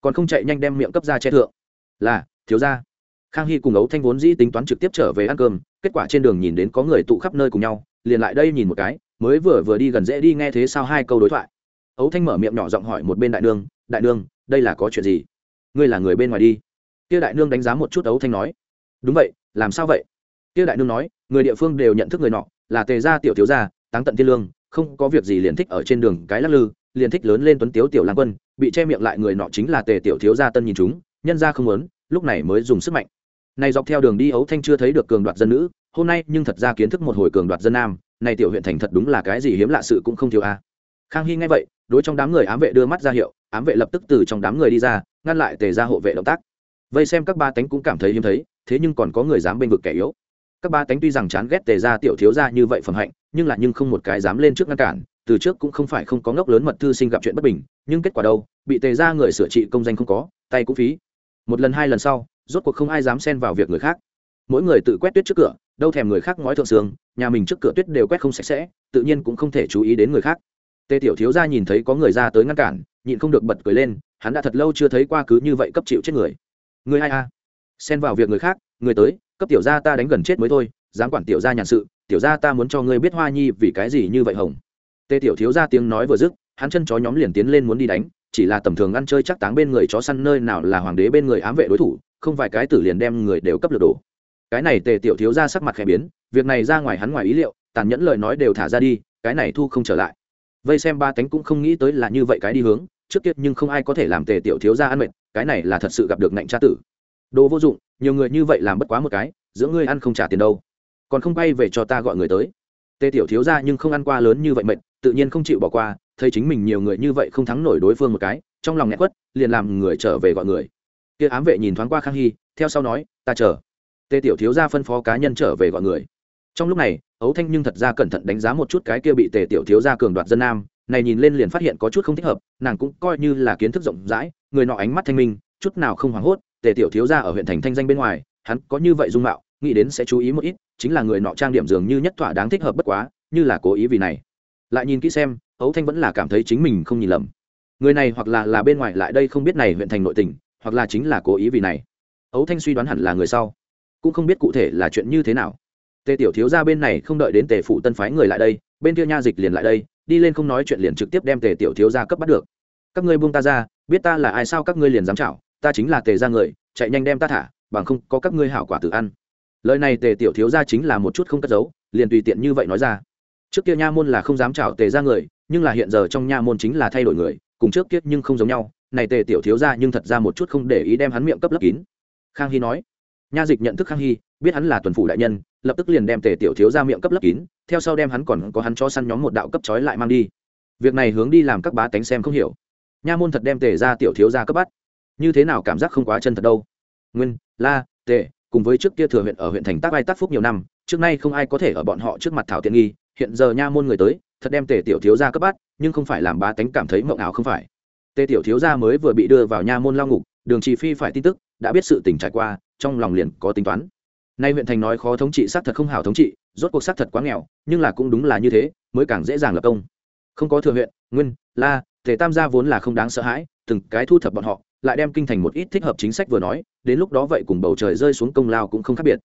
Còn không chạy nhanh đem miệng cấp ra che thượng. Là, thiếu gia. Khang hy cùng ấu thanh vốn dĩ tính toán trực tiếp trở về ăn cơm, kết quả trên đường nhìn đến có người tụ khắp nơi cùng nhau, liền lại đây nhìn một cái, mới vừa vừa đi gần dễ đi nghe thế sao hai câu đối thoại. Ấu thanh mở miệng nhỏ giọng hỏi một bên đại nương đại nương, đây là có chuyện gì? Ngươi là người bên ngoài đi. Kia đại nương đánh giá một chút ấu thanh nói, đúng vậy, làm sao vậy? Tiêu đại nương nói, người địa phương đều nhận thức người nọ, là tề gia tiểu thiếu gia, táng tận thiên lương, không có việc gì liền thích ở trên đường cái lắc lư, liền thích lớn lên tuấn tiếu tiểu lang quân, bị che miệng lại người nọ chính là tề tiểu thiếu gia tân nhìn chúng, nhân ra không muốn, lúc này mới dùng sức mạnh. Này dọc theo đường đi ấu thanh chưa thấy được cường đoạt dân nữ, hôm nay nhưng thật ra kiến thức một hồi cường đoạt dân nam, này tiểu huyện thành thật đúng là cái gì hiếm lạ sự cũng không thiếu a. Khang hy nghe vậy, đối trong đám người ám vệ đưa mắt ra hiệu, ám vệ lập tức từ trong đám người đi ra, ngăn lại tề ra hộ vệ động tác. Vây xem các ba tánh cũng cảm thấy hiếm thấy, thế nhưng còn có người dám bên vực kẻ yếu các ba tánh tuy rằng chán ghét tề ra tiểu thiếu ra như vậy phẩm hạnh, nhưng là nhưng không một cái dám lên trước ngăn cản, từ trước cũng không phải không có ngốc lớn mật thư sinh gặp chuyện bất bình, nhưng kết quả đâu, bị tề ra người sửa trị công danh không có, tay cũng phí. Một lần hai lần sau, rốt cuộc không ai dám xen vào việc người khác. Mỗi người tự quét tuyết trước cửa, đâu thèm người khác ngói thượng sương nhà mình trước cửa tuyết đều quét không sạch sẽ, tự nhiên cũng không thể chú ý đến người khác. Tề tiểu thiếu ra nhìn thấy có người ra tới ngăn cản, nhịn không được bật cười lên, hắn đã thật lâu chưa thấy qua cứ như vậy cấp chịu chết người. Người ai a xen vào việc người khác người tới, cấp tiểu gia ta đánh gần chết mới thôi, dám quản tiểu gia nhàn sự, tiểu gia ta muốn cho ngươi biết hoa nhi vì cái gì như vậy hồng. Tề tiểu thiếu ra tiếng nói vừa dứt, hắn chân chó nhóm liền tiến lên muốn đi đánh, chỉ là tầm thường ăn chơi chắc táng bên người chó săn nơi nào là hoàng đế bên người ám vệ đối thủ, không vài cái tử liền đem người đều cấp lực đổ. Cái này tề tiểu thiếu ra sắc mặt khẽ biến, việc này ra ngoài hắn ngoài ý liệu, tàn nhẫn lời nói đều thả ra đi, cái này thu không trở lại. Vây xem ba tánh cũng không nghĩ tới là như vậy cái đi hướng, trước tiết nhưng không ai có thể làm tề tiểu thiếu ra ăn mệt, cái này là thật sự gặp được ngạnh tra tử đồ vô dụng, nhiều người như vậy làm bất quá một cái, giữa ngươi ăn không trả tiền đâu. Còn không bay về cho ta gọi người tới. Tề tiểu thiếu ra nhưng không ăn qua lớn như vậy mệt, tự nhiên không chịu bỏ qua, thấy chính mình nhiều người như vậy không thắng nổi đối phương một cái, trong lòng nghẹt quất, liền làm người trở về gọi người. Kia ám vệ nhìn thoáng qua khang hy, theo sau nói, ta chờ. Tề tiểu thiếu ra phân phó cá nhân trở về gọi người. Trong lúc này, ấu thanh nhưng thật ra cẩn thận đánh giá một chút cái kia bị tề tiểu thiếu ra cường đoạt dân nam, này nhìn lên liền phát hiện có chút không thích hợp, nàng cũng coi như là kiến thức rộng rãi, người nọ ánh mắt thanh minh, chút nào không hoảng hốt tề tiểu thiếu gia ở huyện thành thanh danh bên ngoài, hắn có như vậy dung mạo, nghĩ đến sẽ chú ý một ít, chính là người nọ trang điểm dường như nhất thỏa đáng thích hợp bất quá, như là cố ý vì này. Lại nhìn kỹ xem ấu thanh vẫn là cảm thấy chính mình không nhìn lầm. Người này hoặc là là bên ngoài lại đây không biết này huyện thành nội tình, hoặc là chính là cố ý vì này. Ấu thanh suy đoán hẳn là người sau, cũng không biết cụ thể là chuyện như thế nào. Tề tiểu thiếu ra bên này không đợi đến tề phụ tân phái người lại đây, bên kia nha dịch liền lại đây, đi lên không nói chuyện liền trực tiếp đem tề tiểu thiếu ra cấp bắt được. Các ngươi buông ta ra, biết ta là ai sao các ngươi liền dám chảo? Ta chính là tề ra người, chạy nhanh đem ta thả, bằng không có các ngươi hảo quả tự ăn. Lời này tề tiểu thiếu ra chính là một chút không cất giấu, liền tùy tiện như vậy nói ra. Trước kia nha môn là không dám chào tề ra người, nhưng là hiện giờ trong nha môn chính là thay đổi người, cùng trước kia nhưng không giống nhau. Này tề tiểu thiếu ra nhưng thật ra một chút không để ý đem hắn miệng cấp lấp kín. Khang hy nói, nha dịch nhận thức khang hy, biết hắn là tuần phủ đại nhân, lập tức liền đem tề tiểu thiếu ra miệng cấp lấp kín, theo sau đem hắn còn có hắn cho săn nhóm một đạo cấp trói lại mang đi. Việc này hướng đi làm các bá tánh xem không hiểu. Nha môn thật đem tề ra tiểu thiếu ra cấp bắt như thế nào cảm giác không quá chân thật đâu. Nguyên, la, tề, cùng với trước kia thừa huyện ở huyện thành tác ai tác phúc nhiều năm, trước nay không ai có thể ở bọn họ trước mặt thảo tiện nghi, hiện giờ nha môn người tới, thật đem tề tiểu thiếu gia cấp bắt, nhưng không phải làm bá tánh cảm thấy mộng ảo không phải. Tề tiểu thiếu gia mới vừa bị đưa vào nha môn lao ngục, đường trì phi phải tin tức, đã biết sự tình trải qua, trong lòng liền có tính toán. Nay huyện thành nói khó thống trị xác thật không hảo thống trị, rốt cuộc xác thật quá nghèo, nhưng là cũng đúng là như thế, mới càng dễ dàng lập công. Không có thừa huyện, nguyên, la, tề tam gia vốn là không đáng sợ hãi, từng cái thu thập bọn họ lại đem kinh thành một ít thích hợp chính sách vừa nói, đến lúc đó vậy cùng bầu trời rơi xuống công lao cũng không khác biệt.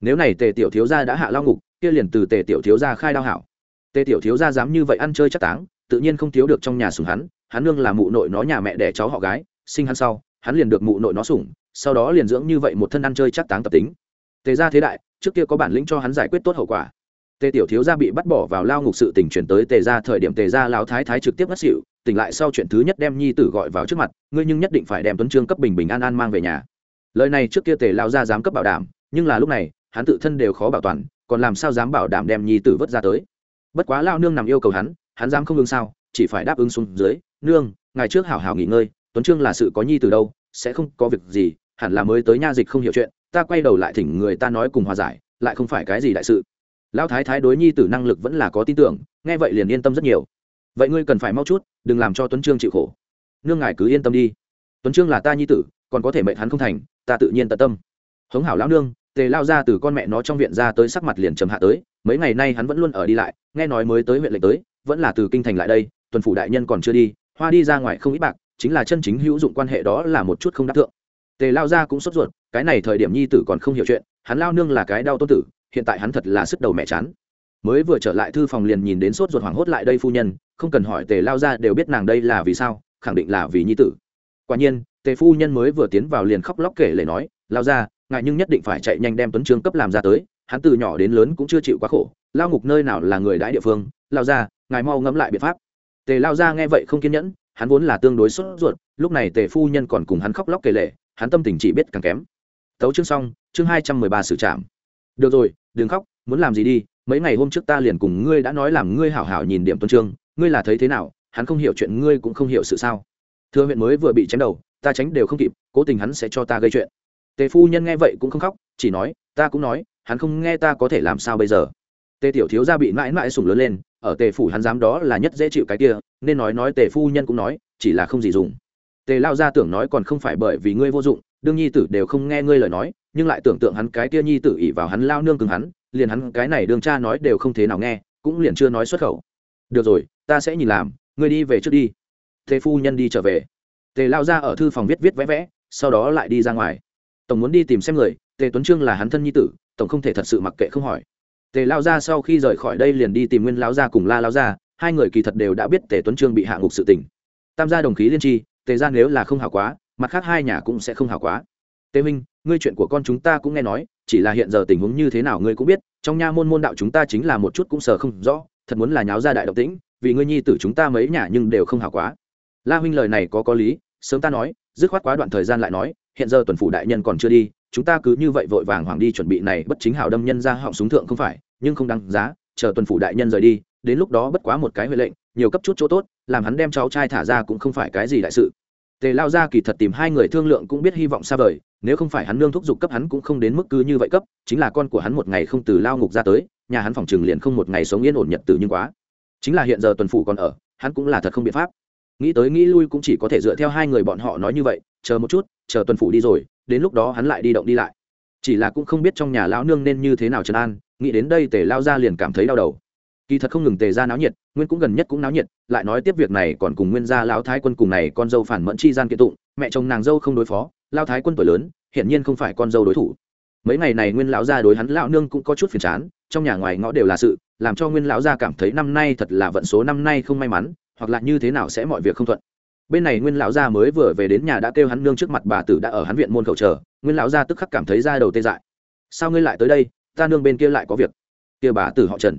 Nếu này tề tiểu thiếu gia đã hạ lao ngục, kia liền từ tề tiểu thiếu gia khai đao hảo. Tề tiểu thiếu gia dám như vậy ăn chơi chắc táng, tự nhiên không thiếu được trong nhà sủng hắn hắn nương là mụ nội nó nhà mẹ đẻ cháu họ gái, sinh hắn sau, hắn liền được mụ nội nó sủng, sau đó liền dưỡng như vậy một thân ăn chơi chắc táng tập tính. Tề gia thế đại, trước kia có bản lĩnh cho hắn giải quyết tốt hậu quả. Tề tiểu thiếu gia bị bắt bỏ vào lao ngục sự tình chuyển tới tề gia thời điểm tề gia lão thái thái trực tiếp ngất xỉu tỉnh lại sau chuyện thứ nhất đem nhi tử gọi vào trước mặt, ngươi nhưng nhất định phải đem tuấn trương cấp bình bình an an mang về nhà. Lời này trước kia tề lao gia dám cấp bảo đảm, nhưng là lúc này, hắn tự thân đều khó bảo toàn, còn làm sao dám bảo đảm đem nhi tử vớt ra tới? Bất quá lao nương nằm yêu cầu hắn hắn dám không ứng sao, chỉ phải đáp ứng xuống dưới, nương, ngày trước hảo hảo nghỉ ngơi, tuấn trương là sự có nhi từ đâu, sẽ không có việc gì, hẳn là mới tới nha dịch không hiểu chuyện, ta quay đầu lại thỉnh người ta nói cùng hòa giải, lại không phải cái gì đại sự. Lão thái thái đối nhi tử năng lực vẫn là có tin tưởng, nghe vậy liền yên tâm rất nhiều vậy ngươi cần phải mau chút, đừng làm cho tuấn trương chịu khổ. Nương ngài cứ yên tâm đi. Tuấn trương là ta nhi tử, còn có thể mệnh hắn không thành, ta tự nhiên tận tâm. Hống hảo lão nương, tề lao ra từ con mẹ nó trong viện ra tới sắc mặt liền trầm hạ tới, mấy ngày nay hắn vẫn luôn ở đi lại, nghe nói mới tới huyện lệnh tới, vẫn là từ kinh thành lại đây, tuần phủ đại nhân còn chưa đi, hoa đi ra ngoài không ít bạc, chính là chân chính hữu dụng quan hệ đó là một chút không đắc thượng. Tề lao ra cũng sốt ruột, cái này thời điểm nhi tử còn không hiểu chuyện, hắn lao nương là cái đau tôn tử, hiện tại hắn thật là sức đầu mẹ chán mới vừa trở lại thư phòng liền nhìn đến sốt ruột hoảng hốt lại đây phu nhân, không cần hỏi tề lao ra đều biết nàng đây là vì sao, khẳng định là vì nhi tử. Quả nhiên, tề phu nhân mới vừa tiến vào liền khóc lóc kể lời nói, lao ra ngại nhưng nhất định phải chạy nhanh đem tuấn trương cấp làm ra tới, hắn từ nhỏ đến lớn cũng chưa chịu quá khổ, lao ngục nơi nào là người đãi địa phương, lao ra, ngài mau ngẫm lại biện pháp. Tề lao ra nghe vậy không kiên nhẫn, hắn vốn là tương đối sốt ruột, lúc này tề phu nhân còn cùng hắn khóc lóc kể lệ hắn tâm tình chỉ biết càng kém. Tấu chương xong, chương hai trăm mười ba xử trạm được rồi, đừng khóc, muốn làm gì đi mấy ngày hôm trước ta liền cùng ngươi đã nói làm ngươi hảo hảo nhìn điểm tuân trương, ngươi là thấy thế nào, hắn không hiểu chuyện ngươi cũng không hiểu sự sao. Thừa huyện mới vừa bị chém đầu, ta tránh đều không kịp, cố tình hắn sẽ cho ta gây chuyện. Tề phu nhân nghe vậy cũng không khóc, chỉ nói, ta cũng nói, hắn không nghe ta có thể làm sao bây giờ. Tề tiểu thiếu gia bị mãi mãi sùng lớn lên, ở tề phủ hắn dám đó là nhất dễ chịu cái kia, nên nói nói tề phu nhân cũng nói, chỉ là không gì dùng. Tề lao gia tưởng nói còn không phải bởi vì ngươi vô dụng, đương nhi tử đều không nghe ngươi lời nói, nhưng lại tưởng tượng hắn cái kia nhi tử ỉ vào hắn lao nương cứng hắn liền hắn cái này đường cha nói đều không thế nào nghe, cũng liền chưa nói xuất khẩu. Được rồi, ta sẽ nhìn làm, ngươi đi về trước đi. Thế phu nhân đi trở về. Tề lao ra ở thư phòng viết viết vẽ vẽ, sau đó lại đi ra ngoài. Tổng muốn đi tìm xem người, tề tuấn trương là hắn thân nhi tử, tổng không thể thật sự mặc kệ không hỏi. Tề lao ra sau khi rời khỏi đây liền đi tìm nguyên lao ra cùng la lao ra hai người kỳ thật đều đã biết tề tuấn trương bị hạ ngục sự tình. Tam gia đồng khí liên tri, tề ra nếu là không hảo quá, mặt khác hai nhà cũng sẽ không hảo quá. Tề minh ngươi chuyện của con chúng ta cũng nghe nói chỉ là hiện giờ tình huống như thế nào ngươi cũng biết, trong nha môn môn đạo chúng ta chính là một chút cũng sờ không rõ, thật muốn là nháo ra đại động tĩnh, vì ngươi nhi tử chúng ta mấy nhà nhưng đều không hảo quá. La huynh lời này có có lý, sớm ta nói, dứt khoát quá đoạn thời gian lại nói, hiện giờ tuần phủ đại nhân còn chưa đi, chúng ta cứ như vậy vội vàng hoàng đi chuẩn bị này bất chính hảo đâm nhân ra họng súng thượng không phải, nhưng không đăng giá, chờ tuần phủ đại nhân rời đi, đến lúc đó bất quá một cái huệ lệnh, nhiều cấp chút chỗ tốt, làm hắn đem cháu trai thả ra cũng không phải cái gì đại sự tề lao ra kỳ thật tìm hai người thương lượng cũng biết hy vọng xa vời, nếu không phải hắn nương thúc giục cấp hắn cũng không đến mức cứ như vậy cấp, chính là con của hắn một ngày không từ lao ngục ra tới, nhà hắn phòng trừng liền không một ngày sống yên ổn nhật tử nhưng quá. Chính là hiện giờ tuần phủ còn ở, hắn cũng là thật không biện pháp. Nghĩ tới nghĩ lui cũng chỉ có thể dựa theo hai người bọn họ nói như vậy, chờ một chút, chờ tuần phủ đi rồi, đến lúc đó hắn lại đi động đi lại. Chỉ là cũng không biết trong nhà lão nương nên như thế nào trấn an, nghĩ đến đây tề lao ra liền cảm thấy đau đầu kỳ thật không ngừng tề ra náo nhiệt, nguyên cũng gần nhất cũng náo nhiệt, lại nói tiếp việc này còn cùng nguyên gia lão thái quân cùng này con dâu phản mẫn chi gian kiện tụng, mẹ chồng nàng dâu không đối phó lao thái quân tuổi lớn, hiển nhiên không phải con dâu đối thủ. Mấy ngày này nguyên lão gia đối hắn lão nương cũng có chút phiền chán, trong nhà ngoài ngõ đều là sự, làm cho nguyên lão gia cảm thấy năm nay thật là vận số năm nay không may mắn, hoặc là như thế nào sẽ mọi việc không thuận. Bên này nguyên lão gia mới vừa về đến nhà đã kêu hắn nương trước mặt bà tử đã ở hắn viện môn khẩu chờ, nguyên lão gia tức khắc cảm thấy ra đầu tê dại. Sao ngươi lại tới đây? Ta nương bên kia lại có việc. Kia bà tử họ trần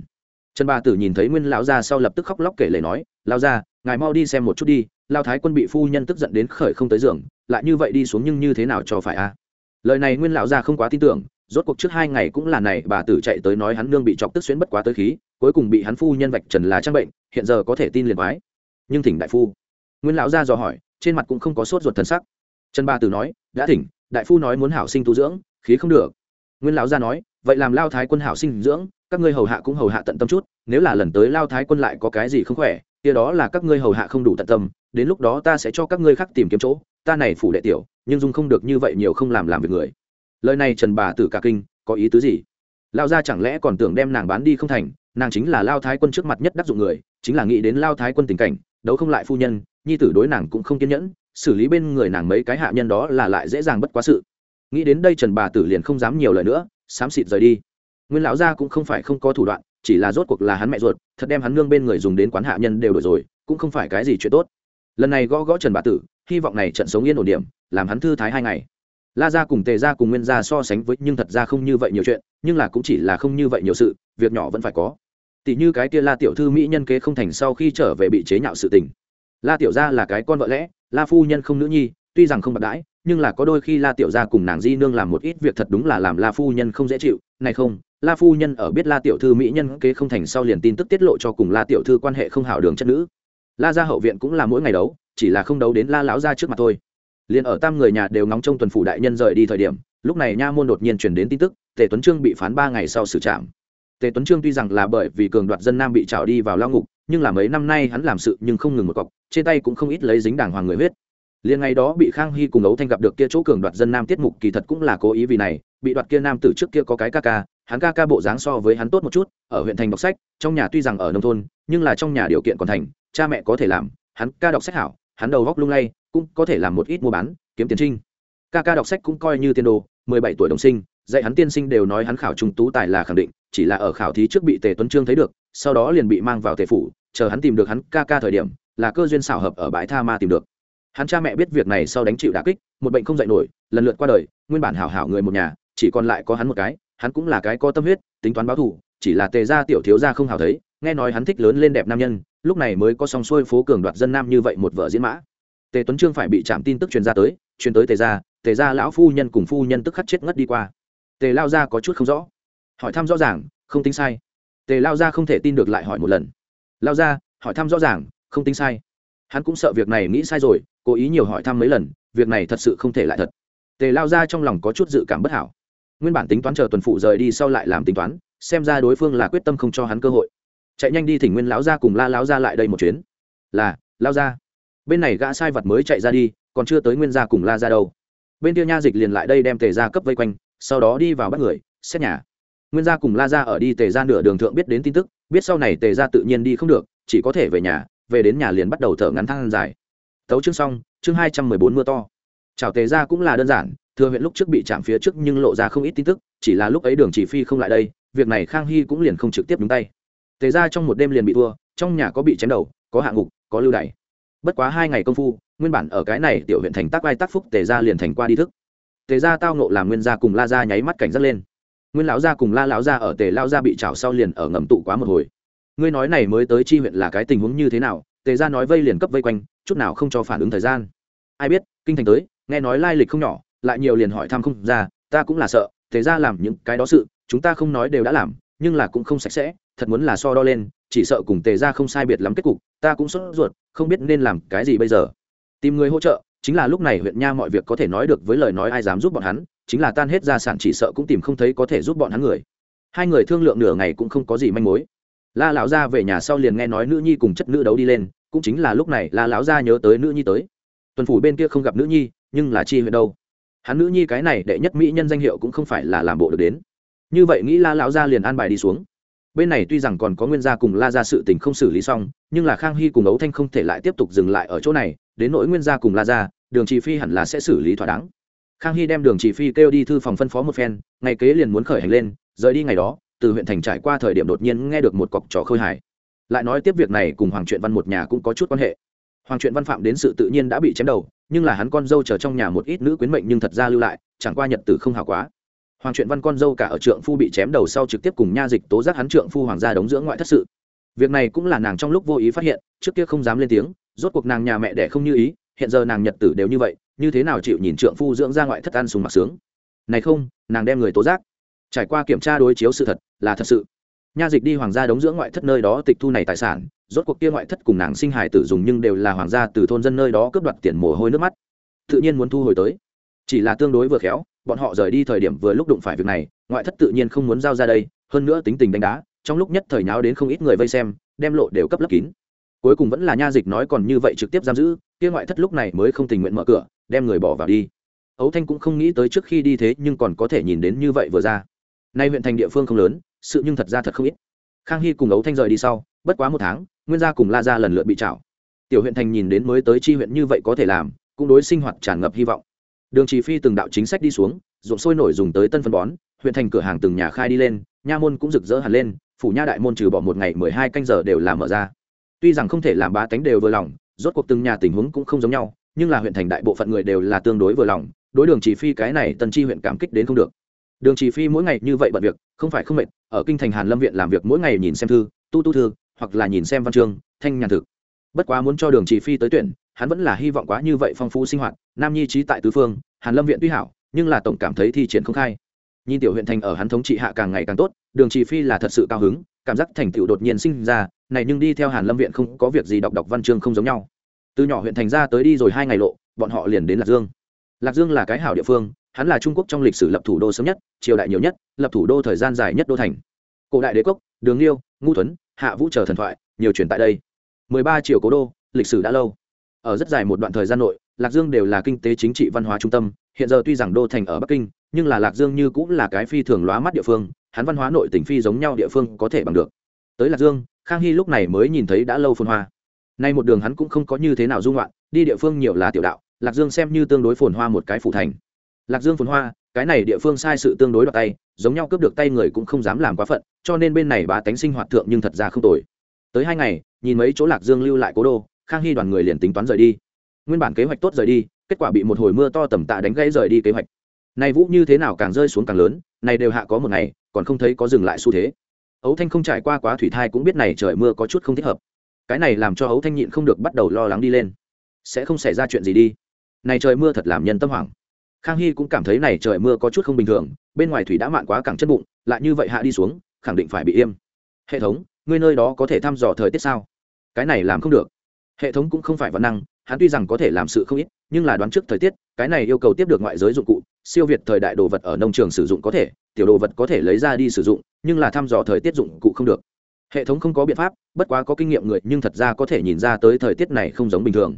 trần bà tử nhìn thấy nguyên lão gia sau lập tức khóc lóc kể lể nói lao gia, ngài mau đi xem một chút đi lao thái quân bị phu nhân tức giận đến khởi không tới giường, lại như vậy đi xuống nhưng như thế nào cho phải a lời này nguyên lão gia không quá tin tưởng, rốt cuộc trước hai ngày cũng là này, bà tử chạy tới nói hắn nương bị chọc tức xuyến bất quá tới khí, cuối cùng bị hắn phu nhân vạch trần là trang bệnh, hiện giờ có thể tin liền quái. Nhưng thỉnh đại phu. Nguyên lão gia dò hỏi, trên mặt cũng không có sốt ruột thần sắc. Trần bà tử nói, đã thỉnh, đại phu nói muốn hảo sinh tu dưỡng, khí không được. Nguyên lão gia nói, vậy làm lao thái quân hảo sinh dưỡng các ngươi hầu hạ cũng hầu hạ tận tâm chút, nếu là lần tới lao thái quân lại có cái gì không khỏe, kia đó là các ngươi hầu hạ không đủ tận tâm, đến lúc đó ta sẽ cho các ngươi khác tìm kiếm chỗ, ta này phủ đệ tiểu, nhưng dung không được như vậy nhiều không làm làm việc người. Lời này trần bà tử cả kinh, có ý tứ gì? Lao gia chẳng lẽ còn tưởng đem nàng bán đi không thành, nàng chính là lao thái quân trước mặt nhất đắc dụng người, chính là nghĩ đến lao thái quân tình cảnh, đấu không lại phu nhân, nhi tử đối nàng cũng không kiên nhẫn, xử lý bên người nàng mấy cái hạ nhân đó là lại dễ dàng bất quá sự. Nghĩ đến đây trần bà tử liền không dám nhiều lời nữa, xám xịt rời đi nguyên lão gia cũng không phải không có thủ đoạn, chỉ là rốt cuộc là hắn mẹ ruột, thật đem hắn nương bên người dùng đến quán hạ nhân đều đổi rồi, cũng không phải cái gì chuyện tốt. Lần này gõ gõ trần bà tử, hy vọng này trận sống yên ổn điểm, làm hắn thư thái hai ngày. La gia cùng tề gia cùng nguyên gia so sánh với, nhưng thật ra không như vậy nhiều chuyện, nhưng là cũng chỉ là không như vậy nhiều sự, việc nhỏ vẫn phải có. Tỷ như cái kia la tiểu thư mỹ nhân kế không thành sau khi trở về bị chế nhạo sự tình. La tiểu gia là cái con vợ lẽ, la phu nhân không nữ nhi, tuy rằng không bạc đãi, nhưng là có đôi khi la tiểu gia cùng nàng di nương làm một ít việc thật đúng là làm la phu nhân không dễ chịu, này không la phu nhân ở biết la tiểu thư mỹ nhân kế không thành sau liền tin tức tiết lộ cho cùng la tiểu thư quan hệ không hảo đường chất nữ. La gia hậu viện cũng là mỗi ngày đấu, chỉ là không đấu đến la lão gia trước mặt thôi. Liền ở tam người nhà đều ngóng trông tuần phủ đại nhân rời đi thời điểm, lúc này nha môn đột nhiên chuyển đến tin tức, tề tuấn trương bị phán ba ngày sau xử trạm tề tuấn trương tuy rằng là bởi vì cường đoạt dân nam bị trào đi vào lao ngục, nhưng là mấy năm nay hắn làm sự nhưng không ngừng một cọc, trên tay cũng không ít lấy dính đảng hoàng người huyết. Liền ngày đó bị khang hy cùng ấu thanh gặp được kia chỗ cường đoạt dân nam tiết mục kỳ thật cũng là cố ý vì này, bị đoạt kia nam từ trước kia có cái ca ca hắn ca ca bộ dáng so với hắn tốt một chút, ở huyện thành đọc sách, trong nhà tuy rằng ở nông thôn, nhưng là trong nhà điều kiện còn thành, cha mẹ có thể làm, hắn ca đọc sách hảo, hắn đầu góc lung lay, cũng có thể làm một ít mua bán, kiếm tiền trinh. Ca ca đọc sách cũng coi như tiên đồ, mười bảy tuổi đồng sinh, dạy hắn tiên sinh đều nói hắn khảo trung tú tài là khẳng định, chỉ là ở khảo thí trước bị tề tuấn trương thấy được, sau đó liền bị mang vào tề phủ, chờ hắn tìm được hắn ca ca thời điểm, là cơ duyên xảo hợp ở bãi tha ma tìm được. Hắn cha mẹ biết việc này sau đánh chịu đả kích, một bệnh không dạy nổi, lần lượt qua đời, nguyên bản hảo hảo người một nhà, chỉ còn lại có hắn một cái hắn cũng là cái có tâm huyết tính toán báo thù chỉ là tề gia tiểu thiếu gia không hảo thấy nghe nói hắn thích lớn lên đẹp nam nhân lúc này mới có song xuôi phố cường đoạt dân nam như vậy một vợ diễn mã. Tề tuấn trương phải bị chạm tin tức truyền ra tới truyền tới tề gia tề gia lão phu nhân cùng phu nhân tức khắc chết ngất đi qua. Tề lao gia có chút không rõ. Hỏi thăm rõ ràng không tính sai. Tề lao gia không thể tin được lại hỏi một lần. Lao gia, hỏi thăm rõ ràng không tính sai. Hắn cũng sợ việc này nghĩ sai rồi cố ý nhiều hỏi thăm mấy lần việc này thật sự không thể lại thật. Tề lao gia trong lòng có chút dự cảm bất hảo nguyên bản tính toán chờ tuần phụ rời đi sau lại làm tính toán, xem ra đối phương là quyết tâm không cho hắn cơ hội. Chạy nhanh đi thỉnh nguyên lão gia cùng la lão gia lại đây một chuyến. Là lao gia. Bên này gã sai vật mới chạy ra đi, còn chưa tới nguyên gia cùng la ra đâu. Bên kia nha dịch liền lại đây đem tề ra cấp vây quanh, sau đó đi vào bắt người, xét nhà. Nguyên gia cùng la ra ở đi tề ra nửa đường thượng biết đến tin tức, biết sau này tề ra tự nhiên đi không được, chỉ có thể về nhà, về đến nhà liền bắt đầu thở ngắn thang dài. Tấu chương xong, chương hai trăm mười bốn mưa to. Chào tề ra cũng là đơn giản thừa huyện lúc trước bị chạm phía trước nhưng lộ ra không ít tin tức, chỉ là lúc ấy đường chỉ phi không lại đây, việc này khang hy cũng liền không trực tiếp đúng tay. Tề ra trong một đêm liền bị thua, trong nhà có bị chém đầu, có hạ ngục, có lưu đày. Bất quá hai ngày công phu, nguyên bản ở cái này tiểu huyện thành tác vai tác phúc tề ra liền thành qua đi thức. Tề ra tao nộ làm nguyên gia cùng la ra nháy mắt cảnh giác lên. Nguyên lão gia cùng la lão gia ở tề lao gia bị trào sau liền ở ngầm tụ quá một hồi. Ngươi nói này mới tới chi huyện là cái tình huống như thế nào? Tề ra nói vây liền cấp vây quanh, chút nào không cho phản ứng thời gian. Ai biết, kinh thành tới, nghe nói lai lịch không nhỏ lại nhiều liền hỏi thăm không ra, ta cũng là sợ tề ra làm những cái đó sự, chúng ta không nói đều đã làm, nhưng là cũng không sạch sẽ, thật muốn là so đo lên, chỉ sợ cùng tề ra không sai biệt lắm kết cục, ta cũng sốt ruột, không biết nên làm cái gì bây giờ. Tìm người hỗ trợ, chính là lúc này huyện nha mọi việc có thể nói được với lời nói ai dám giúp bọn hắn, chính là tan hết gia sản chỉ sợ cũng tìm không thấy có thể giúp bọn hắn người. Hai người thương lượng nửa ngày cũng không có gì manh mối. La lão gia về nhà sau liền nghe nói nữ nhi cùng chất nữ đấu đi lên, cũng chính là lúc này la lão gia nhớ tới nữ nhi tới. Tuần phủ bên kia không gặp nữ nhi, nhưng là chi huyện đâu? Hắn nữ nhi cái này đệ nhất mỹ nhân danh hiệu cũng không phải là làm bộ được đến. Như vậy nghĩ la lão gia liền an bài đi xuống. Bên này tuy rằng còn có nguyên gia cùng la gia sự tình không xử lý xong, nhưng là khang hy cùng ấu thanh không thể lại tiếp tục dừng lại ở chỗ này, đến nỗi nguyên gia cùng la gia, đường trì phi hẳn là sẽ xử lý thỏa đáng. Khang hy đem đường trì phi kêu đi thư phòng phân phó một phen, ngày kế liền muốn khởi hành lên, rời đi ngày đó, từ huyện thành trải qua thời điểm đột nhiên nghe được một cọc trò khơi hải lại nói tiếp việc này cùng hoàng truyện văn một nhà cũng có chút quan hệ hoàng truyện văn phạm đến sự tự nhiên đã bị chém đầu, nhưng là hắn con dâu chờ trong nhà một ít nữ quyến mệnh nhưng thật ra lưu lại, chẳng qua nhật tử không hào quá. Hoàng truyện văn con dâu cả ở trượng phu bị chém đầu sau trực tiếp cùng nha dịch tố giác hắn trượng phu hoàng gia đóng dưỡng ngoại thất sự. Việc này cũng là nàng trong lúc vô ý phát hiện, trước kia không dám lên tiếng, rốt cuộc nàng nhà mẹ đẻ không như ý, hiện giờ nàng nhật tử đều như vậy, như thế nào chịu nhìn trượng phu dưỡng ra ngoại thất ăn sùng mặc sướng? Này không, nàng đem người tố giác. Trải qua kiểm tra đối chiếu sự thật, là thật sự nha dịch đi hoàng gia đóng dưỡng ngoại thất nơi đó tịch thu này tài sản, rốt cuộc kia ngoại thất cùng nàng sinh hài tử dùng nhưng đều là hoàng gia từ thôn dân nơi đó cướp đoạt tiền mồ hôi nước mắt. Tự nhiên muốn thu hồi tới. Chỉ là tương đối vừa khéo, bọn họ rời đi thời điểm vừa lúc đụng phải việc này, ngoại thất tự nhiên không muốn giao ra đây, hơn nữa tính tình đánh đá, trong lúc nhất thời nháo đến không ít người vây xem, đem lộ đều cấp lấp kín. Cuối cùng vẫn là nha dịch nói còn như vậy trực tiếp giam giữ, kia ngoại thất lúc này mới không tình nguyện mở cửa, đem người bỏ vào đi. Ấu thanh cũng không nghĩ tới trước khi đi thế nhưng còn có thể nhìn đến như vậy vừa ra. Nay huyện thành địa phương không lớn sự nhưng thật ra thật không ít. Khang hy cùng ấu thanh rời đi sau, bất quá một tháng, nguyên gia cùng la ra lần lượt bị trảo. Tiểu huyện thành nhìn đến mới tới Tri huyện như vậy có thể làm, cũng đối sinh hoạt tràn ngập hy vọng. Đường trì phi từng đạo chính sách đi xuống, ruộng sôi nổi dùng tới tân phân bón, huyện thành cửa hàng từng nhà khai đi lên, nha môn cũng rực rỡ hẳn lên, phủ nha đại môn trừ bỏ một ngày mười hai canh giờ đều làm mở ra. Tuy rằng không thể làm ba tánh đều vừa lòng, rốt cuộc từng nhà tình huống cũng không giống nhau, nhưng là huyện thành đại bộ phận người đều là tương đối vừa lòng, đối đường chỉ phi cái này tân chi huyện cảm kích đến không được đường chỉ phi mỗi ngày như vậy bận việc, không phải không mệt, ở kinh thành hàn lâm viện làm việc mỗi ngày nhìn xem thư, tu tu thư, hoặc là nhìn xem văn chương, thanh nhàn thực. Bất quá muốn cho đường chỉ phi tới tuyển, hắn vẫn là hy vọng quá như vậy phong phú sinh hoạt, nam nhi trí tại tứ phương, hàn lâm viện tuy hảo, nhưng là tổng cảm thấy thi triển không khai. Nhìn tiểu huyện thành ở hắn thống trị hạ càng ngày càng tốt, đường chỉ phi là thật sự cao hứng, cảm giác thành tựu đột nhiên sinh ra, này nhưng đi theo hàn lâm viện không có việc gì đọc đọc văn chương không giống nhau. Từ nhỏ huyện thành ra tới đi rồi hai ngày lộ, bọn họ liền đến lạc dương. Lạc dương là cái hảo địa phương hắn là trung quốc trong lịch sử lập thủ đô sớm nhất, triều đại nhiều nhất, lập thủ đô thời gian dài nhất đô thành. Cổ đại đế cốc đường liêu ngu tuấn hạ vũ chờ thần thoại, nhiều chuyển tại đây. Mười ba triều cố đô, lịch sử đã lâu. Ở rất dài một đoạn thời gian nội, lạc dương đều là kinh tế chính trị văn hóa trung tâm, hiện giờ tuy rằng đô thành ở bắc kinh, nhưng là lạc dương như cũng là cái phi thường lóa mắt địa phương, hắn văn hóa nội tỉnh phi giống nhau địa phương có thể bằng được. Tới lạc dương, khang hy lúc này mới nhìn thấy đã lâu phồn hoa. Nay một đường hắn cũng không có như thế nào dung loạn, đi địa phương nhiều là tiểu đạo, lạc dương xem như tương đối phồn hoa một cái phủ thành lạc dương phồn hoa, cái này địa phương sai sự tương đối đoạt tay, giống nhau cướp được tay người cũng không dám làm quá phận, cho nên bên này bá tánh sinh hoạt thượng nhưng thật ra không tồi. Tới hai ngày, nhìn mấy chỗ lạc dương lưu lại cố đô, khang hy đoàn người liền tính toán rời đi. Nguyên bản kế hoạch tốt rời đi, kết quả bị một hồi mưa to tầm tạ đánh gãy rời đi kế hoạch. Này vũ như thế nào càng rơi xuống càng lớn, này đều hạ có một ngày, còn không thấy có dừng lại xu thế. Ấu thanh không trải qua quá thủy thai cũng biết này trời mưa có chút không thích hợp. Cái này làm cho ấu thanh nhịn không được bắt đầu lo lắng đi lên. Sẽ không xảy ra chuyện gì đi. Này trời mưa thật làm nhân tâm hoảng khang hy cũng cảm thấy này trời mưa có chút không bình thường, bên ngoài thủy đã mạn quá cẳng chân bụng, lại như vậy hạ đi xuống, khẳng định phải bị im hệ thống, ngươi nơi đó có thể thăm dò thời tiết sao? Cái này làm không được. Hệ thống cũng không phải văn năng, hắn tuy rằng có thể làm sự không ít, nhưng là đoán trước thời tiết, cái này yêu cầu tiếp được ngoại giới dụng cụ, siêu việt thời đại đồ vật ở nông trường sử dụng có thể, tiểu đồ vật có thể lấy ra đi sử dụng, nhưng là thăm dò thời tiết dụng cụ không được. Hệ thống không có biện pháp, bất quá có kinh nghiệm người, nhưng thật ra có thể nhìn ra tới thời tiết này không giống bình thường.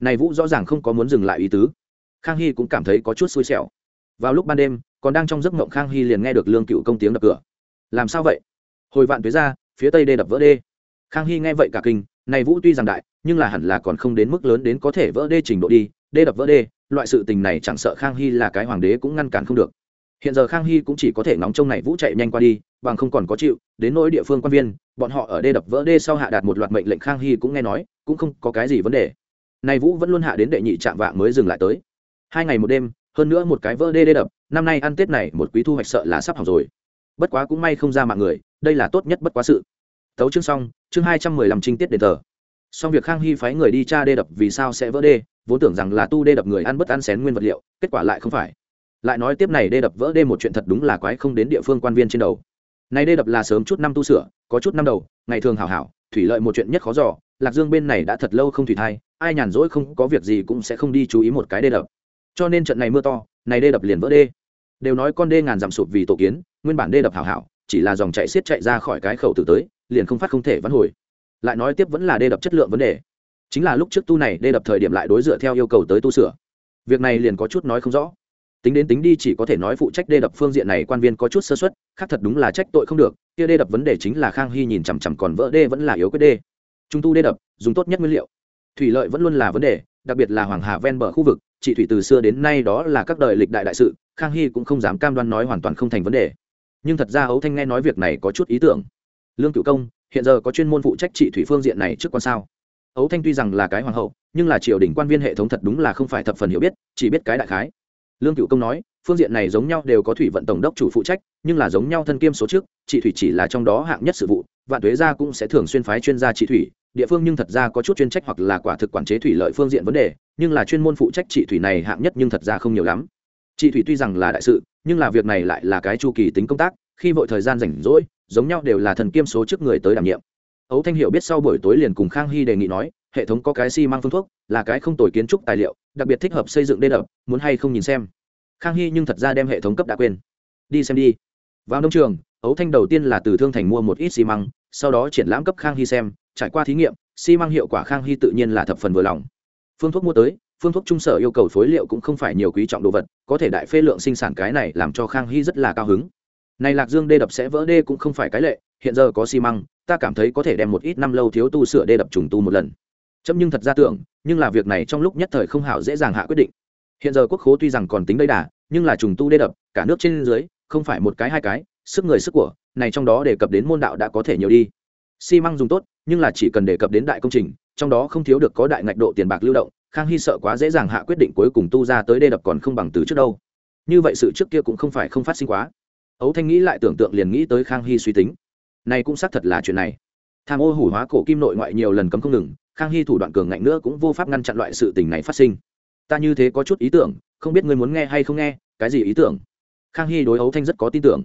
Này vũ rõ ràng không có muốn dừng lại ý tứ khang hy cũng cảm thấy có chút xui xẻo. Vào lúc ban đêm, còn đang trong giấc mộng khang hy liền nghe được lương cựu công tiếng đập cửa. Làm sao vậy? Hồi vạn tuế ra, phía tây đê đập vỡ đê. Khang hy nghe vậy cả kinh, này vũ tuy rằng đại, nhưng là hẳn là còn không đến mức lớn đến có thể vỡ đê trình độ đi, đê đập vỡ đê, loại sự tình này chẳng sợ khang hy là cái hoàng đế cũng ngăn cản không được. Hiện giờ khang hy cũng chỉ có thể nóng trong này vũ chạy nhanh qua đi, bằng không còn có chịu, đến nỗi địa phương quan viên, bọn họ ở đê đập vỡ đê sau hạ đạt một loạt mệnh lệnh khang hy cũng nghe nói, cũng không có cái gì vấn đề. Này vũ vẫn luôn hạ đến đệ nhị trạm vạng mới dừng lại tới hai ngày một đêm, hơn nữa một cái vỡ đê đê đập, năm nay ăn tết này một quý thu hoạch sợ là sắp hỏng rồi. Bất quá cũng may không ra mạng người, đây là tốt nhất bất quá sự. Tấu chương xong, chương hai trăm mười lăm trinh tiết đền thờ. Xong việc khang hy phái người đi tra đê đập vì sao sẽ vỡ đê, vốn tưởng rằng là tu đê đập người ăn bất ăn xén nguyên vật liệu, kết quả lại không phải. Lại nói tiếp này đê đập vỡ đê một chuyện thật đúng là quái không đến địa phương quan viên trên đầu. Nay đê đập là sớm chút năm tu sửa, có chút năm đầu, ngày thường hảo hảo, thủy lợi một chuyện nhất khó dò, lạc dương bên này đã thật lâu không thủy thai, ai nhàn rỗi không có việc gì cũng sẽ không đi chú ý một cái đê đập cho nên trận này mưa to, này đê đập liền vỡ đê. Đều nói con đê ngàn dặm sụp vì tổ kiến, nguyên bản đê đập hảo hảo, chỉ là dòng chạy xiết chạy ra khỏi cái khẩu tử tới, liền không phát không thể vãn hồi. Lại nói tiếp vẫn là đê đập chất lượng vấn đề. Chính là lúc trước tu này đê đập thời điểm lại đối dựa theo yêu cầu tới tu sửa. Việc này liền có chút nói không rõ. Tính đến tính đi chỉ có thể nói phụ trách đê đập phương diện này quan viên có chút sơ xuất khác thật đúng là trách tội không được, kia đê đập vấn đề chính là khang hy nhìn chằm chằm còn vỡ đê vẫn là yếu quyết đê. Trung tu đê đập, dùng tốt nhất nguyên liệu. Thủy lợi vẫn luôn là vấn đề đặc biệt là hoàng hà ven bờ khu vực trị thủy từ xưa đến nay đó là các đời lịch đại đại sự, khang hy cũng không dám cam đoan nói hoàn toàn không thành vấn đề. Nhưng thật ra ấu thanh nghe nói việc này có chút ý tưởng. Lương cựu công, hiện giờ có chuyên môn phụ trách trị thủy phương diện này trước quan sao? Ấu thanh tuy rằng là cái hoàng hậu, nhưng là triều đình quan viên hệ thống thật đúng là không phải thập phần hiểu biết, chỉ biết cái đại khái. Lương cựu công nói, phương diện này giống nhau đều có thủy vận tổng đốc chủ phụ trách, nhưng là giống nhau thân kiêm số trước trị thủy chỉ là trong đó hạng nhất sự vụ, vạn thuế gia cũng sẽ thường xuyên phái chuyên gia trị thủy địa phương nhưng thật ra có chút chuyên trách hoặc là quả thực quản chế thủy lợi phương diện vấn đề, nhưng là chuyên môn phụ trách trị thủy này hạng nhất nhưng thật ra không nhiều lắm. Trị thủy tuy rằng là đại sự, nhưng là việc này lại là cái chu kỳ tính công tác, khi vội thời gian rảnh rỗi, giống nhau đều là thần kiêm số trước người tới đảm nhiệm. Ấu thanh hiểu biết sau buổi tối liền cùng khang hy đề nghị nói, hệ thống có cái xi、si、măng phương thuốc, là cái không tồi kiến trúc tài liệu, đặc biệt thích hợp xây dựng đê đập, muốn hay không nhìn xem. Khang hy nhưng thật ra đem hệ thống cấp đã quên. Đi xem đi. Vào nông trường, ấu thanh đầu tiên là từ thương thành mua một ít xi măng, sau đó triển lãm cấp khang hy xem trải qua thí nghiệm, xi măng hiệu quả khang hy tự nhiên là thập phần vừa lòng. Phương thuốc mua tới, phương thuốc trung sở yêu cầu phối liệu cũng không phải nhiều quý trọng đồ vật, có thể đại phê lượng sinh sản cái này làm cho khang hy rất là cao hứng. Này lạc dương đê đập sẽ vỡ đê cũng không phải cái lệ, hiện giờ có xi măng, ta cảm thấy có thể đem một ít năm lâu thiếu tu sửa đê đập trùng tu một lần. Chấm nhưng thật ra tưởng, nhưng là việc này trong lúc nhất thời không hảo dễ dàng hạ quyết định. Hiện giờ quốc khố tuy rằng còn tính đây đà, nhưng là trùng tu đê đập, cả nước trên dưới, không phải một cái hai cái, sức người sức của, này trong đó đề cập đến môn đạo đã có thể nhiều đi xi măng dùng tốt, nhưng là chỉ cần đề cập đến đại công trình, trong đó không thiếu được có đại ngạch độ tiền bạc lưu động, khang hy sợ quá dễ dàng hạ quyết định cuối cùng tu ra tới đê đập còn không bằng từ trước đâu. Như vậy sự trước kia cũng không phải không phát sinh quá. Ấu thanh nghĩ lại tưởng tượng liền nghĩ tới khang hy suy tính. Này cũng xác thật là chuyện này. Tham ô hủ hóa cổ kim nội ngoại nhiều lần cấm không ngừng, khang hy thủ đoạn cường ngạnh nữa cũng vô pháp ngăn chặn loại sự tình này phát sinh. Ta như thế có chút ý tưởng, không biết ngươi muốn nghe hay không nghe, cái gì ý tưởng? Khang hy đối ấu thanh rất có tin tưởng.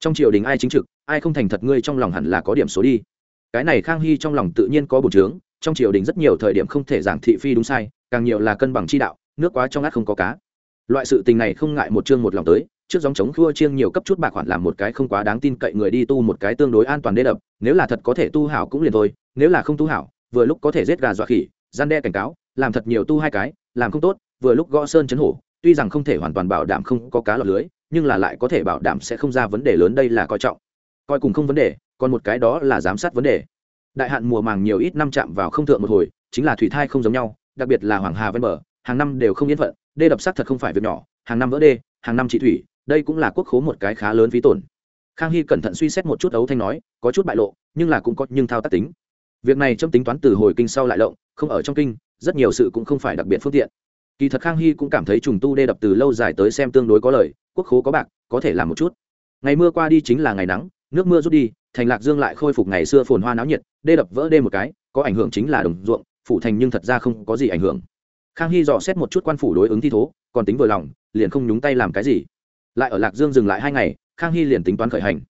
Trong triều đình ai chính trực, ai không thành thật ngươi trong lòng hẳn là có điểm số đi cái này khang hy trong lòng tự nhiên có bổ trướng trong triều đình rất nhiều thời điểm không thể giảng thị phi đúng sai, càng nhiều là cân bằng chi đạo, nước quá trong ngắt không có cá. Loại sự tình này không ngại một chương một lòng tới, trước dòng chống khua chiêng nhiều cấp chút bạc khoản làm một cái không quá đáng tin cậy người đi tu một cái tương đối an toàn đê đập, nếu là thật có thể tu hảo cũng liền thôi, nếu là không tu hảo, vừa lúc có thể giết gà dọa khỉ, gian đe cảnh cáo, làm thật nhiều tu hai cái, làm không tốt, vừa lúc gõ sơn chấn hổ, tuy rằng không thể hoàn toàn bảo đảm không có cá lọt lưới, nhưng là lại có thể bảo đảm sẽ không ra vấn đề lớn đây là coi trọng. Coi cùng không vấn đề còn một cái đó là giám sát vấn đề. Đại hạn mùa màng nhiều ít năm chạm vào không thượng một hồi, chính là thủy thai không giống nhau, đặc biệt là hoàng hà ven bờ, hàng năm đều không yên phận, đê đập sắc thật không phải việc nhỏ, hàng năm vỡ đê, hàng năm trị thủy, đây cũng là quốc khố một cái khá lớn phí tổn. Khang hy cẩn thận suy xét một chút ấu thanh nói, có chút bại lộ, nhưng là cũng có nhưng thao tác tính. Việc này trong tính toán từ hồi kinh sau lại lộng, không ở trong kinh, rất nhiều sự cũng không phải đặc biệt phương tiện. Kỳ thật khang hy cũng cảm thấy trùng tu đê đập từ lâu dài tới xem tương đối có lời, quốc khố có bạc, có thể làm một chút. Ngày mưa qua đi chính là ngày nắng nước mưa rút đi, thành lạc dương lại khôi phục ngày xưa phồn hoa náo nhiệt, đê đập vỡ đê một cái, có ảnh hưởng chính là đồng ruộng, phủ thành nhưng thật ra không có gì ảnh hưởng. Khang hy dò xét một chút quan phủ đối ứng thi thố, còn tính vừa lòng, liền không nhúng tay làm cái gì. Lại ở lạc dương dừng lại hai ngày, khang hy liền tính toán khởi hành.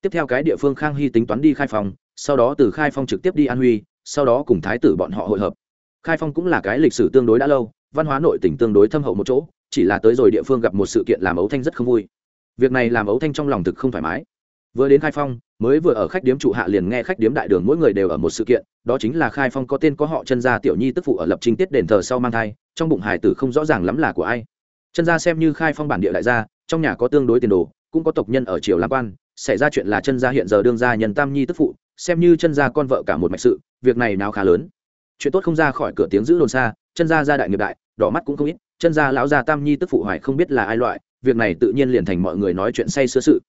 Tiếp theo cái địa phương khang hy tính toán đi khai phong, sau đó từ khai phong trực tiếp đi an huy, sau đó cùng thái tử bọn họ hội hợp. Khai phong cũng là cái lịch sử tương đối đã lâu, văn hóa nội tỉnh tương đối thâm hậu một chỗ, chỉ là tới rồi địa phương gặp một sự kiện làm ấu thanh rất không vui. Việc này làm ấu thanh trong lòng thực không thoải mái vừa đến khai phong, mới vừa ở khách điếm trụ hạ liền nghe khách điếm đại đường mỗi người đều ở một sự kiện, đó chính là khai phong có tên có họ chân gia tiểu nhi tức phụ ở lập trình tiết đền thờ sau mang thai, trong bụng hải tử không rõ ràng lắm là của ai. Chân gia xem như khai phong bản địa đại gia, trong nhà có tương đối tiền đồ, cũng có tộc nhân ở triều làm quan, xảy ra chuyện là chân gia hiện giờ đương gia nhân tam nhi tức phụ, xem như chân gia con vợ cả một mạch sự, việc này nào khá lớn. Chuyện tốt không ra khỏi cửa tiếng giữ đồn xa, chân gia gia đại nghiệp đại, đỏ mắt cũng không ít, chân gia lão gia tam nhi tức phụ hoài không biết là ai loại, việc này tự nhiên liền thành mọi người nói chuyện say sưa sự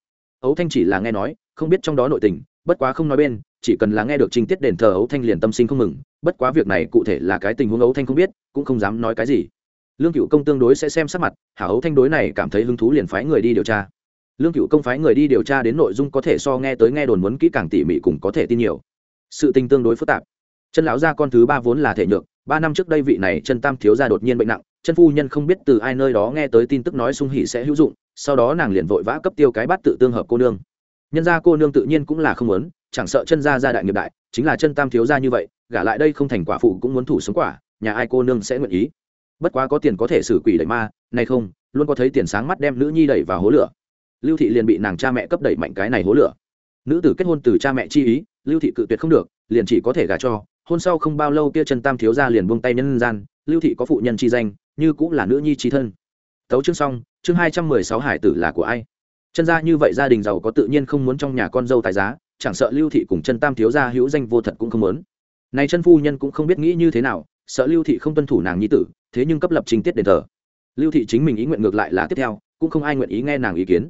ấu thanh chỉ là nghe nói, không biết trong đó nội tình, bất quá không nói bên, chỉ cần là nghe được trinh tiết đền thờ ấu thanh liền tâm sinh không mừng, bất quá việc này cụ thể là cái tình huống ấu thanh không biết, cũng không dám nói cái gì. Lương cựu công tương đối sẽ xem sắc mặt hảo ấu thanh đối này cảm thấy hứng thú liền phái người đi điều tra. Lương cựu công phái người đi điều tra đến nội dung có thể so nghe tới nghe đồn muốn kỹ càng tỉ mỉ cùng có thể tin nhiều. Sự tình tương đối phức tạp. Chân lão gia con thứ ba vốn là thể nhược, ba năm trước đây vị này chân tam thiếu gia đột nhiên bệnh nặng chân phu nhân không biết từ ai nơi đó nghe tới tin tức nói sung hỉ sẽ hữu dụng, sau đó nàng liền vội vã cấp tiêu cái bát tự tương hợp cô nương. Nhân gia cô nương tự nhiên cũng là không muốn, chẳng sợ chân gia gia đại nghiệp đại, chính là chân tam thiếu gia như vậy, gả lại đây không thành quả phụ cũng muốn thủ sống quả, nhà ai cô nương sẽ nguyện ý. Bất quá có tiền có thể xử quỷ đẩy ma nay không, luôn có thấy tiền sáng mắt đem nữ nhi đẩy vào hố lửa. Lưu thị liền bị nàng cha mẹ cấp đẩy mạnh cái này hố lửa. Nữ tử kết hôn từ cha mẹ chi ý, lưu thị cự tuyệt không được, liền chỉ có thể gả cho, hôn sau không bao lâu kia chân tam thiếu gia liền buông tay nhân gian, lưu thị có phụ nhân chi danh như cũng là nữ nhi trí thân. Tấu chương xong, chương hai trăm mười sáu hải tử là của ai? Chân gia như vậy gia đình giàu có tự nhiên không muốn trong nhà con dâu tài giá, chẳng sợ lưu thị cùng chân tam thiếu gia hữu danh vô thật cũng không muốn. Này chân phu nhân cũng không biết nghĩ như thế nào, sợ lưu thị không tuân thủ nàng nhi tử, thế nhưng cấp lập trình tiết đền thờ. Lưu thị chính mình ý nguyện ngược lại là tiếp theo, cũng không ai nguyện ý nghe nàng ý kiến.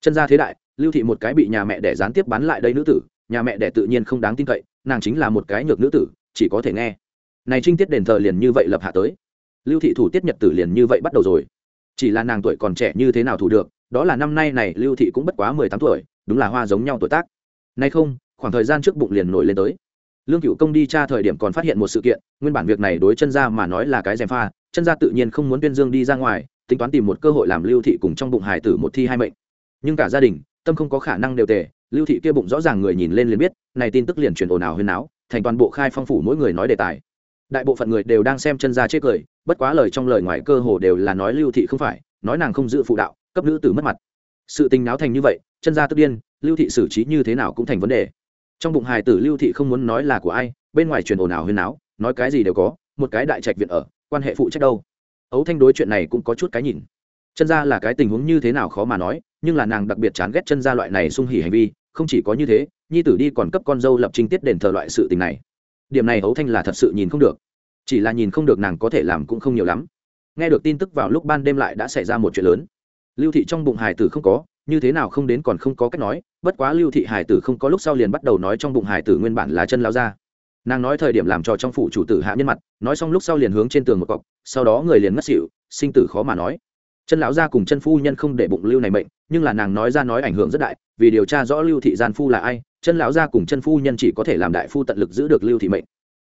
Chân gia thế đại, lưu thị một cái bị nhà mẹ đẻ gián tiếp bán lại đây nữ tử, nhà mẹ đẻ tự nhiên không đáng tin cậy, nàng chính là một cái nhược nữ tử, chỉ có thể nghe. Này trinh tiết đền thờ liền như vậy lập hạ tới lưu thị thủ tiết nhật tử liền như vậy bắt đầu rồi. Chỉ là nàng tuổi còn trẻ như thế nào thủ được, đó là năm nay này lưu thị cũng bất quá mười tám tuổi, đúng là hoa giống nhau tuổi tác. Nay không, khoảng thời gian trước bụng liền nổi lên tới. Lương cựu công đi tra thời điểm còn phát hiện một sự kiện, nguyên bản việc này đối chân ra mà nói là cái gièm pha, chân ra tự nhiên không muốn tuyên dương đi ra ngoài, tính toán tìm một cơ hội làm lưu thị cùng trong bụng hải tử một thi hai mệnh. Nhưng cả gia đình, tâm không có khả năng đều tề, lưu thị kia bụng rõ ràng người nhìn lên liền biết, này tin tức liền truyền ồn ào huyên áo thành toàn bộ khai phong phủ mỗi người nói đề tài đại bộ phận người đều đang xem chân ra chê cười bất quá lời trong lời ngoài cơ hồ đều là nói lưu thị không phải nói nàng không giữ phụ đạo cấp nữ tử mất mặt. Sự tình náo thành như vậy chân ra tức điên lưu thị xử trí như thế nào cũng thành vấn đề. Trong bụng hài tử lưu thị không muốn nói là của ai bên ngoài truyền ồn ào huyên náo, nói cái gì đều có một cái đại trạch viện ở quan hệ phụ trách đâu. Ấu thanh đối chuyện này cũng có chút cái nhìn. Chân ra là cái tình huống như thế nào khó mà nói nhưng là nàng đặc biệt chán ghét chân ra loại này sung hỉ hành vi không chỉ có như thế nhi tử đi còn cấp con dâu lập trình tiết đền thờ loại sự tình này điểm này hấu thanh là thật sự nhìn không được. Chỉ là nhìn không được nàng có thể làm cũng không nhiều lắm. Nghe được tin tức vào lúc ban đêm lại đã xảy ra một chuyện lớn. Lưu thị trong bụng hải tử không có, như thế nào không đến còn không có cách nói, bất quá lưu thị hải tử không có lúc sau liền bắt đầu nói trong bụng hải tử nguyên bản là chân lao ra nàng nói thời điểm làm cho trong phủ chủ tử hạ nhân mặt, nói xong lúc sau liền hướng trên tường một cọc, sau đó người liền ngất xỉu, sinh tử khó mà nói. Chân lão gia cùng chân phu nhân không để bụng lưu này mệnh, nhưng là nàng nói ra nói ảnh hưởng rất đại, vì điều tra rõ lưu thị gian phu là ai chân lão gia cùng chân phu nhân chỉ có thể làm đại phu tận lực giữ được lưu thị mệnh.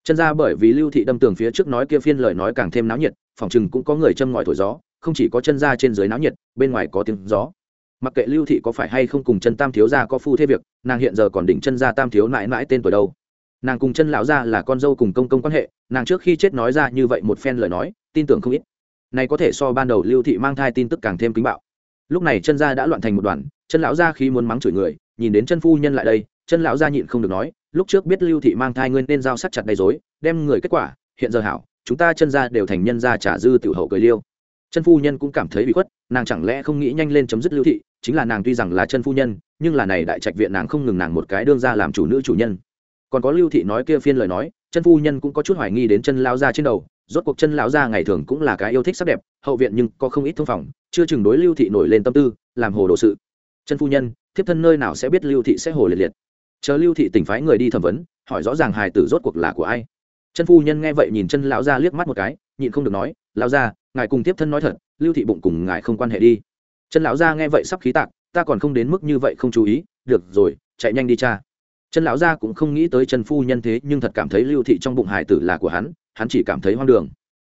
Chân ra bởi vì lưu thị đâm tường phía trước nói kia phiên lời nói càng thêm náo nhiệt, phòng chừng cũng có người châm ngòi thổi gió, không chỉ có chân ra trên dưới náo nhiệt, bên ngoài có tiếng gió. Mặc kệ lưu thị có phải hay không cùng chân tam thiếu gia có phu thế việc, nàng hiện giờ còn đỉnh chân gia tam thiếu mãi mãi tên tuổi đâu. Nàng cùng chân lão gia là con dâu cùng công công quan hệ, nàng trước khi chết nói ra như vậy một phen lời nói, tin tưởng không ít. Này có thể so ban đầu lưu thị mang thai tin tức càng thêm kính bạo. Lúc này chân gia đã loạn thành một đoàn, chân lão gia khi muốn mắng chửi người, nhìn đến chân phu nhân lại đây chân lão gia nhịn không được nói, lúc trước biết lưu thị mang thai ngươi nên giao sát chặt đầy dối đem người kết quả, hiện giờ hảo, chúng ta chân ra đều thành nhân ra trả dư tiểu hậu cười liêu. Chân phu nhân cũng cảm thấy bị khuất, nàng chẳng lẽ không nghĩ nhanh lên chấm dứt lưu thị, chính là nàng tuy rằng là chân phu nhân, nhưng là này đại trạch viện nàng không ngừng nàng một cái đương ra làm chủ nữ chủ nhân. Còn có lưu thị nói kia phiên lời nói, chân phu nhân cũng có chút hoài nghi đến chân lão gia trên đầu, rốt cuộc chân lão gia ngày thường cũng là cái yêu thích sắc đẹp, hậu viện nhưng có không ít thông phòng, chưa chừng đối lưu thị nổi lên tâm tư, làm hồ đồ sự. Chân phu nhân, thiếp thân nơi nào sẽ biết lưu thị sẽ hồ liệt liệt? Chờ lưu thị tỉnh phái người đi thẩm vấn, hỏi rõ ràng hài tử rốt cuộc là của ai. Chân phu nhân nghe vậy nhìn chân lão gia liếc mắt một cái, nhịn không được nói, lão gia, ngài cùng tiếp thân nói thật, lưu thị bụng cùng ngài không quan hệ đi. Chân lão gia nghe vậy sắp khí tạc, ta còn không đến mức như vậy không chú ý, được rồi, chạy nhanh đi cha. Chân lão gia cũng không nghĩ tới chân phu nhân thế, nhưng thật cảm thấy lưu thị trong bụng hải tử là của hắn hắn chỉ cảm thấy hoang đường.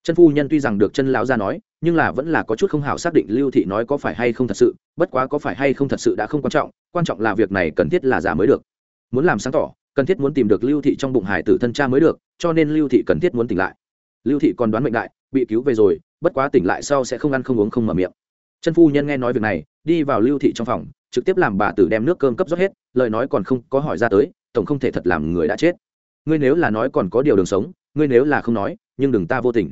Chân phu nhân tuy rằng được chân lão gia nói, nhưng là vẫn là có chút không hảo xác định lưu thị nói có phải hay không thật sự, bất quá có phải hay không thật sự đã không quan trọng quan trọng là việc này cần thiết là giả mới được muốn làm sáng tỏ, cần thiết muốn tìm được lưu thị trong bụng hải tử thân cha mới được, cho nên lưu thị cần thiết muốn tỉnh lại. Lưu thị còn đoán mệnh đại, bị cứu về rồi, bất quá tỉnh lại sau sẽ không ăn không uống không mở miệng. Chân phu nhân nghe nói việc này, đi vào lưu thị trong phòng, trực tiếp làm bà tử đem nước cơm cấp rót hết, lời nói còn không có hỏi ra tới, tổng không thể thật làm người đã chết. Ngươi nếu là nói còn có điều đường sống, ngươi nếu là không nói, nhưng đừng ta vô tình.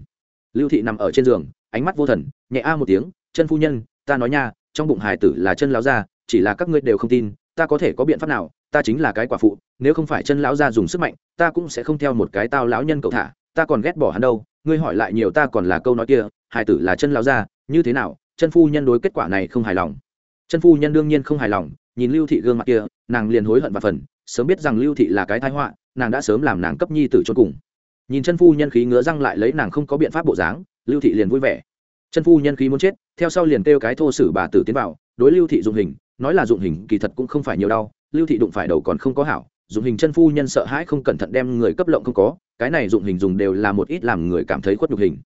Lưu thị nằm ở trên giường, ánh mắt vô thần, nhẹ a một tiếng, chân phu nhân, ta nói nha, trong bụng hài tử là chân lão ra chỉ là các ngươi đều không tin, ta có thể có biện pháp nào ta chính là cái quả phụ, nếu không phải chân lão gia dùng sức mạnh, ta cũng sẽ không theo một cái tao lão nhân cậu thả, ta còn ghét bỏ hắn đâu. Ngươi hỏi lại nhiều ta còn là câu nói kia, hài tử là chân lão gia, như thế nào? Chân phu nhân đối kết quả này không hài lòng. Chân phu nhân đương nhiên không hài lòng, nhìn lưu thị gương mặt kia, nàng liền hối hận và phần, sớm biết rằng lưu thị là cái thái họa, nàng đã sớm làm nàng cấp nhi tử cho cùng. Nhìn chân phu nhân khí ngứa răng lại lấy nàng không có biện pháp bộ dáng, lưu thị liền vui vẻ. Chân phu nhân khí muốn chết, theo sau liền kêu cái thô sử bà tử tiến vào, đối lưu thị dụng hình, nói là dụng hình kỳ thật cũng không phải nhiều đau lưu thị đụng phải đầu còn không có hảo dụng hình chân phu nhân sợ hãi không cẩn thận đem người cấp lộng không có cái này dụng hình dùng đều là một ít làm người cảm thấy khuất nhục hình.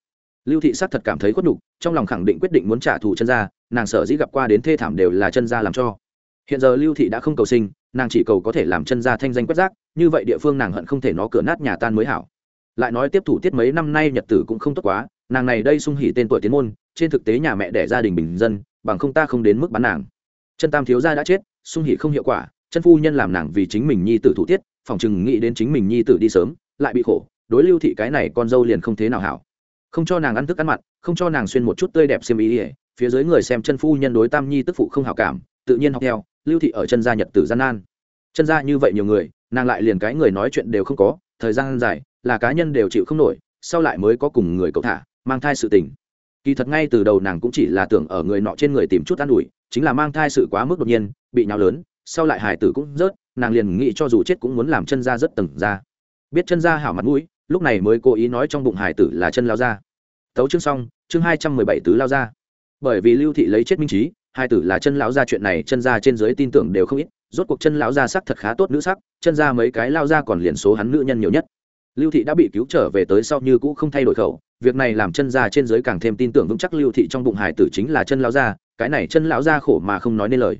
Lưu thị xác thật cảm thấy khuất nhục trong lòng khẳng định quyết định muốn trả thù chân gia, nàng sợ dĩ gặp qua đến thê thảm đều là chân gia làm cho. Hiện giờ lưu thị đã không cầu sinh nàng chỉ cầu có thể làm chân gia thanh danh quét rác như vậy địa phương nàng hận không thể nó cửa nát nhà tan mới hảo. Lại nói tiếp thủ tiết mấy năm nay nhật tử cũng không tốt quá nàng này đây sung hỉ tên tuổi tiến môn trên thực tế nhà mẹ đẻ gia đình bình dân bằng không ta không đến mức bán nàng. Chân tam thiếu gia đã chết sung hỉ không hiệu quả chân phu nhân làm nàng vì chính mình nhi tử thủ tiết phòng chừng nghĩ đến chính mình nhi tử đi sớm, lại bị khổ, đối lưu thị cái này con dâu liền không thế nào hảo. Không cho nàng ăn thức ăn mặn, không cho nàng xuyên một chút tươi đẹp xiêm ý ỉa phía dưới người xem chân phu nhân đối tam nhi tức phụ không hảo cảm, tự nhiên học theo, lưu thị ở chân gia nhật tử gian nan. Chân gia như vậy nhiều người, nàng lại liền cái người nói chuyện đều không có, thời gian dài, là cá nhân đều chịu không nổi, sau lại mới có cùng người cậu thả, mang thai sự tình. Kỳ thật ngay từ đầu nàng cũng chỉ là tưởng ở người nọ trên người tìm chút an ủi, chính là mang thai sự quá mức đột nhiên, bị nhào lớn sau lại hải tử cũng rớt, nàng liền nghĩ cho dù chết cũng muốn làm chân ra rất tầng ra biết chân ra hảo mặt mũi, lúc này mới cố ý nói trong bụng hải tử là chân lao ra tấu chương xong, chương hai trăm mười bảy tứ lao ra bởi vì lưu thị lấy chết minh trí, hai tử là chân lão ra chuyện này chân ra trên dưới tin tưởng đều không ít, rốt cuộc chân lão ra sắc thật khá tốt nữ sắc, chân ra mấy cái lao ra còn liền số hắn nữ nhân nhiều nhất. Lưu thị đã bị cứu trở về tới sau như cũ không thay đổi khẩu, việc này làm chân ra trên dưới càng thêm tin tưởng vững chắc lưu thị trong bụng hải tử chính là chân lão gia cái này chân lão gia khổ mà không nói nên lời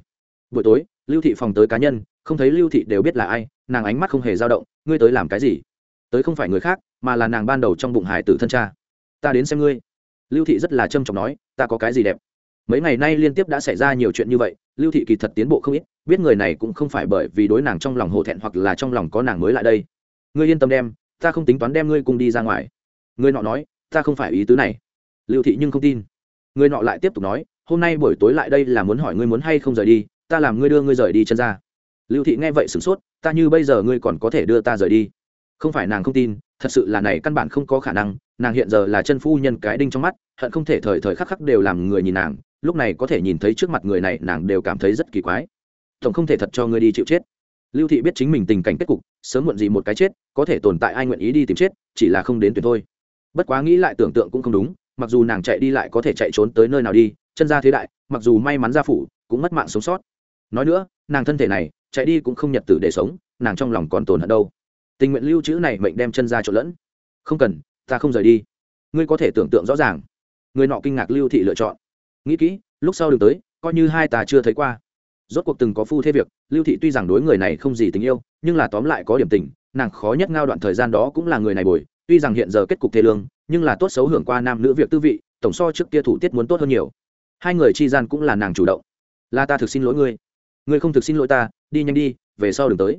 buổi tối, lưu thị phòng tới cá nhân, không thấy lưu thị đều biết là ai, nàng ánh mắt không hề dao động, ngươi tới làm cái gì? Tới không phải người khác, mà là nàng ban đầu trong bụng hải tử thân cha. Ta đến xem ngươi. Lưu thị rất là trâm trọng nói, ta có cái gì đẹp? Mấy ngày nay liên tiếp đã xảy ra nhiều chuyện như vậy, lưu thị kỳ thật tiến bộ không ít, biết người này cũng không phải bởi vì đối nàng trong lòng hổ thẹn hoặc là trong lòng có nàng mới lại đây. Ngươi yên tâm đem, ta không tính toán đem ngươi cùng đi ra ngoài. Ngươi nọ nói, ta không phải ý tứ này. Lưu thị nhưng không tin. Người nọ lại tiếp tục nói, hôm nay buổi tối lại đây là muốn hỏi ngươi muốn hay không rời đi ta làm ngươi đưa ngươi rời đi chân ra. Lưu thị nghe vậy sửng sốt, ta như bây giờ ngươi còn có thể đưa ta rời đi. Không phải nàng không tin, thật sự là này căn bản không có khả năng, nàng hiện giờ là chân phu nhân cái đinh trong mắt, hận không thể thời thời khắc khắc đều làm người nhìn nàng, lúc này có thể nhìn thấy trước mặt người này, nàng đều cảm thấy rất kỳ quái. Tổng không thể thật cho ngươi đi chịu chết. Lưu thị biết chính mình tình cảnh kết cục, sớm muộn gì một cái chết, có thể tồn tại ai nguyện ý đi tìm chết, chỉ là không đến tuyệt thôi. Bất quá nghĩ lại tưởng tượng cũng không đúng, mặc dù nàng chạy đi lại có thể chạy trốn tới nơi nào đi, chân ra thế đại, mặc dù may mắn ra phủ, cũng mất mạng sống sót nói nữa, nàng thân thể này, chạy đi cũng không nhật tử để sống, nàng trong lòng còn tồn ở đâu. Tình nguyện lưu trữ này mệnh đem chân ra trộn lẫn. Không cần, ta không rời đi. Ngươi có thể tưởng tượng rõ ràng. Người nọ kinh ngạc lưu thị lựa chọn. Nghĩ kỹ, lúc sau đường tới, coi như hai ta chưa thấy qua. Rốt cuộc từng có phu thế việc, lưu thị tuy rằng đối người này không gì tình yêu, nhưng là tóm lại có điểm tình, nàng khó nhất ngao đoạn thời gian đó cũng là người này bồi, tuy rằng hiện giờ kết cục thế lương, nhưng là tốt xấu hưởng qua nam nữ việc tư vị, tổng so trước kia thủ tiết muốn tốt hơn nhiều. Hai người chi gian cũng là nàng chủ động. Là ta thực xin lỗi ngươi ngươi không thực xin lỗi ta, đi nhanh đi, về sau đừng tới.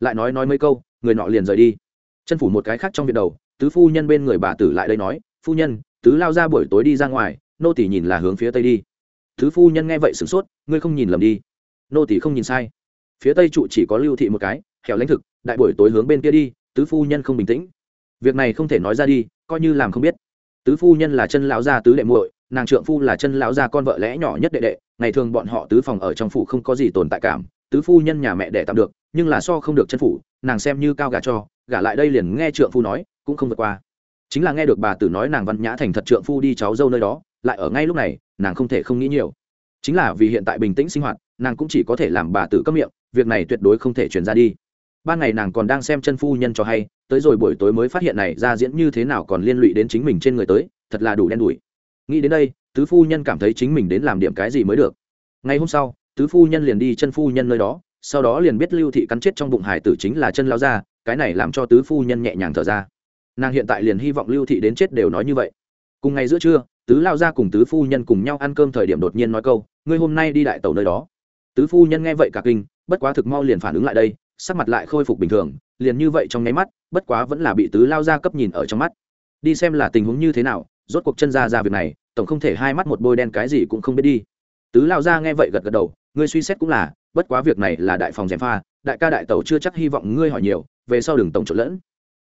Lại nói nói mấy câu, người nọ liền rời đi. Chân phủ một cái khác trong việc đầu, tứ phu nhân bên người bà tử lại đây nói, phu nhân, tứ lao ra buổi tối đi ra ngoài, nô tỷ nhìn là hướng phía tây đi. Tứ phu nhân nghe vậy sửng sốt, ngươi không nhìn lầm đi. Nô tỷ không nhìn sai. Phía tây trụ chỉ có lưu thị một cái, hẻo lãnh thực, đại buổi tối hướng bên kia đi, tứ phu nhân không bình tĩnh. Việc này không thể nói ra đi, coi như làm không biết. Tứ phu nhân là chân lão gia tứ đệ muội nàng trượng phu là chân lão gia con vợ lẽ nhỏ nhất đệ đệ, ngày thường bọn họ tứ phòng ở trong phủ không có gì tồn tại cảm, tứ phu nhân nhà mẹ đẻ tạm được, nhưng là so không được chân phủ, nàng xem như cao gà cho, gả lại đây liền nghe trượng phu nói, cũng không vượt qua. Chính là nghe được bà tử nói nàng văn nhã thành thật trượng phu đi cháu dâu nơi đó, lại ở ngay lúc này, nàng không thể không nghĩ nhiều. Chính là vì hiện tại bình tĩnh sinh hoạt, nàng cũng chỉ có thể làm bà tử cấm miệng, việc này tuyệt đối không thể truyền ra đi. Ban ngày nàng còn đang xem chân phu nhân cho hay, tới rồi buổi tối mới phát hiện này ra diễn như thế nào còn liên lụy đến chính mình trên người tới, thật là đủ đen đủi nghĩ đến đây, tứ phu nhân cảm thấy chính mình đến làm điểm cái gì mới được. Ngày hôm sau, tứ phu nhân liền đi chân phu nhân nơi đó, sau đó liền biết lưu thị cắn chết trong bụng hải tử chính là chân lao ra cái này làm cho tứ phu nhân nhẹ nhàng thở ra. Nàng hiện tại liền hy vọng lưu thị đến chết đều nói như vậy. Cùng ngày giữa trưa, tứ lao ra cùng tứ phu nhân cùng nhau ăn cơm thời điểm đột nhiên nói câu, ngươi hôm nay đi đại tàu nơi đó. Tứ phu nhân nghe vậy cả kinh, bất quá thực mau liền phản ứng lại đây, sắc mặt lại khôi phục bình thường, liền như vậy trong nháy mắt, bất quá vẫn là bị tứ lao ra cấp nhìn ở trong mắt. Đi xem là tình huống như thế nào, rốt cuộc chân ra ra việc này tổng không thể hai mắt một bôi đen cái gì cũng không biết đi. Tứ lao ra nghe vậy gật gật đầu, ngươi suy xét cũng là, bất quá việc này là đại phòng gièm pha, đại ca đại tẩu chưa chắc hy vọng ngươi hỏi nhiều, về sau đừng tổng trộn lẫn.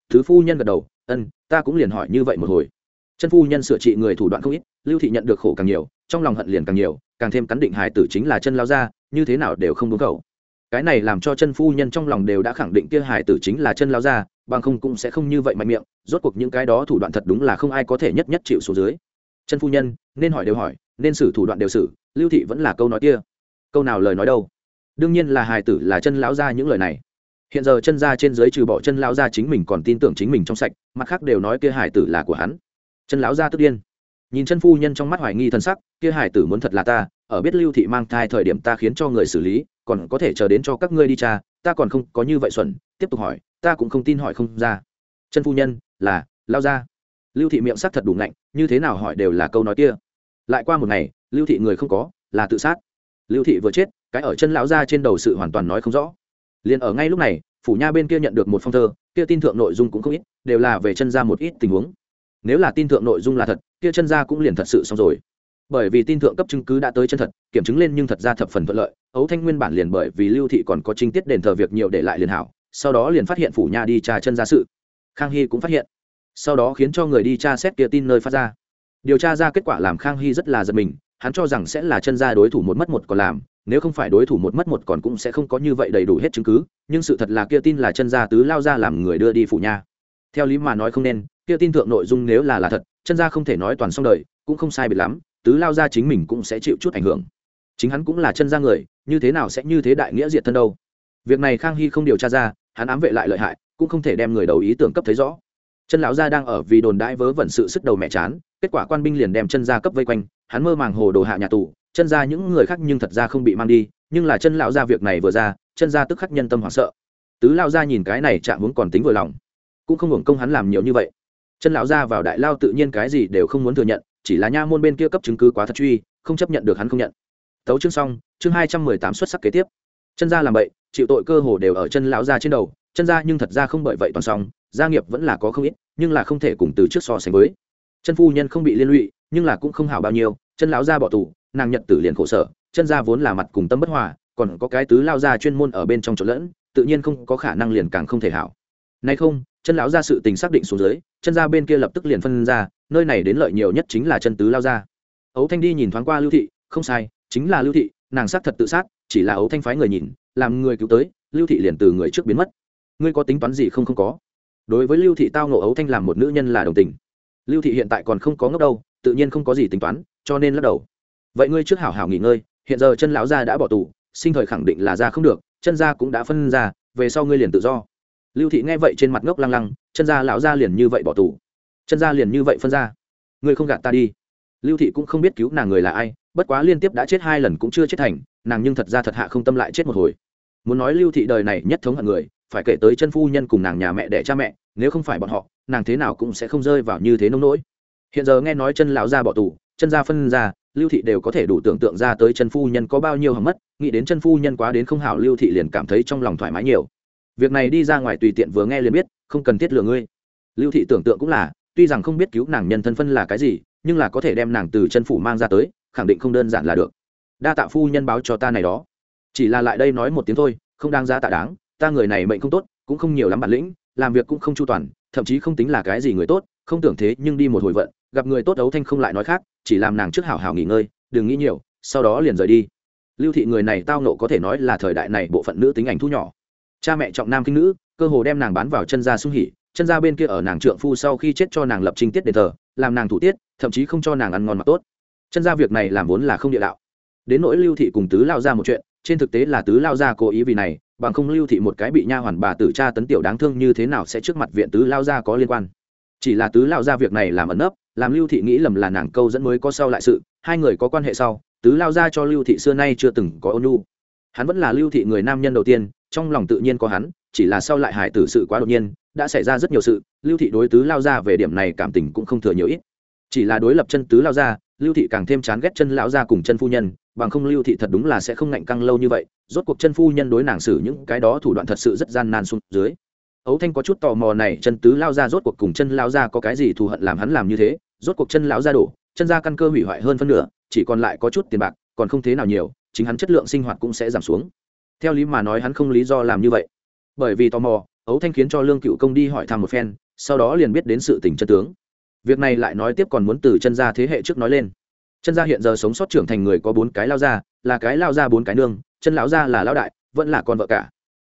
Thứ phu nhân gật đầu, ân, ta cũng liền hỏi như vậy một hồi. Chân phu nhân sửa trị người thủ đoạn không ít, lưu thị nhận được khổ càng nhiều, trong lòng hận liền càng nhiều, càng thêm cắn định hài tử chính là chân lao ra như thế nào đều không đúng cầu cái này làm cho chân phu nhân trong lòng đều đã khẳng định kia hài tử chính là chân lao ra bằng không cũng sẽ không như vậy mạnh miệng, rốt cuộc những cái đó thủ đoạn thật đúng là không ai có thể nhất nhất chịu số dưới chân phu nhân, nên hỏi đều hỏi, nên xử thủ đoạn đều xử, lưu thị vẫn là câu nói kia. Câu nào lời nói đâu? Đương nhiên là hài tử là chân lão ra những lời này. Hiện giờ chân ra trên dưới trừ bỏ chân lão ra chính mình còn tin tưởng chính mình trong sạch, mặt khác đều nói kia hài tử là của hắn. Chân lão ra tức điên. Nhìn chân phu nhân trong mắt hoài nghi thân sắc, kia hài tử muốn thật là ta, ở biết lưu thị mang thai thời điểm ta khiến cho người xử lý, còn có thể chờ đến cho các ngươi đi cha, ta còn không có như vậy xuẩn, tiếp tục hỏi, ta cũng không tin hỏi không ra. Chân phu nhân, là lao ra lưu thị miệng sắc thật đủ ngạnh, như thế nào hỏi đều là câu nói kia. Lại qua một ngày, lưu thị người không có, là tự sát. Lưu thị vừa chết, cái ở chân lão ra trên đầu sự hoàn toàn nói không rõ. Liền ở ngay lúc này, phủ nha bên kia nhận được một phong thơ, kia tin thượng nội dung cũng không ít, đều là về chân ra một ít tình huống. Nếu là tin thượng nội dung là thật, kia chân ra cũng liền thật sự xong rồi. Bởi vì tin thượng cấp chứng cứ đã tới chân thật, kiểm chứng lên nhưng thật ra thập phần thuận lợi ấu thanh nguyên bản liền bởi vì lưu thị còn có trinh tiết đền thờ việc nhiều để lại liền hảo, sau đó liền phát hiện phủ nha đi tra chân ra sự. Khang hy cũng phát hiện sau đó khiến cho người đi tra xét kia tin nơi phát ra. Điều tra ra kết quả làm khang hy rất là giật mình, hắn cho rằng sẽ là chân ra đối thủ một mất một còn làm, nếu không phải đối thủ một mất một còn cũng sẽ không có như vậy đầy đủ hết chứng cứ, nhưng sự thật là kia tin là chân gia tứ lao ra làm người đưa đi phủ nha. Theo lý mà nói không nên, kia tin thượng nội dung nếu là là thật, chân gia không thể nói toàn xong đời, cũng không sai biệt lắm, tứ lao ra chính mình cũng sẽ chịu chút ảnh hưởng. Chính hắn cũng là chân gia người, như thế nào sẽ như thế đại nghĩa diệt thân đâu? Việc này khang hy không điều tra ra, hắn ám vệ lại lợi hại, cũng không thể đem người đầu ý tưởng cấp thấy rõ chân lão gia đang ở vì đồn đãi vớ vẩn sự sức đầu mẹ chán, kết quả quan binh liền đem chân gia cấp vây quanh, hắn mơ màng hồ đồ hạ nhà tù, chân gia những người khác nhưng thật ra không bị mang đi, nhưng là chân lão gia việc này vừa ra, chân gia tức khắc nhân tâm hoảng sợ. Tứ lão gia nhìn cái này chạm muốn còn tính vừa lòng, cũng không hưởng công hắn làm nhiều như vậy. Chân lão gia vào đại lao tự nhiên cái gì đều không muốn thừa nhận, chỉ là nha môn bên kia cấp chứng cứ quá thật truy, không chấp nhận được hắn không nhận. Tấu chương xong, chương hai trăm mười tám xuất sắc kế tiếp. Chân gia làm vậy chịu tội cơ hồ đều ở chân lão gia trên đầu chân gia nhưng thật ra không bởi vậy toàn xong, gia nghiệp vẫn là có không ít, nhưng là không thể cùng từ trước so sánh với. Chân phu nhân không bị liên lụy, nhưng là cũng không hảo bao nhiêu, chân lão gia bỏ tù, nàng nhận tử liền khổ sở, chân gia vốn là mặt cùng tâm bất hòa, còn có cái tứ lao gia chuyên môn ở bên trong trộn lẫn, tự nhiên không có khả năng liền càng không thể hảo. Nay không, chân lão gia sự tình xác định xuống dưới, chân gia bên kia lập tức liền phân ra, nơi này đến lợi nhiều nhất chính là chân tứ lao gia. Ấu thanh đi nhìn thoáng qua lưu thị, không sai, chính là lưu thị, nàng xác thật tự sát, chỉ là ấu thanh phái người nhìn, làm người cứu tới, lưu thị liền từ người trước biến mất ngươi có tính toán gì không không có. Đối với lưu thị tao nộ ấu thanh làm một nữ nhân là đồng tình. Lưu thị hiện tại còn không có ngốc đâu, tự nhiên không có gì tính toán, cho nên lắc đầu. Vậy ngươi trước hảo hảo nghỉ ngơi, hiện giờ chân lão gia đã bỏ tù, sinh thời khẳng định là ra không được, chân gia cũng đã phân ra, về sau ngươi liền tự do. Lưu thị nghe vậy trên mặt ngốc lăng lăng, chân gia lão gia liền như vậy bỏ tù. Chân gia liền như vậy phân ra. Ngươi không gạt ta đi. Lưu thị cũng không biết cứu nàng người là ai, bất quá liên tiếp đã chết hai lần cũng chưa chết thành, nàng nhưng thật ra thật hạ không tâm lại chết một hồi. Muốn nói lưu thị đời này nhất thống hận người phải kể tới chân phu nhân cùng nàng nhà mẹ đẻ cha mẹ, nếu không phải bọn họ, nàng thế nào cũng sẽ không rơi vào như thế nông nỗi. Hiện giờ nghe nói chân lão gia bỏ tù, chân gia phân ra lưu thị đều có thể đủ tưởng tượng ra tới chân phu nhân có bao nhiêu hầm mất, nghĩ đến chân phu nhân quá đến không hảo lưu thị liền cảm thấy trong lòng thoải mái nhiều. Việc này đi ra ngoài tùy tiện vừa nghe liền biết, không cần thiết lừa ngươi. Lưu thị tưởng tượng cũng là, tuy rằng không biết cứu nàng nhân thân phân là cái gì, nhưng là có thể đem nàng từ chân phủ mang ra tới, khẳng định không đơn giản là được. Đa tạ phu nhân báo cho ta này đó. Chỉ là lại đây nói một tiếng thôi, không đáng giá tạ đáng ta người này mệnh không tốt, cũng không nhiều lắm bản lĩnh, làm việc cũng không chu toàn, thậm chí không tính là cái gì người tốt, không tưởng thế nhưng đi một hồi vận, gặp người tốt đấu thanh không lại nói khác, chỉ làm nàng trước hảo hảo nghỉ ngơi, đừng nghĩ nhiều, sau đó liền rời đi. Lưu thị người này tao nộ có thể nói là thời đại này bộ phận nữ tính ảnh thu nhỏ. Cha mẹ trọng nam kinh nữ, cơ hồ đem nàng bán vào chân gia sung hỉ, chân gia bên kia ở nàng trượng phu sau khi chết cho nàng lập trình tiết đền thờ, làm nàng thủ tiết, thậm chí không cho nàng ăn ngon mặc tốt. Chân gia việc này làm vốn là không địa đạo. Đến nỗi lưu thị cùng tứ lao ra một chuyện, trên thực tế là tứ lao ra cố ý vì này bằng không lưu thị một cái bị nha hoàn bà tử cha tấn tiểu đáng thương như thế nào sẽ trước mặt viện tứ lao gia có liên quan. Chỉ là tứ lao gia việc này làm ẩn nấp, làm lưu thị nghĩ lầm là nàng câu dẫn mới có sau lại sự, hai người có quan hệ sau, tứ lao gia cho lưu thị xưa nay chưa từng có ôn nhu. Hắn vẫn là lưu thị người nam nhân đầu tiên, trong lòng tự nhiên có hắn, chỉ là sau lại hải tử sự quá đột nhiên, đã xảy ra rất nhiều sự, lưu thị đối tứ lao gia về điểm này cảm tình cũng không thừa nhiều ít. Chỉ là đối lập chân tứ lao gia, lưu thị càng thêm chán ghét chân lão gia cùng chân phu nhân bằng không lưu thị thật đúng là sẽ không ngạnh căng lâu như vậy, rốt cuộc chân phu nhân đối nàng xử những cái đó thủ đoạn thật sự rất gian nan xuống dưới. Ấu thanh có chút tò mò này, chân tứ lao ra rốt cuộc cùng chân lao ra có cái gì thù hận làm hắn làm như thế, rốt cuộc chân lão ra đổ, chân ra căn cơ hủy hoại hơn phân nửa, chỉ còn lại có chút tiền bạc, còn không thế nào nhiều, chính hắn chất lượng sinh hoạt cũng sẽ giảm xuống. Theo lý mà nói hắn không lý do làm như vậy. Bởi vì tò mò, ấu thanh khiến cho lương cựu công đi hỏi thăm một phen, sau đó liền biết đến sự tình chân tướng. Việc này lại nói tiếp còn muốn từ chân ra thế hệ trước nói lên chân gia hiện giờ sống sót trưởng thành người có bốn cái lao ra là cái lao ra bốn cái nương, chân lão gia là lão đại, vẫn là con vợ cả.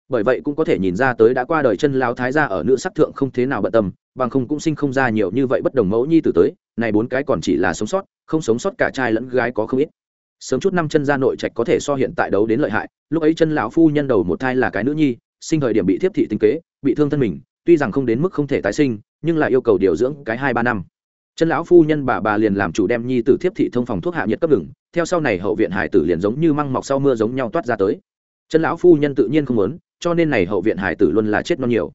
Bởi vậy cũng có thể nhìn ra tới đã qua đời chân lão thái gia ở nữ sắc thượng không thế nào bận tâm, bằng không cũng sinh không ra nhiều như vậy bất đồng mẫu nhi từ tới, này bốn cái còn chỉ là sống sót, không sống sót cả trai lẫn gái có không ít. Sớm chút năm chân gia nội trạch có thể so hiện tại đấu đến lợi hại, lúc ấy chân lão phu nhân đầu một thai là cái nữ nhi, sinh thời điểm bị thiếp thị tinh kế, bị thương thân mình, tuy rằng không đến mức không thể tái sinh, nhưng lại yêu cầu điều dưỡng cái hai ba năm chân lão phu nhân bà bà liền làm chủ đem nhi tử thiếp thị thông phòng thuốc hạ nhiệt cấp đừng theo sau này hậu viện hải tử liền giống như măng mọc sau mưa giống nhau toát ra tới. Chân lão phu nhân tự nhiên không muốn, cho nên này hậu viện hải tử luôn là chết non nhiều.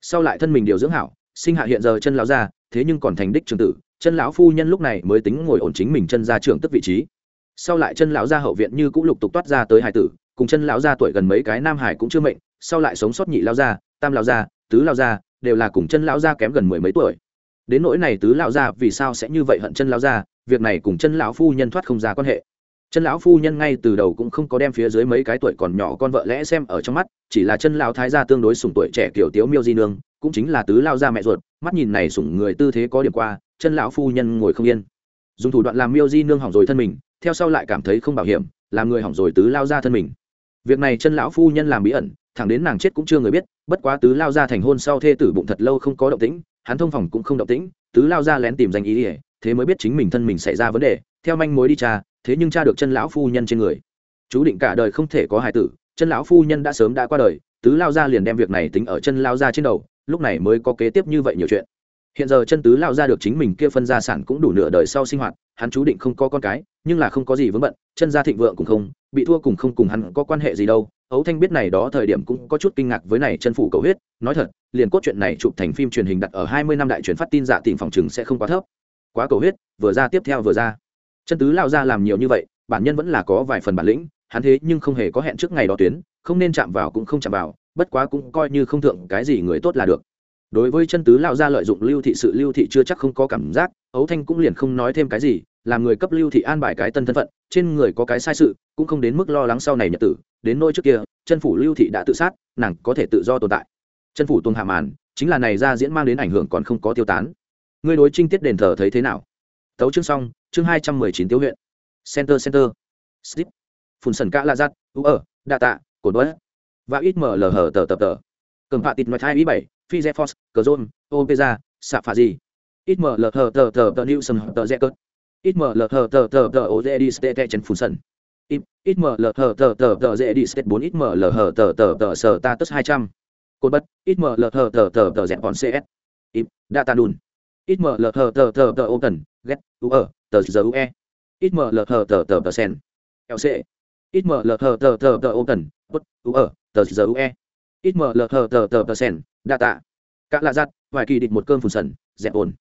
Sau lại thân mình điều dưỡng hảo, sinh hạ hiện giờ chân lão ra thế nhưng còn thành đích trường tử, chân lão phu nhân lúc này mới tính ngồi ổn chính mình chân ra trường tức vị trí. Sau lại chân lão ra hậu viện như cũng lục tục toát ra tới hải tử, cùng chân lão ra tuổi gần mấy cái nam hải cũng chưa mệnh, sau lại sống sót nhị lão ra tam lão ra tứ lão ra đều là cùng chân lão ra kém gần mười mấy tuổi đến nỗi này tứ lão gia vì sao sẽ như vậy hận chân lão gia, việc này cùng chân lão phu nhân thoát không ra quan hệ. Chân lão phu nhân ngay từ đầu cũng không có đem phía dưới mấy cái tuổi còn nhỏ con vợ lẽ xem ở trong mắt, chỉ là chân lão thái gia tương đối sủng tuổi trẻ kiểu tiếu miêu di nương, cũng chính là tứ lao gia mẹ ruột, mắt nhìn này sủng người tư thế có điểm qua, chân lão phu nhân ngồi không yên. Dùng thủ đoạn làm miêu di nương hỏng rồi thân mình, theo sau lại cảm thấy không bảo hiểm, làm người hỏng rồi tứ lao ra thân mình. Việc này chân lão phu nhân làm bí ẩn thẳng đến nàng chết cũng chưa người biết, bất quá tứ lao ra thành hôn sau thê tử bụng thật lâu không có động tĩnh, hắn thông phòng cũng không động tĩnh, tứ lao ra lén tìm danh ý ỉa thế mới biết chính mình thân mình xảy ra vấn đề, theo manh mối đi cha thế nhưng cha được chân lão phu nhân trên người. Chú định cả đời không thể có hài tử, chân lão phu nhân đã sớm đã qua đời, tứ lao ra liền đem việc này tính ở chân lao ra trên đầu, lúc này mới có kế tiếp như vậy nhiều chuyện. Hiện giờ chân tứ lao ra được chính mình kia phân gia sản cũng đủ nửa đời sau sinh hoạt, hắn chú định không có con cái, nhưng là không có gì vướng bận, chân gia thịnh vượng cũng không, bị thua cùng không cùng hắn có quan hệ gì đâu ấu thanh biết này đó thời điểm cũng có chút kinh ngạc với này chân phủ cầu huyết, nói thật, liền cốt chuyện này chụp thành phim truyền hình đặt ở hai mươi năm đại truyền phát tin dạ tỉnh phòng chừng sẽ không quá thấp. Quá cầu huyết, vừa ra tiếp theo vừa ra. Chân tứ lao ra làm nhiều như vậy, bản nhân vẫn là có vài phần bản lĩnh, hắn thế nhưng không hề có hẹn trước ngày đó tuyến, không nên chạm vào cũng không chạm vào, bất quá cũng coi như không thượng cái gì người tốt là được. Đối với chân tứ lao ra lợi dụng lưu thị sự, lưu thị chưa chắc không có cảm giác, ấu thanh cũng liền không nói thêm cái gì làm người cấp lưu thị an bài cái tân thân phận, trên người có cái sai sự, cũng không đến mức lo lắng sau này nhật tử, đến nôi trước kia, chân phủ lưu thị đã tự sát, nàng có thể tự do tồn tại. Chân phủ tuồng hạ màn, chính là này ra diễn mang đến ảnh hưởng còn không có tiêu tán. Ngươi đối trinh tiết đền thờ thấy thế nào? Tấu chương xong, chương hai trăm mười chín tiêu huyện. Center center. Slip phun sần cả la giắt, u ở đa tạ, cổ đuối và ít mở lờ hở tờ tờ tờ. Cầm hạ tịt ngoài hai ý bảy, phi z force cờ zone opeza xạ phà gì ít mở lờ hở tờ tờ tờ new sầm tờ z cớt ít mở lờ thờ tờ tờ tờ ô dê đi stê chân phun sân ít mở lờ thờ tờ tờ tờ dê đi stê bốn ít mở lờ hở tờ tờ tờ sở ta tức hai trăm cột bất ít mở lờ thờ tờ tờ tờ dẹp bọn cs ít data đùn ít mở lờ thờ tờ tờ tờ ô tần ghét u ở tờ giờ u e ít mở lờ thờ tờ tờ tờ sen lc ít mở lờ thờ tờ tờ tờ ô tần bất u ở tờ giờ u e ít mở lờ thờ tờ tờ tờ sen đa tạ cả lạ giặt vài kỳ định một cơm phun sần dẹp ồn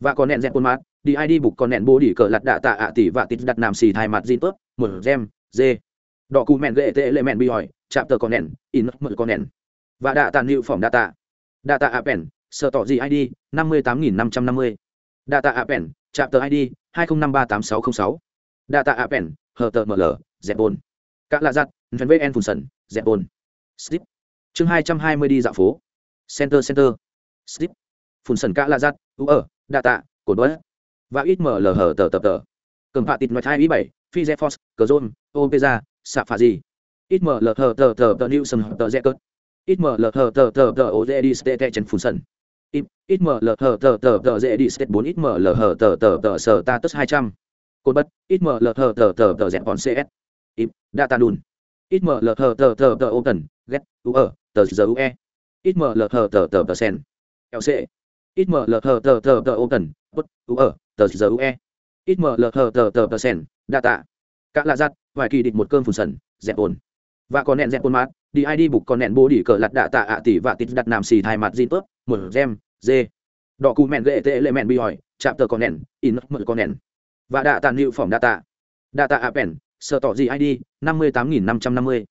và còn nẹn dẹp ồn mát đi id bục còn nẹn bố đi cờ lặt đạ tạ ạ tỷ và tít đặt nằm xì thai mặt zin tớp, một gem, dê. Đỏ cù mẹn ghệ tệ lệ mẹn bị hỏi, chạm tờ con nẹn, in mượn con nẹn. Và đạ tàn hiệu phỏng đạ tạ. Đạ tạ ạ pèn sợ tỏ gì id năm mươi tám nghìn năm trăm năm mươi. Đạ tạ ạ pèn, chạm tờ id hai nghìn năm ba tám sáu trăm sáu. Đạ tạ ạ pèn, hờ tờ ml dẹp bồn. Các lạ giặt vn vn phun sần, dẹp bồn. Slip. Chương hai trăm hai mươi đi dạo phố. Center center. Slip. Phun sần các lạ giặt u ở đạ tạ, cổ đuối và ít mở lờ hở tờ tờ tờ cầm hạ tịt ngoài hai ý bảy phi z force cờ zone opeza xạ phà gì ít mở lờ hở tờ tờ tờ new sầm tờ z cớt ít mở lờ hở tờ tờ tờ ô dê đi stê chân phun sân ít mở lờ hở tờ tờ tờ dê đi stê bốn ít mở lờ hở tờ tờ tờ sờ ta tức hai trăm cột bất ít mở lờ hở tờ tờ tờ dẹp bọn cs ít data đùn ít mở lờ hở tờ tờ tờ ô tần ghét u ở tờ giờ u e ít mở lờ hở tờ tờ tờ sen lc ít mở lờ hở tờ tờ tờ ô tần bất u ở tờ giờ u e. Ít mở lờ tờ tờ tờ sen đa tạ. Các lạ giặt, vài kỳ địch một cơm phùn sần, dẹp ồn. Và còn nẹn dẹp ồn mát, đi ai đi bục còn nẹn bố đi cờ lặt đạ tạ ạ tỷ và tít đặt nằm xì thai mặt zin tớp, một gem, dê. Đỏ cù mẹn gệ tệ lệ mẹn bi hỏi, chạm tờ con nẹn, in mờ con nẹn. Và đạ tàn hiệu phỏng đa tạ. Đa tạ ạ pèn sợ tỏ gì id năm mươi tám nghìn năm trăm năm mươi.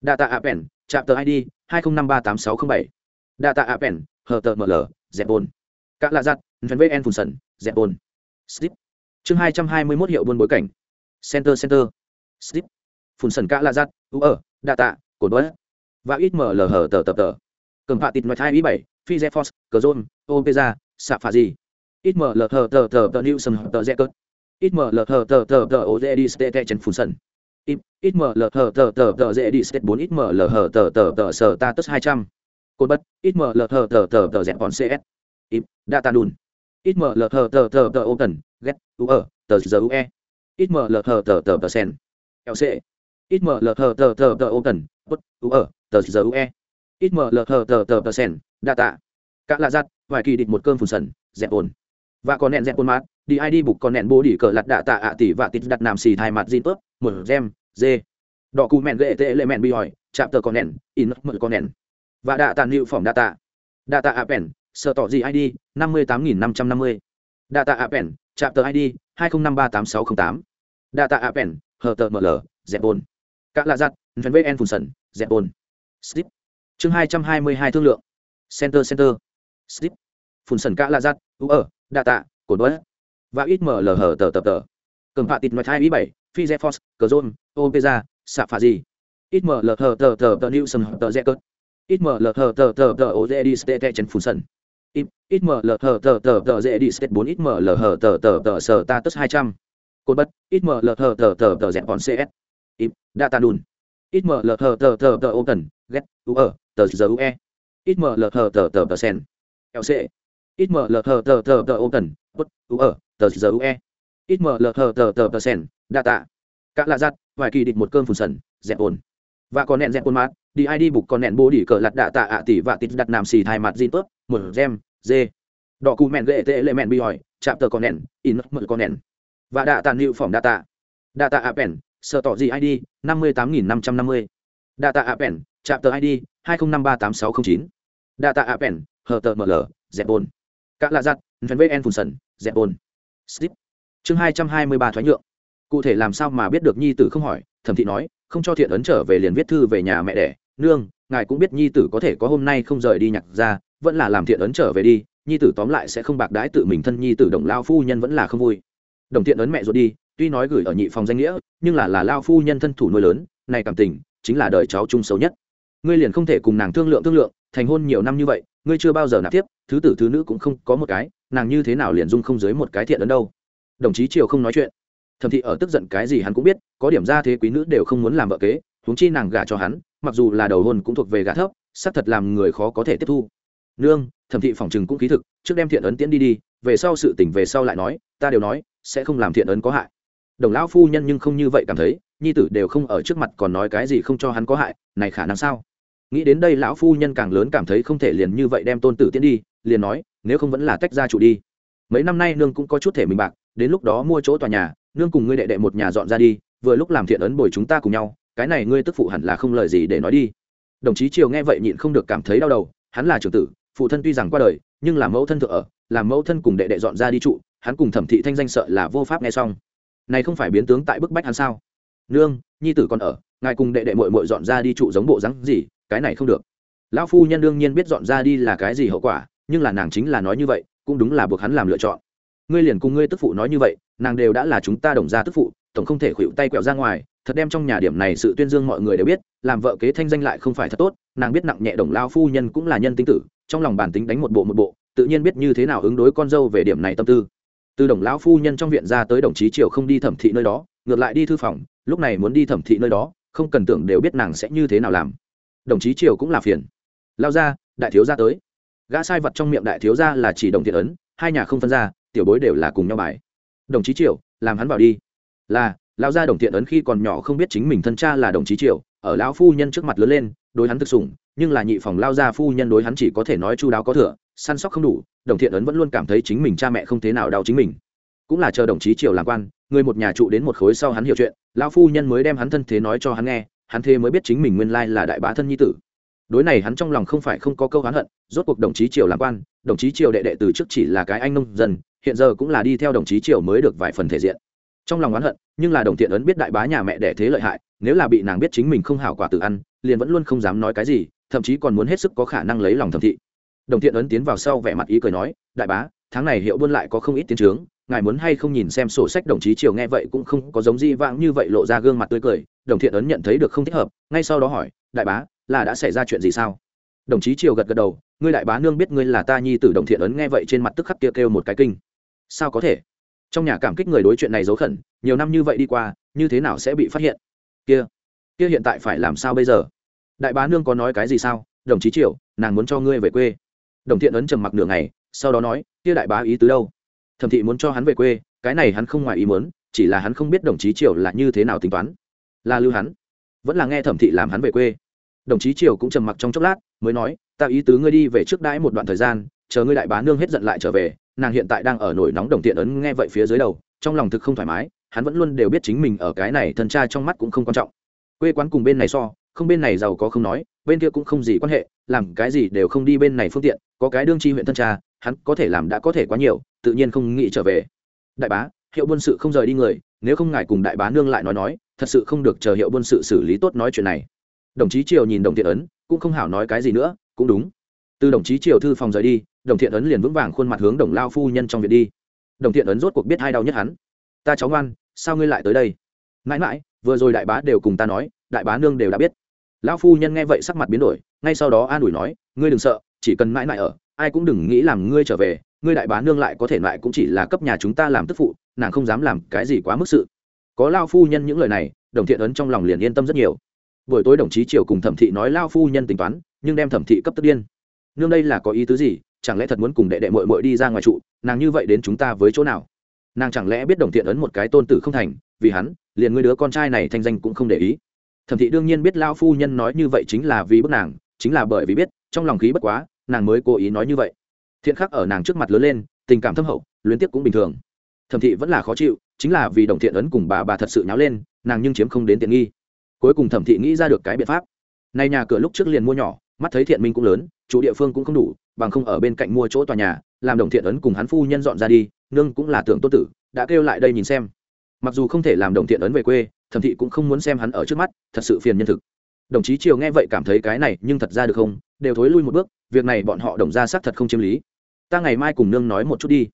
Đa tạ ạ pèn, chạm tờ id hai nghìn năm ba tám sáu không bảy. Đa tạ ạ pèn, hờ tờ ml dẹp ồn. Các lạ giặt vn phùn sần, dẹp ồn slip chương hai trăm hai mươi mốt hiệu buôn bối cảnh center center slip phun sần cả là giặt u ở đa tạ cổ đuối và ít mở lờ hở tờ tập tờ cầm phạ tịt nói hai ý bảy phi dè force cờ zôn opeza xạ phạ gì ít mở lờ hở tờ tờ tờ new sầm tờ dè cớt ít mở lờ hở tờ tờ tờ ô dè đi stê chân phun sần ít mở lờ hở tờ tờ tờ dè đi stê bốn ít mở lờ hở tờ tờ tờ sờ ta tức hai trăm cồn bất ít mở lờ hở tờ tờ tờ dè bọn cs ít data đùn ít mở lờ thờ tờ tờ tờ ô tần ghét u ở tờ giờ e. Ít mở lờ thờ tờ tờ tờ sen lc ít mở lờ thờ tờ tờ tờ ô tần bút u ở tờ giờ e. Ít mở lờ thờ tờ tờ tờ sen đa tạ cả lạ giặt, vài kỳ địch một cơm phùn sần, dẹp ồn. Và còn nẹn dẹp ồn mát, đi ai đi bục còn nẹn bố đi cờ lặt đạ tạ ạ tỷ và tít đặt nằm xì thai mặt zin tớp một gem dê đỏ cù mẹn ghệ tệ lệ mẹn bi hỏi, chạm tờ con nẹn, in mờ con nẹn. Và đạ tàn hiệu phỏng đa tạ. Đa tạ ạ bèn sợ tỏ gì id năm mươi tám nghìn năm trăm năm mươi. Đa tạ ạ chạm tờ id hai nghìn năm ba tám sáu trăm tám. Đa tạ ạ pèn hờ tờ ml dẹp bồn các lạ giặt vân vê en phùn sần dẹp ồn slip chương hai trăm hai mươi hai thương lượng. Center center. Slip phùn sần các lạ giặt, u ở đa tạ cồn đuối và ít mở hờ hở tờ tập tờ cầm phạ tịt mặt hai ý bảy phi z force, cờ zôn ra xạ phà gì ít mở hờ tờ tờ tờ new sầm tờ dẹp cớt ít mở hờ tờ tờ tờ ô dê đi stê chân phùn sần ít mở lờ hờ tờ tờ tờ dễ đi stê bốn ít mở lờ hờ tờ tờ tờ sờ ta tất hai trăm cột bất ít mở lờ hờ tờ tờ tờ dẹp bọn cs ít data đùn ít mở lờ hờ tờ tờ tờ ô tần ghét u ở tờ giờ u e ít mở lờ hờ tờ tờ tờ sen lc ít mở lờ hờ tờ tờ tờ ô tần bút u ở tờ giờ u e ít mở lờ hờ tờ tờ tờ sen data cả là giặt vài kỳ địch một cơn phùn sần dẹp ổn và còn nẹn dẹp ổn mát đi ai đi bục còn nẹn bố đi cờ lặt đạ tạ ạ tỷ và tít đặt nằm xì thai mặt gì tốt một gem dê đỏ cụ mẹn ghệ tệ lệ mẹn bi hỏi, chạm tờ con nền in mở con nền và đạ tàn hiệu phỏng đạ tạ. Đạ tạ appen sợ tỏ gì id năm mươi tám nghìn năm trăm năm mươi. Data appen, chạm tờ id hai nghìn năm ba tám sáu t r ă n h chín data appen, hờ tờ ml dẹp bồn. Các lạ giặt vn vn phun sần, dẹp bồn. Slip chương hai trăm hai mươi ba thoái nhượng. Cụ thể làm sao mà biết được nhi tử không hỏi, thẩm thị nói, không cho thiện ấn trở về liền viết thư về nhà mẹ đẻ. Nương ngài cũng biết nhi tử có thể có hôm nay không rời đi nhặt ra vẫn là làm thiện ấn trở về đi, nhi tử tóm lại sẽ không bạc đái tự mình thân nhi tử đồng lao phu nhân vẫn là không vui. Đồng thiện ấn mẹ ruột đi, tuy nói gửi ở nhị phòng danh nghĩa, nhưng là là lao phu nhân thân thủ nuôi lớn, này cảm tình, chính là đời cháu chung xấu nhất. Ngươi liền không thể cùng nàng thương lượng thương lượng, thành hôn nhiều năm như vậy, ngươi chưa bao giờ nạp tiếp, thứ tử thứ nữ cũng không có một cái, nàng như thế nào liền dung không dưới một cái thiện ấn đâu. Đồng chí triều không nói chuyện. Thẩm thị ở tức giận cái gì hắn cũng biết, có điểm ra thế quý nữ đều không muốn làm vợ kế huống chi nàng gả cho hắn, mặc dù là đầu hôn cũng thuộc về gả thấp, xác thật làm người khó có thể tiếp thu. Nương, thẩm thị phỏng chừng cũng khí thực, trước đem thiện ấn tiễn đi đi, về sau sự tỉnh về sau lại nói, ta đều nói, sẽ không làm thiện ấn có hại. Đồng lão phu nhân nhưng không như vậy cảm thấy, nhi tử đều không ở trước mặt còn nói cái gì không cho hắn có hại, này khả năng sao? Nghĩ đến đây lão phu nhân càng lớn cảm thấy không thể liền như vậy đem tôn tử tiến đi, liền nói, nếu không vẫn là tách ra chủ đi. Mấy năm nay nương cũng có chút thể mình bạc, đến lúc đó mua chỗ tòa nhà, nương cùng ngươi đệ đệ một nhà dọn ra đi, vừa lúc làm thiện ấn bồi chúng ta cùng nhau cái này ngươi tức phụ hẳn là không lời gì để nói đi. Đồng chí triều nghe vậy nhịn không được cảm thấy đau đầu, hắn là trưởng tử, phụ thân tuy rằng qua đời, nhưng là mẫu thân thượng ở làm mẫu thân cùng đệ đệ dọn ra đi trụ, hắn cùng thẩm thị thanh danh sợ là vô pháp nghe xong. Này không phải biến tướng tại bức bách hắn sao? Nương, nhi tử còn ở, ngài cùng đệ đệ mội mội dọn ra đi trụ giống bộ rắn gì, cái này không được. Lão phu nhân đương nhiên biết dọn ra đi là cái gì hậu quả, nhưng là nàng chính là nói như vậy, cũng đúng là buộc hắn làm lựa chọn. Ngươi liền cùng ngươi tức phụ nói như vậy, nàng đều đã là chúng ta đồng gia tức phụ, tổng không thể khuỵu tay quẹo ra ngoài thật đem trong nhà điểm này sự tuyên dương mọi người đều biết, làm vợ kế thanh danh lại không phải thật tốt, nàng biết nặng nhẹ đồng lao phu nhân cũng là nhân tính tử, trong lòng bản tính đánh một bộ một bộ, tự nhiên biết như thế nào ứng đối con dâu về điểm này tâm tư. Từ đồng lão phu nhân trong viện ra tới đồng chí triều không đi thẩm thị nơi đó, ngược lại đi thư phòng, lúc này muốn đi thẩm thị nơi đó, không cần tưởng đều biết nàng sẽ như thế nào làm. Đồng chí triều cũng là phiền. Lao ra, đại thiếu gia tới. Gã sai vật trong miệng đại thiếu gia là chỉ đồng thiện ấn, hai nhà không phân ra, tiểu bối đều là cùng nhau bài. Đồng chí triều, làm hắn vào đi. Là Lão gia đồng thiện ấn khi còn nhỏ không biết chính mình thân cha là đồng chí Triệu, ở lão phu nhân trước mặt lớn lên đối hắn thực sủng nhưng là nhị phòng lao gia phu nhân đối hắn chỉ có thể nói chu đáo có thừa săn sóc không đủ đồng thiện ấn vẫn luôn cảm thấy chính mình cha mẹ không thế nào đau chính mình. Cũng là chờ đồng chí triều làm quan người một nhà trụ đến một khối sau hắn hiểu chuyện lão phu nhân mới đem hắn thân thế nói cho hắn nghe hắn thế mới biết chính mình nguyên lai là đại bá thân nhi tử. Đối này hắn trong lòng không phải không có câu hắn hận rốt cuộc đồng chí triều làm quan đồng chí triều đệ đệ từ trước chỉ là cái anh nông dân hiện giờ cũng là đi theo đồng chí triều mới được vài phần thể diện trong lòng oán hận nhưng là đồng thiện ấn biết đại bá nhà mẹ đẻ thế lợi hại nếu là bị nàng biết chính mình không hảo quả tự ăn liền vẫn luôn không dám nói cái gì thậm chí còn muốn hết sức có khả năng lấy lòng thẩm thị. Đồng thiện ấn tiến vào sau vẻ mặt ý cười nói đại bá tháng này hiệu buôn lại có không ít tiến trướng ngài muốn hay không nhìn xem sổ sách đồng chí triều nghe vậy cũng không có giống di vãng như vậy lộ ra gương mặt tươi cười. Đồng thiện ấn nhận thấy được không thích hợp ngay sau đó hỏi đại bá là đã xảy ra chuyện gì sao? Đồng chí triều gật gật đầu ngươi đại bá nương biết ngươi là ta nhi tử. Đồng thiện ấn nghe vậy trên mặt tức khắc kia kêu, kêu một cái kinh. Sao có thể? Trong nhà cảm kích người đối chuyện này giấu khẩn, nhiều năm như vậy đi qua, như thế nào sẽ bị phát hiện? Kia kia hiện tại phải làm sao bây giờ? Đại bá nương có nói cái gì sao? Đồng chí triều, nàng muốn cho ngươi về quê. Đồng thiện ấn trầm mặc nửa ngày, sau đó nói, kia đại bá ý tứ đâu? Thẩm thị muốn cho hắn về quê, cái này hắn không ngoài ý muốn, chỉ là hắn không biết đồng chí triều là như thế nào tính toán. Là lưu hắn, vẫn là nghe thẩm thị làm hắn về quê. Đồng chí triều cũng trầm mặc trong chốc lát, mới nói, ta ý tứ ngươi đi về trước đãi một đoạn thời gian, chờ ngươi đại bá nương hết giận lại trở về nàng hiện tại đang ở nổi nóng đồng tiện ấn nghe vậy phía dưới đầu, trong lòng thực không thoải mái, hắn vẫn luôn đều biết chính mình ở cái này thân cha trong mắt cũng không quan trọng. Quê quán cùng bên này so, không bên này giàu có không nói, bên kia cũng không gì quan hệ, làm cái gì đều không đi bên này phương tiện, có cái đương tri huyện thân cha, hắn có thể làm đã có thể quá nhiều, tự nhiên không nghĩ trở về. Đại bá, hiệu buôn sự không rời đi người, nếu không ngài cùng đại bá nương lại nói nói, thật sự không được chờ hiệu buôn sự xử lý tốt nói chuyện này. Đồng chí triều nhìn đồng tiện ấn, cũng không hảo nói cái gì nữa, cũng đúng. Từ đồng chí triều thư phòng rời đi đồng thiện ấn liền vững vàng khuôn mặt hướng đồng lao phu nhân trong viện đi. Đồng thiện ấn rốt cuộc biết hai đau nhất hắn. Ta cháu ngoan, sao ngươi lại tới đây? Mãi mãi, vừa rồi đại bá đều cùng ta nói, đại bá nương đều đã biết. Lão phu nhân nghe vậy sắc mặt biến đổi, ngay sau đó an ủi nói, ngươi đừng sợ, chỉ cần mãi mãi ở, ai cũng đừng nghĩ làm ngươi trở về, ngươi đại bá nương lại có thể lại cũng chỉ là cấp nhà chúng ta làm tức phụ, nàng không dám làm cái gì quá mức sự. Có lao phu nhân những lời này, đồng thiện ấn trong lòng liền yên tâm rất nhiều. Buổi tối đồng chí triều cùng thẩm thị nói lao phu nhân tính toán, nhưng đem thẩm thị cấp tức điên. Nương đây là có ý tứ gì? Chẳng lẽ thật muốn cùng đệ đệ mội mội đi ra ngoài trụ, nàng như vậy đến chúng ta với chỗ nào? Nàng chẳng lẽ biết đồng thiện ấn một cái tôn tử không thành, vì hắn, liền ngươi đứa con trai này thanh danh cũng không để ý? Thẩm thị đương nhiên biết lao phu nhân nói như vậy chính là vì bức nàng, chính là bởi vì biết, trong lòng khí bất quá, nàng mới cố ý nói như vậy. Thiện khắc ở nàng trước mặt lớn lên, tình cảm thâm hậu, luyến tiếc cũng bình thường. Thẩm thị vẫn là khó chịu, chính là vì đồng thiện ấn cùng bà bà thật sự nháo lên, nàng nhưng chiếm không đến tiện nghi. Cuối cùng thẩm thị nghĩ ra được cái biện pháp. Nay nhà cửa lúc trước liền mua nhỏ, mắt thấy thiện minh cũng lớn, chủ địa phương cũng không đủ bằng không ở bên cạnh mua chỗ tòa nhà, làm đồng thiện ấn cùng hắn phu nhân dọn ra đi, nương cũng là tưởng tốt tử, đã kêu lại đây nhìn xem. Mặc dù không thể làm đồng thiện ấn về quê, thẩm thị cũng không muốn xem hắn ở trước mắt, thật sự phiền nhân thực. Đồng chí triều nghe vậy cảm thấy cái này nhưng thật ra được không? Đều thối lui một bước, việc này bọn họ đồng ra xác thật không chiếm lý. Ta ngày mai cùng nương nói một chút đi.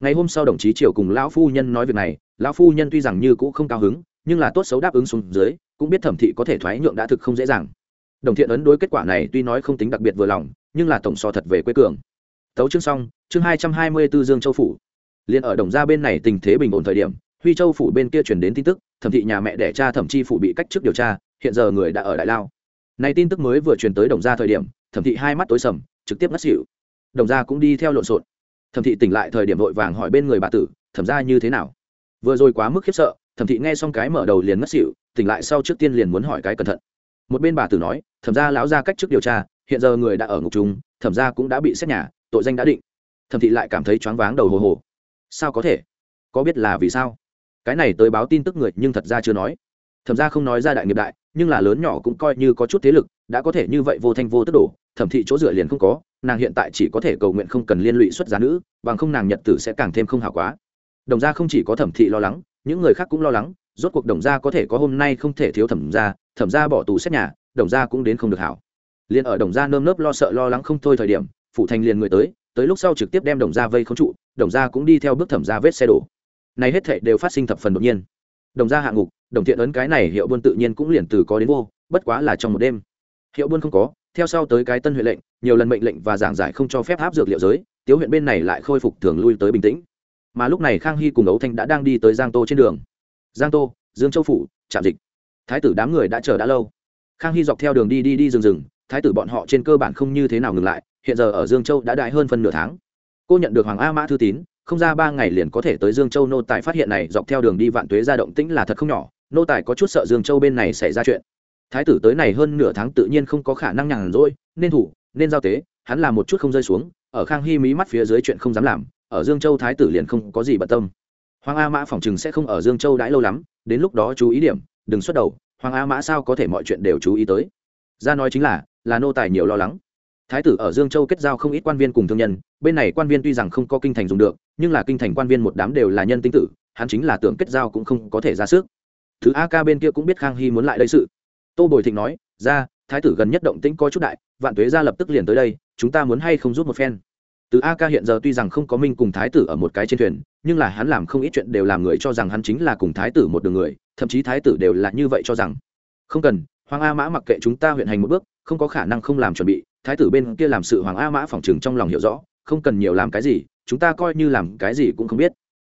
Ngày hôm sau đồng chí triều cùng lão phu nhân nói việc này, lão phu nhân tuy rằng như cũng không cao hứng, nhưng là tốt xấu đáp ứng xuống dưới, cũng biết thẩm thị có thể thoái nhượng đã thực không dễ dàng. Đồng thiện ấn đối kết quả này tuy nói không tính đặc biệt vừa lòng nhưng là tổng so thật về quê cường. Tấu chương xong, chương hai trăm hai mươi b ố dương châu phủ. Liền ở đồng gia bên này tình thế bình ổn thời điểm, huy châu phủ bên kia chuyển đến tin tức, thẩm thị nhà mẹ đẻ cha thẩm chi phủ bị cách chức điều tra, hiện giờ người đã ở đại lao. Này tin tức mới vừa truyền tới đồng gia thời điểm, thẩm thị hai mắt tối sầm, trực tiếp ngất xỉu. Đồng gia cũng đi theo lộn xộn. Thẩm thị tỉnh lại thời điểm vội vàng hỏi bên người bà tử, thẩm gia như thế nào? Vừa rồi quá mức khiếp sợ, thẩm thị nghe xong cái mở đầu liền ngất xỉu, tỉnh lại sau trước tiên liền muốn hỏi cái cẩn thận. Một bên bà tử nói, thẩm gia lão ra cách chức điều tra hiện giờ người đã ở ngục trung, thẩm gia cũng đã bị xét nhà tội danh đã định. Thẩm thị lại cảm thấy choáng váng đầu hồ hồ. Sao có thể? Có biết là vì sao? Cái này tới báo tin tức người nhưng thật ra chưa nói. Thẩm gia không nói ra đại nghiệp đại nhưng là lớn nhỏ cũng coi như có chút thế lực đã có thể như vậy vô thanh vô tức đổ thẩm thị chỗ dựa liền không có nàng hiện tại chỉ có thể cầu nguyện không cần liên lụy xuất giá nữ bằng không nàng nhật tử sẽ càng thêm không hảo quá. Đồng gia không chỉ có thẩm thị lo lắng những người khác cũng lo lắng rốt cuộc đồng gia có thể có hôm nay không thể thiếu thẩm gia thẩm gia bỏ tù xét nhà đồng gia cũng đến không được hảo liền ở đồng gia nơm nớp lo sợ lo lắng không thôi thời điểm phụ thành liền người tới tới lúc sau trực tiếp đem đồng gia vây khống trụ, đồng gia cũng đi theo bước thẩm gia vết xe đổ. Này hết thệ đều phát sinh thập phần đột nhiên. Đồng gia hạ ngục, đồng thiện ấn cái này hiệu buôn tự nhiên cũng liền từ có đến vô, bất quá là trong một đêm. Hiệu buôn không có, theo sau tới cái tân huyện lệnh, nhiều lần mệnh lệnh và giảng giải không cho phép áp dược liệu giới, tiếu huyện bên này lại khôi phục thường lui tới bình tĩnh. Mà lúc này khang hy cùng ấu thanh đã đang đi tới giang tô trên đường. Giang tô, dương châu phủ, trạm dịch. Thái tử đám người đã chờ đã lâu. Khang hy dọc theo đường đi đi đi rừng rừng thái tử bọn họ trên cơ bản không như thế nào ngừng lại, hiện giờ ở dương châu đã đại hơn phân nửa tháng. Cô nhận được hoàng a mã thư tín, không ra ba ngày liền có thể tới dương châu nô tài phát hiện này, dọc theo đường đi vạn tuế ra động tĩnh là thật không nhỏ, nô tài có chút sợ dương châu bên này xảy ra chuyện. Thái tử tới này hơn nửa tháng tự nhiên không có khả năng nhàn rỗi, nên thủ, nên giao tế, hắn làm một chút không rơi xuống, ở khang hy mí mắt phía dưới chuyện không dám làm, ở dương châu thái tử liền không có gì bận tâm. Hoàng a mã phỏng chừng sẽ không ở dương châu đãi lâu lắm, đến lúc đó chú ý điểm, đừng xuất đầu, hoàng a mã sao có thể mọi chuyện đều chú ý tới. Ra nói chính là là nô tài nhiều lo lắng. Thái tử ở dương châu kết giao không ít quan viên cùng thương nhân, bên này quan viên tuy rằng không có kinh thành dùng được, nhưng là kinh thành quan viên một đám đều là nhân tinh tử, hắn chính là tưởng kết giao cũng không có thể ra sức. Thứ a ca bên kia cũng biết khang hy muốn lại đây sự. Tô bồi thịnh nói, ra, thái tử gần nhất động tĩnh có chút đại, vạn tuế ra lập tức liền tới đây, chúng ta muốn hay không rút một phen? Từ a ca hiện giờ tuy rằng không có minh cùng thái tử ở một cái trên thuyền, nhưng là hắn làm không ít chuyện đều làm người cho rằng hắn chính là cùng thái tử một đường người, thậm chí thái tử đều là như vậy cho rằng. Không cần hoàng a mã mặc kệ chúng ta huyện hành một bước không có khả năng không làm chuẩn bị, thái tử bên kia làm sự hoàng a mã phòng trừng trong lòng hiểu rõ, không cần nhiều làm cái gì, chúng ta coi như làm cái gì cũng không biết.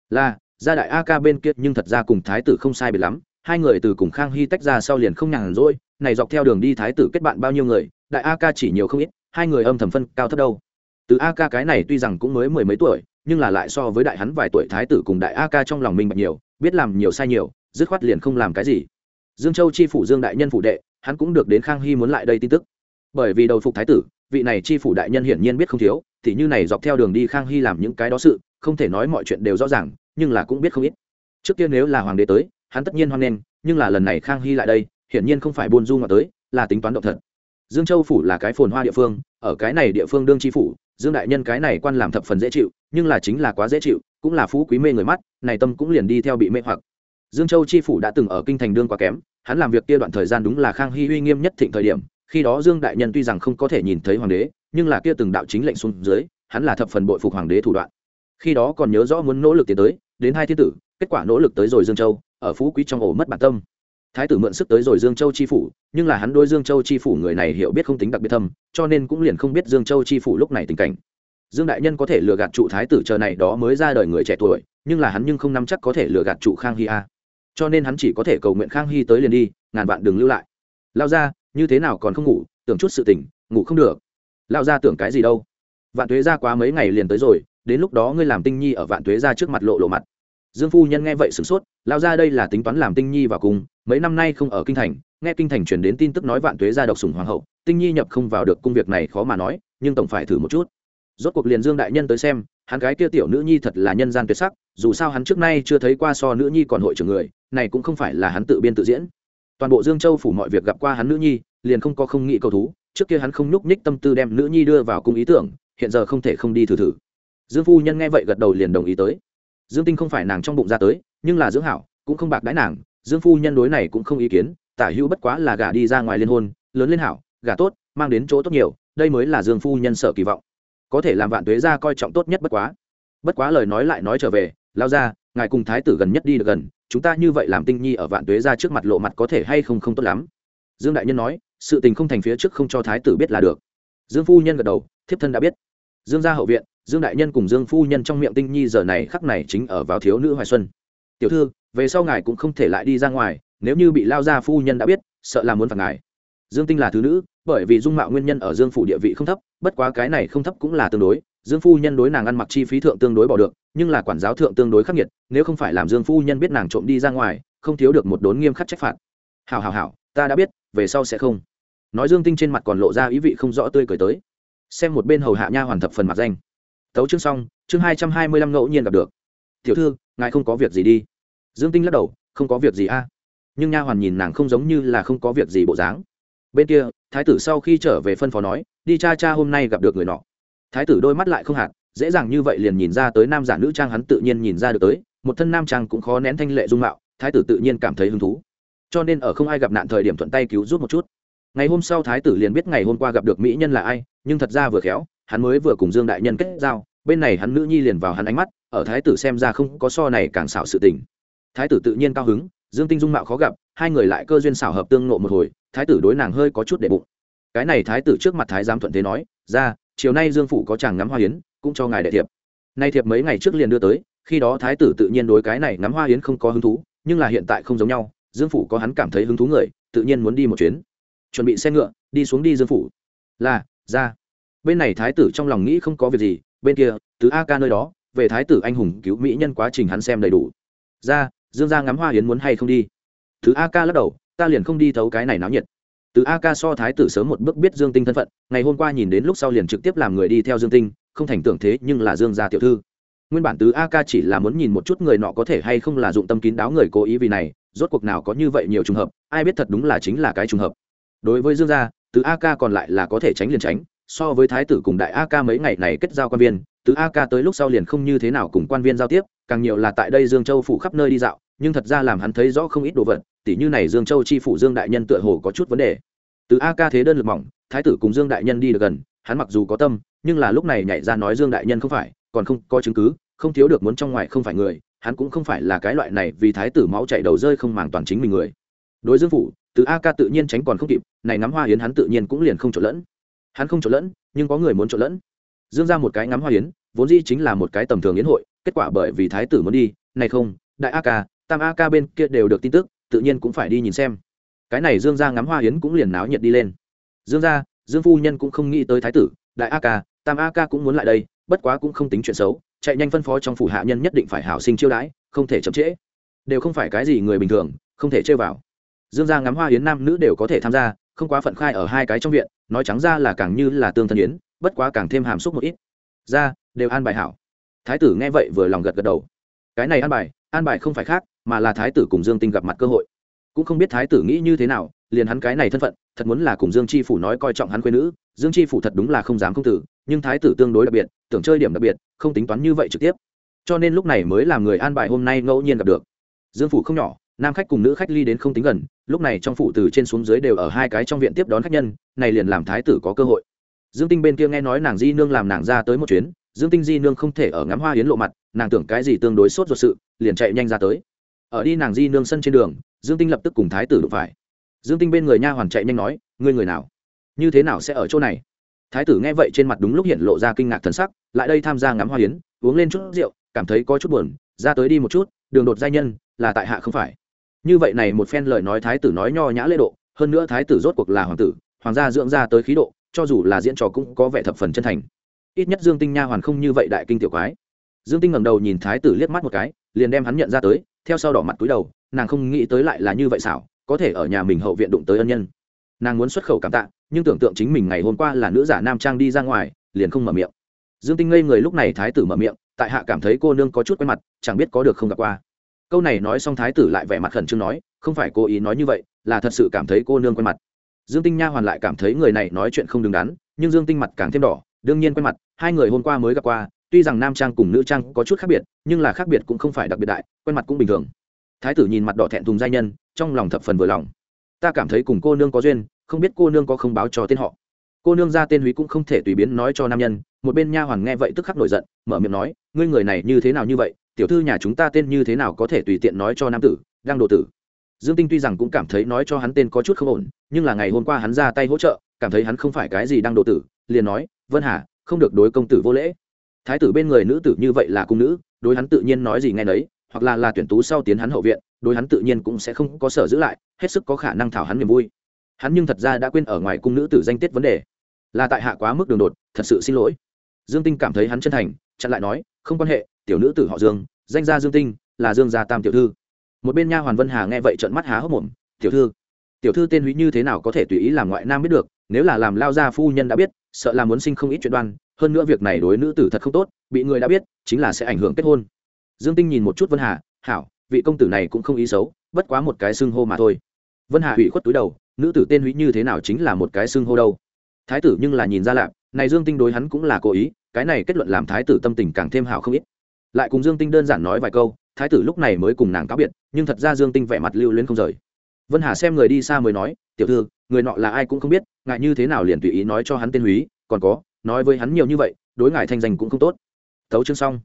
Là, gia đại a ca bên kia, nhưng thật ra cùng thái tử không sai biệt lắm, hai người từ cùng khang hy tách ra sau liền không nhàn rỗi, này dọc theo đường đi thái tử kết bạn bao nhiêu người, đại a ca chỉ nhiều không ít, hai người âm thầm phân cao thấp đâu. Từ a ca cái này tuy rằng cũng mới mười mấy tuổi, nhưng là lại so với đại hắn vài tuổi thái tử cùng đại a ca trong lòng mình bạch nhiều, biết làm nhiều sai nhiều, dứt khoát liền không làm cái gì dương châu chi phủ dương đại nhân phủ đệ, hắn cũng được đến khang hy muốn lại đây tin tức. Bởi vì đầu phục thái tử, vị này chi phủ đại nhân hiển nhiên biết không thiếu, thì như này dọc theo đường đi khang hy làm những cái đó sự, không thể nói mọi chuyện đều rõ ràng, nhưng là cũng biết không ít. Trước kia nếu là hoàng đế tới, hắn tất nhiên hoan nghênh, nhưng là lần này khang hy lại đây, hiển nhiên không phải buôn du ngọ tới, là tính toán động thật. Dương châu phủ là cái phồn hoa địa phương, ở cái này địa phương đương chi phủ, dương đại nhân cái này quan làm thập phần dễ chịu, nhưng là chính là quá dễ chịu, cũng là phú quý mê người mắt, này tâm cũng liền đi theo bị mê hoặc dương châu chi phủ đã từng ở kinh thành đương quá kém, hắn làm việc kia đoạn thời gian đúng là khang hy uy nghiêm nhất thịnh thời điểm, khi đó dương đại nhân tuy rằng không có thể nhìn thấy hoàng đế, nhưng là kia từng đạo chính lệnh xuống dưới, hắn là thập phần bội phục hoàng đế thủ đoạn. Khi đó còn nhớ rõ muốn nỗ lực tiến tới, đến hai thiên tử, kết quả nỗ lực tới rồi dương châu, ở phú quý trong ổ mất bản tâm. Thái tử mượn sức tới rồi dương châu chi phủ, nhưng là hắn đôi dương châu chi phủ người này hiểu biết không tính đặc biệt thâm, cho nên cũng liền không biết dương châu chi phủ lúc này tình cảnh. Dương đại nhân có thể lừa gạt trụ thái tử chờ này đó mới ra đời người trẻ tuổi, nhưng là hắn nhưng không nắm chắc có thể lừa gạt trụ khang hy a cho nên hắn chỉ có thể cầu nguyện khang hy tới liền đi, ngàn vạn đừng lưu lại. Lao ra như thế nào còn không ngủ, tưởng chút sự tình, ngủ không được. Lao ra tưởng cái gì đâu? Vạn tuế ra quá mấy ngày liền tới rồi, đến lúc đó ngươi làm tinh nhi ở vạn tuế ra trước mặt lộ lộ mặt. Dương phu nhân nghe vậy sửng sốt, lao ra đây là tính toán làm tinh nhi vào cùng, mấy năm nay không ở kinh thành, nghe kinh thành truyền đến tin tức nói vạn tuế ra độc sủng hoàng hậu, tinh nhi nhập không vào được công việc này khó mà nói, nhưng tổng phải thử một chút. Rốt cuộc liền dương đại nhân tới xem hắn gái kia tiểu nữ nhi thật là nhân gian tuyệt sắc, dù sao hắn trước nay chưa thấy qua so nữ nhi còn hội trưởng người, này cũng không phải là hắn tự biên tự diễn. Toàn bộ dương châu phủ mọi việc gặp qua hắn nữ nhi, liền không có không nghĩ cầu thú, trước kia hắn không nhúc nhích tâm tư đem nữ nhi đưa vào cung ý tưởng, hiện giờ không thể không đi thử thử. Dương phu nhân nghe vậy gật đầu liền đồng ý tới. Dương tinh không phải nàng trong bụng ra tới, nhưng là dưỡng hảo, cũng không bạc đãi nàng, dương phu nhân đối này cũng không ý kiến, tả hữu bất quá là gả đi ra ngoài liên hôn, lớn lên hảo, gả tốt, mang đến chỗ tốt nhiều, đây mới là dương phu nhân sợ kỳ vọng có thể làm vạn tuế ra coi trọng tốt nhất bất quá. Bất quá lời nói lại nói trở về, lao ra ngài cùng thái tử gần nhất đi được gần, chúng ta như vậy làm tinh nhi ở vạn tuế ra trước mặt lộ mặt có thể hay không không tốt lắm. Dương đại nhân nói, sự tình không thành phía trước không cho thái tử biết là được. Dương phu nhân gật đầu, thiếp thân đã biết. Dương gia hậu viện, dương đại nhân cùng dương phu nhân trong miệng tinh nhi giờ này khắc này chính ở vào thiếu nữ hoài xuân. Tiểu thư, về sau ngài cũng không thể lại đi ra ngoài, nếu như bị lao gia phu nhân đã biết, sợ là muốn phạt ngài. Dương tinh là thứ nữ bởi vì dung mạo nguyên nhân ở dương phủ địa vị không thấp, bất quá cái này không thấp cũng là tương đối, dương phu nhân đối nàng ăn mặc chi phí thượng tương đối bỏ được, nhưng là quản giáo thượng tương đối khắc nghiệt, nếu không phải làm dương phu nhân biết nàng trộm đi ra ngoài, không thiếu được một đốn nghiêm khắc trách phạt. Hào hào hào ta đã biết, về sau sẽ không. Nói dương tinh trên mặt còn lộ ra ý vị không rõ tươi cười tới. Xem một bên hầu hạ nha hoàn thập phần mặt danh. Tấu chương xong, chương hai trăm hai mươi lăm ngẫu nhiên gặp được. Tiểu thư, ngài không có việc gì đi. Dương tinh lắc đầu, không có việc gì a. Nhưng nha hoàn nhìn nàng không giống như là không có việc gì bộ dáng. Bên kia thái tử sau khi trở về phân phó nói, đi cha cha hôm nay gặp được người nọ. Thái tử đôi mắt lại không hạt, dễ dàng như vậy liền nhìn ra tới nam giả nữ trang hắn tự nhiên nhìn ra được tới, một thân nam trang cũng khó nén thanh lệ dung mạo, thái tử tự nhiên cảm thấy hứng thú. Cho nên ở không ai gặp nạn thời điểm thuận tay cứu giúp một chút. Ngày hôm sau thái tử liền biết ngày hôm qua gặp được mỹ nhân là ai, nhưng thật ra vừa khéo, hắn mới vừa cùng dương đại nhân kết giao, bên này hắn nữ nhi liền vào hắn ánh mắt, ở thái tử xem ra không có so này càng xảo sự tình. Thái tử tự nhiên cao hứng, dương tinh dung mạo khó gặp, hai người lại cơ duyên xảo hợp tương nộ một hồi thái tử đối nàng hơi có chút để bụng. Cái này thái tử trước mặt thái giám thuận thế nói, ra, chiều nay dương phủ có chàng ngắm hoa hiến cũng cho ngài đệ thiệp. Nay thiệp mấy ngày trước liền đưa tới, khi đó thái tử tự nhiên đối cái này ngắm hoa hiến không có hứng thú, nhưng là hiện tại không giống nhau, dương phủ có hắn cảm thấy hứng thú người, tự nhiên muốn đi một chuyến. Chuẩn bị xe ngựa, đi xuống đi dương phủ. Là, ra. Bên này thái tử trong lòng nghĩ không có việc gì, bên kia, tứ a ca nơi đó, về thái tử anh hùng cứu mỹ nhân quá trình hắn xem đầy đủ. Ra, dương ra ngắm hoa hiến muốn hay không đi? Thứ a ca lắc đầu ta liền không đi thấu cái này náo nhiệt. Từ a ca so thái tử sớm một bước biết dương tinh thân phận, ngày hôm qua nhìn đến lúc sau liền trực tiếp làm người đi theo dương tinh, không thành tưởng thế nhưng là dương gia tiểu thư. Nguyên bản tứ a ca chỉ là muốn nhìn một chút người nọ có thể hay không là dụng tâm kín đáo người cố ý vì này, rốt cuộc nào có như vậy nhiều trùng hợp, ai biết thật đúng là chính là cái trùng hợp. Đối với dương gia tứ a ca còn lại là có thể tránh liền tránh, so với thái tử cùng đại a ca mấy ngày này kết giao quan viên tứ a ca tới lúc sau liền không như thế nào cùng quan viên giao tiếp, càng nhiều là tại đây dương châu phủ khắp nơi đi dạo nhưng thật ra làm hắn thấy rõ không ít đồ vật, tỉ như này dương châu chi phủ dương đại nhân tựa hồ có chút vấn đề. Từ a ca thế đơn lực mỏng, thái tử cùng dương đại nhân đi được gần, hắn mặc dù có tâm, nhưng là lúc này nhảy ra nói dương đại nhân không phải, còn không có chứng cứ, không thiếu được muốn trong ngoài không phải người, hắn cũng không phải là cái loại này vì thái tử máu chạy đầu rơi không màng toàn chính mình người. Đối dương phủ, từ a ca tự nhiên tránh còn không kịp, này ngắm hoa hiến hắn tự nhiên cũng liền không trộn lẫn. Hắn không trộn lẫn, nhưng có người muốn trộn lẫn. Dương ra một cái ngắm hoa hiến vốn dĩ chính là một cái tầm thường yến hội, kết quả bởi vì thái tử muốn đi, này không, đại a ca tam a ca bên kia đều được tin tức, tự nhiên cũng phải đi nhìn xem. Cái này dương gia ngắm hoa hiến cũng liền náo nhiệt đi lên. Dương gia, dương phu nhân cũng không nghĩ tới thái tử, đại a ca tam a ca cũng muốn lại đây, bất quá cũng không tính chuyện xấu, chạy nhanh phân phó trong phủ hạ nhân nhất định phải hảo sinh chiêu đãi, không thể chậm trễ. Đều không phải cái gì người bình thường, không thể chơi vào. Dương gia ngắm hoa hiến nam nữ đều có thể tham gia, không quá phận khai ở hai cái trong viện, nói trắng ra là càng như là tương thân yến, bất quá càng thêm hàm xúc một ít. Ra đều an bài hảo. Thái tử nghe vậy vừa lòng gật gật đầu. Cái này an bài an bài không phải khác mà là thái tử cùng dương tinh gặp mặt cơ hội. Cũng không biết thái tử nghĩ như thế nào, liền hắn cái này thân phận, thật muốn là cùng dương chi phủ nói coi trọng hắn quê nữ, dương chi phủ thật đúng là không dám không tử, nhưng thái tử tương đối đặc biệt, tưởng chơi điểm đặc biệt, không tính toán như vậy trực tiếp. Cho nên lúc này mới làm người an bài hôm nay ngẫu nhiên gặp được. Dương phủ không nhỏ, nam khách cùng nữ khách ly đến không tính gần, lúc này trong phủ từ trên xuống dưới đều ở hai cái trong viện tiếp đón khách nhân, này liền làm thái tử có cơ hội. Dương tinh bên kia nghe nói nàng di nương làm nàng ra tới một chuyến, dương tinh di nương không thể ở ngắm hoa hiến lộ mặt, nàng tưởng cái gì tương đối sốt ruột sự, liền chạy nhanh ra tới ở đi nàng di nương sân trên đường, dương tinh lập tức cùng thái tử đụng phải. Dương tinh bên người nha hoàn chạy nhanh nói, ngươi người nào? Như thế nào sẽ ở chỗ này? Thái tử nghe vậy trên mặt đúng lúc hiện lộ ra kinh ngạc thần sắc, lại đây tham gia ngắm hoa hiến, uống lên chút rượu, cảm thấy có chút buồn, ra tới đi một chút, đường đột giai nhân, là tại hạ không phải. Như vậy này một phen lời nói thái tử nói nho nhã lễ độ, hơn nữa thái tử rốt cuộc là hoàng tử, hoàng gia dưỡng ra tới khí độ, cho dù là diễn trò cũng có vẻ thập phần chân thành. Ít nhất dương tinh nha hoàn không như vậy đại kinh tiểu quái. Dương tinh ngẩng đầu nhìn thái tử liếc mắt một cái liền đem hắn nhận ra tới, theo sau đỏ mặt túi đầu, nàng không nghĩ tới lại là như vậy xảo, có thể ở nhà mình hậu viện đụng tới ân nhân. Nàng muốn xuất khẩu cảm tạ, nhưng tưởng tượng chính mình ngày hôm qua là nữ giả nam trang đi ra ngoài, liền không mở miệng. Dương tinh ngây người lúc này thái tử mở miệng, tại hạ cảm thấy cô nương có chút quen mặt, chẳng biết có được không gặp qua. Câu này nói xong thái tử lại vẻ mặt khẩn trương nói, không phải cố ý nói như vậy, là thật sự cảm thấy cô nương quen mặt. Dương tinh nha hoàn lại cảm thấy người này nói chuyện không đứng đắn, nhưng dương tinh mặt càng thêm đỏ, đương nhiên quen mặt, hai người hôm qua mới gặp qua tuy rằng nam trang cùng nữ trang có chút khác biệt, nhưng là khác biệt cũng không phải đặc biệt đại, quen mặt cũng bình thường. Thái tử nhìn mặt đỏ thẹn thùng giai nhân, trong lòng thập phần vừa lòng. Ta cảm thấy cùng cô nương có duyên, không biết cô nương có không báo cho tên họ. Cô nương ra tên húy cũng không thể tùy biến nói cho nam nhân, một bên nha hoàn nghe vậy tức khắc nổi giận, mở miệng nói, ngươi người này như thế nào như vậy, tiểu thư nhà chúng ta tên như thế nào có thể tùy tiện nói cho nam tử đang độ tử? Dương tinh tuy rằng cũng cảm thấy nói cho hắn tên có chút không ổn, nhưng là ngày hôm qua hắn ra tay hỗ trợ, cảm thấy hắn không phải cái gì đang độ tử, liền nói, vân hà, không được đối công tử vô lễ thái tử bên người nữ tử như vậy là cung nữ, đối hắn tự nhiên nói gì nghe nấy, hoặc là là tuyển tú sau tiến hắn hậu viện, đối hắn tự nhiên cũng sẽ không có sở giữ lại, hết sức có khả năng thảo hắn niềm vui. Hắn nhưng thật ra đã quên ở ngoài cung nữ tử danh tiết vấn đề. Là tại hạ quá mức đường đột, thật sự xin lỗi. Dương tinh cảm thấy hắn chân thành, chặn lại nói, không quan hệ, tiểu nữ tử họ dương, danh gia dương tinh, là dương gia tam tiểu thư. Một bên nha hoàn vân hà nghe vậy trợn mắt há hốc mồm, tiểu thư tiểu thư tên húy như thế nào có thể tùy ý làm ngoại nam biết được, nếu là làm lao gia phu nhân đã biết, sợ là muốn sinh không ít chuyện đoan hơn nữa việc này đối nữ tử thật không tốt, bị người đã biết, chính là sẽ ảnh hưởng kết hôn. Dương tinh nhìn một chút vân hà, hảo, vị công tử này cũng không ý xấu, bất quá một cái xưng hô mà thôi. Vân hà hủy khuất túi đầu, nữ tử tên hủy như thế nào chính là một cái xưng hô đâu? Thái tử nhưng là nhìn ra lạp này dương tinh đối hắn cũng là cố ý, cái này kết luận làm thái tử tâm tình càng thêm hảo không ít. Lại cùng dương tinh đơn giản nói vài câu, thái tử lúc này mới cùng nàng cáo biệt, nhưng thật ra dương tinh vẻ mặt lưu luyến không rời. Vân hà xem người đi xa mới nói, tiểu thư, người nọ là ai cũng không biết, ngại như thế nào liền tùy ý nói cho hắn tên húy, còn có nói với hắn nhiều như vậy, đối ngại thanh danh cũng không tốt. Tấu chương xong.